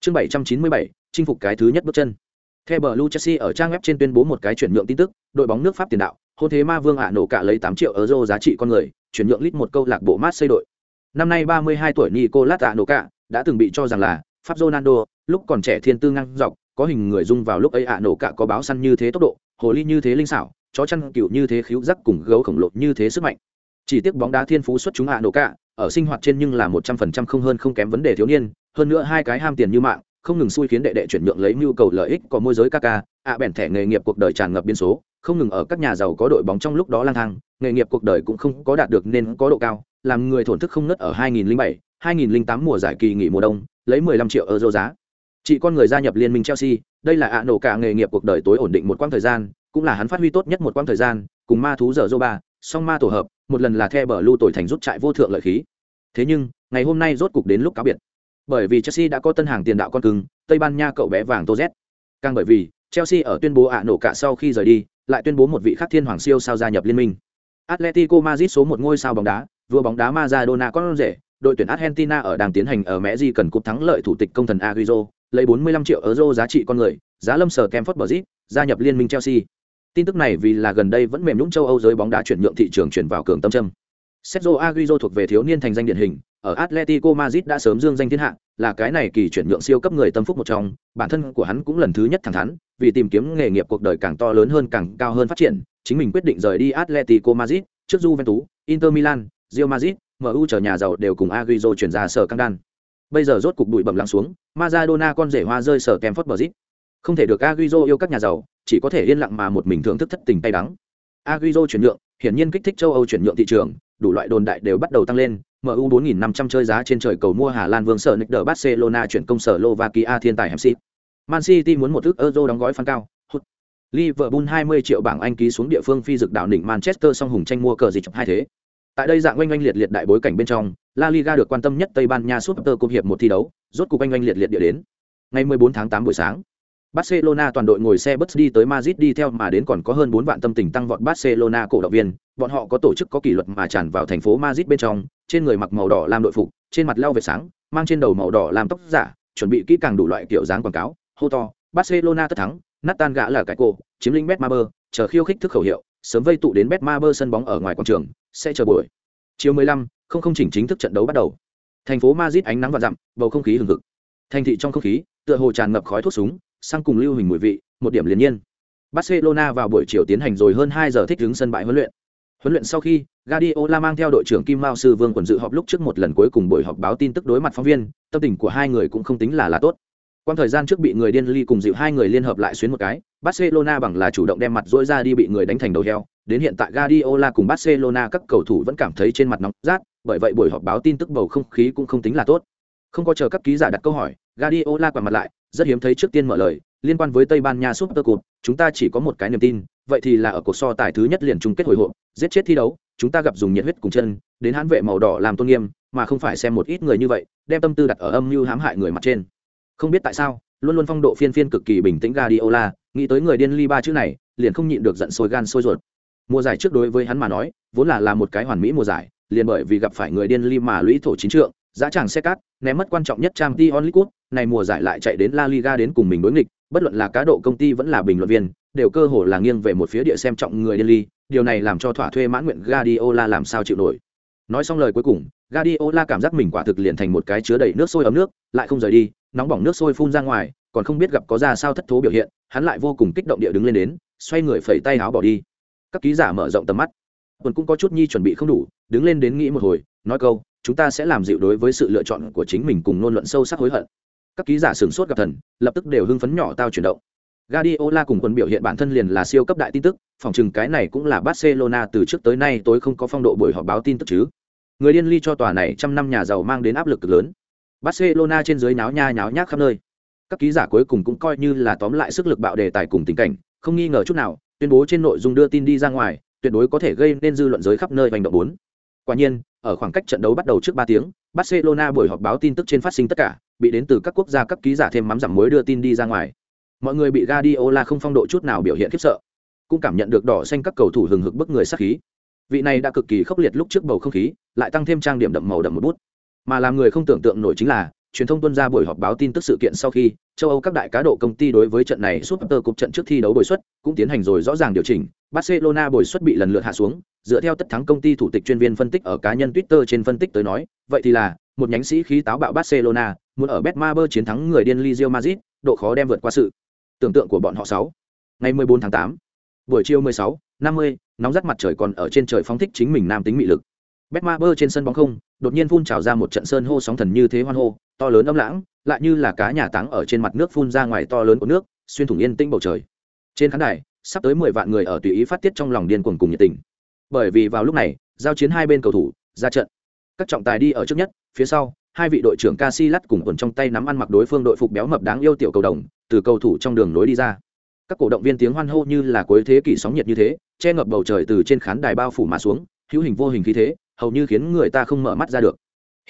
Chương 797, chinh phục cái thứ nhất bước chân. Theo bờ lu chelsea ở trang web trên tuyên bố một cái chuyển nhượng tin tức đội bóng nước pháp tiền đạo hôn thế ma vương ạ nổ cả lấy 8 triệu euro giá trị con người chuyển nhượng lít một câu lạc bộ mát xây đội năm nay 32 tuổi nicolas ạ nổ cả đã từng bị cho rằng là pháp ronaldo, lúc còn trẻ thiên tư ngang dọc, có hình người dung vào lúc ấy ạ nổ cả có báo săn như thế tốc độ, hồ ly như thế linh xảo, chó chăn cựu như thế khiếu giác cùng gấu khổng lồ như thế sức mạnh. Chỉ tiếc bóng đá thiên phú xuất chúng ạ nổ cả ở sinh hoạt trên nhưng là một trăm phần trăm không hơn không kém vấn đề thiếu niên, hơn nữa hai cái ham tiền như mạng, không ngừng xui khiến đệ đệ chuyển nhượng lấy nhu cầu lợi ích có môi giới ca ca ạ bèn thẻ nghề nghiệp cuộc đời tràn ngập biên số không ngừng ở các nhà giàu có đội bóng trong lúc đó lang thang nghề nghiệp cuộc đời cũng không có đạt được nên có độ cao làm người thổn thức không nứt ở 2007, 2008 mùa giải kỳ nghỉ mùa đông lấy 15 triệu euro giá. Chị con người gia nhập liên minh chelsea đây là ạ nổ cả nghề nghiệp cuộc đời tối ổn định một quãng thời gian cũng là hắn phát huy tốt nhất một quãng thời gian cùng ma thú giờ ba song ma tổ hợp một lần là the bờ lưu tội thành rút trại vô thượng lợi khí. Thế nhưng ngày hôm nay rốt cục đến lúc cáo biệt. Bởi vì chelsea đã có tân hàng tiền đạo con cưng tây ban nha cậu bé vàng tô z. Càng bởi vì chelsea ở tuyên bố ạ nổ cả sau khi rời đi lại tuyên bố một vị khắc thiên hoàng siêu sao gia nhập liên minh atletico madrid số một ngôi sao bóng đá vừa bóng đá Maradona con rể đội tuyển Argentina ở đang tiến hành ở Mẹ cần cúp thắng lợi thủ tịch công thần Agüero, lấy 45 triệu euro giá trị con người, giá lâm sở Kemford Bridge, gia nhập liên minh Chelsea. Tin tức này vì là gần đây vẫn mềm nhũn châu Âu giới bóng đá chuyển nhượng thị trường chuyển vào cường tâm châm. Sergio Agüero thuộc về thiếu niên thành danh điển hình, ở Atletico Madrid đã sớm dương danh thiên hạ, là cái này kỳ chuyển nhượng siêu cấp người tâm phúc một trong, bản thân của hắn cũng lần thứ nhất thẳng thắn, vì tìm kiếm nghề nghiệp cuộc đời càng to lớn hơn càng cao hơn phát triển, chính mình quyết định rời đi Atletico Madrid, trước Juventus, Inter Milan, Real Madrid, MU chờ nhà giàu đều cùng Agüero chuyển ra sở căng đan. Bây giờ rốt cục bụi bẩm lắng xuống, Maradona con rể hoa rơi sở Kemford Bridge. Không thể được Agüero yêu các nhà giàu, chỉ có thể yên lặng mà một mình thưởng thức thất tình tay đắng. Agüero chuyển nhượng, hiển nhiên kích thích châu Âu chuyển nhượng thị trường, đủ loại đồn đại đều bắt đầu tăng lên. MU 4500 chơi giá trên trời cầu mua Hà Lan Vương sở Nick Barcelona chuyển công sở Slovakia thiên tài MC. Man City muốn một ước euro đóng gói fan cao. Hụt. Liverpool 20 triệu bảng Anh ký xuống địa phương phi dực đạo đỉnh Manchester song hùng tranh mua cờ gì chụp hai thế. Tại đây dạng oanh oanh liệt liệt đại bối cảnh bên trong, La Liga được quan tâm nhất Tây Ban Nha Super Cup hiệp một thi đấu, rốt cục oanh oanh liệt liệt địa đến. Ngày 14 tháng 8 buổi sáng, Barcelona toàn đội ngồi xe bus đi tới Madrid đi theo mà đến còn có hơn 4 vạn tâm tình tăng vọt Barcelona cổ động viên, bọn họ có tổ chức có kỷ luật mà tràn vào thành phố Madrid bên trong, trên người mặc màu đỏ làm đội phục, trên mặt lau về sáng, mang trên đầu màu đỏ làm tóc giả, chuẩn bị kỹ càng đủ loại kiểu dáng quảng cáo, hô to, Barcelona tất thắng, Nathan gã là cái cổ, chiếm lĩnh Betmaber, chờ khiêu khích thức khẩu hiệu, sớm vây tụ đến Betmaber sân bóng ở ngoài quảng trường, sẽ chờ buổi. Chiều 15, không không chỉnh chính thức trận đấu bắt đầu. Thành phố Madrid ánh nắng và dặm, bầu không khí hừng hực. Thành thị trong không khí, tựa hồ tràn ngập khói thuốc súng, sang cùng lưu hình mùi vị, một điểm liền nhiên. Barcelona vào buổi chiều tiến hành rồi hơn 2 giờ thích ứng sân bãi huấn luyện. Huấn luyện sau khi, Guardiola mang theo đội trưởng Kim Mao Sư Vương quần dự họp lúc trước một lần cuối cùng buổi họp báo tin tức đối mặt phóng viên, tâm tình của hai người cũng không tính là là tốt. Quan thời gian trước bị người điên ly cùng dịu hai người liên hợp lại xuyến một cái, Barcelona bằng là chủ động đem mặt rỗi ra đi bị người đánh thành đầu heo, đến hiện tại Guardiola cùng Barcelona các cầu thủ vẫn cảm thấy trên mặt nóng rát, bởi vậy buổi họp báo tin tức bầu không khí cũng không tính là tốt. Không có chờ các ký giả đặt câu hỏi, Guardiola quằn mặt lại, rất hiếm thấy trước tiên mở lời, liên quan với Tây Ban Nha Super Cup, chúng ta chỉ có một cái niềm tin, vậy thì là ở cuộc so tài thứ nhất liền chung kết hồi hộp, giết chết thi đấu, chúng ta gặp dùng nhiệt huyết cùng chân, đến hãn vệ màu đỏ làm tôn nghiêm, mà không phải xem một ít người như vậy, đem tâm tư đặt ở âm mưu hãm hại người mặt trên. Không biết tại sao, luôn luôn phong độ phiên phiên cực kỳ bình tĩnh Guardiola, nghĩ tới người điên ly ba chữ này, liền không nhịn được giận sôi gan sôi ruột. Mùa giải trước đối với hắn mà nói, vốn là là một cái hoàn mỹ mùa giải, liền bởi vì gặp phải người điên ly mà lũy thổ chín trượng, giá chàng xe cát, ném mất quan trọng nhất Champions League, này mùa giải lại chạy đến La Liga đến cùng mình đối nghịch, bất luận là cá độ công ty vẫn là bình luận viên, đều cơ hồ là nghiêng về một phía địa xem trọng người điên ly, điều này làm cho thỏa thuê mãn nguyện Guardiola làm sao chịu nổi. Nói xong lời cuối cùng, Guardiola cảm giác mình quả thực liền thành một cái chứa đầy nước sôi ấm nước, lại không rời đi, nóng bỏng nước sôi phun ra ngoài, còn không biết gặp có ra sao thất thố biểu hiện, hắn lại vô cùng kích động địa đứng lên đến, xoay người phẩy tay áo bỏ đi. Các ký giả mở rộng tầm mắt, Tuần cũng có chút nhi chuẩn bị không đủ, đứng lên đến nghĩ một hồi, nói câu, chúng ta sẽ làm dịu đối với sự lựa chọn của chính mình cùng nôn luận sâu sắc hối hận. Các ký giả sửng sốt gặp thần, lập tức đều hưng phấn nhỏ tao chuyển động. Guardiola cùng quân biểu hiện bản thân liền là siêu cấp đại tin tức, phòng chừng cái này cũng là Barcelona từ trước tới nay tối không có phong độ buổi họp báo tin tức chứ. Người điên ly cho tòa này trăm năm nhà giàu mang đến áp lực cực lớn. Barcelona trên dưới náo nha nháo nhác khắp nơi. Các ký giả cuối cùng cũng coi như là tóm lại sức lực bạo đề tài cùng tình cảnh, không nghi ngờ chút nào, tuyên bố trên nội dung đưa tin đi ra ngoài, tuyệt đối có thể gây nên dư luận giới khắp nơi hành động bốn. Quả nhiên, ở khoảng cách trận đấu bắt đầu trước ba tiếng, barcelona buổi họp báo tin tức trên phát sinh tất cả, bị đến từ các quốc gia các ký giả thêm mắm giảm muối đưa tin đi ra ngoài. Mọi người bị Guardiola không phong độ chút nào biểu hiện khiếp sợ, cũng cảm nhận được đỏ xanh các cầu thủ hừng hực bức người sát khí. Vị này đã cực kỳ khốc liệt lúc trước bầu không khí, lại tăng thêm trang điểm đậm màu đậm một bút. Mà làm người không tưởng tượng nổi chính là, truyền thông tuân ra buổi họp báo tin tức sự kiện sau khi, châu âu các đại cá độ công ty đối với trận này super Cup trận trước thi đấu bồi xuất cũng tiến hành rồi rõ ràng điều chỉnh. Barcelona bồi xuất bị lần lượt hạ xuống dựa theo tất thắng công ty thủ tịch chuyên viên phân tích ở cá nhân twitter trên phân tích tới nói vậy thì là một nhánh sĩ khí táo bạo barcelona muốn ở betmaber chiến thắng người điên Real madrid độ khó đem vượt qua sự tưởng tượng của bọn họ sáu ngày 14 tháng 8 buổi chiều 16, 50, nóng rát mặt trời còn ở trên trời phóng thích chính mình nam tính mị lực Betmaber trên sân bóng không, đột nhiên phun trào ra một trận sơn hô sóng thần như thế hoan hô, to lớn âm lãng, lại như là cá nhà táng ở trên mặt nước phun ra ngoài to lớn của nước, xuyên thủng yên tĩnh bầu trời. Trên khán đài, sắp tới mười vạn người ở tùy ý phát tiết trong lòng điên cuồng cùng nhiệt tình. Bởi vì vào lúc này, giao chiến hai bên cầu thủ ra trận. Các trọng tài đi ở trước nhất, phía sau, hai vị đội trưởng Casillas cùng quần trong tay nắm ăn mặc đối phương đội phục béo mập đáng yêu tiểu cầu đồng, từ cầu thủ trong đường nối đi ra. Các cổ động viên tiếng hoan hô như là cuối thế kỷ sóng nhiệt như thế, che ngập bầu trời từ trên khán đài bao phủ mà xuống, hữu hình vô hình khí thế, hầu như khiến người ta không mở mắt ra được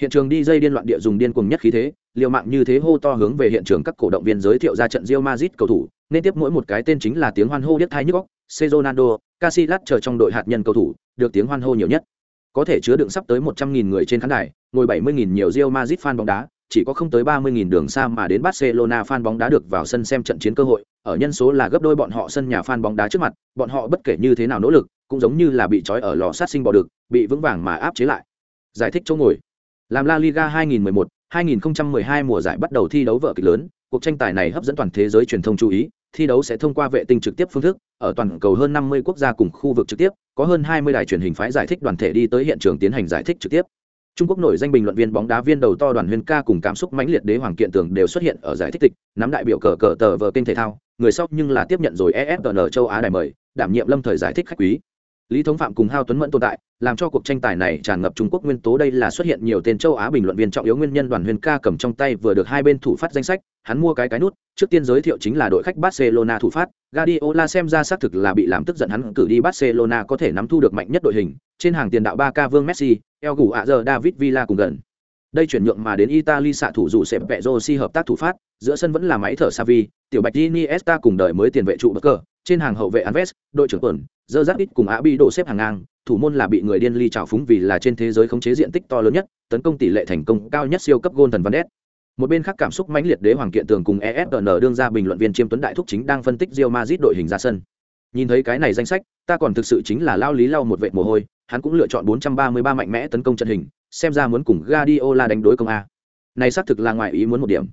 hiện trường đi dây điên loạn địa dùng điên cuồng nhất khí thế liều mạng như thế hô to hướng về hiện trường các cổ động viên giới thiệu ra trận Real Madrid cầu thủ nên tiếp mỗi một cái tên chính là tiếng hoan hô điếc thai nhức óc Ronaldo, Casillas chờ trong đội hạt nhân cầu thủ, được tiếng hoan hô nhiều nhất. Có thể chứa đựng sắp tới 100.000 người trên khán đài, ngồi 70.000 nhiều Real Madrid fan bóng đá, chỉ có không tới 30.000 đường xa mà đến Barcelona fan bóng đá được vào sân xem trận chiến cơ hội, ở nhân số là gấp đôi bọn họ sân nhà fan bóng đá trước mặt, bọn họ bất kể như thế nào nỗ lực, cũng giống như là bị trói ở lò sát sinh bò được, bị vững vàng mà áp chế lại. Giải thích chỗ ngồi. Làm la liga 2011 2012 mùa giải bắt đầu thi đấu vở kịch lớn, cuộc tranh tài này hấp dẫn toàn thế giới truyền thông chú ý thi đấu sẽ thông qua vệ tinh trực tiếp phương thức ở toàn cầu hơn 50 quốc gia cùng khu vực trực tiếp có hơn 20 đài truyền hình phái giải thích đoàn thể đi tới hiện trường tiến hành giải thích trực tiếp. Trung Quốc nổi danh bình luận viên bóng đá viên đầu to đoàn Huyên Ca cùng cảm xúc mãnh liệt đế hoàng kiện tường đều xuất hiện ở giải thích tịch, nắm đại biểu cờ cờ tờ vờ kênh thể thao, người sau nhưng là tiếp nhận rồi ESPN châu Á đài mời, đảm nhiệm lâm thời giải thích khách quý lý thống phạm cùng hao tuấn mẫn tồn tại, làm cho cuộc tranh tài này tràn ngập trung quốc nguyên tố đây là xuất hiện nhiều tên châu á bình luận viên trọng yếu nguyên nhân đoàn huyền ca cầm trong tay vừa được hai bên thủ phát danh sách, hắn mua cái cái nút, trước tiên giới thiệu chính là đội khách barcelona thủ phát, Guardiola xem ra xác thực là bị làm tức giận hắn cử đi barcelona có thể nắm thu được mạnh nhất đội hình, trên hàng tiền đạo ba k vương messi, el gù ạ giờ, david villa cùng gần. Đây chuyển nhượng mà đến italy xạ thủ dù sẽ vẹ si hợp tác thủ phát, giữa sân vẫn là máy thở savi tiểu bạch iniesta cùng đời mới tiền vệ trụ bất cờ trên hàng hậu vệ Anves, đội trưởng tuần, dơ rác ít cùng Abi đổ xếp hàng ngang, thủ môn là bị người điên ly trào phúng vì là trên thế giới khống chế diện tích to lớn nhất, tấn công tỷ lệ thành công cao nhất siêu cấp gôn thần Van Ness. Một bên khác cảm xúc mãnh liệt đế hoàng kiện tường cùng ESN đương ra bình luận viên Chiêm Tuấn Đại thúc chính đang phân tích Real Madrid đội hình ra sân. Nhìn thấy cái này danh sách, ta còn thực sự chính là lao lý Lao một vệt mồ hôi, hắn cũng lựa chọn 433 mạnh mẽ tấn công trận hình, xem ra muốn cùng Guardiola đánh đối công a. Này xác thực là ngoài ý muốn một điểm.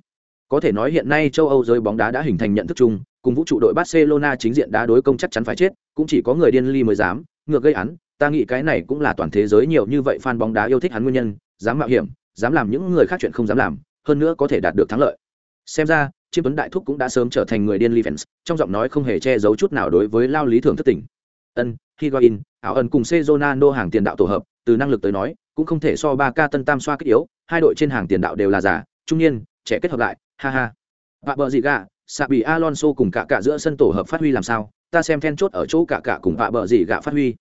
Có thể nói hiện nay châu Âu giới bóng đá đã hình thành nhận thức chung, cùng vũ trụ đội Barcelona chính diện đá đối công chắc chắn phải chết, cũng chỉ có người điên ly mới dám, ngược gây án, ta nghĩ cái này cũng là toàn thế giới nhiều như vậy fan bóng đá yêu thích hắn nguyên nhân, dám mạo hiểm, dám làm những người khác chuyện không dám làm, hơn nữa có thể đạt được thắng lợi. Xem ra, Chiêm Tuấn Đại Thúc cũng đã sớm trở thành người điên ly fans, trong giọng nói không hề che giấu chút nào đối với lao lý thường thất tình. Ân, Higuain, áo ẩn cùng Cezonano hàng tiền đạo tổ hợp, từ năng lực tới nói, cũng không thể so ba ca tân tam xoa kích yếu, hai đội trên hàng tiền đạo đều là giả, trung niên, trẻ kết hợp lại, ha ha. Vạ bờ gì gà, Sạ bị Alonso cùng cả cả giữa sân tổ hợp phát huy làm sao, ta xem then chốt ở chỗ cả cả cùng vạ bờ gì gạ phát huy.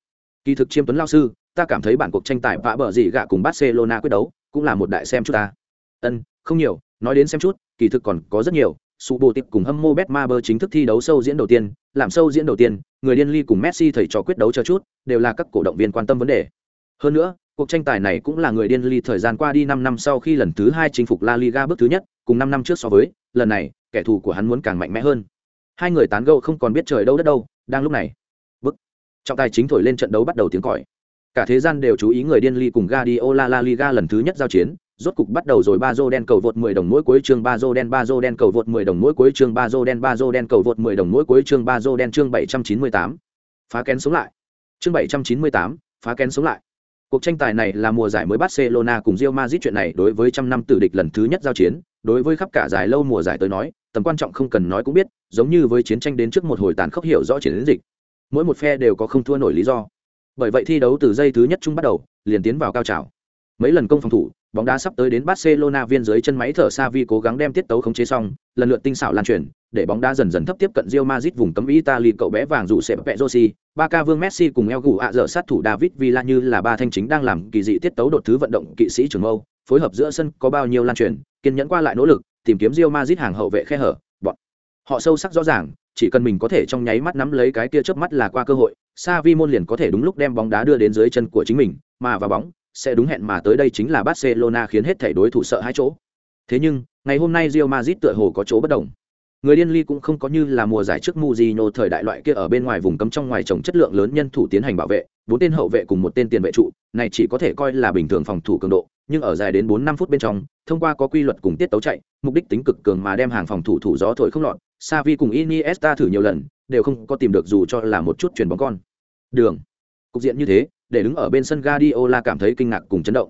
Kỳ thực chiêm tuấn lao sư, ta cảm thấy bản cuộc tranh tài vạ bờ gì gạ cùng Barcelona quyết đấu, cũng là một đại xem chút ta. Ân, không nhiều, nói đến xem chút, kỳ thực còn có rất nhiều. sụ Bồ Tịp cùng Hâm Mô Betmaber chính thức thi đấu sâu diễn đầu tiên, làm sâu diễn đầu tiên, người điên ly cùng Messi thầy trò quyết đấu cho chút, đều là các cổ động viên quan tâm vấn đề. Hơn nữa, cuộc tranh tài này cũng là người điên ly thời gian qua đi năm năm sau khi lần thứ hai chinh phục La Liga bước thứ nhất, cùng năm năm trước so với, lần này, kẻ thù của hắn muốn càng mạnh mẽ hơn. Hai người tán gẫu không còn biết trời đâu đất đâu đang lúc này bức trọng tài chính thổi lên trận đấu bắt đầu tiếng còi. Cả thế gian đều chú ý người điên ly cùng Guardiola La Liga lần thứ nhất giao chiến rốt cục bắt đầu rồi ba dô đen cầu vượt 10 đồng mỗi cuối chương ba dô đen ba dô đen cầu vượt 10 đồng mỗi cuối chương ba dô đen ba dô đen cầu vượt 10 đồng mỗi cuối chương ba dô đen chương 798. phá kén sống lại. Chương 798, phá kén sống lại. Cuộc tranh tài này là mùa giải mới Barcelona cùng Real Madrid chuyện này đối với trăm năm tử địch lần thứ nhất giao chiến đối với khắp cả giải lâu mùa giải tới nói tầm quan trọng không cần nói cũng biết giống như với chiến tranh đến trước một hồi tàn khốc hiểu rõ chiến dịch mỗi một phe đều có không thua nổi lý do. Bởi vậy thi đấu từ giây thứ nhất chung bắt đầu liền tiến vào cao trào. Mấy lần công phòng thủ bóng đá sắp tới đến Barcelona viên dưới chân máy thở Xavi cố gắng đem tiết tấu khống chế xong, lần lượt tinh xảo lan truyền, để bóng đá dần dần thấp tiếp cận Real Madrid vùng cấm Italy cậu bé vàng dù sẽ Pepe Rossi, ca Vương Messi cùng eo Gù ạ dở sát thủ David Villa như là ba thanh chính đang làm kỳ dị tiết tấu đột thứ vận động kỵ sĩ trường Âu, phối hợp giữa sân có bao nhiêu lan truyền, kiên nhẫn qua lại nỗ lực, tìm kiếm Real Madrid hàng hậu vệ khe hở, bọn họ sâu sắc rõ ràng, chỉ cần mình có thể trong nháy mắt nắm lấy cái kia chớp mắt là qua cơ hội, Xavi môn liền có thể đúng lúc đem bóng đá đưa đến dưới chân của chính mình, mà vào bóng sẽ đúng hẹn mà tới đây chính là Barcelona khiến hết thảy đối thủ sợ hãi chỗ. Thế nhưng, ngày hôm nay Real Madrid tựa hồ có chỗ bất đồng. Người điên ly cũng không có như là mùa giải trước Mujinho thời đại loại kia ở bên ngoài vùng cấm trong ngoài trồng chất lượng lớn nhân thủ tiến hành bảo vệ, bốn tên hậu vệ cùng một tên tiền vệ trụ, này chỉ có thể coi là bình thường phòng thủ cường độ, nhưng ở dài đến 4 5 phút bên trong, thông qua có quy luật cùng tiết tấu chạy, mục đích tính cực cường mà đem hàng phòng thủ thủ gió thổi không lọt, Xavi cùng Iniesta thử nhiều lần, đều không có tìm được dù cho là một chút chuyển bóng con. Đường. Cục diện như thế, để đứng ở bên sân Guardiola cảm thấy kinh ngạc cùng chấn động.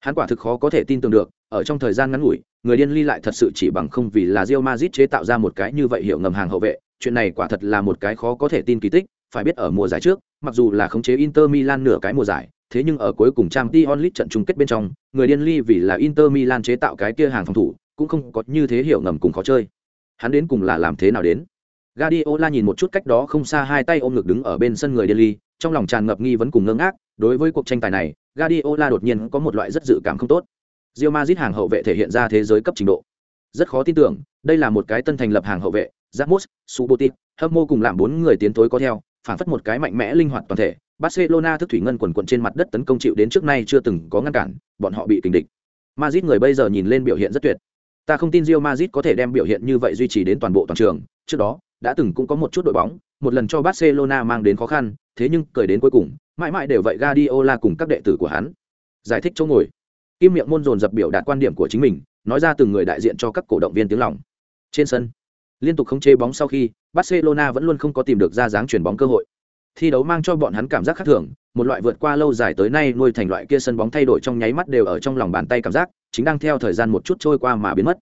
Hắn quả thực khó có thể tin tưởng được, ở trong thời gian ngắn ngủi, người điên ly lại thật sự chỉ bằng không vì là Real Madrid chế tạo ra một cái như vậy hiểu ngầm hàng hậu vệ, chuyện này quả thật là một cái khó có thể tin kỳ tích, phải biết ở mùa giải trước, mặc dù là khống chế Inter Milan nửa cái mùa giải, thế nhưng ở cuối cùng Champions League trận chung kết bên trong, người điên ly vì là Inter Milan chế tạo cái kia hàng phòng thủ, cũng không có như thế hiểu ngầm cùng khó chơi. Hắn đến cùng là làm thế nào đến? Guardiola nhìn một chút cách đó không xa hai tay ôm ngực đứng ở bên sân người điên ly, trong lòng tràn ngập nghi vấn cùng ngơ ngác, đối với cuộc tranh tài này, Guardiola đột nhiên có một loại rất dự cảm không tốt. Real Madrid hàng hậu vệ thể hiện ra thế giới cấp trình độ. Rất khó tin tưởng, đây là một cái tân thành lập hàng hậu vệ, Ramos, Subotic, Hâm mô cùng làm bốn người tiến tối có theo, phản phất một cái mạnh mẽ linh hoạt toàn thể. Barcelona thức thủy ngân quần quận trên mặt đất tấn công chịu đến trước nay chưa từng có ngăn cản, bọn họ bị tình địch. Madrid người bây giờ nhìn lên biểu hiện rất tuyệt. Ta không tin Real Madrid có thể đem biểu hiện như vậy duy trì đến toàn bộ toàn trường, trước đó đã từng cũng có một chút đội bóng, một lần cho Barcelona mang đến khó khăn, thế nhưng cười đến cuối cùng, mãi mãi đều vậy Guardiola cùng các đệ tử của hắn. Giải thích chỗ ngồi. Kim miệng môn dồn dập biểu đạt quan điểm của chính mình, nói ra từng người đại diện cho các cổ động viên tiếng lòng. Trên sân, liên tục không chế bóng sau khi, Barcelona vẫn luôn không có tìm được ra dáng chuyển bóng cơ hội. Thi đấu mang cho bọn hắn cảm giác khác thường, một loại vượt qua lâu dài tới nay nuôi thành loại kia sân bóng thay đổi trong nháy mắt đều ở trong lòng bàn tay cảm giác, chính đang theo thời gian một chút trôi qua mà biến mất.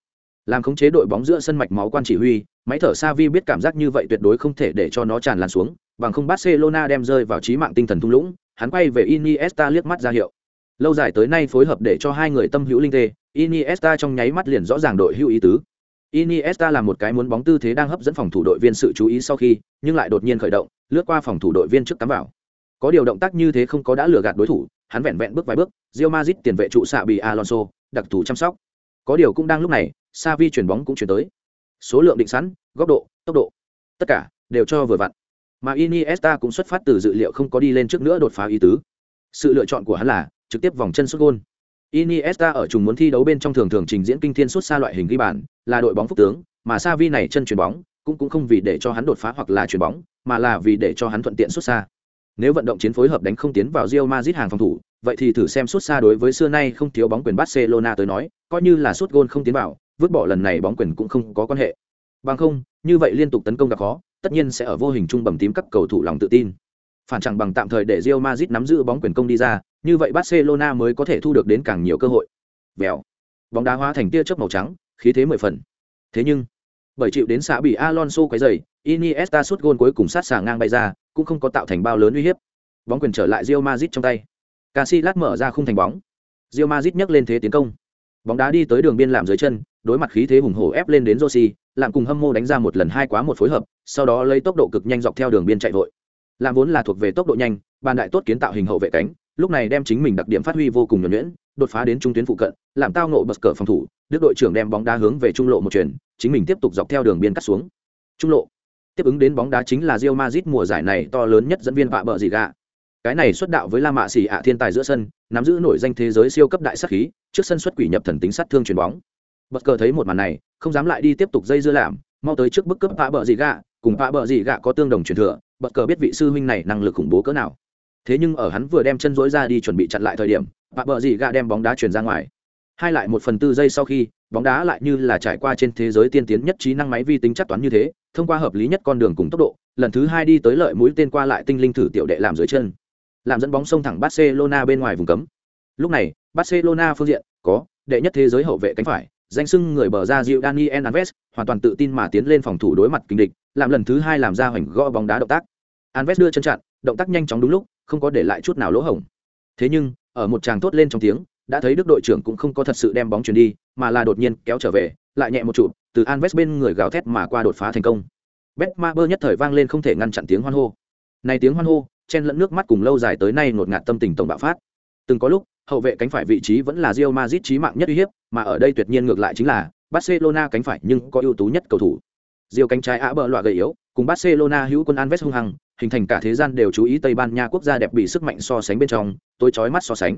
Làm khống chế đội bóng giữa sân mạch máu quan chỉ huy, máy thở Xavi biết cảm giác như vậy tuyệt đối không thể để cho nó tràn lan xuống, bằng không Barcelona đem rơi vào trí mạng tinh thần thung lũng, hắn quay về Iniesta liếc mắt ra hiệu. Lâu dài tới nay phối hợp để cho hai người tâm hữu linh tê, Iniesta trong nháy mắt liền rõ ràng đội hữu ý tứ. Iniesta là một cái muốn bóng tư thế đang hấp dẫn phòng thủ đội viên sự chú ý sau khi, nhưng lại đột nhiên khởi động, lướt qua phòng thủ đội viên trước cắm vào. Có điều động tác như thế không có đã lừa gạt đối thủ, hắn vẹn vẹn bước vài bước, Real Madrid tiền vệ trụ xạ bị Alonso, đặc thủ chăm sóc. Có điều cũng đang lúc này, Xavi chuyển bóng cũng chuyển tới. Số lượng định sẵn, góc độ, tốc độ, tất cả đều cho vừa vặn. Mà Iniesta cũng xuất phát từ dự liệu không có đi lên trước nữa đột phá ý tứ. Sự lựa chọn của hắn là trực tiếp vòng chân sút gôn. Iniesta ở trùng muốn thi đấu bên trong thường thường trình diễn kinh thiên suốt xa loại hình ghi bàn, là đội bóng phúc tướng, mà Xavi này chân chuyền bóng, cũng cũng không vì để cho hắn đột phá hoặc là chuyền bóng, mà là vì để cho hắn thuận tiện suốt xa. Nếu vận động chiến phối hợp đánh không tiến vào Real Madrid hàng phòng thủ, vậy thì thử xem suốt xa đối với xưa nay không thiếu bóng quyền Barcelona tới nói, coi như là suốt gôn không tiến vào, vứt bỏ lần này bóng quyền cũng không có quan hệ. Bằng không, như vậy liên tục tấn công gặp khó, tất nhiên sẽ ở vô hình trung bầm tím các cầu thủ lòng tự tin. Phản chẳng bằng tạm thời để Real Madrid nắm giữ bóng quyền công đi ra, như vậy Barcelona mới có thể thu được đến càng nhiều cơ hội. Bèo. Bóng đá hóa thành tia chớp màu trắng, khí thế mười phần. Thế nhưng, bởi chịu đến xã bị Alonso quấy rầy, Iniesta sút gôn cuối cùng sát sàng ngang bay ra, cũng không có tạo thành bao lớn uy hiếp. Bóng quyền trở lại Real Madrid trong tay. Casillas mở ra khung thành bóng. Real Madrid nhấc lên thế tiến công. Bóng đá đi tới đường biên làm dưới chân, đối mặt khí thế hùng hổ ép lên đến Rossi, làm cùng hâm mô đánh ra một lần hai quá một phối hợp, sau đó lấy tốc độ cực nhanh dọc theo đường biên chạy vội. Làm vốn là thuộc về tốc độ nhanh, bàn đại tốt kiến tạo hình hậu vệ cánh, lúc này đem chính mình đặc điểm phát huy vô cùng nhuẩn nhuyễn, đột phá đến trung tuyến phụ cận, làm tao nộ bật cờ phòng thủ, đức đội trưởng đem bóng đá hướng về trung lộ một chuyển, chính mình tiếp tục dọc theo đường biên cắt xuống. Trung lộ. Tiếp ứng đến bóng đá chính là Real Madrid mùa giải này to lớn nhất dẫn viên vạ bờ gì gạ. Cái này xuất đạo với La Mạ xì ạ thiên tài giữa sân, nắm giữ nổi danh thế giới siêu cấp đại sát khí, trước sân xuất quỷ nhập thần tính sát thương chuyền bóng. Bất cờ thấy một màn này, không dám lại đi tiếp tục dây dưa làm, mau tới trước bức cướp vạ bờ gì gạ, cùng vạ bờ gì gạ có tương đồng truyền thừa, bất cờ biết vị sư huynh này năng lực khủng bố cỡ nào thế nhưng ở hắn vừa đem chân dối ra đi chuẩn bị chặn lại thời điểm, bạ bờ dị gạ đem bóng đá chuyển ra ngoài. Hai lại một phần tư giây sau khi, bóng đá lại như là trải qua trên thế giới tiên tiến nhất trí năng máy vi tính chắc toán như thế, thông qua hợp lý nhất con đường cùng tốc độ, lần thứ hai đi tới lợi mũi tên qua lại tinh linh thử tiểu đệ làm dưới chân. Làm dẫn bóng sông thẳng barcelona bên ngoài vùng cấm. Lúc này, barcelona phương diện, có đệ nhất thế giới hậu vệ cánh phải, danh sưng người bờ ra diệu daniel alves, hoàn toàn tự tin mà tiến lên phòng thủ đối mặt kinh địch, làm lần thứ hai làm ra hoành gõ bóng đá động tác. Alves đưa chân chặn, động tác nhanh chóng đúng lúc không có để lại chút nào lỗ hổng. Thế nhưng, ở một tràng tốt lên trong tiếng, đã thấy đức đội trưởng cũng không có thật sự đem bóng chuyển đi, mà là đột nhiên kéo trở về, lại nhẹ một trụ từ Anves bên người gào thét mà qua đột phá thành công. Betmaber nhất thời vang lên không thể ngăn chặn tiếng hoan hô. Này tiếng hoan hô, chen lẫn nước mắt cùng lâu dài tới nay ngột ngạt tâm tình tổng bạo phát. Từng có lúc, hậu vệ cánh phải vị trí vẫn là Real Madrid trí mạng nhất uy hiếp, mà ở đây tuyệt nhiên ngược lại chính là Barcelona cánh phải nhưng có ưu tú nhất cầu thủ. Real cánh trái ạ bờ loại gầy yếu, cùng Barcelona hữu quân Alves hung hăng, hình thành cả thế gian đều chú ý Tây Ban Nha quốc gia đẹp bị sức mạnh so sánh bên trong, tối chói mắt so sánh.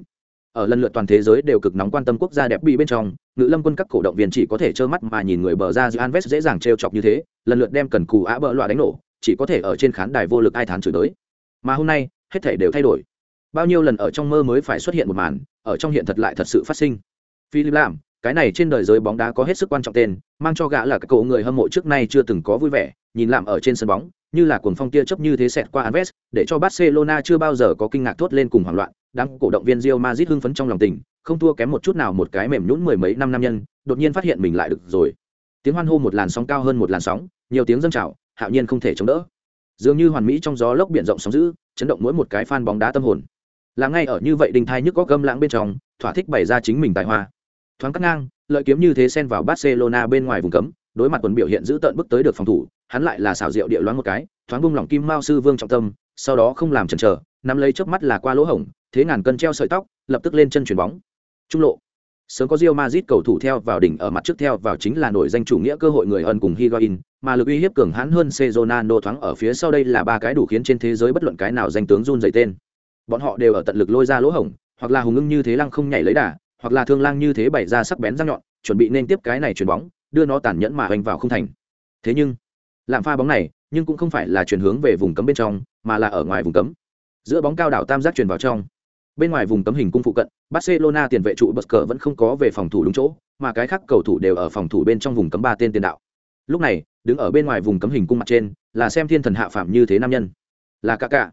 Ở lần lượt toàn thế giới đều cực nóng quan tâm quốc gia đẹp bị bên trong, ngự lâm quân các cổ động viên chỉ có thể trơ mắt mà nhìn người bờ ra giữa Alves dễ dàng trêu chọc như thế, lần lượt đem cần cù ạ bờ loại đánh nổ, chỉ có thể ở trên khán đài vô lực ai thán chửi tới mà hôm nay, hết thể đều thay đổi. Bao nhiêu lần ở trong mơ mới phải xuất hiện một màn, ở trong hiện thật lại thật sự phát sinh. Philip làm cái này trên đời giới bóng đá có hết sức quan trọng tên mang cho gã là cái cậu người hâm mộ trước nay chưa từng có vui vẻ nhìn làm ở trên sân bóng như là cuồng phong tia chớp như thế xẹt qua Anves, để cho Barcelona chưa bao giờ có kinh ngạc thốt lên cùng hoảng loạn. Đám cổ động viên Real Madrid hưng phấn trong lòng tình không thua kém một chút nào một cái mềm nhũn mười mấy năm nam nhân đột nhiên phát hiện mình lại được rồi. Tiếng hoan hô một làn sóng cao hơn một làn sóng nhiều tiếng dâng trào hạo nhiên không thể chống đỡ. Dường như hoàn mỹ trong gió lốc biển rộng sóng dữ chấn động mỗi một cái fan bóng đá tâm hồn. Là ngay ở như vậy đình thai nhức có gâm lãng bên trong thỏa thích bày ra chính mình tài hoa thoáng cắt ngang lợi kiếm như thế xen vào barcelona bên ngoài vùng cấm đối mặt quần biểu hiện giữ tận bước tới được phòng thủ hắn lại là xảo diệu địa loáng một cái thoáng bung lỏng kim mao sư vương trọng tâm sau đó không làm chần chờ nắm lấy chớp mắt là qua lỗ hổng thế ngàn cân treo sợi tóc lập tức lên chân chuyền bóng trung lộ sớm có Real Madrid cầu thủ theo vào đỉnh ở mặt trước theo vào chính là nổi danh chủ nghĩa cơ hội người ân cùng Higuain, mà lực uy hiếp cường hãn hơn Cezonano thoáng ở phía sau đây là ba cái đủ khiến trên thế giới bất luận cái nào danh tướng run rẩy tên. Bọn họ đều ở tận lực lôi ra lỗ hổng, hoặc là hùng ưng như thế lăng không nhảy lấy đà, hoặc là thương lang như thế bày ra sắc bén răng nhọn, chuẩn bị nên tiếp cái này chuyền bóng, đưa nó tàn nhẫn mà hoành vào không thành. Thế nhưng, làm pha bóng này, nhưng cũng không phải là chuyển hướng về vùng cấm bên trong, mà là ở ngoài vùng cấm. Giữa bóng cao đảo tam giác chuyển vào trong Bên ngoài vùng cấm hình cung phụ cận, Barcelona tiền vệ trụ bất cờ vẫn không có về phòng thủ đúng chỗ, mà cái khác cầu thủ đều ở phòng thủ bên trong vùng cấm ba tên tiền đạo. Lúc này, đứng ở bên ngoài vùng cấm hình cung mặt trên, là xem thiên thần hạ phạm như thế nam nhân. Là Kaká.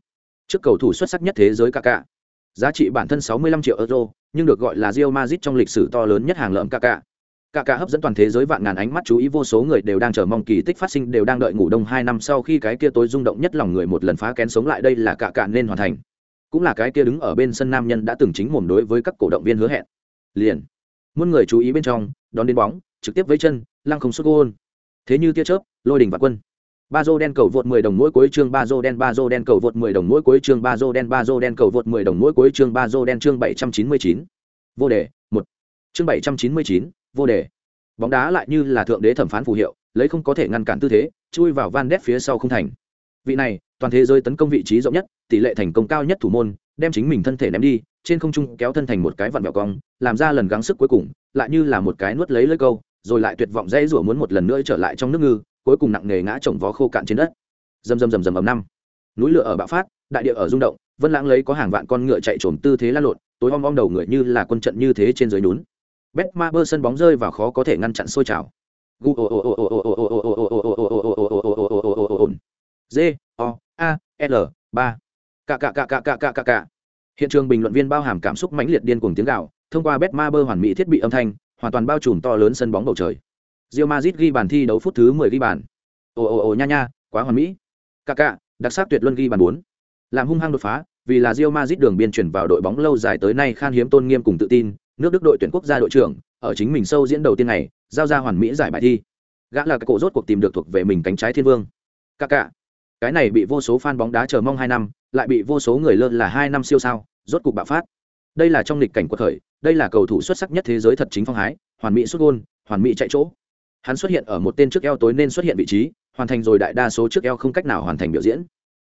Trước cầu thủ xuất sắc nhất thế giới Kaká. Giá trị bản thân 65 triệu euro, nhưng được gọi là Real Madrid trong lịch sử to lớn nhất hàng lợm Kaká. Kaká hấp dẫn toàn thế giới vạn ngàn ánh mắt chú ý vô số người đều đang chờ mong kỳ tích phát sinh đều đang đợi ngủ đông 2 năm sau khi cái kia tối rung động nhất lòng người một lần phá kén sống lại đây là Kaká nên hoàn thành. Cũng là cái kia đứng ở bên sân nam nhân đã từng chính mồm đối với các cổ động viên hứa hẹn. Liền muôn người chú ý bên trong đón đến bóng trực tiếp với chân lăng không xuất gôn. Thế như tia chớp lôi đình và quân ba dô đen cầu vượt 10 đồng mỗi cuối chương ba dô đen ba dô đen cầu vượt 10 đồng mỗi cuối chương ba dô đen ba dô đen cầu vượt 10 đồng mỗi cuối chương ba dô đen chương 799. vô đề 1 chương 799, vô đề. Bóng đá lại như là thượng đế thẩm phán phù hiệu lấy không có thể ngăn cản tư thế chui vào van đét phía sau không thành. Vị này toàn thế giới tấn công vị trí rộng nhất tỷ lệ thành công cao nhất thủ môn đem chính mình thân thể ném đi trên không trung kéo thân thành một cái vặn vẹo cong làm ra lần gắng sức cuối cùng lại như là một cái nuốt lấy lưỡi câu rồi lại tuyệt vọng dây rủa muốn một lần nữa trở lại trong nước ngư cuối cùng nặng nề ngã chồng vó khô cạn trên đất dầm dầm dầm dầm ầm năm núi lửa ở bạo phát đại địa ở rung động vân lãng lấy có hàng vạn con ngựa chạy trồm tư thế lăn lộn tối om om đầu người như là quân trận như thế trên dưới nhún bét ma bơ sân bóng rơi vào khó có thể ngăn chặn sôi trào g o a l ba k k k k k k k hiện trường bình luận viên bao hàm cảm xúc mãnh liệt điên cuồng tiếng gạo thông qua bét ma bơ hoàn mỹ thiết bị âm thanh hoàn toàn bao trùm to lớn sân bóng bầu trời Real Madrid ghi bàn thi đấu phút thứ 10 ghi bàn. Ồ ồ ồ nha nha quá hoàn mỹ. Kaká, đặc sắc tuyệt luân ghi bàn 4. làm hung hăng đột phá vì là Real Madrid đường biên chuyển vào đội bóng lâu dài tới nay khan hiếm tôn nghiêm cùng tự tin nước đức đội tuyển quốc gia đội trưởng ở chính mình sâu diễn đầu tiên này giao ra hoàn mỹ giải bài thi. Gã là cái cổ rốt cuộc tìm được thuộc về mình cánh trái thiên vương. Kaká cái này bị vô số fan bóng đá chờ mong hai năm lại bị vô số người lơ là hai năm siêu sao rốt cục bạo phát. Đây là trong lịch cảnh của thời đây là cầu thủ xuất sắc nhất thế giới thật chính phong hái hoàn mỹ sút gol, hoàn mỹ chạy chỗ hắn xuất hiện ở một tên trước eo tối nên xuất hiện vị trí hoàn thành rồi đại đa số trước eo không cách nào hoàn thành biểu diễn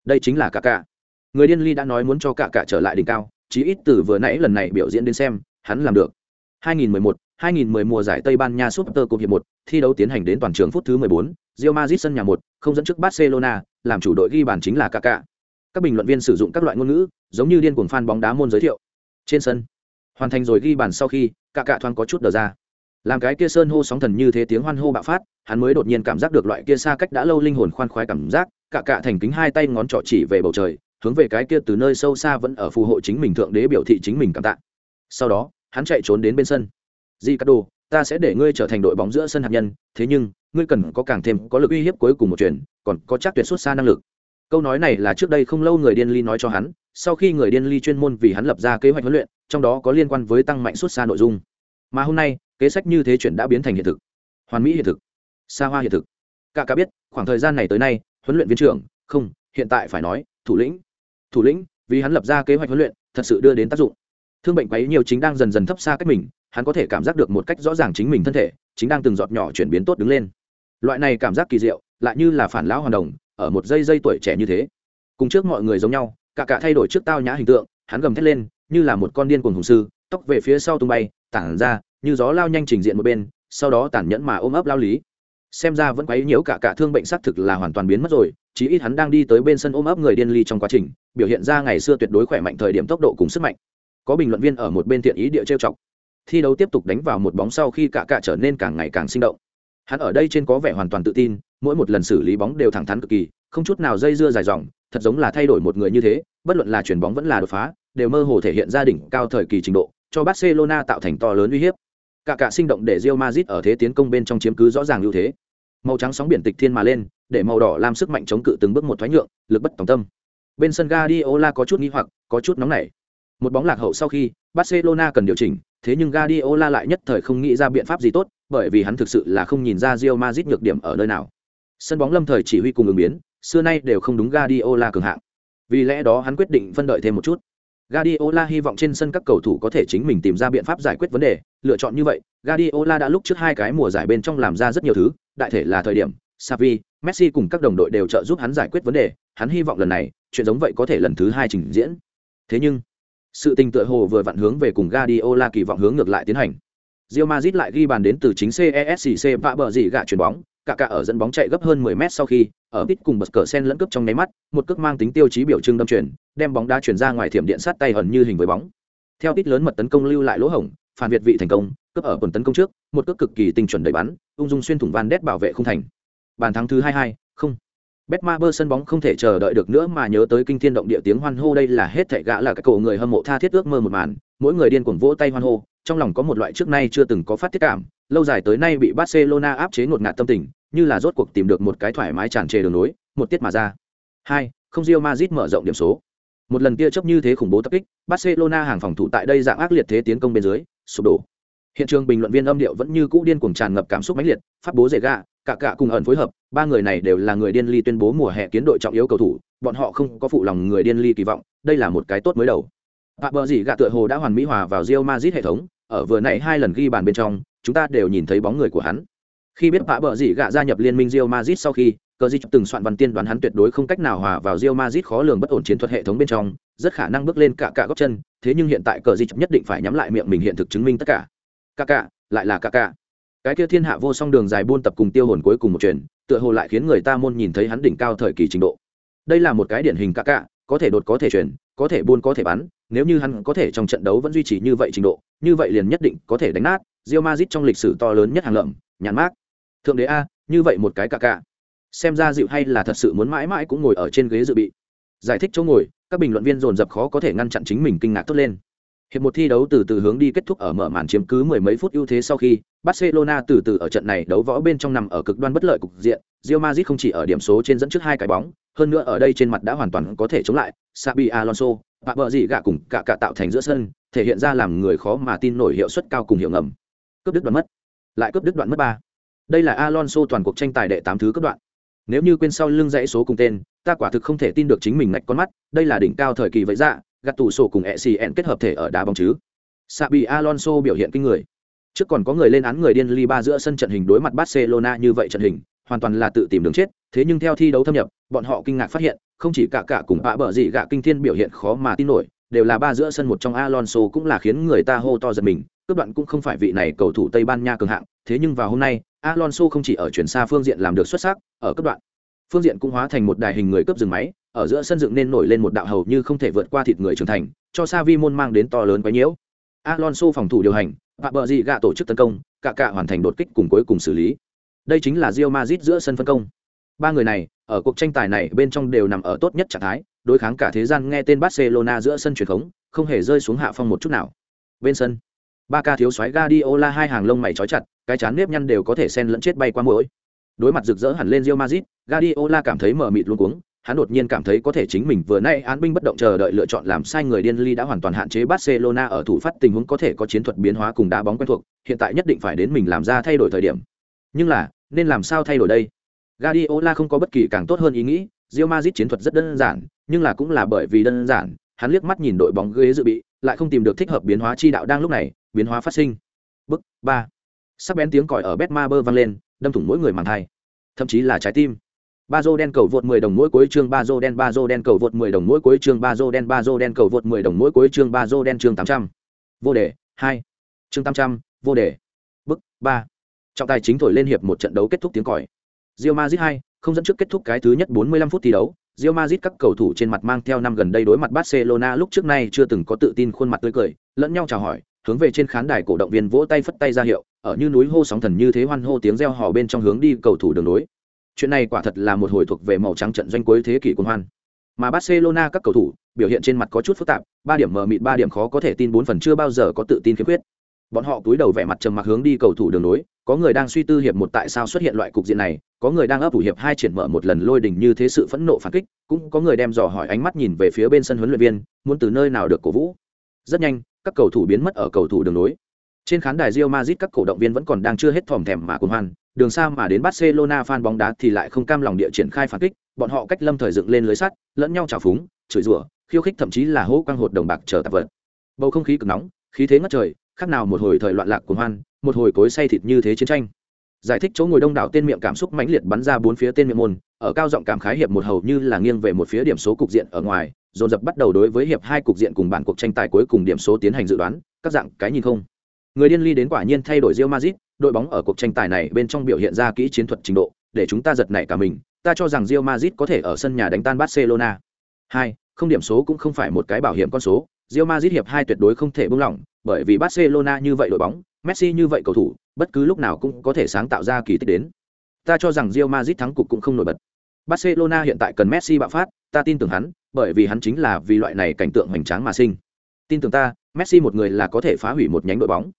đây chính là cả cả người điên ly đã nói muốn cho cả cả trở lại đỉnh cao chí ít từ vừa nãy lần này biểu diễn đến xem hắn làm được 2011 2010 mùa giải Tây Ban Nha Super Cup hiệp 1, thi đấu tiến hành đến toàn trường phút thứ 14, Real Madrid sân nhà 1, không dẫn trước Barcelona, làm chủ đội ghi bàn chính là Kaká. Các bình luận viên sử dụng các loại ngôn ngữ, giống như điên cuồng fan bóng đá môn giới thiệu. Trên sân, hoàn thành rồi ghi bàn sau khi, Kaká thoáng có chút đờ ra. Làm cái kia sơn hô sóng thần như thế tiếng hoan hô bạo phát, hắn mới đột nhiên cảm giác được loại kia xa cách đã lâu linh hồn khoan khoái cảm giác, Kaká thành kính hai tay ngón trỏ chỉ về bầu trời, hướng về cái kia từ nơi sâu xa vẫn ở phù hộ chính mình thượng đế biểu thị chính mình cảm tạ. Sau đó, hắn chạy trốn đến bên sân. Di cắt đồ ta sẽ để ngươi trở thành đội bóng giữa sân hạt nhân thế nhưng ngươi cần có càng thêm có lực uy hiếp cuối cùng một chuyện còn có chắc tuyệt xuất xa năng lực. Câu nói này là trước đây không lâu người điên ly nói cho hắn sau khi người điên ly chuyên môn vì hắn lập ra kế hoạch huấn luyện trong đó có liên quan với tăng mạnh suốt xa nội dung. Mà hôm nay kế sách như thế chuyển đã biến thành hiện thực. Hoàn mỹ hiện thực. Xa hoa hiện thực. Cả cả biết, khoảng thời gian này tới nay, huấn luyện viên trưởng, không, hiện tại phải nói, thủ lĩnh. Thủ lĩnh, vì hắn lập ra kế hoạch huấn luyện, thật sự đưa đến tác dụng. Thương bệnh quấy nhiều chính đang dần dần thấp xa cách mình, hắn có thể cảm giác được một cách rõ ràng chính mình thân thể, chính đang từng giọt nhỏ chuyển biến tốt đứng lên. Loại này cảm giác kỳ diệu, lại như là phản lão hoàn đồng, ở một giây giây tuổi trẻ như thế. Cùng trước mọi người giống nhau, cả cả thay đổi trước tao nhã hình tượng, hắn gầm thét lên, như là một con điên cuồng hùng sư, tóc về phía sau tung bay, tản ra như gió lao nhanh trình diện một bên, sau đó tàn nhẫn mà ôm ấp lao lý. Xem ra vẫn quấy nhiễu cả cả thương bệnh xác thực là hoàn toàn biến mất rồi, chí ít hắn đang đi tới bên sân ôm ấp người điên ly trong quá trình, biểu hiện ra ngày xưa tuyệt đối khỏe mạnh thời điểm tốc độ cùng sức mạnh. Có bình luận viên ở một bên thiện ý địa trêu chọc. Thi đấu tiếp tục đánh vào một bóng sau khi cả cả trở nên càng ngày càng sinh động. Hắn ở đây trên có vẻ hoàn toàn tự tin, mỗi một lần xử lý bóng đều thẳng thắn cực kỳ, không chút nào dây dưa dài dòng, thật giống là thay đổi một người như thế, bất luận là chuyển bóng vẫn là đột phá, đều mơ hồ thể hiện gia đình cao thời kỳ trình độ, cho barcelona tạo thành to lớn uy hiếp cả cả sinh động để Real Madrid ở thế tiến công bên trong chiếm cứ rõ ràng ưu thế. Màu trắng sóng biển tịch thiên mà lên, để màu đỏ làm sức mạnh chống cự từng bước một thoái nhượng, lực bất tòng tâm. Bên sân Guardiola có chút nghi hoặc, có chút nóng nảy. Một bóng lạc hậu sau khi Barcelona cần điều chỉnh, thế nhưng Guardiola lại nhất thời không nghĩ ra biện pháp gì tốt, bởi vì hắn thực sự là không nhìn ra Real Madrid nhược điểm ở nơi nào. Sân bóng lâm thời chỉ huy cùng ứng biến, xưa nay đều không đúng Guardiola cường hạng. Vì lẽ đó hắn quyết định phân đợi thêm một chút. Guardiola hy vọng trên sân các cầu thủ có thể chính mình tìm ra biện pháp giải quyết vấn đề, lựa chọn như vậy, Guardiola đã lúc trước hai cái mùa giải bên trong làm ra rất nhiều thứ, đại thể là thời điểm, Xavi, Messi cùng các đồng đội đều trợ giúp hắn giải quyết vấn đề, hắn hy vọng lần này, chuyện giống vậy có thể lần thứ hai trình diễn. Thế nhưng, sự tình tựa hồ vừa vặn hướng về cùng Guardiola kỳ vọng hướng ngược lại tiến hành. Real Madrid lại ghi bàn đến từ chính CESC và bờ gì gạ chuyển bóng, cả cả ở dẫn bóng chạy gấp hơn 10 mét sau khi, ở tít cùng bật cờ sen lẫn cướp trong nháy mắt, một cước mang tính tiêu chí biểu trưng đâm chuyển, đem bóng đá chuyển ra ngoài thiểm điện sát tay hẩn như hình với bóng. Theo tít lớn mật tấn công lưu lại lỗ hổng, phản việt vị thành công, cướp ở quần tấn công trước, một cước cực kỳ tinh chuẩn đẩy bắn, ung dung xuyên thủng van đét bảo vệ không thành. Bàn thắng thứ 22, không. Betmaber sân bóng không thể chờ đợi được nữa mà nhớ tới kinh thiên động địa tiếng hoan hô đây là hết thảy gã là cái cổ người hâm mộ tha thiết ước mơ một màn, mỗi người điên cuồng vỗ tay hoan hô, trong lòng có một loại trước nay chưa từng có phát tiết cảm, lâu dài tới nay bị Barcelona áp chế ngột ngạt tâm tình, như là rốt cuộc tìm được một cái thoải mái tràn trề đường nối, một tiết mà ra. Hai, không Real Madrid mở rộng điểm số. Một lần tia chấp như thế khủng bố tập kích, Barcelona hàng phòng thủ tại đây dạng ác liệt thế tiến công bên dưới, sụp đổ. Hiện trường bình luận viên âm điệu vẫn như cũ điên cuồng tràn ngập cảm xúc mãnh liệt, phát bố rể gạ, cả cả cùng ẩn phối hợp, ba người này đều là người điên ly tuyên bố mùa hè kiến đội trọng yếu cầu thủ, bọn họ không có phụ lòng người điên ly kỳ vọng, đây là một cái tốt mới đầu. Phạm bờ gì gạ tựa hồ đã hoàn mỹ hòa vào Real Madrid hệ thống, ở vừa nãy hai lần ghi bàn bên trong, chúng ta đều nhìn thấy bóng người của hắn. Khi biết vạ bờ dĩ gạ gia nhập liên minh Real Madrid sau khi, Cờ Dịch từng soạn văn tiên đoán hắn tuyệt đối không cách nào hòa vào Real Madrid khó lường bất ổn chiến thuật hệ thống bên trong, rất khả năng bước lên cả cả góc chân, thế nhưng hiện tại Cờ Dịch nhất định phải nhắm lại miệng mình hiện thực chứng minh tất cả. Cả cả, lại là cả cả. Cái kia thiên hạ vô song đường dài buôn tập cùng tiêu hồn cuối cùng một chuyện, tựa hồ lại khiến người ta môn nhìn thấy hắn đỉnh cao thời kỳ trình độ. Đây là một cái điển hình cả cả, có thể đột có thể chuyển, có thể buôn có thể bắn, nếu như hắn có thể trong trận đấu vẫn duy trì như vậy trình độ, như vậy liền nhất định có thể đánh nát Real Madrid trong lịch sử to lớn nhất hàng lợm, nhàn mát. Thượng đế a, như vậy một cái cả cả. Xem ra dịu hay là thật sự muốn mãi mãi cũng ngồi ở trên ghế dự bị. Giải thích chỗ ngồi, các bình luận viên dồn dập khó có thể ngăn chặn chính mình kinh ngạc tốt lên. Hiệp một thi đấu từ từ hướng đi kết thúc ở mở màn chiếm cứ mười mấy phút ưu thế sau khi Barcelona từ từ ở trận này đấu võ bên trong nằm ở cực đoan bất lợi cục diện, Real Madrid không chỉ ở điểm số trên dẫn trước hai cái bóng, hơn nữa ở đây trên mặt đã hoàn toàn có thể chống lại, Xabi Alonso, bạ bờ gì gạ cùng cả cả tạo thành giữa sân, thể hiện ra làm người khó mà tin nổi hiệu suất cao cùng hiệu ngầm. Cướp đứt đoạn mất, lại cướp đứt đoạn mất ba. Đây là Alonso toàn cuộc tranh tài đệ tám thứ cấp đoạn. Nếu như quên sau lưng dãy số cùng tên, ta quả thực không thể tin được chính mình ngạch con mắt, đây là đỉnh cao thời kỳ vậy dạ, gạt tủ sổ cùng e xì ẹn kết hợp thể ở đá bóng chứ. Xabi Alonso biểu hiện kinh người. Trước còn có người lên án người điên ly ba giữa sân trận hình đối mặt Barcelona như vậy trận hình, hoàn toàn là tự tìm đường chết, thế nhưng theo thi đấu thâm nhập, bọn họ kinh ngạc phát hiện, không chỉ cả cả cùng bạ bờ gì gạ kinh thiên biểu hiện khó mà tin nổi, đều là ba giữa sân một trong Alonso cũng là khiến người ta hô to giật mình, cướp đoạn cũng không phải vị này cầu thủ Tây Ban Nha cường hạng, thế nhưng vào hôm nay, Alonso không chỉ ở chuyển xa phương diện làm được xuất sắc, ở cấp đoạn phương diện cũng hóa thành một đài hình người cướp dừng máy, ở giữa sân dựng nên nổi lên một đạo hầu như không thể vượt qua thịt người trưởng thành, cho Savi môn mang đến to lớn quá nhiễu. Alonso phòng thủ điều hành, và bờ gì gạ tổ chức tấn công, cả cả hoàn thành đột kích cùng cuối cùng xử lý. Đây chính là Real Madrid giữa sân phân công. Ba người này, ở cuộc tranh tài này bên trong đều nằm ở tốt nhất trạng thái, đối kháng cả thế gian nghe tên Barcelona giữa sân truyền thống, không hề rơi xuống hạ phong một chút nào. Bên sân, ba ca thiếu soái Guardiola hai hàng lông mày chói chặt, cái chán nếp nhăn đều có thể xen lẫn chết bay qua mũi. Đối mặt rực rỡ hẳn lên Real Madrid, Guardiola cảm thấy mờ mịt luôn cuống, hắn đột nhiên cảm thấy có thể chính mình vừa nay án binh bất động chờ đợi lựa chọn làm sai người điên ly đã hoàn toàn hạn chế Barcelona ở thủ phát tình huống có thể có chiến thuật biến hóa cùng đá bóng quen thuộc, hiện tại nhất định phải đến mình làm ra thay đổi thời điểm. Nhưng là, nên làm sao thay đổi đây? Guardiola không có bất kỳ càng tốt hơn ý nghĩ, Real Madrid chiến thuật rất đơn giản, nhưng là cũng là bởi vì đơn giản, hắn liếc mắt nhìn đội bóng ghế dự bị, lại không tìm được thích hợp biến hóa chi đạo đang lúc này, biến hóa phát sinh. Bức ba, Sắc bén tiếng còi ở bét ma bơ vang lên, đâm thủng mỗi người màng thai, thậm chí là trái tim. Ba dô đen cầu vượt 10 đồng mỗi cuối chương ba dô đen ba dô đen cầu vượt 10 đồng mỗi cuối chương ba dô đen ba dô đen cầu vượt 10 đồng mỗi cuối chương ba dô đen chương 800. Vô đề, 2. Chương 800, vô đề. Bức, 3. Trọng tài chính thổi lên hiệp một trận đấu kết thúc tiếng còi. Real Madrid 2, không dẫn trước kết thúc cái thứ nhất 45 phút thi đấu. Real Madrid các cầu thủ trên mặt mang theo năm gần đây đối mặt Barcelona lúc trước nay chưa từng có tự tin khuôn mặt tươi cười, lẫn nhau chào hỏi, hướng về trên khán đài cổ động viên vỗ tay phất tay ra hiệu, ở như núi hô sóng thần như thế hoan hô tiếng reo hò bên trong hướng đi cầu thủ đường đối. Chuyện này quả thật là một hồi thuộc về màu trắng trận doanh cuối thế kỷ quân hoan. Mà Barcelona các cầu thủ biểu hiện trên mặt có chút phức tạp, ba điểm mờ mịt ba điểm khó có thể tin bốn phần chưa bao giờ có tự tin khiếm khuyết. Bọn họ cúi đầu vẻ mặt trầm mặc hướng đi cầu thủ đường đối, có người đang suy tư hiệp một tại sao xuất hiện loại cục diện này, có người đang ấp ủ hiệp hai triển mở một lần lôi đình như thế sự phẫn nộ phản kích, cũng có người đem dò hỏi ánh mắt nhìn về phía bên sân huấn luyện viên, muốn từ nơi nào được cổ vũ. Rất nhanh, các cầu thủ biến mất ở cầu thủ đường lối Trên khán đài Real Madrid các cổ động viên vẫn còn đang chưa hết thòm thèm mà cuồng hoan, đường xa mà đến Barcelona fan bóng đá thì lại không cam lòng địa triển khai phản kích, bọn họ cách lâm thời dựng lên lưới sắt, lẫn nhau trào phúng, chửi rủa, khiêu khích thậm chí là hô quang hột đồng bạc chờ tạp vật. Bầu không khí cực nóng, khí thế ngất trời, khác nào một hồi thời loạn lạc cuồng hoan, một hồi cối say thịt như thế chiến tranh. Giải thích chỗ ngồi đông đảo tên miệng cảm xúc mãnh liệt bắn ra bốn phía tên miệng môn, ở cao giọng cảm khái hiệp một hầu như là nghiêng về một phía điểm số cục diện ở ngoài, dồn dập bắt đầu đối với hiệp hai cục diện cùng bản cuộc tranh tài cuối cùng điểm số tiến hành dự đoán, các dạng cái nhìn không. Người điên ly đến quả nhiên thay đổi Real Madrid, đội bóng ở cuộc tranh tài này bên trong biểu hiện ra kỹ chiến thuật trình độ, để chúng ta giật nảy cả mình, ta cho rằng Real Madrid có thể ở sân nhà đánh tan Barcelona. Hai, không điểm số cũng không phải một cái bảo hiểm con số, Real Madrid hiệp hai tuyệt đối không thể buông lỏng, bởi vì Barcelona như vậy đội bóng, Messi như vậy cầu thủ, bất cứ lúc nào cũng có thể sáng tạo ra kỳ tích đến. Ta cho rằng Real Madrid thắng cục cũng không nổi bật. Barcelona hiện tại cần Messi bạo phát, ta tin tưởng hắn, bởi vì hắn chính là vì loại này cảnh tượng hoành tráng mà sinh. Tin tưởng ta, Messi một người là có thể phá hủy một nhánh đội bóng.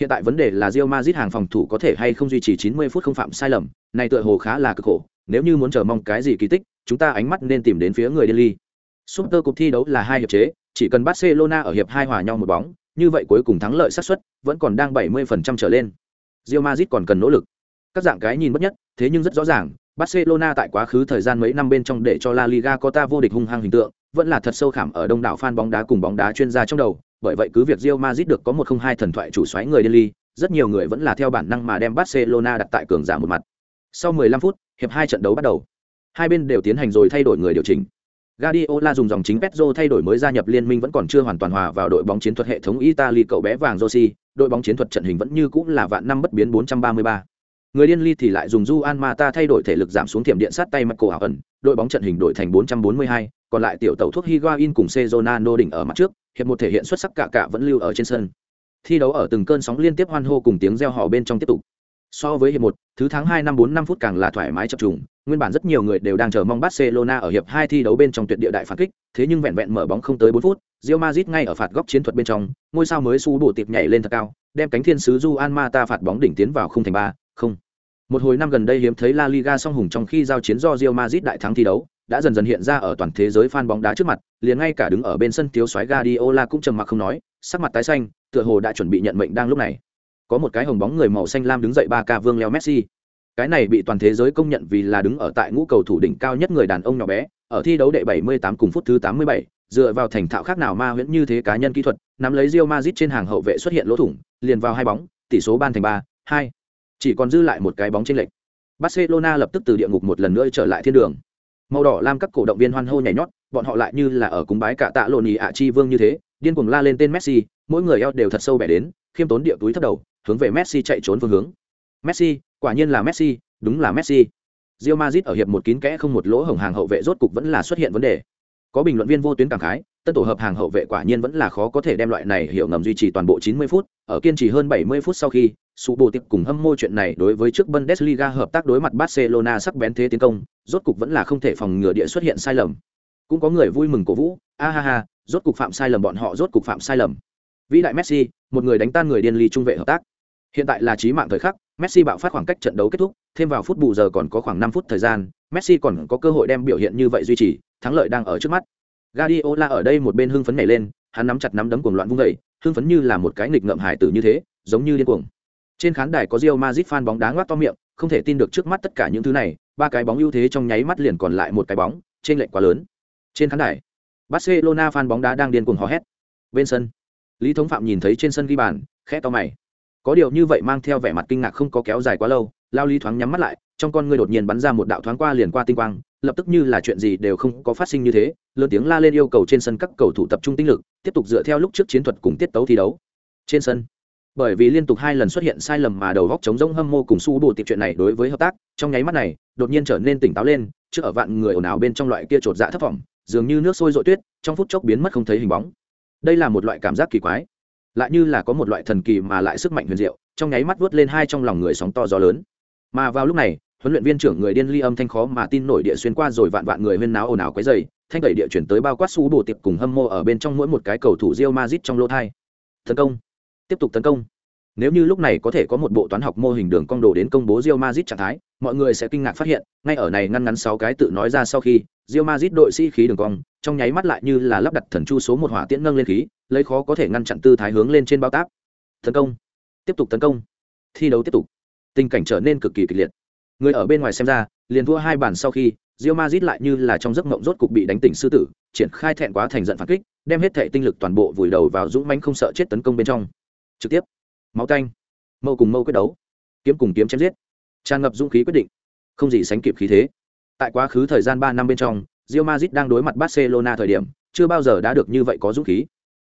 Hiện tại vấn đề là Real Madrid hàng phòng thủ có thể hay không duy trì 90 phút không phạm sai lầm, này tựa hồ khá là cực khổ, nếu như muốn chờ mong cái gì kỳ tích, chúng ta ánh mắt nên tìm đến phía người Delhi. Super cuộc thi đấu là hai hiệp chế, chỉ cần Barcelona ở hiệp hai hòa nhau một bóng, như vậy cuối cùng thắng lợi xác suất vẫn còn đang 70% trở lên. Real Madrid còn cần nỗ lực. Các dạng cái nhìn bất nhất, thế nhưng rất rõ ràng, Barcelona tại quá khứ thời gian mấy năm bên trong để cho La Liga có ta vô địch hung hăng hình tượng, vẫn là thật sâu khảm ở đông đảo fan bóng đá cùng bóng đá chuyên gia trong đầu, bởi vậy cứ việc Real Madrid được có một không hai thần thoại chủ soái người Delhi, rất nhiều người vẫn là theo bản năng mà đem Barcelona đặt tại cường giả một mặt. Sau 15 phút, hiệp hai trận đấu bắt đầu. Hai bên đều tiến hành rồi thay đổi người điều chỉnh. Guardiola dùng dòng chính Pedro thay đổi mới gia nhập liên minh vẫn còn chưa hoàn toàn hòa vào đội bóng chiến thuật hệ thống Italy cậu bé vàng Rossi, đội bóng chiến thuật trận hình vẫn như cũ là vạn năm bất biến 433. Người điên ly thì lại dùng Juan Mata thay đổi thể lực giảm xuống thiểm điện sát tay Michael ảo ẩn, đội bóng trận hình đổi thành 442, còn lại tiểu tàu thuốc Higuain cùng Cezonano đỉnh ở mặt trước, hiệp một thể hiện xuất sắc cả cả vẫn lưu ở trên sân. Thi đấu ở từng cơn sóng liên tiếp hoan hô cùng tiếng reo hò bên trong tiếp tục. So với hiệp một, thứ tháng hai năm bốn năm phút càng là thoải mái chập trùng, nguyên bản rất nhiều người đều đang chờ mong Barcelona ở hiệp hai thi đấu bên trong tuyệt địa đại phản kích, thế nhưng vẹn vẹn mở bóng không tới bốn phút, Real Madrid ngay ở phạt góc chiến thuật bên trong, ngôi sao mới su bổ tiệp nhảy lên thật cao, đem cánh thiên sứ Juan Mata phạt bóng đỉnh tiến vào khung thành ba, không. Một hồi năm gần đây hiếm thấy La Liga song hùng trong khi giao chiến do Real Madrid đại thắng thi đấu, đã dần dần hiện ra ở toàn thế giới fan bóng đá trước mặt, liền ngay cả đứng ở bên sân thiếu soái Guardiola cũng trầm mặc không nói, sắc mặt tái xanh, tựa hồ đã chuẩn bị nhận mệnh đang lúc này. Có một cái hồng bóng người màu xanh lam đứng dậy ba ca vương Leo Messi. Cái này bị toàn thế giới công nhận vì là đứng ở tại ngũ cầu thủ đỉnh cao nhất người đàn ông nhỏ bé, ở thi đấu đệ 78 cùng phút thứ 87, dựa vào thành thạo khác nào ma huyễn như thế cá nhân kỹ thuật, nắm lấy Real Madrid trên hàng hậu vệ xuất hiện lỗ thủng, liền vào hai bóng, tỷ số ban thành 3, 2. Chỉ còn dư lại một cái bóng trên lệch. Barcelona lập tức từ địa ngục một lần nữa trở lại thiên đường màu đỏ lam các cổ động viên hoan hô nhảy nhót bọn họ lại như là ở cúng bái cả tạ lộn ạ chi vương như thế điên cuồng la lên tên messi mỗi người eo đều thật sâu bẻ đến khiêm tốn địa túi thấp đầu hướng về messi chạy trốn phương hướng. Messi, quả nhiên là messi, đúng là messi. Real Madrid ở hiệp một kín kẽ không một lỗ hổng hàng hậu vệ rốt cục vẫn là xuất hiện vấn đề. Có bình luận viên vô tuyến cảm khái, tân tổ hợp hàng hậu vệ quả nhiên vẫn là khó có thể đem loại này hiểu ngầm duy trì toàn bộ 90 phút, ở kiên trì hơn 70 phút sau khi sự bộ tiếp cùng hâm mô chuyện này đối với trước bundesliga hợp tác đối mặt barcelona sắc bén thế tiến công, rốt cục vẫn là không thể phòng ngừa địa xuất hiện sai lầm. Cũng có người vui mừng cổ vũ, a ha ha, rốt cục phạm sai lầm, bọn họ rốt cục phạm sai lầm. Vĩ đại messi, một người đánh tan người điên ly trung vệ hợp tác hiện tại là trí mạng thời khắc messi bạo phát khoảng cách trận đấu kết thúc thêm vào phút bù giờ còn có khoảng năm phút thời gian Messi còn có cơ hội đem biểu hiện như vậy duy trì, thắng lợi đang ở trước mắt. Guardiola ở đây một bên hưng phấn nhảy lên, hắn nắm chặt nắm đấm cuồng loạn vung dậy, hưng phấn như là một cái nghịch ngợm hải tử như thế, giống như điên cuồng. Trên khán đài có Real Madrid fan bóng đá ngoác to miệng, không thể tin được trước mắt tất cả những thứ này, ba cái bóng ưu thế trong nháy mắt liền còn lại một cái bóng, trên lệch quá lớn. Trên khán đài, Barcelona fan bóng đá đang điên cuồng hò hét. Bên sân, Lý Thống Phạm nhìn thấy trên sân ghi bàn, khẽ to mày. Có điều như vậy mang theo vẻ mặt kinh ngạc không có kéo dài quá lâu, Lao Lý thoáng nhắm mắt lại, trong con ngươi đột nhiên bắn ra một đạo thoáng qua liền qua tinh quang, lập tức như là chuyện gì đều không có phát sinh như thế, lớn tiếng la lên yêu cầu trên sân các cầu thủ tập trung tinh lực, tiếp tục dựa theo lúc trước chiến thuật cùng tiết tấu thi đấu. Trên sân, bởi vì liên tục hai lần xuất hiện sai lầm mà đầu góc chống rỗng hâm mô cùng su bộ tiệp chuyện này đối với hợp tác trong nháy mắt này đột nhiên trở nên tỉnh táo lên trước ở vạn người ồn ào bên trong loại kia trột dạ thấp vọng dường như nước sôi dội tuyết trong phút chốc biến mất không thấy hình bóng đây là một loại cảm giác kỳ quái lại như là có một loại thần kỳ mà lại sức mạnh huyền diệu trong nháy mắt vớt lên hai trong lòng người sóng to gió lớn. Mà vào lúc này huấn luyện viên trưởng người điên ly âm thanh khó mà tin nổi địa xuyên qua rồi vạn vạn người huyên náo ồn ào quấy dày thanh đẩy địa chuyển tới bao quát su bồ tiệp cùng hâm mô ở bên trong mỗi một cái cầu thủ rio mazit trong lô thai. Tấn công. Tiếp tục tấn công. Nếu như lúc này có thể có một bộ toán học mô hình đường cong đồ đến công bố rio mazit trạng thái, mọi người sẽ kinh ngạc phát hiện, ngay ở này ngăn ngắn sáu cái tự nói ra sau khi, Real Madrid đội sĩ khí đường cong, trong nháy mắt lại như là lắp đặt thần chu số một hỏa tiễn nâng lên khí, lấy khó có thể ngăn chặn tư thái hướng lên trên bao táp. Tấn công, tiếp tục tấn công, thi đấu tiếp tục. Tình cảnh trở nên cực kỳ kịch liệt. Người ở bên ngoài xem ra, liền thua hai bàn sau khi, Real Madrid lại như là trong giấc mộng rốt cục bị đánh tỉnh sư tử, triển khai thẹn quá thành giận phản kích, đem hết thể tinh lực toàn bộ vùi đầu vào dũng mãnh không sợ chết tấn công bên trong. Trực tiếp máu tanh, mâu cùng mâu quyết đấu kiếm cùng kiếm chém giết tràn ngập dũng khí quyết định. Không gì sánh kịp khí thế. Tại quá khứ thời gian ba năm bên trong Real Madrid đang đối mặt Barcelona thời điểm chưa bao giờ đã được như vậy có dũng khí.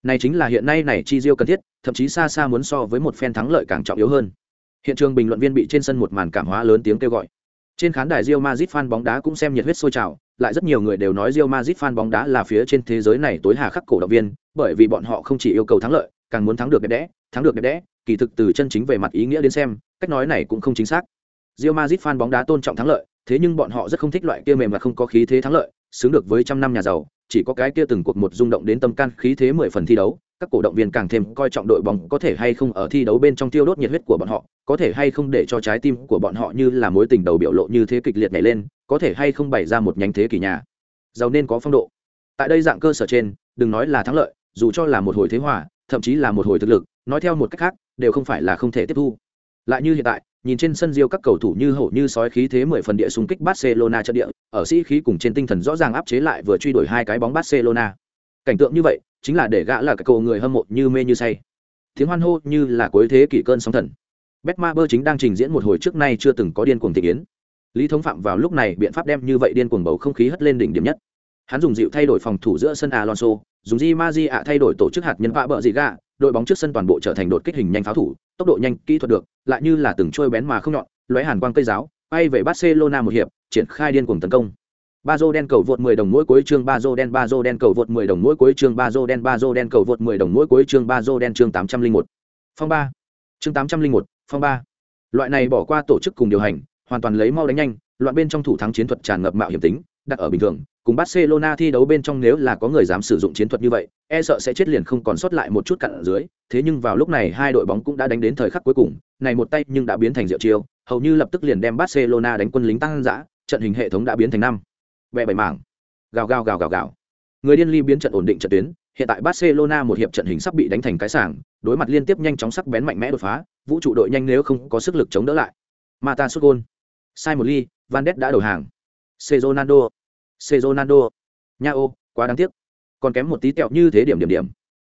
Này chính là hiện nay này chi Real cần thiết thậm chí xa xa muốn so với một phen thắng lợi càng trọng yếu hơn. Hiện trường bình luận viên bị trên sân một màn cảm hóa lớn tiếng kêu gọi. Trên khán đài Real Madrid fan bóng đá cũng xem nhiệt huyết sôi trào lại rất nhiều người đều nói Real Madrid fan bóng đá là phía trên thế giới này tối hà khắc cổ động viên bởi vì bọn họ không chỉ yêu cầu thắng lợi càng muốn thắng được đẹp đẽ thắng được đẹp đẽ kỳ thực từ chân chính về mặt ý nghĩa đến xem, cách nói này cũng không chính xác. Real Madrid fan bóng đá tôn trọng thắng lợi, thế nhưng bọn họ rất không thích loại kia mềm mà không có khí thế thắng lợi, xứng được với trăm năm nhà giàu, chỉ có cái kia từng cuộc một rung động đến tâm can khí thế mười phần thi đấu, các cổ động viên càng thêm coi trọng đội bóng có thể hay không ở thi đấu bên trong tiêu đốt nhiệt huyết của bọn họ, có thể hay không để cho trái tim của bọn họ như là mối tình đầu biểu lộ như thế kịch liệt nhảy lên, có thể hay không bày ra một nhánh thế kỷ nhà. Giàu nên có phong độ. Tại đây dạng cơ sở trên, đừng nói là thắng lợi, dù cho là một hồi thế hòa, thậm chí là một hồi thực lực, nói theo một cách khác, đều không phải là không thể tiếp thu. Lại như hiện tại, nhìn trên sân Rio các cầu thủ như hổ như sói khí thế mười phần địa xung kích Barcelona trận địa, ở sĩ khí cùng trên tinh thần rõ ràng áp chế lại vừa truy đuổi hai cái bóng Barcelona. Cảnh tượng như vậy, chính là để gã là cái cầu người hâm mộ như mê như say. Tiếng hoan hô như là cuối thế kỷ cơn sóng thần. Betmaber chính đang trình diễn một hồi trước nay chưa từng có điên cuồng thị yến. Lý Thống Phạm vào lúc này biện pháp đem như vậy điên cuồng bầu không khí hất lên đỉnh điểm nhất. Hắn dùng dịu thay đổi phòng thủ giữa sân Alonso, dùng Di Maji thay đổi tổ chức hạt nhân vạ bợ gì gạ, đội bóng trước sân toàn bộ trở thành đột kích hình nhanh pháo thủ, tốc độ nhanh, kỹ thuật được, lại như là từng trôi bén mà không nhọn, lóe hàn quang cây giáo, bay về Barcelona một hiệp, triển khai điên cuồng tấn công. Bazo đen cầu vượt 10 đồng mỗi cuối chương Bazo đen Bazo đen cầu vượt 10 đồng mỗi cuối chương Bazo đen Bazo đen cầu vượt 10 đồng mỗi cuối chương Bazo đen chương 801. Phong 3. Chương 801, phong 3. Loại này bỏ qua tổ chức cùng điều hành, hoàn toàn lấy mau đánh nhanh, loạn bên trong thủ thắng chiến thuật tràn ngập mạo hiểm tính, đặt ở bình thường, cùng Barcelona thi đấu bên trong nếu là có người dám sử dụng chiến thuật như vậy, e sợ sẽ chết liền không còn sót lại một chút cặn ở dưới. Thế nhưng vào lúc này hai đội bóng cũng đã đánh đến thời khắc cuối cùng, này một tay nhưng đã biến thành diệu chiêu, hầu như lập tức liền đem Barcelona đánh quân lính tăng dã, trận hình hệ thống đã biến thành năm. Bè bảy mảng. Gào gào gào gào gào. Người điên ly biến trận ổn định trận tuyến, hiện tại Barcelona một hiệp trận hình sắp bị đánh thành cái sảng, đối mặt liên tiếp nhanh chóng sắc bén mạnh mẽ đột phá, vũ trụ đội nhanh nếu không có sức lực chống đỡ lại. Mata sút gol. Sai một ly, Van Ness đã đầu hàng. Ronaldo Ronaldo. Nha ô, quá đáng tiếc. Còn kém một tí tẹo như thế điểm điểm điểm.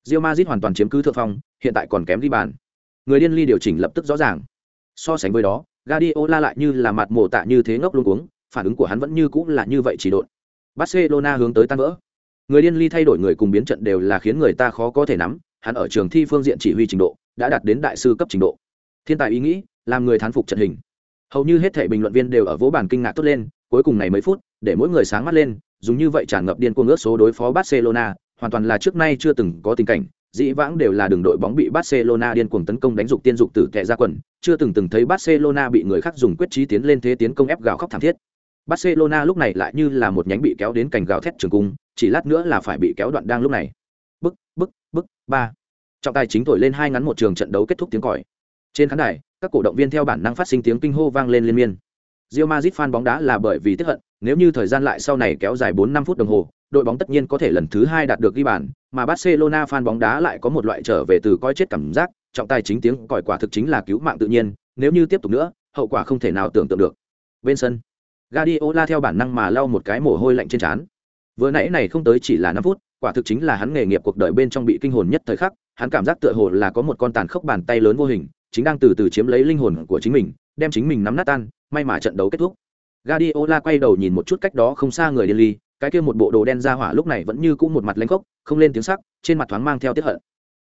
Real Madrid hoàn toàn chiếm cứ thượng phong, hiện tại còn kém đi bàn. Người điên ly điều chỉnh lập tức rõ ràng. So sánh với đó, Guardiola lại như là mặt mổ tạ như thế ngốc luôn cuống, phản ứng của hắn vẫn như cũng là như vậy chỉ độn. Barcelona hướng tới tan vỡ. Người điên ly thay đổi người cùng biến trận đều là khiến người ta khó có thể nắm, hắn ở trường thi phương diện chỉ huy trình độ đã đạt đến đại sư cấp trình độ. Thiên tài ý nghĩ, làm người thán phục trận hình. Hầu như hết thảy bình luận viên đều ở vỗ bàn kinh ngạc tốt lên, cuối cùng này mấy phút, để mỗi người sáng mắt lên, dùng như vậy tràn ngập điên cuồng ước số đối phó Barcelona, hoàn toàn là trước nay chưa từng có tình cảnh. Dĩ vãng đều là đường đội bóng bị Barcelona điên cuồng tấn công đánh dục tiên dục tử kẻ ra quần, chưa từng từng thấy Barcelona bị người khác dùng quyết trí tiến lên thế tiến công ép gào khóc thảm thiết. Barcelona lúc này lại như là một nhánh bị kéo đến cành gào thét trường cung, chỉ lát nữa là phải bị kéo đoạn đang lúc này. Bức, bức, bức, ba. Trọng tài chính thổi lên hai ngắn một trường trận đấu kết thúc tiếng còi. Trên khán đài, các cổ động viên theo bản năng phát sinh tiếng kinh hô vang lên liên miên. Real Madrid fan bóng đá là bởi vì tức hận, nếu như thời gian lại sau này kéo dài 4-5 phút đồng hồ, đội bóng tất nhiên có thể lần thứ hai đạt được ghi bàn, mà Barcelona fan bóng đá lại có một loại trở về từ coi chết cảm giác, trọng tài chính tiếng còi quả thực chính là cứu mạng tự nhiên, nếu như tiếp tục nữa, hậu quả không thể nào tưởng tượng được. Bên sân, Guardiola theo bản năng mà lau một cái mồ hôi lạnh trên trán. Vừa nãy này không tới chỉ là 5 phút, quả thực chính là hắn nghề nghiệp cuộc đời bên trong bị kinh hồn nhất thời khắc, hắn cảm giác tựa hồ là có một con tàn khốc bàn tay lớn vô hình, chính đang từ từ chiếm lấy linh hồn của chính mình, đem chính mình nắm nát tan, may mà trận đấu kết thúc. Guardiola quay đầu nhìn một chút cách đó không xa người điên ly, cái kia một bộ đồ đen ra hỏa lúc này vẫn như cũ một mặt lãnh khốc, không lên tiếng sắc, trên mặt thoáng mang theo tiếc hận.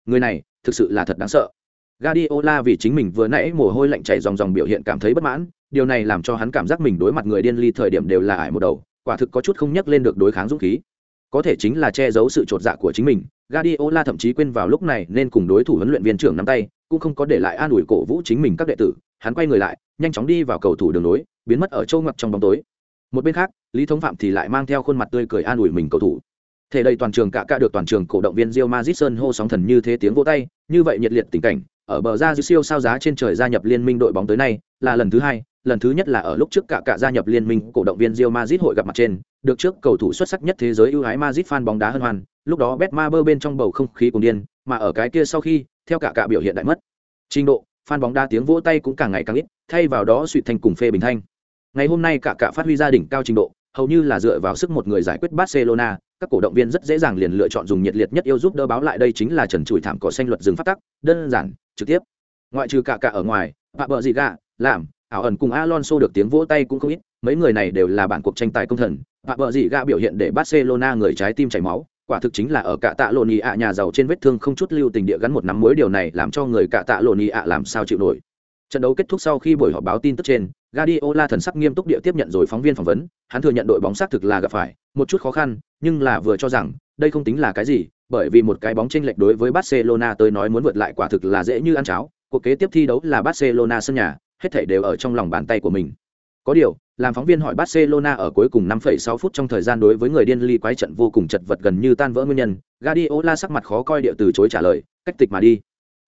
Người này, thực sự là thật đáng sợ. Guardiola vì chính mình vừa nãy mồ hôi lạnh chảy ròng ròng biểu hiện cảm thấy bất mãn, điều này làm cho hắn cảm giác mình đối mặt người điên ly thời điểm đều là ải một đầu, quả thực có chút không nhắc lên được đối kháng dũng khí. Có thể chính là che giấu sự trột dạ của chính mình, Guardiola thậm chí quên vào lúc này nên cùng đối thủ huấn luyện viên trưởng nắm tay, cũng không có để lại an ủi cổ vũ chính mình các đệ tử, hắn quay người lại, nhanh chóng đi vào cầu thủ đường nối, biến mất ở châu ngập trong bóng tối. Một bên khác, Lý Thống Phạm thì lại mang theo khuôn mặt tươi cười an ủi mình cầu thủ. Thể đầy toàn trường cả cả được toàn trường cổ động viên Real Madrid Sơn hô sóng thần như thế tiếng vỗ tay, như vậy nhiệt liệt tình cảnh, ở bờ ra siêu sao giá trên trời gia nhập liên minh đội bóng tới nay, là lần thứ hai, lần thứ nhất là ở lúc trước cả cả gia nhập liên minh cổ động viên Real Madrid hội gặp mặt trên, được trước cầu thủ xuất sắc nhất thế giới ưu ái Madrid fan bóng đá hân hoan, lúc đó Betmaber bên trong bầu không khí cùng điên, mà ở cái kia sau khi, theo cả cả biểu hiện đại mất. Trình độ, fan bóng đá tiếng vỗ tay cũng càng ngày càng ít, thay vào đó suy thành cùng phê bình thanh. Ngày hôm nay cả cả phát huy gia đỉnh cao trình độ, hầu như là dựa vào sức một người giải quyết Barcelona, các cổ động viên rất dễ dàng liền lựa chọn dùng nhiệt liệt nhất yêu giúp đỡ báo lại đây chính là trần trụi thảm cỏ xanh luật dừng phát tắc, đơn giản, trực tiếp. Ngoại trừ cả cả ở ngoài, bạ bợ gì gạ, làm, ảo ẩn cùng Alonso được tiếng vỗ tay cũng không ít, mấy người này đều là bản cuộc tranh tài công thần, bạ bợ gì gạ biểu hiện để Barcelona người trái tim chảy máu, quả thực chính là ở cả tạ lộn nhị ạ nhà giàu trên vết thương không chút lưu tình địa gắn một nắm muối điều này làm cho người cả tạ lộn nhị ạ làm sao chịu nổi. Trận đấu kết thúc sau khi buổi họp báo tin tức trên, Guardiola thần sắc nghiêm túc địa tiếp nhận rồi phóng viên phỏng vấn, hắn thừa nhận đội bóng xác thực là gặp phải một chút khó khăn, nhưng là vừa cho rằng, đây không tính là cái gì, bởi vì một cái bóng chênh lệch đối với Barcelona tới nói muốn vượt lại quả thực là dễ như ăn cháo, cuộc kế tiếp thi đấu là Barcelona sân nhà, hết thảy đều ở trong lòng bàn tay của mình. Có điều làm phóng viên hỏi Barcelona ở cuối cùng 5,6 phút trong thời gian đối với người điên ly quái trận vô cùng chật vật gần như tan vỡ nguyên nhân, Guardiola sắc mặt khó coi địa từ chối trả lời, cách tịch mà đi.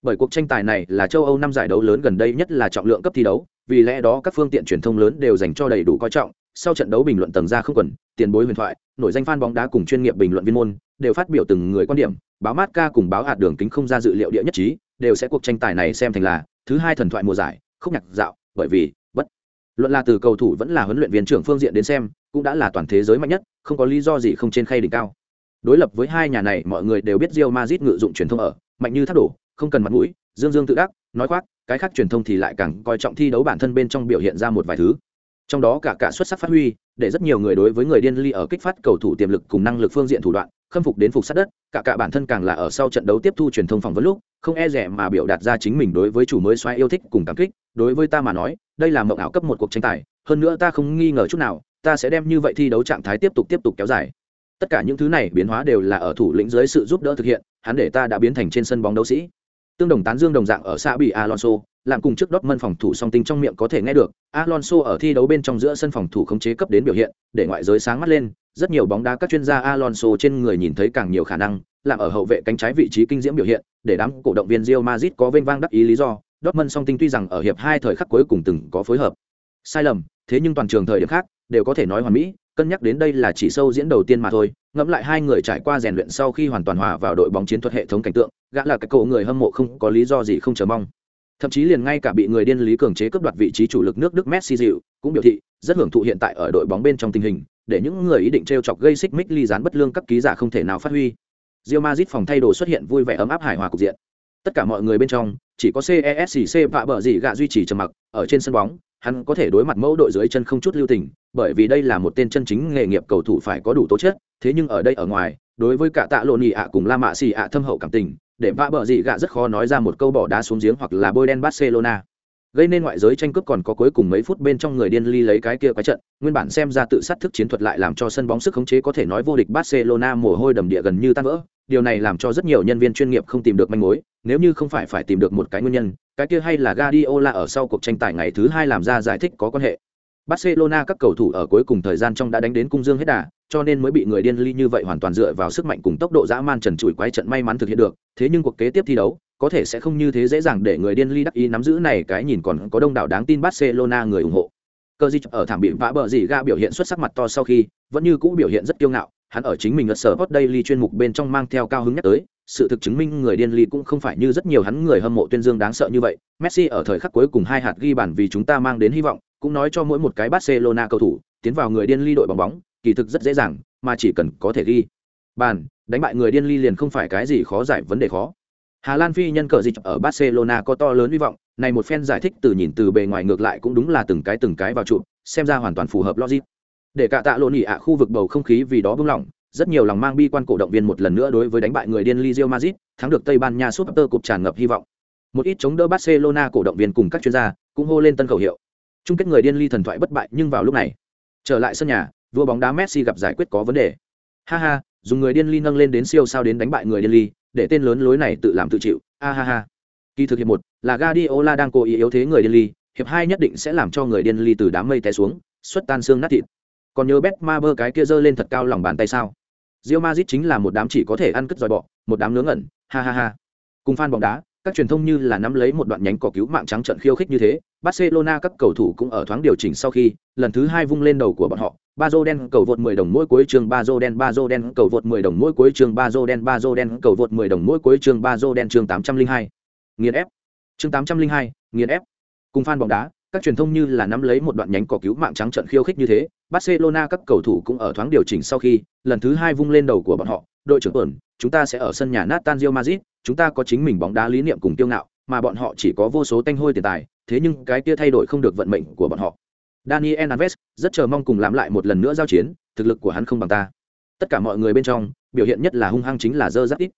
Bởi cuộc tranh tài này là châu Âu năm giải đấu lớn gần đây nhất là trọng lượng cấp thi đấu, vì lẽ đó các phương tiện truyền thông lớn đều dành cho đầy đủ coi trọng. Sau trận đấu bình luận tầng ra không quần, tiền bối huyền thoại, nổi danh fan bóng đá cùng chuyên nghiệp bình luận viên môn đều phát biểu từng người quan điểm, báo Marca cùng báo hạt đường kính không ra dự liệu địa nhất trí, đều sẽ cuộc tranh tài này xem thành là thứ hai thần thoại mùa giải, không nhạc dạo, bởi vì luận là từ cầu thủ vẫn là huấn luyện viên trưởng phương diện đến xem, cũng đã là toàn thế giới mạnh nhất, không có lý do gì không trên khay đỉnh cao. Đối lập với hai nhà này, mọi người đều biết Real Madrid ngự dụng truyền thông ở, mạnh như thác đổ, không cần mặt mũi, dương dương tự đắc, nói khoác, cái khác truyền thông thì lại càng coi trọng thi đấu bản thân bên trong biểu hiện ra một vài thứ trong đó cả cả xuất sắc phát huy, để rất nhiều người đối với người điên ly ở kích phát cầu thủ tiềm lực cùng năng lực phương diện thủ đoạn, khâm phục đến phục sát đất, cả cả bản thân càng là ở sau trận đấu tiếp thu truyền thông phỏng vấn lúc, không e rẻ mà biểu đạt ra chính mình đối với chủ mới xoay yêu thích cùng cảm kích, đối với ta mà nói, đây là mộng ảo cấp một cuộc tranh tài, hơn nữa ta không nghi ngờ chút nào, ta sẽ đem như vậy thi đấu trạng thái tiếp tục tiếp tục kéo dài. Tất cả những thứ này biến hóa đều là ở thủ lĩnh dưới sự giúp đỡ thực hiện, hắn để ta đã biến thành trên sân bóng đấu sĩ. Tương đồng tán dương đồng dạng ở xã bị alonso làm cùng trước Dortmund phòng thủ song tinh trong miệng có thể nghe được, alonso ở thi đấu bên trong giữa sân phòng thủ khống chế cấp đến biểu hiện, để ngoại giới sáng mắt lên, rất nhiều bóng đá các chuyên gia alonso trên người nhìn thấy càng nhiều khả năng làm ở hậu vệ cánh trái vị trí kinh diễm biểu hiện, để đám cổ động viên Real Madrid có vênh vang đắc ý lý do, Dortmund song tinh tuy rằng ở hiệp hai thời khắc cuối cùng từng có phối hợp. Sai lầm, thế nhưng toàn trường thời điểm khác, đều có thể nói hoàn mỹ, cân nhắc đến đây là chỉ sâu diễn đầu tiên mà thôi, ngẫm lại hai người trải qua rèn luyện sau khi hoàn toàn hòa vào đội bóng chiến thuật hệ thống cảnh tượng, gã là cái cổ người hâm mộ không có lý do gì không chờ mong thậm chí liền ngay cả bị người điên lý cường chế cướp đoạt vị trí chủ lực nước đức messi dịu, cũng biểu thị rất hưởng thụ hiện tại ở đội bóng bên trong tình hình, để những người ý định t chọc gây xích mích ly dán bất lương các ký giả không thể nào phát huy. Real Madrid phòng thay đồ xuất hiện vui vẻ ấm áp hài hòa cục diện. Tất cả mọi người bên trong, chỉ có cesc vạ bờ gì gạ duy trì trầm mặc, ở trên sân bóng, hắn có thể đối mặt mẫu đội dưới chân không chút lưu tình, bởi vì đây là một tên chân chính nghề nghiệp cầu thủ phải có đủ tố chất, thế nhưng ở đây ở ngoài, đối với cả tạ lộ nhị ạ cùng la mạ xì ạ thâm hậu cảm tình để vạ bờ gì gạ rất khó nói ra một câu bỏ đá xuống giếng hoặc là bôi đen barcelona. Gây nên ngoại giới tranh cướp còn có cuối cùng mấy phút bên trong người điên ly lấy cái kia cái trận, nguyên bản xem ra tự sát thức chiến thuật lại làm cho sân bóng sức khống chế có thể nói vô địch barcelona mồ hôi đầm địa gần như tan vỡ. Điều này làm cho rất nhiều nhân viên chuyên nghiệp không tìm được manh mối, nếu như không phải phải tìm được một cái nguyên nhân, cái kia hay là Guardiola ở sau cuộc tranh tài ngày thứ hai làm ra giải thích có quan hệ. Barcelona các cầu thủ ở cuối cùng thời gian trong đã đánh đến cung dương hết đà, cho nên mới bị người điên ly như vậy hoàn toàn dựa vào sức mạnh cùng tốc độ dã man trần trụi quái trận may mắn thực hiện được, thế nhưng cuộc kế tiếp thi đấu, có thể sẽ không như thế dễ dàng để người điên ly đắc ý nắm giữ này cái nhìn còn có đông đảo đáng tin Barcelona người ủng hộ. Cờ di ở thảm bị vã bờ gì ga biểu hiện xuất sắc mặt to sau khi, vẫn như cũ biểu hiện rất kiêu ngạo, hắn ở chính mình ở sở Hot Daily chuyên mục bên trong mang theo cao hứng nhắc tới, sự thực chứng minh người điên ly cũng không phải như rất nhiều hắn người hâm mộ tuyên dương đáng sợ như vậy. Messi ở thời khắc cuối cùng hai hạt ghi bàn vì chúng ta mang đến hy vọng, cũng nói cho mỗi một cái Barcelona cầu thủ, tiến vào người điên ly đội bóng bóng, kỳ thực rất dễ dàng, mà chỉ cần có thể ghi bàn, đánh bại người điên ly liền không phải cái gì khó giải vấn đề khó. Hà Lan phi nhân cờ dịch ở Barcelona có to lớn hy vọng, này một phen giải thích từ nhìn từ bề ngoài ngược lại cũng đúng là từng cái từng cái vào trụ, xem ra hoàn toàn phù hợp logic. Để cả tạ lộn nhị ạ khu vực bầu không khí vì đó bưng lỏng, rất nhiều lòng mang bi quan cổ động viên một lần nữa đối với đánh bại người điên Real Madrid, thắng được Tây Ban Nha Super Cup tràn ngập hy vọng. Một ít chống đỡ Barcelona cổ động viên cùng các chuyên gia cũng hô lên tân khẩu hiệu. Chung kết người điên ly thần thoại bất bại nhưng vào lúc này, trở lại sân nhà, vua bóng đá Messi gặp giải quyết có vấn đề. Ha ha, dùng người điên ly nâng lên đến siêu sao đến đánh bại người điên ly, để tên lớn lối này tự làm tự chịu. Ha ha ha. Kỳ thực hiệp một là Guardiola đang cố ý yếu thế người điên ly, hiệp hai nhất định sẽ làm cho người điên ly từ đám mây té xuống, xuất tan xương nát thịt. Còn nhớ Betmaber cái kia giơ lên thật cao lòng bàn tay sao? Real Madrid chính là một đám chỉ có thể ăn cất giỏi bọ, một đám nướng ẩn, ha ha ha. Cùng fan bóng đá, các truyền thông như là nắm lấy một đoạn nhánh cỏ cứu mạng trắng trận khiêu khích như thế, Barcelona các cầu thủ cũng ở thoáng điều chỉnh sau khi, lần thứ hai vung lên đầu của bọn họ, Bazo đen cầu vượt 10 đồng mỗi cuối chương Bazo đen Bazo đen cầu vượt 10 đồng mỗi cuối chương Bazo đen Bazo đen cầu vượt 10 đồng mỗi cuối chương Bazo đen chương 802. Nghiền ép. Chương 802, nghiền ép. Cùng fan bóng đá, các truyền thông như là nắm lấy một đoạn nhánh cỏ cứu mạng trắng trận khiêu khích như thế, Barcelona các cầu thủ cũng ở thoáng điều chỉnh sau khi, lần thứ hai vung lên đầu của bọn họ, đội trưởng tuần, chúng ta sẽ ở sân nhà natan rio mazit chúng ta có chính mình bóng đá lý niệm cùng tiêu ngạo, mà bọn họ chỉ có vô số tanh hôi tiền tài, thế nhưng cái kia thay đổi không được vận mệnh của bọn họ. Daniel Alves rất chờ mong cùng làm lại một lần nữa giao chiến, thực lực của hắn không bằng ta. Tất cả mọi người bên trong, biểu hiện nhất là hung hăng chính là Dơ Giác Ít.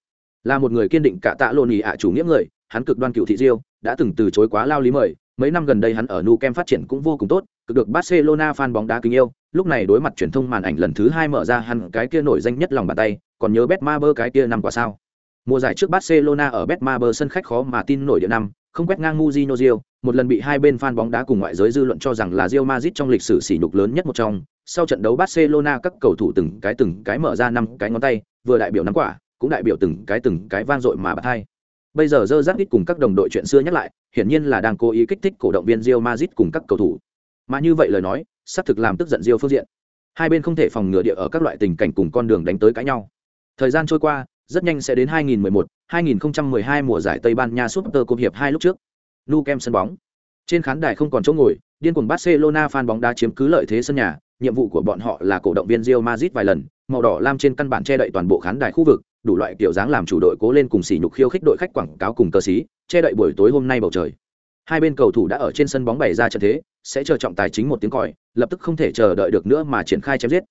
Là một người kiên định cả tạ lộn ý ạ chủ nghĩa người, hắn cực đoan cựu thị Diêu, đã từng từ chối quá lao lý mời, mấy năm gần đây hắn ở Nou Camp phát triển cũng vô cùng tốt, cực được Barcelona fan bóng đá kính yêu, lúc này đối mặt truyền thông màn ảnh lần thứ hai mở ra hắn cái kia nổi danh nhất lòng bàn tay, còn nhớ Betmaber cái kia năm quả sao? Mùa giải trước Barcelona ở Betmaber sân khách khó mà tin nổi địa năm, không quét ngang Mujino Rio, một lần bị hai bên fan bóng đá cùng ngoại giới dư luận cho rằng là Real Madrid trong lịch sử sỉ nhục lớn nhất một trong. Sau trận đấu Barcelona các cầu thủ từng cái từng cái mở ra năm cái ngón tay, vừa đại biểu năm quả, cũng đại biểu từng cái từng cái vang dội mà bật hai. Bây giờ dơ rác ít cùng các đồng đội chuyện xưa nhắc lại, hiển nhiên là đang cố ý kích thích cổ động viên Real Madrid cùng các cầu thủ. Mà như vậy lời nói, sắp thực làm tức giận Real phương diện. Hai bên không thể phòng ngừa địa ở các loại tình cảnh cùng con đường đánh tới cãi nhau. Thời gian trôi qua, rất nhanh sẽ đến 2011, 2012 mùa giải Tây Ban Nha Super Cup hiệp hai lúc trước. Nou Camp sân bóng. Trên khán đài không còn chỗ ngồi, điên cuồng Barcelona fan bóng đá chiếm cứ lợi thế sân nhà, nhiệm vụ của bọn họ là cổ động viên Real Madrid vài lần, màu đỏ lam trên căn bản che đậy toàn bộ khán đài khu vực, đủ loại kiểu dáng làm chủ đội cố lên cùng xỉ nhục khiêu khích đội khách quảng cáo cùng cờ xí, che đậy buổi tối hôm nay bầu trời. Hai bên cầu thủ đã ở trên sân bóng bày ra trận thế, sẽ chờ trọng tài chính một tiếng còi, lập tức không thể chờ đợi được nữa mà triển khai chém giết.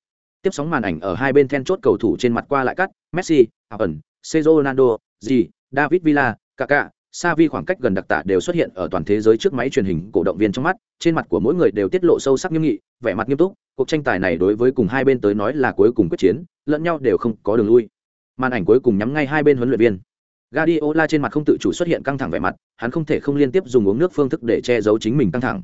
Tiếp sóng màn ảnh ở hai bên then chốt cầu thủ trên mặt qua lại cắt, Messi, Ẩn, Ronaldo, G, David Villa, Kaká, Savi khoảng cách gần đặc tả đều xuất hiện ở toàn thế giới trước máy truyền hình cổ động viên trong mắt, trên mặt của mỗi người đều tiết lộ sâu sắc nghiêm nghị, vẻ mặt nghiêm túc, cuộc tranh tài này đối với cùng hai bên tới nói là cuối cùng quyết chiến, lẫn nhau đều không có đường lui. Màn ảnh cuối cùng nhắm ngay hai bên huấn luyện viên. Guardiola trên mặt không tự chủ xuất hiện căng thẳng vẻ mặt, hắn không thể không liên tiếp dùng uống nước phương thức để che giấu chính mình căng thẳng.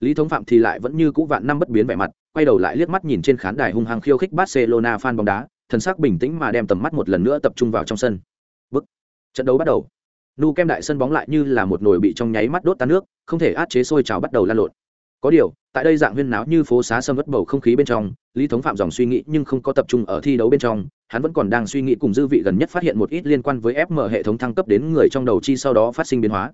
Lý Thống Phạm thì lại vẫn như cũ vạn năm bất biến vẻ mặt, quay đầu lại liếc mắt nhìn trên khán đài hung hăng khiêu khích Barcelona fan bóng đá, thần sắc bình tĩnh mà đem tầm mắt một lần nữa tập trung vào trong sân. Bức. Trận đấu bắt đầu. Nu kem đại sân bóng lại như là một nồi bị trong nháy mắt đốt tan nước, không thể át chế sôi trào bắt đầu lan lộn. Có điều, tại đây dạng huyên náo như phố xá sâm vất bầu không khí bên trong, Lý Thống Phạm dòng suy nghĩ nhưng không có tập trung ở thi đấu bên trong, hắn vẫn còn đang suy nghĩ cùng dư vị gần nhất phát hiện một ít liên quan với FM hệ thống thăng cấp đến người trong đầu chi sau đó phát sinh biến hóa.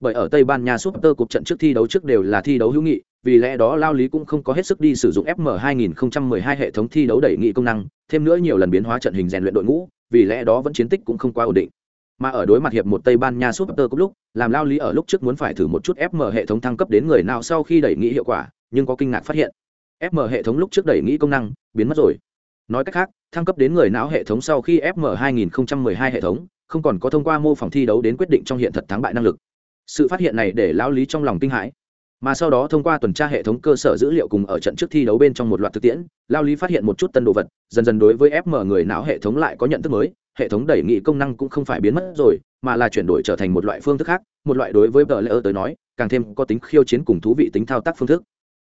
Bởi ở Tây Ban Nha Super Cup trận trước thi đấu trước đều là thi đấu hữu nghị, vì lẽ đó Lao Lý cũng không có hết sức đi sử dụng FM 2012 hệ thống thi đấu đẩy nghị công năng, thêm nữa nhiều lần biến hóa trận hình rèn luyện đội ngũ, vì lẽ đó vẫn chiến tích cũng không quá ổn định. Mà ở đối mặt hiệp một Tây Ban Nha súp tơ cúp lúc, làm Lao Lý ở lúc trước muốn phải thử một chút FM hệ thống thăng cấp đến người nào sau khi đẩy nghĩ hiệu quả, nhưng có kinh ngạc phát hiện. FM hệ thống lúc trước đẩy nghĩ công năng biến mất rồi. Nói cách khác, thăng cấp đến người não hệ thống sau khi FM 2012 hệ thống không còn có thông qua mô phỏng thi đấu đến quyết định trong hiện thật thắng bại năng lực. Sự phát hiện này để Lão Lý trong lòng kinh hãi mà sau đó thông qua tuần tra hệ thống cơ sở dữ liệu cùng ở trận trước thi đấu bên trong một loạt thực tiễn lao lý phát hiện một chút tân đồ vật dần dần đối với fm người não hệ thống lại có nhận thức mới hệ thống đẩy nghị công năng cũng không phải biến mất rồi mà là chuyển đổi trở thành một loại phương thức khác một loại đối với vợ lỡ tới nói càng thêm có tính khiêu chiến cùng thú vị tính thao tác phương thức.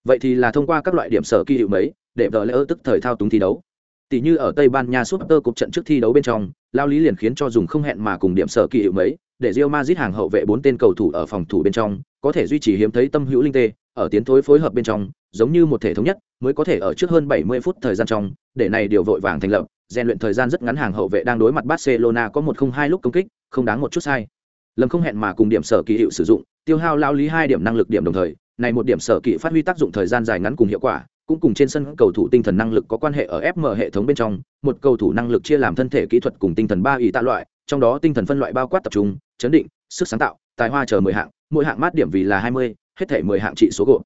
Vậy thì là thông qua các loại điểm sở kỳ hiệu mấy để vợ lỡ tức thời thao túng thi đấu. Tỷ như ở tây ban nha super cục trận trước thi đấu bên trong lao lý liền khiến cho dùng không hẹn mà cùng điểm sở kỳ hiệu mấy để Real Madrid hàng hậu vệ bốn tên cầu thủ ở phòng thủ bên trong, có thể duy trì hiếm thấy tâm hữu linh tê, ở tiến thối phối hợp bên trong, giống như một thể thống nhất mới có thể ở trước hơn 70 phút thời gian trong để này điều vội vàng thành lập rèn luyện thời gian rất ngắn hàng hậu vệ đang đối mặt barcelona có một không hai lúc công kích không đáng một chút sai lâm không hẹn mà cùng điểm sở kỳ hiệu sử dụng tiêu hao lao lý hai điểm năng lực điểm đồng thời này một điểm sở kỳ phát huy tác dụng thời gian dài ngắn cùng hiệu quả cũng cùng trên sân cầu thủ tinh thần năng lực có quan hệ ở FM hệ thống bên trong, một cầu thủ năng lực chia làm thân thể kỹ thuật cùng tinh thần ba ý tạ loại, trong đó tinh thần phân loại bao quát tập trung, chấn định, sức sáng tạo, tài hoa chờ mười hạng, mỗi hạng mát điểm vì là hai mươi, hết thể mười hạng trị số gộp.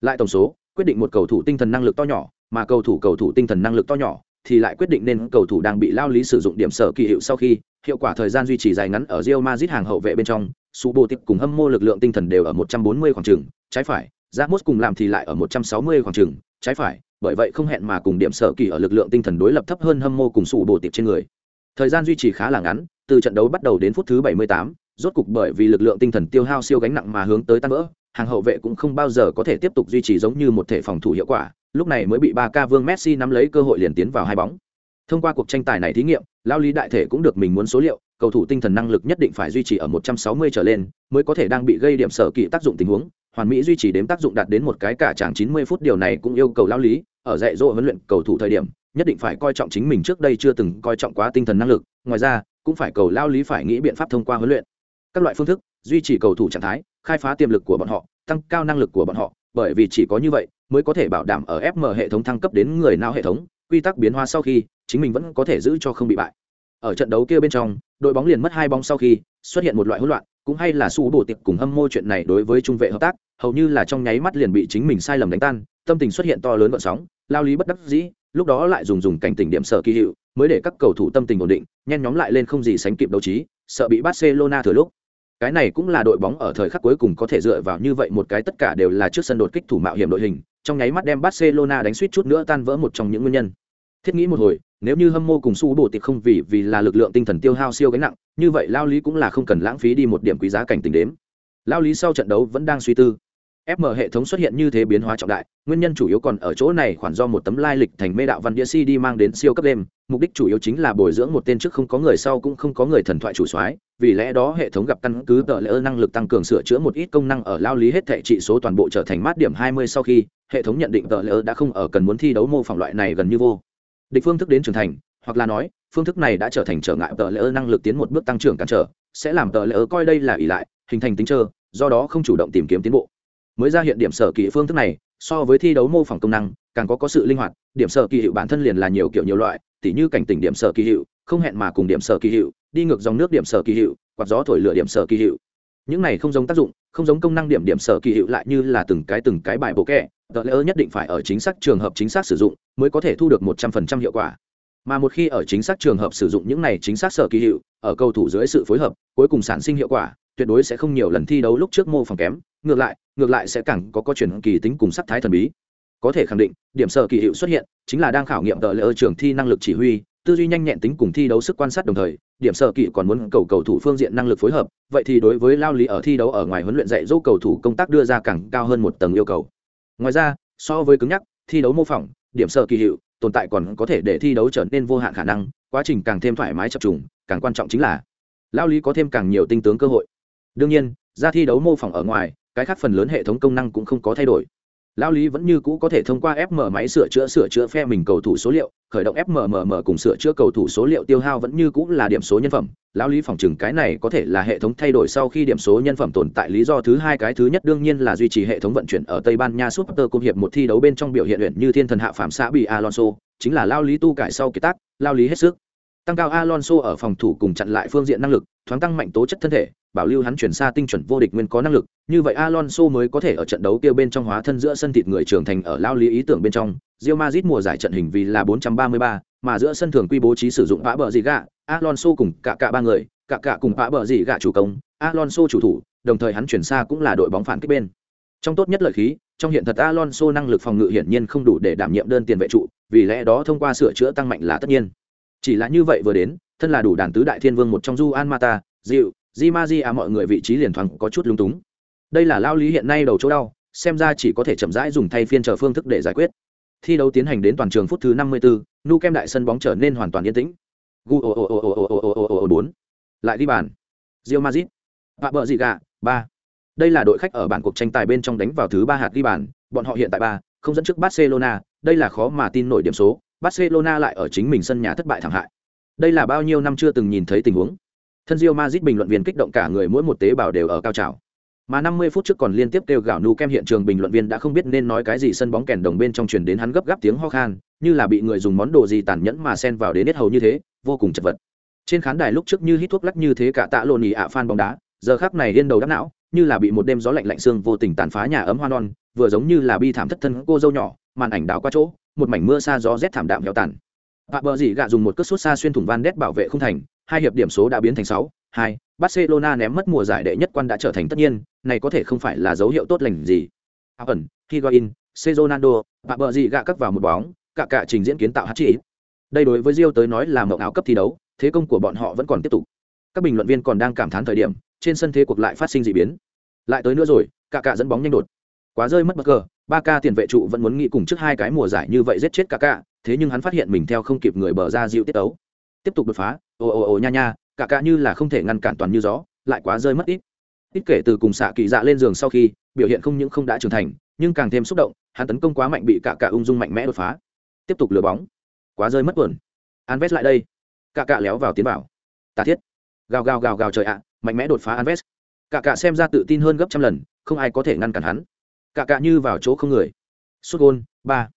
Lại tổng số, quyết định một cầu thủ tinh thần năng lực to nhỏ, mà cầu thủ cầu thủ tinh thần năng lực to nhỏ thì lại quyết định nên cầu thủ đang bị lao lý sử dụng điểm sở kỳ hiệu sau khi hiệu quả thời gian duy trì dài ngắn ở Real Madrid hàng hậu vệ bên trong, Su Bồ Tiếp cùng hâm mô lực lượng tinh thần đều ở 140 khoảng trường, trái phải, Ramos cùng làm thì lại ở 160 khoảng trường, trái phải, bởi vậy không hẹn mà cùng điểm sở kỳ ở lực lượng tinh thần đối lập thấp hơn hâm mô cùng Su Bồ Tiếp trên người. Thời gian duy trì khá là ngắn, từ trận đấu bắt đầu đến phút thứ 78, rốt cục bởi vì lực lượng tinh thần tiêu hao siêu gánh nặng mà hướng tới tan vỡ, hàng hậu vệ cũng không bao giờ có thể tiếp tục duy trì giống như một thể phòng thủ hiệu quả, lúc này mới bị ba ca vương messi nắm lấy cơ hội liền tiến vào hai bóng. Thông qua cuộc tranh tài này thí nghiệm lao lý đại thể cũng được mình muốn số liệu, cầu thủ tinh thần năng lực nhất định phải duy trì ở 160 trở lên, mới có thể đang bị gây điểm sở kỵ tác dụng tình huống. Hoàn mỹ duy trì đến tác dụng đạt đến một cái cả chàng 90 phút, điều này cũng yêu cầu lao lý, ở dạy dỗ huấn luyện cầu thủ thời điểm, nhất định phải coi trọng chính mình trước đây chưa từng coi trọng quá tinh thần năng lực. Ngoài ra, cũng phải cầu lao lý phải nghĩ biện pháp thông qua huấn luyện. Các loại phương thức, duy trì cầu thủ trạng thái, khai phá tiềm lực của bọn họ, tăng cao năng lực của bọn họ, bởi vì chỉ có như vậy mới có thể bảo đảm ở FM hệ thống thăng cấp đến người não hệ thống, quy tắc biến hóa sau khi, chính mình vẫn có thể giữ cho không bị bại. Ở trận đấu kia bên trong, đội bóng liền mất hai bóng sau khi, xuất hiện một loại hỗn loạn, cũng hay là su bổ tiệp cùng hâm mô chuyện này đối với trung vệ hợp tác, hầu như là trong nháy mắt liền bị chính mình sai lầm đánh tan, tâm tình xuất hiện to lớn gợn sóng, lao lý bất đắc dĩ, lúc đó lại dùng dùng cảnh tỉnh điểm sở kỳ hiệu, mới để các cầu thủ tâm tình ổn định, nhen nhóm lại lên không gì sánh kịp đấu trí, sợ bị Barcelona thừa lúc. Cái này cũng là đội bóng ở thời khắc cuối cùng có thể dựa vào như vậy một cái tất cả đều là trước sân đột kích thủ mạo hiểm đội hình, trong nháy mắt đem Barcelona đánh suýt chút nữa tan vỡ một trong những nguyên nhân. Thiết nghĩ một hồi, nếu như hâm mô cùng su bổ tịch không vì vì là lực lượng tinh thần tiêu hao siêu gánh nặng, như vậy lao lý cũng là không cần lãng phí đi một điểm quý giá cảnh tình đếm. Lao lý sau trận đấu vẫn đang suy tư. FM hệ thống xuất hiện như thế biến hóa trọng đại, nguyên nhân chủ yếu còn ở chỗ này khoản do một tấm lai lịch thành mê đạo văn đĩa CD mang đến siêu cấp đêm, mục đích chủ yếu chính là bồi dưỡng một tên trước không có người sau cũng không có người thần thoại chủ soái, vì lẽ đó hệ thống gặp căn cứ tợ lỡ năng lực tăng cường sửa chữa một ít công năng ở lao lý hết thể trị số toàn bộ trở thành mát điểm 20 sau khi, hệ thống nhận định tợ lỡ đã không ở cần muốn thi đấu mô phỏng loại này gần như vô. Địch phương thức đến trưởng thành, hoặc là nói, phương thức này đã trở thành trở ngại tợ lỡ năng lực tiến một bước tăng trưởng cản trở, sẽ làm tợ lỡ coi đây là ỷ lại, hình thành tính trơ, do đó không chủ động tìm kiếm tiến bộ mới ra hiện điểm sở kỳ phương thức này, so với thi đấu mô phỏng công năng, càng có có sự linh hoạt, điểm sở kỳ hiệu bản thân liền là nhiều kiểu nhiều loại, tỉ như cảnh tỉnh điểm sở kỳ hiệu, không hẹn mà cùng điểm sở kỳ hiệu, đi ngược dòng nước điểm sở kỳ hiệu, quạt gió thổi lửa điểm sở kỳ hiệu. Những này không giống tác dụng, không giống công năng điểm điểm sở kỳ hiệu lại như là từng cái từng cái bài bộ kẹ, tờ lỡ nhất định phải ở chính xác trường hợp chính xác sử dụng mới có thể thu được một trăm phần trăm hiệu quả. Mà một khi ở chính xác trường hợp sử dụng những này chính xác sở kỳ hiệu, ở cầu thủ dưới sự phối hợp, cuối cùng sản sinh hiệu quả, tuyệt đối sẽ không nhiều lần thi đấu lúc trước mô phỏng kém ngược lại ngược lại sẽ càng có có chuyển kỳ tính cùng sắc thái thần bí. Có thể khẳng định, điểm sở kỳ hiệu xuất hiện chính là đang khảo nghiệm tờ lỡ trường thi năng lực chỉ huy, tư duy nhanh nhẹn tính cùng thi đấu sức quan sát đồng thời, điểm sở kỳ còn muốn cầu cầu thủ phương diện năng lực phối hợp, vậy thì đối với lao lý ở thi đấu ở ngoài huấn luyện dạy dỗ cầu thủ công tác đưa ra càng cao hơn một tầng yêu cầu. Ngoài ra, so với cứng nhắc, thi đấu mô phỏng, điểm sở kỳ hiệu tồn tại còn có thể để thi đấu trở nên vô hạn khả năng, quá trình càng thêm thoải mái chập trùng, càng quan trọng chính là lao lý có thêm càng nhiều tinh tướng cơ hội. Đương nhiên, ra thi đấu mô phỏng ở ngoài cái khác phần lớn hệ thống công năng cũng không có thay đổi. Lao lý vẫn như cũ có thể thông qua fm máy sửa chữa sửa chữa phe mình cầu thủ số liệu, khởi động fmmm cùng sửa chữa cầu thủ số liệu tiêu hao vẫn như cũ là điểm số nhân phẩm. Lao lý phòng chừng cái này có thể là hệ thống thay đổi sau khi điểm số nhân phẩm tồn tại lý do thứ hai, cái thứ nhất đương nhiên là duy trì hệ thống vận chuyển ở tây ban nha super cung hiệp một thi đấu bên trong biểu hiện luyện như thiên thần hạ phạm xã bị alonso, chính là lao lý tu cải sau kiệt tác lao lý hết sức. Tăng cao alonso ở phòng thủ cùng chặn lại phương diện năng lực, thoáng tăng mạnh tố chất thân thể bảo lưu hắn chuyển xa tinh chuẩn vô địch nguyên có năng lực, như vậy Alonso mới có thể ở trận đấu kia bên trong hóa thân giữa sân thịt người trưởng thành ở lao lý ý tưởng bên trong. Real Madrid mùa giải trận hình vì là 433, mà giữa sân thường quy bố trí sử dụng vã bờ gì gạ, Alonso cùng cả cả ba người, cả cả cùng vã bờ gì gạ chủ công, Alonso chủ thủ, đồng thời hắn chuyển xa cũng là đội bóng phản kích bên. Trong tốt nhất lợi khí, trong hiện thật Alonso năng lực phòng ngự hiển nhiên không đủ để đảm nhiệm đơn tiền vệ trụ, vì lẽ đó thông qua sửa chữa tăng mạnh là tất nhiên. Chỉ là như vậy vừa đến, thân là đủ đàn tứ đại thiên vương một trong Juan Mata, Dịu, di ma di à mọi người vị trí liền thoáng có chút lung túng đây là lao lý hiện nay đầu chỗ đau xem ra chỉ có thể chậm rãi dùng thay phiên chờ phương thức để giải quyết thi đấu tiến hành đến toàn trường phút thứ 54, nu kem đại sân bóng trở nên hoàn toàn yên tĩnh gu ồ ồ ồ ồ ồ ồ ồ ồ bốn lại đi bàn rio mazit vạ bờ gì gà ba đây là đội khách ở bản cuộc tranh tài bên trong đánh vào thứ ba hạt ghi bàn bọn họ hiện tại ba không dẫn trước Barcelona, đây là khó mà tin nổi điểm số, Barcelona lại ở chính mình sân nhà thất bại thảm hại. Đây là bao nhiêu năm chưa từng nhìn thấy tình huống. Thân Real Madrid bình luận viên kích động cả người mỗi một tế bào đều ở cao trào. Mà 50 phút trước còn liên tiếp kêu gào nu kem hiện trường bình luận viên đã không biết nên nói cái gì sân bóng kèn đồng bên trong truyền đến hắn gấp gáp tiếng ho khan, như là bị người dùng món đồ gì tàn nhẫn mà xen vào đến hết hầu như thế, vô cùng chật vật. Trên khán đài lúc trước như hít thuốc lắc như thế cả tạ lộn nhị ạ fan bóng đá, giờ khắc này điên đầu đắp não, như là bị một đêm gió lạnh lạnh xương vô tình tàn phá nhà ấm hoa non, vừa giống như là bi thảm thất thân cô dâu nhỏ, màn ảnh đảo qua chỗ, một mảnh mưa xa gió rét thảm đạm héo tàn. Bạ bờ gì gạ dùng một cước sút xa xuyên thủng van đét bảo vệ không thành, hai hiệp điểm số đã biến thành 6, 2, Barcelona ném mất mùa giải đệ nhất quan đã trở thành tất nhiên, này có thể không phải là dấu hiệu tốt lành gì. Ẩn, Higuain, Ronaldo, và bờ gì gạ cắt vào một bóng, cả cả trình diễn kiến tạo hát chỉ. Đây đối với Rio tới nói là mộng áo cấp thi đấu, thế công của bọn họ vẫn còn tiếp tục. Các bình luận viên còn đang cảm thán thời điểm, trên sân thế cuộc lại phát sinh dị biến. Lại tới nữa rồi, cả cả dẫn bóng nhanh đột. Quá rơi mất bất cờ, ba ca tiền vệ trụ vẫn muốn nghĩ cùng trước hai cái mùa giải như vậy giết chết cả cả, thế nhưng hắn phát hiện mình theo không kịp người bờ ra dịu tiết đấu. Tiếp tục đột phá, ồ ồ ồ nha nha, cả cả như là không thể ngăn cản toàn như gió, lại quá rơi mất ít. Ít kể từ cùng xạ kỳ dạ lên giường sau khi, biểu hiện không những không đã trưởng thành, nhưng càng thêm xúc động, hắn tấn công quá mạnh bị cả cả ung dung mạnh mẽ đột phá. Tiếp tục lừa bóng. Quá rơi mất buồn. Alves lại đây. Cả cả léo vào tiến vào. Tà thiết. Gào gào gào gào trời ạ, mạnh mẽ đột phá Alves. Cả cả xem ra tự tin hơn gấp trăm lần, không ai có thể ngăn cản hắn. Cả cả như vào chỗ không người. Sút gôn ba.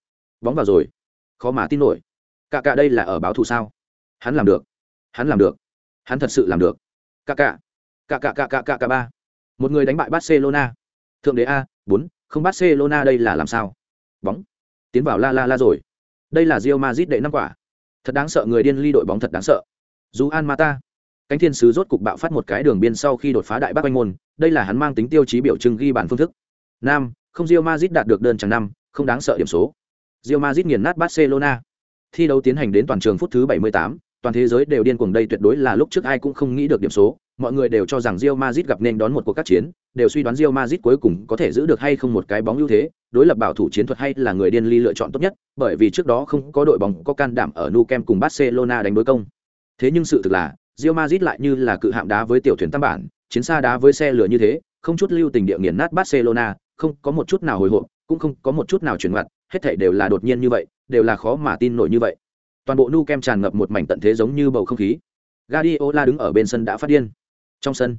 Bóng vào rồi. Khó mà tin nổi. Cả cả đây là ở báo thù sao? Hắn làm được. Hắn làm được. Hắn thật sự làm được. cà cà cà cà cà cà cà cà ba. Một người đánh bại Barcelona. Thượng đế a, bốn, không Barcelona đây là làm sao? Bóng. Tiến vào la la la rồi. Đây là Real Madrid đệ năm quả. Thật đáng sợ người điên ly đội bóng thật đáng sợ. Dù An Mata cánh thiên sứ rốt cục bạo phát một cái đường biên sau khi đột phá đại bắc anh môn đây là hắn mang tính tiêu chí biểu trưng ghi bản phương thức nam không rio mazit đạt được đơn chẳng năm không đáng sợ điểm số rio mazit nghiền nát barcelona thi đấu tiến hành đến toàn trường phút thứ 78, toàn thế giới đều điên cuồng đây tuyệt đối là lúc trước ai cũng không nghĩ được điểm số. Mọi người đều cho rằng Real Madrid gặp nên đón một cuộc các chiến đều suy đoán Real Madrid cuối cùng có thể giữ được hay không một cái bóng ưu thế. Đối lập bảo thủ chiến thuật hay là người điên ly lựa chọn tốt nhất bởi vì trước đó không có đội bóng có can đảm ở Nou Camp cùng barcelona đánh đối công. Thế nhưng sự thực là Real Madrid lại như là cự hạm đá với tiểu thuyền tam bản, chiến xa đá với xe lửa như thế, không chút lưu tình địa nghiền nát Barcelona, không có một chút nào hồi hộp, cũng không có một chút nào chuyển ngoặt, hết thảy đều là đột nhiên như vậy, đều là khó mà tin nổi như vậy. Toàn bộ Nu Kem tràn ngập một mảnh tận thế giống như bầu không khí. Guardiola đứng ở bên sân đã phát điên. Trong sân,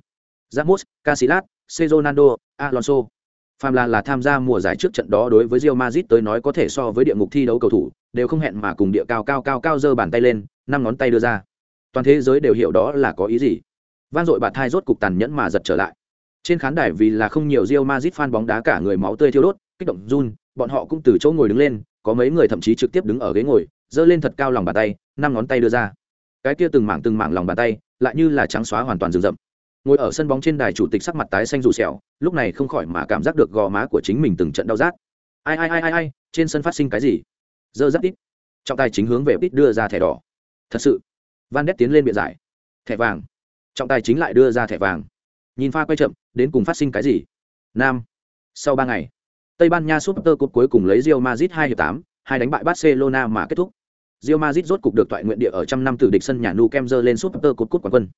Ramos, Casillas, Ronaldo, Alonso. Phàm là là tham gia mùa giải trước trận đó đối với Real Madrid tới nói có thể so với địa ngục thi đấu cầu thủ, đều không hẹn mà cùng địa cao cao cao cao giơ bàn tay lên, năm ngón tay đưa ra toàn thế giới đều hiểu đó là có ý gì van dội bạt thai rốt cục tàn nhẫn mà giật trở lại trên khán đài vì là không nhiều rio mazit fan bóng đá cả người máu tươi thiêu đốt kích động run bọn họ cũng từ chỗ ngồi đứng lên có mấy người thậm chí trực tiếp đứng ở ghế ngồi giơ lên thật cao lòng bàn tay, năm ngón tay đưa ra. Cái kia từng mảng từng mảng lòng bàn tay, lại như là trắng xóa hoàn toàn rừng rậm. Ngồi ở sân bóng trên đài chủ tịch sắc mặt tái xanh rủ sẹo, lúc này không khỏi mà cảm giác được gò má của chính mình từng trận đau rát. Ai ai ai ai ai, trên sân phát sinh cái gì? Dơ rất ít trọng tài chính hướng về ít đưa ra thẻ đỏ. Thật sự. Van đét tiến lên biện giải. Thẻ vàng. Trọng tài chính lại đưa ra thẻ vàng. Nhìn pha quay chậm, đến cùng phát sinh cái gì? Nam. Sau ba ngày, tây ban nha super cup cuối cùng lấy rio mazit hai hiệp tám, hai đánh bại barcelona mà kết thúc. Real Madrid rốt cục được toại nguyện địa ở trăm năm từ địch sân nhà Nou Camp giơ lên super cột cút quán quân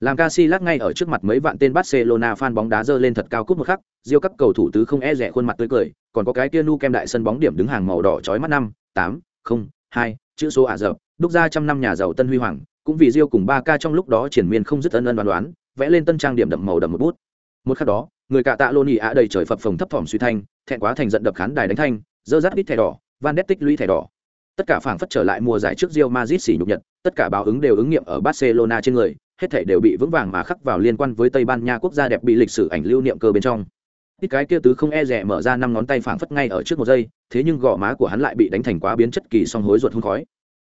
làm Casillas ngay ở trước mặt mấy vạn tên Barcelona fan bóng đá giơ lên thật cao cúp một khắc, Real các cầu thủ tứ không e dè khuôn mặt tươi cười, còn có cái kia Nou Camp đại sân bóng điểm đứng hàng màu đỏ chói mắt năm, tám, không, hai, chữ số ả rập, đúc ra trăm năm nhà giàu Tân Huy Hoàng, cũng vì Real cùng ba ca trong lúc đó triển miên không dứt ân ân đoán đoán, vẽ lên tân trang điểm đậm màu đậm một bút. Một khắc đó, người cạ tạ lô nhị ạ đầy trời phập phồng thấp thỏm suy thanh, thẹn quá thành giận đập khán đài đánh thanh, dơ rát ít thẻ đỏ, Van Ness tích lũy thẻ đỏ. Tất cả phảng phất trở lại mùa giải trước Real Madrid xỉ nhục nhật, tất cả báo ứng đều ứng nghiệm ở Barcelona trên người, hết thảy đều bị vững vàng mà khắc vào liên quan với Tây Ban Nha quốc gia đẹp bị lịch sử ảnh lưu niệm cơ bên trong. Ít cái kia tứ không e rẻ mở ra năm ngón tay phảng phất ngay ở trước một giây, thế nhưng gò má của hắn lại bị đánh thành quá biến chất kỳ song hối ruột hun khói.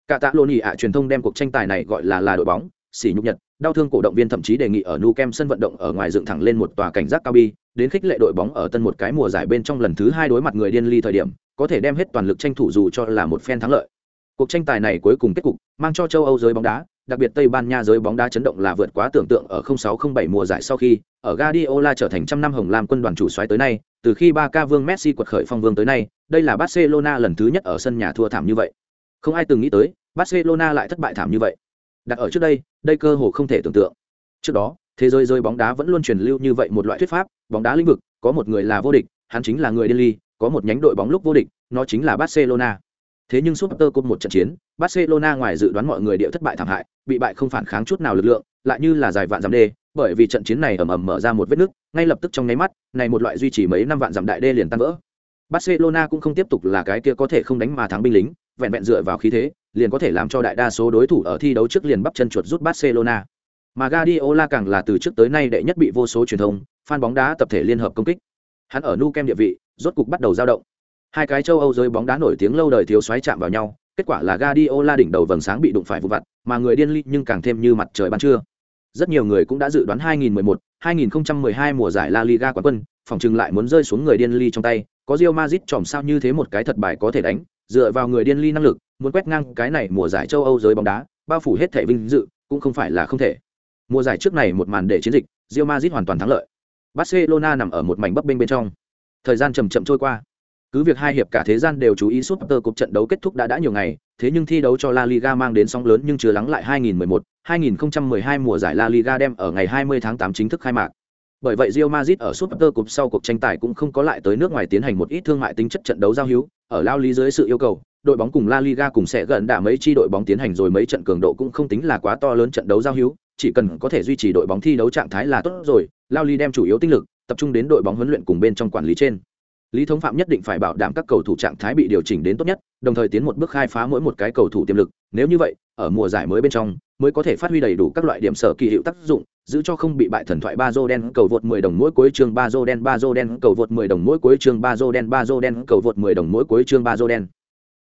Cả tạ lô ạ truyền thông đem cuộc tranh tài này gọi là là đội bóng, xỉ nhục nhật đau thương cổ động viên thậm chí đề nghị ở nu kem sân vận động ở ngoài dựng thẳng lên một tòa cảnh giác cao bi, đến khích lệ đội bóng ở tân một cái mùa giải bên trong lần thứ hai đối mặt người điên ly thời điểm, có thể đem hết toàn lực tranh thủ dù cho là một phen thắng lợi. Cuộc tranh tài này cuối cùng kết cục, mang cho châu âu giới bóng đá, đặc biệt tây ban nha giới bóng đá chấn động là vượt quá tưởng tượng ở 0607 mùa giải sau khi, ở Guardiola trở thành trăm năm hồng lam quân đoàn chủ soái tới nay, từ khi ba ca vương messi quật khởi phong vương tới nay, đây là barcelona lần thứ nhất ở sân nhà thua thảm như vậy. Không ai từng nghĩ tới, barcelona lại thất bại thảm như vậy đặt ở trước đây đây cơ hồ không thể tưởng tượng. Trước đó, thế giới rơi bóng đá vẫn luôn truyền lưu như vậy một loại thuyết pháp, bóng đá lĩnh vực, có một người là vô địch, hắn chính là người điên ly có một nhánh đội bóng lúc vô địch, nó chính là barcelona. Thế nhưng suốt tơ cup một trận chiến, barcelona ngoài dự đoán mọi người địa thất bại thảm hại, bị bại không phản kháng chút nào lực lượng, lại như là dài vạn dặm đê, bởi vì trận chiến này ầm ầm mở ra một vết nứt, ngay lập tức trong nháy mắt, này một loại duy trì mấy năm vạn dặm đại đê liền tan vỡ barcelona cũng không tiếp tục là cái kia có thể không đánh mà thắng binh lính vẹn vẹn dựa vào khí thế liền có thể làm cho đại đa số đối thủ ở thi đấu trước liền bắp chân chuột rút barcelona mà Guardiola càng là từ trước tới nay đệ nhất bị vô số truyền thông, fan bóng đá tập thể liên hợp công kích. Hắn ở nu kem địa vị, rốt cục bắt đầu dao động. Hai cái châu Âu giới bóng đá nổi tiếng lâu đời thiếu xoáy chạm vào nhau, kết quả là Guardiola đỉnh đầu vầng sáng bị đụng phải vụ vặt, mà người điên ly nhưng càng thêm như mặt trời ban trưa. Rất nhiều người cũng đã dự đoán 2011, 2012 mùa giải La Liga quán quân, phòng trừng lại muốn rơi xuống người điên ly trong tay, có Real Madrid chòm sao như thế một cái thật bài có thể đánh, dựa vào người điên ly năng lực, muốn quét ngang cái này mùa giải châu Âu giới bóng đá, bao phủ hết thể vinh dự, cũng không phải là không thể. Mùa giải trước này một màn để chiến dịch, Real Madrid hoàn toàn thắng lợi. Barcelona nằm ở một mảnh bấp bênh bên trong. Thời gian chậm chậm trôi qua. Cứ việc hai hiệp cả thế gian đều chú ý suốt Super cuộc trận đấu kết thúc đã đã nhiều ngày, thế nhưng thi đấu cho La Liga mang đến sóng lớn nhưng chưa lắng lại 2011, 2012 mùa giải La Liga đem ở ngày 20 tháng 8 chính thức khai mạc. Bởi vậy Real Madrid ở suốt Super Cup sau cuộc tranh tài cũng không có lại tới nước ngoài tiến hành một ít thương mại tính chất trận đấu giao hữu, ở lao lý dưới sự yêu cầu, đội bóng cùng La Liga cùng sẽ gần đã mấy chi đội bóng tiến hành rồi mấy trận cường độ cũng không tính là quá to lớn trận đấu giao hữu, chỉ cần có thể duy trì đội bóng thi đấu trạng thái là tốt rồi, Lao Lý đem chủ yếu tinh lực tập trung đến đội bóng huấn luyện cùng bên trong quản lý trên. Lý Thống Phạm nhất định phải bảo đảm các cầu thủ trạng thái bị điều chỉnh đến tốt nhất, đồng thời tiến một bước khai phá mỗi một cái cầu thủ tiềm lực, nếu như vậy, ở mùa giải mới bên trong, mới có thể phát huy đầy đủ các loại điểm sở kỳ hiệu tác dụng, giữ cho không bị bại thần thoại ba dô đen cầu vượt 10 đồng mỗi cuối chương Bazo đen Bazo đen cầu vượt 10 đồng mỗi cuối chương Bazo đen Bazo đen cầu vượt 10 đồng mỗi cuối chương Bazo đen.